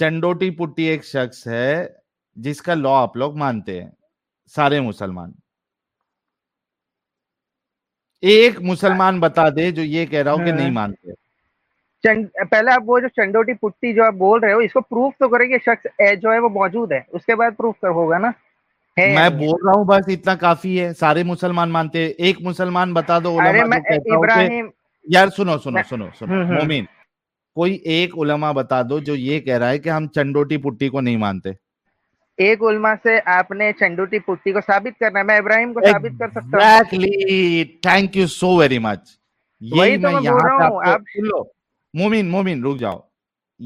چنڈوٹی پٹی ایک شخص ہے جس کا لا آپ لوگ مانتے ہیں سارے مسلمان ایک مسلمان ہاں۔ بتا دے جو یہ کہہ رہا ہوں کہ نہیں ہاں۔ مانتے پہلے آپ وہ جو چنڈوٹی پٹی جو آپ بول رہے ہو اس کو پروف پروف تو کریں کہ شخص جو ہے ہے وہ موجود اس کے بعد کر ہوگا نا میں بول رہا ہوں بس اتنا کافی ہے سارے مسلمان مانتے ایک مسلمان بتا دو یار سنو سنو سنو سنو کوئی ایک علماء بتا دو جو یہ کہہ رہا ہے کہ ہم چنڈوٹی پٹی کو نہیں مانتے ایک علماء سے آپ نے چنڈوٹی پٹی کو ثابت کرنا میں ابراہیم کو ثابت کر سکتا ہوں thank you so very much یہی یہاں آپ آپ مومن مومن رک جاؤ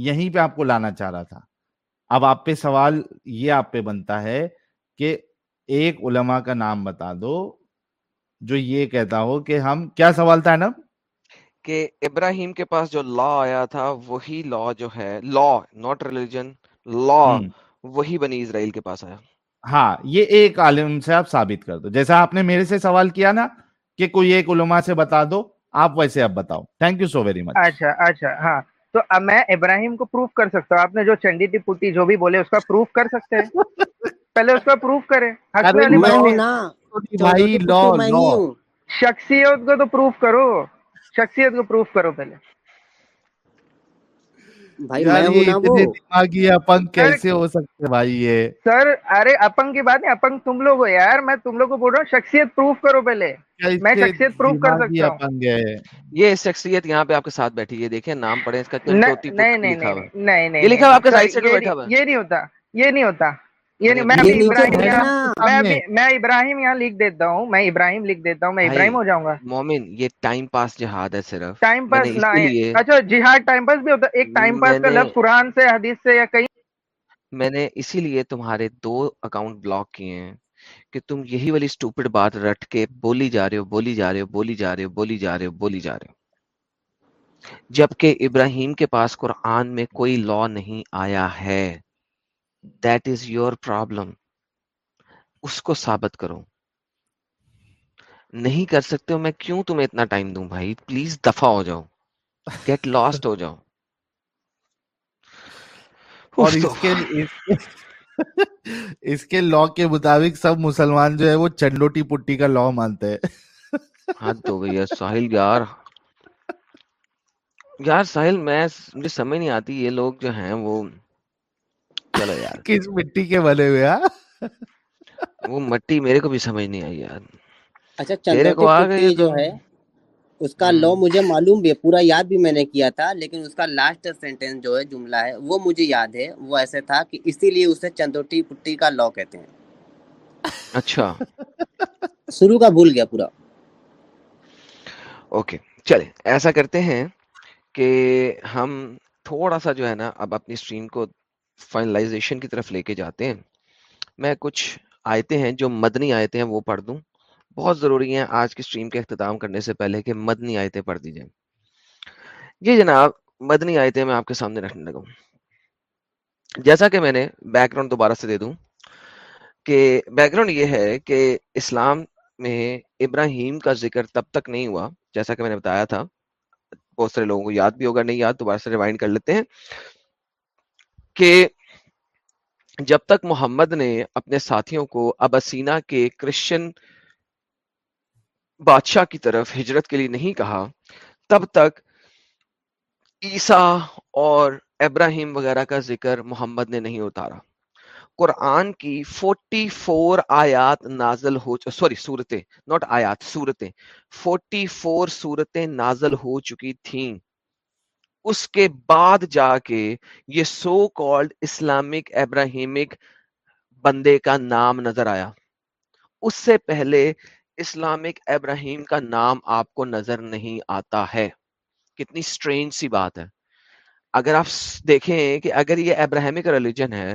یہیں پہ کو لانا چاہ رہا تھا اب آپ پہ سوال یہ آپ پہ بنتا ہے کہ ایک علما کا نام بتا دو جو یہ کہتا ہو کہ ہم کیا سوال تھا نا کہ ابراہیم کے پاس جو لا آیا تھا وہی لا جو ہے لا نوٹ ریلیجن لا وہی بنی اسرائیل کے پاس آیا ہاں یہ ایک عالم سے آپ ثابت کر دو جیسا آپ نے میرے سے سوال کیا نا کہ کوئی ایک علماء سے بتا دو آپ ویسے اب بتاؤ thank you so very much اچھا اچھا ہاں تو اب میں ابراہیم کو پروف کر سکتا ہوں آپ نے جو چنڈی ٹی پوٹی جو بھی بولے اس کا پروف کر سکتے ہیں پہلے اس کا پروف کریں شخصیت کو تو پروف کرو شخصیت کو پروف کرو پہلے سر ارے اپنگ کی بات نہیں اپنگ تم لوگ ہو یار میں تم لوگ کو بول رہا ہوں شخصیت پروف کرو پہلے میں شخصیت پروف کر سکتا ہوں یہ شخصیت یہاں پہ آپ کے ساتھ بیٹھی ہے دیکھیں نام پڑھے اس کا نہیں نہیں لکھا یہ نہیں ہوتا یہ نہیں ہوتا یعنی میں ابراہیم میں ابراہیم یہاں لکھ دیتا ہوں میں ابراہیم لکھ دیتا ہوں میں ابراہیم ہو جاؤں گا مومن یہ ٹائم پاس جہاد ہے صرف ٹائم پاس اچھا جہاد ٹائم پاس بھی ہوتا ایک ٹائم پاس کا لفظ قرآن سے حدیث سے یا کہیں میں نے اسی لیے تمہارے دو اکاؤنٹ بلاک کیے ہیں کہ تم یہی والی سٹوپڈ بات رٹ کے بولی جا رہے ہو بولی جا رہے ہو بولی جا رہے ہو بولی جا رہے ہو بولی جا رہے ہو جبکہ ابراہیم کے پاس قرآن میں کوئی لا نہیں آیا ہے دیٹ از یور پرابلم اس کو ثابت کرو نہیں کر سکتے ہو میں کیوں تمہیں اتنا ٹائم دوں بھائی پلیز دفاع ہو جاؤ گیٹ لاسٹ ہو جاؤ اور اس کے اس کے لا کے مطابق سب مسلمان جو ہے وہ چنڈوٹی پٹی کا لا مانتے ہیں ہاتھ ہو گئی ہے ساحل یار یار ساحل میں مجھے سمجھ نہیں آتی یہ لوگ جو ہیں وہ چلو یار (laughs) کس مٹی کے بھی اسی لیے چندوٹی پٹی کا لو کہتے ہیں اچھا (laughs) شروع کا بھول گیا پورا چلے ایسا کرتے ہیں کہ ہم تھوڑا سا جو ہے نا اب اپنی فائنلائزیشن کی طرف لے کے جاتے ہیں میں کچھ آیتیں ہیں جو مدنی آیتیں ہیں وہ پڑھ دوں بہت ضروری ہیں آج کی سٹریم کے اختتام کرنے سے پہلے کہ مدنی آیتیں پڑھ دی جائیں یہ جناب مدنی آیتیں میں آپ کے سامنے رکھنے لگا جیسا کہ میں نے بیک گراؤنڈ دوبارہ سے دے دوں کہ بیک گراؤنڈ یہ ہے کہ اسلام میں ابراہیم کا ذکر تب تک نہیں ہوا جیسا کہ میں نے بتایا تھا بہت سارے لوگوں کو یاد بھی ہوگا نہیں یاد دوبارہ سے ریوائنڈ کر لیتے ہیں کہ جب تک محمد نے اپنے ساتھیوں کو ابسینا کے کرشچن بادشاہ کی طرف ہجرت کے لیے نہیں کہا تب تک عیسیٰ اور ابراہیم وغیرہ کا ذکر محمد نے نہیں اتارا قرآن کی فورٹی فور آیات نازل ہو سوری سورتیں نوٹ آیات سورتیں فورٹی فور صورتیں نازل ہو چکی تھیں اس کے بعد جا کے یہ سو کالڈ اسلامک ابراہیمک بندے کا نام نظر آیا اس سے پہلے اسلامک ابراہیم کا نام آپ کو نظر نہیں آتا ہے کتنی اسٹرینج سی بات ہے اگر آپ دیکھیں کہ اگر یہ ابراہیمک ریلیجن ہے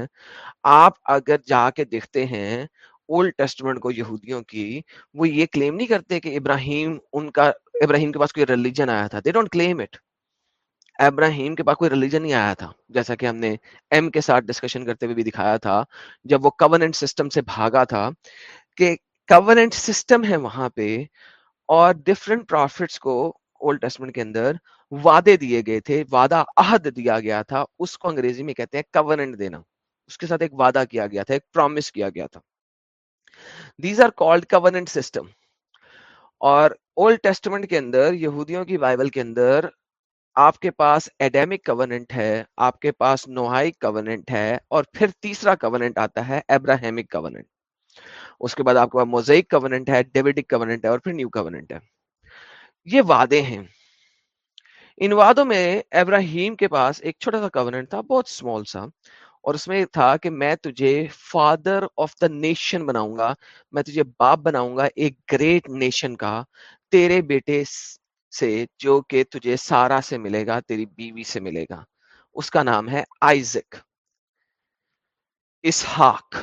آپ اگر جا کے دیکھتے ہیں اولڈ ٹیسٹمنٹ کو یہودیوں کی وہ یہ کلیم نہیں کرتے کہ ابراہیم ان کا ابراہیم کے پاس کوئی ریلیجن آیا تھا دے ڈونٹ کلیم اٹ ابراہیم کے پاس کوئی ریلیجن نہیں آیا تھا جیسا کہ ہم نے ایم کے ساتھ ڈسکشن کرتے ہوئے بھی دکھایا تھا جب وہ کورنٹ سسٹم سے بھاگا تھا کہ کورنٹ سسٹم ہے وہاں پہ اور ڈفرینٹ پروفٹس کو کو اولڈ ٹیسٹمنٹ کے اندر وعدے دیے گئے تھے وعدہ عہد دیا گیا تھا اس انگریزی میں کہتے ہیں کورنٹ دینا اس کے ساتھ ایک وعدہ کیا گیا تھا ایک پرومس کیا گیا تھا these are called covenant system اور اولڈ ٹیسٹمنٹ کے اندر یہودیوں کی بائبل کے اندر آپ کے پاس ایڈیمک کورننٹ ہے آپ کے پاس نوہائی کورننٹ ہے اور پھر تیسرا کورننٹ آتا ہے ایبراہیمک اس کے کے بعد آپ پاس موزیک ہے ہے ہے اور پھر نیو یہ وعدے ہیں ان وعدوں میں ابراہیم کے پاس ایک چھوٹا سا کورننٹ تھا بہت سمال سا اور اس میں تھا کہ میں تجھے فادر آف دا نیشن بناؤں گا میں تجھے باپ بناؤں گا ایک گریٹ نیشن کا تیرے بیٹے سے جو کہ تجھے سارا سے ملے گا تیری بیوی سے ملے گا اس کا نام ہے آئزک اسحاق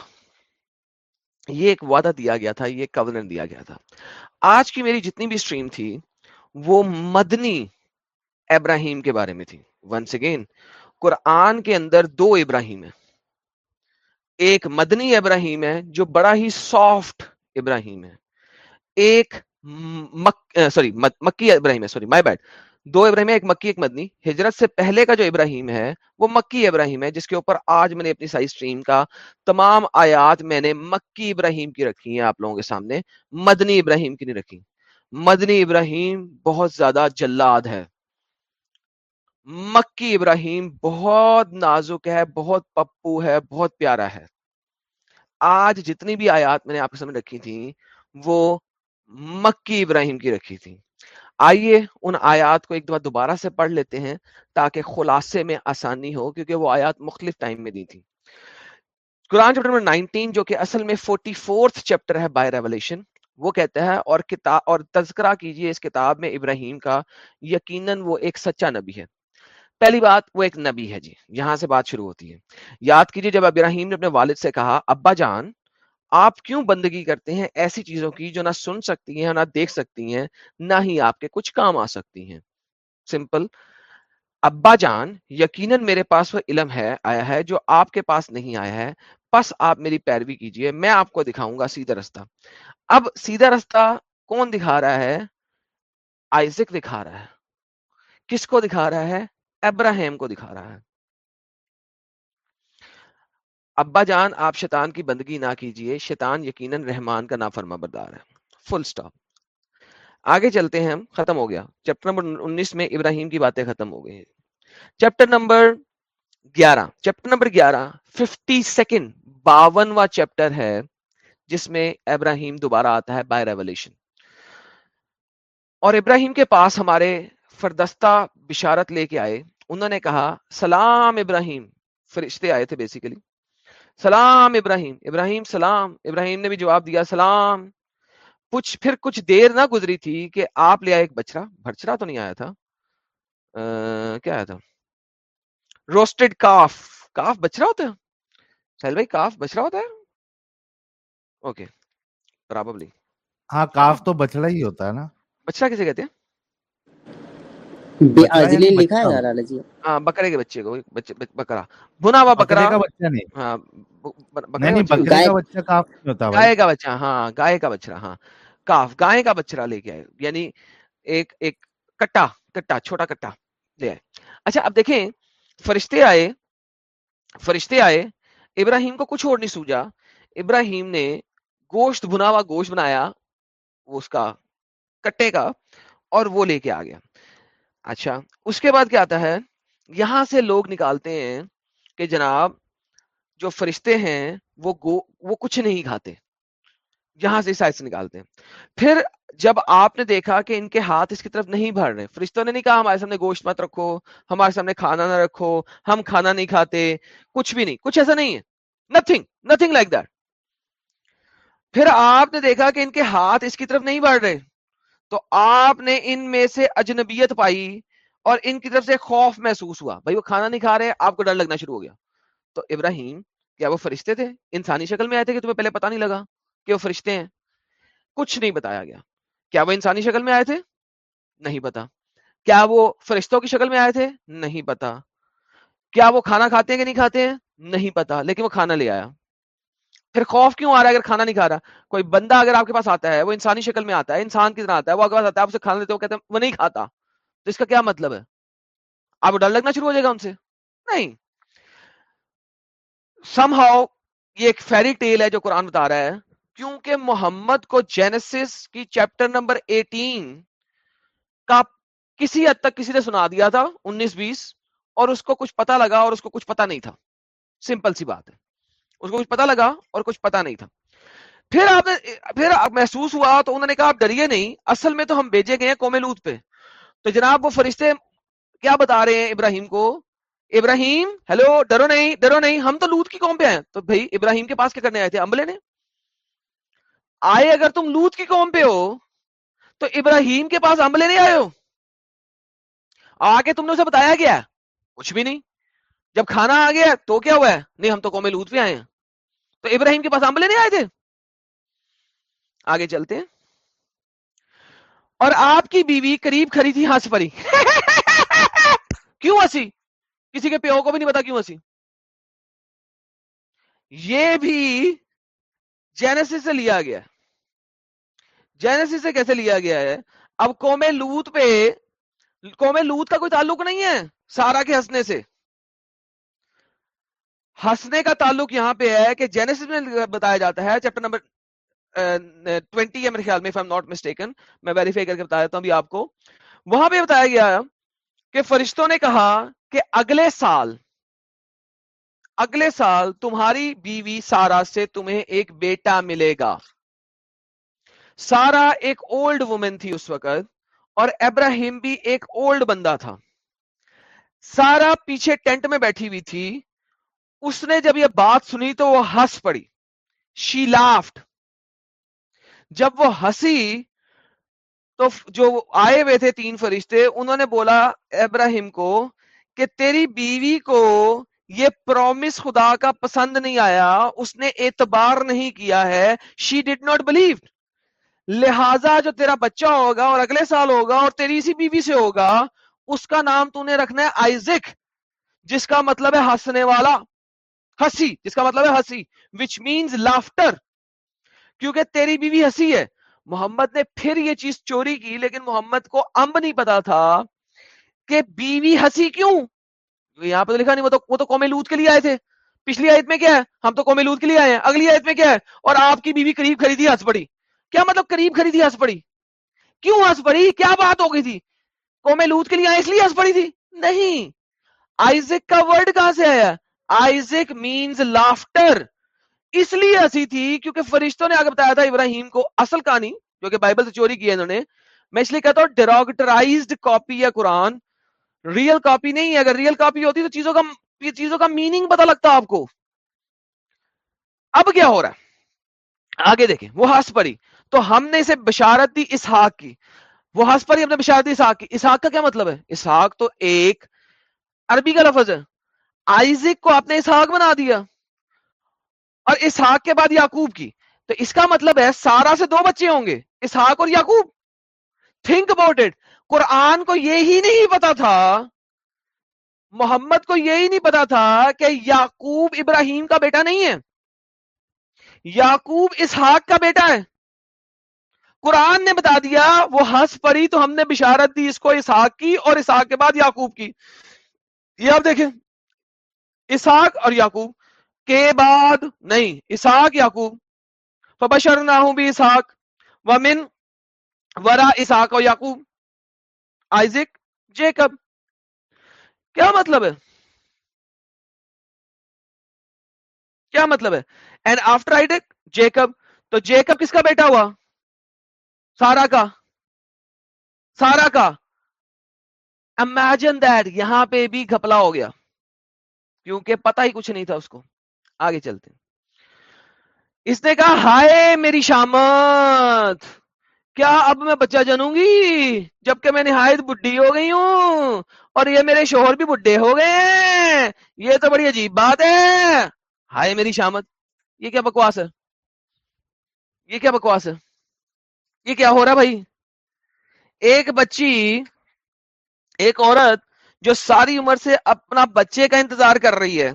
یہ ایک وعدہ دیا گیا تھا یہ کورن دیا گیا تھا آج کی میری جتنی بھی سٹریم تھی وہ مدنی ابراہیم کے بارے میں تھی ونس اگین قرآن کے اندر دو ابراہیم ہیں ایک مدنی ابراہیم ہے جو بڑا ہی سافٹ ابراہیم ہے ایک مک سوری مکی ابراہیم ہے سوری مائی بیٹ دو ابراہیم ایک مکی ایک مدنی ہجرت سے پہلے کا جو ابراہیم ہے وہ مکی ابراہیم ہے جس کے اوپر آج میں نے اپنی سائز سٹریم کا تمام آیات میں نے مکی ابراہیم کی رکھی ہیں آپ لوگوں کے سامنے مدنی ابراہیم کی نہیں رکھی مدنی ابراہیم بہت زیادہ جلاد ہے مکی ابراہیم بہت نازک ہے بہت پپو ہے بہت پیارا ہے آج جتنی بھی آیات میں نے آپ کے سامنے رکھی تھی وہ مکی ابراہیم کی رکھی تھی آئیے ان آیات کو ایک دفعہ دوبارہ سے پڑھ لیتے ہیں تاکہ خلاصے میں آسانی ہو کیونکہ وہ آیات مختلف ٹائم میں دی تھی قرآن نمبر جو کہ اصل میں فورٹی فورتھ چیپٹر ہے بائی ریولیشن وہ کہتا ہے اور کتاب اور تذکرہ کیجئے اس کتاب میں ابراہیم کا یقیناً وہ ایک سچا نبی ہے پہلی بات وہ ایک نبی ہے جی یہاں سے بات شروع ہوتی ہے یاد کیجئے جب ابراہیم نے اپنے والد سے کہا ابا جان آپ کیوں بندگی کرتے ہیں ایسی چیزوں کی جو نہ سن سکتی ہیں نہ دیکھ سکتی ہیں نہ ہی آپ کے کچھ کام آ سکتی ہیں سمپل ابا جان یقیناً میرے پاس وہ علم ہے آیا ہے جو آپ کے پاس نہیں آیا ہے بس آپ میری پیروی کیجئے میں آپ کو دکھاؤں گا سیدھا رستہ اب سیدھا رستہ کون دکھا رہا ہے آئزک دکھا رہا ہے کس کو دکھا رہا ہے ابراہیم کو دکھا رہا ہے ابا جان آپ شیطان کی بندگی نہ کیجیے شیطان یقیناً رحمان کا نافرما بردار ہے فل سٹاپ آگے چلتے ہیں ختم ہو گیا نمبر انیس میں ابراہیم کی باتیں ختم ہو گئی نمبر نمبر گیارہ گیارہ ففٹی سیکنڈ باونواں ہے جس میں ابراہیم دوبارہ آتا ہے بائی ریولیشن اور ابراہیم کے پاس ہمارے فردستہ بشارت لے کے آئے انہوں نے کہا سلام ابراہیم فرشتے آئے تھے بیسیکلی سلام ابراہیم ابراہیم سلام ابراہیم نے بھی جواب دیا سلام کچھ پھر کچھ دیر نہ گزری تھی کہ آپ لے آئے ایک بچرا بچرا تو نہیں آیا تھا کیا آیا تھا روسٹڈ کاف کاف بچرا ہوتا ہے سہل بھائی کاف بچرا ہوتا ہے اوکے ہاں کاف تو بچڑا ہی ہوتا ہے نا بچڑا کسے کہتے ہیں یعنی جی۔ ہاں، بکرے کے بچے کو بکرا بنا ہوا بکرا ہاں گائے کا بچہ ہاں گائے کا بچرا ہاں کاف گائے کا بچرا لے کے آئے یعنی ایک ایک کٹا کٹا چھوٹا کٹا لے آئے اچھا اب دیکھیں فرشتے آئے فرشتے آئے ابراہیم کو کچھ اور نہیں سوجا ابراہیم نے گوشت بناوا گوشت بنایا وہ اس کا کٹے کا اور وہ لے کے آ گیا اچھا اس کے بعد کیا آتا ہے یہاں سے لوگ نکالتے ہیں کہ جناب جو فرشتے ہیں وہ گو وہ کچھ نہیں کھاتے یہاں سے اس سے نکالتے ہیں پھر جب آپ نے دیکھا کہ ان کے ہاتھ اس کی طرف نہیں بھر رہے فرشتوں نے نہیں کہا ہمارے سامنے گوشت مت رکھو ہمارے سامنے کھانا نہ رکھو ہم کھانا نہیں کھاتے کچھ بھی نہیں کچھ ایسا نہیں ہے نتھنگ نتھنگ لائک دیٹ پھر آپ نے دیکھا کہ ان کے ہاتھ اس کی طرف نہیں بڑھ رہے تو آپ نے ان میں سے اجنبیت پائی اور ان کی طرف سے خوف محسوس ہوا بھائی وہ کھانا نہیں کھا رہے آپ کو ڈر لگنا شروع ہو گیا تو ابراہیم کیا وہ فرشتے تھے انسانی شکل میں آئے تھے کہ تمہیں پہلے پتا نہیں لگا کہ وہ فرشتے ہیں کچھ نہیں بتایا گیا کیا وہ انسانی شکل میں آئے تھے نہیں پتا کیا وہ فرشتوں کی شکل میں آئے تھے نہیں پتا کیا وہ کھانا کھاتے ہیں کہ نہیں کھاتے ہیں نہیں پتا لیکن وہ کھانا لے آیا پھر خوف کیوں آ رہا ہے اگر کھانا نہیں کھا رہا کوئی بندہ اگر آپ کے پاس آتا ہے وہ انسانی شکل میں آتا ہے انسان کی طرح آتا ہے وہ پاس آتا ہے آپ کھانا ہو کہتے ہیں وہ نہیں کھاتا تو اس کا کیا مطلب ہے آپ کو ڈر لگنا شروع ہو جائے گا ان سے نہیں سم یہ ایک فیری ٹیل ہے جو قرآن بتا رہا ہے کیونکہ محمد کو جینسس کی چیپٹر نمبر ایٹین کا کسی حد تک کسی نے سنا دیا تھا انیس بیس اور اس کو کچھ پتا لگا اور اس کو کچھ پتا نہیں تھا سمپل سی بات ہے اس کو کچھ پتا لگا اور کچھ پتا نہیں تھا پھر آپ نے پھر محسوس ہوا تو انہوں نے کہا آپ ڈریے نہیں اصل میں تو ہم بھیجے گئے لوت پہ تو جناب وہ فرشتے کیا بتا رہے ہیں ابراہیم کو ابراہیم ہیلو ڈرو نہیں ڈرو نہیں ہم تو لوت کی قوم پہ آئے تو امبلے نے آئے اگر تم لوت کی قوم پہ ہو تو ابراہیم کے پاس امبلے نہیں آئے ہو آ کے تم نے اسے بتایا گیا کچھ بھی نہیں جب کھانا آ گیا تو کیا ہوا ہے نہیں ہم تو قوم لوت پہ آئے ہیں تو ابراہیم کے پاس آملے نہیں آئے تھے آگے چلتے ہیں اور آپ کی بیوی قریب کھڑی تھی ہنس پری (laughs) کیوں ہنسی کسی کے پیو کو بھی نہیں پتا کیوں ہنسی یہ بھی جینس سے لیا گیا جینسی سے کیسے لیا گیا ہے اب قوم لوت پہ قوم لوت کا کوئی تعلق نہیں ہے سارا کے ہنسنے سے ہنسنے کا تعلق یہاں پہ ہے کہ جینس بتایا جاتا ہے چیپٹر نمبر ٹوینٹی ہے میرے خیال میں میں ویریفائی کر کے بتا دیتا ہوں آپ کو وہاں پہ بتایا گیا کہ فرشتوں نے کہا کہ اگلے سال اگلے سال تمہاری بیوی سارا سے تمہیں ایک بیٹا ملے گا سارا ایک اولڈ وومن تھی اس وقت اور ابراہیم بھی ایک اولڈ بندہ تھا سارا پیچھے ٹینٹ میں بیٹھی ہوئی تھی اس نے جب یہ بات سنی تو وہ ہنس پڑی شی لافٹ جب وہ ہسی تو جو آئے ہوئے تھے تین فرشتے انہوں نے بولا ابراہیم کو کہ تیری بیوی کو یہ پرومس خدا کا پسند نہیں آیا اس نے اعتبار نہیں کیا ہے شی ناٹ بلیو لہذا جو تیرا بچہ ہوگا اور اگلے سال ہوگا اور تیری اسی بیوی سے ہوگا اس کا نام تو نے رکھنا ہے آئزک جس کا مطلب ہے ہنسنے والا ہسی جس کا مطلب ہے ہسی وچ مینس لافٹر کیونکہ تیری بیوی ہسی ہے محمد نے پھر یہ چیز چوری کی لیکن محمد کو امب نہیں پتا تھا کہ بیوی ہسی کیوں یہاں پہ تو لکھا نہیں وہ تو تو وہ تومے لوت کے لیے آئے تھے پچھلی آیت میں کیا ہے ہم تو کومے لوت کے لیے آئے ہیں اگلی آیت میں کیا ہے اور آپ کی بیوی قریب خریدی ہنس پڑی کیا مطلب قریب خریدی ہنس پڑی کیوں ہنس پڑی کیا بات ہو گئی تھی کومے لوت کے لیے آئے اس لیے ہنس پڑی تھی نہیں آئزک کا ورڈ کہاں سے آیا آئزک مینز لافٹر اس لیے ایسی تھی کیونکہ فرشتوں نے آگے بتایا تھا ابراہیم کو اصل کہانی جو کہ بائبل سے چوری کی ہے انہوں نے میں اس لیے کہتا ہوں ڈیروگٹرائزڈ کاپی ہے قرآن ریئل کاپی نہیں ہے اگر ریئل کاپی ہوتی تو چیزوں کا چیزوں کا میننگ پتا لگتا آپ کو اب کیا ہو رہا ہے آگے دیکھیں وہ ہنس پڑی تو ہم نے اسے بشارت دی اسحاق کی وہ پڑی ہم نے بشارت دی اسحاق کی اسحاق کا کیا مطلب ہے اسحاق تو ایک عربی کا لفظ ہے آئزک کو آپ نے اسحاق بنا دیا اور اسحاق کے بعد یعقوب کی تو اس کا مطلب ہے سارا سے دو بچے ہوں گے اسحاق اور یعقوب تھنک اباؤٹ اٹ قرآن کو یہ ہی نہیں پتا تھا محمد کو یہی نہیں پتا تھا کہ یعقوب ابراہیم کا بیٹا نہیں ہے یعقوب اسحاق کا بیٹا ہے قرآن نے بتا دیا وہ ہنس پڑی تو ہم نے بشارت دی اس کو اسحاق کی اور اسحاق کے بعد یعقوب کی یہ آپ دیکھیں اور یعقوب کے بعد نہیں اساک یاقوب ورا اسحاق اور یعقوب آئزک جیکب کیا مطلب ہے کیا مطلب ہے اینڈ آفٹر آئی جیکب تو جیکب کس کا بیٹا ہوا سارا کا سارا کا امیجن دیٹ یہاں پہ بھی گھپلا ہو گیا کیونکہ پتہ ہی کچھ نہیں تھا اس کو آگے چلتے اس نے کہا ہائے میری شامت کیا اب میں بچہ جنوں گی جبکہ میں نہایت بڈی ہو گئی ہوں اور یہ میرے شوہر بھی بڈے ہو گئے یہ تو بڑی عجیب بات ہے ہائے میری شامت یہ کیا بکواس ہے یہ کیا بکواس ہے یہ کیا ہو رہا بھائی ایک بچی ایک عورت جو ساری عمر سے اپنا بچے کا انتظار کر رہی ہے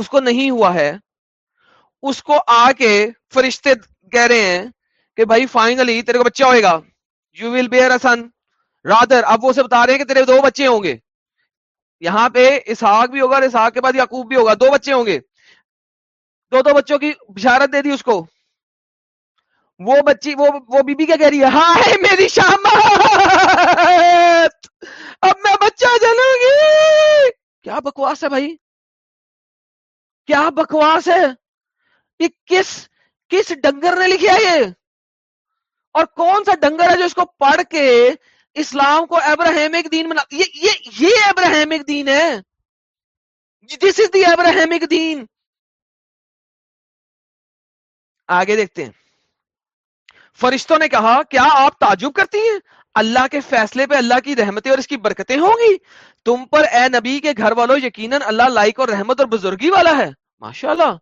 اس کو نہیں ہوا ہے اس کو آ کے فرشتے کہہ رہے ہیں کہ بھائی فائنلی تیرے کو بچہ ہوئے گا you will bear son rather اب وہ اسے بتا رہے ہیں کہ تیرے دو بچے ہوں گے یہاں پہ اسحاق بھی ہوگا اور اسحاق کے بعد یعقوب بھی ہوگا دو بچے ہوں گے دو دو بچوں کی بشارت دے دی اس کو وہ بچی وہ بی بی کیا کہہ رہی ہے ہائے میری شامت اب میں بچہ جلوں گی کیا بکواس ہے بھائی کیا بکواس ہے یہ کس کس ڈنگر نے لکھا یہ اور کون سا ڈنگر ہے جو اس کو پڑھ کے اسلام کو ابراہیمک دین بنا یہ یہ ابراہیمک دین ہے دس از دی ابراہیمک دین آگے دیکھتے ہیں فرشتوں نے کہا کیا آپ تعجب کرتی ہیں اللہ کے فیصلے پہ اللہ کی رحمتیں اور اس کی برکتیں ہوں گی تم پر اے نبی کے گھر والوں یقیناً اللہ لائق اور رحمت اور بزرگی والا ہے ماشاء اللہ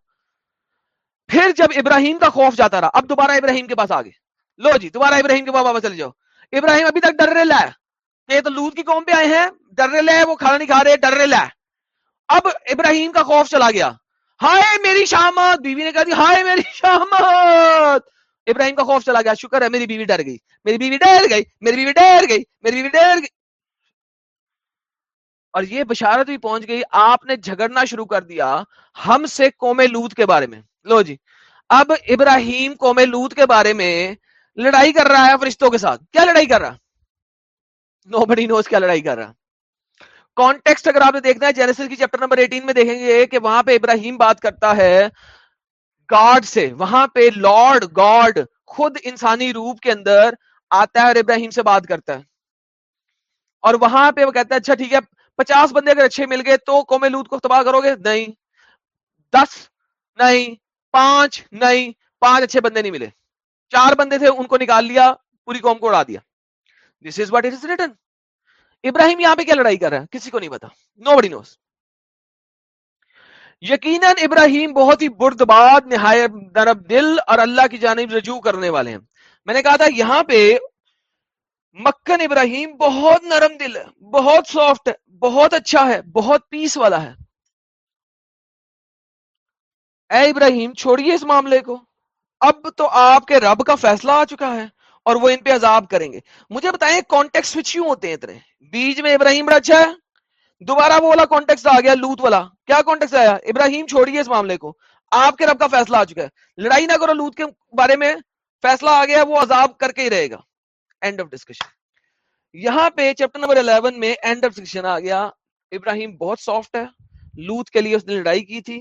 پھر جب ابراہیم کا خوف جاتا رہا اب دوبارہ ابراہیم کے پاس آ گئے لو جی دوبارہ ابراہیم کے پاس بابا چل جاؤ ابراہیم ابھی تک ڈر تو لود کی قوم پہ آئے ہیں ڈر رہے لے وہ کھانا نہیں کھا رہے ڈرے لائ اب ابراہیم کا خوف چلا گیا ہائے میری شامت بیوی نے کہا دی جی، ہائے میری شامت ابراہیم کا خوف چلا گیا شکر ہے میری میری میری میری بیوی بیوی بیوی بیوی ڈر ڈر ڈر ڈر گئی گئی گئی گئی اور یہ بشارت بھی پہنچ گئی آپ نے جھگڑنا شروع کر دیا ہم سے قوم لوت کے بارے میں لو جی اب ابراہیم قوم لوت کے بارے میں لڑائی کر رہا ہے فرشتوں کے ساتھ کیا لڑائی کر رہا نو بڑی نوز کیا لڑائی کر رہا کانٹیکسٹ اگر آپ نے دیکھنا ہے جینیسل کی چیپٹر نمبر 18 میں دیکھیں گے کہ وہاں پہ ابراہیم بات کرتا ہے گاڈ سے وہاں پہ لارڈ گاڈ خود انسانی روپ کے اندر آتا ہے اور ابراہیم سے بات کرتا ہے اور وہاں پہ وہ کہتا ہے اچھا ٹھیک ہے پچاس بندے اگر اچھے مل گئے تو قوم لوت کو تباہ کرو گے نہیں دس نہیں پانچ نہیں پانچ اچھے بندے نہیں ملے چار بندے تھے ان کو نکال لیا پوری قوم کو اڑا دیا this is what it is written Ibrahim یہاں پہ کیا لڑائی کر رہا ہے کسی کو نہیں پتا نو بڑی نوز یقیناً ابراہیم بہت ہی بردباد نہایت درب دل اور اللہ کی جانب رجوع کرنے والے ہیں میں نے کہا تھا یہاں پہ مکن ابراہیم بہت نرم دل بہت سافٹ ہے بہت اچھا ہے بہت پیس والا ہے اے ابراہیم چھوڑیے اس معاملے کو اب تو آپ کے رب کا فیصلہ آ چکا ہے اور وہ ان پہ عذاب کریں گے مجھے بتائیں کانٹیکٹ ہوتے ہیں اتنے بیچ میں ابراہیم رچا ہے دوبارہ وہ والا کانٹیکس آ گیا لوت والا کیا کانٹیکس آیا ابراہیم چھوڑیے اس معاملے کو آپ کے رب کا فیصلہ آ چکا ہے لڑائی نہ کرو لوت کے بارے میں فیصلہ آ گیا وہ عذاب کر کے ہی رہے گا اینڈ آف ڈسکشن یہاں پہ چیپٹر نمبر 11 میں اینڈ آف ڈسکشن آ گیا ابراہیم بہت سافٹ ہے لوت کے لیے اس نے لڑائی کی تھی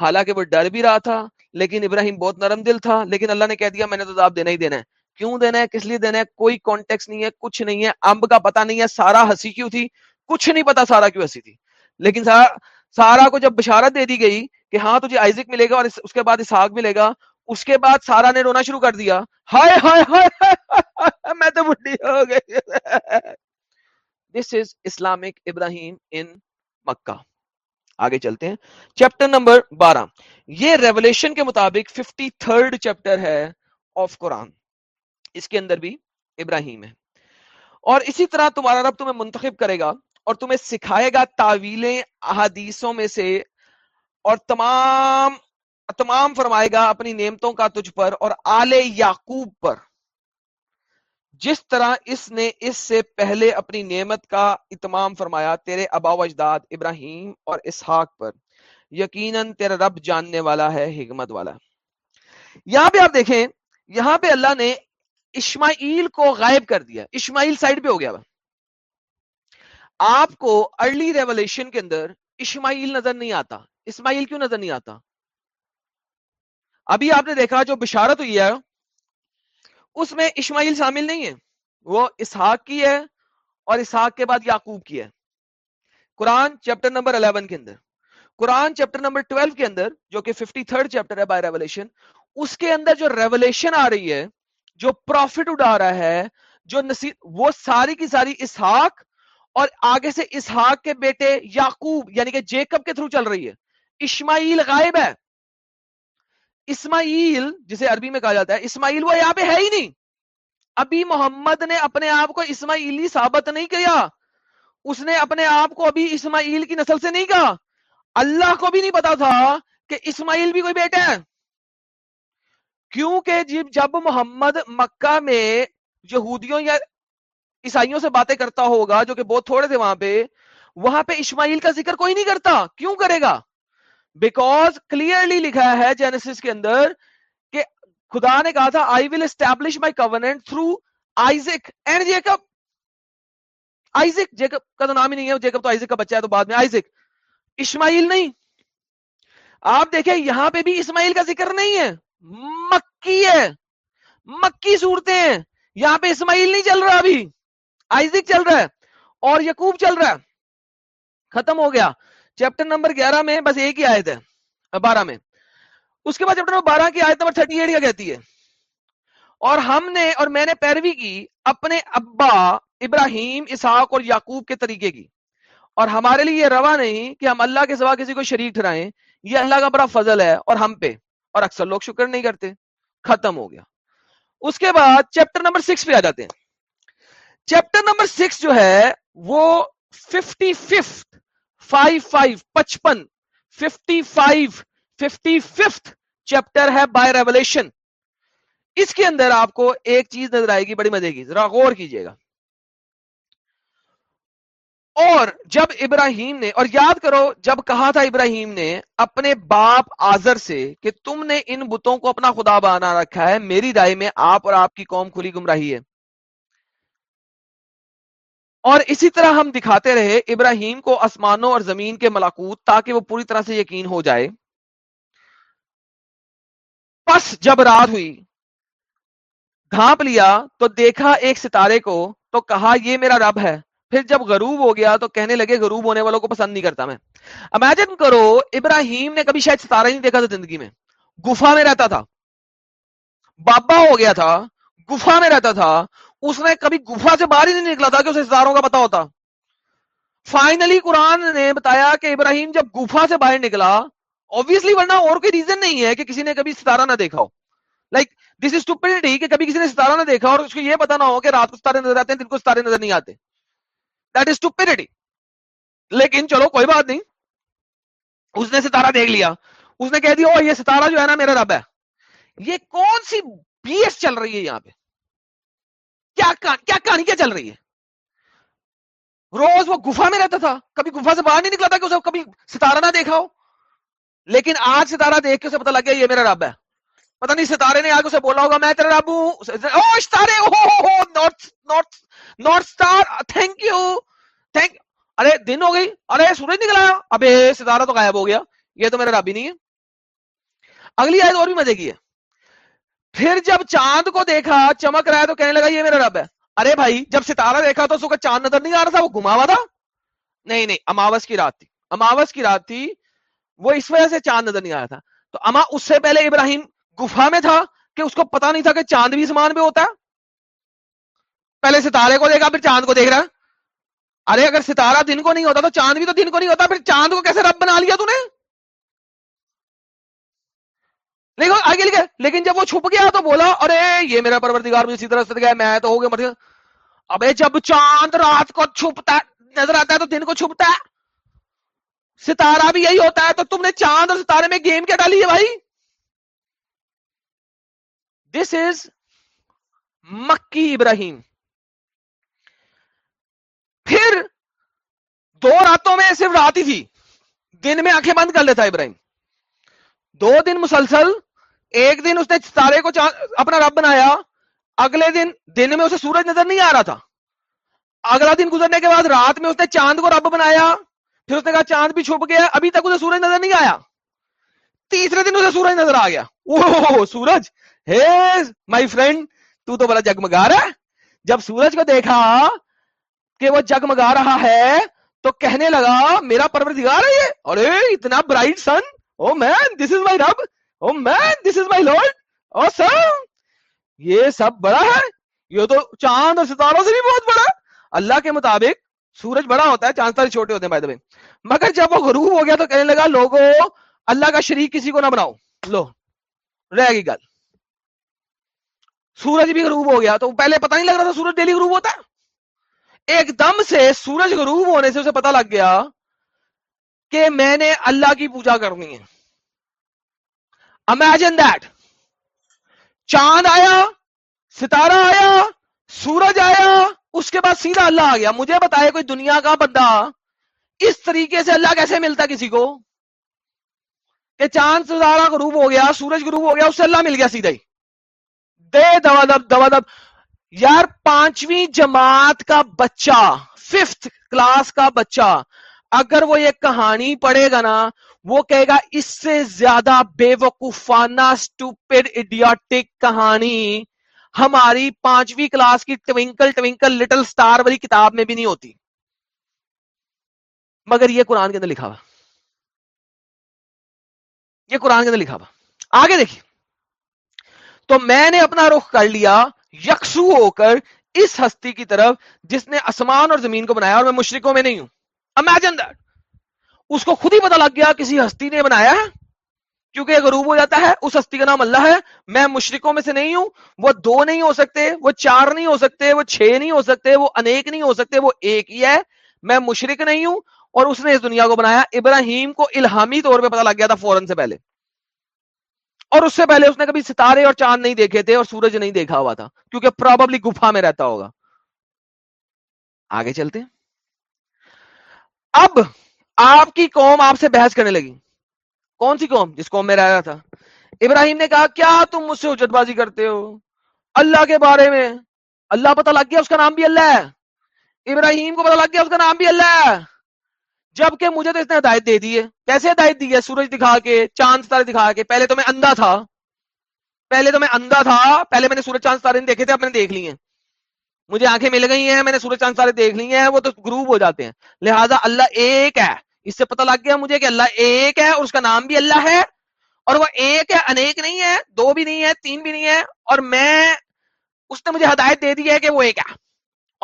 حالانکہ وہ ڈر بھی رہا تھا لیکن ابراہیم بہت نرم دل تھا لیکن اللہ نے کہہ دیا میں نے تو عذاب دینا ہی دینا ہے کیوں دینا ہے کس لیے دینا ہے کوئی کانٹیکس نہیں ہے کچھ نہیں ہے امب کا پتہ نہیں ہے سارا ہنسی کیوں تھی کچھ نہیں پتا سارا کیوں ایسی تھی لیکن سارا کو جب بشارت دے دی گئی کہ ہاں تجھے آئزک ملے گا اور اس کے بعد اسحاق ملے گا اس کے بعد سارا نے رونا شروع کر دیا ہائے ہائے ہائے میں تو بڈی ہو گئی دس از اسلامک ابراہیم ان مکہ آگے چلتے ہیں چیپٹر نمبر بارہ یہ ریولیشن کے مطابق ففٹی تھرڈ چیپٹر ہے آف قرآن اس کے اندر بھی ابراہیم ہے اور اسی طرح تمہارا رب تمہیں منتخب کرے گا اور تمہیں سکھائے گا تعویلیں احادیثوں میں سے اور تمام تمام فرمائے گا اپنی نعمتوں کا کا تجھ پر پر اور آل یعقوب جس طرح اس اس نے سے پہلے اپنی نعمت اتمام فرمایا تیرے ابا و اجداد ابراہیم اور اسحاق پر یقیناً تیرا رب جاننے والا ہے حکمت والا یہاں پہ آپ دیکھیں یہاں پہ اللہ نے اسماعیل کو غائب کر دیا اسماعیل سائڈ پہ ہو گیا آپ کو ارلی ریولیشن کے اندر اسماعیل نظر نہیں آتا اسماعیل کیوں نظر نہیں آتا ابھی آپ نے دیکھا جو بشارت ہوئی ہے اس میں اسماعیل شامل نہیں ہے وہ اسحاق کی ہے اور اسحاق کے بعد یعقوب کی ہے قرآن چیپٹر نمبر 11 کے اندر قرآن چیپٹر نمبر 12 کے اندر جو کہ ففٹی تھرڈ چیپٹر ہے بائی ریولیشن اس کے اندر جو ریولیشن آ رہی ہے جو پروفٹ اڑا رہا ہے جو نصیب وہ ساری کی ساری اسحاق اور آگے سے اسحاق کے بیٹے یعقوب یعنی کہ جیکب کے تھرو چل رہی ہے اسماعیل غائب ہے اسماعیل جسے عربی میں کہا جاتا ہے اسماعیل وہ یہاں پہ ہے ہی نہیں ابھی محمد نے اپنے آپ کو اسماعیلی ثابت نہیں کیا اس نے اپنے آپ کو ابھی اسماعیل کی نسل سے نہیں کہا اللہ کو بھی نہیں پتا تھا کہ اسماعیل بھی کوئی بیٹا ہے کیونکہ جب محمد مکہ میں یہودیوں یا عیسائیوں سے باتیں کرتا ہوگا جو کہ بہت تھوڑے تھے وہاں پہ وہاں پہ اسماعیل کا ذکر کوئی نہیں کرتا کیوں کرے گا بیکوز کلیئرلی لکھا ہے جینیسس کے اندر کہ خدا نے کہا تھا I will establish my covenant through Isaac and Jacob Isaac Jacob کا تو نام ہی نہیں ہے جیکب تو آئیزک کا بچہ ہے تو بعد میں آئیزک اسماعیل نہیں آپ دیکھیں یہاں پہ بھی اسماعیل کا ذکر نہیں ہے مکی ہے مکی صورتیں ہیں یہاں پہ اسماعیل نہیں چل رہا ابھی آئزک چل رہا ہے اور یقوب چل رہا ہے ختم ہو گیا chapter chapter number number number گیارہ میں میں بس ایک ہی آیت آیت ہے ہے بارہ بارہ اس کے بعد کی تھرٹی ایٹ کہتی اور ہم نے اور میں نے پیروی کی اپنے ابا ابراہیم اسحاق اور یعقوب کے طریقے کی اور ہمارے لیے یہ روا نہیں کہ ہم اللہ کے سوا کسی کو شریک ٹھہرائیں یہ اللہ کا بڑا فضل ہے اور ہم پہ اور اکثر لوگ شکر نہیں کرتے ختم ہو گیا اس کے بعد چیپٹر نمبر سکس پہ آ جاتے ہیں چیپٹر نمبر سکس جو ہے وہ ففٹی ففتھ فائیو فائیو پچپن fifty five fifty fifth chapter ہے بائی ریولیشن اس کے اندر آپ کو ایک چیز نظر آئے گی بڑی مزے کی ذرا غور کیجیے گا اور جب ابراہیم نے اور یاد کرو جب کہا تھا ابراہیم نے اپنے باپ آزر سے کہ تم نے ان بتوں کو اپنا خدا بنا رکھا ہے میری رائے میں آپ اور آپ کی قوم کھلی گمراہی ہے اور اسی طرح ہم دکھاتے رہے ابراہیم کو آسمانوں اور زمین کے ملاقوت تاکہ وہ پوری طرح سے یقین ہو جائے پس جب رات ہوئی گھانپ لیا تو دیکھا ایک ستارے کو تو کہا یہ میرا رب ہے پھر جب غروب ہو گیا تو کہنے لگے غروب ہونے والوں کو پسند نہیں کرتا میں امیجن کرو ابراہیم نے کبھی شاید ستارہ نہیں دیکھا تھا زندگی میں گفا میں رہتا تھا بابا ہو گیا تھا گفا میں رہتا تھا اس نے کبھی گفا سے باہر ہی نہیں نکلا تھا کہ اسے ستاروں کا پتا ہوتا فائنلی قرآن نے بتایا کہ ابراہیم جب گفا سے باہر نکلا آبیسلی ورنہ اور کوئی ریزن نہیں ہے کہ کسی نے کبھی ستارہ نہ دیکھا ہو لائک دس از ٹوپلٹی کہ کبھی کسی نے ستارہ نہ دیکھا اور اس کو یہ پتا نہ ہو کہ رات کو ستارے نظر آتے ہیں دن کو ستارے نظر نہیں آتے دیٹ از ٹوپلٹی لیکن چلو کوئی بات نہیں اس نے ستارہ دیکھ لیا اس نے کہہ دیا یہ ستارہ جو ہے نا میرا رب ہے یہ کون سی بی ایس چل رہی ہے یہاں پہ کیا کیا کہانی کیا چل رہی ہے روز وہ گفا میں رہتا تھا کبھی گفا سے باہر نہیں نکلا تھا کہ اسے کبھی ستارہ نہ دیکھا ہو لیکن آج ستارہ دیکھ کے اسے پتا لگ گیا یہ میرا رب ہے پتہ نہیں ستارے نے آگے اسے بولا ہوگا میں تیرا رب ہوں او ستارے north star thank you thank ارے دن ہو گئی ارے سورج نکلا ابے ستارہ تو غائب ہو گیا یہ تو میرا رب ہی نہیں ہے اگلی آئے اور بھی مزے کی ہے پھر جب چاند کو دیکھا چمک رہا ہے تو کہنے لگا یہ میرا رب ہے ارے بھائی جب ستارہ دیکھا تو اس کو چاند نظر نہیں آ رہا تھا وہ ہوا تھا نہیں نہیں اماوس کی رات تھی اماوس کی رات تھی وہ اس وجہ سے چاند نظر نہیں آ رہا تھا تو اما اس سے پہلے ابراہیم گفا میں تھا کہ اس کو پتا نہیں تھا کہ چاند بھی سمان پہ ہوتا ہے پہلے ستارے کو دیکھا پھر چاند کو دیکھ رہا ارے اگر ستارہ دن کو نہیں ہوتا تو چاند بھی تو دن کو نہیں ہوتا پھر چاند کو کیسے رب بنا لیا تو نے آگے لکھا لیکن جب وہ چھپ گیا تو بولا ارے یہ میرا پروردگار مجھے بھی اسی طرح سے گیا میں تو ہو گیا مر ابے جب چاند رات کو چھپتا نظر آتا ہے تو دن کو چھپتا ہے ستارہ بھی یہی ہوتا ہے تو تم نے چاند اور ستارے میں گیم کیا ڈالی ہے بھائی دس از مکی ابراہیم پھر دو راتوں میں صرف رات ہی تھی دن میں آنکھیں بند کر لیتا ابراہیم دو دن مسلسل ایک دن اس نے ستارے کو اپنا رب بنایا اگلے دن دن میں اسے سورج نظر نہیں آ رہا تھا اگلا دن گزرنے کے بعد رات میں اس نے چاند کو رب بنایا پھر اس نے کہا چاند بھی چھپ گیا ابھی تک اسے سورج نظر نہیں آیا تیسرے دن اسے سورج نظر آ گیا او سورج ہے مائی فرینڈ تو تو بڑا جگمگا رہا جب سورج کو دیکھا کہ وہ جگمگا رہا ہے تو کہنے لگا میرا پرو دگار ہے یہ اور اتنا برائٹ سن او مین دس از مائی رب Oh, یہ سب بڑا ہے یہ تو چاند اور ستاروں سے بھی بہت بڑا اللہ کے مطابق سورج بڑا ہوتا ہے چاند سارے چھوٹے ہوتے ہیں بھائی دبے مگر جب وہ غروب ہو گیا تو کہنے لگا لوگوں اللہ کا شریک کسی کو نہ بناؤ لو رہ گئی گل سورج بھی غروب ہو گیا تو پہلے پتہ نہیں لگ رہا تھا سورج ڈیلی غروب ہوتا ہے ایک دم سے سورج غروب ہونے سے اسے پتہ لگ گیا کہ میں نے اللہ کی پوجا کرنی ہے امیجن دیٹ چاند آیا ستارہ آیا سورج آیا اس کے بعد سیدھا اللہ آ گیا مجھے بتایا کوئی دنیا کا بندہ اس طریقے سے اللہ کیسے ملتا کسی کو کہ چاند ستارہ غروب ہو گیا سورج غروب ہو گیا اس سے اللہ مل گیا سیدھا ہی دے دب دب یار پانچویں جماعت کا بچہ ففتھ کلاس کا بچہ اگر وہ یہ کہانی پڑھے گا نا وہ کہے گا اس سے زیادہ بے وقوفانہ کہانی ہماری پانچویں کلاس کی ٹوینکل ٹوینکل لٹل سٹار والی کتاب میں بھی نہیں ہوتی مگر یہ قرآن کے اندر لکھا ہوا یہ قرآن کے اندر لکھا ہوا آگے دیکھیے تو میں نے اپنا رخ کر لیا یکسو ہو کر اس ہستی کی طرف جس نے آسمان اور زمین کو بنایا اور میں مشرقوں میں نہیں ہوں امیجن دیٹ اس کو خود ہی پتا لگ گیا کسی ہستی نے بنایا ہے کیونکہ غروب ہو جاتا ہے اس ہستی کا نام اللہ ہے میں مشرکوں میں سے نہیں ہوں وہ دو نہیں ہو سکتے وہ چار نہیں ہو سکتے وہ چھ نہیں ہو سکتے وہ انیک نہیں ہو سکتے وہ ایک ہی ہے میں مشرک نہیں ہوں اور اس اس نے دنیا کو بنایا ابراہیم کو الہامی طور پہ پتا لگ گیا تھا فوراً سے پہلے اور اس سے پہلے اس نے کبھی ستارے اور چاند نہیں دیکھے تھے اور سورج نہیں دیکھا ہوا تھا کیونکہ پرابلی گفا میں رہتا ہوگا آگے چلتے ہیں اب آپ کی قوم آپ سے بحث کرنے لگی کون سی قوم جس قوم میں رہا تھا ابراہیم نے کہا کیا تم مجھ سے اجت بازی کرتے ہو اللہ کے بارے میں اللہ پتہ لگ گیا اس کا نام بھی اللہ ہے ابراہیم کو پتا لگ گیا اس کا نام بھی اللہ ہے جبکہ مجھے تو اس نے ہدایت دے دی ہے کیسے ہدایت دی ہے سورج دکھا کے چاند ستارے دکھا کے پہلے تو میں اندھا تھا پہلے تو میں اندھا تھا پہلے میں نے سورج چاند ستارے دیکھے تھے اپنے دیکھ لیے مجھے آنکھیں مل گئی ہیں میں نے سورج چاند ستارے دیکھ لی ہیں وہ تو گروپ ہو جاتے ہیں لہٰذا اللہ ایک ہے اس سے پتہ لگ گیا مجھے کہ اللہ ایک ہے اور اس کا نام بھی اللہ ہے اور وہ ایک ہے انیک نہیں ہے دو بھی نہیں ہے تین بھی نہیں ہے اور میں اس نے مجھے ہدایت دے دی ہے کہ وہ ایک ہے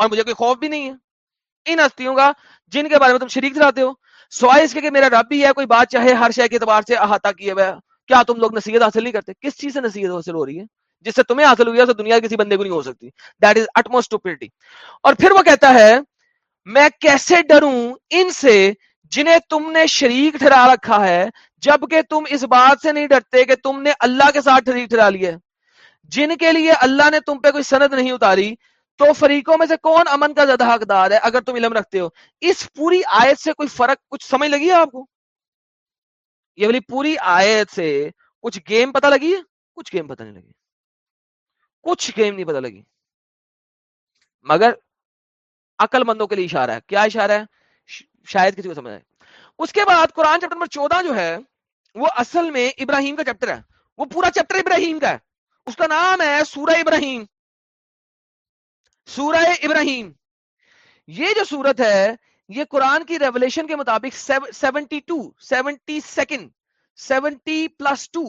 اور مجھے کوئی خوف بھی نہیں ہے ان ہستیوں کا جن کے بارے میں تم شریک دلاتے ہو سوائے اس کے کہ میرا رب بھی ہے کوئی بات چاہے ہر شہر کے اعتبار سے احاطہ کیے ہوئے کیا تم لوگ نصیحت حاصل نہیں کرتے کس چیز سے نصیحت حاصل ہو رہی ہے جس سے تمہیں حاصل ہوئی ہے دنیا کسی بندے کو نہیں ہو سکتی دیٹ از اٹموسٹ اور پھر وہ کہتا ہے میں کیسے ڈروں ان سے جنہیں تم نے شریک ٹھہرا رکھا ہے جبکہ تم اس بات سے نہیں ڈرتے کہ تم نے اللہ کے ساتھ شریک ٹھہرا لیے جن کے لیے اللہ نے تم پہ کوئی سند نہیں اتاری تو فریقوں میں سے کون امن کا زیادہ حقدار ہے اگر تم علم رکھتے ہو اس پوری آیت سے کوئی فرق کچھ سمجھ لگی ہے آپ کو یہ بول پوری آیت سے کچھ گیم پتہ لگی ہے کچھ گیم پتہ نہیں لگی کچھ گیم نہیں پتہ لگی مگر عقل مندوں کے لیے اشارہ ہے کیا اشارہ ہے شاید کسی کو سمجھ آئے اس کے بعد قرآن چیپٹر نمبر چودہ جو ہے وہ اصل میں ابراہیم کا چیپٹر ہے وہ پورا چیپٹر ابراہیم کا ہے اس کا نام ہے سورہ ابراہیم سورہ ابراہیم یہ جو سورت ہے یہ قرآن کی ریولیشن کے مطابق seventy two seventy second seventy plus two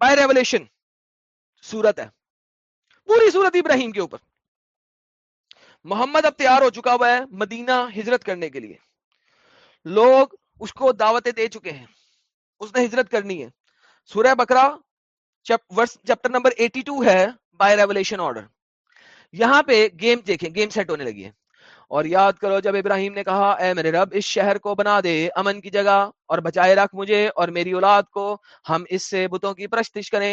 by revelation سورت ہے پوری سورت ابراہیم کے اوپر محمد اب تیار ہو چکا ہوا ہے مدینہ ہجرت کرنے کے لیے لوگ اس کو دعوتیں دے چکے ہیں اس نے ہجرت کرنی ہے سورہ بکرا چیپٹر نمبر 82 ہے بائی ریولیشن آرڈر یہاں پہ گیم دیکھیں گیم سیٹ ہونے لگی ہے اور یاد کرو جب ابراہیم نے کہا اے میرے رب اس شہر کو بنا دے امن کی جگہ اور بچائے رکھ مجھے اور میری اولاد کو ہم اس سے بتوں کی پرستش کریں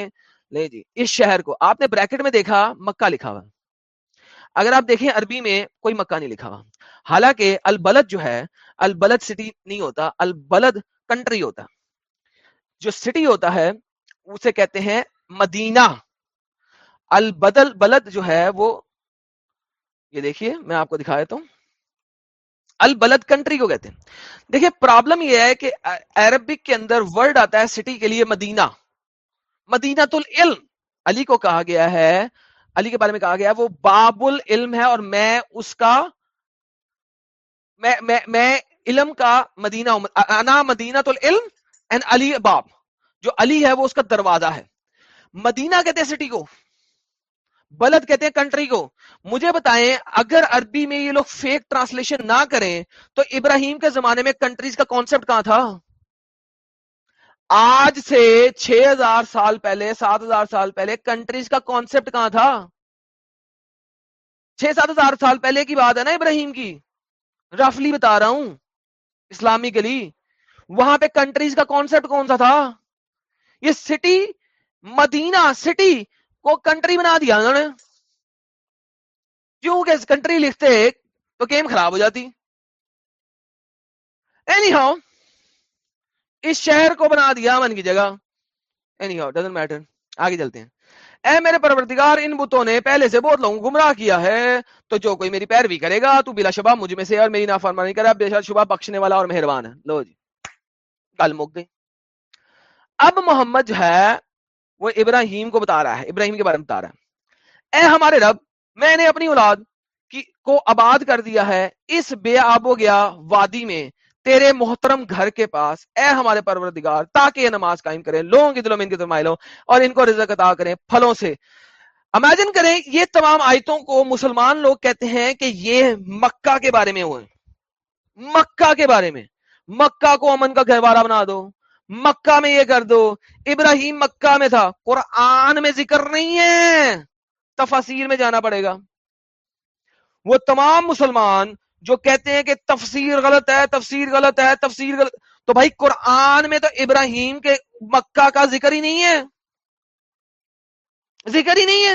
لے جی اس شہر کو آپ نے بریکٹ میں دیکھا مکہ لکھا ہوا اگر آپ دیکھیں عربی میں کوئی مکہ نہیں لکھا ہوا حالانکہ البلد جو ہے البلد سٹی نہیں ہوتا البلد کنٹری ہوتا جو سٹی ہوتا ہے اسے کہتے ہیں مدینہ البدل بلد جو ہے وہ یہ دیکھیے میں آپ کو دکھا دیتا ہوں البلد کنٹری کو کہتے ہیں دیکھیں پرابلم یہ ہے کہ عربک کے اندر ورڈ آتا ہے سٹی کے لیے مدینہ مدینہ تل علم علی کو کہا گیا ہے علی کے بارے میں کہا گیا وہ باب العلم ہے اور میں اس کا میں میں میں علم کا مدینہ انا مدینہ تو علم اینڈ علی باب جو علی ہے وہ اس کا دروازہ ہے مدینہ کہتے ہیں سٹی کو بلد کہتے ہیں کنٹری کو مجھے بتائیں اگر عربی میں یہ لوگ فیک ٹرانسلیشن نہ کریں تو ابراہیم کے زمانے میں کنٹریز کا کانسیپٹ کہاں تھا آج سے چھ ہزار سال پہلے سات ہزار سال پہلے کنٹریز کا کانسیپٹ کہاں تھا چھ سات ہزار سال پہلے کی بات ہے نا ابراہیم کی رفلی بتا رہا ہوں اسلامی گلی وہاں پہ کنٹریز کا کانسیپٹ کون سا تھا یہ سٹی مدینہ سٹی کو کنٹری بنا دیا انہوں نے کیوں کہ کنٹری لکھتے تو گیم خراب ہو جاتی اینی ہاؤ اس شہر کو بنا دیا من کی جگہ اینی ہاؤ ڈزنٹ میٹر آگے چلتے ہیں اے میرے پروردگار ان بتوں نے پہلے سے بہت لوگوں کو گمراہ کیا ہے تو جو کوئی میری پیروی کرے گا تو بلا شبہ مجھ میں سے اور میری نافرمانی کرے بے شک شبہ بخشنے والا اور مہربان ہے لو جی کل مگ گئی اب محمد جو ہے وہ ابراہیم کو بتا رہا ہے ابراہیم کے بارے میں بتا رہا ہے اے ہمارے رب میں نے اپنی اولاد کی کو آباد کر دیا ہے اس بے آب و گیا وادی میں تیرے محترم گھر کے پاس اے ہمارے پروردگار تاکہ یہ نماز قائم کریں لوگوں کے دلوں میں ان کے دلوں لو اور ان کو رزق عطا کریں پھلوں سے امیجن کریں یہ تمام آیتوں کو مسلمان لوگ کہتے ہیں کہ یہ مکہ کے بارے میں ہوئے مکہ کے بارے میں مکہ کو امن کا گھر بنا دو مکہ میں یہ کر دو ابراہیم مکہ میں تھا قرآن میں ذکر نہیں ہے تفاصیر میں جانا پڑے گا وہ تمام مسلمان جو کہتے ہیں کہ تفسیر غلط ہے تفسیر غلط ہے تفسیر غلط تو بھائی قرآن میں تو ابراہیم کے مکہ کا ذکر ہی نہیں ہے ذکر ہی نہیں ہے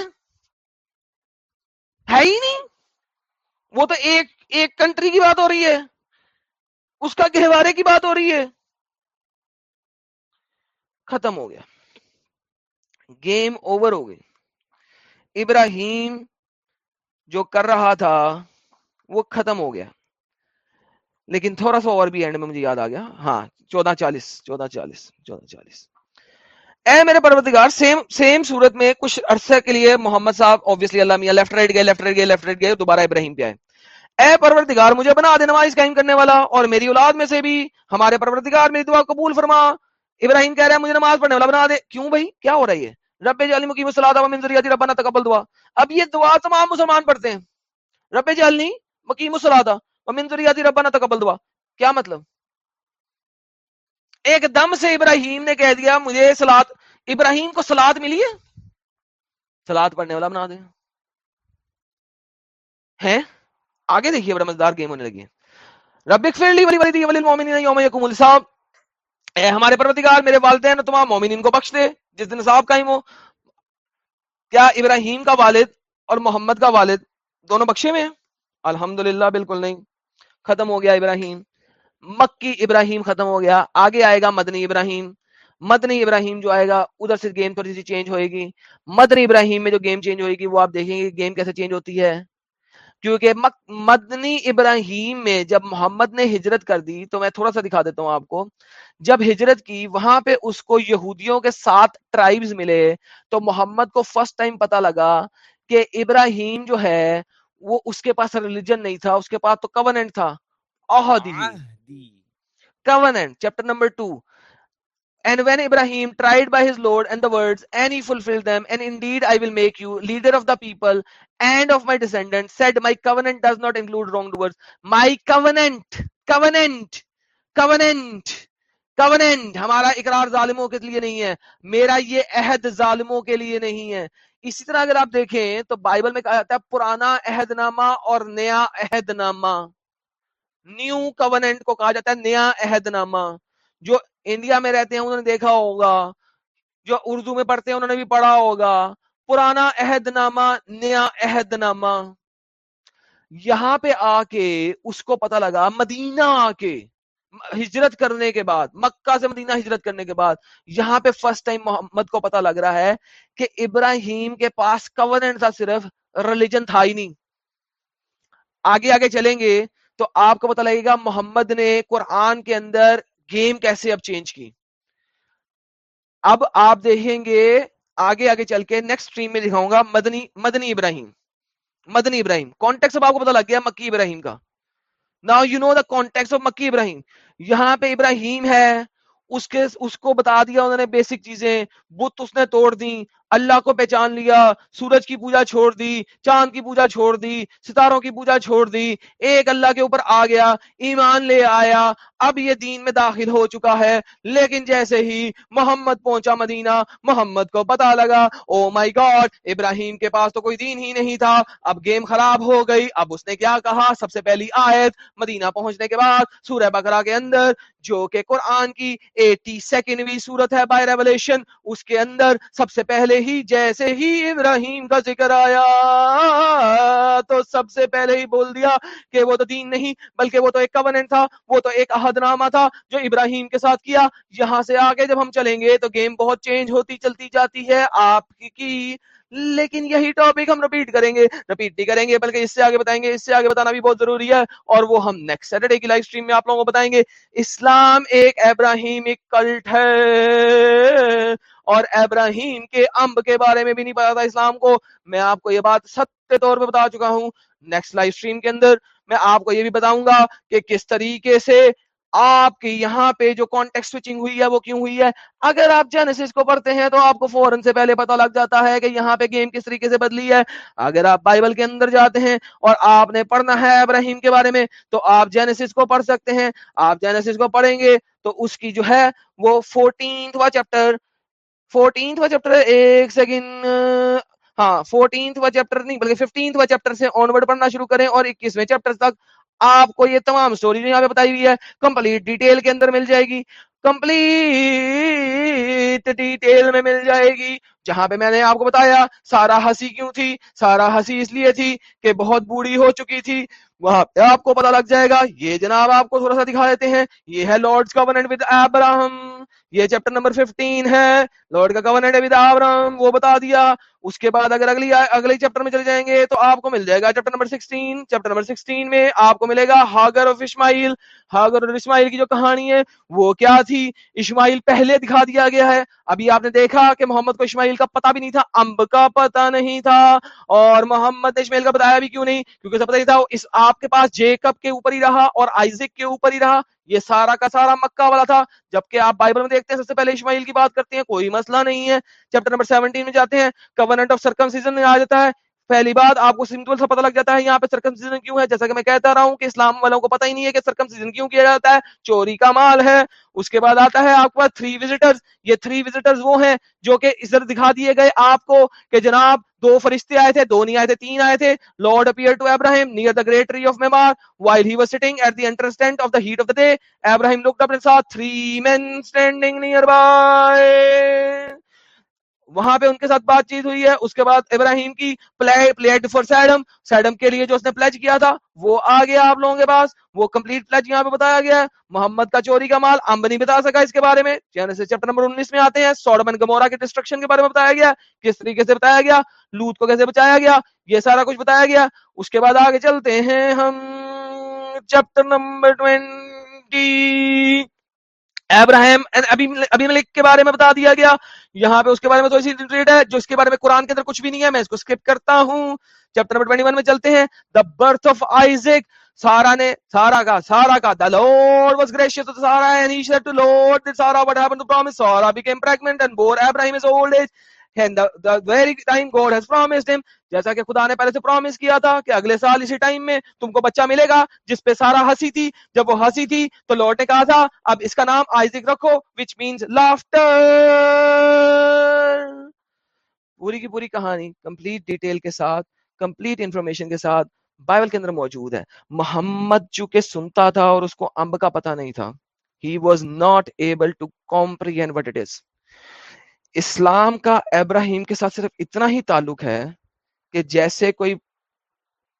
ہے ہی نہیں وہ تو ایک ایک کنٹری کی بات ہو رہی ہے اس کا گہوارے کی بات ہو رہی ہے ختم ہو گیا گیم اوور ہو گئی ابراہیم جو کر رہا تھا وہ ختم ہو گیا لیکن تھوڑا سا اور بھی اینڈ میں مجھے یاد آ گیا ہاں چودہ چالیس چودہ چالیس چودہ چالیس اے میرے سیم سیم صورت میں کچھ عرصہ کے لیے محمد صاحب اوبیسلی اللہ میاں لیفٹ رائٹ گئے لیفٹ لیفٹ رائٹ رائٹ گئے گئے دوبارہ ابراہیم پہ آئے اے پرورتگار مجھے بنا دے نماز قائم کرنے والا اور میری اولاد میں سے بھی ہمارے پرورتگار میری دعا قبول فرما ابراہیم کہہ رہا ہے مجھے نماز پڑھنے والا بنا دے کیوں بھائی کیا ہو رہا ہے رب مقیم من ذریتی ربنا تقبل دعا اب یہ دعا تمام مسلمان پڑھتے ہیں رب جعلنی سلادا میادی ربا نہ تھا دعا کیا مطلب ایک دم سے ابراہیم نے کہہ دیا مجھے سلاد ابراہیم کو سلاد ملی ہے سلاد پڑھنے والا بنا دیں آگے دیکھیے بڑا مزدار گیم ہونے لگی ہے یوم اے ہمارے پروتکار میرے والدین تمام مومنین کو بخش دے جس دن صاحب قائم ہو کیا ابراہیم کا والد اور محمد کا والد دونوں بخشے میں ہیں الحمد للہ بالکل نہیں ختم ہو گیا ابراہیم مکی ابراہیم ختم ہو گیا آگے آئے گا مدنی ابراہیم مدنی ابراہیم جو آئے گا ادھر سے گیم تھوڑی سی چینج ہوئے گی مدنی ابراہیم میں جو گیم چینج ہوئے گی وہ آپ دیکھیں گے گیم کیسے چینج ہوتی ہے کیونکہ مدنی ابراہیم میں جب محمد نے ہجرت کر دی تو میں تھوڑا سا دکھا دیتا ہوں آپ کو جب ہجرت کی وہاں پہ اس کو یہودیوں کے ساتھ ٹرائبز ملے تو محمد کو فرسٹ ٹائم پتا لگا کہ ابراہیم جو ہے وہ اس کے پاس ریلیجن نہیں تھا اس کے پاس تو کوننٹ تھا covenant chapter number two And when Ibrahim tried by his Lord and the words, and he fulfilled them, and indeed I will make you leader of the people and of my descendants, said, my covenant does not include wrongdoers. My covenant, covenant, covenant, covenant. ہمارا اقرار ظالموں کے لیے نہیں ہے. میرا یہ اہد ظالموں کے لیے نہیں ہے. اسی طرح اگر آپ دیکھیں تو بائبل میں کہا جاتا ہے پرانا عہد نامہ اور نیا عہد نامہ نیو کوننٹ کو کہا جاتا ہے نیا عہد نامہ جو انڈیا میں رہتے ہیں انہوں نے دیکھا ہوگا جو اردو میں پڑھتے ہیں انہوں نے بھی پڑھا ہوگا پرانا عہد نامہ نیا عہد نامہ یہاں پہ آ کے اس کو پتہ لگا مدینہ آ کے ہجرت کرنے کے بعد مکہ سے مدینہ ہجرت کرنے کے بعد یہاں پہ فرسٹ ٹائم محمد کو پتا لگ رہا ہے کہ ابراہیم کے پاس کورنٹ تھا تھا صرف ریلیجن ہی نہیں آگے آگے چلیں گے تو آپ کو لگے گا محمد نے قرآن کے اندر گیم کیسے اب چینج کی اب آپ دیکھیں گے آگے آگے چل کے نیکسٹ میں دکھاؤں گا مدنی مدنی ابراہیم مدنی ابراہیم کانٹیکٹ آپ کو پتا لگ گیا مکی ابراہیم کا now you know the context of مکی ابراہیم یہاں پہ ابراہیم ہے اس کے اس کو بتا دیا انہوں نے بیسک چیزیں بت اس نے توڑ دی اللہ کو پہچان لیا سورج کی پوجا چھوڑ دی چاند کی پوجا چھوڑ دی ستاروں کی پوجا چھوڑ دی ایک اللہ کے اوپر آ گیا ایمان لے آیا اب یہ دین میں داخل ہو چکا ہے لیکن جیسے ہی محمد پہنچا مدینہ محمد کو پتا لگا او مائی گاڈ ابراہیم کے پاس تو کوئی دین ہی نہیں تھا اب گیم خراب ہو گئی اب اس نے کیا کہا سب سے پہلی آیت مدینہ پہنچنے کے بعد سورہ بکرا کے اندر جو کہ قرآن کی ایٹی سورت ہے بائی ریولیشن اس کے اندر سب سے پہلے ہی جیسے ہی ابراہیم کا ذکر آیا تو سب سے پہلے ہی بول دیا کہ وہ تو دین نہیں بلکہ وہ تو ایک کوننٹ تھا وہ تو ایک عہد نامہ تھا جو ابراہیم کے ساتھ کیا یہاں سے آگے جب ہم چلیں گے تو گیم بہت چینج ہوتی چلتی جاتی ہے آپ کی لیکن یہی ٹاپک ہم رپیٹ کریں گے رپیٹ نہیں کریں گے بلکہ اس سے آگے بتائیں گے اس سے آگے بتانا بھی بہت ضروری ہے اور وہ ہم نیکسٹ سیٹرڈے کی لائف اسٹریم میں آپ لوگوں کو بتائیں گے اسلام ایک ابراہیم ایک کلٹ ہے اور ابراہیم کے امب کے بارے میں بھی نہیں پتا تھا اسلام کو میں آپ کو یہ بات ستیہ طور پہ بتا چکا ہوں نیکسٹ لائف اسٹریم کے اندر میں آپ کو یہ بھی بتاؤں گا کہ کس طریقے سے آپ کے یہاں پہ جو کانٹیکٹ سوئچنگ ہوئی ہے وہ کیوں ہوئی ہے اگر آپ جینیسس کو پڑھتے ہیں تو آپ کو فورن سے پہلے پتہ لگ جاتا ہے کہ یہاں پہ گیم کس طریقے سے بدلی ہے اگر آپ بائبل کے اندر جاتے ہیں اور آپ نے پڑھنا ہے ابراہیم کے بارے میں تو آپ جینیسس کو پڑھ سکتے ہیں آپ جینیسس کو پڑھیں گے تو اس کی جو ہے وہ فورٹینتھ چیپٹر فورٹینتھ چیپٹر ایک سیکنڈ ہاں فورٹینتھ چیپٹر نہیں بلکہ ففٹینتھ چیپٹر سے آنورڈ پڑھنا شروع کریں اور اکیسویں چیپٹر تک آپ کو یہ تمام اسٹوری یہاں پہ بتائی ہوئی ہے کمپلیٹ ڈیٹیل کے اندر مل جائے گی کمپلیٹ ڈیٹیل میں مل جائے گی جہاں پہ میں نے آپ کو بتایا سارا ہنسی کیوں تھی سارا ہنسی اس لیے تھی کہ بہت بوڑھی ہو چکی تھی وہاں پہ آپ کو پتا لگ جائے گا یہ جناب آپ کو تھوڑا سا دکھا دیتے ہیں یہ ہے لارڈس کا ود وہ بتا دیا اس کے بعد اگر اگلی اگلے چیپٹر میں چلے جائیں گے تو آپ کو مل جائے گا چیپٹر چیپٹر نمبر نمبر 16 16 میں آپ کو ملے گا ہاگر آف اسماعیل ہاگر اور اسماعیل کی جو کہانی ہے وہ کیا تھی اسماعیل پہلے دکھا دیا گیا ہے ابھی آپ نے دیکھا کہ محمد کو اسماعیل اسماعیل کا پتا بھی نہیں تھا امب کا پتا نہیں تھا اور محمد نے اسماعیل کا بتایا بھی کیوں نہیں کیونکہ پتا نہیں تھا اس آپ کے پاس جیکب کے اوپر ہی رہا اور آئزک کے اوپر ہی رہا یہ سارا کا سارا مکہ والا تھا جبکہ آپ بائبل میں دیکھتے ہیں سب سے پہلے اسماعیل کی بات کرتے ہیں کوئی مسئلہ نہیں ہے چیپٹر نمبر سیونٹین میں جاتے ہیں کورنٹ آف سرکم سیزن میں آ جاتا ہے پہلی بات آپ کو سمپل سا پتہ لگ جاتا ہے یہاں پہ سرکم سیزن کیوں ہے جیسا کہ میں کہتا رہا ہوں کہ اسلام والوں کو پتہ ہی نہیں ہے کہ سرکم سیزن کیوں کیا جاتا ہے چوری کا مال ہے اس کے بعد آتا ہے آپ کے پاس تھری وزٹرز یہ تھری وزٹرز وہ ہیں جو کہ ادھر دکھا دیے گئے آپ کو کہ جناب دو فرشتے آئے تھے دو نہیں آئے تھے تین آئے تھے lord appear to Ibrahim near the great tree of Mamre while he was sitting at the entrance tent of the heat of the day Ibrahim look up and saw three men standing near by وہاں پہ ان کے ساتھ بات چیت ہوئی ہے اس کے بعد ابراہیم کی پلے پلیٹ فور سیڈم سیڈم کے لیے جو اس نے پلچ کیا تھا وہ آ گیا آپ لوگوں کے پاس وہ کمپلیٹ پلچ یہاں پہ بتایا گیا ہے محمد کا چوری کا مال امبنی بتا سکا اس کے بارے میں چیپٹر نمبر انیس میں آتے ہیں سوڈمن گمورا کے ڈسٹرکشن کے بارے میں بتایا گیا کس طریقے سے بتایا گیا لوت کو کیسے بچایا گیا یہ سارا کچھ بتایا گیا اس کے بعد آگے چلتے ہیں ہم چیپٹر نمبر ٹوینٹی ابراہیم ابھی ملک کے بارے میں بتا دیا گیا یہاں پہ اس کے بارے میں تو ایسی ریڈ ہے جو اس کے بارے میں قرآن کے اندر کچھ بھی نہیں ہے میں اس کو سکپ کرتا ہوں چیپٹر نمبر 21 میں چلتے ہیں دا برتھ آف آئزک سارا نے سارا کا سارا کا دا لارڈ واز گریشیس سارا اینیشر to lord the Sarah what happen to promise Sarah become pregnant and bore Ibrahim is old age and the, the very time God has promised him جیسا کہ خدا نے پہلے سے پرومس کیا تھا کہ اگلے سال اسی ٹائم میں تم کو بچہ ملے گا جس پہ سارا ہنسی تھی جب وہ ہنسی تھی تو لوٹ نے کہا تھا اب اس کا نام آئزک رکھو وچ مینس لافٹر پوری کی پوری کہانی کمپلیٹ ڈیٹیل کے ساتھ کمپلیٹ انفارمیشن کے ساتھ بائبل کے اندر موجود ہے محمد جو کہ سنتا تھا اور اس کو امب کا پتہ نہیں تھا he was not able to comprehend what it is Islam کا ابراہیم کے ساتھ صرف اتنا ہی تعلق ہے کہ جیسے کوئی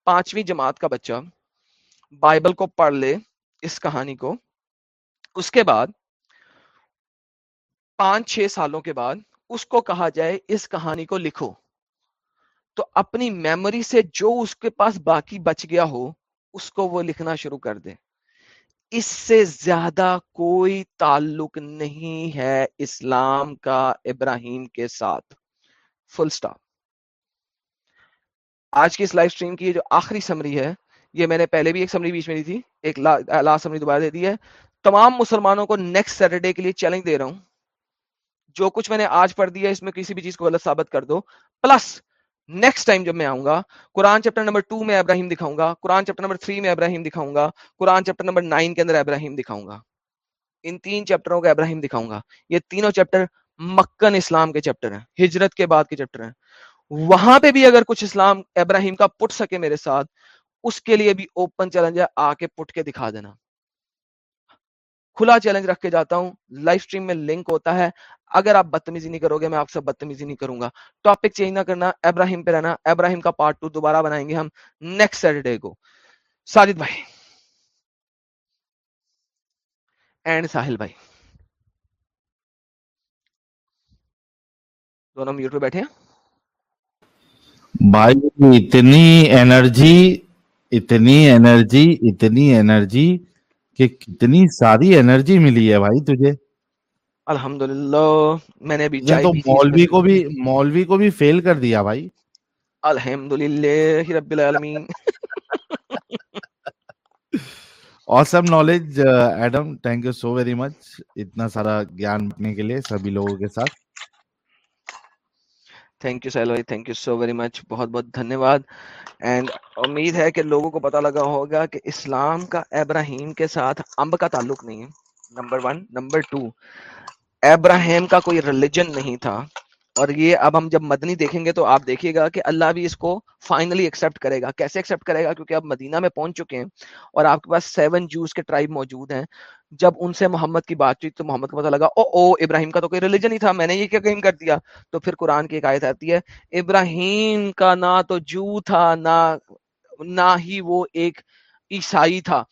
پانچویں جماعت کا بچہ بائبل کو پڑھ لے اس کہانی کو اس کے بعد پانچ چھ سالوں کے بعد اس کو کہا جائے اس کہانی کو لکھو تو اپنی میموری سے جو اس کے پاس باقی بچ گیا ہو اس کو وہ لکھنا شروع کر دے اس سے زیادہ کوئی تعلق نہیں ہے اسلام کا ابراہیم کے ساتھ فل سٹاپ آج کی اس لائف سٹریم کی جو آخری سمری ہے یہ میں نے پہلے بھی ایک سمری بیچ میں دی تھی ایک لاسٹ سمری دوبارہ دے دی ہے تمام مسلمانوں کو نیکسٹ سیٹرڈے کے لیے چیلنج دے رہا ہوں جو کچھ میں نے آج پڑھ دیا اس میں کسی بھی چیز کو غلط ثابت کر دو پلس نیکسٹ ٹائم جب میں آؤں گا قرآن چیپٹر نمبر ٹو میں ابراہیم دکھاؤں گا قرآن چیپٹر نمبر تھری میں ابراہیم دکھاؤں گا قرآن چیپٹر نمبر نائن کے اندر ابراہیم دکھاؤں گا ان تین چیپٹروں کا ابراہیم دکھاؤں گا یہ تینوں چیپٹر مکن اسلام کے چیپٹر ہیں ہجرت کے بعد کے چیپٹر ہیں وہاں پہ بھی اگر کچھ اسلام ابراہیم کا پٹ سکے میرے ساتھ اس کے لیے بھی اوپن چیلنج ہے آ کے پٹ کے دکھا دینا کھلا چیلنج رکھ کے جاتا ہوں لائف سٹریم میں لنک ہوتا ہے اگر آپ بدتمیزی نہیں کرو گے میں آپ سے بدتمیزی نہیں کروں گا ٹاپک چینج نہ کرنا ابراہیم پہ رہنا ابراہیم کا پارٹ ٹو دوبارہ بنائیں گے ہم نیکسٹ سیٹرڈے کو ساجد بھائی اینڈ ساحل بھائی دونوں میوٹ پہ بیٹھے ہیں بھائی اتنی انرجی اتنی انرجی اتنی انرجی کہ کتنی ساری انرجی ملی ہے بھائی تجھے الحمدللہ میں نے بھی تو مولوی کو بھی مولوی کو بھی فیل کر دیا بھائی الحمدللہ رب العالمین awesome knowledge Adam thank you so very much اتنا سارا گیان بٹنے کے لیے سبھی لوگوں کے ساتھ پتہ لگا ہوگا ٹو ابراہیم کا کوئی ریلیجن نہیں تھا اور یہ اب ہم جب مدنی دیکھیں گے تو آپ دیکھیے گا کہ اللہ بھی اس کو فائنلی ایکسیپٹ کرے گا کیسے ایکسیپٹ کرے گا کیونکہ آپ مدینہ میں پہنچ چکے ہیں اور آپ کے پاس سیون جوس کے ٹرائب موجود ہیں جب ان سے محمد کی بات چیت تو محمد کو پتا لگا او او ابراہیم کا تو کوئی ریلیجن ہی تھا میں نے یہ کیا کہیں کر دیا تو پھر قرآن کی آتی ہے ابراہیم کا نہ تو جو تھا نہ ہی وہ ایک عیسائی تھا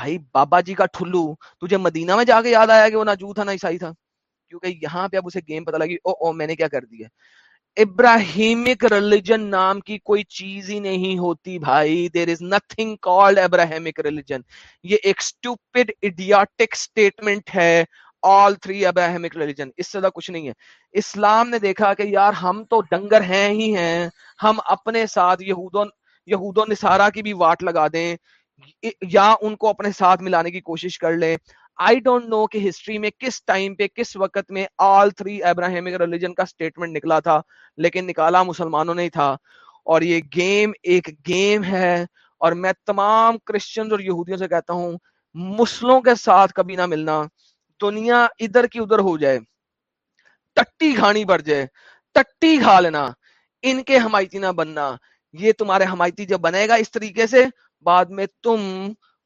بھائی بابا جی کا ٹھلو تجھے مدینہ میں جا کے یاد آیا کہ وہ نہ جو تھا نہ عیسائی تھا کیونکہ یہاں پہ اب اسے گیم پتا لگی او او میں نے کیا کر دیا ابراہیمک ریلیجن نام کی کوئی چیز ہی نہیں ہوتی بھائی there is nothing called Abrahamic religion یہ ایک اسٹوپڈ ایڈیاٹک اسٹیٹمنٹ ہے آل تھری ابراہیمک ریلیجن اس سے کچھ نہیں ہے اسلام نے دیکھا کہ یار ہم تو ڈنگر ہیں ہی ہیں ہم اپنے ساتھ یہود و نصارہ کی بھی واٹ لگا دیں یا ان کو اپنے ساتھ ملانے کی کوشش کر لیں آئی ڈونٹ نو کہ ہسٹری میں کس ٹائم پہ کس وقت میں آل تھری ابراہیمک ریلیجن کا اسٹیٹمنٹ نکلا تھا لیکن نکالا مسلمانوں نے تھا اور یہ گیم ایک گیم ہے اور میں تمام کرسچنز اور یہودیوں سے کہتا ہوں مسلوں کے ساتھ کبھی نہ ملنا دنیا ادھر کی ادھر ہو جائے ٹٹی کھانی بڑھ جائے ٹٹی کھا لینا ان کے حمایتی نہ بننا یہ تمہارے حمایتی جب بنے گا اس طریقے سے بعد میں تم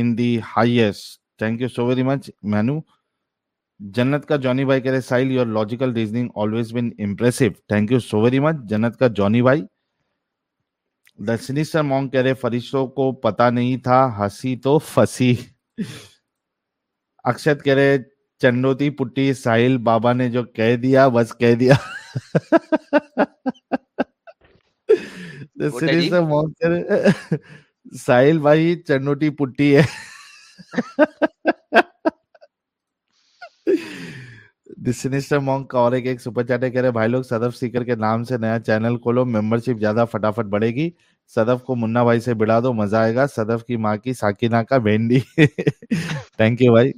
in the highest thank you so very much Meenu جنت کا جانی بھائی کہہ رہے سائل your logical reasoning always been impressive thank you so very much جنت کا جانی بھائی دسنیسر مونگ کہہ رہے فرشتوں کو پتا نہیں تھا ہنسی تو فسی اکشت کہہ رہے چنڈوتی پٹی ساحل بابا نے جو کہہ دیا بس کہہ دیا دسنیسر مونگ کہہ رہے ساحل بھائی چنوٹی پٹی کے نام سے نیا چینل کھولو ممبرشپ کو منا بھائی سے بڑا دو مزہ آئے گا سدف کی ماں کی ساکینا کا بینڈی تھینک یو بھائی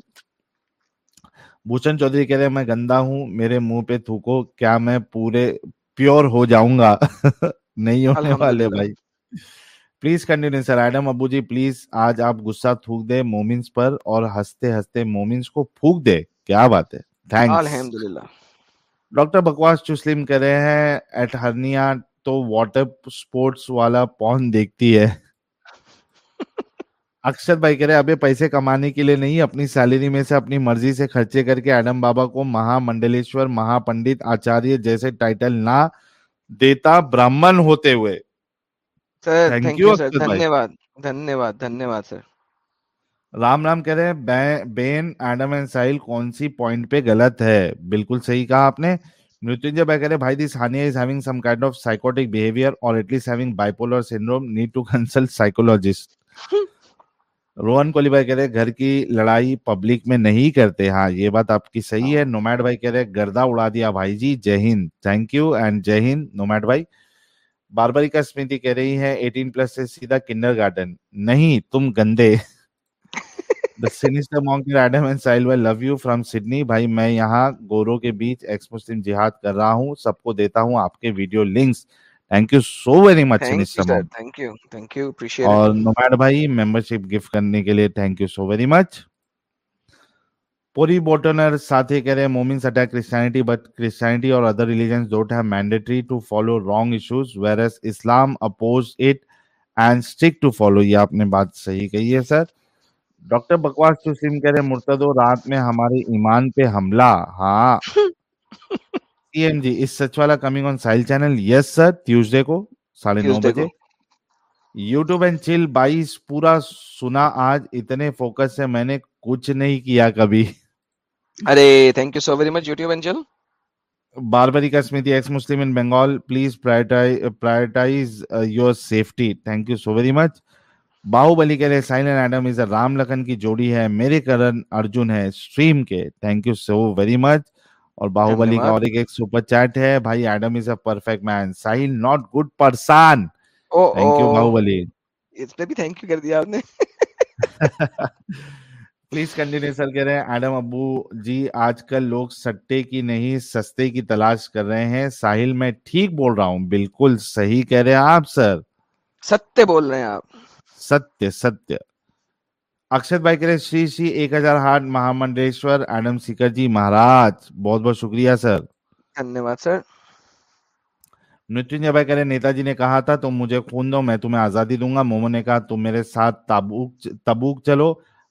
بھوشن چودھری کہہ رہے میں گندا ہوں میرے منہ پہ تھوکو کیا میں پورے پیور ہو جاؤں گا (laughs) نہیں ہونے والے بھائی please continue sir Adam Abu ji please آج آپ گسا تھوک دے مومنس پر اور ہنستے ہنستے مومنس کو پھوک دے کیا بات ہے تھینکس الحمدللہ ڈاکٹر بکواس چسلیم کہہ رہے ہیں ایٹ ہرنیا تو واٹر سپورٹس والا پون دیکھتی ہے (laughs) اکشر بھائی کہہ رہے ابھی پیسے کمانے کے لیے نہیں اپنی سیلری میں سے اپنی مرضی سے خرچے کر کے ایڈم بابا کو مہا منڈلیشور مہا پنڈت آچاریہ جیسے ٹائٹل نہ دیتا براہمن ہوتے ہوئے بالکل کنسلٹ سائیکولوجسٹ روہن کی لڑائی پبلک میں نہیں کرتے ہاں یہ بات آپ کی صحیح ہے نومیڈ بھائی کہہ رہے گردا اڑا دیا بھائی جی Jai Hind you and Jai Hind nomad بھائی پلس سے سیدھا نہیں تم گندے (laughs) میں یہاں گورو کے بیچ ایکس مسلم جہاد کر رہا ہوں سب کو دیتا ہوں آپ کے ویڈیو لنکس ممبر شپ گفٹ کرنے کے لیے thank you so very much پوری بوٹنر ساتھ یہ کہہ رہے ہیں مومنس اٹیک کرسچینٹی بٹ کرسچینٹی اور other religions don't have mandatory to follow wrong issues whereas Islam oppose it and stick to follow یہ آپ نے بات صحیح کہی ہے سر ڈاکٹر بکواس تسلیم کہہ رہے ہیں مرتدو رات میں ہمارے ایمان پہ حملہ ہاں (laughs) سی ایم جی اس سچ والا کمنگ آن سائل چینل یس سر ٹیوزڈے کو ساڑھے نو بجے یوٹیوب اینڈ چل بائیس پورا سنا آج اتنے فوکس سے میں نے کچھ نہیں کیا کبھی (laughs) رام لکھن ہے میرے کرن ارجن ہے پلیز کنٹینیو سر کہہ رہے ہیں ایڈم ابو جی آج کل لوگ سٹے کی نہیں سستے کی تلاش کر رہے ہیں ساحل میں ٹھیک بول رہا ہوں بالکل صحیح کہہ رہے ہیں آپ سر ستیہ بول رہے ہیں آپ ستیہ ستیہ اکشت بھائی کہہ رہے شری شری ایک ہزار ہاٹ مہامنڈیشور ایڈم سیکر جی مہاراج بہت بہت شکریہ سر دھنیہ واد سر متنجے بھائی کہہ رہے نیتا جی نے کہا تھا تم مجھے خون دو میں تمہیں آزادی دوں گا مومن نے کہا تم میرے ساتھ تبوک چلو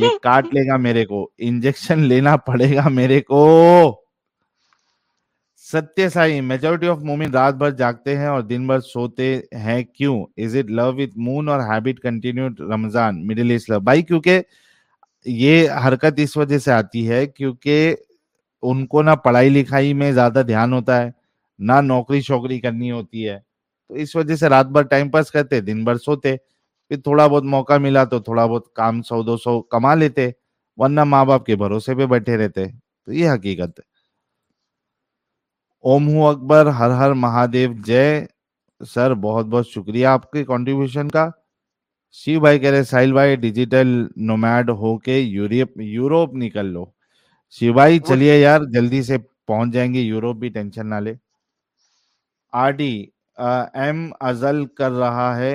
یہ (laughs) کاٹ لے گا میرے کو انجیکشن لینا پڑے گا میرے کو ستیہ سائی میجورٹی آف مومن رات بھر جاگتے ہیں اور دن بھر سوتے ہیں کیوں is it love love with moon اور ہیبٹ رمضان مڈل ایسٹ بھائی کیونکہ یہ حرکت اس وجہ سے آتی ہے کیونکہ ان کو نہ پڑھائی لکھائی میں زیادہ دھیان ہوتا ہے نہ نوکری شوکری کرنی ہوتی ہے تو اس وجہ سے رات بھر ٹائم پاس کرتے دن بھر سوتے تھوڑا بہت موقع ملا تو تھوڑا بہت کام سو دو سو کما لیتے ورنہ ماں باپ کے بھروسے پہ بیٹھے رہتے تو یہ حقیقت ہے اوم ہو اکبر ہر ہر مہادیو جے سر بہت بہت شکریہ آپ کے کانٹریبیوشن کا شیو بھائی کہہ رہے ساحل بھائی ڈیجیٹل نومیڈ ہو کے یورپ یوروپ نکل لو شیو بھائی چلیے یار جلدی سے پہنچ جائیں گے یوروپ بھی ٹینشن نہ لے آر ڈی ایم ازل کر رہا ہے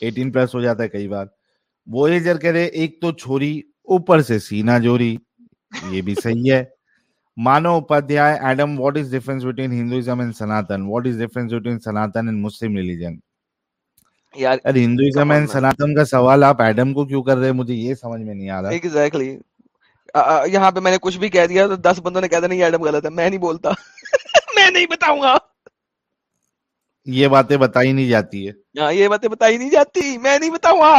سوال آپ ایڈم کو کیوں کر رہے مجھے یہ سمجھ میں نہیں آ رہا یہاں پہ میں نے کچھ بھی کہہ دیا دس بندوں نے دیا نہیں میں نہیں بولتا (laughs) میں نہیں بتاؤں گا یہ باتیں بتائی نہیں جاتی ہے ہاں، یہ باتیں بتائی نہیں جاتی میں نہیں بتاؤں گا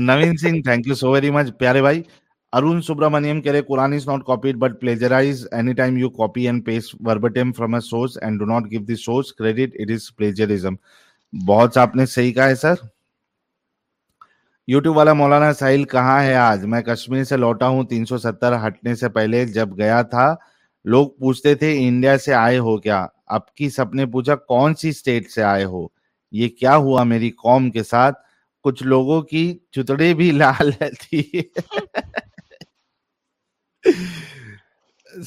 Naveen Singh thank you so very much پیارے بھائی ارون سبرمنیم کہہ رہے Quran is not copied but plagiarize any time you copy and paste verbatim from a source and do not give the source credit it is plagiarism بہت آپ نے صحیح کہا ہے سر یوٹیوب والا مولانا ساحل کہاں ہے آج میں کشمیر سے لوٹا ہوں تین سو ستر ہٹنے سے پہلے جب گیا تھا لوگ پوچھتے تھے انڈیا سے آئے ہو کیا اب کی سب نے پوچھا کون سی اسٹیٹ سے آئے ہو یہ کیا ہوا میری قوم کے ساتھ کچھ لوگوں کی چتڑی بھی (laughs) لال تھی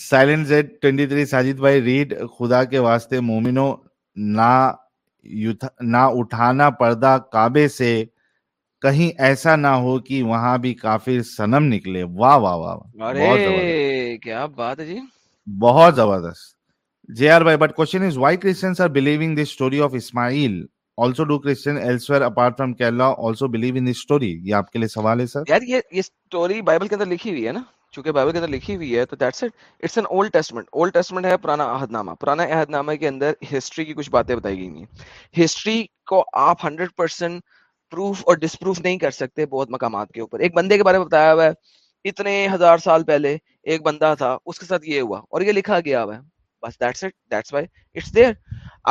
سائلنٹ ٹوینٹی تھری ساجد بھائی ریڈ خدا کے واسطے مومنو نہ اٹھانا پردہ کعبے سے کہیں ایسا نہ ہو کہ وہاں بھی کافی سنم نکلے واہ واہ واہ کیا بات ہے جی بہت زبردست Jr. Bhai, but question is why Christians are believing this story of Ismail? Also do Christian elsewhere apart from Kerala also believe in this story? یہ آپ کے لیے سوال ہے سر یار یہ یہ سٹوری بائبل کے اندر لکھی ہوئی ہے نا چونکہ بائبل کے اندر لکھی ہوئی ہے تو that's it it's an Old Testament Old Testament ہے پرانا عہد نامہ پرانا عہد نامہ کے اندر ہسٹری کی کچھ باتیں بتائی گئی ہیں ہسٹری کو آپ ہنڈریڈ پرسینٹ پروف اور ڈسپروف نہیں کر سکتے بہت مقامات کے اوپر ایک بندے کے بارے میں بتایا ہوا ہے اتنے ہزار سال پہلے ایک بندہ تھا اس کے ساتھ یہ ہوا اور یہ لکھا گیا ہوا ہے بس that's it that's why it's there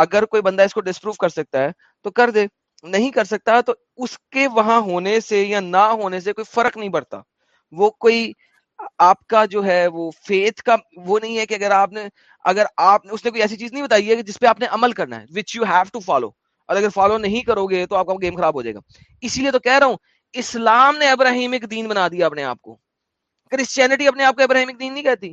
اگر کوئی بندہ اس کو ڈسپروو کر سکتا ہے تو کر دے نہیں کر سکتا تو اس کے وہاں ہونے سے یا نہ ہونے سے کوئی فرق نہیں پڑتا وہ کوئی آپ کا جو ہے وہ فیتھ کا وہ نہیں ہے کہ اگر آپ نے اگر آپ نے اس نے کوئی ایسی چیز نہیں بتائی ہے جس پہ آپ نے عمل کرنا ہے which you have to follow اور اگر فالو نہیں کرو گے تو آپ کا گیم خراب ہو جائے گا اسی لیے تو کہہ رہا ہوں اسلام نے ابراہیمک دین بنا دیا اپنے آپ کو کرسچینٹی اپنے آپ کو ابراہیمک دین نہیں کہتی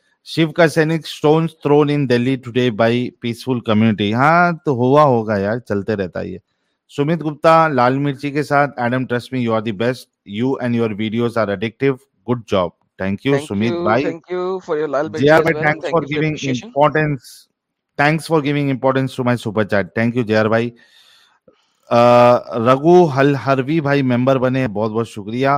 شیو کا سینک stone thrown in Delhi today by peaceful community ہاں تو ہوا ہوگا یار چلتے رہتا یہ سمت گپتا لال مرچی کے ساتھ Adam trust me you are the best you and your videos are addictive good job thank you بھائی thanks thanks for for giving giving importance to my super chat thank you ji R بھائی رگو ہل Heravi بھائی member بنے بہت بہت شکریہ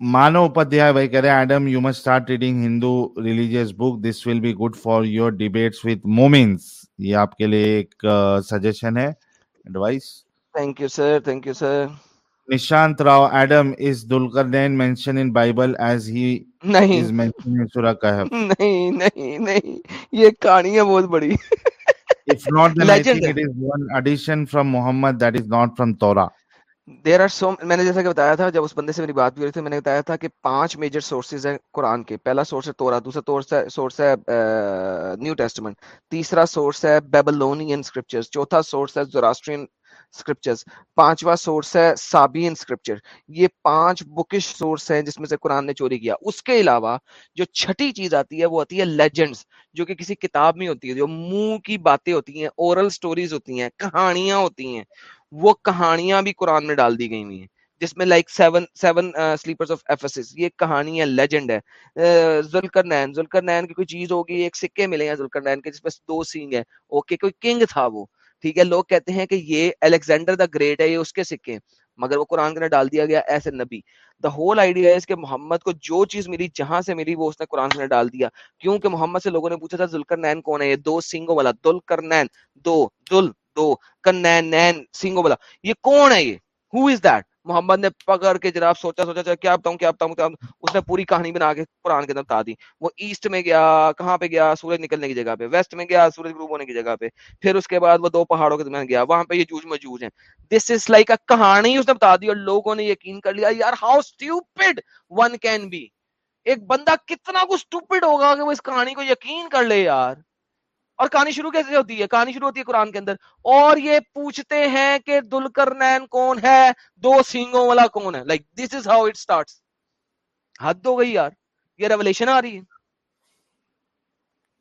Adam you you یہ یہ آپ کے لیے ایک سجیشن ہے ہے thank thank sir sir Nishant mention in Bible as he نہیں نہیں کہانی بہت بڑی Muhammad that is not from تو دیر آر سو میں نے جیسا کہ بتایا تھا جب اس بندے سے یہ پانچ بکش سورس ہیں جس میں سے قرآن نے چوری کیا اس کے علاوہ جو چھٹی چیز آتی ہے وہ آتی ہے لیجنڈس جو کہ کسی کتاب میں ہوتی ہے جو منہ کی باتیں ہوتی ہیں اورل اسٹوریز ہوتی ہیں کہانیاں ہوتی ہیں وہ کہانیاں بھی قرآن میں ڈال دی گئی ہوئی ہیں جس میں like seven seven sleepers of Ephesus یہ کہانی ہے لیجنڈ ہے زلکر نین زلکر نین کی کوئی چیز ہوگی ایک سکے ملے ہیں زلکر نین کے جس میں دو سینگ ہیں اوکے کوئی کنگ تھا وہ ٹھیک ہے لوگ کہتے ہیں کہ یہ الیگزینڈر دا گریٹ ہے یہ اس کے سکے مگر وہ قرآن کے ڈال دیا گیا ایسے نبی دا ہول آئیڈیا ہے کہ محمد کو جو چیز ملی جہاں سے ملی وہ اس نے قرآن کے ڈال دیا کیونکہ محمد سے لوگوں نے پوچھا تھا زلکر نین کون ہے یہ دو سنگوں والا دل کر نین دو دل دو کنین نین سنگو بلا یہ کون ہے یہ ہو از دیٹ محمد نے پکڑ کے جناب سوچا سوچا چلا کیا بتاؤں کیا بتاؤں کیا اس نے پوری کہانی بنا کے قرآن کے اندر بتا دی وہ ایسٹ میں گیا کہاں پہ گیا سورج نکلنے کی جگہ پہ ویسٹ میں گیا سورج غروب ہونے کی جگہ پہ پھر اس کے بعد وہ دو پہاڑوں کے درمیان گیا وہاں پہ یہ جوج مجوج ہیں دس از لائک اے کہانی اس نے بتا دی اور لوگوں نے یقین کر لیا یار how stupid one can be ایک بندہ کتنا کچھ اسٹوپڈ ہوگا کہ وہ اس کہانی کو یقین کر لے یار اور کہانی شروع کیسے ہوتی ہے کہانی شروع ہوتی ہے قرآن کے اندر اور یہ پوچھتے ہیں کہ دلکر نین کون ہے دو سینگوں والا کون ہے like this is how it start حد ہو گئی یار یہ ریولیشن آ رہی ہے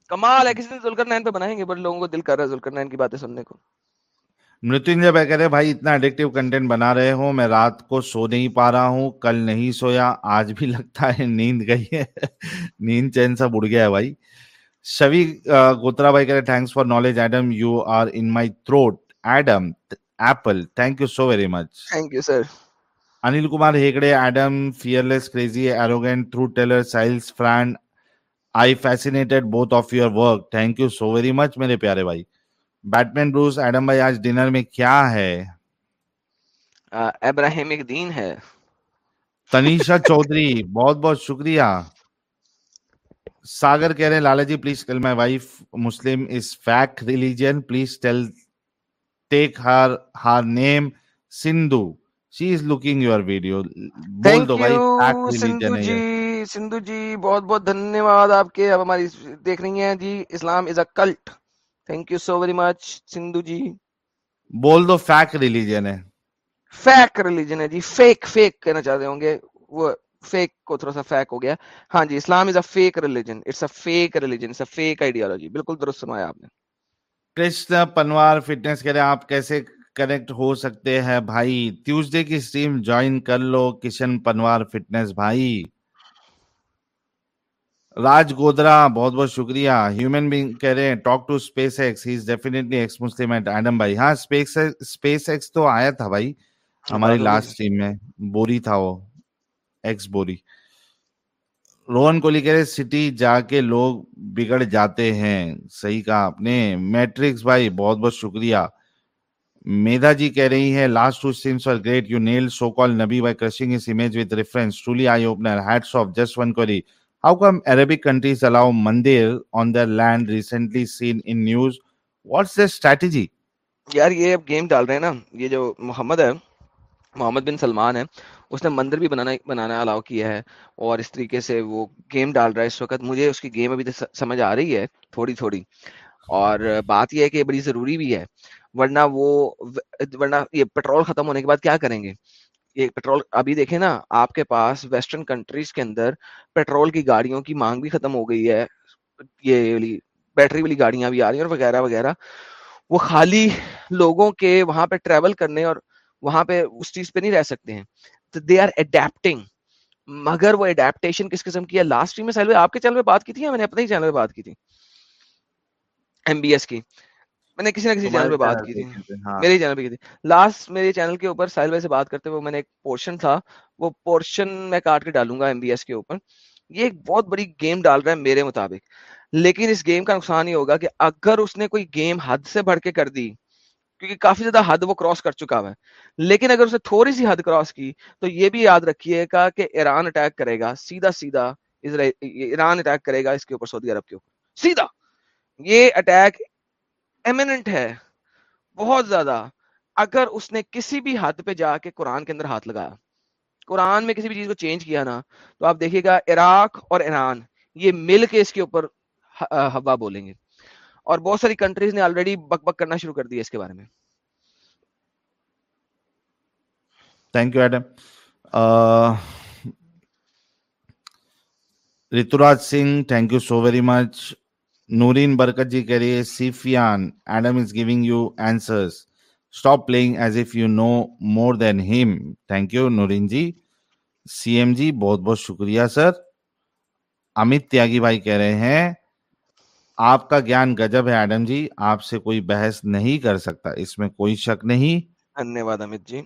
کمال ہے کسی دلکر نین پہ بنائیں گے بڑے لوگوں کو دل کر رہا ہے دلکر نین کی باتیں سننے کو مرتن جب کہہ رہے بھائی اتنا اڈکٹیو کنٹینٹ بنا رہے ہوں میں رات کو سو نہیں پا رہا ہوں کل نہیں سویا آج بھی لگتا ہے نیند گئی ہے (laughs) نیند چین سب اڑ گیا ہے بھائی گوترا بھائی both of you so very much میرے پیارے بھائی بیٹمین بروس ایڈم بھائی ڈنر میں کیا ہے تنیشا چوتھری بہت بہت شکریہ ساگر کہہ رہے ہیں Lala ji please tell my wife Muslim is fact religion please tell take her her name Sindhu she is looking your video بول دو بھائی فیک ریلیجن ہے سندھو جی بہت بہت دھنیہ واد آپ کے اب ہماری دیکھ رہی ہیں جی Islam is a cult thank you so very much Sindhu ji بول دو فیک ریلیجن ہے فیک ریلیجن ہے جی فیک فیک کہنا چاہتے ہوں گے وہ فیک کو تھوڑا سا فیک ہو گیا ہاں جی Islam is a fake religion it's a fake religion it's a fake ideology بالکل درست سنایا آپ نے کرشنا پنوار فٹنس کے لیے آپ کیسے کنیکٹ ہو سکتے ہیں بھائی ٹیوزڈے کی سٹریم جوائن کر لو کشن پنوار فٹنس بھائی راج گودرا بہت بہت شکریہ ہیومن بینگ کہہ رہے ہیں talk to space X he is definitely ex Muslim at Adam بھائی ہاں اسپیس ایکس تو آیا تھا بھائی ہماری لاسٹ ٹیم میں بوری تھا وہ ایکس بوری روہن کوہلی کہہ رہے سٹی جا کے لوگ بگڑ جاتے ہیں صحیح کہا آپ نے میٹرکس بھائی بہت بہت شکریہ میدا جی کہہ رہی ہے last two sentences are great you nail so call نبی by crushing his image with reference truly I opener hats off just one Kohli how come Arabic countries allow mandir on the land recently seen in news what's the strategy یار یہ اب game ڈال رہے ہیں نا یہ جو محمد ہے محمد بن سلمان ہے اس نے مندر بھی بنانا بنانا الاؤ کیا ہے اور اس طریقے سے وہ گیم ڈال رہا ہے اس وقت مجھے اس کی گیم ابھی سمجھ آ رہی ہے تھوڑی تھوڑی اور بات یہ ہے کہ بڑی ضروری بھی ہے ورنہ وہ ورنہ یہ پیٹرول ختم ہونے کے بعد کیا کریں گے یہ پیٹرول ابھی دیکھیں نا آپ کے پاس ویسٹرن کنٹریز کے اندر پیٹرول کی گاڑیوں کی مانگ بھی ختم ہو گئی ہے یہ بیٹری والی گاڑیاں بھی آ رہی اور وغیرہ وغیرہ وہ خالی لوگوں کے وہاں پہ ٹریول کرنے اور وہاں پہ اس چیز پہ نہیں رہ سکتے ہیں دے آر اڈیپٹنگ مگر سہل ہاں۔ بھائی سے بات کرتے ہوئے پورشن میں کاٹ کے ڈالوں گا یہ ایک بہت بڑی گیم ڈال رہا ہے میرے مطابق لیکن اس گیم کا نقصان یہ ہوگا کہ اگر اس نے کوئی گیم حد سے بڑھ کے کر دی کیونکہ کافی زیادہ حد وہ کراس کر چکا ہوا ہے لیکن اگر اسے تھوڑی سی حد کراس کی تو یہ بھی یاد رکھیے گا کہ ایران اٹیک کرے گا سیدھا سیدھا ایران اٹیک کرے گا اس کے اوپر سعودی عرب کے اوپر سیدھا یہ اٹیک ایمنٹ ہے بہت زیادہ اگر اس نے کسی بھی حد پہ جا کے قرآن کے اندر ہاتھ لگایا قرآن میں کسی بھی چیز کو چینج کیا نا تو آپ دیکھیے گا عراق اور ایران یہ مل کے اس کے اوپر ہوا بولیں گے اور بہت ساری کنٹریز نے آلریڈی بک بک کرنا شروع کر دیا اس کے بارے میں thank you Adam Rituraj Singh thank you so very much Noreen Barkat ji کہہ رہی ہے Sufiyan Adam is giving you answers stop playing as if you know more than him thank you Noreen ji C M ji بہت بہت شکریہ سر امت تیاگی بھائی کہہ رہے ہیں آپ کا گیان گجب ہے ایڈم جی آپ سے کوئی بحث نہیں کر سکتا اس میں کوئی شک نہیں دھنیہ واد امت جی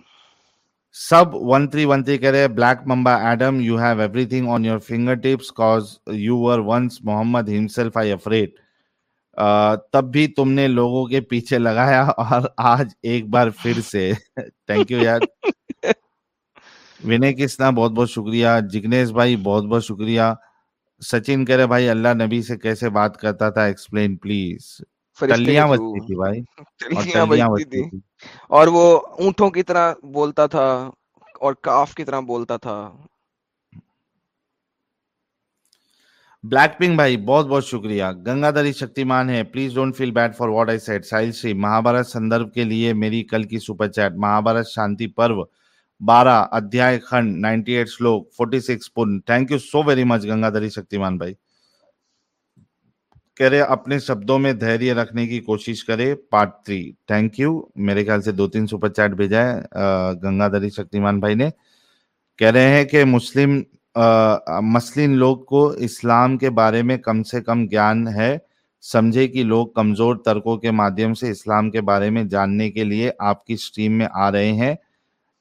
سب one one three three black mamba Adam you have everything on your finger cause you were once Muhammad himself I afraid تب بھی تم نے لوگوں کے پیچھے لگایا اور آج ایک بار پھر سے تھینک یو یار کسنا بہت بہت شکریہ جگنیش بھائی بہت بہت شکریہ سچن کہہ رہے بھائی اللہ نبی سے کیسے بات کرتا تھا ایکسپلین پلیز تلیاں بچتی تھی بھائی تلیاں بچتی تھی اور وہ اونٹوں کی طرح بولتا تھا اور کاف کی طرح بولتا تھا بلیک پنک بھائی بہت بہت شکریہ گنگا دری شکتیمان ہے please don't feel bad for what I said سائل سی مہابھارت سندرب کے لیے میری کل کی سپر چیٹ مہابھارت شانتی پرو بارہ نائنٹی ایٹ شلوک forty six pin thank you so very much Gangadhari رہے اپنے شبدوں میں رکھنے کی کوشش کرے پارٹ تھری تھینک یو میرے خیال سے دو تین سپر چیٹ بھیجا ہے گنگا دری شکتیمان بھائی نے کہہ رہے ہیں کہ مسلم مسلم لوگ کو اسلام کے بارے میں کم سے کم گیان ہے سمجھے کہ لوگ کمزور ترکوں کے مادھیم سے اسلام کے بارے میں جاننے کے لیے آپ کی سٹریم میں آ رہے ہیں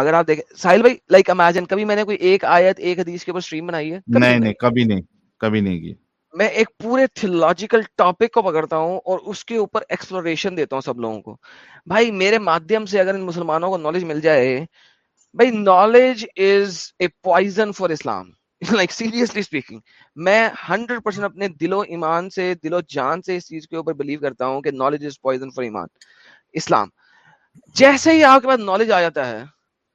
اگر آپ دیکھیں ساحل بھائی لائک امیجن کبھی میں نے کوئی ایک آیت ایک حدیث کے اوپر اسٹریم بنائی ہے نہیں نہیں کبھی نہیں کبھی نہیں کی میں ایک پورے تھولوجیکل ٹاپک کو پکڑتا ہوں اور اس کے اوپر ایکسپلوریشن دیتا ہوں سب لوگوں کو بھائی میرے مادھیم سے اگر ان مسلمانوں کو نالج مل جائے بھائی knowledge is a poison for Islam like seriously speaking میں ہنڈریڈ پرسینٹ اپنے دل و ایمان سے دل و جان سے اس چیز کے اوپر بلیو کرتا ہوں کہ نالج از پوائزن فار ایمان اسلام جیسے ہی آپ کے پاس نالج آ جاتا ہے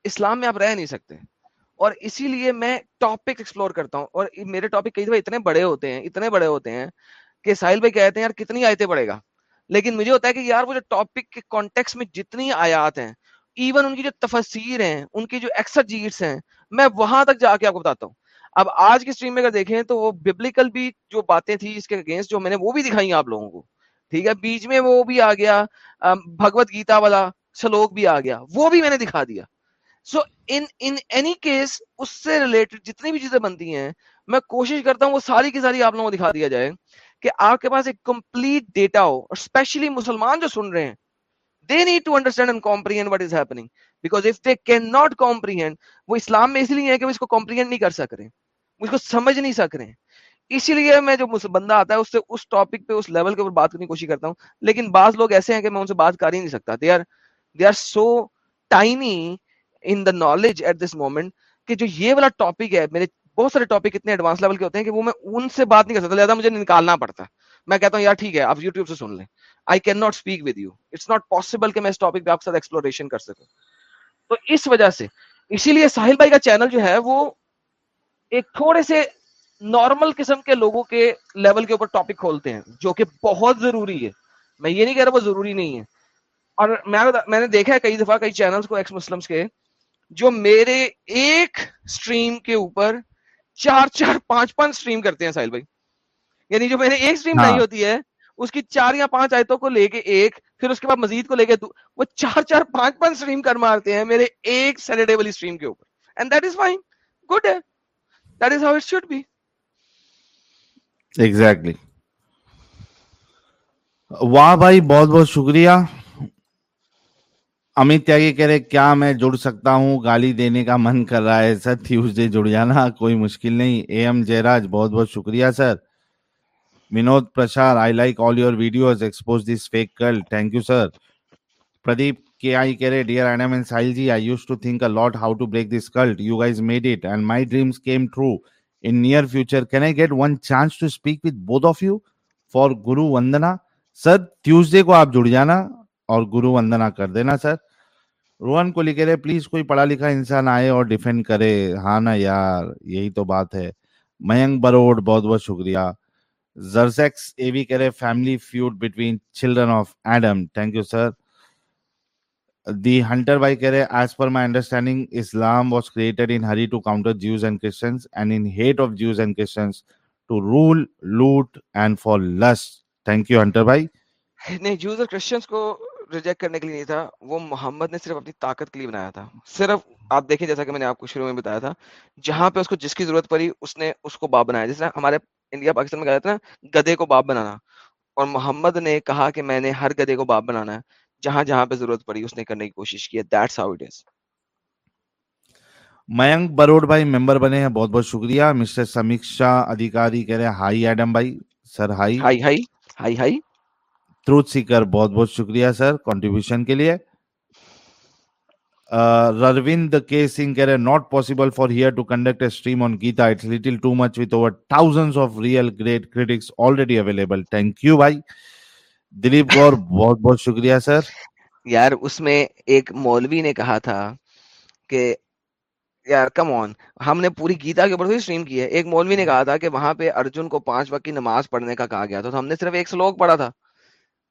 اسلام میں آپ رہ نہیں سکتے اور اسی لیے میں ٹاپک ایکسپلور کرتا ہوں اور میرے ٹاپک کئی دفعہ اتنے بڑے ہوتے ہیں اتنے بڑے ہوتے ہیں کہ ساحل بھائی کہتے ہیں یار کتنی آیتیں پڑے گا لیکن مجھے ہوتا ہے کہ یار وہ جو ٹاپک کے کانٹیکس میں جتنی آیات ہیں ایون ان کی جو تفسیر ہیں ان کی جو ایکسرجیٹس ہیں میں وہاں تک جا کے آپ کو بتاتا ہوں اب آج کی اسٹریم میں اگر دیکھیں تو وہ ببلیکل بھی جو باتیں تھیں اس کے اگینسٹ جو میں نے وہ بھی دکھائی آپ لوگوں کو ٹھیک ہے بیچ میں وہ بھی آ گیا بھگوت گیتا والا سلوک بھی آ گیا وہ بھی میں نے دکھا دیا سو ان اینی کیس اس سے ریلیٹڈ جتنی بھی چیزیں بنتی ہیں میں کوشش کرتا ہوں وہ ساری کی ساری آپ لوگوں کو دکھا دیا جائے کہ آپ کے پاس ایک کمپلیٹ ڈیٹا ہو اور اسپیشلی مسلمان جو سن رہے ہیں they they need to understand and comprehend comprehend is because if can not وہ اسلام میں اس لیے کہ وہ اس کو کمپریہینڈ نہیں کر سک رہے اس کو سمجھ نہیں سک رہے اسی لیے میں جو بندہ آتا ہے اس سے اس ٹاپک پہ اس لیول کے اوپر بات کرنے کی کوشش کرتا ہوں لیکن بعض لوگ ایسے ہیں کہ میں ان سے بات کر ہی نہیں سکتا they they are are so tiny in the knowledge at this moment کہ جو یہ والا ٹاپک ہے میرے بہت سارے ٹاپک اتنے ایڈوانس لیول کے ہوتے ہیں کہ وہ میں ان سے بات نہیں کر سکتا زیادہ مجھے نکالنا پڑتا ہے میں کہتا ہوں یار ٹھیک ہے آپ یوٹیوب سے سن لیں I can not speak with you it's not possible کہ میں اس ٹاپک پہ آپ کے ساتھ ایکسپلوریشن کر سکوں تو اس وجہ سے اسی لیے ساحل بھائی کا چینل جو ہے وہ ایک تھوڑے سے نارمل قسم کے لوگوں کے لیول کے اوپر ٹاپک کھولتے ہیں جو کہ بہت ضروری ہے میں یہ نہیں کہہ رہا وہ ضروری نہیں ہے اور میں نے دیکھا ہے کئی دفعہ کئی چینلز کو ایکس مسلمس کے جو میرے ایک سٹریم کے اوپر چار چار پانچ پانچ سٹریم کرتے ہیں ساحل بھائی یعنی جو میرے ایک سٹریم ہاں۔ نہیں ہوتی ہے اس کی چار یا پانچ آیتوں کو لے کے ایک پھر اس کے بعد مزید کو لے کے دو وہ چار چار پانچ پانچ سٹریم کر مارتے ہیں میرے ایک سیٹرڈے والی سٹریم کے اوپر and that is fine good ہے that is how it should be exactly واہ بھائی بہت بہت شکریہ تیاگی کہہ رہے کیا میں جڑ سکتا ہوں گالی دینے کا من کر رہا ہے سر ٹیوزڈے جڑ جانا کوئی مشکل نہیں اے ایم جے بہت بہت شکریہ sir Vinod Parashar I like all your videos expose this fake cult thank you sir Pradeep کے آئی آئی کہہ رہے ڈیئر اینم اینڈ سائل ji used to think a lot how to break this cult you guys made it and my dreams کے through future can I get one chance to speak with both of you for Guru Vandana sir Tuesday کو آپ جڑ جانا اور گرو وندنا کر دینا سر روہن کو لکھے رہے پلیز کوئی پڑھا لکھا انسان آئے اور ڈیفینڈ کرے ہاں نا یار یہی تو بات ہے میئنگ بروڈ بہت بہت شکریہ زرزیکس اے بھی کہہ رہے family feud between children of Adam thank you sir the hunter بھائی کہہ رہے as per my understanding Islam was created in hurry to counter Jews and Christians and in hate of Jews and Christians to rule loot and for lust thank you hunter بھائی نہیں جوز اور Christians کو reject کرنے کے لیے نہیں تھا وہ محمد نے صرف اپنی طاقت کے لیے بنایا تھا صرف آپ دیکھیں جیسا کہ میں نے آپ کو شروع میں بتایا تھا جہاں پہ اس کو جس کی ضرورت پڑی اس نے اس کو باپ بنایا جس طرح ہمارے انڈیا پاکستان میں کہا جاتا ہے نا گدے کو باپ بنانا اور محمد نے کہا کہ میں نے ہر گدے کو باپ بنانا ہے جہاں جہاں پہ ضرورت پڑی اس نے کرنے کی کوشش کی دیٹس ہاؤ اٹ از میانگ بروڈ بھائی ممبر بنے ہیں بہت بہت شکریہ مسٹر سمیکشا ادھیکاری کہہ رہے ہیں ہائی ایڈم بھائی sir hi hi hi hi hi seeker بہت بہت شکریہ سر کانٹریبیوشن کے لیے روند کے سنگھ کہہ رہے not possible for here to conduct a stream on Gita it's little too much with over thousand of real great critics already available thank you بھائی دلیپ گور بہت بہت شکریہ سر یار اس میں ایک مولوی نے کہا تھا کہ یار کم آن ہم نے پوری گیتا کے اوپر اسٹریم کی ہے ایک مولوی نے کہا تھا کہ وہاں پہ ارجن کو پانچ وقت کی نماز پڑھنے کا کہا گیا تھا تو ہم نے صرف ایک سلوک پڑھا تھا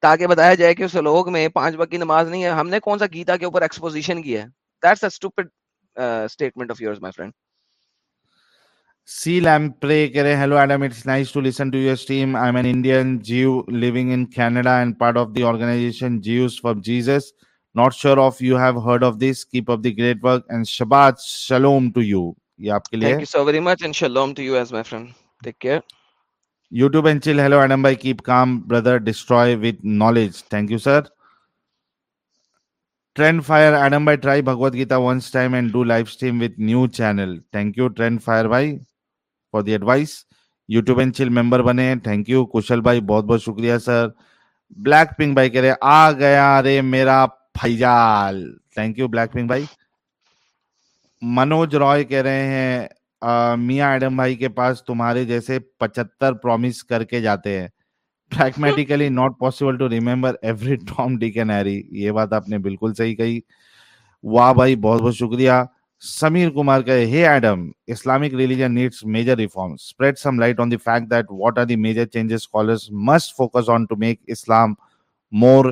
تاکہ بتایا جائے کہ میں پانچ وقت کی نماز نہیں ہے ہم نے کون سا گیتا کے اوپر ایکسپوزیشن ہے uh, ممبر بنے تھینک یو کشل بھائی بہت بہت شکریہ سر بلیک پنک بھائی کہہ رہے آ گیا رے میرا Faizal thank you black pink بھائی منوج رہے ہیں میاں ایڈم بھائی کے پاس تمہارے جیسے پچہتر پرومس کر کے جاتے ہیں practically not possible to remember every Tom Dick and Harry یہ بات آپ نے بالکل صحیح کہی واہ بھائی بہت بہت شکریہ سمیر کمار کا ہے Adam Islamic religion needs major reform spread some light on the fact that what are the major changes scholars must focus on to make Islam more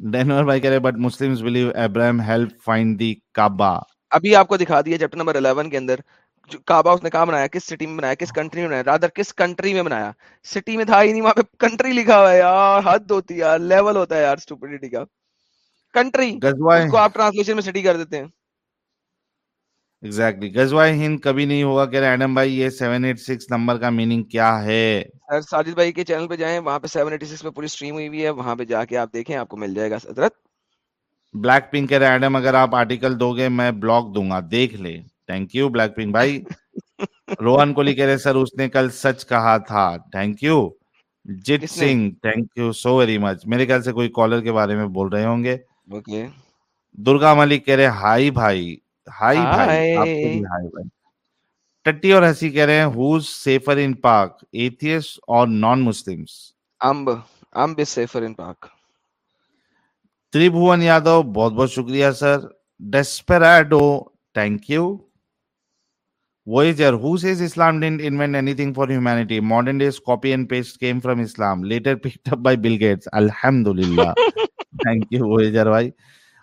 ابھی آپ کو دکھا دیا چیپٹر نمبر 11 کے اندر کعبہ اس نے کہاں بنایا کس سٹی میں بنایا کس کنٹری میں بنایا رادر کس کنٹری میں بنایا سٹی میں تھا ہی نہیں وہاں پہ کنٹری لکھا ہوا ہے یار حد ہوتی ہے لیول ہوتا ہے یار سٹوپیڈیٹی کا کنٹری کو آپ ٹرانسلیشن میں سٹی کر دیتے ہیں ایگزیکٹلی گزوائے ہند کبھی نہیں ہوا کہ ایڈم بھائی یہ سیون ایٹ سکس نمبر کا میننگ کیا ہے سر ساجد بھائی کے چینل پہ جائیں وہاں پہ سیون ایٹی سکس میں پوری سٹریم ہوئی ہوئی ہے وہاں پہ جا کے آپ دیکھیں آپ کو مل جائے گا حضرت بلیک پنک کے ایڈم اگر آپ آرٹیکل دو گے میں بلاک دوں گا دیکھ لے تھینک یو بلیک پنک بھائی روہن کولی کہہ رہے سر اس نے کل سچ کہا تھا thank you Jeet Singh thank you so very much میرے خیال سے کوئی کالر کے بارے میں بول رہے ہوں گے درگا ملک کہہ رہے ہائی بھائی ہائی ہائی بھائی بھائی ٹٹی اور اور کہہ رہے ہیں who's safer safer in in Pak Pak atheists naan امب امب تریبھون یادو بہت بہت شکریہ الحمد للہ تھینک یو Voyager. بھائی (laughs) (laughs)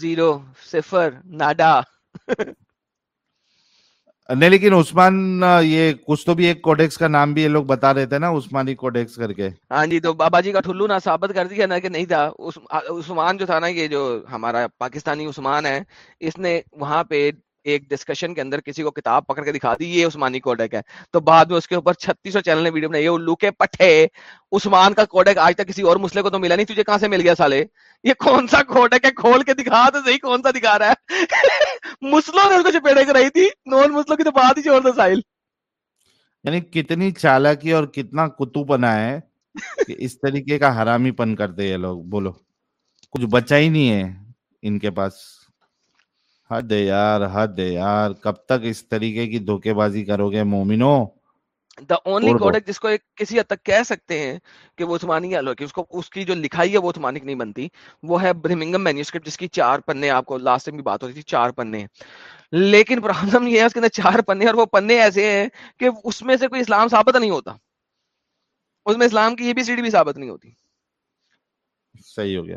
زیرو صفر نہیں لیکن عثمان یہ کچھ تو بھی ایک کوڈیکس کا نام بھی یہ لوگ بتا رہے تھے نا عثمانی کوڈیکس کر کے ہاں جی تو بابا جی کا ٹھلو نا ثابت کر دیا نا کہ نہیں تھا عثمان جو تھا نا یہ جو ہمارا پاکستانی عثمان ہے اس نے وہاں پہ ایک ڈسکشن کے اندر کسی کو کتاب پکڑ کے دکھا دی یہ عثمانی کوڈیک ہے تو بعد میں اس کے اوپر چھتیس سو چینل نے ویڈیو بنائی الو کے پٹھے عثمان کا کوڈیک آج تک کسی اور مسلے کو تو ملا نہیں تجھے کہاں سے مل گیا سالے یہ کون سا کوڈیک ہے کھول کے دکھا تو صحیح کون سا دکھا رہا ہے (laughs) مسلوں نے اس کو چپیڑے کرائی تھی نون مسلوں کی تو بات ہی چھوڑ دو ساحل یعنی کتنی چالاکی اور کتنا کتو بنا ہے کہ اس طریقے کا حرامی پن کرتے یہ لوگ بولو کچھ بچا ہی نہیں ہے ان کے پاس حد یار حد یار کب تک اس طریقے کی دھوکے بازی کرو گے مومنو دا اونلی گوڈک جس کو ایک کسی حد تک کہہ سکتے ہیں کہ وہ عثمانی الوک اس کو اس کی جو لکھائی ہے وہ عثمانک نہیں بنتی وہ ہے برمنگم مینیوسکرپٹ جس کی چار پنے آپ کو لاسٹ ٹائم بھی بات ہوتی تھی چار پنے لیکن پرابلم یہ ہے اس کے اندر چار پنے اور وہ پنے ایسے ہیں کہ اس میں سے کوئی اسلام ثابت نہیں ہوتا اس میں اسلام کی یہ بھی سیڑھی بھی ثابت نہیں ہوتی صحیح ہو گیا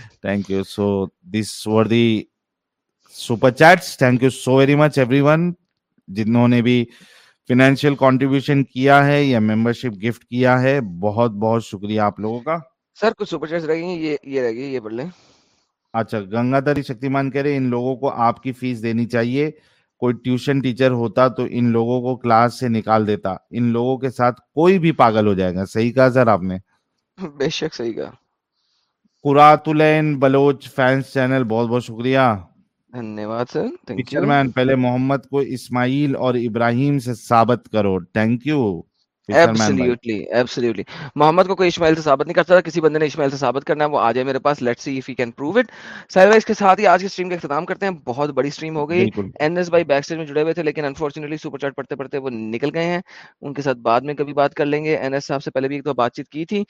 جنہوں نے بہت بہت شکریہ یہ بول لیں اچھا گنگا دری شکتی مان رہے ان لوگوں کو آپ کی فیس دینی چاہیے کوئی ٹیوشن ٹیچر ہوتا تو ان لوگوں کو کلاس سے نکال دیتا ان لوگوں کے ساتھ کوئی بھی پاگل ہو جائے گا صحیح کہا سر آپ نے بے شک صحیح کہا قرات العین بلوچ فینس چینل بہت بہت شکریہ دھنیواد سر پکچر مین پہلے محمد کو اسماعیل اور ابراہیم سے ثابت کرو تھینک یو محمد کو کوئی اسماعیل سے ثابت نہیں کر سکتا کسی بندے نے اسماعیل سے ثابت کرنا ہے وہ آ جائے میرے پاس let see if you can prove it اس کے ساتھ ہی آج کی اسٹریم کا اختتام کرتے ہیں بہت بڑی اسٹریم ہو گئی این ایس بھائی بیک میں جڑے ہوئے تھے لیکن انفارچونیٹلی سپر چیٹ پڑھتے پڑھتے وہ نکل گئے ہیں ان کے ساتھ بعد میں کبھی بات کر لیں گے این ایس صاحب سے پہلے بھی ایک دو بات چیت کی تھی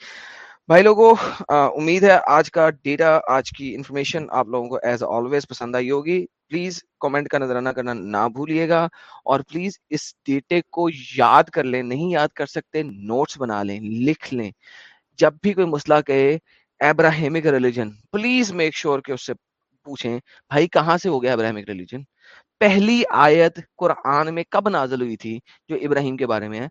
بھائی لوگوں امید ہے آج کا ڈیٹا آج کی انفارمیشن آپ لوگوں کو ایز آلویز پسند آئی ہوگی پلیز کمنٹ کا نظرانہ کرنا نہ بھولیے گا اور پلیز اس ڈیٹے کو یاد کر لیں نہیں یاد کر سکتے نوٹس بنا لیں لکھ لیں جب بھی کوئی مسئلہ کہے Abrahamic religion please make sure کہ اس سے پوچھیں بھائی کہاں سے ہو گیا ابراہیمک ریلیجن پہلی آیت قرآن میں کب نازل ہوئی تھی جو ابراہیم کے بارے میں ہے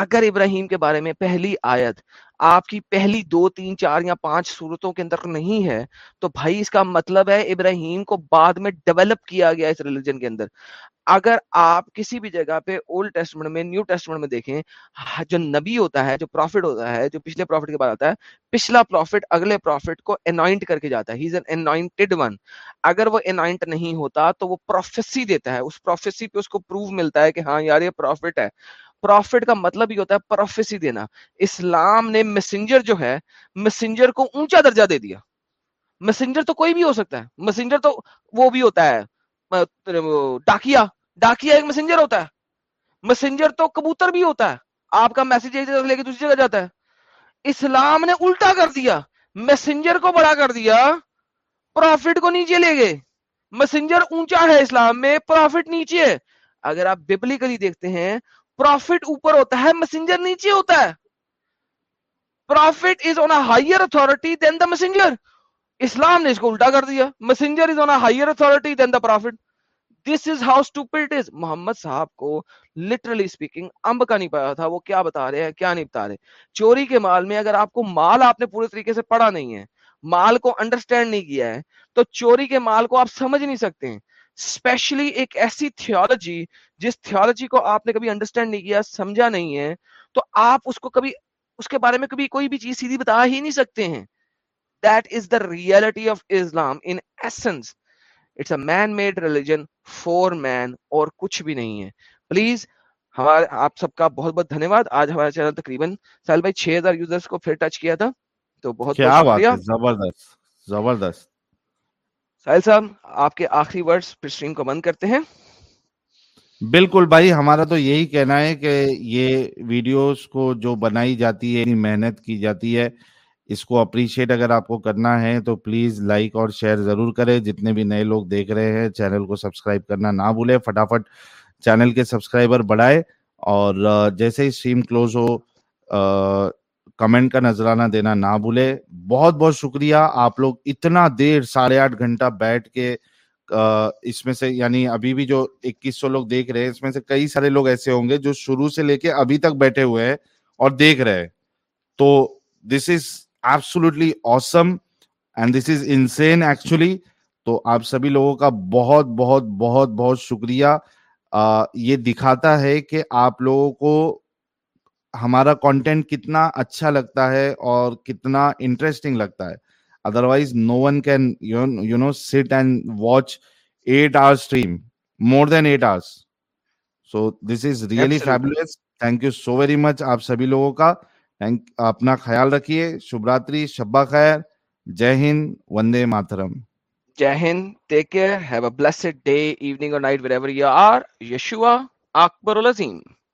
اگر ابراہیم کے بارے میں پہلی آیت آپ کی پہلی دو تین چار یا پانچ صورتوں کے اندر نہیں ہے تو بھائی اس کا مطلب ہے ابراہیم کو بعد میں ڈیولپ کیا گیا اس ریلیجن کے اندر اگر آپ کسی بھی جگہ پہ اولڈ ٹیسٹمنٹ میں نیو ٹیسٹمنٹ میں دیکھیں جو نبی ہوتا ہے جو پروفٹ ہوتا ہے جو پچھلے پروفٹ کے بعد آتا ہے پچھلا پروفٹ اگلے پروفٹ کو انوائنٹ کر کے جاتا ہے اگر وہ انوائنٹ نہیں ہوتا تو وہ پروفیسی دیتا ہے اس پروفیسی پہ اس کو پروف ملتا ہے کہ ہاں یار یہ پروفٹ ہے پروفٹ کا مطلب ہی ہوتا ہے پروفیسی دینا اسلام نے مسنجر جو ہے مسنجر کو اونچا درجہ دے دیا مسنجر تو کوئی بھی ہو سکتا ہے مسنجر تو وہ بھی ہوتا ہے ڈاکیا ڈاکیا ایک مسنجر ہوتا ہے مسنجر تو کبوتر بھی ہوتا ہے آپ کا میسج ایک جگہ لے کے دوسری جگہ جاتا ہے اسلام نے الٹا کر دیا مسنجر کو بڑا کر دیا پروفٹ کو نیچے لے گئے مسنجر اونچا ہے اسلام میں پروفٹ نیچے ہے اگر آپ بپلیکلی دیکھتے ہیں پروفٹ اوپر ہوتا ہے مسنجر نیچے ہوتا ہے prophet is on higher authority than the Islam نے اس کو الٹا کر دیا is on higher authority than the prophet Muhammad صاحب کو لٹرلی اسپیکنگ امب کا نہیں پڑا تھا وہ کیا بتا رہے ہیں کیا نہیں بتا رہے چوری کے مال میں اگر آپ کو مال آپ نے پورے طریقے سے پڑھا نہیں ہے مال کو انڈرسٹینڈ نہیں کیا ہے تو چوری کے مال کو آپ سمجھ نہیں سکتے اسپیشلی ایک ایسی تھیولوجی جس تھیولوجی کو آپ نے کبھی انڈرسٹینڈ نہیں کیا سمجھا نہیں ہے تو آپ اس کو کبھی اس کے بارے میں کبھی کوئی بھی چیز سیدھی بتا ہی نہیں سکتے ہیں that is the reality of Islam in essence it's a man made religion for man اور کچھ بھی نہیں ہے پلیز ہمارے آپ سب کا بہت بہت دھنیہ واد آج ہمارا چینل تقریباً سال بھائی چھ ہزار یوزرس کو پھر ٹچ کیا تھا تو بہت بہت شکریہ زبردست زبردست ساحل صاحب آپ کے آخری ورڈز پھر سٹریم کو بند کرتے ہیں بالکل بھائی ہمارا تو یہی کہنا ہے کہ یہ ویڈیوز کو جو بنائی جاتی ہے محنت کی جاتی ہے اس کو اپریشیٹ اگر آپ کو کرنا ہے تو پلیز لائک اور شیئر ضرور کریں جتنے بھی نئے لوگ دیکھ رہے ہیں چینل کو سبسکرائب کرنا نہ بھولے فٹافٹ چینل کے سبسکرائبر بڑھائے اور جیسے ہی سٹریم کلوز ہو کمنٹ کا نظرانہ دینا نہ بھولے بہت بہت شکریہ آپ لوگ اتنا دیر ساڑھے آٹھ گھنٹہ بیٹھ کے اس اس میں میں سے سے یعنی ابھی بھی جو اکیس سو لوگ دیکھ رہے ہیں کئی سارے لوگ ایسے ہوں گے جو شروع سے لے کے ابھی تک بیٹھے ہوئے ہیں اور دیکھ رہے تو this is absolutely awesome and this is insane actually تو آپ سبھی لوگوں کا بہت بہت بہت بہت شکریہ یہ دکھاتا ہے کہ آپ لوگوں کو ہمارا کانٹینٹ کتنا اچھا لگتا ہے اور کتنا انٹرسٹنگ لگتا ہے otherwise no one can you know sit and watch eight hour stream more than eight hour so this is really fabulous thank you so very much آپ سبھی لوگوں کا اپنا خیال رکھیے شبھ راتری شبا خیر Jai Hind Vande Mataram Jai Hind take care have a blessed day evening اور night wherever you are Yeshua اکبر العظیم